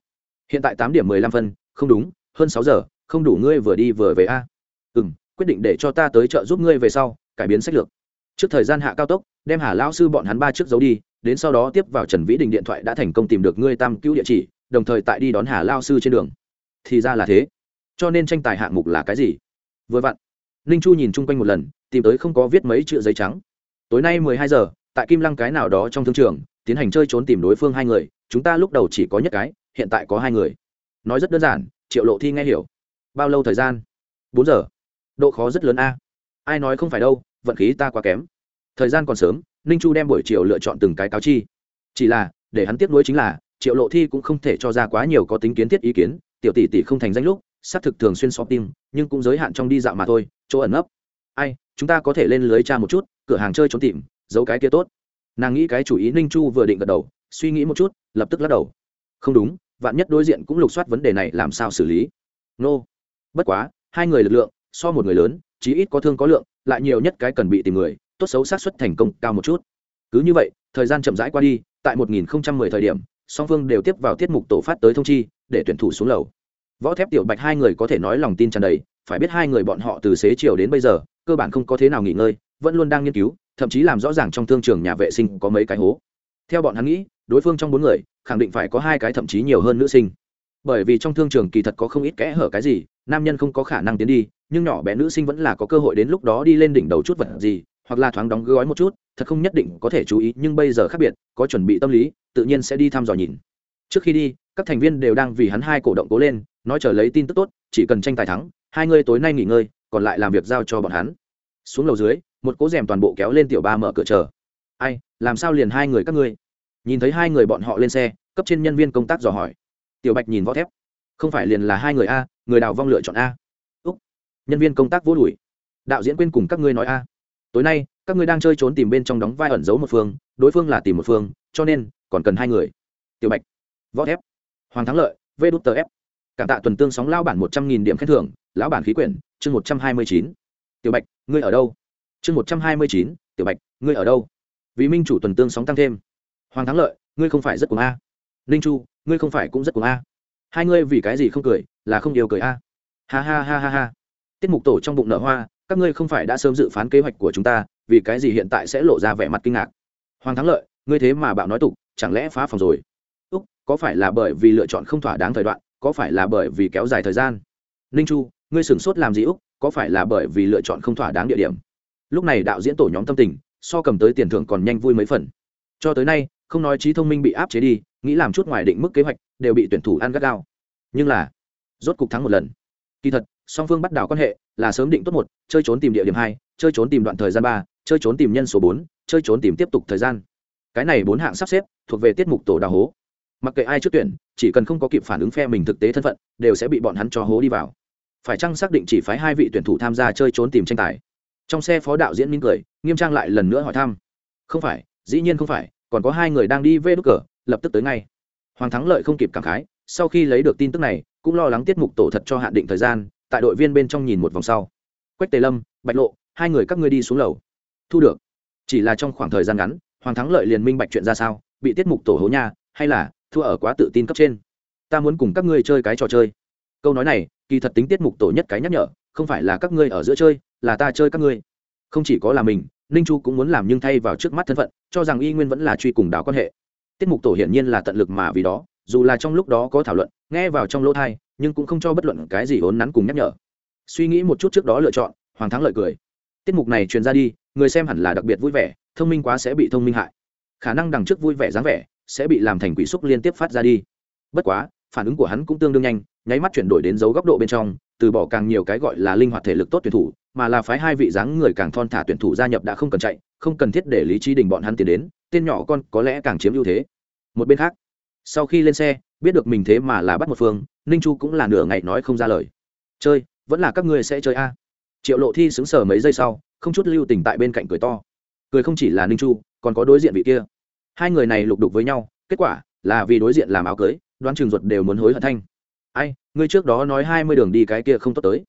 Hiện tại tám điểm mười lăm phân, không đúng, hơn sáu giờ, không đủ ngươi vừa đi vừa về a. À? ừ m quyết định để cho ta tới chợ giúp ngươi về sau, cải biến sách lược. Trước thời gian hạ cao tốc, đem hà lao sư bọn hắn ba trước giấu đi, đến sau đó tiếp vào trần vĩ đình điện thoại đã thành công tìm được ngươi tam cứu địa chỉ, đồng thời tại đi đón hà lao sư trên đường. Thì ra là thế. Cho nên tranh tài hạng mục là cái gì? Vừa vặn, ninh chu nhìn chung quanh một lần, tìm tới không có viết mấy chữ giấy trắng. Tối nay mười hai giờ tại kim lăng cái nào đó trong thương trường, tiến hành chơi trốn tìm đối phương hai người, chúng ta lúc đầu chỉ có nhất cái, hiện tại có hai người. Nói rất đơn giản, triệu lộ thi nghe hiểu. Bao lâu thời gian? Bốn giờ. Độ khó rất lớn a. Ai nói không phải đâu, vận khí ta quá kém. Thời gian còn sớm, ninh chu đem buổi chiều lựa chọn từng cái cáo chi. Chỉ là, để hắn tiếp nối chính là, triệu lộ thi cũng không thể cho ra quá nhiều có tính kiến thiết ý kiến, tiểu tỷ tỷ không thành danh lúc, xác thực thường xuyên shopping, nhưng cũng giới hạn trong đi dạo mà thôi, chỗ ẩn ấp ai, chúng ta có thể lên lưới tra một chút, cửa hàng chơi trốn tìm giấu cái kia tốt. Nàng nghĩ cái chủ ý ninh chu vừa định gật đầu, suy nghĩ một chút, lập tức lắc đầu. Không đúng, vạn nhất đối diện cũng lục soát vấn đề này làm sao xử lý? Nô、no. bất quá, hai người lực lượng, so một người lớn, chí ít có thương có lượng, lại nhiều nhất cái cần bị tìm người, tốt xấu xác suất thành công cao một chút. Cứ như vậy, thời gian chậm rãi qua đi, tại 1010 thời điểm, song phương đều tiếp vào tiết mục tổ phát tới thông chi, để tuyển thủ xuống lầu. Võ thép tiểu bạch hai người có thể nói lòng tin tràn đầy, phải biết hai người bọn họ từ xế chiều đến bây giờ, cơ bản không có thế nào nghỉ ngơi, vẫn luôn đang nghiên cứu thậm chí làm rõ ràng trong thương trường nhà vệ sinh có mấy cái hố. Theo bọn hắn nghĩ, đối phương trong bốn người, khẳng định phải có hai cái thậm chí nhiều hơn nữ sinh. Bởi vì trong thương trường kỳ thật có không ít kẽ hở cái gì, nam nhân không có khả năng tiến đi, nhưng nhỏ bé nữ sinh vẫn là có cơ hội đến lúc đó đi lên đỉnh đầu chút vật gì, hoặc là thoáng đóng gói một chút, thật không nhất định có thể chú ý, nhưng bây giờ khác biệt, có chuẩn bị tâm lý, tự nhiên sẽ đi thăm dò nhìn. Trước khi đi, các thành viên đều đang vì hắn hai cổ động cố lên, nói chờ lấy tin tức tốt, chỉ cần tranh tài thắng, hai người tối nay nghỉ ngơi, còn lại làm việc giao cho bọn hắn. Xuống lầu dưới một cố rèm toàn bộ kéo lên tiểu ba mở cửa chờ. Ai, làm sao liền hai người các ngươi? Nhìn thấy hai người bọn họ lên xe, cấp trên nhân viên công tác dò hỏi. Tiểu bạch nhìn võ thép. Không phải liền là hai người a, người đào vong lựa chọn a. Úc. Nhân viên công tác vô đuổi. Đạo diễn quên cùng các ngươi nói a. Tối nay, các ngươi đang chơi trốn tìm bên trong đóng vai ẩn giấu một phương, đối phương là tìm một phương, cho nên, còn cần hai người. Tiểu bạch. Võ thép. Hoàng thắng lợi, vê đút tờ ép cảm tạ tuần tương sóng lao bản một trăm nghìn điểm khen thưởng, lão bản khí quyển, chương một trăm hai mươi chín. Tiểu bạch, ngươi ở đâu? Chương một trăm hai mươi chín, tiểu bạch, ngươi ở đâu? Vì minh chủ tuần tương sóng tăng thêm. Hoàng thắng lợi, ngươi không phải rất cùng a. Ninh chu, ngươi không phải cũng rất cùng a. Hai ngươi vì cái gì không cười, là không yêu cười a. Ha ha ha ha ha. Tiết mục tổ trong bụng nở hoa, các ngươi không phải đã sớm dự phán kế hoạch của chúng ta, vì cái gì hiện tại sẽ lộ ra vẻ mặt kinh ngạc? Hoàng thắng lợi, ngươi thế mà bạo nói tục, chẳng lẽ phá phòng rồi? Úc, có phải là bởi vì lựa chọn không thỏa đáng thời đoạn, có phải là bởi vì kéo dài thời gian? Ninh chu, ngươi sửng sốt làm gì úc, có phải là bởi vì lựa chọn không thỏa đáng địa điểm? Lúc này đạo diễn tổ nhóm tâm tình, so cầm tới tiền thưởng còn nhanh vui mấy phần. Cho tới nay, không nói trí thông minh bị áp chế đi, nghĩ làm chút ngoài định mức kế hoạch, đều bị tuyển thủ ăn gắt gao. Nhưng là, rốt cục thắng một lần. Kỳ thật, song phương bắt đảo quan hệ, là sớm định tốt một, chơi trốn tìm địa điểm hai, chơi trốn tìm đoạn thời gian ba, chơi trốn tìm nhân số bốn, chơi trốn tìm tiếp tục thời gian. Cái này bốn hạng sắp xếp, thuộc về tiết mục tổ đào hố. Mặc kệ ai trước tuyển, chỉ cần không có kịp phản ứng phe mình thực tế thân phận, đều sẽ bị bọn hắn cho hố đi vào. Phải chăng xác định chỉ phái hai vị tuyển thủ tham gia chơi trốn tìm tranh tài? Trong xe phó đạo diễn minh cười, nghiêm trang lại lần nữa hỏi thăm. Không phải, dĩ nhiên không phải, còn có hai người đang đi vê đ cờ, lập tức tới ngay. Hoàng thắng lợi không kịp cảm khái, sau khi lấy được tin tức này, cũng lo lắng tiết mục tổ thật cho hạn định thời gian, tại đội viên bên trong nhìn một vòng sau. Quách tề lâm, bạch lộ, hai người các ngươi đi xuống lầu. Thu được. Chỉ là trong khoảng thời gian ngắn, hoàng thắng lợi liền minh bạch chuyện ra sao, bị tiết mục tổ hố nha, hay là, thua ở quá tự tin cấp trên. Ta muốn cùng các ngươi chơi cái trò chơi. Câu nói này, kỳ thật tính tiết mục tổ nhất cái nhắc nhở không phải là các ngươi ở giữa chơi, là ta chơi các ngươi. Không chỉ có là mình, ninh chu cũng muốn làm nhưng thay vào trước mắt thân phận, cho rằng y nguyên vẫn là truy cùng đảo quan hệ. Tiết mục tổ hiển nhiên là tận lực mà vì đó, dù là trong lúc đó có thảo luận, nghe vào trong lỗ thai nhưng cũng không cho bất luận cái gì hốn nắn cùng nhắc nhở. Suy nghĩ một chút trước đó lựa chọn, hoàng thắng lợi cười. Tiết mục này truyền ra đi, người xem hẳn là đặc biệt vui vẻ, thông minh quá sẽ bị thông minh hại. Khả năng đằng trước vui vẻ dáng vẻ, sẽ bị làm thành quỷ xúc liên tiếp phát ra đi. Bất quá, phản ứng của hắn cũng tương đương nhanh, nháy mắt chuyển đổi đến dấu góc độ bên trong từ bỏ càng nhiều cái gọi là linh hoạt thể lực tốt tuyển thủ, mà là phái hai vị dáng người càng thon thả tuyển thủ gia nhập đã không cần chạy, không cần thiết để lý trí đình bọn hắn tiến đến, tên nhỏ con có lẽ càng chiếm ưu thế. Một bên khác, sau khi lên xe, biết được mình thế mà là bắt một phương, ninh chu cũng là nửa ngày nói không ra lời. Chơi, vẫn là các ngươi sẽ chơi a. Triệu lộ thi xứng sở mấy giây sau, không chút lưu tình tại bên cạnh cười to. Cười không chỉ là ninh chu, còn có đối diện vị kia. Hai người này lục đục với nhau, kết quả là vì đối diện làm áo cưới, đoán trường ruột đều muốn hối hận thanh ngươi trước đó nói hai mươi đường đi cái kia không tốt tới.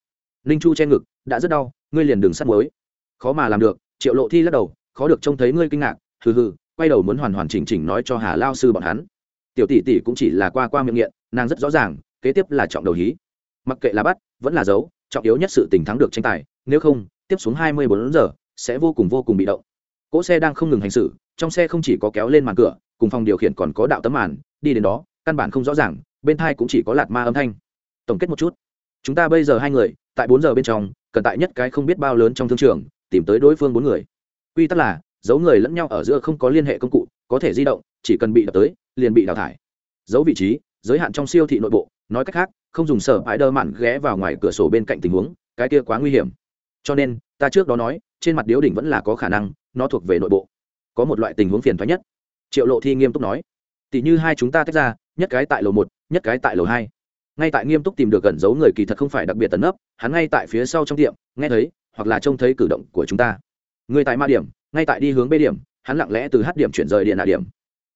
Ninh chu che ngực, đã rất đau, ngươi liền đường sắt muối. Khó mà làm được, triệu lộ thi lắc đầu, khó được trông thấy ngươi kinh ngạc, hừ hừ, quay đầu muốn hoàn hoàn chỉnh chỉnh nói cho hà lao sư bọn hắn. Tiểu tỷ tỷ cũng chỉ là qua qua miệng nghiện, nàng rất rõ ràng, kế tiếp là trọng đầu hí. Mặc kệ là bắt, vẫn là giấu, trọng yếu nhất sự tình thắng được tranh tài, nếu không, tiếp xuống hai mươi bốn giờ, sẽ vô cùng vô cùng bị động. Cỗ xe đang không ngừng hành xử, trong xe không chỉ có kéo lên màn cửa, cùng phòng điều khiển còn có đạo tấm màn, đi đến đó, căn bản không rõ ràng, bên thai cũng chỉ có lạt ma âm thanh tổng kết một chút. Chúng ta bây giờ hai người, tại bốn giờ bên trong, cần tại nhất cái không biết bao lớn trong thương trường, tìm tới đối phương bốn người. Quy tắc là, giấu người lẫn nhau ở giữa không có liên hệ công cụ, có thể di động, chỉ cần bị đập tới, liền bị đào thải. Giấu vị trí, giới hạn trong siêu thị nội bộ, nói cách khác, không dùng sở hãi đơ mạn ghé vào ngoài cửa sổ bên cạnh tình huống, cái kia quá nguy hiểm. Cho nên, ta trước đó nói, trên mặt điếu đỉnh vẫn là có khả năng, nó thuộc về nội bộ. Có một loại tình huống phiền thoái nhất. Triệu lộ thi nghiêm túc nói. Tỷ như hai chúng ta tách ra, nhất cái tại lầu một, nhất cái tại lầu hai ngay tại nghiêm túc tìm được gần giấu người kỳ thật không phải đặc biệt tấn ấp hắn ngay tại phía sau trong tiệm, nghe thấy, hoặc là trông thấy cử động của chúng ta. Người tại ma điểm, ngay tại đi hướng b điểm, hắn lặng lẽ từ h điểm chuyển rời điện hạ điểm.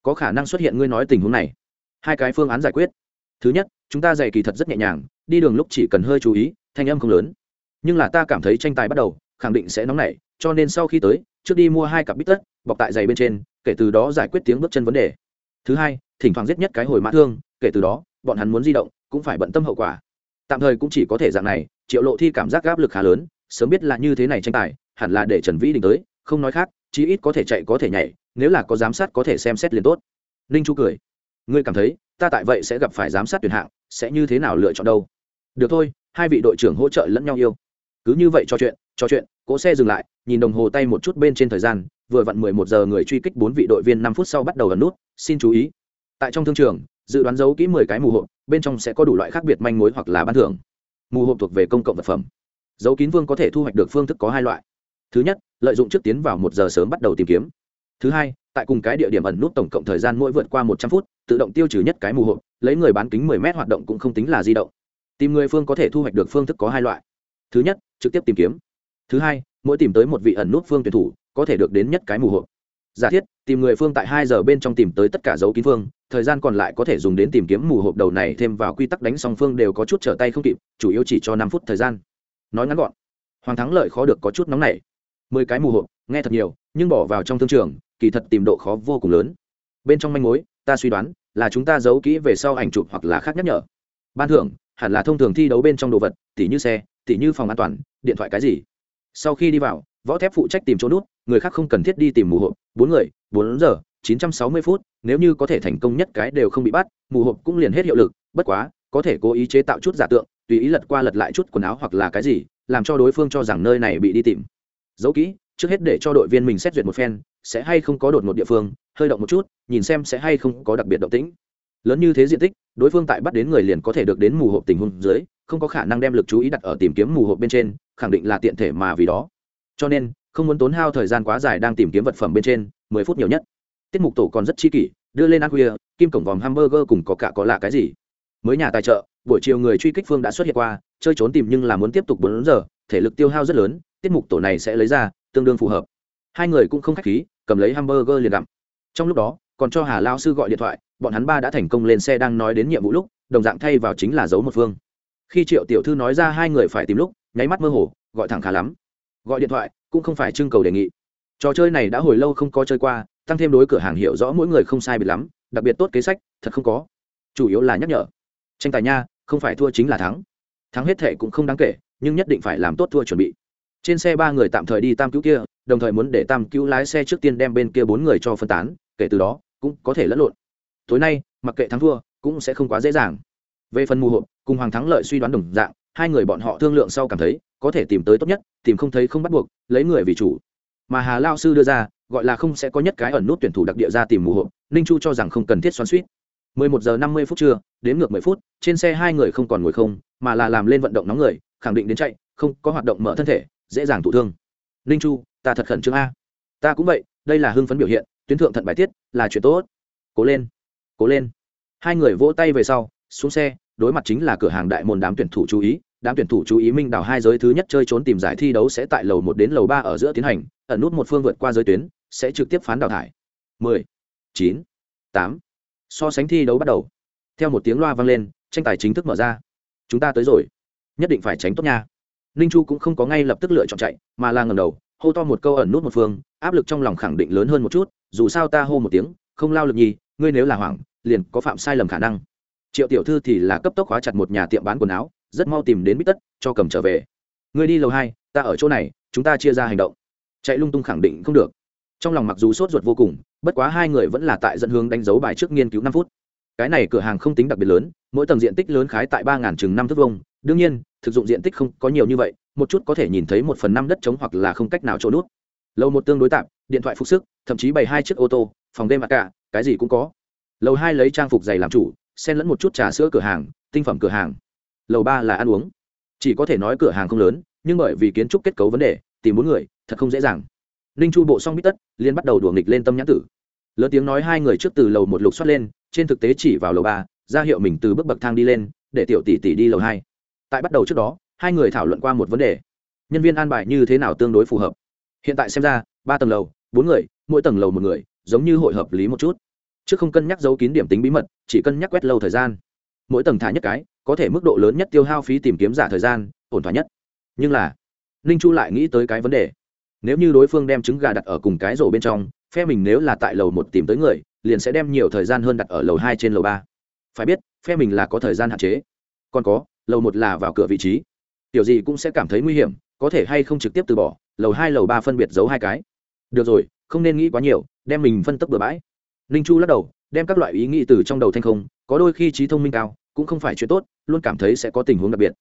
Có khả năng xuất hiện ngươi nói tình huống này. Hai cái phương án giải quyết. Thứ nhất, chúng ta dạy kỳ thật rất nhẹ nhàng, đi đường lúc chỉ cần hơi chú ý, thanh âm không lớn. Nhưng là ta cảm thấy tranh tài bắt đầu, khẳng định sẽ nóng nảy, cho nên sau khi tới, trước đi mua hai cặp bít tất, bọc tại giày bên trên, kể từ đó giải quyết tiếng bước chân vấn đề. Thứ hai, thỉnh thoảng giết nhất cái hồi mã thương, kể từ đó, bọn hắn muốn di động cũng phải bận tâm hậu quả. Tạm thời cũng chỉ có thể dạng này, triệu lộ thi cảm giác áp lực khá lớn, sớm biết là như thế này tranh tài, hẳn là để trần vĩ đình tới, không nói khác, chí ít có thể chạy có thể nhảy, nếu là có giám sát có thể xem xét liền tốt. Ninh chu cười. Ngươi cảm thấy, ta tại vậy sẽ gặp phải giám sát tuyển hạng, sẽ như thế nào lựa chọn đâu? Được thôi, hai vị đội trưởng hỗ trợ lẫn nhau yêu. Cứ như vậy cho chuyện cho chuyện, cỗ xe dừng lại, nhìn đồng hồ tay một chút bên trên thời gian, vừa vặn mười một giờ người truy kích bốn vị đội viên năm phút sau bắt đầu gần nút, xin chú ý. Tại trong thương trường, dự đoán giấu kỹ mười cái mù hộp bên trong sẽ có đủ loại khác biệt manh mối hoặc là ban thưởng. Mù hộp thuộc về công cộng vật phẩm. Dấu kín vương có thể thu hoạch được phương thức có hai loại. Thứ nhất, lợi dụng trước tiến vào một giờ sớm bắt đầu tìm kiếm. Thứ hai, tại cùng cái địa điểm ẩn nút tổng cộng thời gian mỗi vượt qua một trăm phút, tự động tiêu trừ nhất cái mù hộp, lấy người bán kính mười m hoạt động cũng không tính là di động. Tìm người phương có thể thu hoạch được phương thức có hai loại. Thứ nhất, trực tiếp tìm kiếm. Thứ hai, mỗi tìm tới một vị ẩn nút phương tuyển thủ, có thể được đến nhất cái mù hộp. Giả thiết, tìm người phương tại hai giờ bên trong tìm tới tất cả dấu kín phương thời gian còn lại có thể dùng đến tìm kiếm mù hộp đầu này thêm vào quy tắc đánh song phương đều có chút trở tay không kịp, chủ yếu chỉ cho năm phút thời gian. Nói ngắn gọn, hoàng thắng lợi khó được có chút nóng này mười cái mù hộp, nghe thật nhiều, nhưng bỏ vào trong thương trường, kỳ thật tìm độ khó vô cùng lớn. Bên trong manh mối, ta suy đoán, là chúng ta giấu kỹ về sau ảnh chụp hoặc là khác nhắc nhở. Ban thưởng, hẳn là thông thường thi đấu bên trong đồ vật, tỉ như xe, tỉ như phòng an toàn, điện thoại cái gì. Sau khi đi vào, võ thép phụ trách tìm chỗ nút, người khác không cần thiết đi tìm mù hộp, bốn người, bốn giờ chín trăm sáu mươi phút, nếu như có thể thành công nhất cái đều không bị bắt, mù hộp cũng liền hết hiệu lực, bất quá, có thể cố ý chế tạo chút giả tượng, tùy ý lật qua lật lại chút quần áo hoặc là cái gì, làm cho đối phương cho rằng nơi này bị đi tìm. Giấu kỹ, trước hết để cho đội viên mình xét duyệt một phen, sẽ hay không có đột một địa phương, hơi động một chút, nhìn xem sẽ hay không có đặc biệt động tĩnh. Lớn như thế diện tích, đối phương tại bắt đến người liền có thể được đến mù hộp tình huống dưới, không có khả năng đem lực chú ý đặt ở tìm kiếm mù hộp bên trên, khẳng định là tiện thể mà vì đó. Cho nên, không muốn tốn hao thời gian quá dài đang tìm kiếm vật phẩm bên trên, mười phút nhiều nhất tiết mục tổ còn rất chi kỷ, đưa lên ăn khuya kim cổng vòm hamburger cùng có cả có lạ cái gì. Mới nhà tài trợ, buổi chiều người truy kích phương đã xuất hiện qua, chơi trốn tìm nhưng là muốn tiếp tục bốn giờ, thể lực tiêu hao rất lớn, tiết mục tổ này sẽ lấy ra, tương đương phù hợp. Hai người cũng không khách khí, cầm lấy hamburger liền gặm. Trong lúc đó, còn cho hà lao sư gọi điện thoại, bọn hắn ba đã thành công lên xe đang nói đến nhiệm vụ lúc, đồng dạng thay vào chính là giấu một phương. Khi triệu tiểu thư nói ra hai người phải tìm lúc, nháy mắt mơ hồ, gọi thẳng khá lắm. Gọi điện thoại, cũng không phải trưng cầu đề nghị. Trò chơi này đã hồi lâu không có chơi qua tăng thêm đối cửa hàng hiểu rõ mỗi người không sai biệt lắm, đặc biệt tốt kế sách, thật không có. Chủ yếu là nhắc nhở. Tranh tài nha, không phải thua chính là thắng. Thắng hết thệ cũng không đáng kể, nhưng nhất định phải làm tốt thua chuẩn bị. Trên xe ba người tạm thời đi tam cứu kia, đồng thời muốn để tam cứu lái xe trước tiên đem bên kia bốn người cho phân tán, kể từ đó, cũng có thể lẫn lộn. Tối nay, mặc kệ thắng thua, cũng sẽ không quá dễ dàng. Về phần mù hộp, cùng hoàng thắng lợi suy đoán đồng dạng, hai người bọn họ thương lượng sau cảm thấy, có thể tìm tới tốt nhất, tìm không thấy không bắt buộc, lấy người vì chủ. Mà hà lao sư đưa ra gọi là không sẽ có nhất cái ẩn nút tuyển thủ đặc địa ra tìm mù hộp, ninh chu cho rằng không cần thiết xoắn suýt. 11 giờ 50 phút trưa, đến ngược 10 phút, trên xe hai người không còn ngồi không, mà là làm lên vận động nóng người, khẳng định đến chạy, không có hoạt động mở thân thể, dễ dàng thụ thương. Ninh chu, ta thật khẩn trương a. Ta cũng vậy, đây là hưng phấn biểu hiện, tuyến thượng thận bài tiết, là chuyện tốt. Cố lên cố lên. Hai người vỗ tay về sau, xuống xe, đối mặt chính là cửa hàng đại môn đám tuyển thủ chú ý, đám tuyển thủ chú ý minh đào hai giới thứ nhất chơi trốn tìm giải thi đấu sẽ tại lầu một đến lầu ba ở giữa tiến hành, ẩn nút một phương vượt qua giới tuyến sẽ trực tiếp phán đào thải. Mười, chín, tám. So sánh thi đấu bắt đầu. Theo một tiếng loa vang lên, tranh tài chính thức mở ra. Chúng ta tới rồi. Nhất định phải tránh tốt nha. Ninh chu cũng không có ngay lập tức lựa chọn chạy, mà là ngầm đầu, hô to một câu ẩn nút một phương, áp lực trong lòng khẳng định lớn hơn một chút, dù sao ta hô một tiếng, không lao lực nhi ngươi nếu là hoảng, liền có phạm sai lầm khả năng. Triệu tiểu thư thì là cấp tốc khóa chặt một nhà tiệm bán quần áo, rất mau tìm đến bít tất, cho cầm trở về. Ngươi đi lầu hai, ta ở chỗ này, chúng ta chia ra hành động. Chạy lung tung khẳng định không được trong lòng mặc dù sốt ruột vô cùng, bất quá hai người vẫn là tại dẫn hướng đánh dấu bài trước nghiên cứu năm phút. Cái này cửa hàng không tính đặc biệt lớn, mỗi tầng diện tích lớn khái tại ba ngàn chừng năm thước vông đương nhiên, thực dụng diện tích không có nhiều như vậy, một chút có thể nhìn thấy một phần năm đất trống hoặc là không cách nào chỗ nút. Lầu một tương đối tạm, điện thoại phục sức, thậm chí bày hai chiếc ô tô, phòng đêm mặt cả, cái gì cũng có. Lầu hai lấy trang phục giày làm chủ, xen lẫn một chút trà sữa cửa hàng, tinh phẩm cửa hàng. Lầu ba là ăn uống. Chỉ có thể nói cửa hàng không lớn, nhưng bởi vì kiến trúc kết cấu vấn đề, tìm bốn người, thật không dễ dàng ninh chu bộ xong bít tất liên bắt đầu đùa nghịch lên tâm nhãn tử. Lớn tiếng nói hai người trước từ lầu một lục xoát lên, trên thực tế chỉ vào lầu ba, ra hiệu mình từ bước bậc thang đi lên, để tiểu tỷ tỷ đi lầu hai. Tại bắt đầu trước đó, hai người thảo luận qua một vấn đề. Nhân viên an bài như thế nào tương đối phù hợp? Hiện tại xem ra, ba tầng lầu, bốn người, mỗi tầng lầu một người, giống như hội hợp lý một chút. Chứ không cân nhắc giấu kín điểm tính bí mật, chỉ cân nhắc quét lâu thời gian. Mỗi tầng thả nhất cái, có thể mức độ lớn nhất tiêu hao phí tìm kiếm giả thời gian, ổn thỏa nhất. Nhưng là, ninh chu lại nghĩ tới cái vấn đề nếu như đối phương đem trứng gà đặt ở cùng cái rổ bên trong, phe mình nếu là tại lầu một tìm tới người, liền sẽ đem nhiều thời gian hơn đặt ở lầu hai trên lầu ba. Phải biết, phe mình là có thời gian hạn chế. Còn có, lầu một là vào cửa vị trí. Tiểu gì cũng sẽ cảm thấy nguy hiểm, có thể hay không trực tiếp từ bỏ, lầu hai, lầu ba phân biệt giấu hai cái. Được rồi, không nên nghĩ quá nhiều, đem mình phân tấp bừa bãi. Ninh chu lắc đầu, đem các loại ý nghĩ từ trong đầu thanh không, có đôi khi trí thông minh cao, cũng không phải chuyện tốt, luôn cảm thấy sẽ có tình huống đặc biệt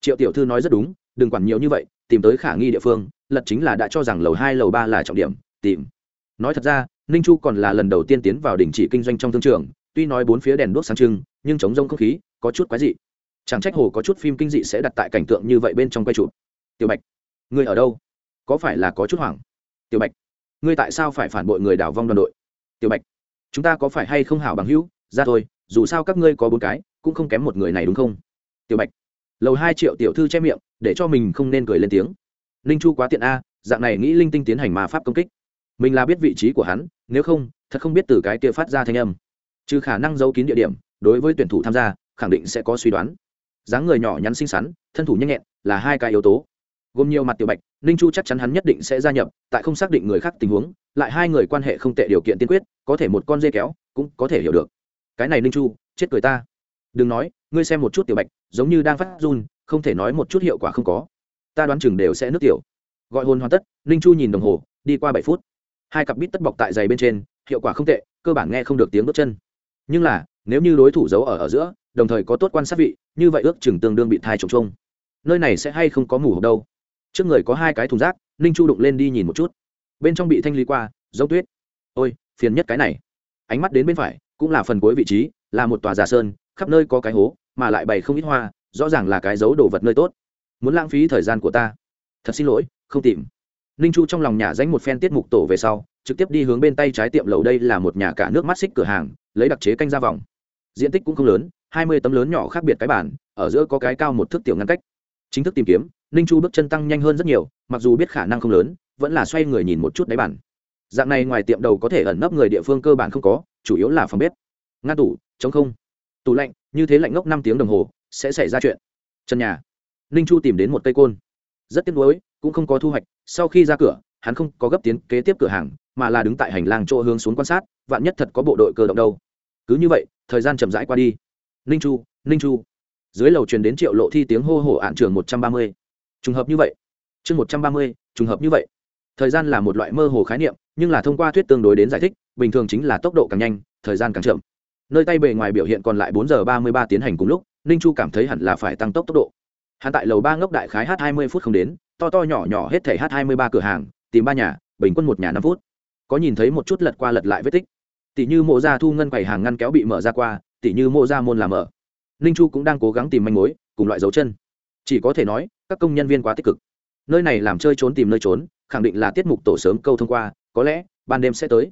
triệu tiểu thư nói rất đúng, đừng quản nhiều như vậy, tìm tới khả nghi địa phương, lật chính là đã cho rằng lầu hai, lầu ba là trọng điểm, tìm. Nói thật ra, ninh chu còn là lần đầu tiên tiến vào đình chỉ kinh doanh trong thương trường, tuy nói bốn phía đèn đuốc sáng trưng, nhưng chống rông không khí, có chút quái dị. Chẳng trách hồ có chút phim kinh dị sẽ đặt tại cảnh tượng như vậy bên trong quay chụp. Tiểu bạch, ngươi ở đâu? Có phải là có chút hoảng? Tiểu bạch, ngươi tại sao phải phản bội người đảo vong đoàn đội? Tiểu bạch, chúng ta có phải hay không hảo bằng hữu? Ra thôi, dù sao các ngươi có bốn cái, cũng không kém một người này đúng không? Tiểu bạch lầu hai triệu tiểu thư che miệng, để cho mình không nên cười lên tiếng. Ninh chu quá tiện a, dạng này nghĩ linh tinh tiến hành ma pháp công kích. Mình là biết vị trí của hắn, nếu không, thật không biết từ cái kia phát ra thanh âm. Trừ khả năng giấu kín địa điểm, đối với tuyển thủ tham gia, khẳng định sẽ có suy đoán. Dáng người nhỏ nhắn xinh xắn, thân thủ nhanh nhẹn, là hai cái yếu tố. Gồm nhiều mặt tiểu bạch, ninh chu chắc chắn hắn nhất định sẽ gia nhập, tại không xác định người khác tình huống, lại hai người quan hệ không tệ điều kiện tiên quyết, có thể một con dê kéo, cũng có thể hiểu được. Cái này ninh chu, chết cười ta đừng nói, ngươi xem một chút tiểu bạch, giống như đang phát run, không thể nói một chút hiệu quả không có. Ta đoán chừng đều sẽ nước tiểu. Gọi hồn hoàn tất, ninh chu nhìn đồng hồ, đi qua bảy phút. Hai cặp bít tất bọc tại giày bên trên, hiệu quả không tệ, cơ bản nghe không được tiếng bước chân. Nhưng là, nếu như đối thủ giấu ở ở giữa, đồng thời có tốt quan sát vị, như vậy ước chừng tương đương bị thai trồng trông nơi này sẽ hay không có mù hộp đâu. Trước người có hai cái thùng rác, ninh chu đụng lên đi nhìn một chút. Bên trong bị thanh lý qua, giống tuyết. Ôi, phiền nhất cái này. Ánh mắt đến bên phải, cũng là phần cuối vị trí, là một tòa giả sơn khắp nơi có cái hố, mà lại bày không ít hoa, rõ ràng là cái dấu đồ vật nơi tốt. Muốn lãng phí thời gian của ta? Thật xin lỗi, không tìm. Ninh chu trong lòng nhà danh một phen tiết mục tổ về sau, trực tiếp đi hướng bên tay trái tiệm lầu đây là một nhà cả nước mắt xích cửa hàng, lấy đặc chế canh ra vòng. Diện tích cũng không lớn, hai mươi tấm lớn nhỏ khác biệt cái bản ở giữa có cái cao một thước tiểu ngăn cách. Chính thức tìm kiếm, ninh chu bước chân tăng nhanh hơn rất nhiều, mặc dù biết khả năng không lớn, vẫn là xoay người nhìn một chút đáy bản dạng này ngoài tiệm đầu có thể ẩn nấp người địa phương cơ bản không có, chủ yếu là phòng bếp. Ngăn tủ chống không tủ lạnh, như thế lạnh ngốc năm tiếng đồng hồ, sẽ xảy ra chuyện. Chân nhà. Ninh chu tìm đến một cây côn. Rất tiếc nuối, cũng không có thu hoạch, sau khi ra cửa, hắn không có gấp tiến kế tiếp cửa hàng, mà là đứng tại hành lang chỗ hướng xuống quan sát, vạn nhất thật có bộ đội cơ động đâu. Cứ như vậy, thời gian chậm rãi qua đi. Ninh chu ninh chu. Dưới lầu truyền đến triệu lộ thi tiếng hô hổ ạn trường một trăm ba mươi. Trùng hợp như vậy. Chương một trăm ba mươi, trùng hợp như vậy. Thời gian là một loại mơ hồ khái niệm, nhưng là thông qua thuyết tương đối đến giải thích, bình thường chính là tốc độ càng nhanh, thời gian càng chậm nơi tay bề ngoài biểu hiện còn lại bốn giờ ba mươi ba tiến hành cùng lúc, ninh chu cảm thấy hẳn là phải tăng tốc tốc độ. Hắn tại lầu ba ngốc đại khái h hai mươi phút không đến, to to nhỏ nhỏ hết thể h hai mươi ba cửa hàng, tìm ba nhà, bình quân một nhà năm phút. Có nhìn thấy một chút lật qua lật lại vết tích. Tỷ như mộ gia thu ngân quầy hàng ngăn kéo bị mở ra qua, tỷ như mộ gia môn làm mở. Ninh chu cũng đang cố gắng tìm manh mối, cùng loại dấu chân. Chỉ có thể nói, các công nhân viên quá tích cực. Nơi này làm chơi trốn tìm nơi trốn, khẳng định là tiết mục tổ sớm câu thông qua, có lẽ ban đêm sẽ tới.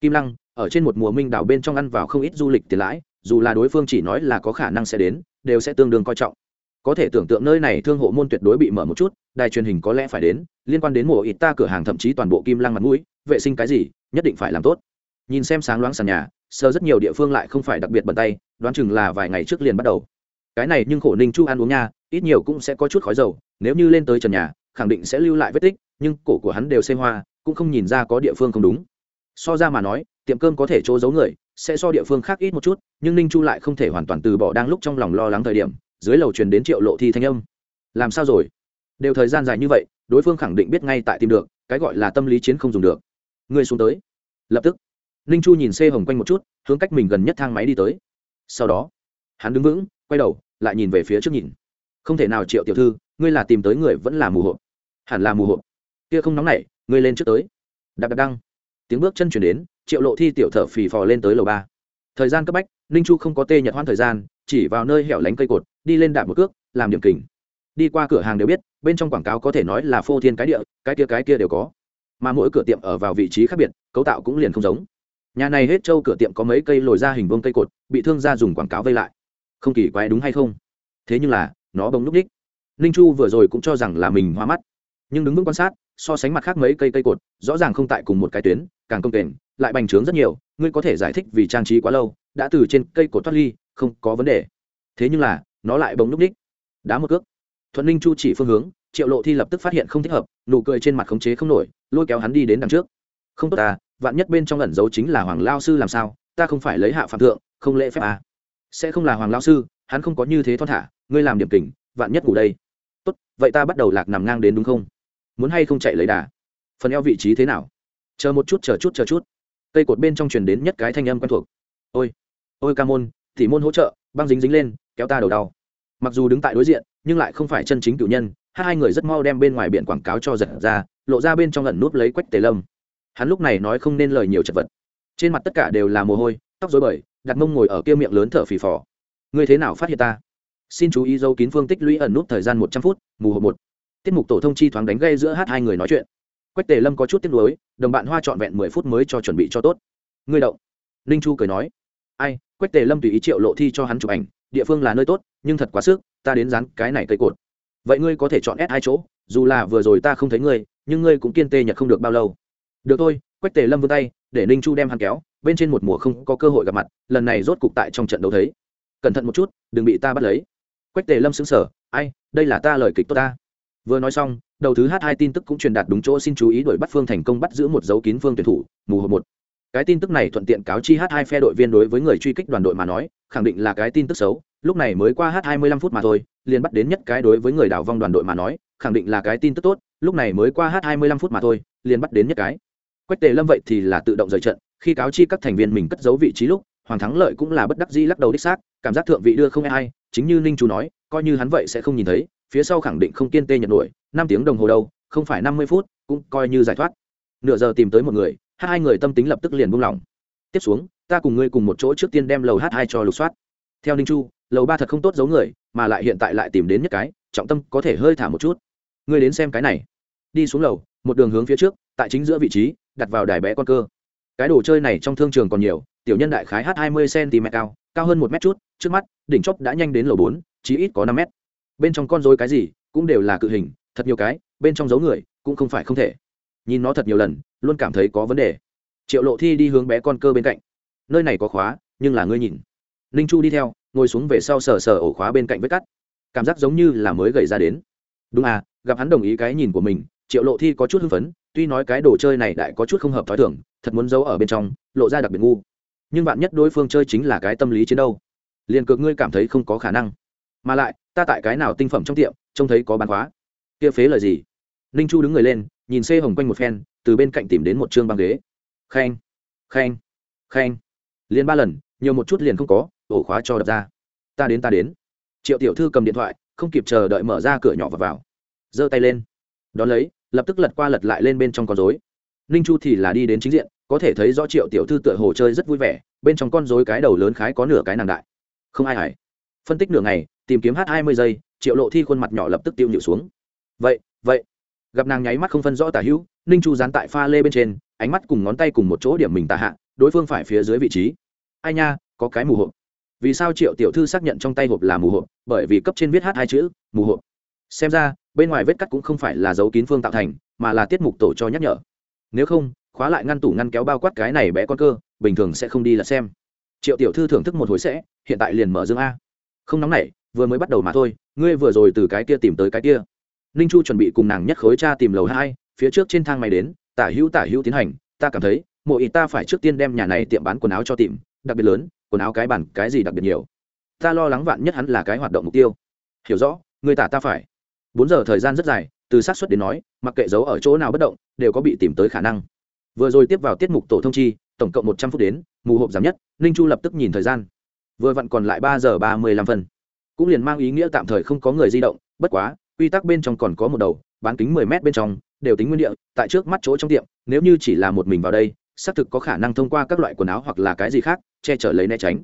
Kim lăng ở trên một mùa minh đảo bên trong ăn vào không ít du lịch tiền lãi, dù là đối phương chỉ nói là có khả năng sẽ đến, đều sẽ tương đương coi trọng. Có thể tưởng tượng nơi này thương hộ môn tuyệt đối bị mở một chút, đài truyền hình có lẽ phải đến, liên quan đến mùa ít ta cửa hàng thậm chí toàn bộ kim lăng mặt mũi, vệ sinh cái gì, nhất định phải làm tốt. Nhìn xem sáng loáng sàn nhà sơ rất nhiều địa phương lại không phải đặc biệt bận tay, đoán chừng là vài ngày trước liền bắt đầu. Cái này nhưng khổ ninh chu ăn uống nha, ít nhiều cũng sẽ có chút khói dầu, nếu như lên tới trần nhà, khẳng định sẽ lưu lại vết tích, nhưng cổ của hắn đều xây hoa, cũng không nhìn ra có địa phương không đúng. So ra mà nói tiệm cơm có thể chỗ giấu người, sẽ so địa phương khác ít một chút, nhưng ninh chu lại không thể hoàn toàn từ bỏ đang lúc trong lòng lo lắng thời điểm, dưới lầu truyền đến triệu lộ thi thanh âm. Làm sao rồi? Đều thời gian dài như vậy, đối phương khẳng định biết ngay tại tìm được, cái gọi là tâm lý chiến không dùng được. Ngươi xuống tới. Lập tức, ninh chu nhìn xê hồng quanh một chút, hướng cách mình gần nhất thang máy đi tới. Sau đó, hắn đứng vững, quay đầu, lại nhìn về phía trước nhìn. Không thể nào triệu tiểu thư, ngươi là tìm tới người vẫn là mù hộp hẳn là mù hộp kia không nóng nảy, ngươi lên trước tới. Đạp đạp đăng. Tiếng bước chân chuyển đến triệu lộ thi tiểu thở phì phò lên tới lầu ba. Thời gian cấp bách, ninh chu không có tê nhật hoan thời gian, chỉ vào nơi hẻo lánh cây cột, đi lên đạp một cước, làm điểm kình. Đi qua cửa hàng đều biết, bên trong quảng cáo có thể nói là phô thiên cái địa, cái kia cái kia đều có. Mà mỗi cửa tiệm ở vào vị trí khác biệt, cấu tạo cũng liền không giống. Nhà này hết châu cửa tiệm có mấy cây lồi ra hình vương cây cột, bị thương gia dùng quảng cáo vây lại. Không kỳ quái đúng hay không? Thế nhưng là, nó bỗng núp ních. ninh chu vừa rồi cũng cho rằng là mình hoa mắt. Nhưng đứng vững quan sát, so sánh mặt khác mấy cây cây cột, rõ ràng không tại cùng một cái tuyến, càng công kềnh lại bành trướng rất nhiều ngươi có thể giải thích vì trang trí quá lâu đã từ trên cây cột thoát ly không có vấn đề. Thế nhưng là nó lại bỗng núp ních, đá một cước. Thuận ninh chu chỉ phương hướng triệu lộ thi lập tức phát hiện không thích hợp nụ cười trên mặt khống chế không nổi lôi kéo hắn đi đến đằng trước. Không tốt ta vạn nhất bên trong ẩn giấu chính là hoàng lao sư làm sao ta không phải lấy hạ phạm thượng không lễ phép à. sẽ không là hoàng lao sư hắn không có như thế thon thả ngươi làm điểm kình vạn nhất ngủ đây. Tốt vậy ta bắt đầu lạc nằm ngang đến đúng không? Muốn hay không chạy lấy đà? Phần eo vị trí thế nào? Chờ một chút chờ chút chờ chút cây cột bên trong truyền đến nhất cái thanh âm quen thuộc. Ôi ôi ca môn thì môn hỗ trợ, băng dính dính lên, kéo ta đầu đau. Mặc dù đứng tại đối diện, nhưng lại không phải chân chính cử nhân hai người rất mau đem bên ngoài biển quảng cáo cho giật ra, lộ ra bên trong ẩn nút lấy quách tề lâm. Hắn lúc này nói không nên lời nhiều chật vật. Trên mặt tất cả đều là mồ hôi, tóc dối bời, đặt mông ngồi ở kia miệng lớn thở phì phò. Ngươi thế nào phát hiện ta? Xin chú ý dấu kín phương tích lũy ẩn nút thời gian một trăm phút, mù hộp một. Tiết mục tổ thông chi thoáng đánh gây giữa hát hai người nói chuyện quách tề lâm có chút tiếc nuối, đồng bạn hoa trọn vẹn mười phút mới cho chuẩn bị cho tốt. Ngươi đậu ninh chu cười nói. Ai, quách tề lâm tùy ý triệu lộ thi cho hắn chụp ảnh, địa phương là nơi tốt, nhưng thật quá sức, ta đến dán cái này cây cột. Vậy ngươi có thể chọn s hai chỗ, dù là vừa rồi ta không thấy ngươi, nhưng ngươi cũng kiên tê nhật không được bao lâu. Được thôi, quách tề lâm vươn tay, để ninh chu đem hắn kéo, bên trên một mùa không có cơ hội gặp mặt, lần này rốt cục tại trong trận đấu thấy. Cẩn thận một chút, đừng bị ta bắt lấy. Quách tề lâm xứng sở ai, đây là ta lời kịch tốt ta. Vừa nói xong đầu thứ hát hai tin tức cũng truyền đạt đúng chỗ xin chú ý đuổi bắt phương thành công bắt giữ một dấu kín phương tuyển thủ, mù hộp một. Cái tin tức này thuận tiện cáo chi h hai phe đội viên đối với người truy kích đoàn đội mà nói, khẳng định là cái tin tức xấu, lúc này mới qua h hai mươi lăm phút mà thôi, liền bắt đến nhất cái đối với người đảo vong đoàn đội mà nói, khẳng định là cái tin tức tốt, lúc này mới qua h hai mươi lăm phút mà thôi, liền bắt đến nhất cái. Quách tề lâm vậy thì là tự động rời trận, khi cáo chi các thành viên mình cất giấu vị trí lúc, hoàng thắng lợi cũng là bất đắc dĩ lắc đầu đích xác, cảm giác thượng vị đưa không ai, chính như ninh chú nói, coi như hắn vậy sẽ không nhìn thấy phía sau khẳng định không kiên tê nhận nổi, năm tiếng đồng hồ đâu, không phải năm mươi phút, cũng coi như giải thoát. Nửa giờ tìm tới một người hai người tâm tính lập tức liền buông lỏng. Tiếp xuống, ta cùng ngươi cùng một chỗ trước tiên đem lầu h hai cho lục soát. Theo ninh chu, lầu ba thật không tốt giấu người, mà lại hiện tại lại tìm đến nhất cái, trọng tâm có thể hơi thả một chút. Ngươi đến xem cái này. Đi xuống lầu, một đường hướng phía trước, tại chính giữa vị trí, đặt vào đài bé con cơ. Cái đồ chơi này trong thương trường còn nhiều, tiểu nhân đại khái h hai mươi cm cao cao hơn một mét chút, trước mắt, đỉnh chóp đã nhanh đến lầu bốn, chí ít có năm mét bên trong con dối cái gì cũng đều là cự hình, thật nhiều cái, bên trong giấu người cũng không phải không thể. Nhìn nó thật nhiều lần, luôn cảm thấy có vấn đề. Triệu lộ thi đi hướng bé con cơ bên cạnh. Nơi này có khóa, nhưng là ngươi nhìn. Ninh chu đi theo, ngồi xuống về sau sờ sờ ổ khóa bên cạnh vết cắt. Cảm giác giống như là mới gầy ra đến. Đúng à gặp hắn đồng ý cái nhìn của mình, triệu lộ thi có chút hưng phấn, tuy nói cái đồ chơi này đại có chút không hợp t h ó i thưởng thật muốn giấu ở bên trong, lộ ra đặc biệt ngu. Nhưng bạn nhất đối phương chơi chính là cái tâm lý chiến đâu liền cược ngươi cảm thấy không có khả năng mà lại, ta tại cái nào tinh phẩm trong tiệm, trông thấy có bán khóa. Kia phế lời gì? Ninh chu đứng người lên, nhìn xê hồng quanh một phen, từ bên cạnh tìm đến một chương băng ghế. Khen khen khen. Liền ba lần, nhiều một chút liền không có, ổ khóa cho đập ra. Ta đến ta đến. Triệu tiểu thư cầm điện thoại, không kịp chờ đợi mở ra cửa nhỏ và vào. Giơ tay lên. Đón lấy, lập tức lật qua lật lại lên bên trong con dối ninh chu thì là đi đến chính diện, có thể thấy rõ triệu tiểu thư tựa hồ chơi rất vui vẻ, bên trong con dối cái đầu lớn khái có nửa cái nàng đại. Không ai hải phân tích nửa ngày tìm kiếm h hai mươi giây, triệu lộ thi khuôn mặt nhỏ lập tức tiêu nhịu xuống. Vậy vậy. Gặp nàng nháy mắt không phân rõ tả hữu, ninh chu dán tại pha lê bên trên, ánh mắt cùng ngón tay cùng một chỗ điểm mình tà hạ, đối phương phải phía dưới vị trí. Ai nha, có cái mù hộp. Vì sao triệu tiểu thư xác nhận trong tay hộp là mù hộp? Bởi vì cấp trên viết hát hai chữ, mù hộp. Xem ra, bên ngoài vết cắt cũng không phải là dấu kín phương tạo thành, mà là tiết mục tổ cho nhắc nhở. Nếu không, khóa lại ngăn tủ ngăn kéo bao quát cái này bé con cơ, bình thường sẽ không đi là xem. Triệu tiểu thư thưởng thức một hồi sẽ, hiện tại liền mở dương a. Không nóng nảy vừa mới bắt đầu mà thôi, ngươi vừa rồi từ cái kia tìm tới cái kia. Ninh chu chuẩn bị cùng nàng nhất khối cha tìm lầu hai, phía trước trên thang máy đến, tả hữu tả hữu tiến hành, ta cảm thấy, mộ ý ta phải trước tiên đem nhà này tiệm bán quần áo cho tìm, đặc biệt lớn, quần áo cái bản, cái gì đặc biệt nhiều. Ta lo lắng vạn nhất hắn là cái hoạt động mục tiêu. Hiểu rõ người tả ta phải. Bốn giờ thời gian rất dài, từ xác suất đến nói, mặc kệ giấu ở chỗ nào bất động, đều có bị tìm tới khả năng. Vừa rồi tiếp vào tiết mục tổ thông chi, tổng cộng một trăm phút đến, mù hộp giảm nhất, ninh chu lập tức nhìn thời gian. Vừa vặn còn lại ba giờ ba mươi lăm phân cũng liền mang ý nghĩa tạm thời không có người di động, bất quá, quy tắc bên trong còn có một đầu, bán kính mười m bên trong, đều tính nguyên địa, tại trước mắt chỗ trong tiệm, nếu như chỉ là một mình vào đây, xác thực có khả năng thông qua các loại quần áo hoặc là cái gì khác, che chở lấy né tránh.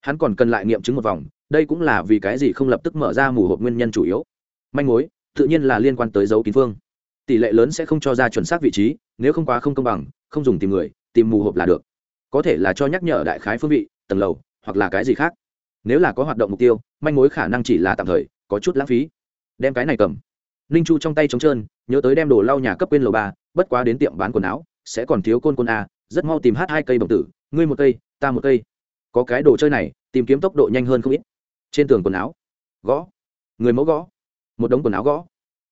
Hắn còn cần lại nghiệm chứng một vòng, đây cũng là vì cái gì không lập tức mở ra mù hộp nguyên nhân chủ yếu. Manh mối, tự nhiên là liên quan tới dấu kín phương. Tỷ lệ lớn sẽ không cho ra chuẩn xác vị trí, nếu không quá không công bằng, không dùng tìm người, tìm mù hộp là được. Có thể là cho nhắc nhở đại khái phương vị, tầng lầu, hoặc là cái gì khác nếu là có hoạt động mục tiêu, manh mối khả năng chỉ là tạm thời, có chút lãng phí. Đem cái này cầm. Ninh chu trong tay trống trơn, nhớ tới đem đồ lau nhà cấp quên lầu ba, bất quá đến tiệm bán quần áo, sẽ còn thiếu côn côn a, rất mau tìm hát hai cây bồng tử, ngươi một cây, ta một cây. Có cái đồ chơi này, tìm kiếm tốc độ nhanh hơn không ít. Trên tường quần áo, gõ. Người mẫu gõ. Một đống quần áo gõ.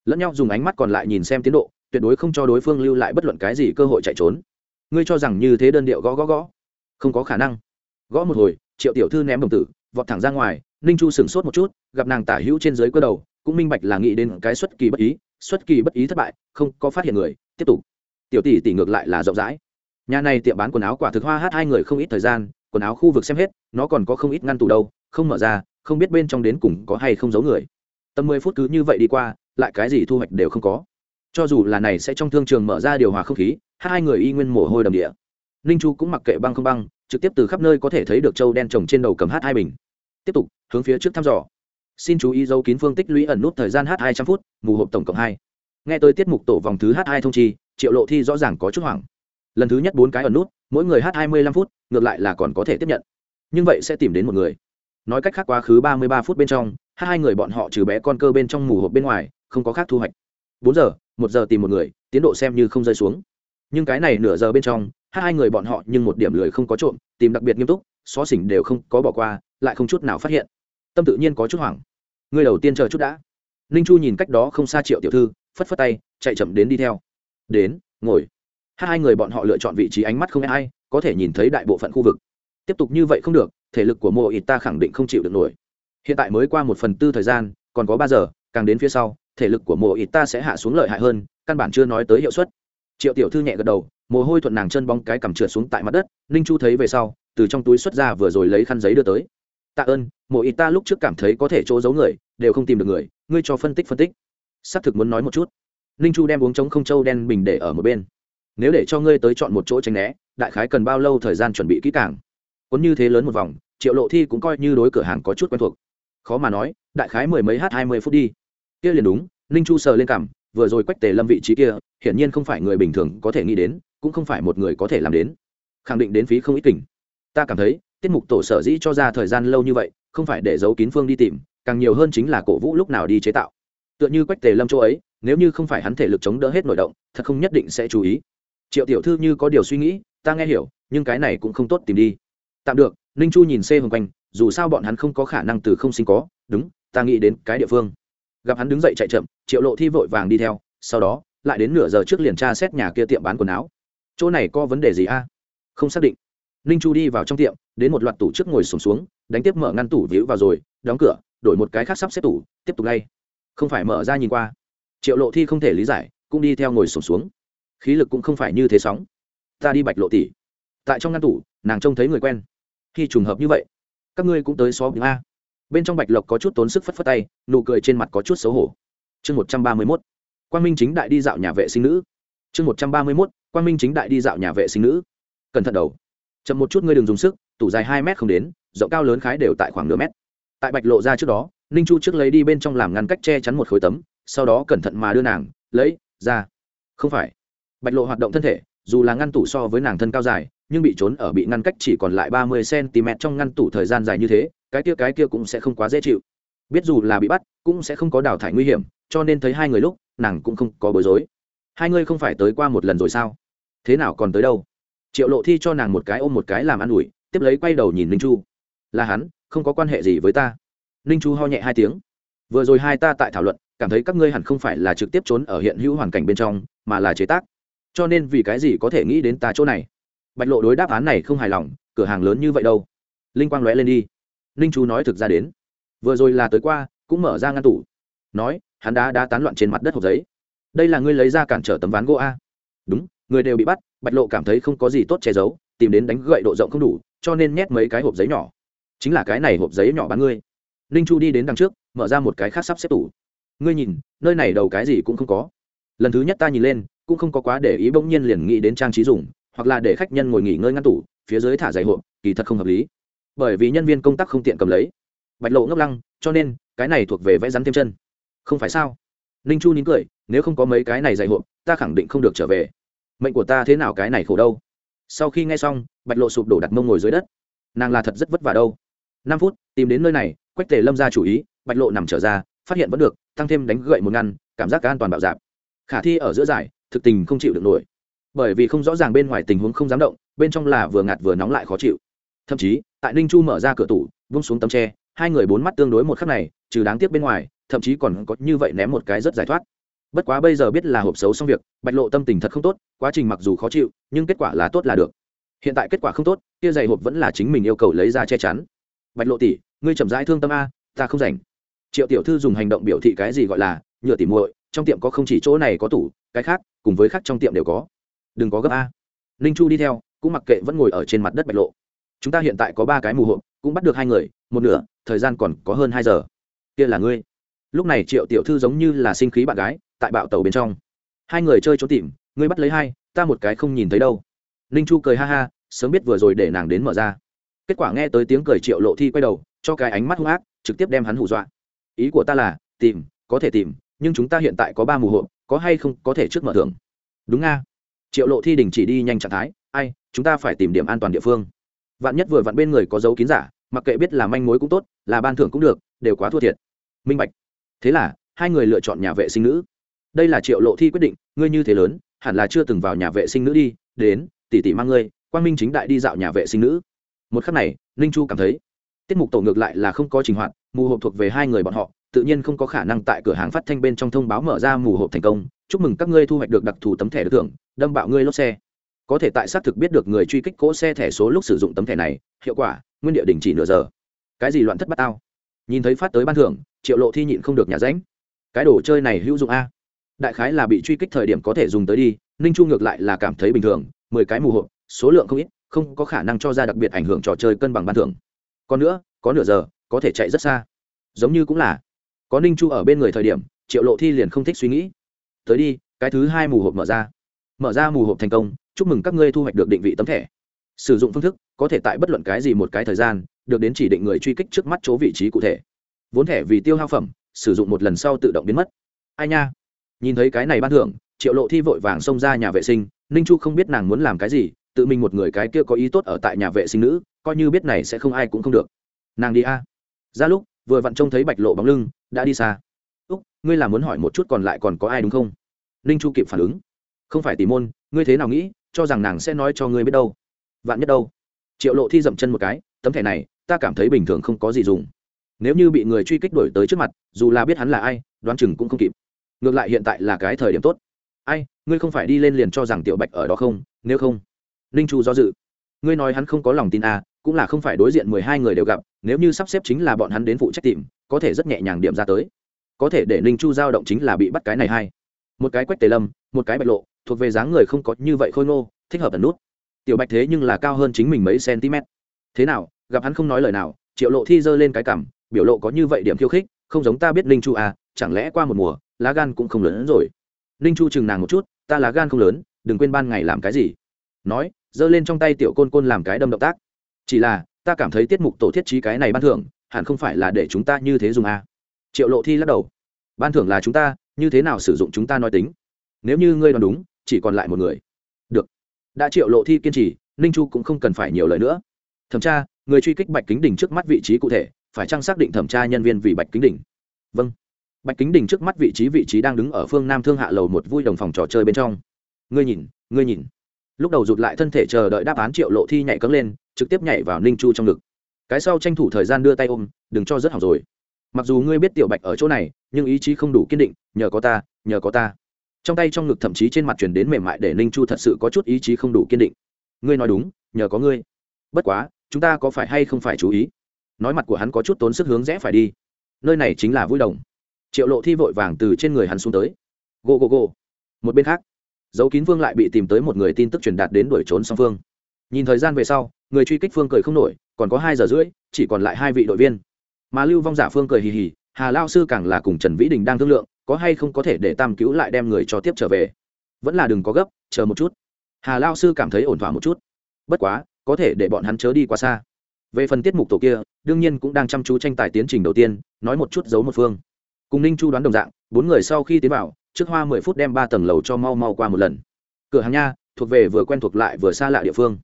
Lẫn nhau dùng ánh mắt còn lại nhìn xem tiến độ, tuyệt đối không cho đối phương lưu lại bất luận cái gì cơ hội chạy trốn. Ngươi cho rằng như thế đơn điệu gõ gõ gõ. Không có khả năng. Gõ một hồi, triệu tiểu thư ném đồng tử vọt thẳng ra ngoài, ninh chu sửng sốt một chút, gặp nàng tả hữu trên dưới cơ đầu, cũng minh bạch là nghĩ đến cái xuất kỳ bất ý, xuất kỳ bất ý thất bại, không có phát hiện người, tiếp tục. Tiểu tỷ tỷ ngược lại là rộng rãi. Nhà này tiệm bán quần áo quả thực hoa hát hai người không ít thời gian, quần áo khu vực xem hết, nó còn có không ít ngăn tủ đâu, không mở ra, không biết bên trong đến cùng có hay không giấu người. Tầm mười phút cứ như vậy đi qua, lại cái gì thu hoạch đều không có. Cho dù là này sẽ trong thương trường mở ra điều hòa không khí hai người y nguyên mồ hôi đầm địa. Ninh chu cũng mặc kệ băng không băng, trực tiếp từ khắp nơi có thể thấy được trâu đen trồng trên đầu cầm hát hai bình tiếp tục, hướng phía trước thăm dò. Xin chú ý dấu kín phương tích lũy ẩn nút thời gian h hai trăm phút, mù hộp tổng cộng hai. Nghe tới tiết mục tổ vòng thứ h hai thông chi, triệu lộ thi rõ ràng có chút hoảng. Lần thứ nhất bốn cái ẩn nút, mỗi người h hai mươi lăm phút, ngược lại là còn có thể tiếp nhận. Nhưng vậy sẽ tìm đến một người. Nói cách khác quá khứ ba mươi ba phút bên trong hai người bọn họ trừ bé con cơ bên trong mù hộp bên ngoài, không có khác thu hoạch. Bốn giờ, một giờ tìm một người, tiến độ xem như không rơi xuống. Nhưng cái này nửa giờ bên trong hai người bọn họ nhưng một điểm lười không có trộm, tìm đặc biệt nghiêm túc xó xỉnh đều không có bỏ qua, lại không chút nào phát hiện. Tâm tự nhiên có chút hoảng. Người đầu tiên chờ chút đã. Ninh chu nhìn cách đó không xa triệu tiểu thư, phất phất tay, chạy chậm đến đi theo. Đến, ngồi. Hai người bọn họ lựa chọn vị trí ánh mắt không ai, có thể nhìn thấy đại bộ phận khu vực. Tiếp tục như vậy không được, thể lực của mộ ít ta khẳng định không chịu được nổi. Hiện tại mới qua một phần tư thời gian, còn có ba giờ, càng đến phía sau, thể lực của mộ ít ta sẽ hạ xuống lợi hại hơn, căn bản chưa nói tới hiệu suất. Triệu tiểu thư nhẹ gật đầu mồ hôi thuận nàng chân bóng cái cầm trượt xuống tại mặt đất, ninh chu thấy về sau, từ trong túi xuất ra vừa rồi lấy khăn giấy đưa tới. Tạ ơn, mộ ít ta lúc trước cảm thấy có thể chỗ giấu người, đều không tìm được người, ngươi cho phân tích phân tích. Xác thực muốn nói một chút. Ninh chu đem uống trống không châu đen bình để ở một bên. Nếu để cho ngươi tới chọn một chỗ tránh né, đại khái cần bao lâu thời gian chuẩn bị kỹ càng? Cuốn như thế lớn một vòng, triệu lộ thi cũng coi như đối cửa hàng có chút quen thuộc. Khó mà nói, đại khái mười mấy h hai mươi phút đi. Kia liền đúng, ninh chu sờ lên cảm vừa rồi quách tề lâm vị trí kia, hiển nhiên không phải người bình thường có thể nghĩ đến cũng không phải một người có thể làm đến. Khẳng định đến phí không ít kỉnh ta cảm thấy, tiết mục tổ sở dĩ cho ra thời gian lâu như vậy, không phải để giấu kín phương đi tìm, càng nhiều hơn chính là cổ vũ lúc nào đi chế tạo. Tựa như quách tề lâm chỗ ấy, nếu như không phải hắn thể lực chống đỡ hết nội động, thật không nhất định sẽ chú ý. Triệu tiểu thư như có điều suy nghĩ, ta nghe hiểu, nhưng cái này cũng không tốt tìm đi. Tạm được, ninh chu nhìn xê hồng quanh, dù sao bọn hắn không có khả năng từ không sinh có, đúng, ta nghĩ đến cái địa phương. Gặp hắn đứng dậy chạy chậm, triệu lộ thi vội vàng đi theo, sau đó, lại đến nửa giờ trước liền tra xét nhà kia tiệm bán quần áo chỗ này có vấn đề gì a? Không xác định. Ninh chu đi vào trong tiệm đến một loạt tủ trước ngồi sùng xuống, xuống đánh tiếp mở ngăn tủ víu vào rồi đóng cửa đổi một cái khác sắp xếp tủ tiếp tục lay không phải mở ra nhìn qua. Triệu lộ thi không thể lý giải cũng đi theo ngồi sùng xuống, xuống. Khí lực cũng không phải như thế sóng. Ta đi bạch lộ tỷ. Tại trong ngăn tủ nàng trông thấy người quen. Khi trùng hợp như vậy các ngươi cũng tới xóm a. Bên trong bạch lộc có chút tốn sức phất phất tay nụ cười trên mặt có chút xấu hổ. Chương một trăm ba mươi mốt. Quang minh chính đại đi dạo nhà vệ sinh nữ. Chương một trăm ba mươi mốt quan minh chính đại đi dạo nhà vệ sinh nữ. Cẩn thận đầu. Chậm một chút ngươi đừng dùng sức, tủ dài hai mét không đến, rộng cao lớn khái đều tại khoảng nửa mét. Tại bạch lộ ra trước đó, ninh chu trước lấy đi bên trong làm ngăn cách che chắn một khối tấm, sau đó cẩn thận mà đưa nàng, lấy, ra. Không phải. Bạch lộ hoạt động thân thể, dù là ngăn tủ so với nàng thân cao dài, nhưng bị trốn ở bị ngăn cách chỉ còn lại ba mươi cm trong ngăn tủ thời gian dài như thế, cái kia cái kia cũng sẽ không quá dễ chịu. Biết dù là bị bắt, cũng sẽ không có đào thải nguy hiểm, cho nên thấy hai người lúc, nàng cũng không có bối rối. Hai ngươi không phải tới qua một lần rồi sao? Thế nào còn tới đâu? Triệu lộ thi cho nàng một cái ôm một cái làm ă n ủi, tiếp lấy quay đầu nhìn ninh chu. Là hắn, không có quan hệ gì với ta. Ninh chu ho nhẹ hai tiếng. Vừa rồi hai ta tại thảo luận, cảm thấy các ngươi hẳn không phải là trực tiếp trốn ở hiện hữu hoàn cảnh bên trong, mà là chế tác. Cho nên vì cái gì có thể nghĩ đến ta chỗ này? Bạch lộ đối đáp án này không hài lòng, cửa hàng lớn như vậy đâu? Linh quang lóe lên đi. Ninh chu nói thực ra đến. Vừa rồi là tới qua, cũng mở ra ngăn tủ. Nói, hắn đã đã tán loạn trên mặt đất hộp giấy. Đây là ngươi lấy ra cản trở tấm ván gỗ a. Đúng người đều bị bắt, bạch lộ cảm thấy không có gì tốt che giấu, tìm đến đánh gậy độ rộng không đủ, cho nên nhét mấy cái hộp giấy nhỏ. Chính là cái này hộp giấy nhỏ bán ngươi. Ninh chu đi đến đằng trước, mở ra một cái khác sắp xếp tủ. Ngươi nhìn, nơi này đầu cái gì cũng không có. Lần thứ nhất ta nhìn lên, cũng không có quá để ý bỗng nhiên liền nghĩ đến trang trí dùng, hoặc là để khách nhân ngồi nghỉ ngơi ngăn tủ, phía dưới thả giày hộp, kỳ thật không hợp lý. Bởi vì nhân viên công tác không tiện cầm lấy. Bạch lộ ngốc lăng, cho nên, cái này thuộc về vẽ rắn thêm chân. Không phải sao? Ninh chu nín cười, nếu không có mấy cái này giày hộp, ta khẳng định không được trở về mệnh của ta thế nào cái này khổ đâu? Sau khi nghe xong, bạch lộ sụp đổ đặt mông ngồi dưới đất. Nàng là thật rất vất vả đâu. Năm phút, tìm đến nơi này, quách tề lâm ra chủ ý, bạch lộ nằm trở ra, phát hiện vẫn được tăng thêm đánh gậy một ngăn, cảm giác cả an toàn bạo dạp. Khả thi ở giữa giải, thực tình không chịu được nổi. Bởi vì không rõ ràng bên ngoài tình huống không dám động, bên trong là vừa ngạt vừa nóng lại khó chịu. Thậm chí, tại ninh chu mở ra cửa tủ vung xuống tấm tre, hai người bốn mắt tương đối một khắc này, trừ đáng tiếc bên ngoài, thậm chí còn có như vậy ném một cái rất giải thoát bất quá bây giờ biết là hộp xấu xong việc, bạch lộ tâm tình thật không tốt, quá trình mặc dù khó chịu, nhưng kết quả là tốt là được. Hiện tại kết quả không tốt, kia giày hộp vẫn là chính mình yêu cầu lấy ra che chắn. Bạch lộ tỷ, ngươi chậm rãi thương tâm a, ta không rảnh. Triệu tiểu thư dùng hành động biểu thị cái gì gọi là, nhựa tỉ muội, trong tiệm có không chỉ chỗ này có tủ, cái khác, cùng với khác trong tiệm đều có. Đừng có gấp a. Ninh chu đi theo, cũng mặc kệ vẫn ngồi ở trên mặt đất bạch lộ. Chúng ta hiện tại có ba cái mù hộp, cũng bắt được hai người, một nửa, thời gian còn có hơn hai giờ. Kia là ngươi. Lúc này triệu tiểu thư giống như là sinh khí bạn gái tại bạo tàu bên trong. Hai người chơi trốn tìm, ngươi bắt lấy hai, ta một cái không nhìn thấy đâu. Ninh chu cười ha ha, sớm biết vừa rồi để nàng đến mở ra. Kết quả nghe tới tiếng cười triệu lộ thi quay đầu, cho cái ánh mắt hung ác, trực tiếp đem hắn hù dọa. Ý của ta là, tìm, có thể tìm, nhưng chúng ta hiện tại có ba mù hộ có hay không có thể trước mở thưởng? Đúng nga. Triệu lộ thi đình chỉ đi nhanh trạng thái, ai, chúng ta phải tìm điểm an toàn địa phương. Vạn nhất vừa vặn bên người có dấu kín giả, mặc kệ biết là manh mối cũng tốt, là ban thưởng cũng được, đều quá thua thiệt. Minh bạch. Thế là, hai người lựa chọn nhà vệ sinh nữ đây là triệu lộ thi quyết định, ngươi như thế lớn, hẳn là chưa từng vào nhà vệ sinh nữ đi, đến, tỷ tỷ mang ngươi, quang minh chính đại đi dạo nhà vệ sinh nữ. Một khắc này, ninh chu cảm thấy, tiết mục tổ ngược lại là không có trình hoạt, mù hộp thuộc về hai người bọn họ, tự nhiên không có khả năng tại cửa hàng phát thanh bên trong thông báo mở ra mù hộp thành công. Chúc mừng các ngươi thu hoạch được đặc thù tấm thẻ được thưởng, đâm bạo ngươi lốt xe. Có thể tại xác thực biết được người truy kích cỗ xe thẻ số lúc sử dụng tấm thẻ này, hiệu quả, nguyên địa đình chỉ nửa giờ. Cái gì loạn thất bát tao? Nhìn thấy phát tới ban thưởng, triệu lộ thi nhịn không được nhà ránh. Cái đồ chơi này hữu dụng a đại khái là bị truy kích thời điểm có thể dùng tới đi, ninh chu ngược lại là cảm thấy bình thường, mười cái mù hộp, số lượng không ít, không có khả năng cho ra đặc biệt ảnh hưởng trò chơi cân bằng ban thưởng. Còn nữa, có nửa giờ, có thể chạy rất xa. Giống như cũng là, có ninh chu ở bên người thời điểm, triệu lộ thi liền không thích suy nghĩ. Tới đi, cái thứ hai mù hộp mở ra. Mở ra mù hộp thành công, chúc mừng các ngươi thu hoạch được định vị tấm thẻ. Sử dụng phương thức, có thể tại bất luận cái gì một cái thời gian, được đến chỉ định người truy kích trước mắt chỗ vị trí cụ thể. Vốn thẻ vì tiêu hao phẩm, sử dụng một lần sau tự động biến mất. Ai nha? Nhìn thấy cái này ban thưởng, triệu lộ thi vội vàng xông ra nhà vệ sinh, ninh chu không biết nàng muốn làm cái gì, tự mình một người cái kia có ý tốt ở tại nhà vệ sinh nữ, coi như biết này sẽ không ai cũng không được. Nàng đi a. Ra lúc, vừa vặn trông thấy bạch lộ bóng lưng, đã đi xa. Úc, ngươi là muốn hỏi một chút còn lại còn có ai đúng không? Ninh chu kịp phản ứng. Không phải tỉ môn, ngươi thế nào nghĩ, cho rằng nàng sẽ nói cho ngươi biết đâu. Vạn nhất đâu? Triệu lộ thi dậm chân một cái, tấm thẻ này, ta cảm thấy bình thường không có gì dùng. Nếu như bị người truy kích đổi tới trước mặt, dù là biết hắn là ai, đoán chừng cũng không kịp ngược lại hiện tại là cái thời điểm tốt. Ai, ngươi không phải đi lên liền cho rằng tiểu bạch ở đó không? Nếu không, ninh chu do dự. Ngươi nói hắn không có lòng tin à cũng là không phải đối diện mười hai người đều gặp, nếu như sắp xếp chính là bọn hắn đến phụ trách tìm, có thể rất nhẹ nhàng điểm ra tới. Có thể để ninh chu giao động chính là bị bắt cái này hay. Một cái quách tề lâm, một cái bạch lộ, thuộc về dáng người không có như vậy khôi ngô, thích hợp ẩn nút. Tiểu bạch thế nhưng là cao hơn chính mình mấy cm. Thế nào, gặp hắn không nói lời nào, triệu lộ thi giơ lên cái cảm biểu lộ có như vậy điểm khiêu khích, không giống ta biết ninh chu à chẳng lẽ qua một mùa lá gan cũng không lớn hơn rồi. Ninh chu chừng nàng một chút, ta lá gan không lớn, đừng quên ban ngày làm cái gì. Nói, giơ lên trong tay tiểu côn côn làm cái đâm động tác. Chỉ là, ta cảm thấy tiết mục tổ thiết trí cái này ban thưởng, hẳn không phải là để chúng ta như thế dùng à. triệu lộ thi lắc đầu. Ban thưởng là chúng ta, như thế nào sử dụng chúng ta nói tính? Nếu như ngươi đoán đúng, chỉ còn lại một người. Được. Đã triệu lộ thi kiên trì, ninh chu cũng không cần phải nhiều lời nữa. Thẩm tra, người truy kích bạch kính đỉnh trước mắt vị trí cụ thể, phải chăng xác định thẩm tra nhân viên vì bạch kính đỉnh vâng bạch kính đỉnh trước mắt vị trí vị trí đang đứng ở phương nam thương hạ lầu một vui đồng phòng trò chơi bên trong. Ngươi nhìn ngươi nhìn. Lúc đầu rụt lại thân thể chờ đợi đáp án triệu lộ thi nhảy cấm lên, trực tiếp nhảy vào ninh chu trong ngực. Cái sau tranh thủ thời gian đưa tay ôm, đừng cho rất hỏng rồi. Mặc dù ngươi biết tiểu bạch ở chỗ này, nhưng ý chí không đủ kiên định, nhờ có ta, nhờ có ta. Trong tay trong ngực thậm chí trên mặt chuyển đến mềm mại để ninh chu thật sự có chút ý chí không đủ kiên định. Ngươi nói đúng, nhờ có ngươi. Bất quá, chúng ta có phải hay không phải chú ý? Nói mặt của hắn có chút tốn sức hướng rẽ phải đi. Nơi này chính là vui đồng triệu lộ thi vội vàng từ trên người hắn xuống tới. Go go go một bên khác, dấu kín vương lại bị tìm tới một người tin tức truyền đạt đến đuổi trốn song phương. Nhìn thời gian về sau, người truy kích phương cười không nổi, còn có hai giờ rưỡi, chỉ còn lại hai vị đội viên. Mà lưu vong giả phương cười hì hì, hà lao sư càng là cùng trần vĩ đình đang thương lượng, có hay không có thể để tam cứu lại đem người cho tiếp trở về. Vẫn là đừng có gấp, chờ một chút. Hà lao sư cảm thấy ổn thỏa một chút. Bất quá, có thể để bọn hắn chớ đi quá xa. Về phần tiết mục tổ kia, đương nhiên cũng đang chăm chú tranh tài tiến trình đầu tiên, nói một chút giấu một phương cùng ninh chu đoán đồng dạng bốn người sau khi tiến vào trước hoa mười phút đem ba tầng lầu cho mau mau qua một lần cửa hàng nha thuộc về vừa quen thuộc lại vừa xa lạ địa phương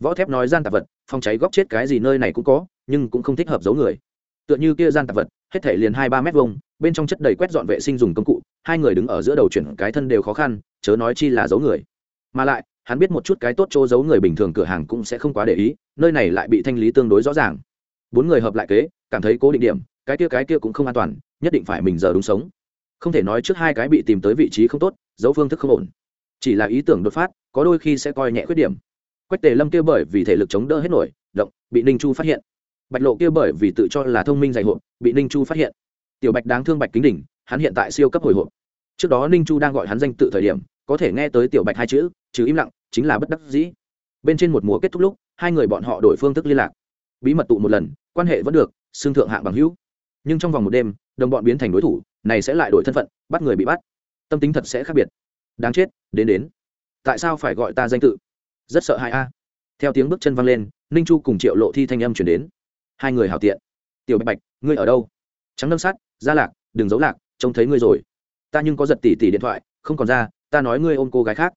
võ thép nói gian tạp vật phòng cháy góc chết cái gì nơi này cũng có nhưng cũng không thích hợp giấu người tựa như kia gian tạp vật hết thể liền hai ba mét vuông bên trong chất đầy quét dọn vệ sinh dùng công cụ hai người đứng ở giữa đầu chuyển cái thân đều khó khăn chớ nói chi là giấu người mà lại hắn biết một chút cái tốt chỗ giấu người bình thường cửa hàng cũng sẽ không quá để ý nơi này lại bị thanh lý tương đối rõ ràng bốn người hợp lại kế cảm thấy cố định điểm cái kia cái kia cũng không an toàn nhất định phải mình giờ đúng sống. Không thể nói trước hai cái bị tìm tới vị trí không tốt giấu phương thức không ổn. Chỉ là ý tưởng đột phát, có đôi khi sẽ coi nhẹ khuyết điểm. Quách tề lâm kia bởi vì thể lực chống đỡ hết nổi, động, bị ninh chu phát hiện. Bạch lộ kia bởi vì tự cho là thông minh dày hộp, bị ninh chu phát hiện. Tiểu bạch đáng thương bạch kính đỉnh hắn hiện tại siêu cấp hồi hộp. Trước đó ninh chu đang gọi hắn danh tự thời điểm, có thể nghe tới tiểu bạch hai chữ chứ im lặng, chính là bất đắc dĩ. Bên trên một mùa kết thúc lúc, hai người bọn họ đổi phương thức liên lạc. Bí mật tụ một lần, quan hệ vẫn được xương thượng hạng bằng hữu nhưng trong vòng một đêm, đồng bọn biến thành đối thủ, này sẽ lại đổi thân phận, bắt người bị bắt. Tâm tính thật sẽ khác biệt. Đáng chết, đến đến. Tại sao phải gọi ta danh tự? Rất sợ hãi a. Theo tiếng bước chân văng lên, ninh chu cùng triệu lộ thi thanh âm chuyển đến. Hai người hào tiện. Tiểu bạch bạch, ngươi ở đâu? Trắng lâm sát gia lạc, đừng giấu lạc, trông thấy ngươi rồi. Ta nhưng có giật tỉ tỉ điện thoại, không còn ra, ta nói ngươi ôm cô gái khác.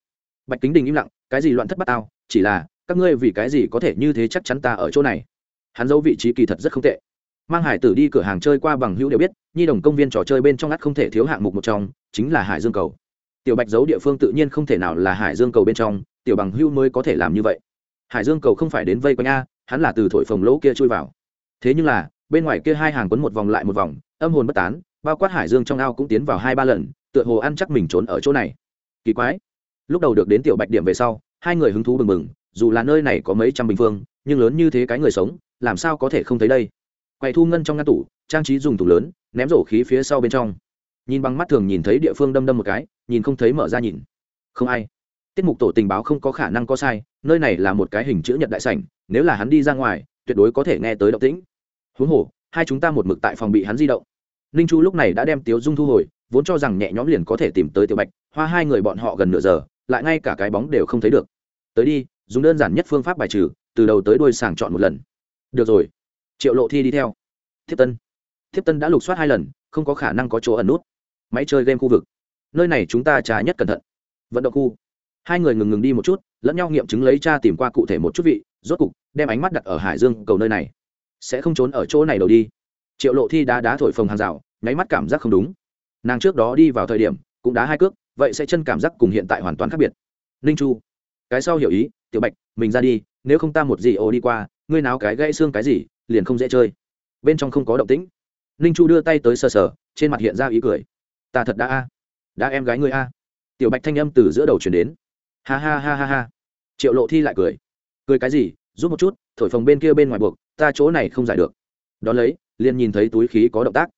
Bạch kính đình im lặng, cái gì loạn thất bát tao, chỉ là, các ngươi vì cái gì có thể như thế chắc chắn ta ở chỗ này? Hắn giấu vị trí kỳ thật rất không tệ mang hải tử đi cửa hàng chơi qua bằng hữu đều biết, nhi đồng công viên trò chơi bên trong ngắt không thể thiếu hạng mục một trong, chính là hải dương cầu. Tiểu bạch giấu địa phương tự nhiên không thể nào là hải dương cầu bên trong, tiểu bằng hữu mới có thể làm như vậy. Hải dương cầu không phải đến vây quanh a, hắn là từ thổi phồng lỗ kia chui vào. Thế nhưng là, bên ngoài kia hai hàng quấn một vòng lại một vòng, âm hồn bất tán, bao quát hải dương trong ao cũng tiến vào hai ba lần, tựa hồ ăn chắc mình trốn ở chỗ này. Kỳ quái. Lúc đầu được đến tiểu bạch điểm về sau, hai người hứng thú bừng bừng, dù là nơi này có mấy trăm bình phương, nhưng lớn như thế cái người sống, làm sao có thể không thấy đây? Quay thu ngân trong ngăn tủ, trang trí dùng tủ lớn, ném rổ khí phía sau bên trong. Nhìn bằng mắt thường nhìn thấy địa phương đâm đâm một cái, nhìn không thấy mở ra nhìn. Không ai. Tiết mục tổ tình báo không có khả năng có sai, nơi này là một cái hình chữ nhật đại sảnh, nếu là hắn đi ra ngoài, tuyệt đối có thể nghe tới động tĩnh. Huống hồ, hai chúng ta một mực tại phòng bị hắn di động. Ninh chu lúc này đã đem tiếu dung thu hồi, vốn cho rằng nhẹ nhõm liền có thể tìm tới tiểu bạch, hoa hai người bọn họ gần nửa giờ, lại ngay cả cái bóng đều không thấy được. Tới đi, dùng đơn giản nhất phương pháp bài trừ, từ đầu tới đuôi sàng chọn một lần. Được rồi triệu lộ thi đi theo. Thiếp tân. Thiếp tân đã lục soát hai lần, không có khả năng có chỗ ẩn nút. Máy chơi game khu vực. Nơi này chúng ta trả nhất cẩn thận. Vận động khu. Hai người ngừng ngừng đi một chút, lẫn nhau nghiệm chứng lấy cha tìm qua cụ thể một chút vị, rốt cục đem ánh mắt đặt ở hải dương cầu nơi này. Sẽ không trốn ở chỗ này đầu đi. Triệu lộ thi đá đá thổi phồng hàng rào, nháy mắt cảm giác không đúng. Nàng trước đó đi vào thời điểm, cũng đá hai cước, vậy sẽ chân cảm giác cùng hiện tại hoàn toàn khác biệt. Ninh chu. Cái sau hiểu ý, tiểu bạch, mình ra đi, nếu không ta một gì ô đi qua, ngươi nào cái gãy xương cái gì liền không dễ chơi. Bên trong không có động tĩnh. Ninh chu đưa tay tới sờ sờ, trên mặt hiện ra ý cười. Ta thật đã a. Đã em gái ngươi a. Tiểu bạch thanh âm từ giữa đầu chuyển đến. Ha ha ha ha ha. Triệu lộ thi lại cười. Cười cái gì? Giúp một chút, thổi phồng bên kia bên ngoài buộc, ta chỗ này không giải được. Đón lấy, liền nhìn thấy túi khí có động tác.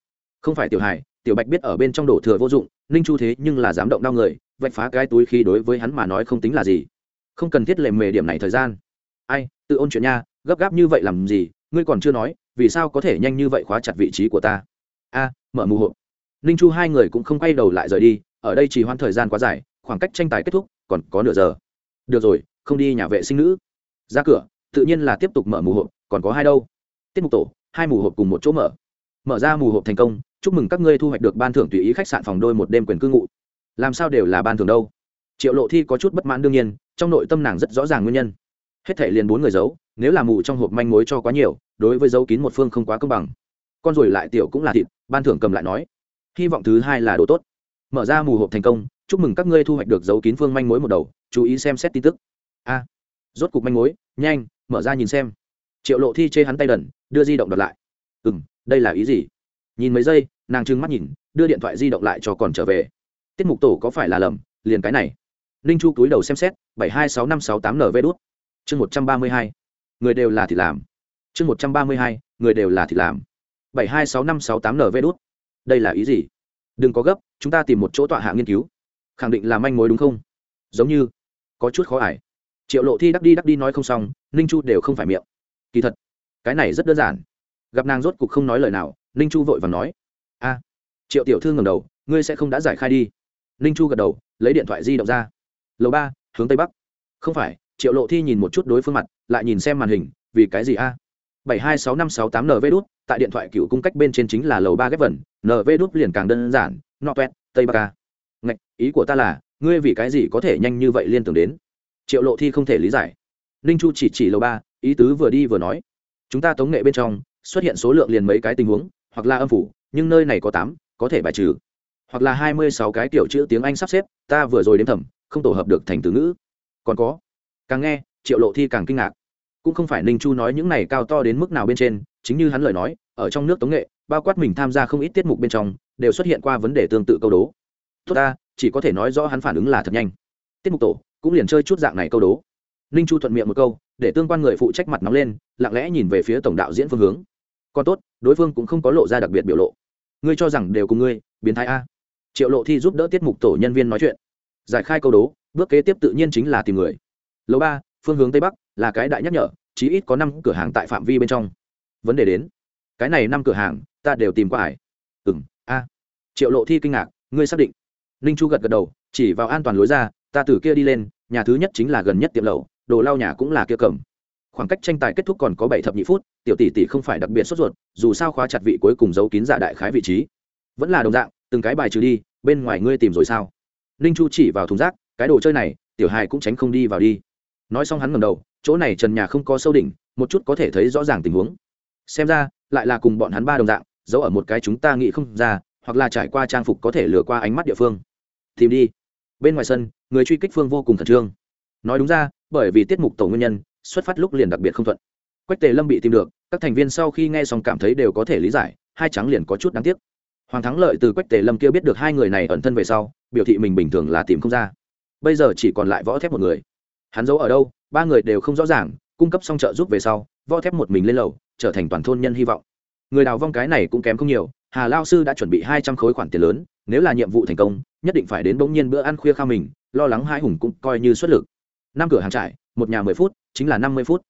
Không phải tiểu hải, tiểu bạch biết ở bên trong đổ thừa vô dụng, ninh chu thế nhưng là dám động đau người, vạch phá cái túi khí đối với hắn mà nói không tính là gì. Không cần thiết lệ mề điểm này thời gian. Ai, tự ôn chuyện nha, gấp gáp như vậy làm gì ngươi còn chưa nói, vì sao có thể nhanh như vậy khóa chặt vị trí của ta? A, mở mù hộp. Ninh chu hai người cũng không quay đầu lại rời đi, ở đây chỉ hoãn thời gian quá dài, khoảng cách tranh tài kết thúc còn có nửa giờ. Được rồi, không đi nhà vệ sinh nữ. Ra cửa, tự nhiên là tiếp tục mở mù hộp, còn có hai đâu. Tiết mục tổ, hai mù hộp cùng một chỗ mở. Mở ra mù hộp thành công, chúc mừng các ngươi thu hoạch được ban thưởng tùy ý khách sạn phòng đôi một đêm quyền cư ngụ. Làm sao đều là ban thưởng đâu? Triệu lộ thi có chút bất mãn đương nhiên, trong nội tâm nàng rất rõ ràng nguyên nhân. Hết thể liền bốn người giấu nếu là mù trong hộp manh mối cho quá nhiều, đối với dấu kín một phương không quá công bằng. Con rồi lại tiểu cũng là thịt, ban thưởng cầm lại nói. Hy vọng thứ hai là đồ tốt. Mở ra mù hộp thành công, chúc mừng các ngươi thu hoạch được dấu kín phương manh mối một đầu, chú ý xem xét tin tức. A. Rốt cục manh mối, nhanh, mở ra nhìn xem. Triệu lộ thi chê hắn tay đần, đưa di động đợt lại. Ừ m đây là ý gì? Nhìn mấy giây, nàng trưng mắt nhìn, đưa điện thoại di động lại cho còn trở về. Tiết mục tổ có phải là lầm? Liền cái này. Ninh chu túi đầu xem xét, bảy hai sáu năm sáu tám nv đốt chương một trăm ba mươi hai người đều là thịt làm. Chương một trăm ba mươi hai, người đều là thịt làm. Bảy hai sáu năm sáu tám nv đút. Đây là ý gì? Đừng có gấp, chúng ta tìm một chỗ tọa hạ nghiên cứu. Khẳng định là manh mối đúng không? Giống như, có chút khó ải. Triệu lộ thi đắc đi đắc đi nói không xong, ninh chu đều không phải miệng. Kỳ thật, cái này rất đơn giản. Gặp nàng rốt cục không nói lời nào, ninh chu vội và nói, a, triệu tiểu thư ngầm đầu, ngươi sẽ không đã giải khai đi. Ninh chu gật đầu, lấy điện thoại di động ra. Lầu ba, hướng tây bắc. Không phải. Triệu lộ thi nhìn một chút đối phương mặt lại nhìn xem màn hình, vì cái gì a? bảy hai sáu năm sáu tám nv đút, tại điện thoại cựu cung cách bên trên chính là lầu ba ghép vần nv đút liền càng đơn giản nọ toét tây bắc a. Ngạch, ý của ta là, ngươi vì cái gì có thể nhanh như vậy liên tưởng đến? Triệu lộ thi không thể lý giải. Ninh chu chỉ chỉ lầu ba, ý tứ vừa đi vừa nói. Chúng ta tống nghệ bên trong, xuất hiện số lượng liền mấy cái tình huống, hoặc là âm phủ, nhưng nơi này có tám, có thể bài trừ. Hoặc là hai mươi sáu cái kiểu chữ tiếng anh sắp xếp, ta vừa rồi đếm thầm, không tổ hợp được thành từ ngữ. Còn có. Càng nghe, triệu lộ thi càng kinh ngạc cũng không phải ninh chu nói những này cao to đến mức nào bên trên, chính như hắn lời nói, ở trong nước tống nghệ, bao quát mình tham gia không ít tiết mục bên trong, đều xuất hiện qua vấn đề tương tự câu đố. Tốt ta, chỉ có thể nói rõ hắn phản ứng là thật nhanh. Tiết mục tổ, cũng liền chơi chút dạng này câu đố. Ninh chu thuận miệng một câu, để tương quan người phụ trách mặt nóng lên, lặng lẽ nhìn về phía tổng đạo diễn phương hướng. Còn tốt, đối phương cũng không có lộ ra đặc biệt biểu lộ. Ngươi cho rằng đều cùng ngươi, biến thái a. Triệu lộ thi giúp đỡ tiết mục tổ nhân viên nói chuyện. Giải khai câu đố, bước kế tiếp tự nhiên chính là tìm người. Lầu ba phương hướng tây bắc là cái đại nhắc nhở, chí ít có năm cửa hàng tại phạm vi bên trong. Vấn đề đến, cái này năm cửa hàng, ta đều tìm qua ải ừ m a. Triệu lộ thi kinh ngạc, ngươi xác định. Ninh chu gật gật đầu, chỉ vào an toàn lối ra, ta từ kia đi lên, nhà thứ nhất chính là gần nhất tiệm lầu đồ lau nhà cũng là kia cầm. Khoảng cách tranh tài kết thúc còn có bảy thập nhị phút, tiểu tỷ tỷ không phải đặc biệt sốt ruột, dù sao khóa chặt vị cuối cùng giấu kín giả đại khái vị trí. Vẫn là đồng dạng, từng cái bài trừ đi, bên ngoài ngươi tìm rồi sao? Ninh chu chỉ vào thùng rác, cái đồ chơi này, tiểu hài cũng tránh không đi vào đi nói xong hắn ngầm đầu, chỗ này trần nhà không có sâu đỉnh, một chút có thể thấy rõ ràng tình huống. Xem ra, lại là cùng bọn hắn ba đồng dạng, giấu ở một cái chúng ta nghĩ không ra, hoặc là trải qua trang phục có thể lừa qua ánh mắt địa phương. Tìm đi. Bên ngoài sân, người truy kích phương vô cùng khẩn trương. Nói đúng ra, bởi vì tiết mục tổ nguyên nhân, xuất phát lúc liền đặc biệt không thuận. Quách tề lâm bị tìm được, các thành viên sau khi nghe xong cảm thấy đều có thể lý giải, hai trắng liền có chút đáng tiếc. Hoàng thắng lợi từ quách tề lâm kia biết được hai người này ẩn thân về sau, biểu thị mình bình thường là tìm không ra. Bây giờ chỉ còn lại võ thép một người hắn giấu ở đâu, ba người đều không rõ ràng, cung cấp xong trợ giúp về sau, võ thép một mình lên lầu, trở thành toàn thôn nhân hy vọng. Người đào vong cái này cũng kém không nhiều, hà lao sư đã chuẩn bị hai trăm khối khoản tiền lớn, nếu là nhiệm vụ thành công, nhất định phải đến bỗng nhiên bữa ăn khuya khao mình, lo lắng hai hùng cũng coi như xuất lực. Năm cửa hàng trải một nhà mười phút, chính là năm mươi phút.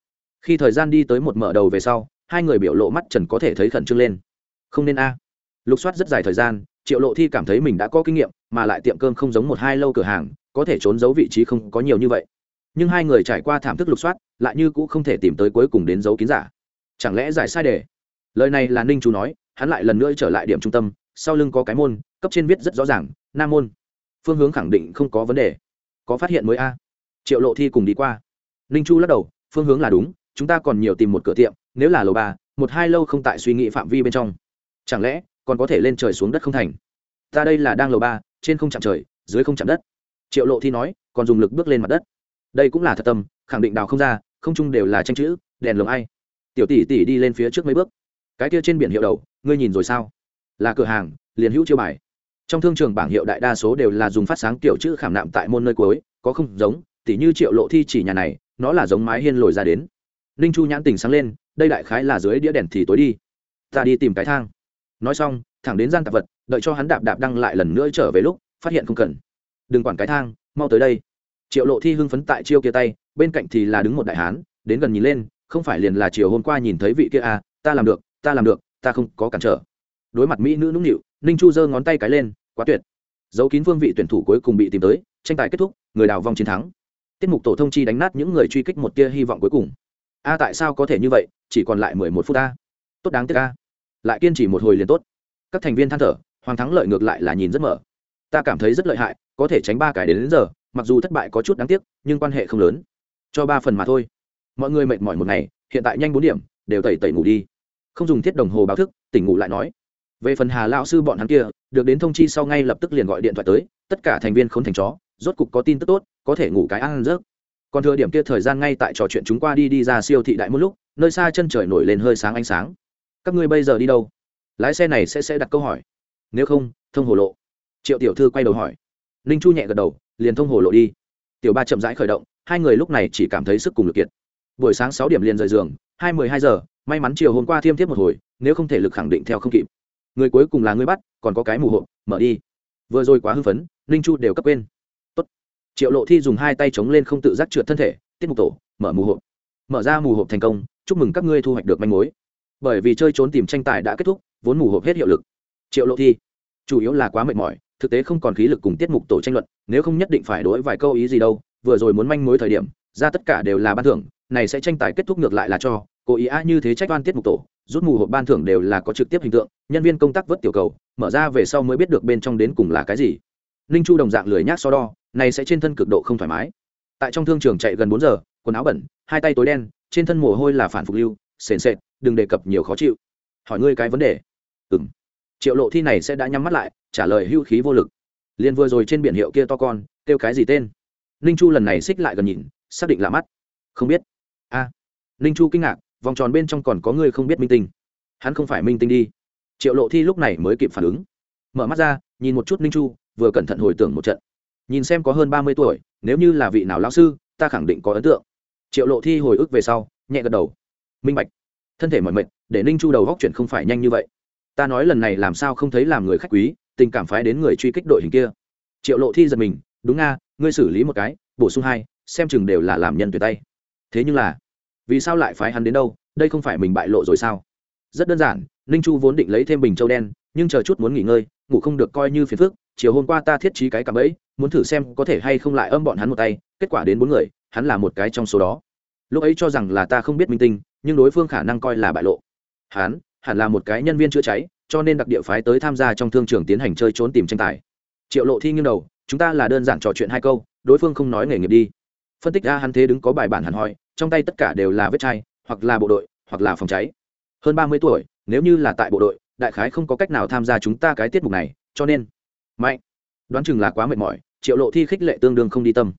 Khi thời gian đi tới một mở đầu về sau, hai người biểu lộ mắt trần có thể thấy khẩn trương lên. Không nên a. Lục soát rất dài thời gian, triệu lộ thi cảm thấy mình đã có kinh nghiệm, mà lại tiệm cơm không giống một hai lâu cửa hàng, có thể trốn giấu vị trí không có nhiều như vậy nhưng hai người trải qua thảm thức lục soát, lại như cũng không thể tìm tới cuối cùng đến dấu kín giả. Chẳng lẽ giải sai đề? Lời này là ninh chú nói, hắn lại lần nữa trở lại điểm trung tâm, sau lưng có cái môn, cấp trên viết rất rõ ràng, nam môn. Phương hướng khẳng định không có vấn đề. Có phát hiện mới a? Triệu lộ thi cùng đi qua. Ninh chu lắc đầu, phương hướng là đúng, chúng ta còn nhiều tìm một cửa tiệm, nếu là lầu ba, một hai lâu không tại suy nghĩ phạm vi bên trong. Chẳng lẽ, còn có thể lên trời xuống đất không thành? Ta đây là đang lầu ba, trên không chạm trời, dưới không chạm đất. Triệu lộ thi nói, còn dùng lực bước lên mặt đất đây cũng là thật tâm, khẳng định đào không ra, không chung đều là tranh chữ, đèn lồng ai. Tiểu tỷ tỷ đi lên phía trước mấy bước. Cái kia trên biển hiệu đầu, ngươi nhìn rồi sao? Là cửa hàng, liền hữu chiêu bài. Trong thương trường bảng hiệu đại đa số đều là dùng phát sáng kiểu chữ khảm nạm tại môn nơi cuối, có không giống tỷ như triệu lộ thi chỉ nhà này, nó là giống mái hiên lồi ra đến. Ninh chu nhãn tình sáng lên, đây đại khái là dưới đĩa đèn thì tối đi. Ta đi tìm cái thang. Nói xong, thẳng đến gian tạp vật, đợi cho hắn đạp đạp đăng lại lần nữa trở về lúc, phát hiện không cần. Đừng quản cái thang, mau tới đây triệu lộ thi hưng phấn tại chiêu kia tay bên cạnh thì là đứng một đại hán đến gần nhìn lên không phải liền là chiều hôm qua nhìn thấy vị kia à ta làm được ta làm được ta không có cản trở. Đối mặt mỹ nữ nũng nịu ninh chu giơ ngón tay cái lên quá tuyệt. Dấu kín phương vị tuyển thủ cuối cùng bị tìm tới tranh tài kết thúc người đào vong chiến thắng. Tiết mục tổ thông chi đánh nát những người truy kích một tia hy vọng cuối cùng. A à, tại sao có thể như vậy chỉ còn lại mười một phút a. Tốt đáng tiếc a. Lại kiên trì một hồi liền tốt. Các thành viên than thở hoàng thắng lợi ngược lại là nhìn rất mở. Ta cảm thấy rất lợi hại có thể tránh ba cái đến, đến giờ mặc dù thất bại có chút đáng tiếc, nhưng quan hệ không lớn. Cho ba phần mà thôi. Mọi người mệt mỏi một ngày, hiện tại nhanh bốn điểm, đều tẩy tẩy ngủ đi. Không dùng thiết đồng hồ báo thức, tỉnh ngủ lại nói. Về phần hà lão sư bọn hắn kia, được đến thông chi sau ngay lập tức liền gọi điện thoại tới, tất cả thành viên khốn thành chó, rốt cục có tin tức tốt, có thể ngủ cái ăn rớt còn thừa điểm kia thời gian ngay tại trò chuyện chúng qua đi đi ra siêu thị đại một lúc, nơi xa chân trời nổi lên hơi sáng ánh sáng. Các ngươi bây giờ đi đâu? Lái xe này sẽ sẽ đặt câu hỏi. Nếu không, thông hồ lộ. Triệu tiểu thư quay đầu hỏi. Ninh chu nhẹ gật đầu liền thông hồ lộ đi. Tiểu ba chậm rãi khởi động, hai người lúc này chỉ cảm thấy sức cùng lực kiệt. Buổi sáng sáu điểm liền rời giường, hai mươi hai giờ, may mắn chiều hôm qua thiêm tiếp một hồi, nếu không thể lực khẳng định theo không kịp. Người cuối cùng là người bắt, còn có cái mù hộp, mở đi. Vừa rồi quá hưng phấn, ninh chu đều cấp quên. Tốt. triệu lộ thi dùng hai tay chống lên không tự giác trượt thân thể, tiết mục tổ, mở mù hộp. Mở ra mù hộp thành công, chúc mừng các ngươi thu hoạch được manh mối. Bởi vì chơi trốn tìm tranh tài đã kết thúc, vốn mù hộp hết hiệu lực. Triệu lộ thi, chủ yếu là quá mệt mỏi thực tế không còn khí lực cùng tiết mục tổ tranh luận, nếu không nhất định phải đối vài câu ý gì đâu, vừa rồi muốn manh mối thời điểm, ra tất cả đều là ban thưởng, này sẽ tranh tài kết thúc ngược lại là cho cố ý a như thế trách oan tiết mục tổ, rút mù hộp ban thưởng đều là có trực tiếp hình tượng, nhân viên công tác vớt tiểu cầu, mở ra về sau mới biết được bên trong đến cùng là cái gì. Ninh chu đồng dạng lười nhác so đo, này sẽ trên thân cực độ không thoải mái. Tại trong thương trường chạy gần bốn giờ, quần áo bẩn, hai tay tối đen, trên thân mồ hôi là phản phục lưu, sền sệt, đừng đề cập nhiều khó chịu. Hỏi ngươi cái vấn đề. Ừng triệu lộ thi này sẽ đã nhắm mắt lại, trả lời hưu khí vô lực. Liền vừa rồi trên biển hiệu kia to con, kêu cái gì tên? Ninh chu lần này xích lại gần nhìn, xác định là mắt. Không biết. A. Ninh chu kinh ngạc, vòng tròn bên trong còn có người không biết minh tinh. Hắn không phải minh tinh đi. Triệu lộ thi lúc này mới kịp phản ứng. Mở mắt ra, nhìn một chút ninh chu, vừa cẩn thận hồi tưởng một trận. Nhìn xem có hơn ba mươi tuổi, nếu như là vị nào lão sư, ta khẳng định có ấn tượng. Triệu lộ thi hồi ức về sau, nhẹ gật đầu. Minh bạch. Thân thể mọi mệt, để ninh chu đầu góc chuyển không phải nhanh như vậy ta nói lần này làm sao không thấy làm người khách quý, tình cảm phái đến người truy kích đội hình kia. Triệu lộ thi giật mình, đúng nga, ngươi xử lý một cái, bổ sung hai, xem chừng đều là làm nhân tuyệt tay. Thế nhưng là, vì sao lại phái hắn đến đâu, đây không phải mình bại lộ rồi sao? Rất đơn giản, ninh chu vốn định lấy thêm bình châu đen, nhưng chờ chút muốn nghỉ ngơi, ngủ không được coi như phiền phức, chiều hôm qua ta thiết trí cái cạm ấy muốn thử xem có thể hay không lại âm bọn hắn một tay, kết quả đến bốn người, hắn là một cái trong số đó. Lúc ấy cho rằng là ta không biết minh tinh, nhưng đối phương khả năng coi là bại lộ. Hắn hẳn là một cái nhân viên chữa cháy, cho nên đặc địa phái tới tham gia trong thương trường tiến hành chơi trốn tìm tranh tài. Triệu lộ thi nghiêng đầu, chúng ta là đơn giản trò chuyện hai câu, đối phương không nói nghề nghiệp đi. Phân tích ra hắn thế đứng có bài bản hẳn hoi, trong tay tất cả đều là vết chai, hoặc là bộ đội, hoặc là phòng cháy. Hơn ba mươi tuổi, nếu như là tại bộ đội, đại khái không có cách nào tham gia chúng ta cái tiết mục này, cho nên, mạnh. Đoán chừng là quá mệt mỏi, triệu lộ thi khích lệ tương đương không đi tâm.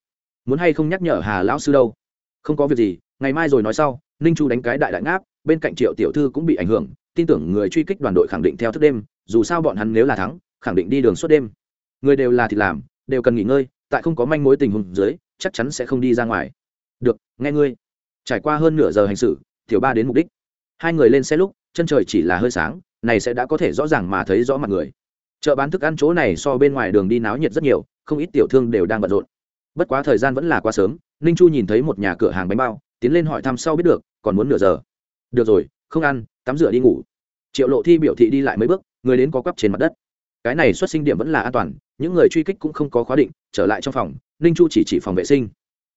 Muốn hay không nhắc nhở hà lão sư đâu? Không có việc gì, ngày mai rồi nói sau, ninh chu đánh cái đại đại ngáp, bên cạnh triệu tiểu thư cũng bị ảnh hưởng tin tưởng người truy kích đoàn đội khẳng định theo thức đêm, dù sao bọn hắn nếu là thắng, khẳng định đi đường suốt đêm. Người đều là thì làm, đều cần nghỉ ngơi, tại không có manh mối tình huống dưới, chắc chắn sẽ không đi ra ngoài. Được, nghe ngươi. Trải qua hơn nửa giờ hành xử, tiểu ba đến mục đích. Hai người lên xe lúc, chân trời chỉ là hơi sáng, này sẽ đã có thể rõ ràng mà thấy rõ mặt người. Chợ bán thức ăn chỗ này so bên ngoài đường đi náo nhiệt rất nhiều, không ít tiểu thương đều đang bận rộn. Bất quá thời gian vẫn là quá sớm, ninh chu nhìn thấy một nhà cửa hàng bánh bao, tiến lên hỏi thăm sau biết được, còn muốn nửa giờ. Được rồi không ăn, tắm rửa đi ngủ. Triệu lộ thi biểu thị đi lại mấy bước, người đến có quắp trên mặt đất. Cái này xuất sinh điểm vẫn là an toàn, những người truy kích cũng không có khóa định, trở lại trong phòng, ninh chu chỉ chỉ phòng vệ sinh.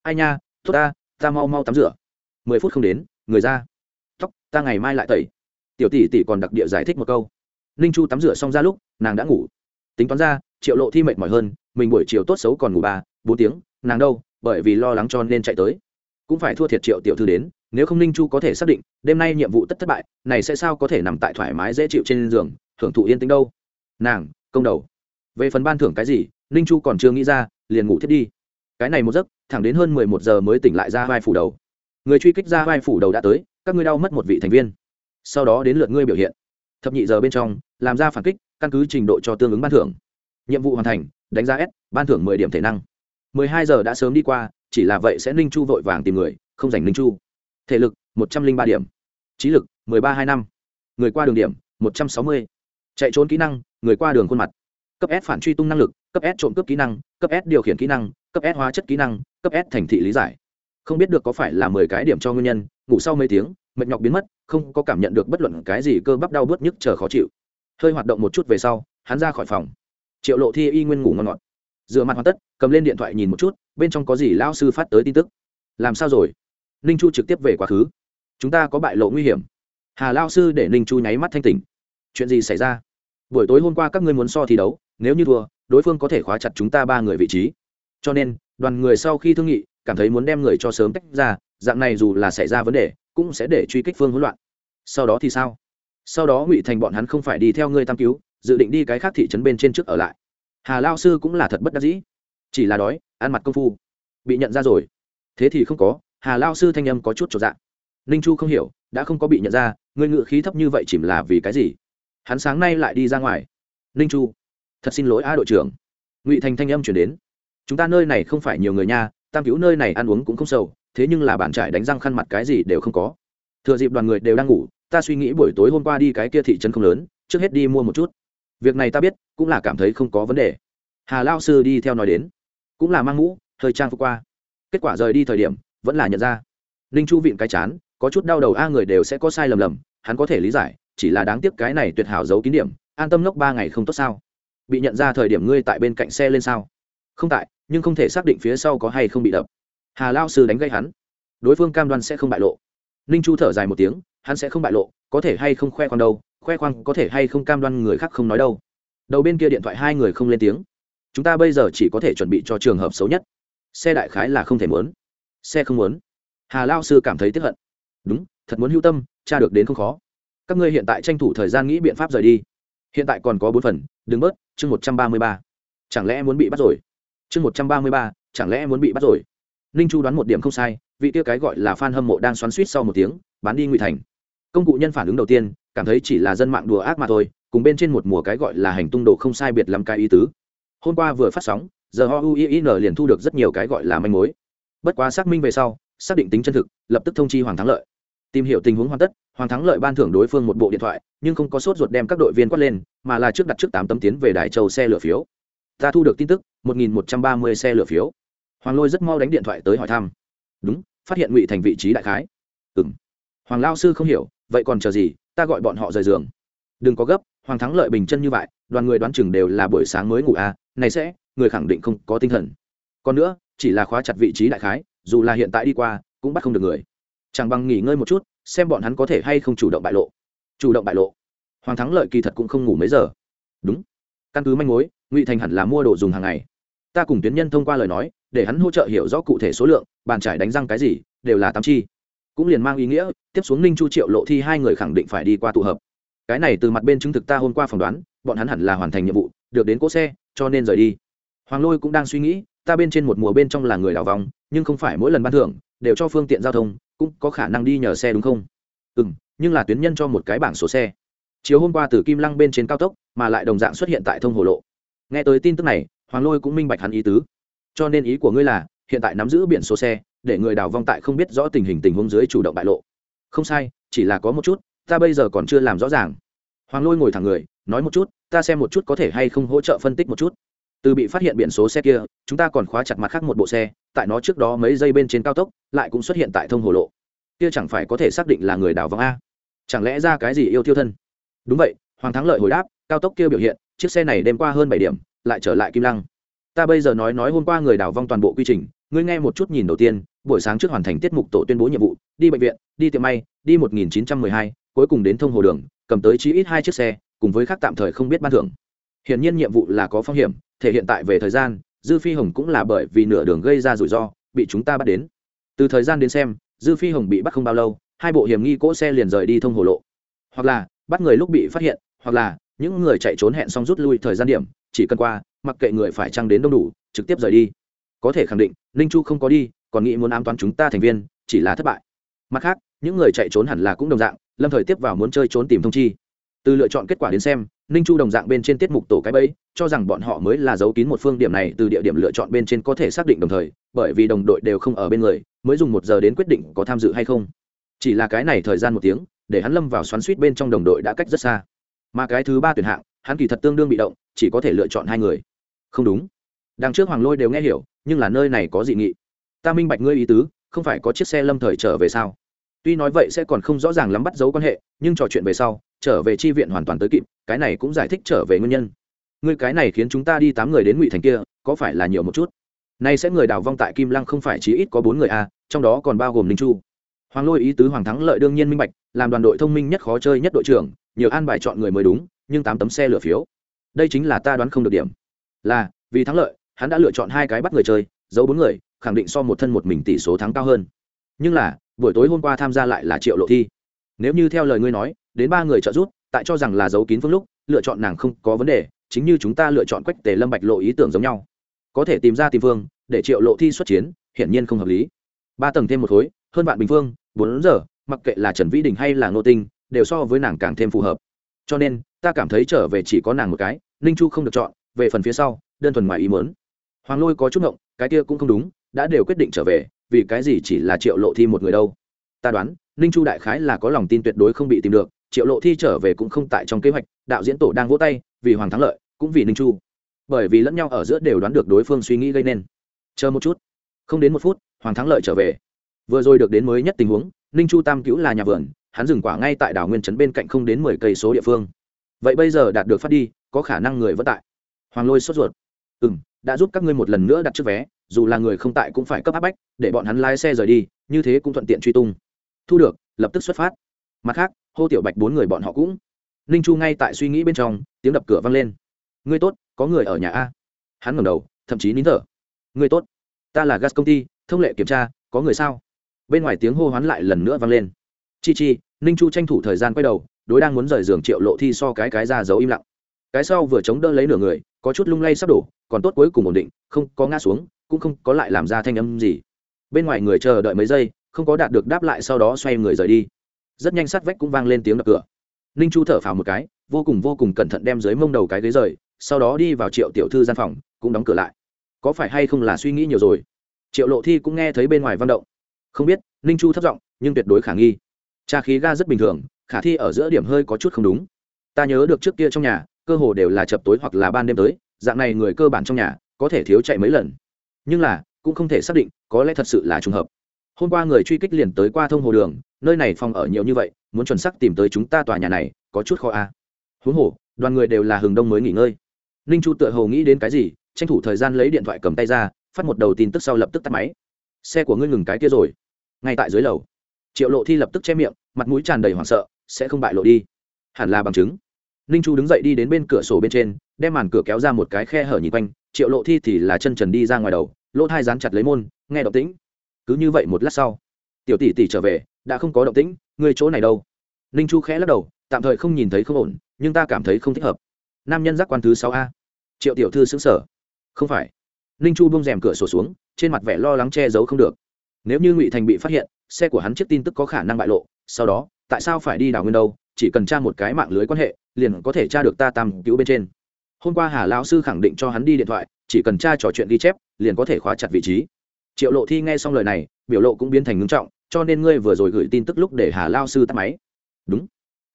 Ai nha, tốt ta ta mau mau tắm rửa. Mười phút không đến, người ra. Tóc, ta ngày mai lại tẩy. Tiểu tỷ tỷ còn đặc địa giải thích một câu. Ninh chu tắm rửa xong ra lúc, nàng đã ngủ. Tính toán ra, triệu lộ thi mệt mỏi hơn, mình buổi chiều tốt xấu còn ngủ ba, bốn tiếng, nàng đâu, bởi vì lo lắng cho nên chạy tới cũng phải thua thiệt triệu tiểu thư đến, nếu không ninh chu có thể xác định, đêm nay nhiệm vụ tất thất bại, này sẽ sao có thể nằm tại thoải mái dễ chịu trên giường thưởng thụ yên tĩnh đâu. Nàng, công đầu. Về phần ban thưởng cái gì, ninh chu còn chưa nghĩ ra, liền ngủ thiết đi. Cái này một giấc, thẳng đến hơn mười một giờ mới tỉnh lại ra vai phủ đầu. Người truy kích ra vai phủ đầu đã tới, các ngươi đau mất một vị thành viên. Sau đó đến lượt ngươi biểu hiện. Thập nhị giờ bên trong, làm ra phản kích, căn cứ trình độ cho tương ứng ban thưởng. Nhiệm vụ hoàn thành, đánh giá s, ban thưởng mười điểm thể năng. mười hai giờ đã sớm đi qua chỉ là vậy sẽ ninh chu vội vàng tìm người, không dành ninh chu. Thể lực, một trăm linh ba điểm. Trí lực, mười ba hai năm. Người qua đường điểm, một trăm sáu mươi. Chạy trốn kỹ năng, người qua đường khuôn mặt. Cấp s phản truy tung năng lực, cấp s trộm cướp kỹ năng, cấp s điều khiển kỹ năng, cấp s hóa chất kỹ năng, cấp s thành thị lý giải. Không biết được có phải là mười cái điểm cho nguyên nhân, ngủ sau mấy tiếng, mệt nhọc biến mất, không có cảm nhận được bất luận cái gì cơ bắp đau bớt nhức chờ khó chịu. Hơi hoạt động một chút về sau, hắn ra khỏi phòng. Triệu lộ thi y nguyên ngủ ngon ngọt rửa mặt hoàn tất, cầm lên điện thoại nhìn một chút, bên trong có gì lão sư phát tới tin tức? Làm sao rồi? Ninh chu trực tiếp về quá khứ. Chúng ta có bại lộ nguy hiểm. Hà lao sư để ninh chu nháy mắt thanh tỉnh. Chuyện gì xảy ra? Buổi tối hôm qua các ngươi muốn so thi đấu, nếu như thua, đối phương có thể khóa chặt chúng ta ba người vị trí. Cho nên, đoàn người sau khi thương nghị, cảm thấy muốn đem người cho sớm tách ra, dạng này dù là xảy ra vấn đề, cũng sẽ để truy kích phương hỗn loạn. Sau đó thì sao? Sau đó ngụy thành bọn hắn không phải đi theo ngươi tam cứu, dự định đi cái khác thị trấn bên trên trước ở lại hà lao sư cũng là thật bất đắc dĩ. Chỉ là đói, ăn mặt công phu. Bị nhận ra rồi. Thế thì không có, hà lao sư thanh âm có chút trọn dạng. Ninh chu không hiểu, đã không có bị nhận ra ngươi ngự khí thấp như vậy chìm là vì cái gì? Hắn sáng nay lại đi ra ngoài. Ninh chu, thật xin lỗi a đội trưởng. Ngụy thành thanh âm chuyển đến. Chúng ta nơi này không phải nhiều người nha, tam cứu nơi này ăn uống cũng không sâu thế nhưng là bản trải đánh răng khăn mặt cái gì đều không có. Thừa dịp đoàn người đều đang ngủ, ta suy nghĩ buổi tối hôm qua đi cái kia thị trấn không lớn, trước hết đi mua một chút việc này ta biết, cũng là cảm thấy không có vấn đề. Hà lao sư đi theo nói đến. Cũng là mang mũ, hơi trang phục qua. Kết quả rời đi thời điểm, vẫn là nhận ra. Ninh chu vịn cái chán, có chút đau đầu, a, người đều sẽ có sai lầm lầm, hắn có thể lý giải, chỉ là đáng tiếc cái này tuyệt hảo giấu kín điểm, an tâm lốc ba ngày không tốt sao? Bị nhận ra thời điểm ngươi tại bên cạnh xe lên sao? Không tại, nhưng không thể xác định phía sau có hay không bị đập. Hà lao sư đánh gây hắn. Đối phương cam đoan sẽ không bại lộ. Ninh chu thở dài một tiếng, hắn sẽ không bại lộ, có thể hay không khoe con đâu khoe khoang có thể hay không cam đoan người khác không nói đâu. Đầu bên kia điện thoại hai người không lên tiếng. Chúng ta bây giờ chỉ có thể chuẩn bị cho trường hợp xấu nhất. Xe đại khái là không thể muốn. Xe không muốn. Hà lao sư cảm thấy tiếp hận. Đúng, thật muốn hưu tâm cha được đến không khó. Các ngươi hiện tại tranh thủ thời gian nghĩ biện pháp rời đi. Hiện tại còn có bốn phần đứng bớt, chương một trăm ba mươi ba. Chẳng lẽ muốn bị bắt rồi? Chương một trăm ba mươi ba, chẳng lẽ muốn bị bắt rồi? Ninh chu đoán một điểm không sai, vị tiêu cái gọi là f a n hâm mộ đang xoắn suýt sau một tiếng, bán đi ngụy thành công cụ nhân phản ứng đầu tiên, cảm thấy chỉ là dân mạng đùa ác mà thôi, cùng bên trên một mùa cái gọi là hành tung đồ không sai biệt lắm cái ý tứ. Hôm qua vừa phát sóng, giờ ho uin liền thu được rất nhiều cái gọi là manh mối. Bất quá xác minh về sau, xác định tính chân thực, lập tức thông chi hoàng thắng lợi. Tìm hiểu tình huống hoàn tất, hoàng thắng lợi ban thưởng đối phương một bộ điện thoại, nhưng không có sốt ruột đem các đội viên quát lên, mà là trước đặt trước tám tấm tiến về đài châu xe lửa phiếu. Ta thu được tin tức, một nghìn một trăm ba mươi xe lửa phiếu. Hoàng lôi rất mau đánh điện thoại tới hỏi thăm. Đúng, phát hiện ngụy thành vị trí đại khái. Ừ m hoàng lao sư không hiểu vậy còn chờ gì, ta gọi bọn họ rời giường. Đừng có gấp, hoàng thắng lợi bình chân như vậy, đoàn người đoán chừng đều là buổi sáng mới ngủ à này sẽ, người khẳng định không có tinh thần. Còn nữa, chỉ là khóa chặt vị trí đại khái, dù là hiện tại đi qua, cũng bắt không được người. Chẳng bằng nghỉ ngơi một chút, xem bọn hắn có thể hay không chủ động bại lộ. Chủ động bại lộ. Hoàng thắng lợi kỳ thật cũng không ngủ mấy giờ. Đúng. Căn cứ manh mối, ngụy thành hẳn là mua đồ dùng hàng ngày. Ta cùng tuyến nhân thông qua lời nói, để hắn hỗ trợ hiểu rõ cụ thể số lượng, bàn trải đánh răng cái gì, đều là tám chi cũng liền mang ý nghĩa, tiếp xuống ninh chu triệu lộ thi hai người khẳng định phải đi qua tụ hợp. Cái này từ mặt bên chứng thực ta hôm qua phỏng đoán, bọn hắn hẳn là hoàn thành nhiệm vụ, được đến cỗ xe, cho nên rời đi. Hoàng lôi cũng đang suy nghĩ, ta bên trên một mùa bên trong là người đào vòng, nhưng không phải mỗi lần ban thưởng, đều cho phương tiện giao thông, cũng có khả năng đi nhờ xe đúng không? Ừ m nhưng là tuyến nhân cho một cái bảng số xe. Chiều hôm qua từ kim lăng bên trên cao tốc, mà lại đồng dạng xuất hiện tại thông hồ lộ. Nghe tới tin tức này, hoàng lôi cũng minh bạch hắn ý tứ. Cho nên ý của ngươi là, hiện tại nắm giữ biển số xe để người đào vong tại không biết rõ tình hình tình huống dưới chủ động bại lộ. Không sai, chỉ là có một chút, ta bây giờ còn chưa làm rõ ràng. Hoàng lôi ngồi thẳng người, nói một chút, ta xem một chút có thể hay không hỗ trợ phân tích một chút. Từ bị phát hiện biển số xe kia, chúng ta còn khóa chặt mặt khác một bộ xe, tại nó trước đó mấy giây bên trên cao tốc, lại cũng xuất hiện tại thông hồ lộ. Kia chẳng phải có thể xác định là người đào vong a? Chẳng lẽ ra cái gì yêu tiêu thân? Đúng vậy, hoàng thắng lợi hồi đáp, cao tốc kia biểu hiện, chiếc xe này đêm qua hơn bảy điểm, lại trở lại kim lăng. Ta bây giờ nói nói hôm qua người đào vong toàn bộ quy trình ngươi nghe một chút nhìn đầu tiên buổi sáng trước hoàn thành tiết mục tổ tuyên bố nhiệm vụ đi bệnh viện đi tiệm may đi 1912, cuối cùng đến thông hồ đường cầm tới chí ít hai chiếc xe cùng với khác tạm thời không biết ban thưởng. Hiển nhiên nhiệm vụ là có phong hiểm thể hiện tại về thời gian dư phi hồng cũng là bởi vì nửa đường gây ra rủi ro bị chúng ta bắt đến. Từ thời gian đến xem dư phi hồng bị bắt không bao lâu hai bộ hiểm nghi cỗ xe liền rời đi thông hồ lộ. Hoặc là bắt người lúc bị phát hiện hoặc là những người chạy trốn hẹn xong rút lui thời gian điểm chỉ cần qua mặc kệ người phải trăng đến đông đủ trực tiếp rời đi. Có thể khẳng định ninh chu không có đi, còn nghĩ muốn ám toán chúng ta thành viên, chỉ là thất bại. Mặt khác, những người chạy trốn hẳn là cũng đồng dạng, lâm thời tiếp vào muốn chơi trốn tìm thông chi. Từ lựa chọn kết quả đến xem ninh chu đồng dạng bên trên tiết mục tổ cái bẫy, cho rằng bọn họ mới là giấu kín một phương điểm này từ địa điểm lựa chọn bên trên có thể xác định đồng thời, bởi vì đồng đội đều không ở bên người, mới dùng một giờ đến quyết định có tham dự hay không. Chỉ là cái này thời gian một tiếng, để hắn lâm vào xoắn suýt bên trong đồng đội đã cách rất xa. Mà cái thứ ba tuyển hạng, hắn kỳ thật tương đương bị động, chỉ có thể lựa chọn hai người. Không đúng đằng trước hoàng lôi đều nghe hiểu nhưng là nơi này có dị nghị. Ta minh bạch ngươi ý tứ không phải có chiếc xe lâm thời trở về sao? Tuy nói vậy sẽ còn không rõ ràng lắm bắt dấu quan hệ nhưng trò chuyện về sau trở về tri viện hoàn toàn tới kịp cái này cũng giải thích trở về nguyên nhân. Ngươi cái này khiến chúng ta đi tám người đến ngụy thành kia có phải là nhiều một chút? Nay sẽ người đào vong tại kim lăng không phải chí ít có bốn người a à, trong đó còn bao gồm ninh chu. Hoàng lôi ý tứ hoàng thắng lợi đương nhiên minh bạch làm đoàn đội thông minh nhất khó chơi nhất đội trưởng nhiều an bài chọn người mới đúng nhưng tám tấm xe lửa phiếu. Đây chính là ta đoán không được điểm. Là vì thắng lợi hắn đã lựa chọn hai cái bắt người chơi, giấu bốn người, khẳng định so một thân một mình tỷ số thắng cao hơn. Nhưng là, buổi tối hôm qua tham gia lại là triệu lộ thi. Nếu như theo lời ngươi nói, đến ba người trợ giúp, tại cho rằng là giấu kín phương lúc, lựa chọn nàng không có vấn đề, chính như chúng ta lựa chọn quách tề lâm bạch lộ ý tưởng giống nhau. Có thể tìm ra tìm phương để triệu lộ thi xuất chiến, hiển nhiên không hợp lý. Ba tầng thêm một khối, hơn bạn bình phương bốn giờ, mặc kệ là trần vĩ đình hay là ngô tinh, đều so với nàng càng thêm phù hợp. Cho nên, ta cảm thấy trở về chỉ có nàng một cái, ninh chu không được chọn, về phần phía sau, đơn thuần ngoài ý muốn hoàng lôi có chút ngộng, cái kia cũng không đúng, đã đều quyết định trở về, vì cái gì chỉ là triệu lộ thi một người đâu? Ta đoán, ninh chu đại khái là có lòng tin tuyệt đối không bị tìm được, triệu lộ thi trở về cũng không tại trong kế hoạch, đạo diễn tổ đang vỗ tay, vì hoàng thắng lợi, cũng vì ninh chu. Bởi vì lẫn nhau ở giữa đều đoán được đối phương suy nghĩ gây nên. Chờ một chút. Không đến một phút, hoàng thắng lợi trở về. Vừa rồi được đến mới nhất tình huống, ninh chu tam cứu là nhà vườn, hắn dừng quả ngay tại đảo nguyên trấn bên cạnh không đến mười cây số địa phương. Vậy bây giờ đạt được phát đi, có khả năng người vẫn tại. Hoàng lôi sốt ruột. Ừ m đã giúp các ngươi một lần nữa đặt trước vé, dù là người không tại cũng phải cấp áp bách, để bọn hắn lái xe rời đi, như thế cũng thuận tiện truy tung. Thu được, lập tức xuất phát. Mặt khác, hô tiểu bạch bốn người bọn họ cũng. Ninh chu ngay tại suy nghĩ bên trong, tiếng đập cửa vang lên. Ngươi tốt, có người ở nhà a. Hắn ngẩng đầu, thậm chí nín thở. Ngươi tốt, ta là gas công ty, thông lệ kiểm tra, có người sao? Bên ngoài tiếng hô hoán lại lần nữa vang lên. Chi chi, ninh chu tranh thủ thời gian quay đầu, đối đang muốn rời giường triệu lộ thi so cái cái ra giấu im lặng. Cái sau vừa chống đỡ lấy nửa người có chút lung lay sắp đổ, còn tốt cuối cùng ổn định, không có ngã xuống, cũng không có lại làm ra thanh âm gì. Bên ngoài người chờ đợi mấy giây, không có đạt được đáp lại sau đó xoay người rời đi. Rất nhanh sát vách cũng vang lên tiếng đập cửa. Ninh chu thở phào một cái, vô cùng vô cùng cẩn thận đem dưới mông đầu cái ghế rời, sau đó đi vào triệu tiểu thư gian phòng, cũng đóng cửa lại. Có phải hay không là suy nghĩ nhiều rồi? Triệu lộ thi cũng nghe thấy bên ngoài văn động. Không biết, ninh chu thất giọng, nhưng tuyệt đối khả nghi. Tra khí ga rất bình thường, khả thi ở giữa điểm hơi có chút không đúng. Ta nhớ được trước kia trong nhà cơ hồ đều là chập tối hoặc là ban đêm tới, dạng này người cơ bản trong nhà có thể thiếu chạy mấy lần. Nhưng là, cũng không thể xác định có lẽ thật sự là trùng hợp. Hôm qua người truy kích liền tới qua thông hồ đường, nơi này phòng ở nhiều như vậy, muốn chuẩn xác tìm tới chúng ta tòa nhà này, có chút khó a. À. huống hồ, đoàn người đều là hừng đông mới nghỉ ngơi. Ninh chu tựa hồ nghĩ đến cái gì, tranh thủ thời gian lấy điện thoại cầm tay ra, phát một đầu tin tức sau lập tức tắt máy. Xe của ngươi ngừng cái kia rồi. Ngay tại dưới lầu. Triệu lộ thi lập tức che miệng, mặt mũi tràn đầy hoảng sợ, sẽ không bại lộ đi. Hẳn là bằng chứng ninh chu đứng dậy đi đến bên cửa sổ bên trên, đem màn cửa kéo ra một cái khe hở nhìn quanh, triệu lộ thi thì là chân trần đi ra ngoài đầu, lỗ thai dán chặt lấy môn, nghe động tĩnh. Cứ như vậy một lát sau, tiểu tỷ tỷ trở về, đã không có động tĩnh người chỗ này đâu? Ninh chu khẽ lắc đầu, tạm thời không nhìn thấy không ổn, nhưng ta cảm thấy không thích hợp. Nam nhân giác quan thứ sáu a. Triệu tiểu thư xứng sở không phải. Ninh chu bông rèm cửa sổ xuống, trên mặt vẻ lo lắng che giấu không được. Nếu như ngụy thành bị phát hiện, xe của hắn chiếc tin tức có khả năng bại lộ, sau đó, tại sao phải đi đào nguyên đâu? Chỉ cần tra một cái mạng lưới quan hệ, liền có thể tra được ta tam cứu bên trên. Hôm qua hà lão sư khẳng định cho hắn đi điện thoại, chỉ cần tra trò chuyện ghi chép, liền có thể khóa chặt vị trí. Triệu lộ thi nghe xong lời này, biểu lộ cũng biến thành ngưng trọng, cho nên ngươi vừa rồi gửi tin tức lúc để hà lao sư tắt máy. Đúng.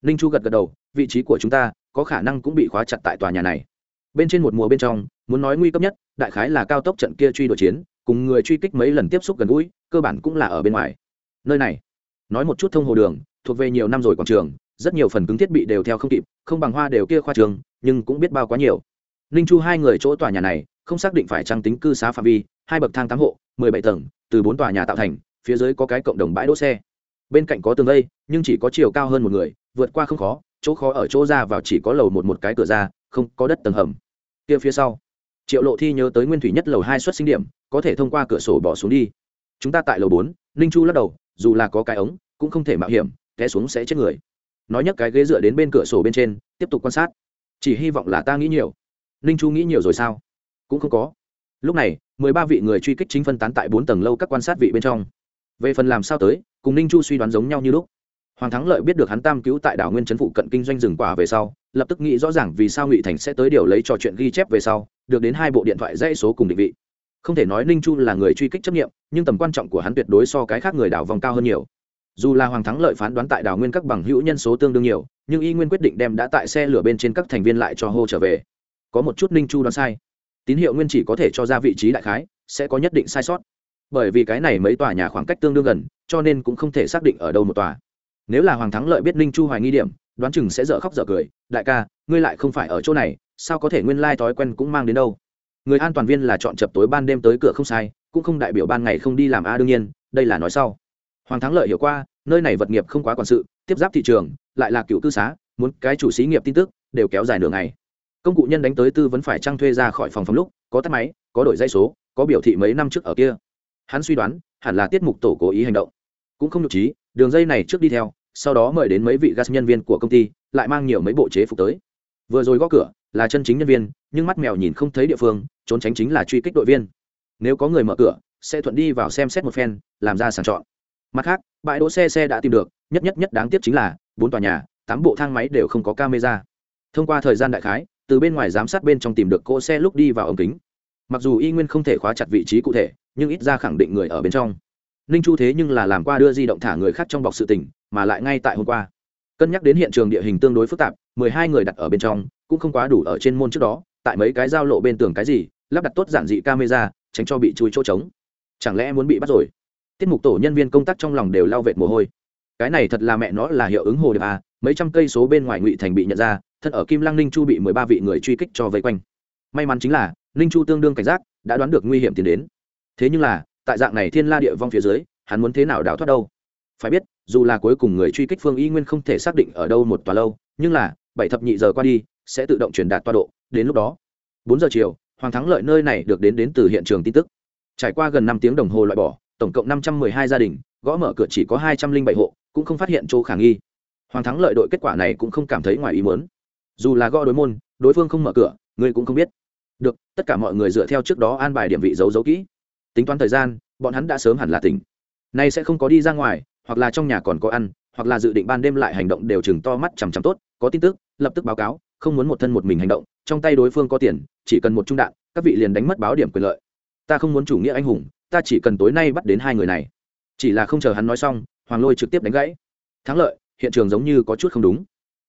Ninh chu gật gật đầu, vị trí của chúng ta có khả năng cũng bị khóa chặt tại tòa nhà này. Bên trên một mùa bên trong, muốn nói nguy cấp nhất, đại khái là cao tốc trận kia truy đuổi chiến, cùng người truy kích mấy lần tiếp xúc gần gũi, cơ bản cũng là ở bên ngoài. Nơi này, nói một chút thông hồ đường, thuộc về nhiều năm rồi quảng trường rất nhiều phần cứng thiết bị đều theo không kịp, không bằng hoa đều kia khoa trường, nhưng cũng biết bao quá nhiều. Ninh chu hai người chỗ tòa nhà này, không xác định phải trang tính cư xá phạm vi, hai bậc thang tám hộ, mười bảy tầng, từ bốn tòa nhà tạo thành, phía dưới có cái cộng đồng bãi đỗ xe. Bên cạnh có tường vây, nhưng chỉ có chiều cao hơn một người, vượt qua không khó, chỗ khó ở chỗ ra vào chỉ có lầu một một cái cửa ra, không có đất tầng hầm. Kia phía sau, triệu lộ thi nhớ tới nguyên thủy nhất lầu hai xuất sinh điểm, có thể thông qua cửa sổ bỏ xuống đi. Chúng ta tại lầu bốn, ninh chu lắc đầu, dù là có cái ống, cũng không thể mạo hiểm, té xuống sẽ chết người nói nhấc cái ghế dựa đến bên cửa sổ bên trên, tiếp tục quan sát. Chỉ hy vọng là ta nghĩ nhiều. Ninh chu nghĩ nhiều rồi sao? Cũng không có. Lúc này, mười ba vị người truy kích chính phân tán tại bốn tầng lâu các quan sát vị bên trong. Về phần làm sao tới, cùng ninh chu suy đoán giống nhau như lúc. Hoàng thắng lợi biết được hắn tam cứu tại đảo nguyên trấn phụ cận kinh doanh rừng quả về sau, lập tức nghĩ rõ ràng vì sao ngụy thành sẽ tới điều lấy trò chuyện ghi chép về sau, được đến hai bộ điện thoại dãy số cùng định vị. Không thể nói ninh chu là người truy kích chấp nghiệm, nhưng tầm quan trọng của hắn tuyệt đối so cái khác người đảo vòng cao hơn nhiều dù là hoàng thắng lợi phán đoán tại Đào nguyên các bằng hữu nhân số tương đương nhiều, nhưng y nguyên quyết định đem đã tại xe lửa bên trên các thành viên lại cho hô trở về. Có một chút ninh chu đoán sai. Tín hiệu nguyên chỉ có thể cho ra vị trí đại khái, sẽ có nhất định sai sót. Bởi vì cái này mấy tòa nhà khoảng cách tương đương gần, cho nên cũng không thể xác định ở đâu một tòa. Nếu là hoàng thắng lợi biết ninh chu hoài nghi điểm, đoán chừng sẽ dở khóc dở cười, đại ca, ngươi lại không phải ở chỗ này, sao có thể nguyên lai thói quen cũng mang đến đâu? Người an toàn viên là chọn chập tối ban đêm tới cửa không sai, cũng không đại biểu ban ngày không đi làm a, đương nhiên, đây là nói sau hoàng thắng lợi hiểu qua, nơi này vật nghiệp không quá quản sự, tiếp giáp thị trường, lại là cựu cư xá, muốn cái chủ xí nghiệp tin tức, đều kéo dài nửa ngày. Công cụ nhân đánh tới tư vẫn phải trăng thuê ra khỏi phòng phòng lúc, có tắt máy, có đổi dây số, có biểu thị mấy năm trước ở kia. Hắn suy đoán, hẳn là tiết mục tổ cố ý hành động. Cũng không nhục trí, đường dây này trước đi theo, sau đó mời đến mấy vị gas nhân viên của công ty, lại mang nhiều mấy bộ chế phục tới. Vừa rồi gõ cửa, là chân chính nhân viên, nhưng mắt mèo nhìn không thấy địa phương, trốn tránh chính là truy kích đội viên. Nếu có người mở cửa, sẽ thuận đi vào xem xét một phen, làm ra sàng chọn mặt khác, bãi đỗ xe xe đã tìm được, nhất nhất nhất đáng tiếc chính là, bốn tòa nhà, tám bộ thang máy đều không có camera. Thông qua thời gian đại khái, từ bên ngoài giám sát bên trong tìm được cỗ xe lúc đi vào ống kính. Mặc dù y nguyên không thể khóa chặt vị trí cụ thể, nhưng ít ra khẳng định người ở bên trong. Ninh chu thế nhưng là làm qua đưa di động thả người khác trong bọc sự tình, mà lại ngay tại hôm qua. Cân nhắc đến hiện trường địa hình tương đối phức tạp, mười hai người đặt ở bên trong, cũng không quá đủ ở trên môn trước đó, tại mấy cái giao lộ bên tường cái gì, lắp đặt tốt giản dị camera, tránh cho bị chui chỗ trống. Chẳng lẽ muốn bị bắt rồi? Tiết mục tổ nhân viên công tác trong lòng đều lao vệt mồ hôi. Cái này thật là mẹ nó là hiệu ứng hồ điệp à mấy trăm cây số bên ngoài ngụy thành bị nhận ra thân ở kim lăng ninh chu bị mười ba vị người truy kích cho vây quanh. May mắn chính là, ninh chu tương đương cảnh giác, đã đoán được nguy hiểm tiến đến. Thế nhưng là, tại dạng này thiên la địa vong phía dưới, hắn muốn thế nào đào thoát đâu? Phải biết, dù là cuối cùng người truy kích phương y nguyên không thể xác định ở đâu một tòa lâu, nhưng là, bảy thập nhị giờ qua đi, sẽ tự động truyền đạt toa độ. Đến lúc đó, bốn giờ chiều, hoàng thắng lợi nơi này được đến đến từ hiện trường tin tức. Trải qua gần năm tiếng đồng hồ loại bỏ tổng cộng năm trăm mười hai gia đình, gõ mở cửa chỉ có hai trăm linh bảy hộ, cũng không phát hiện chỗ khả nghi. Hoàng thắng lợi đội kết quả này cũng không cảm thấy ngoài ý muốn. Dù là gõ đối môn, đối phương không mở cửa ngươi cũng không biết. Được, tất cả mọi người dựa theo trước đó an bài điểm vị giấu giấu kỹ. Tính toán thời gian, bọn hắn đã sớm hẳn là tỉnh. Nay sẽ không có đi ra ngoài, hoặc là trong nhà còn có ăn, hoặc là dự định ban đêm lại hành động đều chừng to mắt chằm chằm tốt, có tin tức, lập tức báo cáo, không muốn một thân một mình hành động, trong tay đối phương có tiền, chỉ cần một trung đạn, các vị liền đánh mất báo điểm quyền lợi. Ta không muốn chủ nghĩa anh hùng ta chỉ cần tối nay bắt đến hai người này. Chỉ là không chờ hắn nói xong, hoàng lôi trực tiếp đánh gãy. Thắng lợi, hiện trường giống như có chút không đúng.